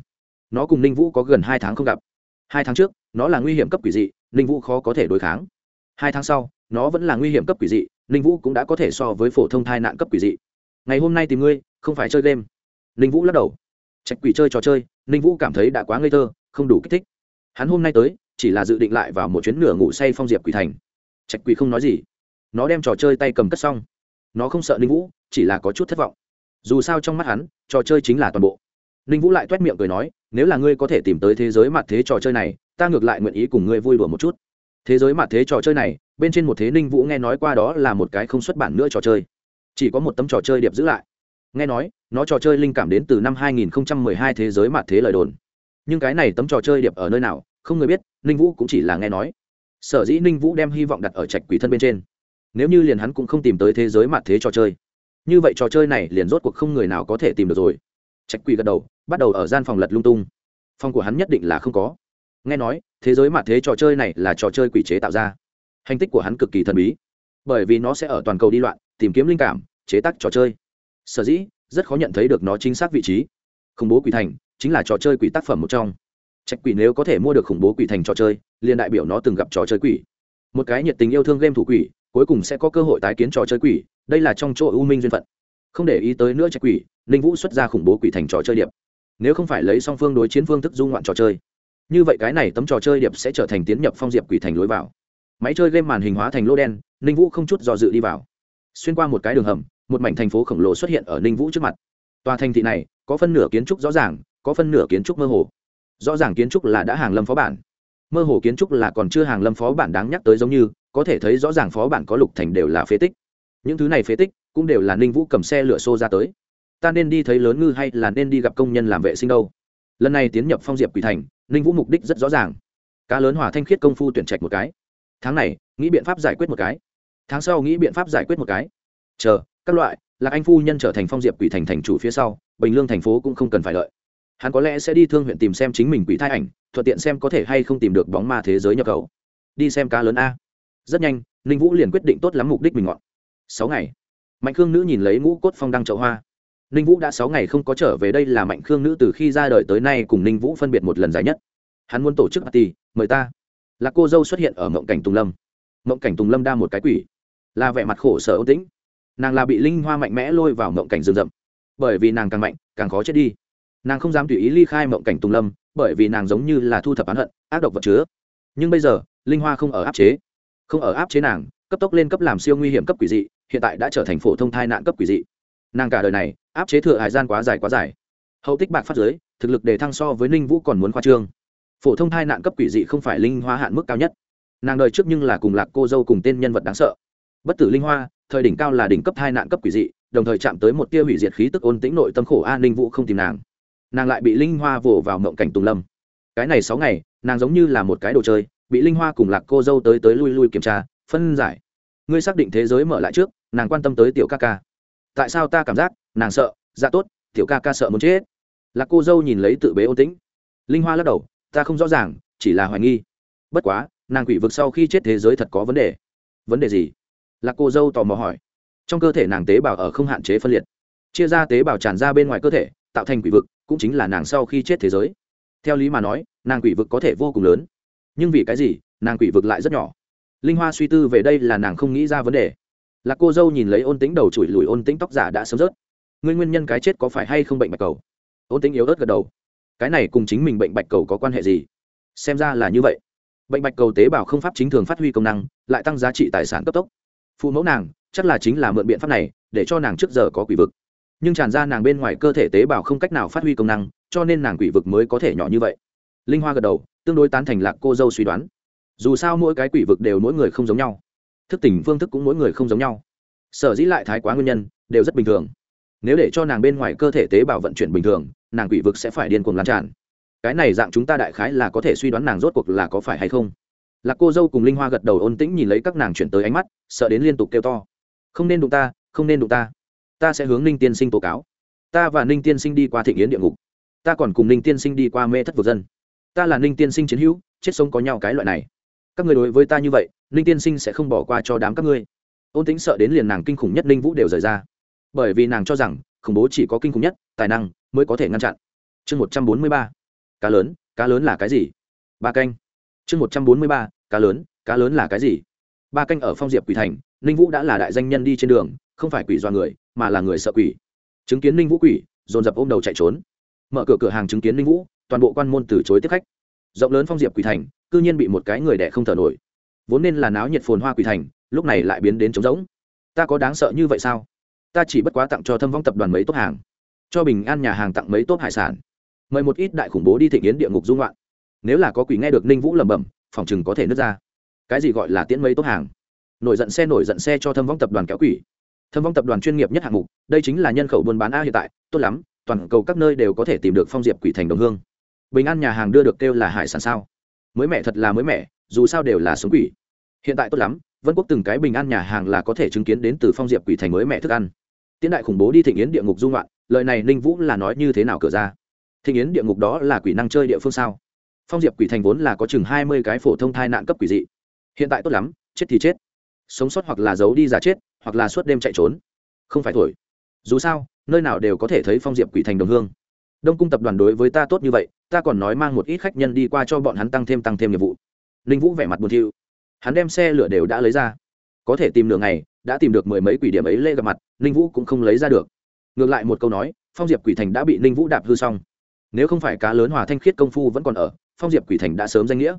Nó cùng ninh vũ có gần hai tháng không gặp. Hai tháng trước, nó là nguy hiểm cấp quỷ dị, ninh vũ khó có thể đối kháng. Hai tháng sau, nó vẫn là nguy hiểm cấp quỷ dị, ninh vũ cũng đã có thể so với phổ thông thai nạn cấp quỷ dị. Ngày hôm nay tìm ngươi, không phải chơi game ninh vũ lắc đầu. Trạch quỷ chơi trò chơi, ninh vũ cảm thấy đã quá ngây thơ, không đủ kích thích. Hắn hôm nay tới, chỉ là dự định lại vào một chuyến nửa ngủ say phong diệp quỷ thành. Trạch quỷ không nói gì. Nó đem trò chơi tay cầm cất xong. Nó không sợ ninh vũ, chỉ là có chút thất vọng. Dù sao trong mắt hắn, trò chơi chính là toàn bộ. Ninh vũ lại t u é t miệng cười nói, nếu là ngươi có thể tìm tới thế giới mặt thế trò chơi này, ta ngược lại nguyện ý cùng ngươi vui đùa một chút. Thế giới mặt thế trò chơi này, bên trên một thế ninh vũ nghe nói qua đó là một cái không xuất bản nữa trò chơi. Chỉ có một tấm trò chơi điệp giữ lại nghe nói, nó trò chơi linh cảm đến từ năm 2012 thế giới mặt thế lời đồn. Nhưng cái này tấm trò chơi điệp ở nơi nào, không người biết, ninh vũ cũng chỉ là nghe nói. Sở dĩ ninh vũ đem hy vọng đặt ở trạch quỷ thân bên trên. Nếu như liền hắn cũng không tìm tới thế giới mặt thế trò chơi. Như vậy trò chơi này liền rốt cuộc không người nào có thể tìm được rồi. Trạch quỷ gật đầu, bắt đầu ở gian phòng lật lung tung. Phòng của hắn nhất định là không có. Nghe nói, thế giới mặt thế trò chơi này là trò chơi quỷ chế tạo ra. Hành tích của hắn cực kỳ thần bí. Bởi vì nó sẽ ở toàn cầu đi loạn, tìm kiếm linh cảm, chế tác trò chơi sở dĩ, rất khó nhận thấy được nó chính xác vị trí. Khủng bố quỷ thành chính là trò chơi quỷ tác phẩm một trong. Trạch quỷ nếu có thể mua được khủng bố quỷ thành trò chơi, liền đại biểu nó từng gặp trò chơi quỷ. Một cái nhiệt tình yêu thương game thủ quỷ, cuối cùng sẽ có cơ hội tái kiến trò chơi quỷ, đây là trong chỗ ưu minh duyên phận. Không để ý tới nữa trạch quỷ, ninh vũ xuất ra khủng bố quỷ thành trò chơi điệp. Nếu không phải lấy song phương đối chiến phương thức dung ngoạn trò chơi, như vậy cái này tấm trò chơi điệp sẽ trở thành tiến nhập phong diệp quỷ thành lối vào. Máy chơi game màn hình hóa thành lô đen, ninh vũ không chút do dự đi vào. Xuyên qua một cái đường hầm một mảnh thành phố khổng lồ xuất hiện ở ninh vũ trước mặt. Tòa thành thị này có phân nửa kiến trúc rõ ràng, có phân nửa kiến trúc mơ hồ. Rõ ràng kiến trúc là đã hàng lâm phó bản. Mơ hồ kiến trúc là còn chưa hàng lâm phó bản đáng nhắc tới giống như, có thể thấy rõ ràng phó bản có lục thành đều là phế tích. Những thứ này phế tích cũng đều là ninh vũ cầm xe lửa xô ra tới. Ta nên đi thấy lớn ngư hay là nên đi gặp công nhân làm vệ sinh đâu? Lần này tiến nhập phong diệp quỷ thành, ninh vũ mục đích rất rõ ràng. Cá lớn hòa thanh khiết công phu tuyển trạch một cái. Tháng này, nghĩ biện pháp giải quyết một cái. Tháng sau nghĩ biện pháp giải quyết một cái. Chờ các loại là anh phu nhân trở thành phong diệp quỷ thành thành chủ phía sau, bình lương thành phố cũng không cần phải lợi. Hắn có lẽ sẽ đi thương huyện tìm xem chính mình quỷ thai ảnh, thuận tiện xem có thể hay không tìm được bóng ma thế giới nhập khẩu. Đi xem cá lớn a. Rất nhanh, ninh vũ liền quyết định tốt lắm mục đích mình ngọn. Sáu ngày. Mạnh khương nữ nhìn lấy ngũ cốt phong đăng chậu hoa. Ninh vũ đã sáu ngày không có trở về đây là mạnh khương nữ từ khi ra đời tới nay cùng ninh vũ phân biệt một lần dài nhất. Hắn muốn tổ chức party, mời ta. Là cô dâu xuất hiện ở mộng cảnh tùng lâm. Mộng cảnh tùng lâm đa một cái quỷ. Là vẻ mặt khổ sở ấu tĩnh nàng là bị linh hoa mạnh mẽ lôi vào mộng cảnh rừng rậm. Bởi vì nàng càng mạnh, càng khó chết đi. Nàng không dám tùy ý ly khai mộng cảnh tùng lâm, bởi vì nàng giống như là thu thập án hận, ác độc vật chứa. Nhưng bây giờ, linh hoa không ở áp chế. Không ở áp chế nàng, cấp tốc lên cấp làm siêu nguy hiểm cấp quỷ dị, hiện tại đã trở thành phổ thông thai nạn cấp quỷ dị. Nàng cả đời này, áp chế thừa hải gian quá dài quá dài. Hậu tích bạc phát giới, thực lực để thăng so với ninh vũ còn muốn khoa trương. Phổ thông thai nạn cấp quỷ dị không phải linh hoa hạn mức cao nhất. Nàng đời trước nhưng là cùng lạc cô dâu cùng tên nhân vật đáng sợ. Bất tử linh hoa thời đỉnh cao là đỉnh cấp hai nạn cấp quỷ dị, đồng thời chạm tới một tia hủy diệt khí tức ôn tĩnh nội tâm khổ an ninh vũ không tìm nàng. Nàng lại bị linh hoa vồ vào mộng cảnh tùng lâm. Cái này sáu ngày, nàng giống như là một cái đồ chơi, bị linh hoa cùng lạc cô dâu tới tới lui lui kiểm tra, phân giải. Ngươi xác định thế giới mở lại trước, nàng quan tâm tới tiểu ca ca. Tại sao ta cảm giác, nàng sợ dạ tốt, tiểu ca ca sợ muốn chết. Lạc cô dâu nhìn lấy tự bế ôn tĩnh. Linh hoa lắc đầu, ta không rõ ràng, chỉ là hoài nghi. Bất quá, nàng quỷ vực sau khi chết thế giới thật có vấn đề. Vấn đề gì? Lạc cô dâu tò mò hỏi. Trong cơ thể nàng tế bào ở không hạn chế phân liệt. Chia ra tế bào tràn ra bên ngoài cơ thể, tạo thành quỷ vực, cũng chính là nàng sau khi chết thế giới. Theo lý mà nói, nàng quỷ vực có thể vô cùng lớn. Nhưng vì cái gì, nàng quỷ vực lại rất nhỏ. Linh hoa suy tư về đây là nàng không nghĩ ra vấn đề. Là cô dâu nhìn lấy ôn tính đầu chùi lùi ôn tính tóc giả đã sớm rớt. Nguyên nguyên nhân cái chết có phải hay không bệnh bạch cầu? Ôn tính yếu ớt gật đầu. Cái này cùng chính mình bệnh bạch cầu có quan hệ gì? Xem ra là như vậy. Bệnh bạch cầu tế bào không pháp chính thường phát huy công năng, lại tăng giá trị tài sản cấp tốc phụ mẫu nàng, chắc là chính là mượn biện pháp này, để cho nàng trước giờ có quỷ vực. Nhưng tràn ra nàng bên ngoài cơ thể tế bào không cách nào phát huy công năng, cho nên nàng quỷ vực mới có thể nhỏ như vậy. Linh hoa gật đầu, tương đối tán thành lạc cô dâu suy đoán. Dù sao mỗi cái quỷ vực đều mỗi người không giống nhau. Thức tỉnh phương thức cũng mỗi người không giống nhau. Sở dĩ lại thái quá nguyên nhân, đều rất bình thường. Nếu để cho nàng bên ngoài cơ thể tế bào vận chuyển bình thường, nàng quỷ vực sẽ phải điên cuồng lan tràn. Cái này dạng chúng ta đại khái là có thể suy đoán nàng rốt cuộc là có phải hay không lạc cô dâu cùng linh hoa gật đầu ôn tĩnh nhìn lấy các nàng chuyển tới ánh mắt, sợ đến liên tục kêu to. Không nên đụng ta, không nên đụng ta. Ta sẽ hướng ninh tiên sinh tố cáo. Ta và ninh tiên sinh đi qua thịnh yến địa ngục. Ta còn cùng ninh tiên sinh đi qua mê thất vực dân. Ta là ninh tiên sinh chiến hữu, chết sống có nhau cái loại này. Các người đối với ta như vậy, ninh tiên sinh sẽ không bỏ qua cho đám các ngươi. Ôn tính sợ đến liền nàng kinh khủng nhất ninh vũ đều rời ra. Bởi vì nàng cho rằng, khủng bố chỉ có kinh khủng nhất, tài năng mới có thể ngăn chặn. Chương một trăm bốn mươi ba. Cá lớn cá lớn là cái gì? Ba canh chương một trăm bốn mươi ba, cá lớn cá lớn là cái gì? Ba canh ở phong diệp quỷ thành, ninh vũ đã là đại danh nhân đi trên đường, không phải quỷ do người, mà là người sợ quỷ. Chứng kiến ninh vũ quỷ, dồn dập ôm đầu chạy trốn. Mở cửa cửa hàng chứng kiến ninh vũ, toàn bộ quan môn từ chối tiếp khách. Rộng lớn phong diệp quỷ thành, cư nhiên bị một cái người đẻ không thở nổi. Vốn nên là náo nhiệt phồn hoa quỷ thành, lúc này lại biến đến trống rỗng. Ta có đáng sợ như vậy sao? Ta chỉ bất quá tặng cho thâm vong tập đoàn mấy tốt hàng, cho bình an nhà hàng tặng mấy tốt hải sản. Mời một ít đại khủng bố đi thịnh yến địa ngục dung loạn nếu là có quỷ nghe được ninh vũ lẩm bẩm, phòng chừng có thể nứt ra. Cái gì gọi là tiễn mấy tốt hàng? Nổi giận xe nổi giận xe cho thâm vong tập đoàn kéo quỷ. Thâm vong tập đoàn chuyên nghiệp nhất hạng mục, đây chính là nhân khẩu buôn bán a hiện tại, tốt lắm, toàn cầu các nơi đều có thể tìm được phong diệp quỷ thành đồng hương. Bình an nhà hàng đưa được kêu là hải sản sao? Mới mẻ thật là mới mẻ, dù sao đều là sống quỷ. Hiện tại tốt lắm, vân quốc từng cái bình an nhà hàng là có thể chứng kiến đến từ phong diệp quỷ thành mới mẹ thức ăn. Tiến đại khủng bố đi thịnh yến địa ngục dung loạn, lời này ninh vũ là nói như thế nào cửa ra? Thịnh yến địa ngục đó là quỷ năng chơi địa phương sao? Phong diệp quỷ thành vốn là có chừng hai mươi cái phổ thông thai nạn cấp quỷ dị. Hiện tại tốt lắm, chết thì chết. Sống sót hoặc là giấu đi giả chết, hoặc là suốt đêm chạy trốn. Không phải thổi. Dù sao, nơi nào đều có thể thấy phong diệp quỷ thành đồng hương. Đông cung tập đoàn đối với ta tốt như vậy, ta còn nói mang một ít khách nhân đi qua cho bọn hắn tăng thêm tăng thêm nhiệm vụ. Ninh vũ vẻ mặt buồn thiu. Hắn đem xe lửa đều đã lấy ra. Có thể tìm nửa ngày, đã tìm được mười mấy quỷ điểm ấy lê gặp mặt, ninh vũ cũng không lấy ra được. Ngược lại một câu nói, phong diệp quỷ thành đã bị ninh vũ đạp hư xong. Nếu không phải cá lớn hòa thanh khiết công phu vẫn còn ở phong diệp quỷ thành đã sớm danh nghĩa.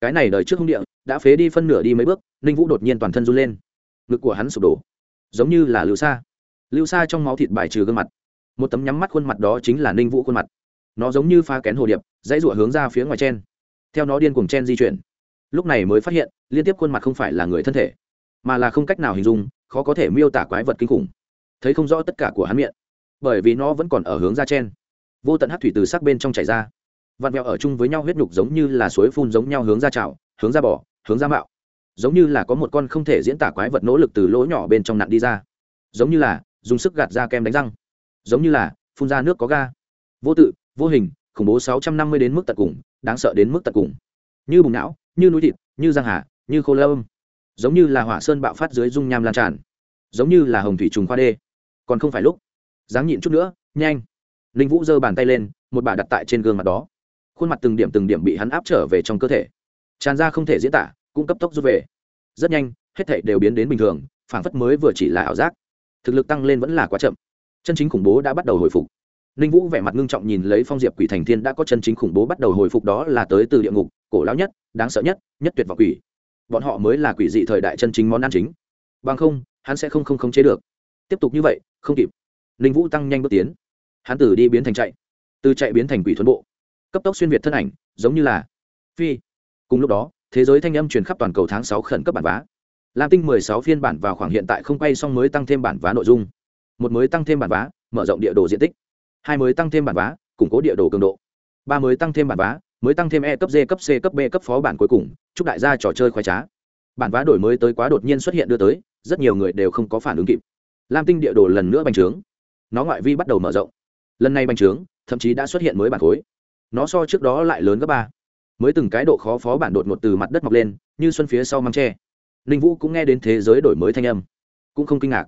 Cái này đời trước hung địa, đã phế đi phân nửa đi mấy bước, ninh vũ đột nhiên toàn thân run lên. Ngực của hắn sụp đổ, giống như là lưu sa. Lưu sa trong máu thịt bài trừ gương mặt. Một tấm nhắm mắt khuôn mặt đó chính là ninh vũ khuôn mặt. Nó giống như pha kén hồ điệp, dãy rủa hướng ra phía ngoài chen theo nó điên cuồng chen di chuyển. Lúc này mới phát hiện, liên tiếp khuôn mặt không phải là người thân thể, mà là không cách nào hình dung, khó có thể miêu tả quái vật kinh khủng. Thấy không rõ tất cả của hắn miệng, bởi vì nó vẫn còn ở hướng ra chen vô tận hát thủy từ sắc bên trong chảy ra vặn vẹo ở chung với nhau huyết nhục giống như là suối phun giống nhau hướng ra chảo, hướng ra bỏ hướng ra mạo. Giống như là có một con không thể diễn tả quái vật nỗ lực từ lỗ nhỏ bên trong nặn đi ra. Giống như là dùng sức gạt ra kem đánh răng. Giống như là phun ra nước có ga. Vô tự, vô hình, khủng bố sáu trăm năm mươi đến mức tận cùng, đáng sợ đến mức tận cùng. Như bùng não, như núi thịt, như giang hà, như khô lâm giống như là hỏa sơn bạo phát dưới dung nham lan tràn. Giống như là hồng thủy trùng khoa đê. Còn không phải lúc. Dáng nhịn chút nữa, nhanh. Ninh vũ giơ bàn tay lên, một bà đặt tại trên gương mặt đó khuôn mặt từng điểm từng điểm bị hắn áp trở về trong cơ thể. Tràn ra không thể diễn tả, cũng cấp tốc rút về. Rất nhanh, hết thảy đều biến đến bình thường, phảng phất mới vừa chỉ là ảo giác. Thực lực tăng lên vẫn là quá chậm. Chân chính khủng bố đã bắt đầu hồi phục. Ninh vũ vẻ mặt ngưng trọng nhìn lấy phong diệp quỷ thành thiên đã có chân chính khủng bố bắt đầu hồi phục đó là tới từ địa ngục, cổ lão nhất, đáng sợ nhất nhất tuyệt vọng quỷ. Bọn họ mới là quỷ dị thời đại chân chính món ăn chính. Bằng không, hắn sẽ không không khống chế được. Tiếp tục như vậy, không kịp. Ninh vũ tăng nhanh bước tiến. Hắn từ đi biến thành chạy. Từ chạy biến thành quỷ thuấn bộ cấp tốc xuyên việt thân ảnh, giống như là phi. Cùng lúc đó, thế giới thanh âm truyền khắp toàn cầu tháng sáu khẩn cấp bản vá. Lam tinh mười sáu phiên bản vào khoảng hiện tại không quay xong mới tăng thêm bản vá nội dung. Một mới tăng thêm bản vá, mở rộng địa đồ diện tích. Hai mới tăng thêm bản vá, củng cố địa đồ cường độ. Ba mới tăng thêm bản vá, mới tăng thêm e cấp d cấp c cấp b cấp phó bản cuối cùng, chúc đại gia trò chơi khoái trá. Bản vá đổi mới tới quá đột nhiên xuất hiện đưa tới, rất nhiều người đều không có phản ứng kịp. Lam tinh địa đồ lần nữa bành trướng. Nó ngoại vi bắt đầu mở rộng. Lần này bành trướng, thậm chí đã xuất hiện mới bản khối nó so trước đó lại lớn gấp ba. Mới từng cái độ khó phó bản đột ngột từ mặt đất mọc lên, như xuân phía sau măng tre. Ninh vũ cũng nghe đến thế giới đổi mới thanh âm, cũng không kinh ngạc.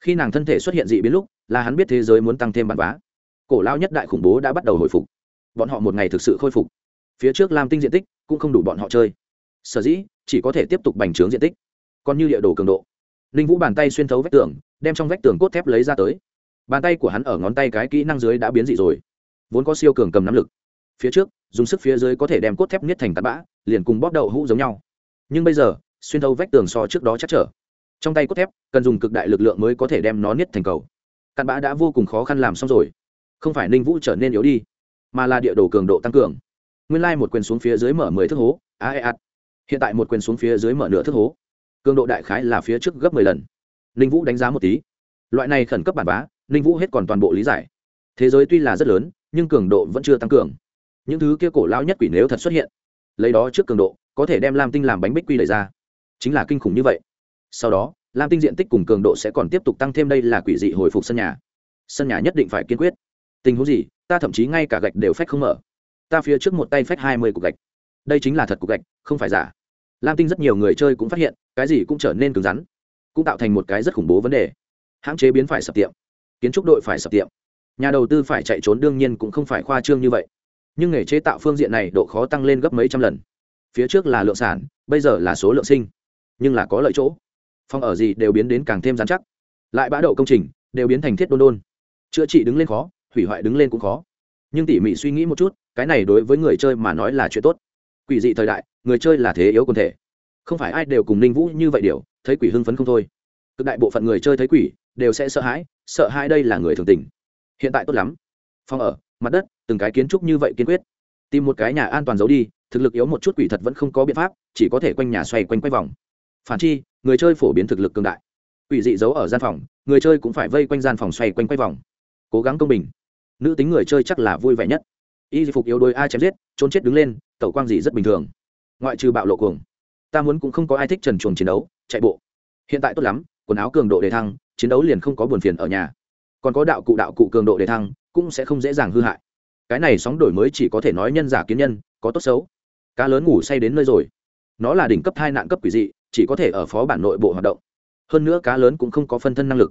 Khi nàng thân thể xuất hiện dị biến lúc, là hắn biết thế giới muốn tăng thêm bản vá. Cổ lao nhất đại khủng bố đã bắt đầu hồi phục. Bọn họ một ngày thực sự khôi phục. Phía trước làm tinh diện tích cũng không đủ bọn họ chơi. Sở dĩ, chỉ có thể tiếp tục bành trướng diện tích. Còn như địa đồ cường độ. Ninh vũ bàn tay xuyên thấu vách tường, đem trong vách tường cốt thép lấy ra tới. Bàn tay của hắn ở ngón tay cái kỹ năng dưới đã biến dị rồi. Vốn có siêu cường cầm nắm lực phía trước, dùng sức phía dưới có thể đem cốt thép niết thành tạt bã, liền cùng bóp đậu hũ giống nhau. Nhưng bây giờ, xuyên thấu vách tường so trước đó chắc trở. Trong tay cốt thép, cần dùng cực đại lực lượng mới có thể đem nó niết thành cầu. Cặn bã đã vô cùng khó khăn làm xong rồi. Không phải ninh vũ trở nên yếu đi, mà là địa đồ cường độ tăng cường. Nguyên lai một quyền xuống phía dưới mở mười thước hố, a e ạt hiện tại một quyền xuống phía dưới mở nửa thước hố. Cường độ đại khái là phía trước gấp mười lần. Ninh vũ đánh giá một tí. Loại này khẩn cấp bản vá, ninh vũ hết còn toàn bộ lý giải. Thế giới tuy là rất lớn, nhưng cường độ vẫn chưa tăng cường những thứ kia cổ lão nhất quỷ nếu thật xuất hiện, lấy đó trước cường độ, có thể đem lam tinh làm bánh bích quy đẩy ra. Chính là kinh khủng như vậy. Sau đó, lam tinh diện tích cùng cường độ sẽ còn tiếp tục tăng thêm đây là quỷ dị hồi phục sân nhà. Sân nhà nhất định phải kiên quyết. Tình huống gì, ta thậm chí ngay cả gạch đều phách không mở. Ta phía trước một tay phách hai mươi cục gạch. Đây chính là thật cục gạch, không phải giả. Lam tinh rất nhiều người chơi cũng phát hiện, cái gì cũng trở nên cứng rắn, cũng tạo thành một cái rất khủng bố vấn đề. Hãng chế biến phải sập tiệm, kiến trúc đội phải sập tiệm. Nhà đầu tư phải chạy trốn đương nhiên cũng không phải khoa trương như vậy nhưng nghề chế tạo phương diện này độ khó tăng lên gấp mấy trăm lần. Phía trước là lượng sản, bây giờ là số lượng sinh. Nhưng là có lợi chỗ. Phòng ở gì đều biến đến càng thêm dán chắc. Lại bã đậu công trình, đều biến thành thiết đôn đôn. Chữa trị đứng lên khó, hủy hoại đứng lên cũng khó. Nhưng tỉ mỉ suy nghĩ một chút, cái này đối với người chơi mà nói là chuyện tốt. Quỷ dị thời đại, người chơi là thế yếu quần thể. Không phải ai đều cùng ninh vũ như vậy điều, thấy quỷ hưng phấn không thôi. Cực đại bộ phận người chơi thấy quỷ, đều sẽ sợ hãi sợ hãi đây là người thường tình. Hiện tại tốt lắm. Phòng ở, mặt đất từng cái kiến trúc như vậy kiên quyết. Tìm một cái nhà an toàn giấu đi, thực lực yếu một chút quỷ thật vẫn không có biện pháp, chỉ có thể quanh nhà xoay quanh quay vòng. Phản chi, người chơi phổ biến thực lực cường đại. Quỷ dị giấu ở gian phòng, người chơi cũng phải vây quanh gian phòng xoay quanh quay vòng. Cố gắng công bình. Nữ tính người chơi chắc là vui vẻ nhất. Y phục yếu đôi ai chém giết, trốn chết đứng lên, tẩu quang gì rất bình thường. Ngoại trừ bạo lộ cuồng. Ta muốn cũng không có ai thích trần chuồng chiến đấu, chạy bộ. Hiện tại tốt lắm, quần áo cường độ đề thăng, chiến đấu liền không có buồn phiền ở nhà. Còn có đạo cụ đạo cụ cường độ đề thăng, cũng sẽ không dễ dàng hư hại cái này sóng đổi mới chỉ có thể nói nhân giả kiến nhân, có tốt xấu. Cá lớn ngủ say đến nơi rồi. Nó là đỉnh cấp hai nạn cấp quỷ dị, chỉ có thể ở phó bản nội bộ hoạt động. Hơn nữa cá lớn cũng không có phân thân năng lực.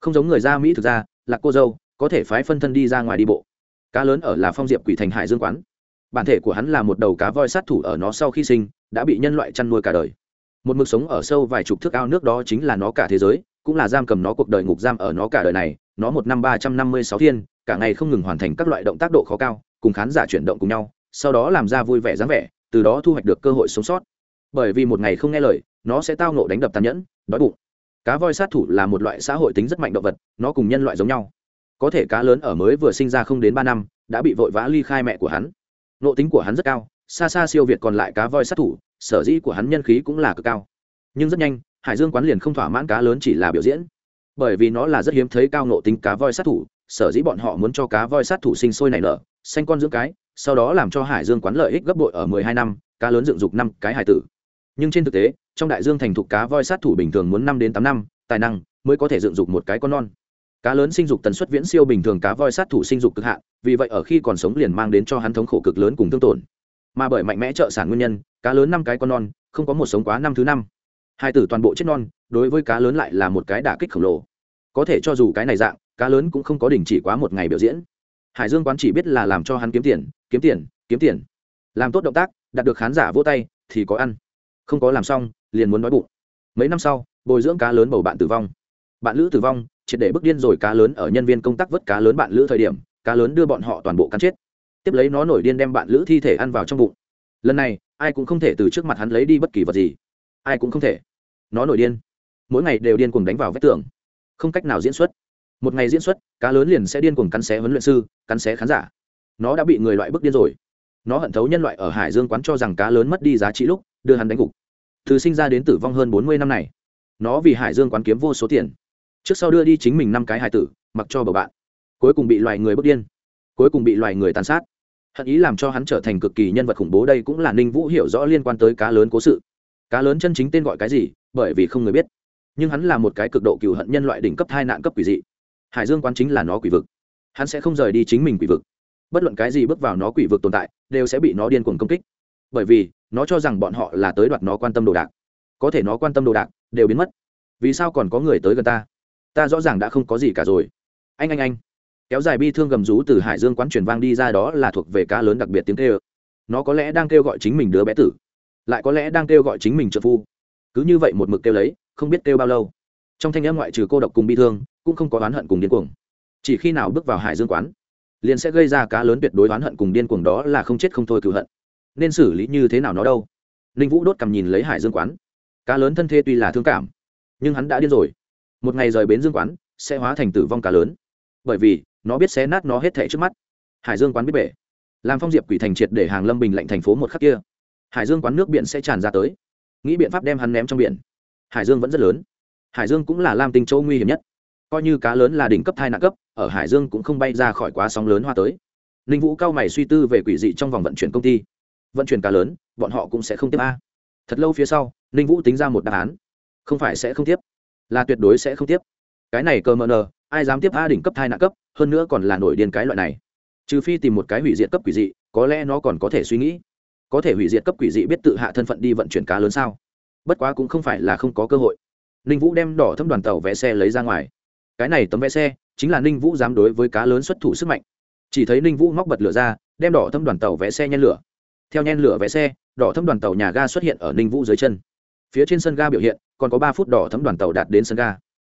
Không giống người da mỹ thực ra, là cô dâu, có thể phái phân thân đi ra ngoài đi bộ. Cá lớn ở là phong diệp quỷ thành hải dương quán. Bản thể của hắn là một đầu cá voi sát thủ ở nó sau khi sinh, đã bị nhân loại chăn nuôi cả đời. Một mực sống ở sâu vài chục thước ao nước đó chính là nó cả thế giới, cũng là giam cầm nó cuộc đời ngục giam ở nó cả đời này. Nó một năm ba trăm năm mươi sáu thiên cả ngày không ngừng hoàn thành các loại động tác độ khó cao, cùng khán giả chuyển động cùng nhau, sau đó làm ra vui vẻ dáng vẻ, từ đó thu hoạch được cơ hội sống sót. Bởi vì một ngày không nghe lời, nó sẽ tao nộ đánh đập tàn nhẫn, đói bụng. Cá voi sát thủ là một loại xã hội tính rất mạnh động vật, nó cùng nhân loại giống nhau. Có thể cá lớn ở mới vừa sinh ra không đến ba năm, đã bị vội vã ly khai mẹ của hắn. Nộ tính của hắn rất cao, xa xa siêu việt còn lại cá voi sát thủ, sở dĩ của hắn nhân khí cũng là cực cao. Nhưng rất nhanh, hải dương quán liền không thỏa mãn cá lớn chỉ là biểu diễn. Bởi vì nó là rất hiếm thấy cao nộ tính cá voi sát thủ sở dĩ bọn họ muốn cho cá voi sát thủ sinh sôi nảy nở xanh con dưỡng cái, sau đó làm cho hải dương quán lợi ích gấp bội ở mười hai năm, cá lớn dựng dục năm cái hải tử. Nhưng trên thực tế, trong đại dương thành thục cá voi sát thủ bình thường muốn năm đến tám năm, tài năng mới có thể dựng dục một cái con non. Cá lớn sinh dục tần suất viễn siêu bình thường cá voi sát thủ sinh dục cực hạn, vì vậy ở khi còn sống liền mang đến cho hắn thống khổ cực lớn cùng thương tổn. Mà bởi mạnh mẽ trợ sản nguyên nhân, cá lớn năm cái con non, không có một sống quá năm thứ năm. Hai tử toàn bộ chết non, đối với cá lớn lại là một cái đả kích khổng lồ. Có thể cho dù cái này dạng cá lớn cũng không có đình chỉ quá một ngày biểu diễn. Hải dương quán chỉ biết là làm cho hắn kiếm tiền kiếm tiền kiếm tiền. Làm tốt động tác, đạt được khán giả vô tay, thì có ăn. Không có làm xong, liền muốn nói bụng. Mấy năm sau, bồi dưỡng cá lớn bầu bạn tử vong. Bạn lữ tử vong, triệt để bức điên rồi cá lớn ở nhân viên công tác vớt cá lớn bạn lữ thời điểm, cá lớn đưa bọn họ toàn bộ cắn chết. Tiếp lấy nó nổi điên đem bạn lữ thi thể ăn vào trong bụng. Lần này, ai cũng không thể từ trước mặt hắn lấy đi bất kỳ vật gì. Ai cũng không thể. Nó nổi điên. Mỗi ngày đều điên cuồng đánh vào vách tường. Không cách nào diễn xuất một ngày diễn xuất, cá lớn liền sẽ điên cuồng cắn xé huấn luyện sư, cắn xé khán giả. Nó đã bị người loại bức điên rồi. Nó hận thấu nhân loại ở hải dương quán cho rằng cá lớn mất đi giá trị lúc, đưa hắn đánh gục. Từ sinh ra đến tử vong hơn bốn mươi năm này. Nó vì hải dương quán kiếm vô số tiền. Trước sau đưa đi chính mình năm cái hải tử, mặc cho bầu bạn. Cuối cùng bị loài người bức điên. Cuối cùng bị loài người tàn sát. Hận ý làm cho hắn trở thành cực kỳ nhân vật khủng bố đây cũng là ninh vũ hiểu rõ liên quan tới cá lớn cố sự. Cá lớn chân chính tên gọi cái gì, bởi vì không người biết. Nhưng hắn là một cái cực độ cựu hận nhân loại đỉnh cấp hai nạn cấp quỷ dị hải dương quán chính là nó quỷ vực. Hắn sẽ không rời đi chính mình quỷ vực. Bất luận cái gì bước vào nó quỷ vực tồn tại, đều sẽ bị nó điên cuồng công kích. Bởi vì, nó cho rằng bọn họ là tới đoạt nó quan tâm đồ đạc. Có thể nó quan tâm đồ đạc, đều biến mất. Vì sao còn có người tới gần ta? Ta rõ ràng đã không có gì cả rồi. Anh anh anh. Kéo dài bi thương gầm rú từ hải dương quán truyền vang đi ra đó là thuộc về cá lớn đặc biệt tiếng kêu. Nó có lẽ đang kêu gọi chính mình đứa bé tử, lại có lẽ đang kêu gọi chính mình trợ phu. Cứ như vậy một mực kêu lấy, không biết kêu bao lâu. Trong thanh âm ngoại trừ cô độc cùng bi thương cũng không có oán hận cùng điên cuồng. Chỉ khi nào bước vào hải dương quán, liền sẽ gây ra cá lớn tuyệt đối oán hận cùng điên cuồng đó là không chết không thôi cựu hận. Nên xử lý như thế nào nó đâu? Ninh vũ đốt cầm nhìn lấy hải dương quán. Cá lớn thân thê tuy là thương cảm, nhưng hắn đã điên rồi. Một ngày rời bến dương quán, sẽ hóa thành tử vong cá lớn. Bởi vì, nó biết xé nát nó hết thẻ trước mắt. Hải dương quán biết bể. Làm phong diệp quỷ thành triệt để hàng lâm bình lạnh thành phố một khắc kia, hải dương quán nước biển sẽ tràn ra tới. Nghĩ biện pháp đem hắn ném trong biển. Hải dương vẫn rất lớn. Hải dương cũng là lam tinh châu nguy hiểm nhất coi như cá lớn là đỉnh cấp thai nặng cấp, ở hải dương cũng không bay ra khỏi quá sóng lớn hoa tới. Ninh vũ cao mày suy tư về quỷ dị trong vòng vận chuyển công ty. Vận chuyển cá lớn, bọn họ cũng sẽ không tiếp a. Thật lâu phía sau, ninh vũ tính ra một đáp án. Không phải sẽ không tiếp, là tuyệt đối sẽ không tiếp. Cái này cơ mờ nờ, ai dám tiếp a đỉnh cấp thai nặng cấp, hơn nữa còn là nổi điên cái loại này. Trừ phi tìm một cái hủy diệt cấp quỷ dị, có lẽ nó còn có thể suy nghĩ. Có thể hủy diệt cấp quỷ dị biết tự hạ thân phận đi vận chuyển cá lớn sao? Bất quá cũng không phải là không có cơ hội. Ninh vũ đem đỏ thâm đoàn tàu vé xe lấy ra ngoài cái này tấm vé xe chính là ninh vũ dám đối với cá lớn xuất thủ sức mạnh. Chỉ thấy ninh vũ móc bật lửa ra, đem đỏ thâm đoàn tàu vé xe nhen lửa. Theo nhen lửa vé xe, đỏ thâm đoàn tàu nhà ga xuất hiện ở ninh vũ dưới chân. Phía trên sân ga biểu hiện, còn có ba phút đỏ thấm đoàn tàu đạt đến sân ga.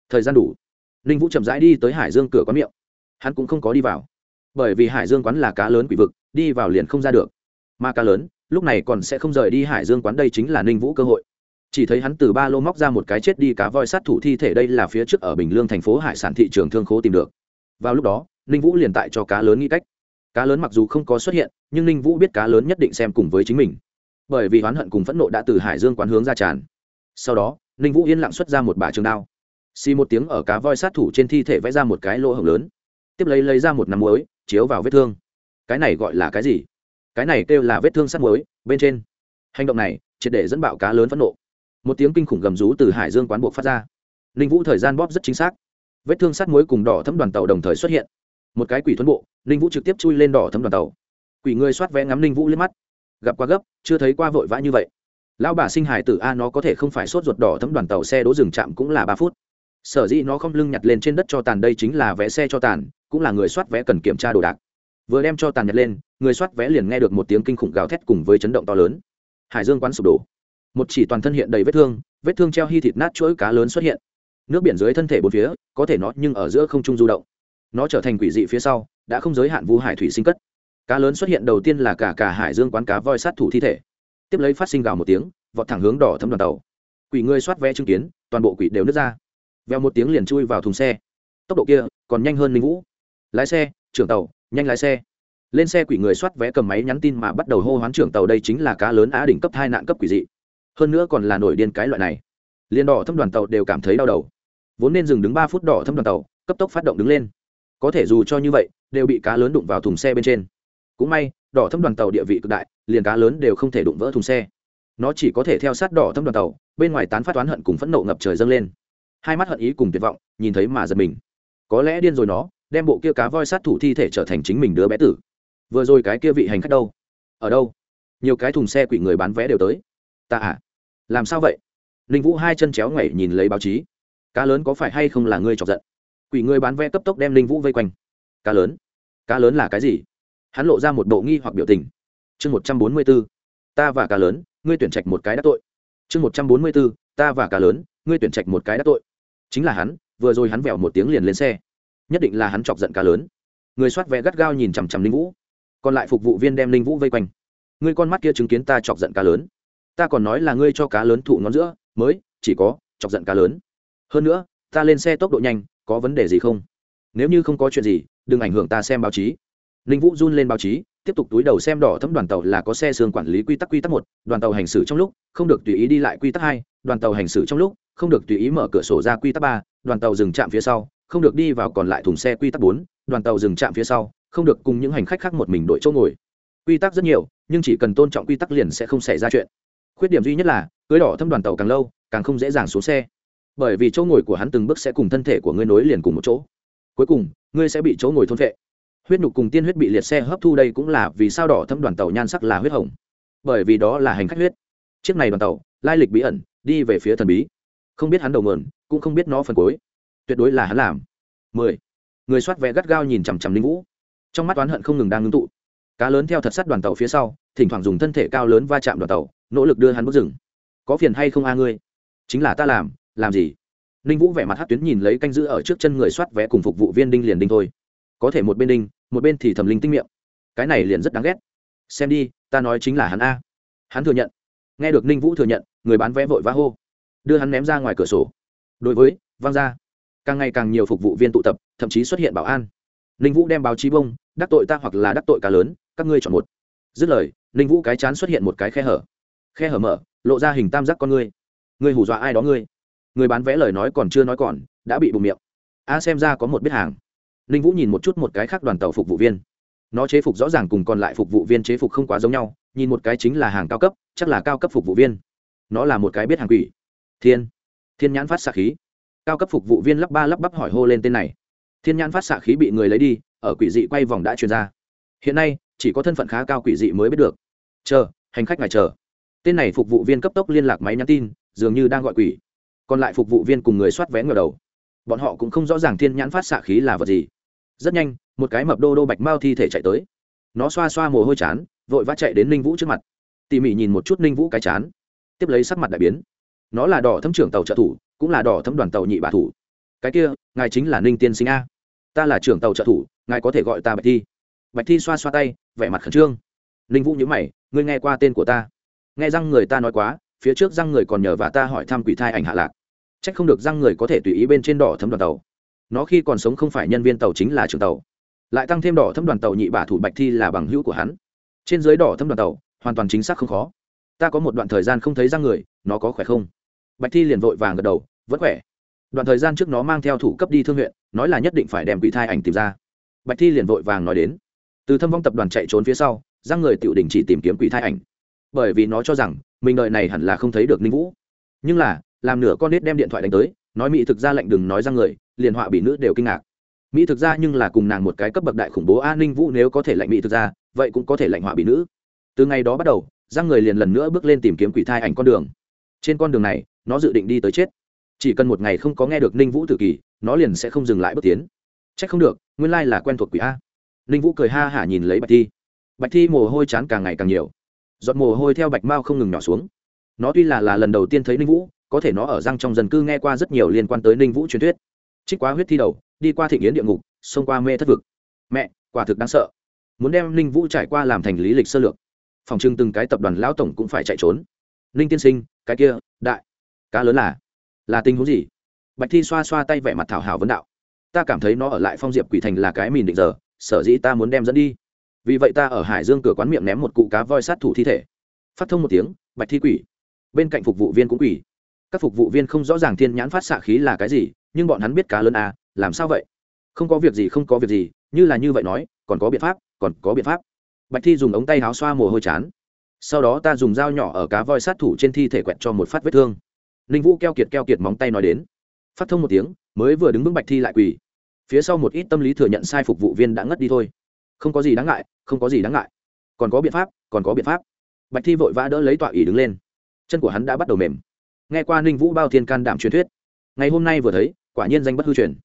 Thời gian đủ. Ninh vũ chậm rãi đi tới hải dương cửa quán miệng. Hắn cũng không có đi vào. Bởi vì hải dương quán là cá lớn quỷ vực, đi vào liền không ra được. Mà cá lớn, lúc này còn sẽ không rời đi hải dương quán, đây chính là ninh vũ cơ hội chỉ thấy hắn từ ba lô móc ra một cái chết đi cá voi sát thủ thi thể đây là phía trước ở bình lương thành phố hải sản thị trường thương khố tìm được. Vào lúc đó, ninh vũ liền tại cho cá lớn nghĩ cách. Cá lớn mặc dù không có xuất hiện, nhưng ninh vũ biết cá lớn nhất định xem cùng với chính mình. Bởi vì oán hận cùng phẫn nộ đã từ hải dương quán hướng ra tràn. Sau đó, ninh vũ yên lặng xuất ra một bà trường đao. Xì một tiếng ở cá voi sát thủ trên thi thể vẽ ra một cái lỗ hổng lớn. Tiếp lấy lấy ra một nắm muối, chiếu vào vết thương. Cái này gọi là cái gì? Cái này kêu là vết thương sát muối, bên trên. Hành động này triệt để dẫn bạo cá lớn phẫn nộ một tiếng kinh khủng gầm rú từ hải dương quán buộc phát ra. Ninh vũ thời gian bóp rất chính xác. Vết thương sát muối cùng đỏ thấm đoàn tàu đồng thời xuất hiện. Một cái quỷ thuẫn bộ, ninh vũ trực tiếp chui lên đỏ thấm đoàn tàu. Quỷ người soát vẽ ngắm ninh vũ lên mắt. Gặp quá gấp, chưa thấy qua vội vã như vậy. Lão bà sinh hải tử a nó có thể không phải sốt ruột đỏ thấm đoàn tàu xe đỗ dừng chạm cũng là ba phút. Sở dĩ nó không lưng nhặt lên trên đất cho tàn đây chính là vé xe cho tàn, cũng là người soát vé cần kiểm tra đồ đạc. Vừa đem cho tàn nhặt lên, người soát vé liền nghe được một tiếng kinh khủng gào thét cùng với chấn động to lớn. Hải dương quán sụp đổ một chỉ toàn thân hiện đầy vết thương vết thương treo hy thịt nát chuỗi cá lớn xuất hiện. Nước biển dưới thân thể bốn phía, có thể nó nhưng ở giữa không trung du động. Nó trở thành quỷ dị phía sau, đã không giới hạn vu hải thủy sinh cất. Cá lớn xuất hiện đầu tiên là cả cả hải dương quán cá voi sát thủ thi thể. Tiếp lấy phát sinh gào một tiếng, vọt thẳng hướng đỏ thấm đoàn tàu. Quỷ người soát vé chứng kiến, toàn bộ quỷ đều nứt ra. Veo một tiếng liền chui vào thùng xe. Tốc độ kia còn nhanh hơn minh vũ. Lái xe, trưởng tàu, nhanh lái xe. Lên xe quỷ người soát vé cầm máy nhắn tin mà bắt đầu hô hoán trưởng tàu đây chính là cá lớn á đỉnh cấp hai nạn cấp quỷ dị hơn nữa còn là nổi điên cái loại này. Liên đỏ thâm đoàn tàu đều cảm thấy đau đầu. Vốn nên dừng đứng ba phút đỏ thâm đoàn tàu, cấp tốc phát động đứng lên. Có thể dù cho như vậy, đều bị cá lớn đụng vào thùng xe bên trên. Cũng may, đỏ thâm đoàn tàu địa vị cực đại, liền cá lớn đều không thể đụng vỡ thùng xe. Nó chỉ có thể theo sát đỏ thâm đoàn tàu, bên ngoài tán phát toán hận cùng phẫn nộ ngập trời dâng lên. Hai mắt hận ý cùng tuyệt vọng, nhìn thấy mà giật mình. Có lẽ điên rồi nó, đem bộ kia cá voi sát thủ thi thể trở thành chính mình đứa bé tử. Vừa rồi cái kia vị hành khách đâu? Ở đâu? Nhiều cái thùng xe quỷ người bán vé đều tới ta à? Làm sao vậy? Ninh vũ hai chân chéo ngoảy nhìn lấy báo chí. Cá lớn có phải hay không là ngươi chọc giận? Quỷ người bán vé cấp tốc đem ninh vũ vây quanh. Cá lớn? Cá lớn là cái gì? Hắn lộ ra một bộ nghi hoặc biểu tình. Chương một trăm bốn mươi b ố ta và cá lớn, ngươi tuyển trạch một cái đắc tội. Chương một trăm bốn mươi b ố ta và cá lớn, ngươi tuyển trạch một cái đắc tội. Chính là hắn, vừa rồi hắn vẹo một tiếng liền lên xe. Nhất định là hắn chọc giận cá lớn. Người soát vé gắt gao nhìn chằm chằm linh vũ. Còn lại phục vụ viên đem linh vũ vây quanh. Ngươi con mắt kia chứng kiến ta chọc giận cá lớn ta còn nói là ngươi cho cá lớn thụ ngón giữa, mới, chỉ có, chọc giận cá lớn. Hơn nữa, ta lên xe tốc độ nhanh, có vấn đề gì không? Nếu như không có chuyện gì, đừng ảnh hưởng ta xem báo chí. Ninh vũ run lên báo chí, tiếp tục túi đầu xem đỏ thấm đoàn tàu là có xe sương quản lý quy tắc quy tắc một, đoàn tàu hành xử trong lúc, không được tùy ý đi lại quy tắc hai, đoàn tàu hành xử trong lúc, không được tùy ý mở cửa sổ ra quy tắc ba, đoàn tàu dừng chạm phía sau, không được đi vào còn lại thùng xe quy tắc bốn, đoàn tàu dừng chạm phía sau, không được cùng những hành khách khác một mình đội chỗ ngồi. Quy tắc rất nhiều, nhưng chỉ cần tôn trọng quy tắc liền sẽ không xảy ra chuyện khuyết điểm duy nhất là, cưới đỏ thâm đoàn tàu càng lâu, càng không dễ dàng xuống xe. Bởi vì chỗ ngồi của hắn từng bước sẽ cùng thân thể của ngươi nối liền cùng một chỗ. Cuối cùng, ngươi sẽ bị chỗ ngồi thôn vệ huyết nhục cùng tiên huyết bị liệt xe hấp thu đây cũng là vì sao đỏ thâm đoàn tàu nhan sắc là huyết hồng. Bởi vì đó là hành khách huyết. Chiếc này đoàn tàu, lai lịch bí ẩn, đi về phía thần bí. Không biết hắn đầu mườn cũng không biết nó phần cuối. Tuyệt đối là hắn làm. Mười. Người soát vé gắt gao nhìn chằm chằm linh vũ. Trong mắt oán hận không ngừng đang ngưng tụ cá lớn theo thật sắt đoàn tàu phía sau, thỉnh thoảng dùng thân thể cao lớn va chạm đoàn tàu, nỗ lực đưa hắn bước rừng. Có phiền hay không a ngươi? Chính là ta làm làm gì? Ninh vũ vẻ mặt hát tuyến nhìn lấy canh giữ ở trước chân người soát vé cùng phục vụ viên đinh liền đinh thôi. Có thể một bên đinh, một bên thì thầm linh tinh miệng. Cái này liền rất đáng ghét. Xem đi, ta nói chính là hắn a. Hắn thừa nhận. Nghe được ninh vũ thừa nhận, người bán vé vội vã hô. Đưa hắn ném ra ngoài cửa sổ. Đối với, vang ra. Càng ngày càng nhiều phục vụ viên tụ tập, thậm chí xuất hiện bảo an. Ninh vũ đem báo chí bông, đắc tội ta hoặc là đắc tội cá lớn các ngươi chọn một. Dứt lời, ninh vũ cái chán xuất hiện một cái khe hở. Khe hở mở, lộ ra hình tam giác con ngươi. Ngươi hù dọa ai đó ngươi? Người bán vé lời nói còn chưa nói còn, đã bị bùng miệng. A xem ra có một biết hàng. Ninh vũ nhìn một chút một cái khác đoàn tàu phục vụ viên. Nó chế phục rõ ràng cùng còn lại phục vụ viên chế phục không quá giống nhau, nhìn một cái chính là hàng cao cấp, chắc là cao cấp phục vụ viên. Nó là một cái biết hàng quỷ. Thiên. Thiên nhãn phát xạ khí. Cao cấp phục vụ viên lắp ba lắp bắp hỏi hô lên tên này. Thiên nhãn phát xạ khí bị người lấy đi, ở quỷ dị quay vòng đã truyền ra. Hiện nay chỉ có thân phận khá cao quỷ dị mới biết được. Chờ, hành khách ngài chờ. Tên này phục vụ viên cấp tốc liên lạc máy nhắn tin, dường như đang gọi quỷ. Còn lại phục vụ viên cùng người soát vé ngờ đầu. Bọn họ cũng không rõ ràng thiên nhãn phát xạ khí là vật gì. Rất nhanh, một cái mập đô đô bạch mao thi thể chạy tới. Nó xoa xoa mồ hôi chán, vội vã chạy đến ninh vũ trước mặt. Tỉ mỉ nhìn một chút ninh vũ cái chán. Tiếp lấy sắc mặt đại biến. Nó là đỏ thấm trưởng tàu trợ thủ, cũng là đỏ thấm đoàn tàu nhị bà thủ. Cái kia, ngài chính là ninh tiên sinh a. Ta là trưởng tàu trợ thủ, ngài có thể gọi ta bạch thi. Bạch thi xoa xoa tay vẻ mặt khẩn trương. Ninh vũ nhớ mày, ngươi nghe qua tên của ta? Nghe răng người ta nói quá, phía trước răng người còn nhờ và ta hỏi thăm quỷ thai ảnh hạ lạc. C h ắ c không được răng người có thể tùy ý bên trên đỏ thấm đoàn tàu. Nó khi còn sống không phải nhân viên tàu chính là trưởng tàu. Lại tăng thêm đỏ thấm đoàn tàu nhị bả thủ bạch thi là bằng hữu của hắn. Trên dưới đỏ thấm đoàn tàu, hoàn toàn chính xác không khó. Ta có một đoạn thời gian không thấy răng người, nó có khỏe không? Bạch thi liền vội vàng gật đầu, vẫn khỏe. Đoạn thời gian trước nó mang theo thủ cấp đi thương huyện, nói là nhất định phải đem quỷ thai ảnh tìm ra. Bạch thi liền vội vàng nói đến từ thâm vong tập đoàn chạy trốn phía sau, giang người tự đình chỉ tìm kiếm quỷ thai ảnh. Bởi vì nó cho rằng, mình đợi này hẳn là không thấy được ninh vũ. Nhưng là, làm nửa con nết đem điện thoại đánh tới, nói mỹ thực ra lệnh đừng nói ra người, liền họa bị nữ đều kinh ngạc. Mỹ thực ra nhưng là cùng nàng một cái cấp bậc đại khủng bố an ninh vũ nếu có thể lệnh mỹ thực ra, vậy cũng có thể lệnh họa bị nữ. Từ ngày đó bắt đầu, giang người liền lần nữa bước lên tìm kiếm quỷ thai ảnh con đường. Trên con đường này, nó dự định đi tới chết. Chỉ cần một ngày không có nghe được ninh vũ tự kỳ, nó liền sẽ không dừng lại bước tiến. C h ắ c không được, nguyên lai là quen thuộc quỷ a ninh vũ cười ha hả nhìn lấy bạch thi. Bạch thi mồ hôi chán càng ngày càng nhiều. Giọt mồ hôi theo bạch mao không ngừng nhỏ xuống. Nó tuy là, là lần đầu tiên thấy ninh vũ có thể nó ở răng trong dân cư nghe qua rất nhiều liên quan tới ninh vũ truyền thuyết. Trích quá huyết thi đầu đi qua thị nghiến địa ngục xông qua mê thất vực. Mẹ quả thực đáng sợ. Muốn đem ninh vũ trải qua làm thành lý lịch sơ lược. Phòng trưng từng cái tập đoàn lão tổng cũng phải chạy trốn. Ninh tiên sinh cái kia đại cá lớn là là tình huống gì? Bạch thi xoa xoa tay vẻ mặt thảo hảo vấn đạo. Ta cảm thấy nó ở lại phong diệp quỷ thành là cái mìn định giờ sở dĩ ta muốn đem dẫn đi. Vì vậy ta ở hải dương cửa quán miệng ném một cụ cá voi sát thủ thi thể. Phát thông một tiếng, bạch thi quỷ. Bên cạnh phục vụ viên cũng quỷ. Các phục vụ viên không rõ ràng thiên nhãn phát xạ khí là cái gì, nhưng bọn hắn biết cá lớn à làm sao vậy? Không có việc gì, không có việc gì, như là như vậy nói, còn có biện pháp, còn có biện pháp. Bạch thi dùng ống tay áo xoa mồ hôi chán. Sau đó ta dùng dao nhỏ ở cá voi sát thủ trên thi thể quẹt cho một phát vết thương. Ninh vũ keo kiệt keo kiệt móng tay nói đến. Phát thông một tiếng, mới vừa đứng vững bạch thi lại quỳ phía sau một ít tâm lý thừa nhận sai phục vụ viên đã ngất đi thôi. Không có gì đáng ngại, không có gì đáng ngại. Còn có biện pháp, còn có biện pháp. Bạch thi vội vã đỡ lấy tọa ỉ đứng lên. Chân của hắn đã bắt đầu mềm. Nghe qua ninh vũ bao thiên can đảm truyền thuyết, ngày hôm nay vừa thấy, quả nhiên danh bất hư truyền.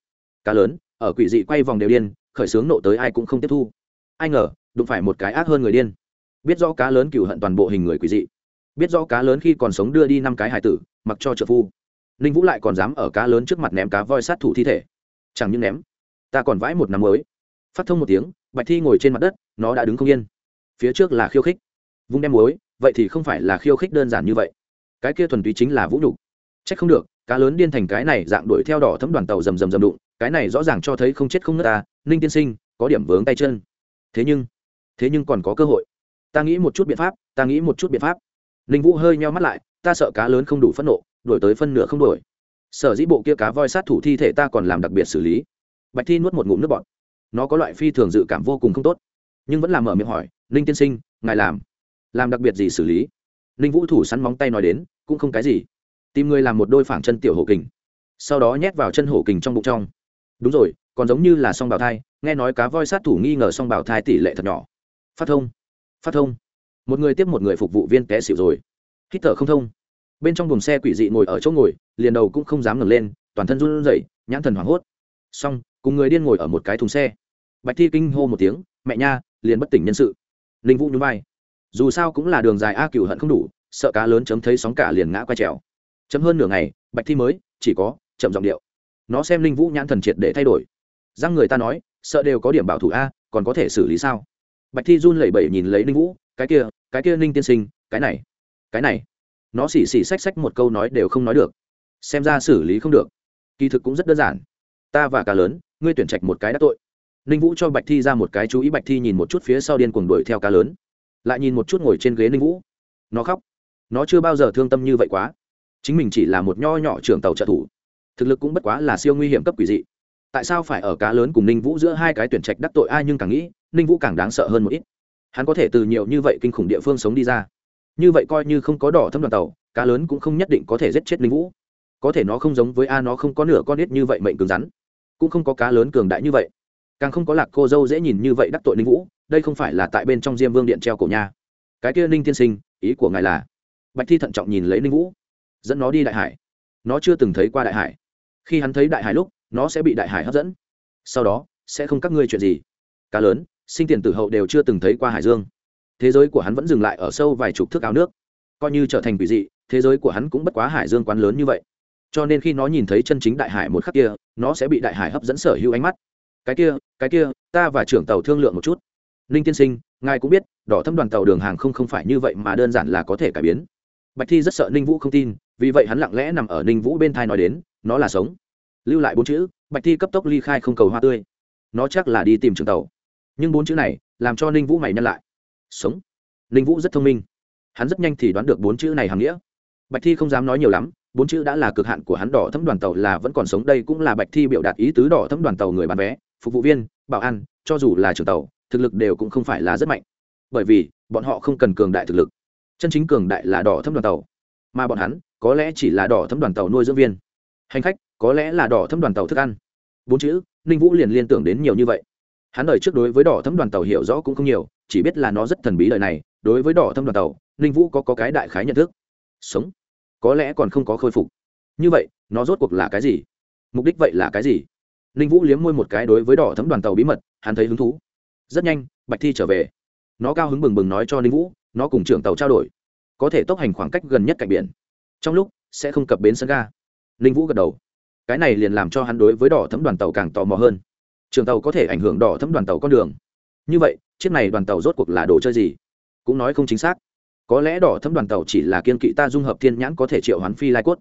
Cá lớn, ở quỷ dị quay vòng đều điên, khởi xướng nộ tới ai cũng không tiếp thu. Ai ngờ, đụng phải một cái ác hơn người điên. Biết rõ cá lớn cựu hận toàn bộ hình người quỷ dị. Biết rõ cá lớn khi còn sống đưa đi năm cái hải tử, mặc cho trợ phu. Ninh vũ lại còn dám ở cá lớn trước mặt ném cá voi sát thủ thi thể. Chẳng những ném ta còn vãi một năm mới. Phát thông một tiếng, bạch thi ngồi trên mặt đất, nó đã đứng không yên. Phía trước là khiêu khích. Vung đem muối, vậy thì không phải là khiêu khích đơn giản như vậy. Cái kia thuần túy chính là vũ nhục. C không được, cá lớn điên thành cái này dạng đuổi theo đỏ thấm đoàn tàu rầm rầm rầm đụng, cái này rõ ràng cho thấy không chết không nước ta, ninh tiên sinh, có điểm vướng tay chân. Thế nhưng thế nhưng còn có cơ hội. Ta nghĩ một chút biện pháp, ta nghĩ một chút biện pháp. Ninh vũ hơi nheo mắt lại, ta sợ cá lớn không đủ phẫn nộ, đuổi tới phân nửa không đuổi. Sở dĩ bộ kia cá voi sát thủ thi thể ta còn làm đặc biệt xử lý bạch thi nuốt một ngụm nước bọt. Nó có loại phi thường dự cảm vô cùng không tốt. Nhưng vẫn làm mở miệng hỏi, ninh tiên sinh, ngài làm làm đặc biệt gì xử lý? Ninh vũ thủ sắn móng tay nói đến, cũng không cái gì. Tìm người làm một đôi phảng chân tiểu hổ kình. Sau đó nhét vào chân hổ kình trong bụng trong. Đúng rồi, còn giống như là song bào thai, nghe nói cá voi sát thủ nghi ngờ song bào thai tỷ lệ thật nhỏ. Phát thông phát thông. Một người tiếp một người phục vụ viên té xịu rồi. Hít thở không thông. Bên trong buồng xe quỷ dị ngồi ở chỗ ngồi, liền đầu cũng không dám ngẩng lên, toàn thân run rẩy, nhãn thần hoảng hốt. Xong cùng người điên ngồi ở một cái thùng xe. Bạch thi kinh hô một tiếng, mẹ nha, liền bất tỉnh nhân sự. Linh vũ nhún vai. Dù sao cũng là đường dài a cựu hận không đủ, sợ cá lớn chấm thấy sóng cả liền ngã quay trèo. Chấm hơn nửa ngày, bạch thi mới, chỉ có, chậm giọng điệu. Nó xem linh vũ nhãn thần triệt để thay đổi. Răng người ta nói, sợ đều có điểm bảo thủ a, còn có thể xử lý sao? Bạch thi run lẩy bẩy nhìn lấy linh vũ, cái kia cái kia ninh tiên sinh, cái này cái này. Nó xỉ xỉ xách xách một câu nói đều không nói được. Xem ra xử lý không được. Kỳ thực cũng rất đơn giản ta và cá lớn, ngươi tuyển trạch một cái đã tội. Ninh vũ cho bạch thi ra một cái chú ý, bạch thi nhìn một chút phía sau điên cuồng đuổi theo cá lớn. Lại nhìn một chút ngồi trên ghế ninh vũ. Nó khóc. Nó chưa bao giờ thương tâm như vậy quá. Chính mình chỉ là một nho nhỏ trưởng tàu trợ thủ. Thực lực cũng bất quá là siêu nguy hiểm cấp quỷ dị. Tại sao phải ở cá lớn cùng ninh vũ giữa hai cái tuyển trạch đắc tội ai nhưng càng nghĩ, ninh vũ càng đáng sợ hơn một ít. Hắn có thể từ nhiều như vậy kinh khủng địa phương sống đi ra. Như vậy coi như không có đỏ thâm đoàn tàu, cá lớn cũng không nhất định có thể giết chết ninh vũ. Có thể nó không giống với a, nó không có nửa con ít như vậy mệnh cứng rắn cũng không có cá lớn cường đại như vậy. Càng không có lạc cô dâu dễ nhìn như vậy đắc tội ninh vũ, đây không phải là tại bên trong diêm vương điện treo cổ nha. Cái kia ninh tiên sinh, ý của ngài là? Bạch thi thận trọng nhìn lấy ninh vũ, dẫn nó đi đại hải. Nó chưa từng thấy qua đại hải. Khi hắn thấy đại hải lúc, nó sẽ bị đại hải hấp dẫn. Sau đó, sẽ không các ngươi chuyện gì. Cá lớn, sinh tiền tử hậu đều chưa từng thấy qua hải dương. Thế giới của hắn vẫn dừng lại ở sâu vài chục thước áo nước. Coi như trở thành quỷ dị, thế giới của hắn cũng bất quá hải dương quán lớn như vậy cho nên khi nó nhìn thấy chân chính đại hải một khắc kia, nó sẽ bị đại hải hấp dẫn sở hữu ánh mắt. Cái kia cái kia, ta và trưởng tàu thương lượng một chút. Ninh tiên sinh, ngài cũng biết, đỏ thâm đoàn tàu đường hàng không không phải như vậy mà đơn giản là có thể cải biến. Bạch thi rất sợ ninh vũ không tin, vì vậy hắn lặng lẽ nằm ở ninh vũ bên thai nói đến, nó là sống. Lưu lại bốn chữ, bạch thi cấp tốc ly khai không cầu hoa tươi. Nó chắc là đi tìm trường tàu. Nhưng bốn chữ này, làm cho ninh vũ mày nhăn lại. Sống. Ninh vũ rất thông minh. Hắn rất nhanh thì đoán được bốn chữ này hàm nghĩa. Bạch thi không dám nói nhiều lắm bốn chữ đã là cực hạn của hắn đỏ thấm đoàn tàu là vẫn còn sống đây cũng là bạch thi biểu đạt ý tứ đỏ thấm đoàn tàu người bán vé phục vụ viên bảo an cho dù là trưởng tàu thực lực đều cũng không phải là rất mạnh. Bởi vì bọn họ không cần cường đại thực lực. Chân chính cường đại là đỏ thấm đoàn tàu. Mà bọn hắn có lẽ chỉ là đỏ thấm đoàn tàu nuôi dưỡng viên. Hành khách có lẽ là đỏ thấm đoàn tàu thức ăn. Bốn chữ ninh vũ liền liên tưởng đến nhiều như vậy. Hắn đời trước đối với đỏ thấm đoàn tàu hiểu rõ cũng không nhiều chỉ biết là nó rất thần bí đời này đối với đỏ thâm đoàn tàu ninh vũ có, có cái đại khái nhận thức. Sống có lẽ còn không có khôi phục. Như vậy, nó rốt cuộc là cái gì? Mục đích vậy là cái gì? Ninh vũ liếm môi một cái đối với đỏ thấm đoàn tàu bí mật, hắn thấy hứng thú. Rất nhanh, bạch thi trở về. Nó cao hứng bừng bừng nói cho ninh vũ, nó cùng trưởng tàu trao đổi. Có thể tốc hành khoảng cách gần nhất cạnh biển. Trong lúc, sẽ không cập bến sân ga. Ninh vũ gật đầu. Cái này liền làm cho hắn đối với đỏ thấm đoàn tàu càng tò mò hơn. Trường tàu có thể ảnh hưởng đỏ thấm đoàn tàu con đường. Như vậy, chiếc này đoàn tàu rốt cuộc là đồ chơi gì? Cũng nói không chính xác có lẽ đỏ thấm đoàn tàu chỉ là kiên kỵ ta dung hợp thiên nhãn có thể triệu hoán phi lai cốt.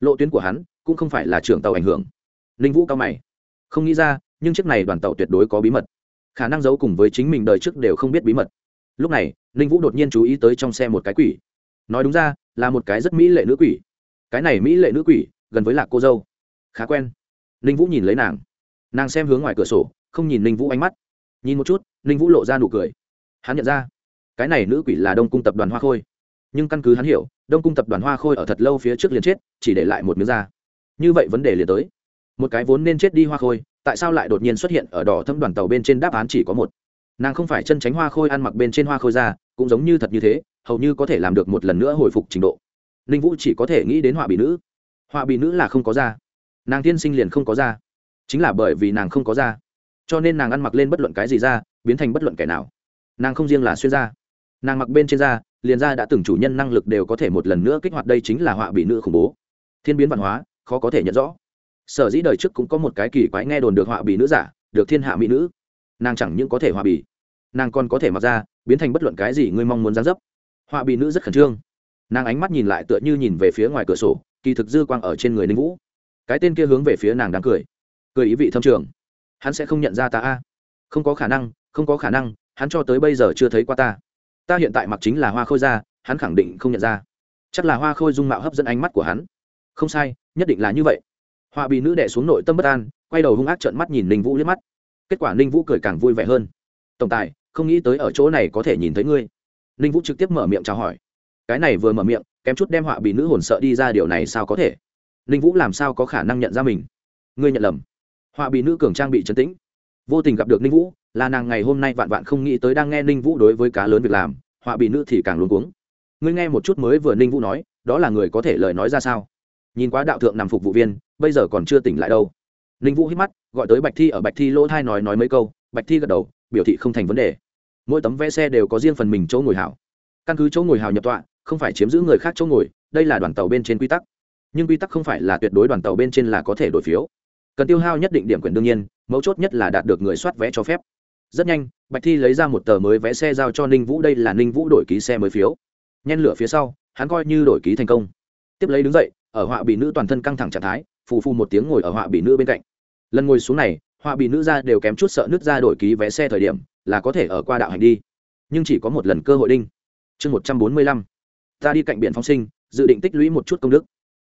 Lộ tuyến của hắn cũng không phải là trưởng tàu ảnh hưởng. Ninh vũ cao mày. Không nghĩ ra, nhưng chiếc này đoàn tàu tuyệt đối có bí mật. Khả năng giấu cùng với chính mình đời trước đều không biết bí mật. Lúc này, ninh vũ đột nhiên chú ý tới trong xe một cái quỷ. Nói đúng ra, là một cái rất mỹ lệ nữ quỷ. Cái này mỹ lệ nữ quỷ, gần với lạc cô dâu. Khá quen. Ninh vũ nhìn lấy nàng. Nàng xem hướng ngoài cửa sổ, không nhìn ninh vũ ánh mắt. Nhìn một chút, ninh vũ lộ ra nụ cười. Hắn nhận ra cái này nữ quỷ là đông cung tập đoàn hoa khôi nhưng căn cứ hắn hiểu đông cung tập đoàn hoa khôi ở thật lâu phía trước liền chết chỉ để lại một miếng da như vậy vấn đề liền tới một cái vốn nên chết đi hoa khôi tại sao lại đột nhiên xuất hiện ở đỏ thâm đoàn tàu bên trên đáp án chỉ có một nàng không phải chân tránh hoa khôi ăn mặc bên trên hoa khôi ra cũng giống như thật như thế hầu như có thể làm được một lần nữa hồi phục trình độ ninh vũ chỉ có thể nghĩ đến họa bị nữ họa bị nữ là không có da nàng tiên sinh liền không có da chính là bởi vì nàng không có da cho nên nàng ăn mặc lên bất luận cái gì ra biến thành bất luận kẻ nào nàng không riêng là xuyên da nàng mặc bên trên da, liền da đã từng chủ nhân năng lực đều có thể một lần nữa kích hoạt đây chính là họa bị nữ khủng bố. Thiên biến văn hóa, khó có thể nhận rõ. Sở dĩ đời trước cũng có một cái kỳ quái nghe đồn được họa bị nữ giả, được thiên hạ mỹ nữ. Nàng chẳng những có thể họa bị, nàng còn có thể mặc ra biến thành bất luận cái gì ngươi mong muốn gián dấp. Họa bị nữ rất khẩn trương. Nàng ánh mắt nhìn lại tựa như nhìn về phía ngoài cửa sổ, kỳ thực dư quang ở trên người ninh vũ. Cái tên kia hướng về phía nàng đang cười. Cười ý vị thâm trường. Hắn sẽ không nhận ra ta a. Không có khả năng, không có khả năng, hắn cho tới bây giờ chưa thấy qua ta ta hiện tại mặc chính là hoa khôi ra, hắn khẳng định không nhận ra. Chắc là hoa khôi dung mạo hấp dẫn ánh mắt của hắn. Không sai, nhất định là như vậy. Họa bị nữ đẻ xuống nội tâm bất an, quay đầu hung ác trợn mắt nhìn ninh vũ liếc mắt. Kết quả ninh vũ cười càng vui vẻ hơn. Tổng tài, không nghĩ tới ở chỗ này có thể nhìn thấy ngươi. Ninh vũ trực tiếp mở miệng chào hỏi. Cái này vừa mở miệng, kém chút đem họa bị nữ hồn sợ đi ra điều này sao có thể? Ninh vũ làm sao có khả năng nhận ra mình? Ngươi nhận lầm. Họa bị nữ cường trang bị trấn tĩnh. Vô tình gặp được ninh vũ là nàng ngày hôm nay vạn vạn không nghĩ tới đang nghe ninh vũ đối với cá lớn việc làm, họa bị nữ thì càng luống cuống. Ngươi nghe một chút mới vừa ninh vũ nói, đó là người có thể lời nói ra sao? Nhìn quá đạo thượng nằm phục vụ viên, bây giờ còn chưa tỉnh lại đâu. Ninh vũ hít mắt, gọi tới bạch thi, ở bạch thi lỗ thai nói nói mấy câu, bạch thi gật đầu, biểu thị không thành vấn đề. Mỗi tấm vé xe đều có riêng phần mình chỗ ngồi hảo. Căn cứ chỗ ngồi hào nhập tọa, không phải chiếm giữ người khác chỗ ngồi, đây là đoàn tàu bên trên quy tắc. Nhưng quy tắc không phải là tuyệt đối đoàn tàu bên trên là có thể đổi phiếu. Cần tiêu hao nhất định điểm quyền đương nhiên, mấu chốt nhất là đạt được người soát vé cho phép rất nhanh, bạch thi lấy ra một tờ mới vé xe giao cho ninh vũ, đây là ninh vũ đổi ký xe mới phiếu. Nhen lửa phía sau, hắn coi như đổi ký thành công. Tiếp lấy đứng dậy, ở họa bị nữ toàn thân căng thẳng trạng thái, phù phù một tiếng ngồi ở họa bị nữ bên cạnh. Lần ngồi xuống này, họa bị nữ ra đều kém chút sợ nước ra đổi ký vé xe thời điểm, là có thể ở qua đạo hành đi. Nhưng chỉ có một lần cơ hội đinh. Chương một trăm bốn mươi lăm, ta đi cạnh biển phóng sinh, dự định tích lũy một chút công đức.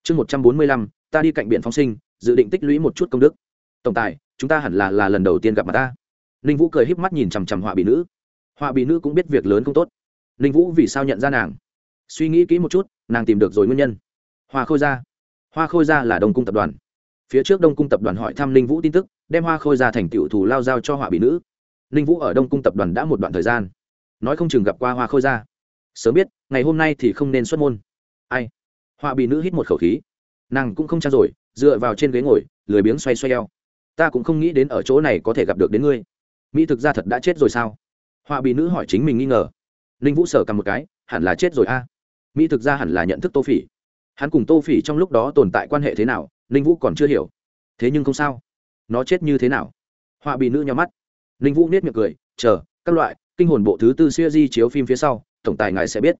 Chương một trăm bốn mươi lăm, ta đi cạnh biển phóng sinh, dự định tích lũy một chút công đức. Tổng tài, chúng ta hẳn là là lần đầu tiên gặp mặt ta ninh vũ cười híp mắt nhìn chằm chằm họa bị nữ. Họa bị nữ cũng biết việc lớn không tốt. Ninh vũ vì sao nhận ra nàng? Suy nghĩ kỹ một chút, nàng tìm được rồi nguyên nhân. Hoa khôi gia. Hoa khôi gia là đông cung tập đoàn. Phía trước đông cung tập đoàn hỏi thăm ninh vũ tin tức, đem hoa khôi gia thành tựu thù lao giao cho họa bị nữ. Ninh vũ ở đông cung tập đoàn đã một đoạn thời gian. Nói không chừng gặp qua hoa khôi gia. Sớm biết, ngày hôm nay thì không nên xuất môn. Ai? Họa bị nữ hít một khẩu khí. Nàng cũng không trang rồi, dựa vào trên ghế ngồi, lười biếng xoay xoay eo. Ta cũng không nghĩ đến ở chỗ này có thể gặp được đến ngươi mỹ thực ra thật đã chết rồi sao? Họa bị nữ hỏi chính mình nghi ngờ. Ninh vũ sở cầm một cái, hẳn là chết rồi a. Mỹ thực ra hẳn là nhận thức tô phỉ. Hắn cùng tô phỉ trong lúc đó tồn tại quan hệ thế nào, ninh vũ còn chưa hiểu. Thế nhưng không sao. Nó chết như thế nào? Họa bị nữ nhắm mắt. Ninh vũ nết miệng cười, chờ, các loại, kinh hồn bộ thứ tư siêu di chiếu phim phía sau, tổng tài ngài sẽ biết.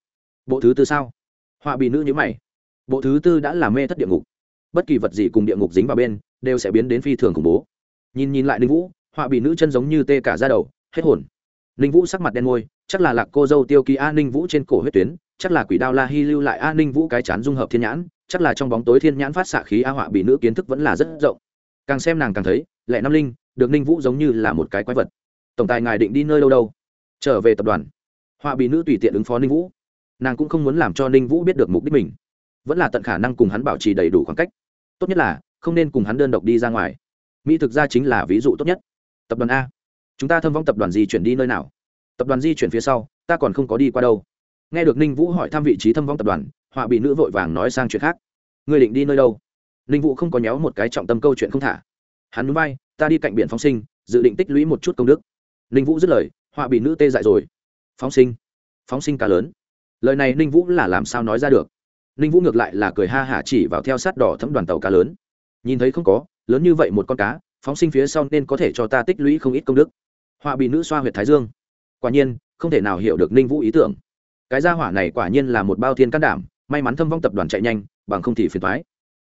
Bộ thứ tư sao? Họa bị nữ nhữ mày. Bộ thứ tư đã làm mê thất địa ngục. Bất kỳ vật gì cùng địa ngục dính vào bên, đều sẽ biến đến phi thường khủng bố. Nhìn nhìn lại ninh vũ họa bị nữ chân giống như tê cả ra đầu, hết hồn. Ninh vũ sắc mặt đen môi chắc là lạc cô dâu tiêu ký a ninh vũ trên cổ huyết tuyến, chắc là quỷ đao la hy lưu lại a ninh vũ cái chán dung hợp thiên nhãn, chắc là trong bóng tối thiên nhãn phát xạ khí a họa bị nữ kiến thức vẫn là rất rộng. Càng xem nàng càng thấy, lệ năm linh, được ninh vũ giống như là một cái quái vật. Tổng tài ngài định đi nơi đâu đâu? Trở về tập đoàn. Họa bị nữ tùy tiện ứng phó ninh vũ. Nàng cũng không muốn làm cho ninh vũ biết được mục đích mình. Vẫn là tận khả năng cùng hắn bảo trì đầy đủ khoảng cách. Tốt nhất là, không nên cùng hắn đơn độc đi ra ngoài. Mỹ thực ra chính là ví dụ tốt nhất tập đoàn a. Chúng ta thâm vong tập đoàn gì chuyển đi nơi nào? Tập đoàn di chuyển phía sau, ta còn không có đi qua đâu. Nghe được ninh vũ hỏi thăm vị trí thâm vong tập đoàn, họa bị nữ vội vàng nói sang chuyện khác. Người định đi nơi đâu? Ninh vũ không có nhéo một cái trọng tâm câu chuyện không thả. Hắn núi bay ta đi cạnh biển phóng sinh, dự định tích lũy một chút công đức. Ninh vũ dứt lời, họa bị nữ tê dại rồi. Phóng sinh phóng sinh cá lớn. Lời này ninh vũ là làm sao nói ra được? Ninh vũ ngược lại là cười ha hả chỉ vào theo sát đỏ thấm đoàn tàu cá lớn. Nhìn thấy không có, lớn như vậy một con cá phóng sinh phía sau nên có thể cho ta tích lũy không ít công đức. Họa bị nữ xoa h u y ệ t thái dương. Quả nhiên, không thể nào hiểu được ninh vũ ý tưởng. Cái gia hỏa này quả nhiên là một bao thiên can đảm, may mắn thâm vong tập đoàn chạy nhanh, bằng không thì phiền thoái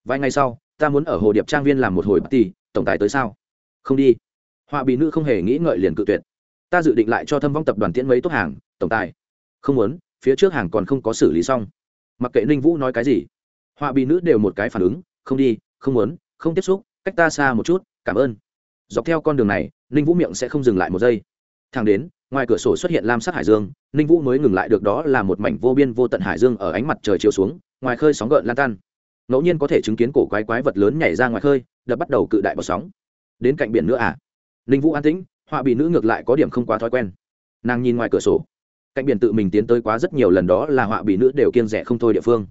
vài ngày sau, ta muốn ở hồ điệp trang viên làm một hồi bất tì tổng tài tới sao? Không đi. Họa bị nữ không hề nghĩ ngợi liền cự tuyệt. Ta dự định lại cho thâm vong tập đoàn tiễn mấy tốt hàng, tổng tài. Không muốn, phía trước hàng còn không có xử lý xong. Mặc kệ ninh vũ nói cái gì, họa bị nữ đều một cái phản ứng, không đi, không muốn, không tiếp xúc, cách ta xa một chút cảm ơn. Dọc theo con đường này, ninh vũ miệng sẽ không dừng lại một giây. Thang đến, ngoài cửa sổ xuất hiện lam sắc hải dương, ninh vũ mới ngừng lại được đó là một mảnh vô biên vô tận hải dương ở ánh mặt trời chiếu xuống, ngoài khơi sóng gợn lan tan. Ngẫu nhiên có thể chứng kiến cổ quái quái vật lớn nhảy ra ngoài khơi đập bắt đầu cự đại vào sóng. Đến cạnh biển nữa à? Ninh vũ an tĩnh, họa bị nữ ngược lại có điểm không quá thói quen. Nàng nhìn ngoài cửa sổ. Cạnh biển tự mình tiến tới quá rất nhiều lần đó là họa bị nữ đều kiên rẻ không thôi địa phương.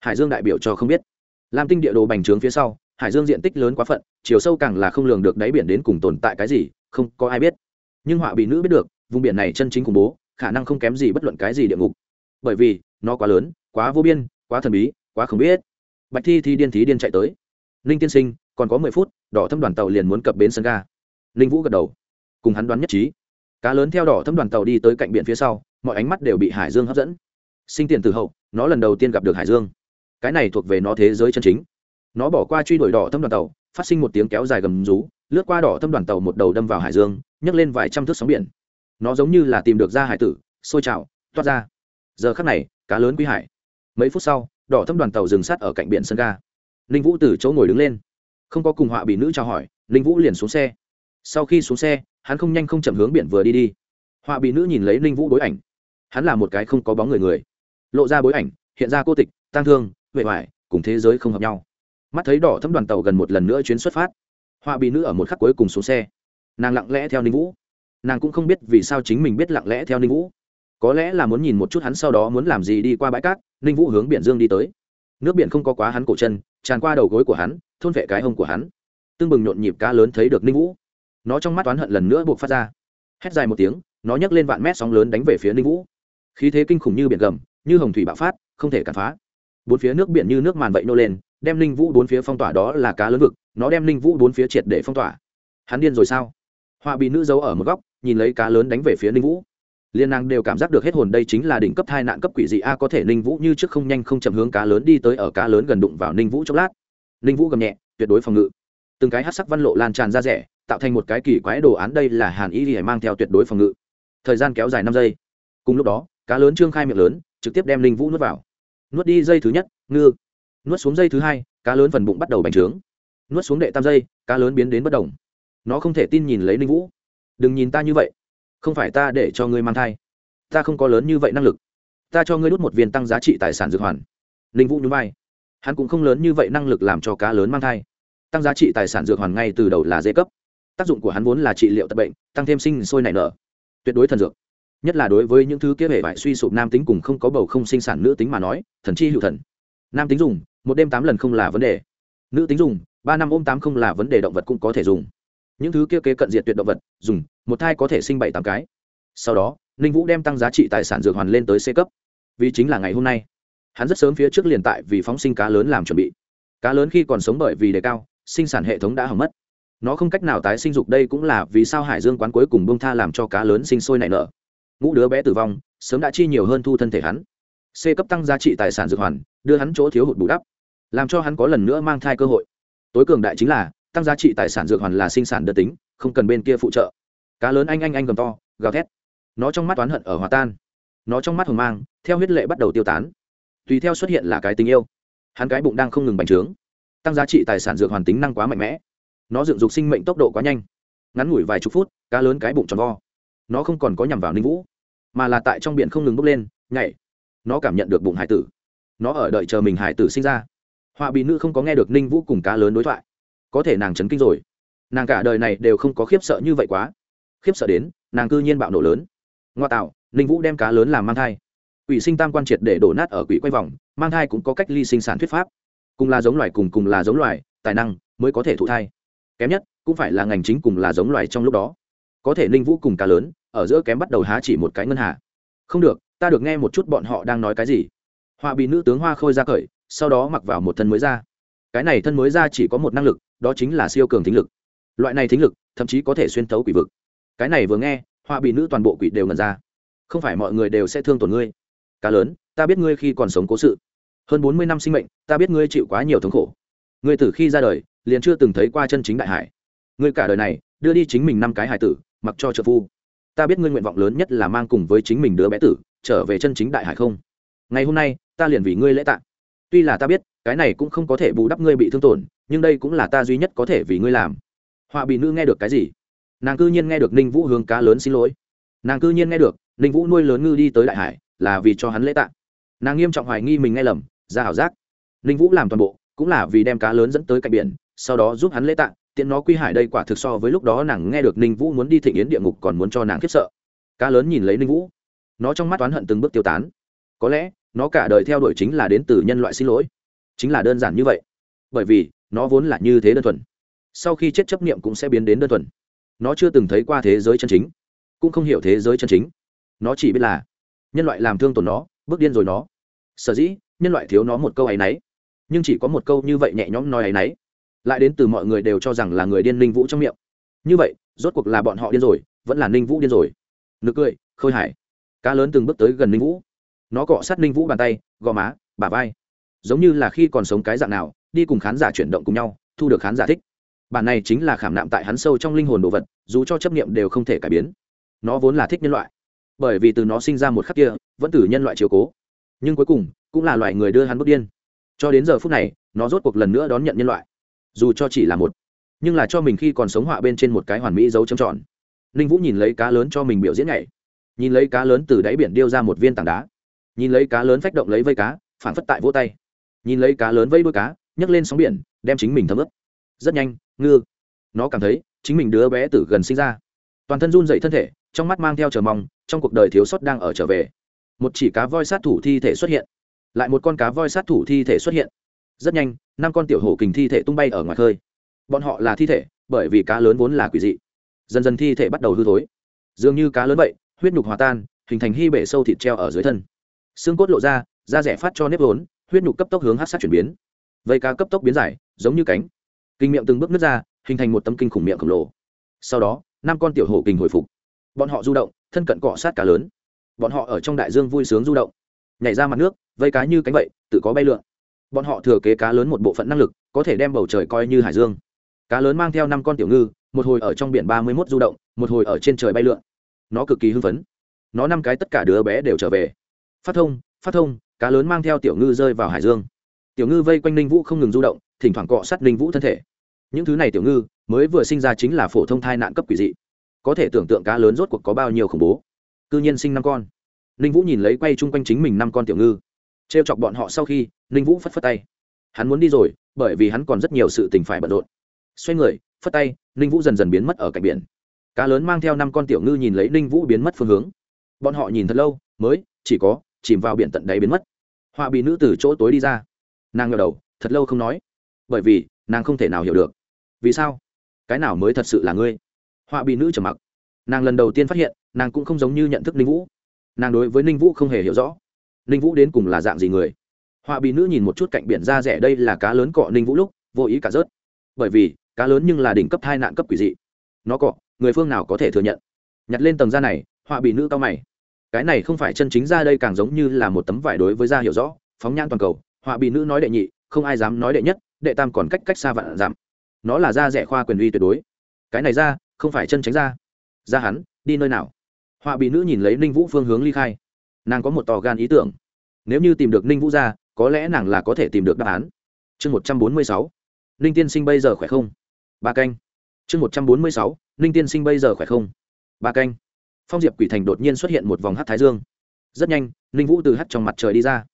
Hải dương đại biểu cho không biết. Lam tinh địa đồ bành trướng phía sau hải dương diện tích lớn quá phận, chiều sâu càng là không lường được đáy biển đến cùng tồn tại cái gì, không có ai biết. Nhưng họa bị nữ biết được, vùng biển này chân chính khủng bố, khả năng không kém gì bất luận cái gì địa ngục. Bởi vì, nó quá lớn, quá vô biên, quá thần bí, quá không biết. Bạch thi thi điên thí điên chạy tới. Ninh tiên sinh, còn có mười phút, đỏ thâm đoàn tàu liền muốn cập bến sân ga. Ninh vũ gật đầu. Cùng hắn đoán nhất trí. Cá lớn theo đỏ thâm đoàn tàu đi tới cạnh biển phía sau, mọi ánh mắt đều bị hải dương hấp dẫn. Sinh tiền từ hậu, nó lần đầu tiên gặp được hải dương. Cái này thuộc về nó thế giới chân chính nó bỏ qua truy đuổi đỏ thâm đoàn tàu, phát sinh một tiếng kéo dài gầm rú, lướt qua đỏ thâm đoàn tàu một đầu đâm vào hải dương, nhấc lên vài trăm thước sóng biển. Nó giống như là tìm được ra hải tử, sôi trào, toát ra. Giờ khắc này, cá lớn quý hải. Mấy phút sau, đỏ thâm đoàn tàu dừng sát ở cạnh biển sân ga. Ninh vũ từ chỗ ngồi đứng lên. Không có cùng họa bị nữ chào hỏi, ninh vũ liền xuống xe. Sau khi xuống xe, hắn không nhanh không chậm hướng biển vừa đi đi. Họa bị nữ nhìn lấy ninh vũ bối ảnh. Hắn là một cái không có bóng người người. Lộ ra bối ảnh, hiện ra cô tịch, tang thương huệ hoài cùng thế giới không hợp nhau mắt thấy đỏ thấm đoàn tàu gần một lần nữa chuyến xuất phát. Họa bị nữ ở một khắc cuối cùng xuống xe. Nàng lặng lẽ theo ninh vũ. Nàng cũng không biết vì sao chính mình biết lặng lẽ theo ninh vũ. Có lẽ là muốn nhìn một chút hắn sau đó muốn làm gì đi qua bãi cát, ninh vũ hướng biển dương đi tới. Nước biển không có quá hắn cổ chân, tràn qua đầu gối của hắn, thôn vệ cái hông của hắn. Tưng bừng nhộn nhịp cá lớn thấy được ninh vũ. Nó trong mắt oán hận lần nữa buộc phát ra. Hét dài một tiếng, nó nhấc lên vạn mét sóng lớn đánh về phía ninh vũ. Khí thế kinh khủng như biển gầm, như hồng thủy bạo phát, không thể cản phá. Bốn phía nước biển như nước màn vậy nô lên đem linh vũ bốn phía phong tỏa đó là cá lớn vực, nó đem linh vũ bốn phía triệt để phong tỏa. Hắn điên rồi sao? Họa bị nữ giấu ở một góc, nhìn lấy cá lớn đánh về phía linh vũ. Liên năng đều cảm giác được hết hồn đây chính là đỉnh cấp hai nạn cấp quỷ dị a, có thể ninh vũ như trước không nhanh không chậm hướng cá lớn đi tới ở cá lớn gần đụng vào ninh vũ chốc lát. Ninh vũ gầm nhẹ, tuyệt đối phòng ngự. Từng cái hát sắc văn lộ lan tràn ra rẻ, tạo thành một cái kỳ quái đồ án đây là hàn y thì mang theo tuyệt đối phòng ngự. Thời gian kéo dài năm giây. Cùng lúc đó, cá lớn trương khai miệng lớn, trực tiếp đem linh vũ nuốt vào. Nuốt đi dây thứ nhất, ngư nuốt xuống dây thứ hai, cá lớn phần bụng bắt đầu bành trướng. Nuốt xuống đệ tam dây, cá lớn biến đến bất đồng nó không thể tin nhìn lấy linh vũ. Đừng nhìn ta như vậy. Không phải ta để cho ngươi mang thai. Ta không có lớn như vậy năng lực. Ta cho ngươi đút một viên tăng giá trị tài sản dược hoàn. Linh vũ nhún vai. Hắn cũng không lớn như vậy năng lực làm cho cá lớn mang thai. Tăng giá trị tài sản dược hoàn ngay từ đầu là dễ cấp. Tác dụng của hắn vốn là trị liệu tật bệnh, tăng thêm sinh sôi nảy nở. Tuyệt đối thần dược. Nhất là đối với những thứ kia hệ vải suy sụp nam tính cùng không có bầu không sinh sản nữ tính mà nói, thần chi hữu thần. Nam tính dùng một đêm tám lần không là vấn đề. Nữ tính dùng, ba năm ôm tám không là vấn đề, động vật cũng có thể dùng. Những thứ kia kế cận diệt tuyệt động vật, dùng, một thai có thể sinh bảy tám cái. Sau đó, ninh vũ đem tăng giá trị tài sản dược hoàn lên tới c cấp. Vì chính là ngày hôm nay. Hắn rất sớm phía trước liền tại vì phóng sinh cá lớn làm chuẩn bị. Cá lớn khi còn sống bởi vì đề cao, sinh sản hệ thống đã hỏng mất. Nó không cách nào tái sinh dục, đây cũng là vì sao hải dương quán cuối cùng bông tha làm cho cá lớn sinh sôi nảy nở. Ngũ đứa bé tử vong, sớm đã chi nhiều hơn thu thân thể hắn. C cấp tăng giá trị tài sản dược hoàn, đưa hắn chỗ thiếu hụt bù đắp làm cho hắn có lần nữa mang thai cơ hội. Tối cường đại chính là, tăng giá trị tài sản dược hoàn là sinh sản đơn tính, không cần bên kia phụ trợ. Cá lớn anh anh anh gầm to, gào thét. Nó trong mắt oán hận ở hòa tan. Nó trong mắt hồng mang, theo huyết lệ bắt đầu tiêu tán. Tùy theo xuất hiện là cái tình yêu. Hắn cái bụng đang không ngừng bành trướng. Tăng giá trị tài sản dược hoàn tính năng quá mạnh mẽ. Nó dựng dục sinh mệnh tốc độ quá nhanh. Ngắn ngủi vài chục phút, cá lớn cái bụng tròn vo. Nó không còn có nhằm vào ninh vũ, mà là tại trong biển không ngừng bốc lên, nhảy. Nó cảm nhận được bụng hải tử. Nó ở đợi chờ mình hải tử sinh ra họa bị nữ không có nghe được ninh vũ cùng cá lớn đối thoại. Có thể nàng chấn kinh rồi. Nàng cả đời này đều không có khiếp sợ như vậy quá. Khiếp sợ đến, nàng cư nhiên bạo nổ lớn. Ngoa tạo, ninh vũ đem cá lớn làm mang thai. Quỷ sinh tam quan triệt để đổ nát ở quỷ quay vòng, mang thai cũng có cách ly sinh sản thuyết pháp. Cùng là giống loài cùng cùng là giống loài, tài năng mới có thể thụ thai. Kém nhất, cũng phải là ngành chính cùng là giống loài trong lúc đó. Có thể ninh vũ cùng cá lớn, ở giữa kém bắt đầu há chỉ một cái ngân hà. Không được, ta được nghe một chút bọn họ đang nói cái gì. Họa bị nữ tướng hoa khôi ra cởi sau đó mặc vào một thân mới ra cái này thân mới ra chỉ có một năng lực, đó chính là siêu cường thính lực. Loại này thính lực, thậm chí có thể xuyên thấu quỷ vực. Cái này vừa nghe, họa bị nữ toàn bộ quỷ đều ngần ra. Không phải mọi người đều sẽ thương tổn ngươi. Cá lớn, ta biết ngươi khi còn sống cố sự. Hơn bốn mươi năm sinh mệnh, ta biết ngươi chịu quá nhiều thống khổ. Ngươi từ khi ra đời, liền chưa từng thấy qua chân chính đại hải. Ngươi cả đời này, đưa đi chính mình năm cái hải tử, mặc cho trợ phu. Ta biết ngươi nguyện vọng lớn nhất là mang cùng với chính mình đứa bé tử, trở về chân chính đại hải không? Ngày hôm nay, ta liền vì ngươi lễ tạ tuy là ta biết, cái này cũng không có thể bù đắp ngươi bị thương tổn, nhưng đây cũng là ta duy nhất có thể vì ngươi làm. Họa bị nữ nghe được cái gì? Nàng cư nhiên nghe được ninh vũ hướng cá lớn xin lỗi. Nàng cư nhiên nghe được, ninh vũ nuôi lớn ngư đi tới đại hải, là vì cho hắn lễ tạ. Nàng nghiêm trọng hoài nghi mình nghe lầm, ra ảo giác. Ninh vũ làm toàn bộ, cũng là vì đem cá lớn dẫn tới cạnh biển, sau đó giúp hắn lễ tạ, tiện nó quy hải đây quả thực so với lúc đó nàng nghe được ninh vũ muốn đi thịnh yến địa ngục còn muốn cho nàng khiếp sợ. Cá lớn nhìn lấy ninh vũ, nó trong mắt oán hận từng bước tiêu tán. Có lẽ nó cả đời theo đuổi chính là đến từ nhân loại xin lỗi. Chính là đơn giản như vậy. Bởi vì, nó vốn là như thế đơn thuần. Sau khi chết chấp niệm cũng sẽ biến đến đơn thuần. Nó chưa từng thấy qua thế giới chân chính, cũng không hiểu thế giới chân chính. Nó chỉ biết là, nhân loại làm thương tổn nó, bước điên rồi nó. Sở dĩ, nhân loại thiếu nó một câu ấ y n ấ y nhưng chỉ có một câu như vậy nhẹ nhõm nói ấ y n ấ y lại đến từ mọi người đều cho rằng là người điên ninh vũ trong miệng. Như vậy, rốt cuộc là bọn họ điên rồi, vẫn là ninh vũ điên rồi. Nực cười, khôi hải cá lớn từng bước tới gần ninh vũ nó cọ sát ninh vũ bàn tay, gò má bà vai. Giống như là khi còn sống cái dạng nào, đi cùng khán giả chuyển động cùng nhau, thu được khán giả thích. Bản này chính là khảm nạm tại hắn sâu trong linh hồn đồ vật, dù cho chấp nghiệm đều không thể cải biến. Nó vốn là thích nhân loại. Bởi vì từ nó sinh ra một khắc kia, vẫn từ nhân loại chiều cố. Nhưng cuối cùng, cũng là loài người đưa hắn bước điên. Cho đến giờ phút này, nó rốt cuộc lần nữa đón nhận nhân loại. Dù cho chỉ là một, nhưng là cho mình khi còn sống họa bên trên một cái hoàn mỹ dấu trầm tròn. Ninh vũ nhìn lấy cá lớn cho mình biểu diễn nhảy. Nhìn lấy cá lớn từ đáy biển điêu ra một viên tảng đá nhìn lấy cá lớn phách động lấy vây cá, phản phất tại vỗ tay. Nhìn lấy cá lớn vây đuôi cá, nhấc lên sóng biển, đem chính mình thấm ướt. Rất nhanh, ngư. Nó cảm thấy, chính mình đứa bé từ gần sinh ra. Toàn thân run dậy thân thể, trong mắt mang theo chờ mong, trong cuộc đời thiếu sót đang ở trở về. Một chỉ cá voi sát thủ thi thể xuất hiện. Lại một con cá voi sát thủ thi thể xuất hiện. Rất nhanh, năm con tiểu hổ kình thi thể tung bay ở ngoài khơi. Bọn họ là thi thể, bởi vì cá lớn vốn là quỷ dị. Dần dần thi thể bắt đầu hư thối. Dường như cá lớn vậy, huyết nhục hòa tan, hình thành hy bể sâu thịt treo ở dưới thân xương cốt lộ ra, da rẻ phát cho nếp vốn, huyết nhục cấp tốc hướng hát sát chuyển biến. Vây cá cấp tốc biến giải giống như cánh. Kinh miệng từng bước nước ra, hình thành một tấm kinh khủng miệng khổng lồ. Sau đó, năm con tiểu hổ kình hồi phục. Bọn họ du động, thân cận cọ sát cá lớn. Bọn họ ở trong đại dương vui sướng du động. Nhảy ra mặt nước, vây cá như cánh vậy, tự có bay lượn. Bọn họ thừa kế cá lớn một bộ phận năng lực, có thể đem bầu trời coi như hải dương. Cá lớn mang theo năm con tiểu ngư, một hồi ở trong biển ba mươi mốt du động, một hồi ở trên trời bay lượn. Nó cực kỳ hưng phấn. Nó năm cái tất cả đứa bé đều trở về phát thông phát thông, cá lớn mang theo tiểu ngư rơi vào hải dương. Tiểu ngư vây quanh ninh vũ không ngừng du động, thỉnh thoảng cọ sát ninh vũ thân thể. Những thứ này tiểu ngư, mới vừa sinh ra chính là phổ thông thai nạn cấp quỷ dị. Có thể tưởng tượng cá lớn rốt cuộc có bao nhiêu khủng bố. Cư nhiên sinh năm con. Ninh vũ nhìn lấy quay chung quanh chính mình năm con tiểu ngư. T r e o chọc bọn họ sau khi, ninh vũ phất phất tay. Hắn muốn đi rồi, bởi vì hắn còn rất nhiều sự tình phải bận rộn. Xoay người, phất tay, ninh vũ dần dần biến mất ở cạnh biển. Cá lớn mang theo năm con tiểu ngư nhìn lấy ninh vũ biến mất phương hướng. Bọn họ nhìn thật lâu, mới, chỉ có chìm vào biển tận đáy biến mất. Họa bị nữ từ chỗ tối đi ra. Nàng ngờ đầu, thật lâu không nói. Bởi vì, nàng không thể nào hiểu được. Vì sao? Cái nào mới thật sự là ngươi? Họa bị nữ trầm mặc. Nàng lần đầu tiên phát hiện, nàng cũng không giống như nhận thức ninh vũ. Nàng đối với ninh vũ không hề hiểu rõ. Ninh vũ đến cùng là dạng gì người? Họa bị nữ nhìn một chút cạnh biển ra rẻ đây là cá lớn cọ ninh vũ lúc, vô ý cả rớt. Bởi vì, cá lớn nhưng là đỉnh cấp hai nạn cấp quỷ dị. Nó cọ, người phương nào có thể thừa nhận? Nhặt lên tầng da này họa bị nữ cao mày cái này không phải chân chính ra đây càng giống như là một tấm vải đối với da hiểu rõ, phóng nhan toàn cầu, họa bị nữ nói đệ nhị, không ai dám nói đệ nhất, đệ tam còn cách cách xa vạn giảm nó là da rẻ khoa quyền uy tuyệt đối. Cái này ra, không phải chân tránh ra. Ra hắn, đi nơi nào? Họa bị nữ nhìn lấy ninh vũ phương hướng ly khai. Nàng có một tò gan ý tưởng. Nếu như tìm được ninh vũ ra, có lẽ nàng là có thể tìm được đáp án. Chương một trăm bốn mươi sáu. Ninh tiên sinh bây giờ khỏe không? Ba canh. Chương một trăm bốn mươi sáu. Ninh tiên sinh bây giờ khỏe không? Ba canh phong diệp quỷ thành đột nhiên xuất hiện một vòng hát thái dương. Rất nhanh, ninh vũ từ hát trong mặt trời đi ra.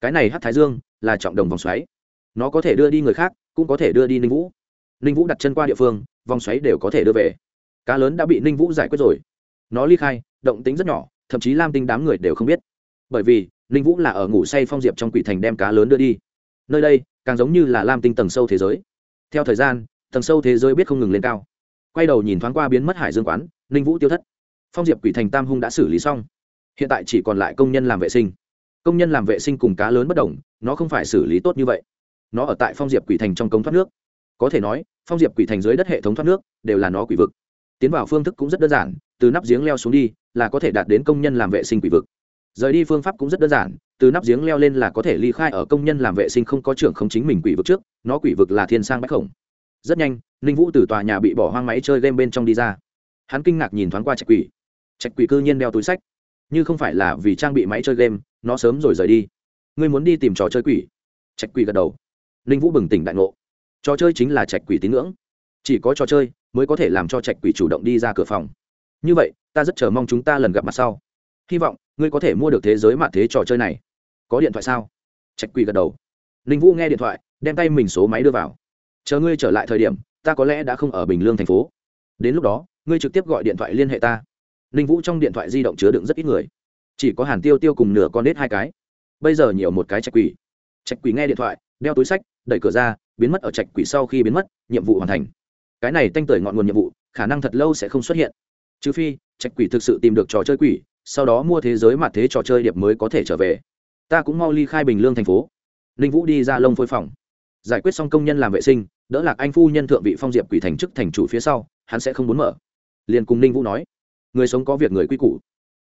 Cái này hát thái dương là trọng đồng vòng xoáy. Nó có thể đưa đi người khác, cũng có thể đưa đi ninh vũ. Ninh vũ đặt chân qua địa phương, vòng xoáy đều có thể đưa về. Cá lớn đã bị ninh vũ giải quyết rồi. Nó ly khai, động tính rất nhỏ, thậm chí lam tinh đám người đều không biết. Bởi vì, ninh vũ là ở ngủ say phong diệp trong quỷ thành đem cá lớn đưa đi. Nơi đây, càng giống như là lam tinh tầng sâu thế giới. Theo thời gian, tầng sâu thế giới biết không ngừng lên cao. Quay đầu nhìn thoáng qua biến mất hải dương quán, ninh vũ tiêu thất phong diệp quỷ thành tam hung đã xử lý xong. Hiện tại chỉ còn lại công nhân làm vệ sinh. Công nhân làm vệ sinh cùng cá lớn bất đồng, nó không phải xử lý tốt như vậy. Nó ở tại phong diệp quỷ thành trong cống thoát nước. Có thể nói, phong diệp quỷ thành dưới đất hệ thống thoát nước đều là nó quỷ vực. Tiến vào phương thức cũng rất đơn giản, từ nắp giếng leo xuống đi là có thể đạt đến công nhân làm vệ sinh quỷ vực. Rời đi phương pháp cũng rất đơn giản, từ nắp giếng leo lên là có thể ly khai ở công nhân làm vệ sinh không có trưởng không chính mình quỷ vực trước, nó quỷ vực là thiên sang bách khổng. Rất nhanh, ninh vũ từ tòa nhà bị bỏ hoang máy chơi game bên trong đi ra. Hắn kinh ngạc nhìn thoáng qua trạch quỷ trạch quỷ cư nhiên đeo túi sách. Như không phải là vì trang bị máy chơi game, nó sớm rồi rời đi. Ngươi muốn đi tìm trò chơi quỷ? Trạch quỷ gật đầu. Ninh vũ bừng tỉnh đại ngộ. Trò chơi chính là trạch quỷ tín ngưỡng. Chỉ có trò chơi mới có thể làm cho trạch quỷ chủ động đi ra cửa phòng. Như vậy, ta rất chờ mong chúng ta lần gặp mặt sau. Hy vọng ngươi có thể mua được thế giới mạng thế trò chơi này. Có điện thoại sao? Trạch quỷ gật đầu. Ninh vũ nghe điện thoại, đem tay mình số máy đưa vào. Chờ ngươi trở lại thời điểm, ta có lẽ đã không ở bình lương thành phố. Đến lúc đó, ngươi trực tiếp gọi điện thoại liên hệ ta ninh vũ trong điện thoại di động chứa đựng rất ít người. Chỉ có hàn tiêu tiêu cùng nửa con nết hai cái. Bây giờ nhiều một cái trạch quỷ. Trạch quỷ nghe điện thoại, đeo túi sách, đẩy cửa ra, biến mất ở trạch quỷ sau khi biến mất, nhiệm vụ hoàn thành. Cái này tanh tởi ngọn nguồn nhiệm vụ, khả năng thật lâu sẽ không xuất hiện. Trừ phi, trạch quỷ thực sự tìm được trò chơi quỷ, sau đó mua thế giới mặt thế trò chơi điệp mới có thể trở về. Ta cũng mau ly khai bình lương thành phố. Ninh vũ đi ra lông phôi phòng. Giải quyết xong công nhân làm vệ sinh, đỡ lạc anh phu nhân thượng vị phong diệp quỷ thành chức thành chủ phía sau, hắn sẽ không muốn mở. Liền cùng ninh vũ nói người sống có việc người quy củ.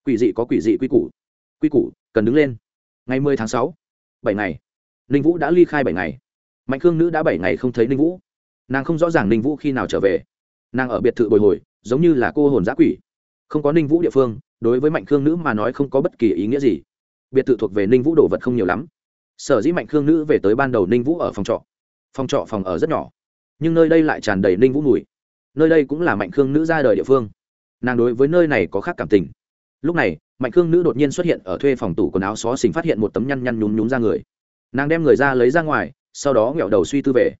Quỷ dị có quỷ dị quy củ. Quy củ, cần đứng lên. Ngày mười tháng sáu, bảy ngày. Ninh vũ đã ly khai bảy ngày. Mạnh khương nữ đã bảy ngày không thấy ninh vũ. Nàng không rõ ràng ninh vũ khi nào trở về. Nàng ở biệt thự bồi hồi, giống như là cô hồn giã quỷ. Không có ninh vũ địa phương, đối với mạnh khương nữ mà nói không có bất kỳ ý nghĩa gì. Biệt thự thuộc về ninh vũ đồ vật không nhiều lắm. Sở dĩ mạnh khương nữ về tới ban đầu ninh vũ ở phòng trọ. Phòng trọ phòng ở rất nhỏ. Nhưng nơi đây lại tràn đầy ninh vũ mùi. Nơi đây cũng là mạnh khương nữ ra đời địa phương nàng đối với nơi này có khác cảm tình. Lúc này, mạnh khương nữ đột nhiên xuất hiện ở thuê phòng tủ quần áo xó xình phát hiện một tấm nhăn nhăn nhún nhún ra người. Nàng đem người ra lấy ra ngoài, sau đó nghẹo đầu suy tư về.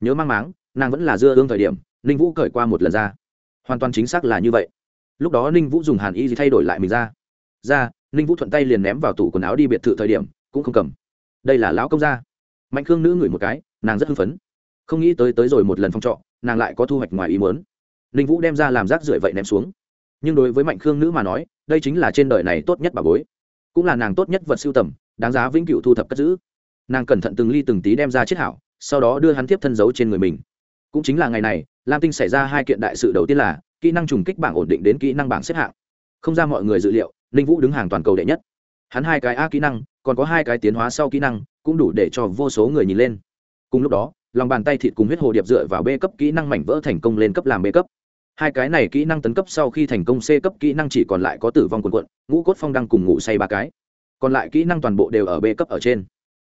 Nhớ mang máng, nàng vẫn là dưa ương thời điểm, ninh vũ cởi qua một lần ra. Hoàn toàn chính xác là như vậy. Lúc đó ninh vũ dùng hàn y gì thay đổi lại mình ra. Ra, ninh vũ thuận tay liền ném vào tủ quần áo đi biệt thự thời điểm, cũng không cầm. Đây là lão công gia. Mạnh khương nữ ngửi một cái, nàng rất hưng phấn. Không nghĩ tới tới rồi một lần phong trọ, nàng lại có thu hoạch ngoài ý muốn. Ninh vũ đem ra làm rác rưởi vậy ném xuống nhưng đối với mạnh khương nữ mà nói, đây chính là trên đời này tốt nhất bà bối. Cũng là nàng tốt nhất vật siêu tầm, đáng giá vĩnh cửu thu thập cất giữ. Nàng cẩn thận từng ly từng tí đem ra chiết hảo, sau đó đưa hắn tiếp thân giấu trên người mình. Cũng chính là ngày này, lam tinh xảy ra hai kiện đại sự đầu tiên là, kỹ năng trùng kích bảng ổn định đến kỹ năng bảng xếp hạng. Không ra mọi người dự liệu, ninh vũ đứng hàng toàn cầu đệ nhất. Hắn hai cái a kỹ năng, còn có hai cái tiến hóa sau kỹ năng, cũng đủ để cho vô số người nhìn lên. Cùng lúc đó, lòng bàn tay thịt cùng huyết hồ điệp dựa vào b cấp kỹ năng mảnh vỡ thành công lên cấp làm b cấp hai cái này kỹ năng tấn cấp sau khi thành công, c cấp kỹ năng chỉ còn lại có tử vong quần quận ngũ cốt phong đăng cùng ngủ say ba cái. Còn lại kỹ năng toàn bộ đều ở b cấp ở trên.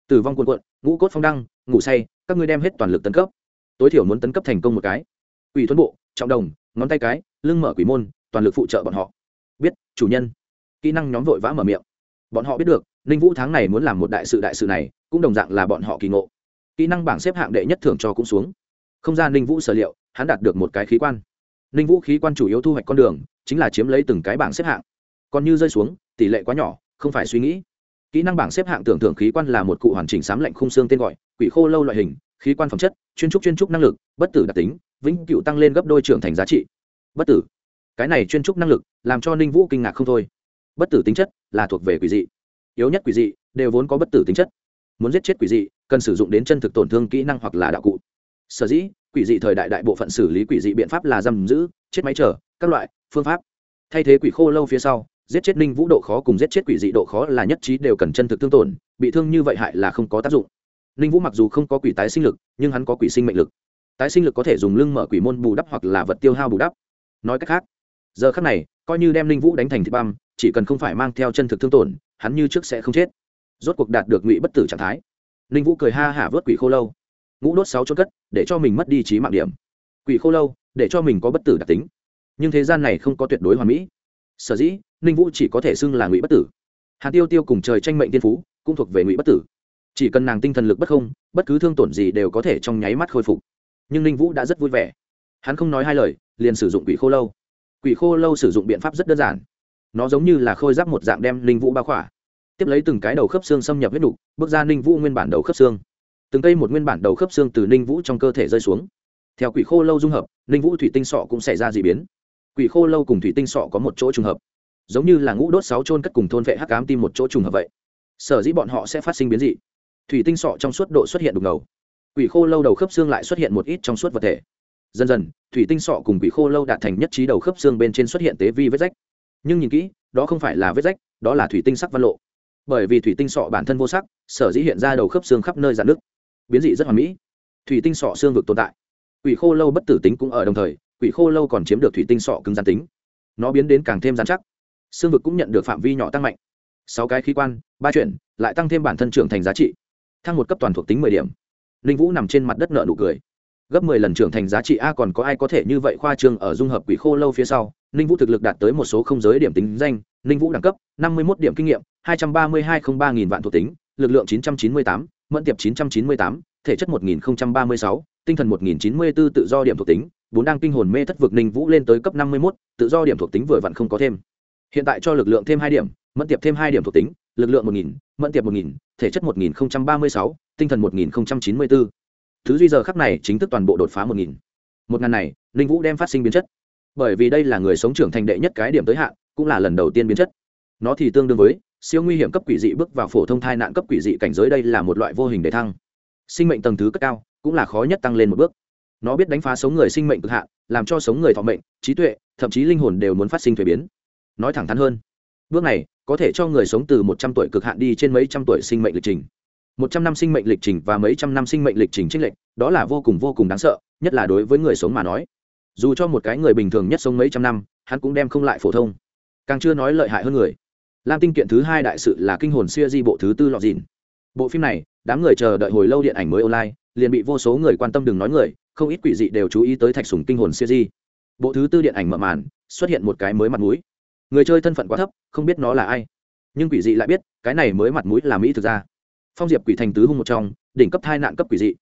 Tử vong quần quận ngũ cốt phong đăng, ngủ say, các ngươi đem hết toàn lực tấn cấp. Tối thiểu muốn tấn cấp thành công một cái. Ủy thuẫn bộ, trọng đồng, ngón tay cái, lưng mở quỷ môn, toàn lực phụ trợ bọn họ. Biết, chủ nhân. Kỹ năng nhóm vội vã mở miệng. Bọn họ biết được, ninh vũ tháng này muốn làm một đại sự đại sự này, cũng đồng dạng là bọn họ kỳ ngộ. Kỹ năng bảng xếp hạng đệ nhất thưởng cho cũng xuống. Không gian ninh vũ sở liệu, hắn đạt được một cái khí quan ninh vũ khí quan chủ yếu thu hoạch con đường, chính là chiếm lấy từng cái bảng xếp hạng. Còn như rơi xuống, tỷ lệ quá nhỏ, không phải suy nghĩ. Kỹ năng bảng xếp hạng tưởng thưởng khí quan là một cụ hoàn chỉnh sám lệnh khung xương tên gọi, quỷ khô lâu loại hình, khí quan phẩm chất, chuyên trúc chuyên trúc năng lực, bất tử đặc tính, vĩnh cựu tăng lên gấp đôi trưởng thành giá trị. Bất tử. Cái này chuyên trúc năng lực, làm cho ninh vũ kinh ngạc không thôi. Bất tử tính chất là thuộc về quỷ dị. Yếu nhất quỷ dị, đều vốn có bất tử tính chất. Muốn giết chết quỷ dị, cần sử dụng đến chân thực tổn thương kỹ năng hoặc là đạo cụ sở dĩ quỷ dị thời đại đại bộ phận xử lý quỷ dị biện pháp là giam giữ, chết máy trở các loại phương pháp. Thay thế quỷ khô lâu phía sau, giết chết ninh vũ độ khó cùng giết chết quỷ dị độ khó là nhất trí đều cần chân thực thương tổn, bị thương như vậy hại là không có tác dụng. Ninh vũ mặc dù không có quỷ tái sinh lực, nhưng hắn có quỷ sinh mệnh lực. Tái sinh lực có thể dùng lưng mở quỷ môn bù đắp hoặc là vật tiêu hao bù đắp. Nói cách khác, giờ khác này, coi như đem ninh vũ đánh thành thịt băm, chỉ cần không phải mang theo chân thực thương tổn, hắn như trước sẽ không chết. Rốt cuộc đạt được ngụy bất tử trạng thái. Ninh vũ cười ha hả vớt quỷ khô lâu ngũ đốt sáu chốt cất, để cho mình mất đi trí mạng điểm. Quỷ khô lâu, để cho mình có bất tử đặc tính. Nhưng thế gian này không có tuyệt đối hoàn mỹ. Sở dĩ, ninh vũ chỉ có thể xưng là ngụy bất tử. Hạt tiêu tiêu cùng trời tranh mệnh tiên phú, cũng thuộc về ngụy bất tử. Chỉ cần nàng tinh thần lực bất không, bất cứ thương tổn gì đều có thể trong nháy mắt khôi phục. Nhưng ninh vũ đã rất vui vẻ. Hắn không nói hai lời, liền sử dụng quỷ khô lâu. Quỷ khô lâu sử dụng biện pháp rất đơn giản. Nó giống như là khôi giáp một dạng đem ninh vũ bao khỏa. Tiếp lấy từng cái đầu khớp xương xâm nhập huyết đục bước ra ninh vũ nguyên bản đầu khớp xương từng cây một nguyên bản đầu khớp xương từ ninh vũ trong cơ thể rơi xuống. Theo quỷ khô lâu dung hợp, ninh vũ thủy tinh sọ cũng xảy ra d ị biến. Quỷ khô lâu cùng thủy tinh sọ có một chỗ trùng hợp, giống như là ngũ đốt sáu trôn cất cùng thôn vệ hắc ám tim một chỗ trùng hợp vậy. Sở dĩ bọn họ sẽ phát sinh biến dị. Thủy tinh sọ trong suốt độ xuất hiện đục ngầu. Quỷ khô lâu đầu khớp xương lại xuất hiện một ít trong suốt vật thể. Dần dần, thủy tinh sọ cùng quỷ khô lâu đạt thành nhất trí đầu khớp xương bên trên xuất hiện tế vi vết rách. Nhưng nhìn kỹ, đó không phải là vết rách, đó là thủy tinh sắc văn lộ. Bởi vì thủy tinh sọ bản thân vô sắc, sở dĩ hiện ra đầu khớp xương khắp nơi dạn nước biến dị rất hoàn mỹ. Thủy tinh sọ xương vực tồn tại. Quỷ khô lâu bất tử tính cũng ở đồng thời, quỷ khô lâu còn chiếm được thủy tinh sọ cứng gian tính. Nó biến đến càng thêm dán chắc. Xương vực cũng nhận được phạm vi nhỏ tăng mạnh. Sáu cái khí quan, ba chuyển, lại tăng thêm bản thân trưởng thành giá trị. Thăng một cấp toàn thuộc tính mười điểm. Linh vũ nằm trên mặt đất nợ nụ cười. Gấp mười lần trưởng thành giá trị a còn có ai có thể như vậy khoa trương ở dung hợp quỷ khô lâu phía sau? Ninh vũ thực lực đạt tới một số không giới điểm tính danh. Ninh vũ đẳng cấp, năm mươi một điểm kinh nghiệm, hai trăm ba mươi hai không ba nghìn vạn thuộc tính, lực lượng chín trăm chín mươi tám mẫn tiệp chín trăm chín mươi tám, thể chất một nghìn ba mươi sáu, tinh thần một nghìn chín mươi bốn tự do điểm thuộc tính, bốn đang kinh hồn mê thất vực ninh vũ lên tới cấp năm mươi một tự do điểm thuộc tính vừa vặn không có thêm. Hiện tại cho lực lượng thêm hai điểm, mẫn tiệp thêm hai điểm thuộc tính, lực lượng một nghìn, mẫn tiệp một nghìn, thể chất một nghìn ba mươi sáu, tinh thần một nghìn chín mươi bốn thứ duy giờ khắc này chính thức toàn bộ đột phá một nghìn. Một ngàn này, ninh vũ đem phát sinh biến chất. Bởi vì đây là người sống trưởng thành đệ nhất cái điểm tới hạn, cũng là lần đầu tiên biến chất. Nó thì tương đương với siêu nguy hiểm cấp quỷ dị bước vào phổ thông thai nạn cấp quỷ dị cảnh giới đây là một loại vô hình để thăng. Sinh mệnh tầng thứ cấp cao cũng là khó nhất tăng lên một bước. Nó biết đánh phá sống người sinh mệnh cực hạn, làm cho sống người thọ mệnh, trí tuệ, thậm chí linh hồn đều muốn phát sinh thuế biến. Nói thẳng thắn hơn, bước này có thể cho người sống từ một trăm tuổi cực hạn đi trên mấy trăm tuổi sinh mệnh lịch trình. Một trăm năm sinh mệnh lịch trình và mấy trăm năm sinh mệnh lịch trình trích lệch, đó là vô cùng vô cùng đáng sợ, nhất là đối với người sống mà nói. Dù cho một cái người bình thường nhất sống mấy trăm năm, hắn cũng đem không lại phổ thông. Càng chưa nói lợi hại hơn người lam tinh kiện thứ hai đại sự là kinh hồn siêu di bộ thứ tư lọt dìn. Bộ phim này, đám người chờ đợi hồi lâu điện ảnh mới online, liền bị vô số người quan tâm đừng nói người, không ít quỷ dị đều chú ý tới thạch sùng kinh hồn siêu di. Bộ thứ tư điện ảnh mở màn, xuất hiện một cái mới mặt mũi. Người chơi thân phận quá thấp, không biết nó là ai. Nhưng quỷ dị lại biết, cái này mới mặt mũi là mỹ thực ra phong diệp quỷ thành tứ hung một trong, đỉnh cấp hai nạn cấp quỷ dị.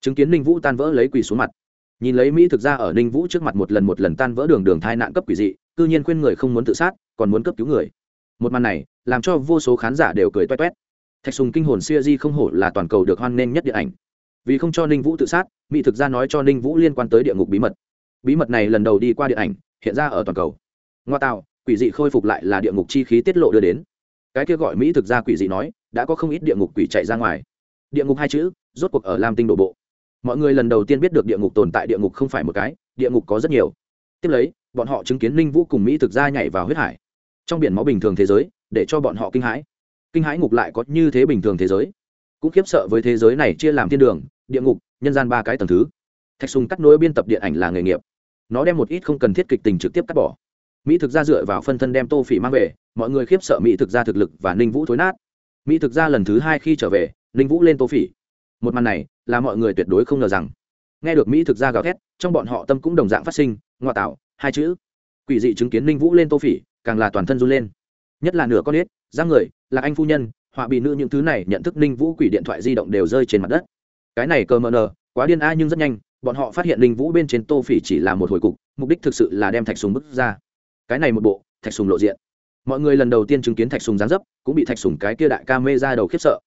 Chứng kiến ninh vũ tan vỡ lấy quỷ xuống mặt. Nhìn lấy mỹ thực ra ở ninh vũ trước mặt một lần một lần tan vỡ đường đường thai nạn cấp quỷ dị, cư nhiên khuyên người không muốn tự sát, còn muốn cấp cứu người một màn này làm cho vô số khán giả đều cười toét toét. Thạch sùng kinh hồn siêu di không hổ là toàn cầu được hoan nghênh nhất điện ảnh. Vì không cho ninh vũ tự sát, mỹ thực ra nói cho ninh vũ liên quan tới địa ngục bí mật. Bí mật này lần đầu đi qua điện ảnh, hiện ra ở toàn cầu. Ngoa tạo, quỷ dị khôi phục lại là địa ngục chi khí tiết lộ đưa đến. Cái kia gọi mỹ thực ra quỷ dị nói, đã có không ít địa ngục quỷ chạy ra ngoài. Địa ngục hai chữ, rốt cuộc ở lam tinh đổ bộ. Mọi người lần đầu tiên biết được địa ngục tồn tại địa ngục không phải một cái, địa ngục có rất nhiều. Tiếp lấy, bọn họ chứng kiến ninh vũ cùng mỹ thực ra nhảy vào huyết hải trong biển máu bình thường thế giới, để cho bọn họ kinh hãi. Kinh hãi ngục lại có như thế bình thường thế giới. Cũng khiếp sợ với thế giới này chia làm thiên đường, địa ngục, nhân gian ba cái tầng thứ. Thạch sùng cắt nối biên tập điện ảnh là nghề nghiệp. Nó đem một ít không cần thiết kịch tình trực tiếp cắt bỏ. Mỹ thực ra dựa vào phân thân đem tô phỉ mang về, mọi người khiếp sợ mỹ thực ra thực lực và ninh vũ thối nát. Mỹ thực ra lần thứ hai khi trở về, ninh vũ lên tô phỉ. Một màn này, là mọi người tuyệt đối không ngờ rằng, nghe được mỹ thực ra gào thét, trong bọn họ tâm cũng đồng dạng phát sinh, ngoa tạo, hai chữ. Quỷ dị chứng kiến ninh vũ lên tô phỉ càng là toàn thân run lên. Nhất là nửa con ếch giang người, là anh phu nhân, họa bị nữ những thứ này nhận thức ninh vũ quỷ điện thoại di động đều rơi trên mặt đất. Cái này cờ mờ nờ, quá điên a nhưng rất nhanh, bọn họ phát hiện ninh vũ bên trên tô phỉ chỉ là một hồi cục, mục đích thực sự là đem thạch sùng bức ra. Cái này một bộ, thạch sùng lộ diện. Mọi người lần đầu tiên chứng kiến thạch sùng gián dấp, cũng bị thạch sùng cái kia đại ca mê ra đầu khiếp sợ.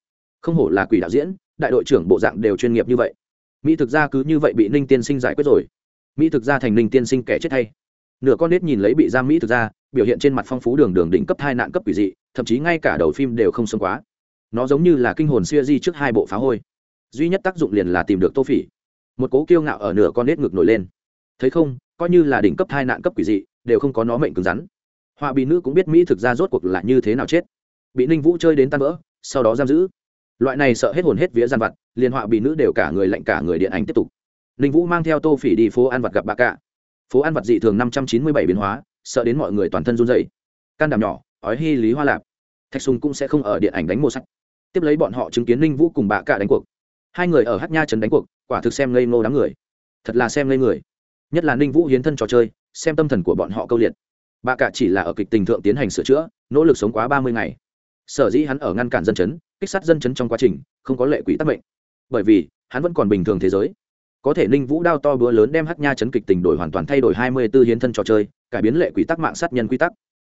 Không hổ là quỷ đạo diễn, đại đội trưởng bộ dạng đều chuyên nghiệp như vậy. Mỹ thực ra cứ như vậy bị ninh tiên sinh giải quyết rồi. Mỹ thực gia thành ninh tiên sinh kẻ chết hay nửa con nết nhìn lấy bị giam mỹ thực ra, biểu hiện trên mặt phong phú đường đường đỉnh cấp hai nạn cấp quỷ dị thậm chí ngay cả đầu phim đều không xông quá. Nó giống như là kinh hồn xuya di trước hai bộ phá hôi. Duy nhất tác dụng liền là tìm được tô phỉ. Một cố kiêu ngạo ở nửa con nết ngực nổi lên. Thấy không coi như là đỉnh cấp hai nạn cấp quỷ dị đều không có nó mệnh cứng rắn. Họa bị nữ cũng biết mỹ thực ra rốt cuộc là như thế nào chết. Bị ninh vũ chơi đến tan vỡ sau đó giam giữ. Loại này sợ hết hồn hết vía gian vặt liền họa bị nữ đều cả người lạnh cả người điện ảnh tiếp tục. Ninh vũ mang theo tô phỉ đi phố ăn vặt gặp bà cạ phố ăn vặt dị thường năm trăm chín mươi bảy biến hóa, sợ đến mọi người toàn thân run dậy can đảm nhỏ, ói hy lý hoa lạp. Thạch sùng cũng sẽ không ở điện ảnh đánh mô sách. Tiếp lấy bọn họ chứng kiến ninh vũ cùng bà Cả đánh cuộc. Hai người ở hát nha trấn đánh cuộc, quả thực xem ngây ngô đám người. Thật là xem ngây người. Nhất là ninh vũ hiến thân trò chơi, xem tâm thần của bọn họ câu liệt. Bà Cả chỉ là ở kịch tình thượng tiến hành sửa chữa, nỗ lực sống quá ba mươi ngày. Sở dĩ hắn ở ngăn cản dân chấn, kích sát dân chấn trong quá trình, không có lệ quỹ tác mệnh. Bởi vì, hắn vẫn còn bình thường thế giới có thể ninh vũ đao to bữa lớn đem hát nha chấn kịch tình đổi hoàn toàn thay đổi hai mươi b ố hiến thân trò chơi, cải biến lệ quy tắc mạng sát nhân quy tắc.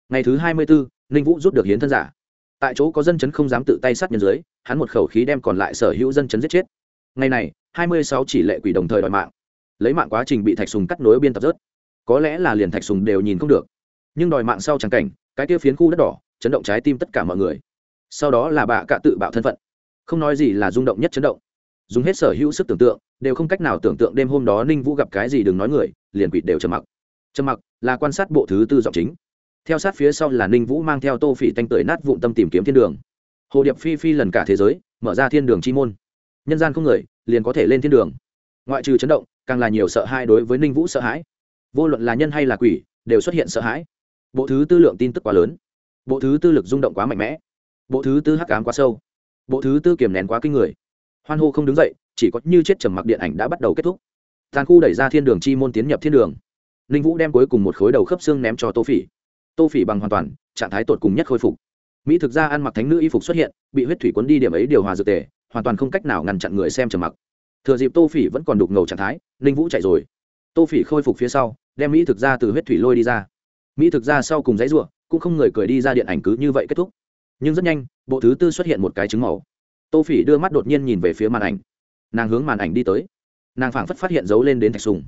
Ngày thứ hai mươi b ố ninh vũ rút được hiến thân giả. Tại chỗ có dân chấn không dám tự tay sát nhân dưới, hắn một khẩu khí đem còn lại sở hữu dân chấn giết chết. Ngày này, hai mươi sáu chỉ lệ quỷ đồng thời đòi mạng. Lấy mạng quá trình bị thạch sùng cắt nối biên tập rớt. Có lẽ là liền thạch sùng đều nhìn không được. Nhưng đòi mạng sau chẳng cảnh, cái kia phiến khu đất đỏ, chấn động trái tim tất cả mọi người. Sau đó là bà cạ tự bạo thân phận. Không nói gì là rung động nhất chấn động dùng hết sở hữu sức tưởng tượng, đều không cách nào tưởng tượng đêm hôm đó ninh vũ gặp cái gì đừng nói người, liền quỷ đều trầm mặc. Trầm mặc là quan sát bộ thứ tư giọng chính. Theo sát phía sau là ninh vũ mang theo tô phỉ tanh tưởi nát vụn tâm tìm kiếm thiên đường. Hồ điệp phi phi lần cả thế giới, mở ra thiên đường chi môn. Nhân gian không người, liền có thể lên thiên đường. Ngoại trừ chấn động, càng là nhiều sợ hãi đối với ninh vũ sợ hãi. Vô luận là nhân hay là quỷ, đều xuất hiện sợ hãi. Bộ thứ tư lượng tin tức quá lớn. Bộ thứ tư lực rung động quá mạnh mẽ. Bộ thứ tư hắc cám quá sâu. Bộ thứ tư kiềm nén quá kinh người hoan hô không đứng dậy, chỉ có như chết trầm mặc điện ảnh đã bắt đầu kết thúc. Tàn khu đẩy ra thiên đường chi môn tiến nhập thiên đường. Ninh vũ đem cuối cùng một khối đầu khớp xương ném cho tô phỉ. Tô phỉ bằng hoàn toàn, trạng thái tột cùng nhất khôi phục. Mỹ thực ra ăn mặc thánh nữ y phục xuất hiện, bị huyết thủy cuốn đi điểm ấy điều hòa dược tề, hoàn toàn không cách nào ngăn chặn người xem trầm mặc. Thừa dịp tô phỉ vẫn còn đục ngầu trạng thái, ninh vũ chạy rồi. Tô phỉ khôi phục phía sau, đem mỹ thực ra từ huyết thủy lôi đi ra. Mỹ thực ra sau cùng dãy ruộng cũng không người cười đi ra điện ảnh cứ như vậy kết thúc. Nhưng rất nhanh, bộ thứ tư xuất hiện một cái trứng màu tô phỉ đưa mắt đột nhiên nhìn về phía màn ảnh. Nàng hướng màn ảnh đi tới. Nàng phảng phất phát hiện dấu lên đến thạch sùng.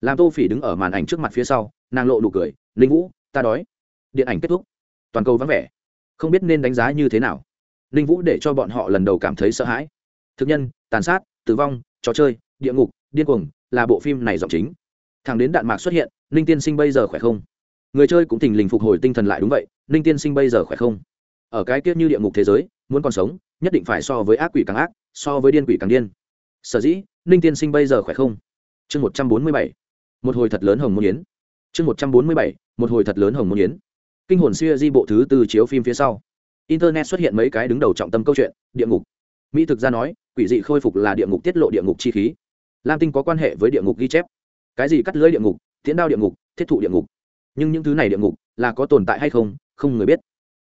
Làm tô phỉ đứng ở màn ảnh trước mặt phía sau, nàng lộ nụ cười, linh vũ, ta đói. Điện ảnh kết thúc. Toàn cầu vắng vẻ. Không biết nên đánh giá như thế nào. Linh vũ để cho bọn họ lần đầu cảm thấy sợ hãi. Thực nhân, tàn sát, tử vong, trò chơi, địa ngục, điên cuồng là bộ phim này giọng chính. Thằng đến đạn mạc xuất hiện ninh tiên sinh bây giờ khỏe không? Người chơi cũng thình lình phục hồi tinh thần lại đúng vậy ninh tiên sinh bây giờ khỏe không? Ở cái tiết như địa ngục thế giới, muốn còn sống nhất định phải so với ác quỷ càng ác, so với điên quỷ càng điên. Sở dĩ, ninh tiên sinh bây giờ khỏe không? Chương một trăm bốn mươi bảy, một hồi thật lớn hồng môn yến. Chương một trăm bốn mươi bảy, một hồi thật lớn hồng môn yến. Kinh hồn xuya di bộ thứ tư chiếu phim phía sau. Internet xuất hiện mấy cái đứng đầu trọng tâm câu chuyện, địa ngục. Mỹ thực ra nói, quỷ dị khôi phục là địa ngục tiết lộ địa ngục chi khí. Lam tinh có quan hệ với địa ngục ghi chép. Cái gì cắt lưới địa ngục tiến đao địa ngục, thiết thụ địa ngục? Nhưng những thứ này địa ngục là có tồn tại hay không không người biết.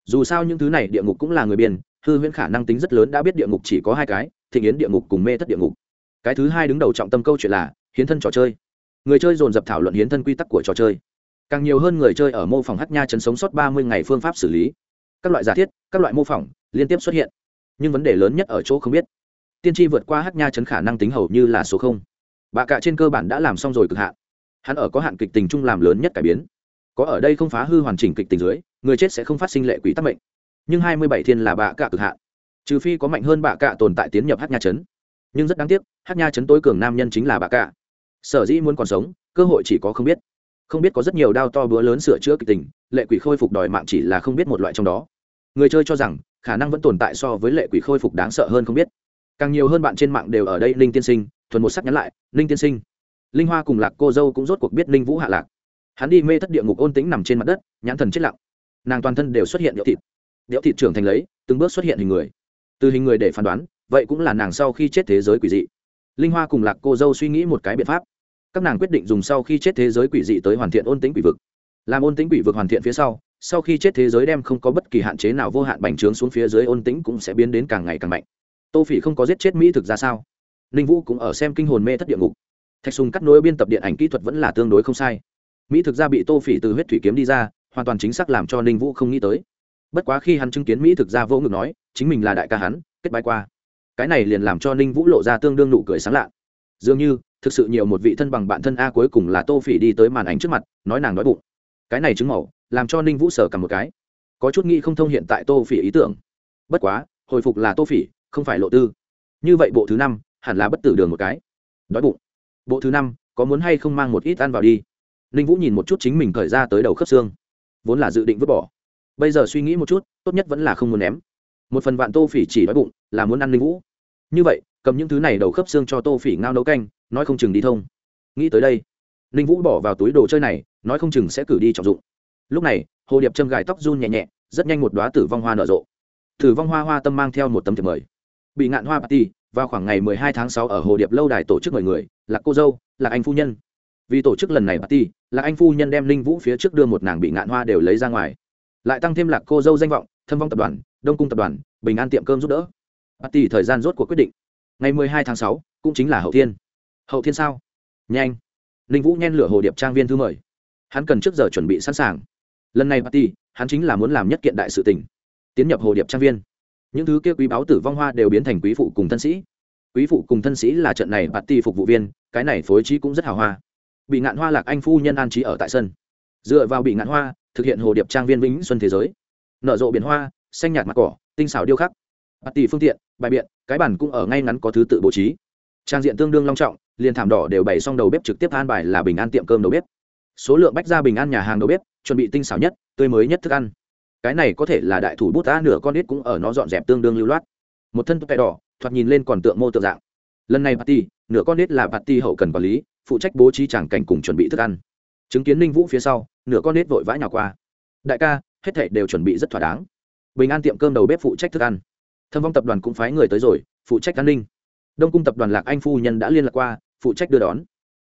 Dù sao những thứ này địa ngục cũng là người biên hư huyễn khả năng tính rất lớn đã biết địa ngục chỉ có hai cái, Thịnh yến địa ngục cùng mê thất địa ngục. Cái thứ hai đứng đầu trọng tâm câu chuyện là, hiến thân trò chơi. Người chơi dồn dập thảo luận hiến thân quy tắc của trò chơi. Càng nhiều hơn người chơi ở mô phỏng hát nha chấn sống sót ba mươi ngày phương pháp xử lý. Các loại giả thiết, các loại mô phỏng liên tiếp xuất hiện. Nhưng vấn đề lớn nhất ở chỗ không biết. Tiên tri vượt qua hát nha chấn khả năng tính hầu như là số không. Bà cạ trên cơ bản đã làm xong rồi cực hạn. Hắn ở có hạn kịch tình chung làm lớn nhất cải biến. Có ở đây không phá hư hoàn chỉnh kịch tình dưới, người chết sẽ không phát sinh lệ quỷ tắc mệnh nhưng hai mươi bảy thiên là bạ cạ cực hạn. Trừ phi có mạnh hơn bạ cạ tồn tại tiến nhập hát nha chấn nhưng rất đáng tiếc hát nha chấn tối cường nam nhân chính là bạ cạ. Sở dĩ muốn còn sống, cơ hội chỉ có không biết. Không biết có rất nhiều đao to búa lớn sửa chữa kịch tình, lệ quỷ khôi phục đòi mạng chỉ là không biết một loại trong đó. Người chơi cho rằng, khả năng vẫn tồn tại so với lệ quỷ khôi phục đáng sợ hơn không biết. Càng nhiều hơn bạn trên mạng đều ở đây linh tiên sinh, thuần một sắc nhắn lại linh tiên sinh. Linh hoa cùng lạc cô dâu cũng rốt cuộc biết linh vũ hạ lạc. Hắn đi mê thất địa ngục ôn tính nằm trên mặt đất, nhãn thần chết lặng. Nàng toàn thân đều xuất hiện nhựa thịt điệu thịt trưởng thành lấy, từng bước xuất hiện hình người. Từ hình người để phán đoán, vậy cũng là nàng sau khi chết thế giới quỷ dị. Linh hoa cùng lạc cô dâu suy nghĩ một cái biện pháp. Các nàng quyết định dùng sau khi chết thế giới quỷ dị tới hoàn thiện ôn tính quỷ vực. Làm ôn tính quỷ vực hoàn thiện phía sau sau khi chết thế giới đem không có bất kỳ hạn chế nào vô hạn bành trướng xuống phía dưới ôn tính cũng sẽ biến đến càng ngày càng mạnh. Tô phỉ không có giết chết mỹ thực ra sao? Ninh vũ cũng ở xem kinh hồn mê thất địa ngục. Thạch sùng cắt nối biên tập điện ảnh kỹ thuật vẫn là tương đối không sai. Mỹ thực ra bị tô phỉ từ huyết thủy kiếm đi ra, hoàn toàn chính xác làm cho ninh vũ không nghĩ tới bất quá khi hắn chứng kiến mỹ thực ra vô ngực nói, chính mình là đại ca hắn, kết bài qua. Cái này liền làm cho ninh vũ lộ ra tương đương nụ cười sáng lạ. Dường như, thực sự nhiều một vị thân bằng bạn thân a cuối cùng là tô phỉ đi tới màn ảnh trước mặt, nói nàng nói bụng. Cái này chứng màu, làm cho ninh vũ sở cầm một cái. Có chút nghĩ không thông hiện tại tô phỉ ý tưởng. Bất quá, hồi phục là tô phỉ, không phải lộ tư. Như vậy bộ thứ năm, hẳn là bất tử đường một cái. Đói bụng. Bộ thứ năm, có muốn hay không mang một ít ăn vào đi. Ninh vũ nhìn một chút chính mình khởi ra tới đầu khớp xương. Vốn là dự định vứt bỏ bây giờ suy nghĩ một chút, tốt nhất vẫn là không muốn ném. Một phần vạn tô phỉ chỉ đói bụng, là muốn ăn linh vũ. Như vậy, cầm những thứ này đầu khớp xương cho tô phỉ ngao nấu canh, nói không chừng đi thông. Nghĩ tới đây linh vũ bỏ vào túi đồ chơi này, nói không chừng sẽ cử đi trọng dụng. Lúc này, hồ điệp châm gài tóc run nhẹ nhẹ, rất nhanh một đoá tử vong hoa nở rộ. Tử vong hoa hoa tâm mang theo một tấm thiệp mời. Bị ngạn hoa party, vào khoảng ngày 12 tháng 6 ở hồ điệp lâu đài tổ chức mời người, là cô dâu, là anh phu nhân. Vì tổ chức lần này party, là anh phu nhân đem linh vũ phía trước đưa một nàng bị ngạn hoa đều lấy ra ngoài lại tăng thêm lạc cô dâu danh vọng thâm vong tập đoàn đông cung tập đoàn bình an tiệm cơm giúp đỡ. Party thời gian rốt cuộc quyết định. Ngày 12 tháng sáu, cũng chính là hậu thiên. Hậu thiên sao? Nhanh. Ninh vũ nhen lửa hồ điệp trang viên thư mời. Hắn cần trước giờ chuẩn bị sẵn sàng. Lần này party hắn chính là muốn làm nhất kiện đại sự tình. Tiến nhập hồ điệp trang viên. Những thứ kia quý báo tử vong hoa đều biến thành quý phụ cùng thân sĩ. Quý phụ cùng thân sĩ là trận này party phục vụ viên cái này phối trí cũng rất hào hoa. Bị ngạn hoa lạc anh phu nhân an trí ở tại sân. Dựa vào bị ngạn hoa thực hiện hồ điệp trang viên vĩnh xuân thế giới. Nở rộ biển hoa, xanh nhạt mặt cỏ, tinh xảo điêu khắc. Party phương tiện, bài biện, cái bản cũng ở ngay ngắn có thứ tự bố trí. Trang diện tương đương long trọng, liền thảm đỏ đều bày xong đầu bếp trực tiếp an bài là bình an tiệm cơm đầu bếp. Số lượng bách ra bình an nhà hàng đầu bếp, chuẩn bị tinh xảo nhất, tươi mới nhất thức ăn. Cái này có thể là đại thủ bút ta nửa con ít cũng ở nó dọn dẹp tương đương lưu loát. Một thân tóc đỏ, thoạt nhìn lên còn tượng mô tượng dạng. Lần này party nửa con nết là party hậu cần quản lý, phụ trách bố trí tràng cảnh cùng chuẩn bị thức ăn chứng kiến ninh vũ phía sau, nửa con nết vội vã nhào qua. Đại ca, hết thảy đều chuẩn bị rất thỏa đáng. Bình an tiệm cơm đầu bếp phụ trách thức ăn. Thâm vong tập đoàn cũng phái người tới rồi, phụ trách an ninh. Đông cung tập đoàn lạc anh phu nhân đã liên lạc qua, phụ trách đưa đón.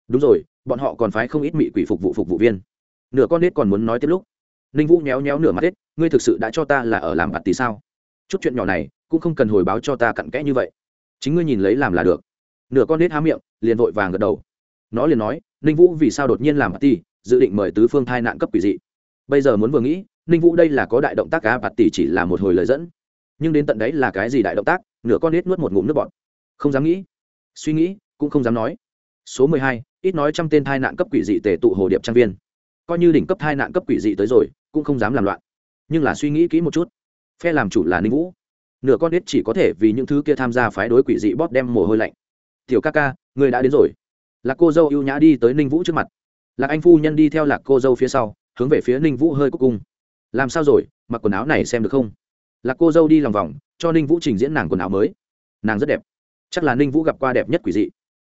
Đúng rồi, bọn họ còn phái không ít mị quỷ phục vụ phục vụ viên. Nửa con nết còn muốn nói tiếp lúc. Ninh vũ nhéo nhéo nửa mặt hết ngươi thực sự đã cho ta là ở làm bạt tì sao? Chút chuyện nhỏ này, cũng không cần hồi báo cho ta cặn kẽ như vậy. Chính ngươi nhìn lấy làm là được. Nửa con nết há miệng, liền vội vàng gật đầu. Nó liền nói, ninh vũ vì sao đột nhiên làm bạt tì? Dự định mời tứ phương thai nạn cấp quỷ dị. Bây giờ muốn vừa nghĩ, ninh vũ đây là có đại động tác cá bạt tỷ chỉ là một hồi lời dẫn. Nhưng đến tận đấy là cái gì đại động tác, nửa con nết nuốt một ngụm nước bọt. Không dám nghĩ, suy nghĩ, cũng không dám nói. Số mười hai, ít nói trăm tên thai nạn cấp quỷ dị tề tụ hồ điệp trang viên. Coi như đỉnh cấp thai nạn cấp quỷ dị tới rồi, cũng không dám làm loạn. Nhưng là suy nghĩ kỹ một chút. Phe làm chủ là ninh vũ. Nửa con nết chỉ có thể vì những thứ kia tham gia phái đối quỷ dị bóp đem mồ hôi lạnh. Tiểu ca ca, người đã đến rồi. Là cô dâu ưu nhã đi tới ninh vũ trước mặt lạc anh phu nhân đi theo lạc cô dâu phía sau, hướng về phía ninh vũ hơi cúc cung. Làm sao rồi, mặc quần áo này xem được không? Lạc cô dâu đi lòng vòng, cho ninh vũ trình diễn nàng quần áo mới. Nàng rất đẹp. Chắc là ninh vũ gặp qua đẹp nhất quỷ dị.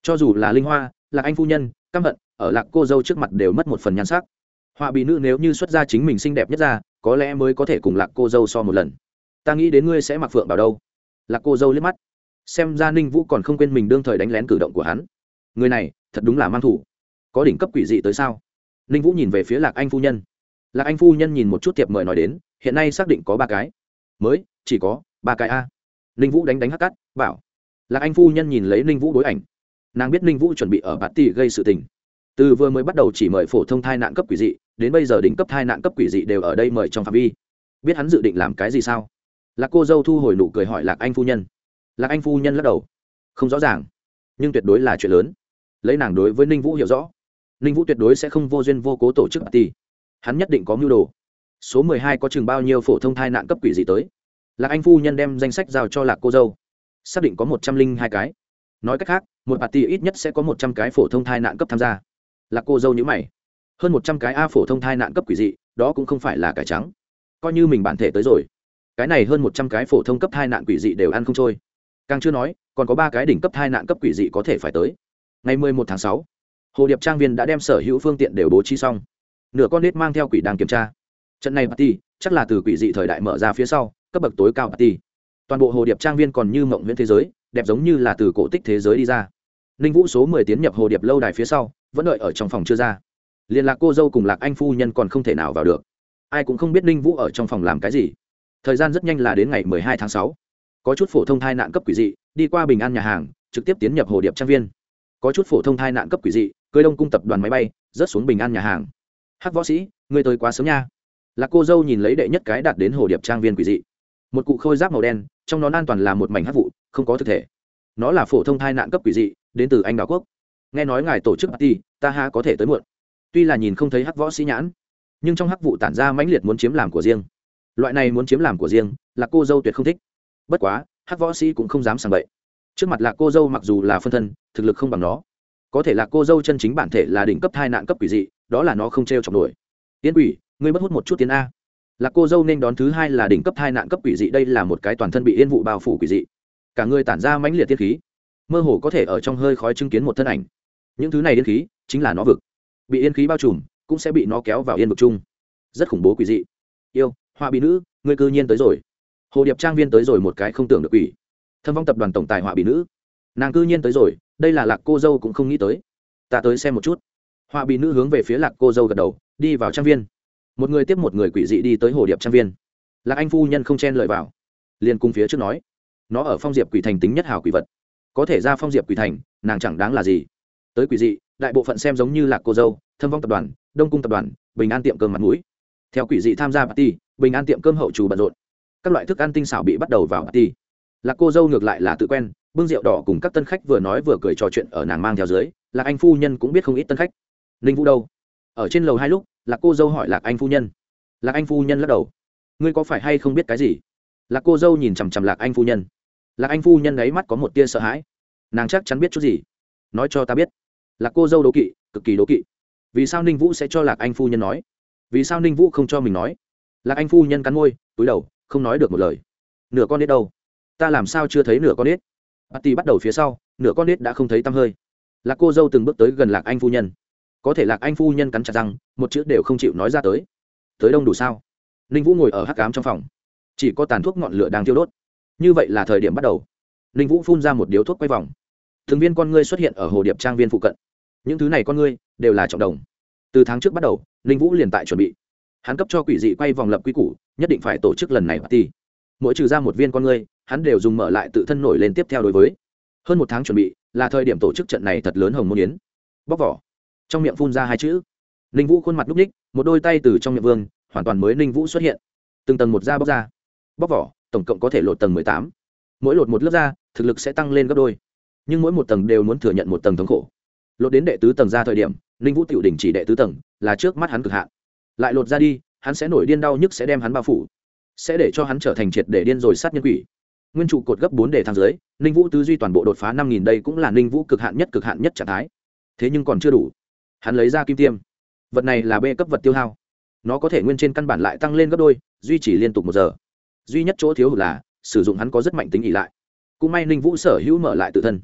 Cho dù là linh hoa, lạc anh phu nhân, căm hận, ở lạc cô dâu trước mặt đều mất một phần nhan sắc. Họa bị nữ nếu như xuất ra chính mình xinh đẹp nhất ra, có lẽ mới có thể cùng lạc cô dâu so một lần. Ta nghĩ đến ngươi sẽ mặc phượng vào đâu. Lạc cô dâu liếc mắt. Xem ra ninh vũ còn không quên mình đương thời đánh lén cử động của hắn. Người này, thật đúng là mang thủ có đỉnh cấp quỷ dị tới sao? Ninh vũ nhìn về phía lạc anh phu nhân. Lạc anh phu nhân nhìn một chút tiệp mời nói đến, hiện nay xác định có ba cái. Mới, chỉ có ba cái a. Ninh vũ đánh đánh hắc cắt bảo. Lạc anh phu nhân nhìn lấy ninh vũ đối ảnh. Nàng biết ninh vũ chuẩn bị ở bạt tỷ gây sự tình. Từ vừa mới bắt đầu chỉ mời phổ thông thai nạn cấp quỷ dị, đến bây giờ đỉnh cấp thai nạn cấp quỷ dị đều ở đây mời trong phạm vi. Biết hắn dự định làm cái gì sao? Lạc cô dâu thu hồi nụ cười hỏi lạc anh phu nhân. Lạc anh phu nhân lắc đầu. Không rõ ràng, nhưng tuyệt đối là chuyện lớn. Lấy nàng đối với ninh vũ hiểu rõ ninh vũ tuyệt đối sẽ không vô duyên vô cố tổ chức party. Hắn nhất định có mưu đồ. Số mười hai có chừng bao nhiêu phổ thông thai nạn cấp quỷ dị tới. Lạc anh phu nhân đem danh sách giao cho lạc cô dâu. Xác định có một trăm linh hai cái. Nói cách khác, một party ít nhất sẽ có một trăm cái phổ thông thai nạn cấp tham gia. Là cô dâu nhữ mày. Hơn một trăm cái a phổ thông thai nạn cấp quỷ dị, đó cũng không phải là cải trắng. Coi như mình bản thể tới rồi. Cái này hơn một trăm cái phổ thông cấp thai nạn quỷ dị đều ăn không trôi. Càng chưa nói, còn có ba cái đỉnh cấp thai nạn cấp quỷ dị có thể phải tới. Ngày mười một tháng sáu hồ điệp trang viên đã đem sở hữu phương tiện đều bố trí xong. Nửa con nết mang theo quỷ đang kiểm tra. Trận này party, chắc là từ quỷ dị thời đại mở ra phía sau, cấp bậc tối cao party. Toàn bộ hồ điệp trang viên còn như mộng viễn thế giới, đẹp giống như là từ cổ tích thế giới đi ra. Ninh vũ số mười tiến nhập hồ điệp lâu đài phía sau, vẫn đợi ở trong phòng chưa ra. Liên lạc cô dâu cùng lạc anh phu nhân còn không thể nào vào được. Ai cũng không biết ninh vũ ở trong phòng làm cái gì. Thời gian rất nhanh là đến ngày mười hai tháng sáu. Có chút phổ thông thai nạn cấp quỷ dị, đi qua bình an nhà hàng, trực tiếp tiến nhập hồ điệp trang viên. Có chút phổ thông thai nạn cấp quỷ dị cưới đông cung tập đoàn máy bay, rớt xuống bình an nhà hàng. Hắc võ sĩ người tới quá sớm nha. Lạc cô dâu nhìn lấy đệ nhất cái đạt đến hồ điệp trang viên quỷ dị. Một cụ khôi giáp màu đen, trong nón an toàn là một mảnh hắc vụ, không có thực thể. Nó là phổ thông thai nạn cấp quỷ dị, đến từ anh đảo quốc. Nghe nói ngài tổ chức party, ta ha có thể tới muộn. Tuy là nhìn không thấy hắc võ sĩ nhãn, nhưng trong hắc vụ tản ra mãnh liệt muốn chiếm làm của riêng. Loại này muốn chiếm làm của riêng là cô dâu tuyệt không thích. Bất quá hắc võ sĩ cũng không dám sàng bậy. Trước mặt là cô dâu mặc dù là phân thân, thực lực không bằng nó có thể là cô dâu chân chính bản thể là đỉnh cấp thai nạn cấp quỷ dị, đó là nó không t r e o chọc nổi. Tiên quỷ, ngươi mất hút một chút tiến a. Là cô dâu nên đón thứ hai là đỉnh cấp thai nạn cấp quỷ dị, đây là một cái toàn thân bị yên vụ bao phủ quỷ dị. Cả người tản ra mãnh liệt tiết khí. Mơ hồ có thể ở trong hơi khói chứng kiến một thân ảnh. Những thứ này yên khí, chính là nó vực. Bị yên khí bao trùm, cũng sẽ bị nó kéo vào yên vực chung. Rất khủng bố quỷ dị. Yêu hoa bị nữ, ngươi cư nhiên tới rồi. Hồ điệp trang viên tới rồi một cái không tưởng được quỷ. Thâm vong tập đoàn tổng tài họa bị nữ. Nàng cư nhiên tới rồi đây là lạc cô dâu cũng không nghĩ tới. Ta tới xem một chút. Họa bị nữ hướng về phía lạc cô dâu gật đầu, đi vào trang viên. Một người tiếp một người quỷ dị đi tới hồ điệp trang viên. Lạc anh phu nhân không chen lời vào, liền cung phía trước nói, nó ở phong diệp quỷ thành tính nhất hào quỷ vật. Có thể ra phong diệp quỷ thành, nàng chẳng đáng là gì. Tới quỷ dị, đại bộ phận xem giống như lạc cô dâu, thâm vong tập đoàn, đông cung tập đoàn, bình an tiệm cơm mặt mũi. Theo quỷ dị tham gia party, bình an tiệm cơm hậu chủ bận rộn. Các loại thức ăn tinh xảo bị bắt đầu vào party. Lạc cô dâu ngược lại là tự quen bưng rượu đỏ cùng các tân khách vừa nói vừa cười trò chuyện ở nàng mang theo dưới, lạc anh phu nhân cũng biết không ít tân khách. Ninh vũ đâu? Ở trên lầu hai lúc, lạc cô dâu hỏi lạc anh phu nhân. Lạc anh phu nhân lắc đầu. Ngươi có phải hay không biết cái gì? Lạc cô dâu nhìn chằm chằm lạc anh phu nhân. Lạc anh phu nhân ấy mắt có một tia sợ hãi. Nàng chắc chắn biết chút gì? Nói cho ta biết. Lạc cô dâu đố kỵ, cực kỳ đố kỵ. Vì sao ninh vũ sẽ cho lạc anh phu nhân nói? Vì sao ninh vũ không cho mình nói? Lạc anh phu nhân cắn môi, túi đầu, không nói được một lời. Nửa con nết đâu? Ta làm sao chưa thấy nửa con nết Patty bắt đầu phía sau, nửa con nết đã không thấy tăm hơi. Lạc cô dâu từng bước tới gần lạc anh phu nhân. Có thể lạc anh phu nhân cắn chặt răng, một chữ đều không chịu nói ra tới. Tới đông đủ sao? Ninh vũ ngồi ở hắc cám trong phòng. Chỉ có tàn thuốc ngọn lửa đang thiêu đốt. Như vậy là thời điểm bắt đầu. Ninh vũ phun ra một điếu thuốc quay vòng. Thường viên con ngươi xuất hiện ở hồ điệp trang viên phụ cận. Những thứ này con ngươi đều là trọng đồng. Từ tháng trước bắt đầu, ninh vũ liền tại chuẩn bị. Hắn cấp cho quỷ dị quay vòng lập quy củ, nhất định phải tổ chức lần này party mỗi trừ ra một viên con ngươi hắn đều dùng mở lại tự thân nổi lên tiếp theo đối với. Hơn một tháng chuẩn bị, là thời điểm tổ chức trận này thật lớn hồng môn yến. Bóc vỏ. Trong miệng phun ra hai chữ. Ninh vũ khuôn mặt núp ních một đôi tay từ trong miệng vương, hoàn toàn mới ninh vũ xuất hiện. Từng tầng một da bóc ra. Bóc vỏ, tổng cộng có thể lột tầng mười tám. Mỗi lột một lớp da, thực lực sẽ tăng lên gấp đôi. Nhưng mỗi một tầng đều muốn thừa nhận một tầng thống khổ. Lột đến đệ tứ tầng ra thời điểm, ninh vũ tiểu đình chỉ đệ tứ tầng, là trước mắt hắn cực hạn. Lại lột ra đi, hắn sẽ nổi điên đau nhức sẽ đem hắn bao phủ. Sẽ để cho hắn trở thành triệt để điên rồi sát nhân quỷ nguyên trụ cột gấp bốn để thang dưới, ninh vũ tư duy toàn bộ đột phá năm nghìn đây cũng là ninh vũ cực hạn nhất cực hạn nhất trạng thái. Thế nhưng còn chưa đủ. Hắn lấy ra kim tiêm. Vật này là b cấp vật tiêu hao. Nó có thể nguyên trên căn bản lại tăng lên gấp đôi, duy trì liên tục một giờ. Duy nhất chỗ thiếu hụt là, sử dụng hắn có rất mạnh tính ỉ lại. Cũng may ninh vũ sở hữu mở lại tự thân.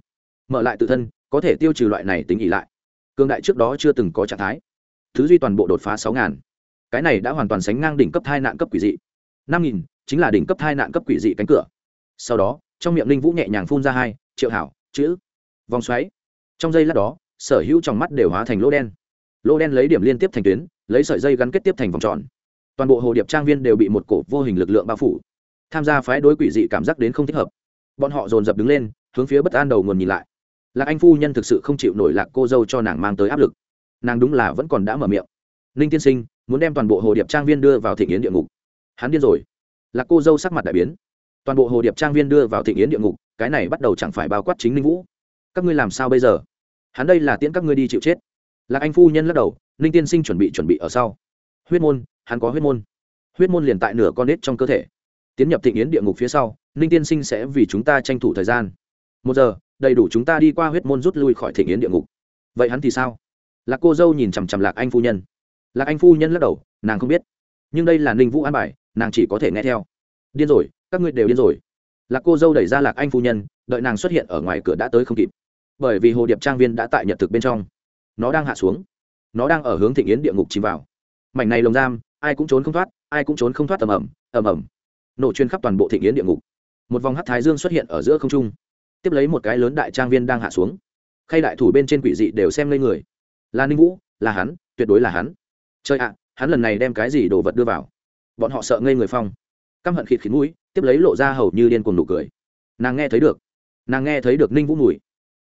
Mở lại tự thân, có thể tiêu trừ loại này tính ỉ lại. Cương đại trước đó chưa từng có trạng thái. Thứ duy toàn bộ đột phá sáu ngàn cái này đã hoàn toàn sánh ngang đỉnh cấp thai nạn cấp quỷ dị. năm nghìn chính là đỉnh cấp thai nạn cấp quỷ dị cánh cửa sau đó, trong miệng linh vũ nhẹ nhàng phun ra hai, triệu hảo, chữ. Vòng xoáy. Trong giây lát đó, sở hữu trong mắt đều hóa thành lỗ đen. Lỗ đen lấy điểm liên tiếp thành tuyến, lấy sợi dây gắn kết tiếp thành vòng tròn. Toàn bộ hồ điệp trang viên đều bị một cổ vô hình lực lượng bao phủ. Tham gia phái đối quỷ dị cảm giác đến không thích hợp. Bọn họ dồn dập đứng lên, hướng phía bất an đầu nguồn nhìn lại. Lạc anh phu nhân thực sự không chịu nổi lạc cô dâu cho nàng mang tới áp lực. Nàng đúng là vẫn còn đã mở miệng. Ninh tiên sinh, muốn đem toàn bộ hồ điệp trang viên đưa vào thị nghiến địa ngục. Hắn điên rồi. Lạc cô dâu sắc mặt đại biến toàn bộ hồ điệp trang viên đưa vào thị yến địa ngục, cái này bắt đầu chẳng phải bao quát chính ninh vũ. Các ngươi làm sao bây giờ? Hắn đây là tiễn các ngươi đi chịu chết. Lạc anh phu nhân lắc đầu, ninh tiên sinh chuẩn bị chuẩn bị ở sau. Huyết môn, hắn có huyết môn. Huyết môn liền tại nửa con nết trong cơ thể. Tiến nhập thị yến địa ngục phía sau, ninh tiên sinh sẽ vì chúng ta tranh thủ thời gian. Một giờ, đầy đủ chúng ta đi qua huyết môn rút lui khỏi thị yến địa ngục. Vậy hắn thì sao? Lạc cô dâu nhìn chằm chằm lạc anh phu nhân. Lạc anh phu nhân lắc đầu, nàng không biết. Nhưng đây là ninh vũ an bài, nàng chỉ có thể nghe theo. Điên rồi các ngươi đều điên rồi. Lạc cô dâu đẩy ra lạc anh phu nhân, đợi nàng xuất hiện ở ngoài cửa đã tới không kịp. Bởi vì hồ điệp trang viên đã tại nhật thực bên trong. Nó đang hạ xuống. Nó đang ở hướng thị yến địa ngục chìm vào. Mảnh này lồng giam, ai cũng trốn không thoát, ai cũng trốn không thoát ầm ầm ầm ầm. Nổ chuyên khắp toàn bộ thị yến địa ngục. Một vòng hát thái dương xuất hiện ở giữa không trung. Tiếp lấy một cái lớn đại trang viên đang hạ xuống. Khay đại thủ bên trên quỷ dị đều xem lên người. Là ninh vũ, là hắn, tuyệt đối là hắn. Chơi ạ, hắn lần này đem cái gì đồ vật đưa vào? Bọn họ sợ ngây người phong căm hận khịt khịt mũi, tiếp lấy lộ ra hầu như điên cuồng nụ cười. Nàng nghe thấy được. Nàng nghe thấy được ninh vũ mùi.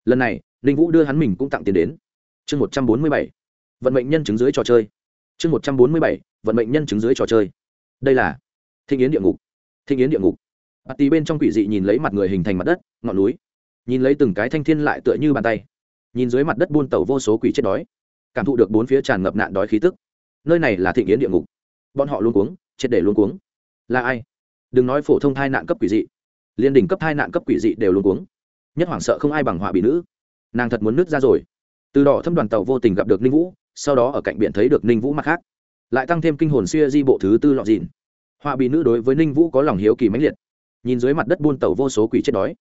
Lần này, ninh vũ đưa hắn mình cũng tặng tiền đến. Chương một trăm bốn mươi bảy. Vận mệnh nhân chứng dưới trò chơi. Chương một trăm bốn mươi bảy. Vận mệnh nhân chứng dưới trò chơi. Đây là thinh yến địa ngục. Thinh yến địa ngục. Bạt tì bên trong quỷ dị nhìn lấy mặt người hình thành mặt đất, ngọn núi. Nhìn lấy từng cái thanh thiên lại tựa như bàn tay. Nhìn dưới mặt đất buôn tàu vô số quỷ chết đói. Cảm thụ được bốn phía tràn ngập nạn đói khí tức. Nơi này là thịnh yến địa ngục. Bọn họ luôn cuống triệt để luôn cuống là ai? Đừng nói phổ thông thai nạn cấp quỷ dị, liên đỉnh cấp thai nạn cấp quỷ dị đều luôn cuống. Nhất hoảng sợ không ai bằng họa bị nữ. Nàng thật muốn nứt ra rồi. Từ đỏ thâm đoàn tàu vô tình gặp được ninh vũ, sau đó ở cạnh biển thấy được ninh vũ mặt khác. Lại tăng thêm kinh hồn xuya di bộ thứ tư lọ dìn họa bị nữ đối với ninh vũ có lòng hiếu kỳ mãnh liệt. Nhìn dưới mặt đất buôn tàu vô số quỷ chết đói,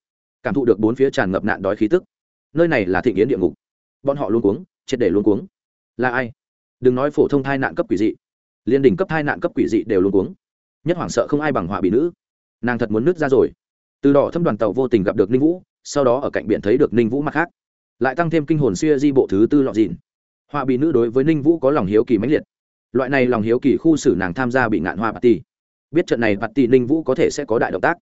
cảm thụ được bốn phía tràn ngập nạn đói khí tức. Nơi này là thịnh yến địa ngục. Bọn họ luôn cuống, triệt để luôn cuống. Là ai? Đừng nói phổ thông thai nạn cấp quỷ dị, liên đỉnh cấp thai nạn cấp quỷ dị đều luôn cuống nhất hoảng sợ không ai bằng họa bị nữ. Nàng thật muốn nứt ra rồi. Từ đỏ thâm đoàn tàu vô tình gặp được ninh vũ, sau đó ở cạnh biển thấy được ninh vũ mặt khác. Lại tăng thêm kinh hồn xuya di bộ thứ tư lọt dìn họa bị nữ đối với ninh vũ có lòng hiếu kỳ mãnh liệt. Loại này lòng hiếu kỳ khu xử nàng tham gia bị ngạn hoa bà ti biết trận này bà ti ninh vũ có thể sẽ có đại động tác.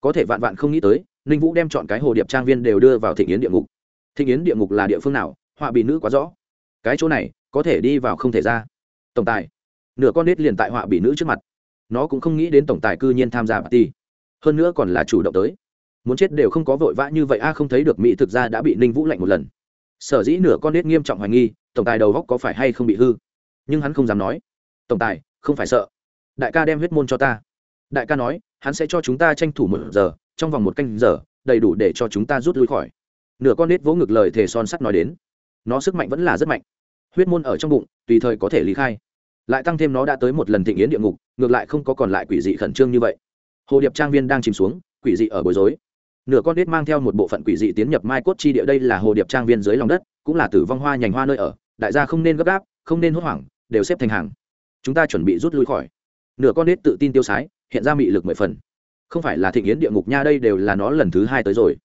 Có thể vạn vạn không nghĩ tới, ninh vũ đem chọn cái hồ điệp trang viên đều đưa vào thịnh yến địa ngục. Thịnh yến địa ngục là địa phương nào? Họa bị nữ quá rõ. Cái chỗ này, có thể đi vào không thể ra. Tổng tài. Nửa con nết liền tại họa bị nữ trước mặt nó cũng không nghĩ đến tổng tài cư nhiên tham gia party. Hơn nữa còn là chủ động tới. Muốn chết đều không có vội vã như vậy, a, không thấy được mỹ thực ra đã bị ninh vũ lạnh một lần. Sở dĩ nửa con nết nghiêm trọng hoài nghi, tổng tài đầu góc có phải hay không bị hư? Nhưng hắn không dám nói. Tổng tài, không phải sợ. Đại ca đem huyết môn cho ta. Đại ca nói, hắn sẽ cho chúng ta tranh thủ một giờ, trong vòng một canh giờ, đầy đủ để cho chúng ta rút lui khỏi. Nửa con nết vỗ ngực lời thề son sắt nói đến. Nó sức mạnh vẫn là rất mạnh. Huyết môn ở trong bụng, tùy thời có thể lý khai lại tăng thêm nó đã tới một lần thịnh yến địa ngục, ngược lại không có còn lại quỷ dị khẩn trương như vậy. Hồ điệp trang viên đang chìm xuống, quỷ dị ở bối rối. Nửa con nết mang theo một bộ phận quỷ dị tiến nhập mai cốt chi địa, đây là hồ điệp trang viên dưới lòng đất, cũng là tử vong hoa nhành hoa nơi ở. Đại gia không nên gấp gáp, không nên hốt hoảng, đều xếp thành hàng. Chúng ta chuẩn bị rút lui khỏi. Nửa con nết tự tin tiêu sái, hiện ra mị lực mười phần. Không phải là thịnh yến địa ngục nha, đây đều là nó lần thứ hai tới rồi.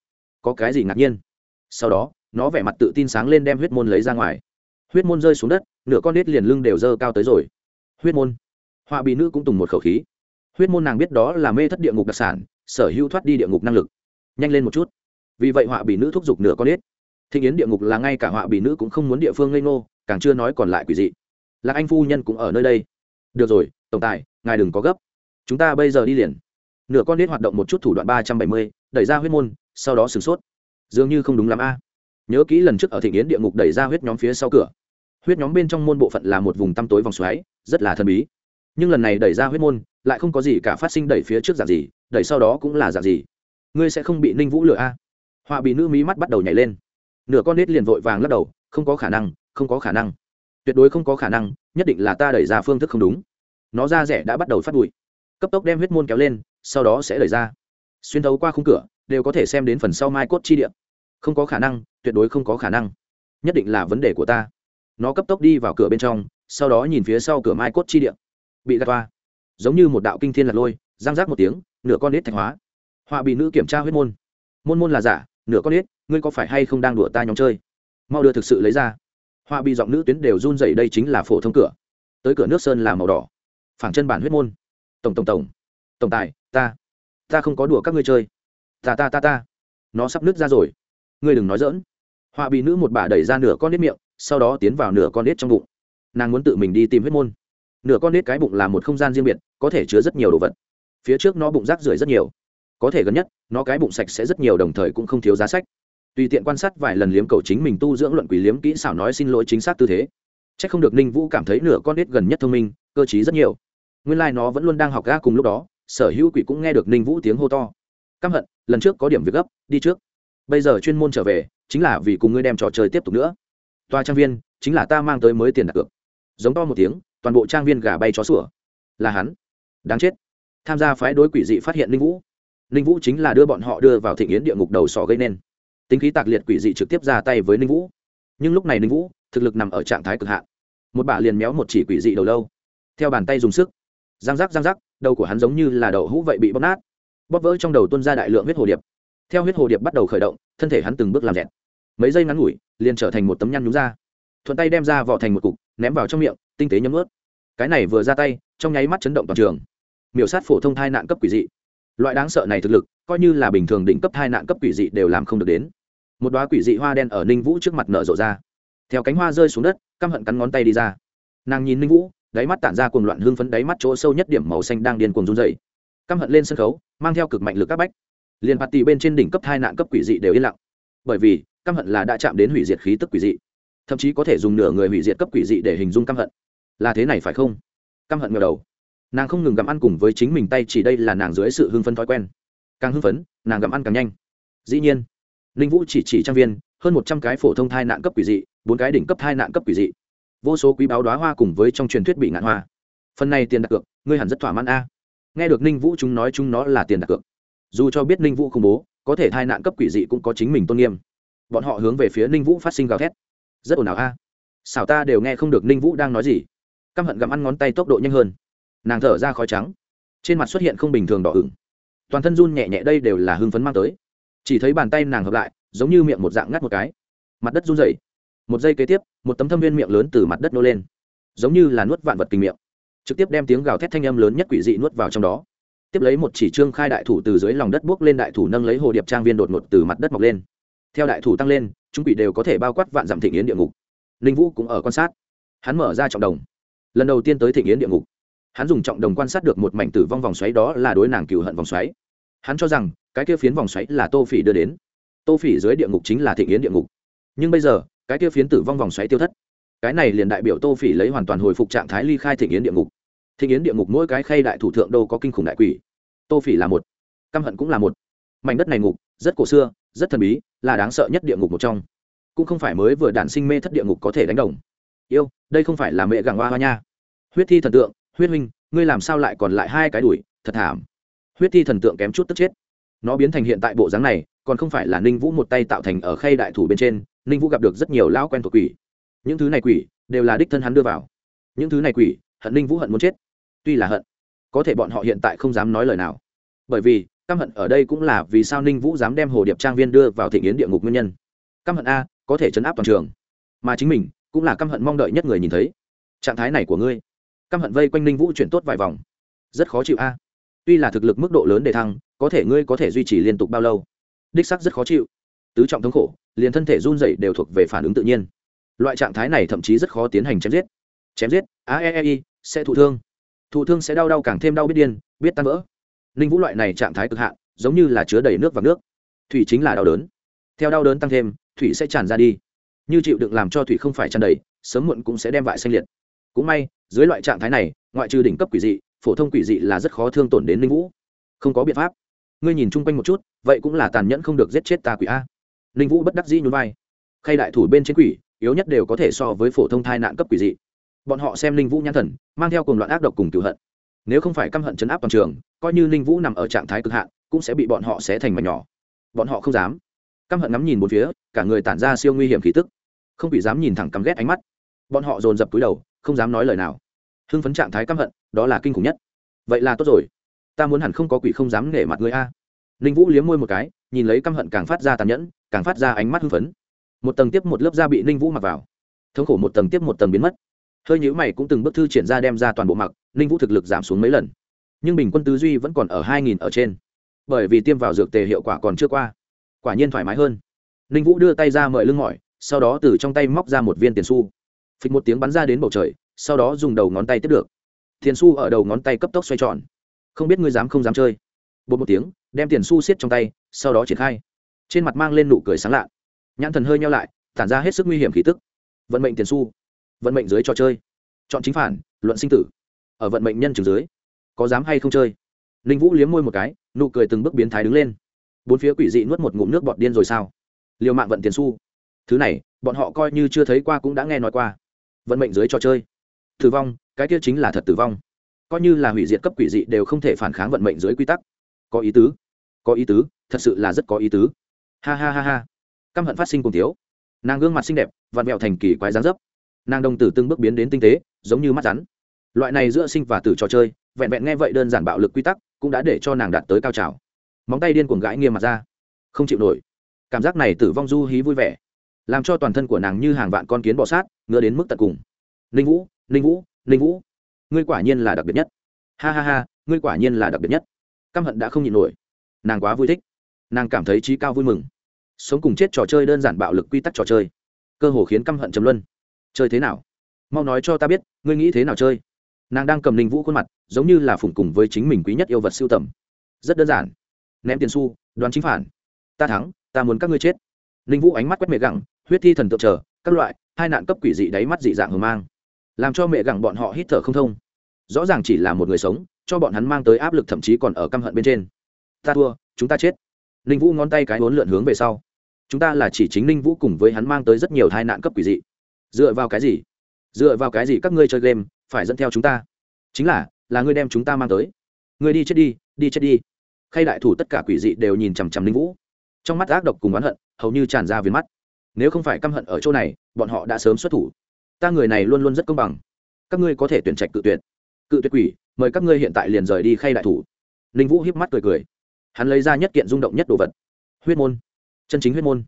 Có cái gì ngạc nhiên? Sau đó, nó vẻ mặt tự tin sáng lên đem huyết môn lấy ra ngoài huyết môn rơi xuống đất, nửa con nết liền lưng đều dơ cao tới rồi. Huyết môn. Họa bị nữ cũng tùng một khẩu khí. Huyết môn nàng biết đó là mê thất địa ngục đặc sản, sở hữu thoát đi địa ngục năng lực. Nhanh lên một chút. Vì vậy họa bị nữ thúc giục nửa con nết thịnh yến địa ngục là ngay cả họa bị nữ cũng không muốn địa phương lây ngô, càng chưa nói còn lại quỷ dị. Lạc anh phu nhân cũng ở nơi đây. Được rồi, tổng tài, ngài đừng có gấp. Chúng ta bây giờ đi liền. Nửa con nết hoạt động một chút thủ đoạn ba trăm bảy mươi, đẩy ra huyết môn, sau đó sửng sốt. Dường như không đúng lắm a. Nhớ kỹ lần trước ở thịnh yến địa ngục đẩy ra huyết nhóm phía sau cửa huyết nhóm bên trong môn bộ phận là một vùng tăm tối vòng xoáy, rất là thần bí. Nhưng lần này đẩy ra huyết môn, lại không có gì cả phát sinh đẩy phía trước dạng gì, đẩy sau đó cũng là dạng gì. Ngươi sẽ không bị ninh vũ lừa a? À? họa bị nữ mí mắt bắt đầu nhảy lên. Nửa con nết liền vội vàng lắc đầu, không có khả năng, không có khả năng. Tuyệt đối không có khả năng, nhất định là ta đẩy ra phương thức không đúng. Nó ra rẻ đã bắt đầu phát bụi. Cấp tốc đem huyết môn kéo lên, sau đó sẽ đẩy ra. Xuyên thấu qua khung cửa, đều có thể xem đến phần sau mai cốt chi điện không có khả năng, tuyệt đối không có khả năng. Nhất định là vấn đề của ta nó cấp tốc đi vào cửa bên trong, sau đó nhìn phía sau cửa mai cốt chi điện bị gạt toa giống như một đạo kinh thiên lật lôi giang rác một tiếng, nửa con nết thạch hóa. Họa bị nữ kiểm tra huyết môn. Môn môn là giả, nửa con nết, ngươi có phải hay không đang đùa ta nhóm chơi? Mau đưa thực sự lấy ra. Họa bị giọng nữ tuyến đều run dậy đây chính là phổ thông cửa. Tới cửa nước sơn là màu đỏ. Phảng chân bản huyết môn. Tổng tổng tổng. Tổng tài, ta. Ta không có đùa các ngươi chơi. Ta ta ta ta. Nó sắp nứt ra rồi. Ngươi đừng nói dỡn họa bị nữ một bà đẩy ra nửa con nết miệng, sau đó tiến vào nửa con nết trong bụng. Nàng muốn tự mình đi tìm huyết môn. Nửa con nết cái bụng là một không gian riêng biệt, có thể chứa rất nhiều đồ vật. Phía trước nó bụng rác rưởi rất nhiều. Có thể gần nhất, nó cái bụng sạch sẽ rất nhiều đồng thời cũng không thiếu giá sách. Tùy tiện quan sát vài lần liếm cầu chính mình tu dưỡng luận quỷ liếm kỹ xảo nói xin lỗi chính xác tư thế. C h ắ c không được ninh vũ cảm thấy nửa con nết gần nhất thông minh, cơ t rất nhiều. Nguyên lai、like、nó vẫn luôn đang học ga cùng lúc đó, sở hữu quỷ cũng nghe được ninh vũ tiếng hô to. Căm hận, lần trước có điểm việc gấp, đi trước. Bây giờ chuyên môn trở về chính là vì cùng ngươi đem trò chơi tiếp tục nữa. Toa trang viên chính là ta mang tới mới tiền đặt cược. Giống to một tiếng, toàn bộ trang viên gà bay chó sủa. Là hắn. Đáng chết. Tham gia phái đối quỷ dị phát hiện linh vũ. Linh vũ chính là đưa bọn họ đưa vào thịnh yến địa ngục đầu sỏ gây nên. Tính khí tạc liệt quỷ dị trực tiếp ra tay với linh vũ. Nhưng lúc này linh vũ, thực lực nằm ở trạng thái cực hạn. Một bả liền méo một chỉ quỷ dị đầu lâu. Theo bàn tay dùng sức. Giang rắc giang rắc đầu của hắn giống như là đậu hũ vậy bị bóp nát. Bóp vỡ trong đầu tuân ra đại lượng huyết hồ điệp. Theo huyết hồ điệp bắt đầu khởi động, thân thể hắn từng bước làm dẹt mấy giây ngắn ngủi, liền trở thành một tấm nhăn nhúng ra thuận tay đem ra vỏ thành một cục, ném vào trong miệng, tinh tế nhấm ướt. Cái này vừa ra tay, trong nháy mắt chấn động toàn trường. Miểu sát phổ thông thai nạn cấp quỷ dị. Loại đáng sợ này thực lực, coi như là bình thường đỉnh cấp thai nạn cấp quỷ dị đều làm không được đến. Một đoá quỷ dị hoa đen ở ninh vũ trước mặt nở rộ ra. Theo cánh hoa rơi xuống đất, căm hận cắn ngón tay đi ra. Nàng nhìn ninh vũ, đáy mắt tản ra cuồng loạn hương phấn, đáy mắt chỗ sâu nhất điểm màu xanh đang điên cuồng run dày căm hận lên sân khấu, mang theo cực mạnh lực các bách. Liền phạt tì bên trên đỉnh cấp thai nạn cấp quỷ dị đều yên lặng. Bởi vì căm hận là đã chạm đến hủy diệt khí tức quỷ dị. Thậm chí có thể dùng nửa người hủy diệt cấp quỷ dị để hình dung căm hận. Là thế này phải không? Căm hận ngờ đầu. Nàng không ngừng gặm ăn cùng với chính mình tay chỉ đây là nàng dưới sự hưng phấn thói quen. Càng hưng phấn, nàng gặm ăn càng nhanh. Dĩ nhiên, ninh vũ chỉ chỉ trang viên, hơn một trăm cái phổ thông thai nạn cấp quỷ dị, bốn cái đỉnh cấp thai nạn cấp quỷ dị. Vô số quý báo đoá hoa cùng với trong truyền thuyết bị ngạn hoa. Phần này tiền đặt cược, ngươi hẳn rất thỏa mãn a. Nghe được ninh vũ chúng nói chúng nó là tiền đặt cược. Dù cho biết ninh vũ khủng bố, có thể thai nạn cấp quỷ dị cũng có chính mình tôn nghiêm bọn họ hướng về phía ninh vũ phát sinh gào thét. Rất ồn ào a. Xảo ta đều nghe không được ninh vũ đang nói gì. Căm hận gặm ăn ngón tay tốc độ nhanh hơn. Nàng thở ra khói trắng. Trên mặt xuất hiện không bình thường đỏ ửng. Toàn thân run nhẹ nhẹ đây đều là hưng phấn mang tới. Chỉ thấy bàn tay nàng hợp lại, giống như miệng một dạng ngắt một cái. Mặt đất run rẩy. Một giây kế tiếp, một tấm thâm viên miệng lớn từ mặt đất nô lên. Giống như là nuốt vạn vật kinh miệng. Trực tiếp đem tiếng gào thét thanh âm lớn nhất quỷ dị nuốt vào trong đó. Tiếp lấy một chỉ trương khai đại thủ từ dưới lòng đất buốc lên đại thủ nâng lấy hồ điệp trang viên đột ngột từ mặt đất mọc lên theo đại thủ tăng lên, chúng quỷ đều có thể bao quát vạn dặm thịnh yến địa ngục. Ninh vũ cũng ở quan sát. Hắn mở ra trọng đồng. Lần đầu tiên tới thịnh yến địa ngục. Hắn dùng trọng đồng quan sát được một mảnh tử vong vòng xoáy đó là đối nàng cừu hận vòng xoáy. Hắn cho rằng, cái kia phiến vòng xoáy là tô phỉ đưa đến. Tô phỉ dưới địa ngục chính là thịnh yến địa ngục. Nhưng bây giờ, cái kia phiến tử vong vòng xoáy tiêu thất. Cái này liền đại biểu tô phỉ lấy hoàn toàn hồi phục trạng thái ly khai thịnh yến địa ngục. Thịnh yến địa ngục mỗi cái khay đại thủ thượng đô có kinh khủng đại quỷ. Tô phỉ là một. Căm hận cũng là một. Mảnh đất này ngục, rất cổ xưa, rất thần bí là đáng sợ nhất địa ngục một trong. Cũng không phải mới vừa đản sinh mê thất địa ngục có thể đánh đồng. Yêu, đây không phải là mẹ gàng hoa hoa nha. Huyết thi thần tượng, huyết huynh, ngươi làm sao lại còn lại hai cái đùi thật thảm. Huyết thi thần tượng kém chút tức chết. Nó biến thành hiện tại bộ dáng này, còn không phải là ninh vũ một tay tạo thành ở khay đại thủ bên trên, ninh vũ gặp được rất nhiều lão quen thuộc quỷ. Những thứ này quỷ, đều là đích thân hắn đưa vào. Những thứ này quỷ, hận ninh vũ hận muốn chết. Tuy là hận, có thể bọn họ hiện tại không dám nói lời nào. Bởi vì căm hận ở đây cũng là vì sao ninh vũ dám đem hồ điệp trang viên đưa vào thị nghiến địa ngục nguyên nhân. Căm hận a, có thể chấn áp toàn trường. Mà chính mình, cũng là căm hận mong đợi nhất người nhìn thấy. Trạng thái này của ngươi. Căm hận vây quanh ninh vũ chuyển tốt vài vòng. Rất khó chịu a. Tuy là thực lực mức độ lớn để thăng, có thể ngươi có thể duy trì liên tục bao lâu? Đích sắc rất khó chịu. Tứ trọng thống khổ, liền thân thể run dậy đều thuộc về phản ứng tự nhiên. Loại trạng thái này thậm chí rất khó tiến hành chém giết. Chém giết, a e e i, sẽ thụ thương. Thụ thương sẽ đau đau càng thêm đau biết điên, biết tan vỡ ninh vũ loại này trạng thái cực hạn, giống như là chứa đầy nước và nước. Thủy chính là đau đớn. Theo đau đớn tăng thêm, thủy sẽ tràn ra đi. Như chịu đựng làm cho thủy không phải tràn đầy, sớm muộn cũng sẽ đem vại xanh liệt. Cũng may, dưới loại trạng thái này, ngoại trừ đỉnh cấp quỷ dị, phổ thông quỷ dị là rất khó thương tổn đến ninh vũ. Không có biện pháp. Ngươi nhìn chung quanh một chút, vậy cũng là tàn nhẫn không được giết chết ta quỷ a. Ninh vũ bất đắc dĩ nhún vai. Khay đại thủ bên trên quỷ, yếu nhất đều có thể so với phổ thông thai nạn cấp quỷ dị. Bọn họ xem ninh vũ nhãn thần, mang theo cùng loạn ác độc cùng cựu hận nếu không phải căm hận chấn áp toàn trường, coi như ninh vũ nằm ở trạng thái cực hạn, cũng sẽ bị bọn họ xé thành mảnh nhỏ. Bọn họ không dám. Căm hận ngắm nhìn một phía, cả người tản ra siêu nguy hiểm khí tức. Không bị dám nhìn thẳng căm ghét ánh mắt. Bọn họ dồn dập túi đầu, không dám nói lời nào. Hưng phấn trạng thái căm hận, đó là kinh khủng nhất. Vậy là tốt rồi. Ta muốn hẳn không có quỷ không dám nể mặt người a. Ninh vũ liếm môi một cái, nhìn lấy căm hận càng phát ra tàn nhẫn, càng phát ra ánh mắt hưng phấn. Một tầng tiếp một lớp da bị ninh vũ mặc vào. Thống khổ một tầng tiếp một tầng biến mất hơi nhữ mày cũng từng bức thư triển ra đem ra toàn bộ mặc, ninh vũ thực lực giảm xuống mấy lần. Nhưng bình quân tư duy vẫn còn ở hai nghìn ở trên. Bởi vì tiêm vào dược tề hiệu quả còn chưa qua. Quả nhiên thoải mái hơn. Ninh vũ đưa tay ra mời lưng mỏi, sau đó từ trong tay móc ra một viên tiền su phịch một tiếng bắn ra đến bầu trời, sau đó dùng đầu ngón tay tiếp được. Tiền su ở đầu ngón tay cấp tốc xoay tròn. Không biết ngươi dám không dám chơi. Bột một tiếng, đem tiền su xiết trong tay, sau đó triển khai. Trên mặt mang lên nụ cười sáng lạ. Nhãn thần hơi nhau lại, tản ra hết sức nguy hiểm khí tức. Vận mệnh tiền su vận mệnh dưới trò chơi. Chọn chính phản, luận sinh tử. Ở vận mệnh nhân trường dưới, có dám hay không chơi? Ninh vũ liếm môi một cái, nụ cười từng bước biến thái đứng lên. Bốn phía quỷ dị nuốt một ngụm nước bọt điên rồi sao? Liều mạng vận tiền su thứ này, bọn họ coi như chưa thấy qua cũng đã nghe nói qua. Vận mệnh dưới trò chơi. Tử vong, cái kia chính là thật tử vong. Coi như là hủy diệt cấp quỷ dị đều không thể phản kháng vận mệnh dưới quy tắc. Có ý tứ. Có ý tứ, thật sự là rất có ý tứ. Ha ha ha ha. Căm hận phát sinh cùng tiếu nàng gương mặt xinh đẹp, vặn vẹo thành kỳ quái dáng dấp nàng đồng tử từng bước biến đến tinh tế, giống như mắt rắn. Loại này giữa sinh và tử trò chơi, vẹn vẹn nghe vậy đơn giản bạo lực quy tắc, cũng đã để cho nàng đạt tới cao trào. Móng tay điên cuồng gãi nghiêm mặt ra. Không chịu nổi. Cảm giác này tử vong du hí vui vẻ. Làm cho toàn thân của nàng như hàng vạn con kiến bọ sát, ngứa đến mức tận cùng. Ninh vũ ninh vũ ninh vũ. Ngươi quả nhiên là đặc biệt nhất. Ha ha ha, ngươi quả nhiên là đặc biệt nhất. Căm hận đã không nhịn nổi. Nàng quá vui thích. Nàng cảm thấy trí cao vui mừng. Sống cùng chết trò chơi đơn giản bạo lực quy tắc trò chơi. Cơ hồ khiến căm hận chấm luân chơi thế nào? Mau nói cho ta biết, ngươi nghĩ thế nào chơi? Nàng đang cầm ninh vũ khuôn mặt, giống như là phủng cùng với chính mình quý nhất yêu vật siêu tầm. Rất đơn giản. Ném tiền su đoán chính phản. Ta thắng, ta muốn các ngươi chết. Ninh vũ ánh mắt quét mẹ gẳng, huyết thi thần tượng chờ các loại, hai nạn cấp quỷ dị đáy mắt dị dạng hờ mang. Làm cho mẹ gẳng bọn họ hít thở không thông. Rõ ràng chỉ là một người sống, cho bọn hắn mang tới áp lực thậm chí còn ở căm hận bên trên. Ta thua, chúng ta chết. Ninh vũ ngón tay cái bốn lượn hướng về sau. Chúng ta là chỉ chính ninh vũ cùng với hắn mang tới rất nhiều tai nạn cấp quỷ dị dựa vào cái gì? Dựa vào cái gì các ngươi chơi game phải dẫn theo chúng ta? Chính là là ngươi đem chúng ta mang tới. Ngươi đi chết đi đi chết đi. Khay đại thủ tất cả quỷ dị đều nhìn chằm chằm linh vũ. Trong mắt ác độc cùng oán hận, hầu như tràn ra viền mắt. Nếu không phải căm hận ở chỗ này, bọn họ đã sớm xuất thủ. Ta người này luôn luôn rất công bằng. Các ngươi có thể tuyển trạch cự tuyệt. Cự tuyệt quỷ, mời các ngươi hiện tại liền rời đi khay đại thủ. Linh vũ hiếp mắt cười cười. Hắn lấy ra nhất kiện rung động nhất đồ vật. Huyết môn. Chân chính huyết môn.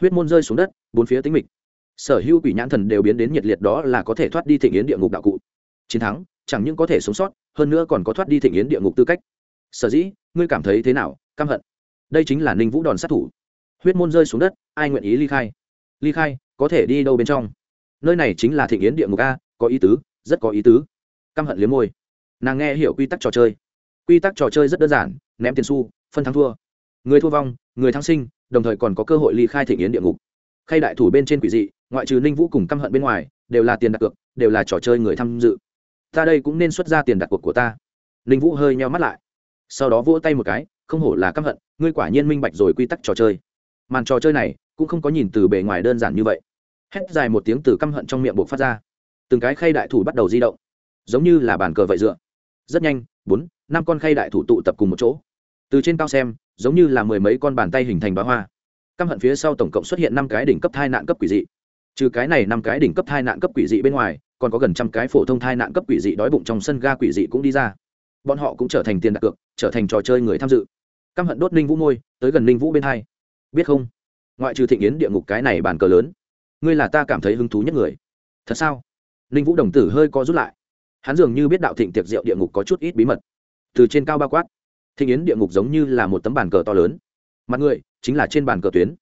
Huyết môn rơi xuống đất, bốn phía tính mịch sở hữu quỷ nhãn thần đều biến đến nhiệt liệt đó là có thể thoát đi thịnh yến địa ngục đạo cụ. Chiến thắng, chẳng những có thể sống sót, hơn nữa còn có thoát đi thịnh yến địa ngục tư cách. Sở dĩ, ngươi cảm thấy thế nào? Căm hận. Đây chính là ninh vũ đòn sát thủ. Huyết môn rơi xuống đất, ai nguyện ý ly khai? Ly khai, có thể đi đâu bên trong? Nơi này chính là thịnh yến địa ngục a, có ý tứ, rất có ý tứ. Căm hận liếm môi. Nàng nghe hiểu quy tắc trò chơi. Quy tắc trò chơi rất đơn giản, ném tiền xu, phân thắng thua. Người thua vong, người thắng sinh, đồng thời còn có cơ hội ly khai thịnh yến địa ngục khay đại thủ bên trên quỷ dị, ngoại trừ ninh vũ cùng căm hận bên ngoài, đều là tiền đặt cược, đều là trò chơi người tham dự. Ta đây cũng nên xuất ra tiền đặt cược của ta. Ninh vũ hơi nheo mắt lại. Sau đó vỗ tay một cái, không hổ là căm hận, ngươi quả nhiên minh bạch rồi quy tắc trò chơi. Màn trò chơi này, cũng không có nhìn từ bề ngoài đơn giản như vậy. Hét dài một tiếng từ căm hận trong miệng buộc phát ra. Từng cái khay đại thủ bắt đầu di động. Giống như là bàn cờ vậy dựa. Rất nhanh, bốn, năm con khay đại thủ tụ tập cùng một chỗ. Từ trên cao xem, giống như là mười mấy con bàn tay hình thành bá hoa căm hận phía sau tổng cộng xuất hiện năm cái đỉnh cấp thai nạn cấp quỷ dị. Trừ cái này năm cái đỉnh cấp thai nạn cấp quỷ dị bên ngoài, còn có gần trăm cái phổ thông thai nạn cấp quỷ dị đói bụng trong sân ga quỷ dị cũng đi ra. Bọn họ cũng trở thành tiền đặt cược, trở thành trò chơi người tham dự. Căm hận đốt ninh vũ môi tới gần ninh vũ bên hai. Biết không? Ngoại trừ thịnh yến địa ngục cái này bàn cờ lớn, ngươi là ta cảm thấy hứng thú nhất người. Thật sao? Ninh vũ đồng tử hơi co rút lại. Hắn dường như biết đạo thịnh tiệc rượu địa ngục có chút ít bí mật. Từ trên cao bao quát, thịnh yến địa ngục giống như là một tấm bàn cờ to lớn. Mặt người chính là trên bàn cờ tuyến.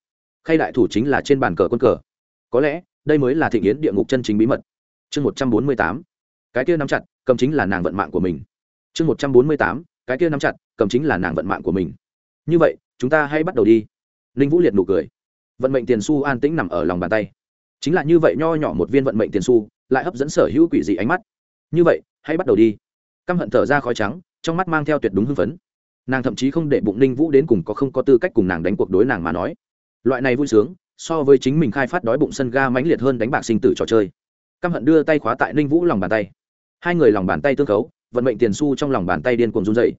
Khay đại thủ chính là trên bàn cờ quân cờ. Có lẽ, đây mới là thịnh yến địa ngục chân chính bí mật. Chương một trăm bốn mươi tám, cái kia nắm chặt, cầm chính là nàng vận mạng của mình. Chương một trăm bốn mươi tám, cái kia nắm chặt, cầm chính là nàng vận mạng của mình. Như vậy, chúng ta hãy bắt đầu đi. Ninh vũ liệt nụ cười. Vận mệnh tiền su an tĩnh nằm ở lòng bàn tay. Chính là như vậy nho nhỏ một viên vận mệnh tiền su lại hấp dẫn sở hữu quỷ dị ánh mắt. Như vậy, hãy bắt đầu đi. Căm hận thở ra khói trắng, trong mắt mang theo tuyệt đúng hưng phấn nàng thậm chí không để bụng ninh vũ đến cùng có không có tư cách cùng nàng đánh cuộc đối nàng mà nói. Loại này vui sướng, so với chính mình khai phát đói bụng sân ga mãnh liệt hơn đánh bạc sinh tử trò chơi. Căm hận đưa tay khóa tại ninh vũ lòng bàn tay. Hai người lòng bàn tay tương khấu, vận mệnh tiền su trong lòng bàn tay điên cuồng run dày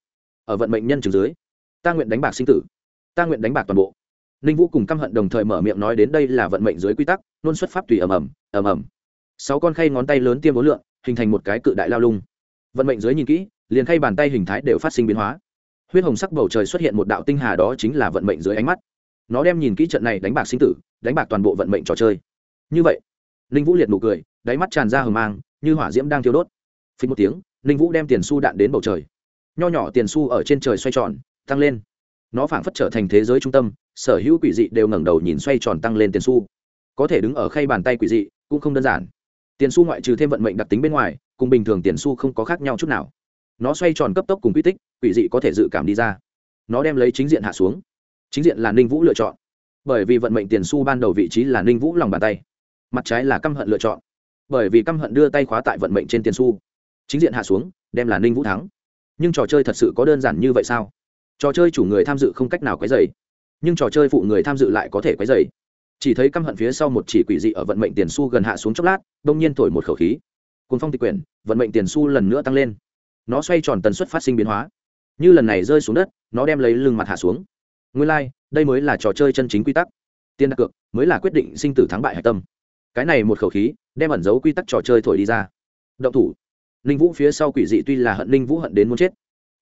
ở vận mệnh nhân trường dưới, ta nguyện đánh bạc sinh tử. Ta nguyện đánh bạc toàn bộ. Ninh vũ cùng căm hận đồng thời mở miệng nói đến đây là vận mệnh dưới quy tắc, luôn xuất pháp tùy ầm ầm ầm ầm. Sáu con khay ngón tay lớn tiêm vốn lượng, hình thành một cái cự đại lao lung. Vận mệnh dưới nhìn kỹ, liền khay bàn tay hình thái đều phát sinh biến hóa huyết hồng sắc bầu trời xuất hiện một đạo tinh hà đó chính là vận mệnh dưới ánh mắt. Nó đem nhìn kỹ trận này đánh bạc sinh tử, đánh bạc toàn bộ vận mệnh trò chơi. Như vậy, ninh vũ liệt nụ cười, đáy mắt tràn ra hờ mang, như hỏa diễm đang thiêu đốt. Phí một tiếng, ninh vũ đem tiền su đạn đến bầu trời. Nho nhỏ tiền su ở trên trời xoay tròn, tăng lên. Nó phảng phất trở thành thế giới trung tâm, sở hữu quỷ dị đều ngẩng đầu nhìn xoay tròn tăng lên tiền su có thể đứng ở khay bàn tay quỷ dị cũng không đơn giản. Tiền su ngoại trừ thêm vận mệnh đặc tính bên ngoài, cùng bình thường tiền su không có khác nhau chút nào nó xoay tròn cấp tốc cùng quy tích, quỷ dị có thể dự cảm đi ra. Nó đem lấy chính diện hạ xuống. Chính diện là ninh vũ lựa chọn. Bởi vì vận mệnh tiền su ban đầu vị trí là ninh vũ lòng bàn tay. Mặt trái là căm hận lựa chọn. Bởi vì căm hận đưa tay khóa tại vận mệnh trên tiền su chính diện hạ xuống, đem là ninh vũ thắng. Nhưng trò chơi thật sự có đơn giản như vậy sao? Trò chơi chủ người tham dự không cách nào quấy dày nhưng trò chơi phụ người tham dự lại có thể quấy dày chỉ thấy căm hận phía sau một chỉ quỷ dị ở vận mệnh tiền su gần hạ xuống chốc lát, đông nhiên thổi một khẩu khí. Cuốn phong tịch quyển, vận mệnh tiền su lần nữa tăng lên nó xoay tròn tần suất phát sinh biến hóa. Như lần này rơi xuống đất nó đem lấy lưng mặt hạ xuống. Nguyên lai、like, đây mới là trò chơi chân chính quy tắc. Tiền đặt cược mới là quyết định sinh tử thắng bại hạch tâm. Cái này một khẩu khí đem ẩn giấu quy tắc trò chơi thổi đi ra. Động thủ. Ninh vũ phía sau quỷ dị tuy là hận ninh vũ hận đến muốn chết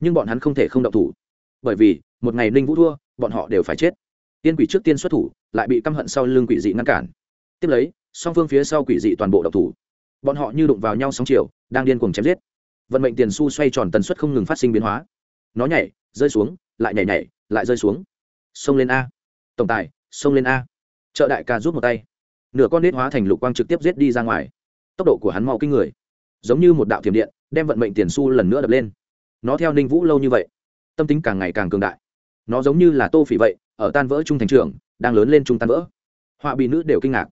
nhưng bọn hắn không thể không động thủ. Bởi vì một ngày ninh vũ thua bọn họ đều phải chết. Tiên quỷ trước tiên xuất thủ lại bị căm hận sau lưng quỷ dị ngăn cản. Tiếp lấy song phương phía sau quỷ dị toàn bộ động thủ. Bọn họ như đụng vào nhau sóng chiều đang điên cuồng chém giết vận mệnh tiền su xoay tròn tần suất không ngừng phát sinh biến hóa. Nó nhảy, rơi xuống, lại nhảy nhảy, lại rơi xuống. Xông lên a. Tổng tài, xông lên a. Trợ đại ca rút một tay. Nửa con nết hóa thành lục quang trực tiếp giết đi ra ngoài. Tốc độ của hắn mau kinh người. Giống như một đạo thiểm điện, đem vận mệnh tiền su lần nữa đập lên. Nó theo ninh vũ lâu như vậy, tâm tính càng ngày càng cường đại. Nó giống như là tô phỉ vậy, ở tan vỡ trung thành trường đang lớn lên trung tan vỡ. Họa bị nữ đều kinh ngạc.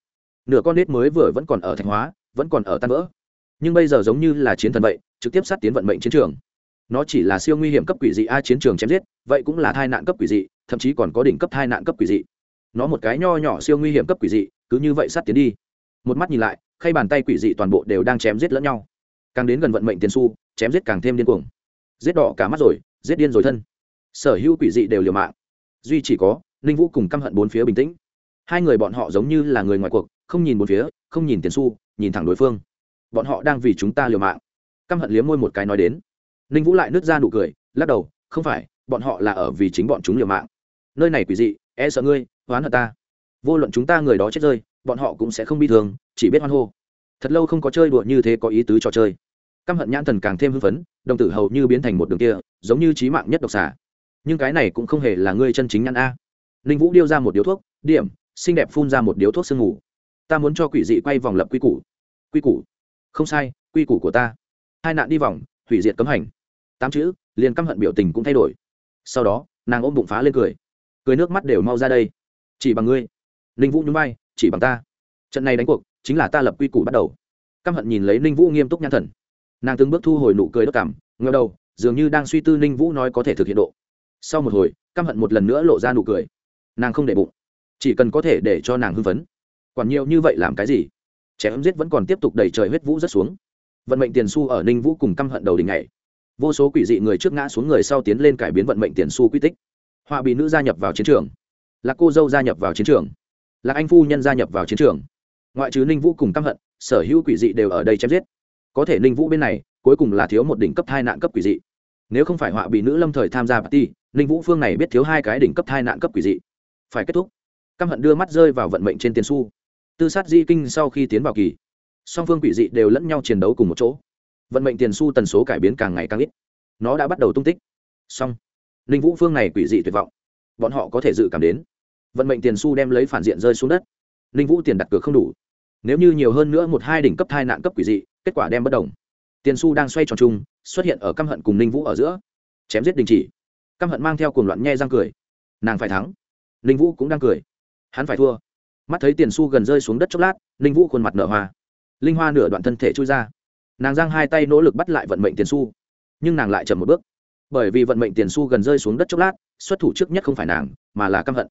Nửa con nết mới vừa vẫn còn ở thành hóa, vẫn còn ở tan vỡ nhưng bây giờ giống như là chiến thần vậy, trực tiếp sát tiến vận mệnh chiến trường. Nó chỉ là siêu nguy hiểm cấp quỷ dị a chiến trường chém giết, vậy cũng là thai nạn cấp quỷ dị, thậm chí còn có đỉnh cấp thai nạn cấp quỷ dị. Nó một cái nho nhỏ siêu nguy hiểm cấp quỷ dị, cứ như vậy sát tiến đi. Một mắt nhìn lại, khay bàn tay quỷ dị toàn bộ đều đang chém giết lẫn nhau. Càng đến gần vận mệnh tiền su chém giết càng thêm điên cuồng. Giết đỏ cả mắt rồi, giết điên rồi thân. Sở hữu quỷ dị đều liều mạng. Duy chỉ có, ninh vũ cùng căm hận bốn phía bình tĩnh. Hai người bọn họ giống như là người ngoài cuộc, không nhìn bốn phía, không nhìn tiền su nhìn thẳng đối phương bọn họ đang vì chúng ta liều mạng. Căm hận liếm môi một cái nói đến. Ninh vũ lại nứt ra nụ cười, lắc đầu, không phải, bọn họ là ở vì chính bọn chúng liều mạng. Nơi này quỷ dị e sợ ngươi, oán hận ta. Vô luận chúng ta người đó chết rơi, bọn họ cũng sẽ không bi thường chỉ biết hoan hô. Thật lâu không có chơi đùa như thế có ý tứ trò chơi. Căm hận nhãn thần càng thêm hưng phấn, đồng tử hầu như biến thành một đường kia, giống như trí mạng nhất độc xả nhưng cái này cũng không hề là ngươi chân chính nhãn a. Ninh vũ điêu ra một điếu thuốc, điểm, xinh đẹp phun ra một điếu thuốc sương ngủ ta muốn cho quỷ dị quay vòng lập quy củ. Quy củ không sai, quy củ của ta. Hai nạn đi vòng, hủy diệt cấm hành. Tám chữ, liền căm hận biểu tình cũng thay đổi. Sau đó, nàng ôm bụng phá lên cười. Cười nước mắt đều mau ra đây. Chỉ bằng ngươi. Ninh vũ nhún vai, chỉ bằng ta. Trận này đánh cuộc, chính là ta lập quy củ bắt đầu. Căm hận nhìn lấy ninh vũ nghiêm túc nhãn thần. Nàng từng bước thu hồi nụ cười đốt cảm ngờ đầu, dường như đang suy tư ninh vũ nói có thể thực hiện độ. Sau một hồi, căm hận một lần nữa lộ ra nụ cười. Nàng không để bụng, chỉ cần có thể để cho nàng hưng phấn. Còn nhiều như vậy làm cái gì? Chém giết vẫn còn tiếp tục đẩy trời huyết vũ rất xuống. Vận mệnh tiền su ở ninh vũ cùng căm hận đầu đỉnh này vô số quỷ dị người trước ngã xuống người sau tiến lên cải biến vận mệnh tiền su quy tích. Họa bị nữ gia nhập vào chiến trường. Là cô dâu gia nhập vào chiến trường. Là anh phu nhân gia nhập vào chiến trường. Ngoại trừ ninh vũ cùng căm hận, sở hữu quỷ dị đều ở đây chém giết. Có thể ninh vũ bên này, cuối cùng là thiếu một đỉnh cấp hai nạn cấp quỷ dị. Nếu không phải họa bị nữ lâm thời tham gia party, ninh vũ phương này biết thiếu hai cái đỉnh cấp hai nạn cấp quỷ dị. Phải kết thúc. Căm hận đưa mắt rơi vào vận mệnh trên tiền su tư sát di kinh sau khi tiến vào kỳ, song phương quỷ dị đều lẫn nhau chiến đấu cùng một chỗ. Vận mệnh tiền su tần số cải biến càng ngày càng ít. Nó đã bắt đầu tung tích. Song ninh vũ phương này quỷ dị tuyệt vọng. Bọn họ có thể dự cảm đến, vận mệnh tiền su đem lấy phản diện rơi xuống đất. Ninh vũ tiền đặt cược không đủ. Nếu như nhiều hơn nữa một hai đỉnh cấp hai nạn cấp quỷ dị, kết quả đem bất đồng. Tiền su đang xoay tròn chung, xuất hiện ở căm hận cùng ninh vũ ở giữa. Chém giết đình chỉ. Căm hận mang theo cuồng loạn nhe răng cười. Nàng phải thắng. Ninh vũ cũng đang cười. Hắn phải thua mắt thấy tiền su gần rơi xuống đất chốc lát, ninh vũ khuôn mặt nở hoa. Linh hoa nửa đoạn thân thể trôi ra. Nàng giang hai tay nỗ lực bắt lại vận mệnh tiền su nhưng nàng lại chậm một bước. Bởi vì vận mệnh tiền su gần rơi xuống đất chốc lát, xuất thủ trước nhất không phải nàng, mà là căm hận.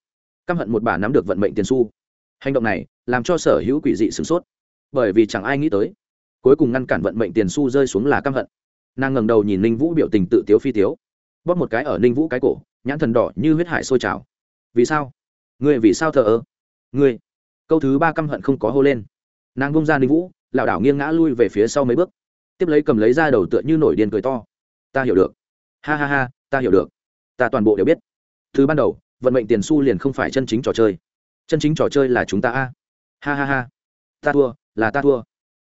Căm hận một bà nắm được vận mệnh tiền su hành động này làm cho sở hữu quỷ dị sửng sốt. Bởi vì chẳng ai nghĩ tới, cuối cùng ngăn cản vận mệnh tiền su rơi xuống là căm hận. Nàng ngẩng đầu nhìn ninh vũ biểu tình tự tiếu phi tiếu. Bóp một cái ở ninh vũ cái cổ, nhãn thần đỏ như huyết hải sôi trào. Vì sao? Người vì sao thờ ơ? Ngươi câu thứ ba căm hận không có hô lên. Nàng bông ra ninh vũ, lảo đảo nghiêng ngã lui về phía sau mấy bước. Tiếp lấy cầm lấy ra đầu tựa như nổi điên cười to. Ta hiểu được. Ha ha ha, ta hiểu được. Ta toàn bộ đều biết. Thứ ban đầu, vận mệnh tiền su liền không phải chân chính trò chơi. Chân chính trò chơi là chúng ta a. Ha ha ha. Ta thua, là ta thua.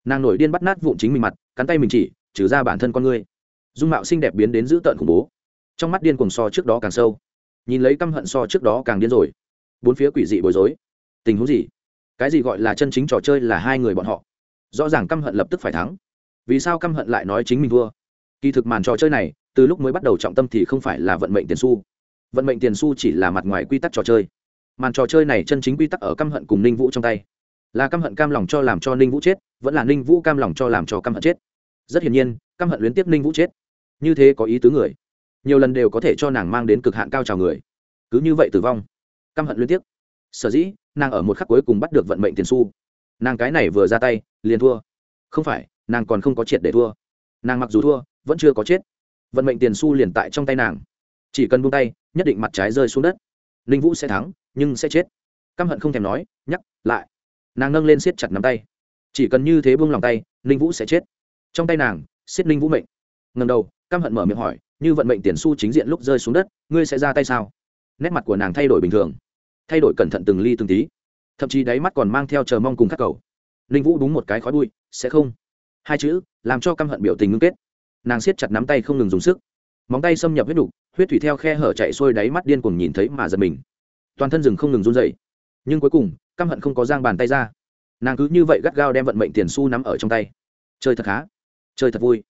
Nàng nổi điên bắt nát vụn chính mình mặt, cắn tay mình chỉ, trừ ra bản thân con ngươi. Dung mạo xinh đẹp biến đến dữ tợn khủng bố. Trong mắt điên cuồng so trước đó càng sâu. Nhìn lấy căm hận so trước đó càng điên rồi. Bốn phía quỷ dị bối rối. Tình huống gì? Cái gì gọi là chân chính trò chơi là hai người bọn họ. Rõ ràng căm hận lập tức phải thắng. Vì sao căm hận lại nói chính mình thua? Kỳ thực màn trò chơi này, từ lúc mới bắt đầu trọng tâm thì không phải là vận mệnh tiền su vận mệnh tiền su chỉ là mặt ngoài quy tắc trò chơi. Màn trò chơi này chân chính quy tắc ở căm hận cùng ninh vũ trong tay. Là căm hận cam lòng cho làm cho ninh vũ chết, vẫn là ninh vũ cam lòng cho làm cho căm hận chết. Rất hiển nhiên, căm hận luyến tiếp ninh vũ chết. Như thế có ý tứ người. Nhiều lần đều có thể cho nàng mang đến cực hạn cao trào người. Cứ như vậy tử vong. Căm hận luyến tiếp sở dĩ nàng ở một khắc cuối cùng bắt được vận mệnh tiền su nàng cái này vừa ra tay, liền thua. Không phải, nàng còn không có triệt để thua. Nàng mặc dù thua, vẫn chưa có chết. Vận mệnh tiền su liền tại trong tay nàng. Chỉ cần buông tay, nhất định mặt trái rơi xuống đất. Ninh vũ sẽ thắng, nhưng sẽ chết. Căm hận không thèm nói, nhắc lại. Nàng nâng lên siết chặt nắm tay. Chỉ cần như thế buông lòng tay, ninh vũ sẽ chết. Trong tay nàng, siết ninh vũ mệnh. Ngần đầu, căm hận mở miệng hỏi, như vận mệnh tiền su chính diện lúc rơi xuống đất, ngươi sẽ ra tay sao? Nét mặt của nàng thay đổi bình thường thay đổi cẩn thận từng ly từng tí. Thậm chí đáy mắt còn mang theo chờ mong cùng khắc cầu. Ninh vũ đúng một cái khói bụi, sẽ không. Hai chữ, làm cho căm hận biểu tình ngưng kết. Nàng siết chặt nắm tay không ngừng dùng sức. Móng tay xâm nhập huyết đục, huyết thủy theo khe hở chạy xuôi đáy mắt điên cuồng nhìn thấy mà giật mình. Toàn thân rừng không ngừng run dậy nhưng cuối cùng, căm hận không có giang bàn tay ra. Nàng cứ như vậy gắt gao đem vận mệnh tiền su nắm ở trong tay. Chơi thật khá. Chơi thật vui.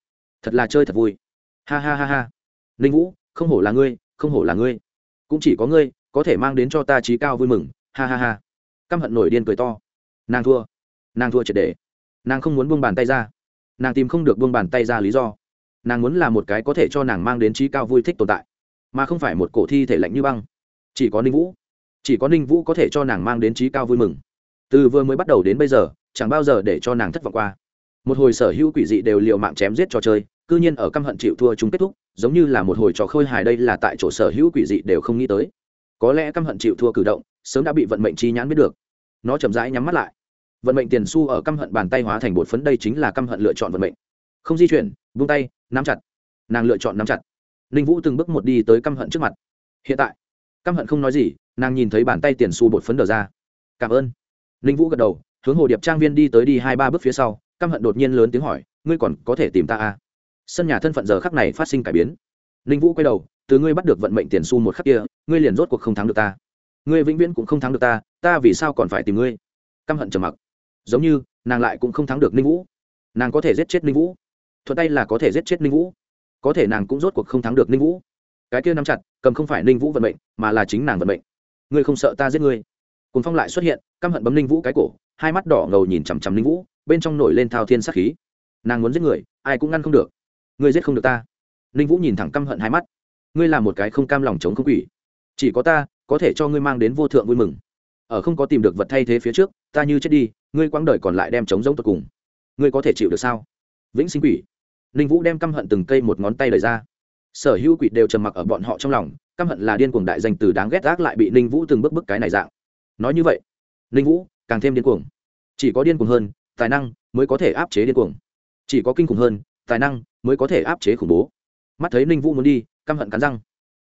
Thật là chơi thật vui. Ha ha ha ha. Ninh vũ, không hổ là ngươi, không hổ là ngươi. Cũng chỉ có ngươi có thể mang đến cho ta trí cao vui mừng, ha ha ha. Căm hận nổi điên cười to. Nàng thua nàng thua triệt để. Nàng không muốn buông bàn tay ra. Nàng tìm không được buông bàn tay ra lý do. Nàng muốn là một cái có thể cho nàng mang đến trí cao vui thích tồn tại, mà không phải một cổ thi thể lạnh như băng. Chỉ có ninh vũ, chỉ có ninh vũ có thể cho nàng mang đến trí cao vui mừng. Từ vừa mới bắt đầu đến bây giờ, chẳng bao giờ để cho nàng thất vọng qua. Một hồi sở hữu quỷ dị đều l i ề u mạng chém giết trò chơi c ư nhiên ở căm hận chịu thua chúng kết thúc, giống như là một hồi trò khôi hài đây là tại chỗ sở hữu quỷ dị đều không nghĩ tới có lẽ căm hận chịu thua cử động, sớm đã bị vận mệnh chi nhãn biết được. Nó chậm rãi nhắm mắt lại. Vận mệnh tiền su ở căm hận bàn tay hóa thành bột phấn, đây chính là căm hận lựa chọn vận mệnh. Không di chuyển vung tay, nắm chặt. Nàng lựa chọn nắm chặt. Ninh vũ từng bước một đi tới căm hận trước mặt. Hiện tại, căm hận không nói gì, nàng nhìn thấy bàn tay tiền su bột phấn đờ ra. Cảm ơn. Ninh vũ gật đầu, hướng hồ điệp trang viên đi tới đi hai ba bước phía sau, căm hận đột nhiên lớn tiếng hỏi, ngươi còn có thể tìm ta à? sân nhà thân phận giờ khắc này phát sinh cải biến. Ninh vũ quay đầu từ ngươi bắt được vận mệnh tiền su một khắc kia, ngươi liền rốt cuộc không thắng được ta. Ngươi vĩnh viễn cũng không thắng được ta ta vì sao còn phải tìm ngươi? Căm hận trầm mặc. Giống như, nàng lại cũng không thắng được ninh vũ. Nàng có thể giết chết ninh vũ. Thuận tay là có thể giết chết ninh vũ. Có thể nàng cũng rốt cuộc không thắng được ninh vũ. Cái kia nắm chặt, cầm không phải ninh vũ vận mệnh, mà là chính nàng vận mệnh. Ngươi không sợ ta giết ngươi? Cùng phong lại xuất hiện, căm hận bấm ninh vũ cái cổ, hai mắt đỏ ngầu nhìn chằm chằm ninh vũ, bên trong nổi lên thao thiên sát khí. Nàng muốn giết người, ai cũng ngăn không được. Ngươi giết không được ta. Ninh vũ nhìn thẳng căm hận hai mắt ngươi là một cái không cam lòng chống không quỷ. Chỉ có ta, có thể cho ngươi mang đến vô thượng vui mừng. Ở không có tìm được vật thay thế phía trước, ta như chết đi, ngươi quãng đời còn lại đem chống giống tột cùng. Ngươi có thể chịu được sao? Vĩnh sinh quỷ. Ninh vũ đem căm hận từng cây một ngón tay lời ra. Sở hữu quỷ đều trầm mặc ở bọn họ trong lòng, căm hận là điên cuồng đại danh từ đáng ghét gác lại bị ninh vũ từng bước bức cái này dạng. Nói như vậy, ninh vũ, càng thêm điên cuồng. Chỉ có điên cuồng hơn, tài năng mới có thể áp chế điên cuồng. Chỉ có kinh khủng hơn, tài năng mới có thể áp chế khủng bố. Mắt thấy ninh vũ muốn đi căm hận cắn răng.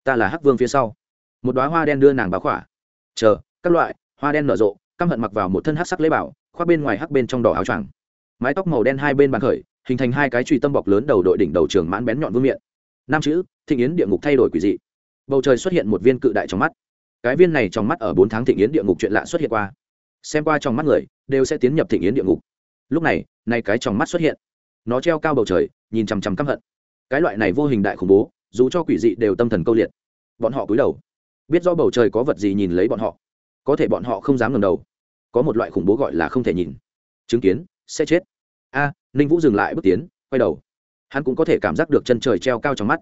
Ta là hắc vương phía sau. Một đoá hoa đen đưa nàng báo khỏa. Chờ, các loại, hoa đen nở rộ, căm hận mặc vào một thân hắc sắc lễ bảo, khoác bên ngoài hắc bên trong đỏ áo choàng. Mái tóc màu đen hai bên bàn khởi, hình thành hai cái truy tâm bọc lớn đầu đội đỉnh đầu trường mãn bén nhọn vương miệng năm chữ, thịnh yến địa ngục thay đổi quỷ dị. Bầu trời xuất hiện một viên cự đại trong mắt. Cái viên này trong mắt ở bốn tháng thịnh yến địa ngục chuyện lạ xuất hiện qua. Xem qua trong mắt người, đều sẽ tiến nhập thịnh yến địa ngục. Lúc này, nay cái trong mắt xuất hiện. Nó treo cao bầu trời, nhìn chằm chằm căm hận. Cái loại này vô hình đại khủng bố dù cho quỷ dị đều tâm thần câu liệt. Bọn họ cúi đầu. Biết do bầu trời có vật gì nhìn lấy bọn họ, có thể bọn họ không dám ngẩng đầu. Có một loại khủng bố gọi là không thể nhìn. Chứng kiến, sẽ chết. A, ninh vũ dừng lại bước tiến, quay đầu. Hắn cũng có thể cảm giác được chân trời treo cao trong mắt.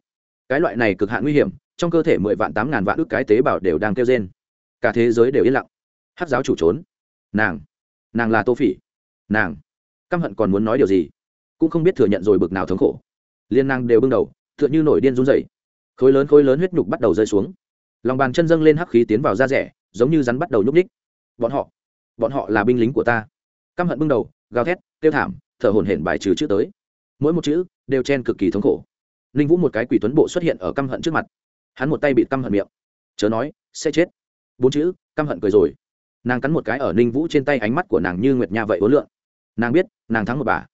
Cái loại này cực hạn nguy hiểm, trong cơ thể mười vạn tám ngàn vạn ước cái tế bào đều đang kêu trên cả thế giới đều yên lặng. Hát giáo chủ trốn. Nàng. Nàng là tô phỉ. Nàng. Căm hận còn muốn nói điều gì? Cũng không biết thừa nhận rồi bực nào thống khổ. Liên nàng đều bưng đầu tựa như nổi điên run rẩy, khối lớn khối lớn huyết nhục bắt đầu rơi xuống. Lòng bàn chân dâng lên hắc khí tiến vào da rẻ giống như rắn bắt đầu nhúc ních bọn họ bọn họ là binh lính của ta. Căm hận bưng đầu gào thét tiêu thảm thở hổn hển bài trừ chữ tới. Mỗi một chữ đều chen cực kỳ thống khổ. Ninh vũ một cái quỷ tuấn bộ xuất hiện ở căm hận trước mặt. Hắn một tay bị căm hận miệng. Chớ nói sẽ chết. Bốn chữ căm hận cười rồi. Nàng cắn một cái ở ninh vũ trên tay ánh mắt của nàng như nguyệt nha vậy ối lượng nàng biết nàng thắng một bà.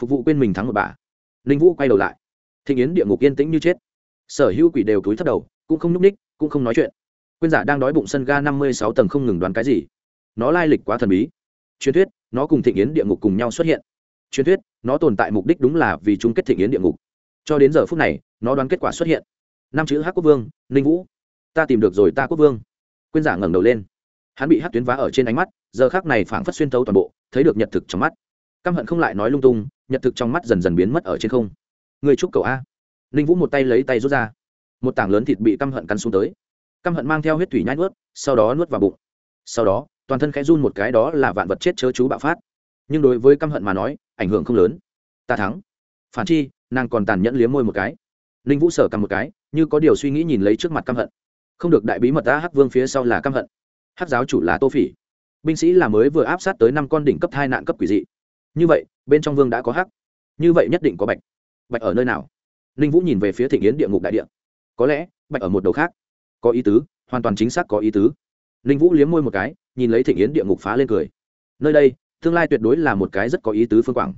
Phục vụ quên mình thắng một bà. Ninh vũ quay đầu lại thịnh yến địa ngục yên tĩnh như chết. Sở hữu quỷ đều túi thấp đầu, cũng không nhúc ních, cũng không nói chuyện. Quyên giả đang đói bụng sân ga năm mươi sáu tầng không ngừng đoán cái gì. Nó lai lịch quá thần bí. Truyền thuyết, nó cùng thịnh yến địa ngục cùng nhau xuất hiện. Truyền thuyết, nó tồn tại mục đích đúng là vì chung kết thịnh yến địa ngục. Cho đến giờ phút này, nó đoán kết quả xuất hiện. Năm chữ hát quốc vương, ninh vũ. Ta tìm được rồi, ta quốc vương. Quyên giả ngẩng đầu lên. Hắn bị hát tuyến vá ở trên ánh mắt, giờ khác này phảng phất xuyên thấu toàn bộ, thấy được nhật thực trong mắt. Căm hận không lại nói lung tung, nhật thực trong mắt dần dần biến mất ở trên không người chúc cầu a. Ninh vũ một tay lấy tay rút ra. Một tảng lớn thịt bị căm hận cắn xuống tới. Căm hận mang theo huyết thủy nhai nuốt, sau đó nuốt vào bụng. Sau đó, toàn thân khẽ run một cái đó là vạn vật chết chớ chú bạo phát. Nhưng đối với căm hận mà nói, ảnh hưởng không lớn. Ta thắng. Phản chi, nàng còn tàn nhẫn liếm môi một cái. Ninh vũ sở cầm một cái, như có điều suy nghĩ nhìn lấy trước mặt căm hận. Không được đại bí mật ta hắc vương phía sau là căm hận. Hắc giáo chủ là tô phỉ. Binh sĩ là mới vừa áp sát tới năm con đỉnh cấp hai nạn cấp quỷ dị. Như vậy, bên trong vương đã có hắc. Như vậy nhất định có bạch bạch ở nơi nào? Ninh vũ nhìn về phía thịnh yến địa ngục đại địa. Có lẽ, bạch ở một đầu khác. Có ý tứ, hoàn toàn chính xác có ý tứ. Ninh vũ liếm môi một cái, nhìn lấy thịnh yến địa ngục phá lên cười. Nơi đây, tương lai tuyệt đối là một cái rất có ý tứ phương quảng.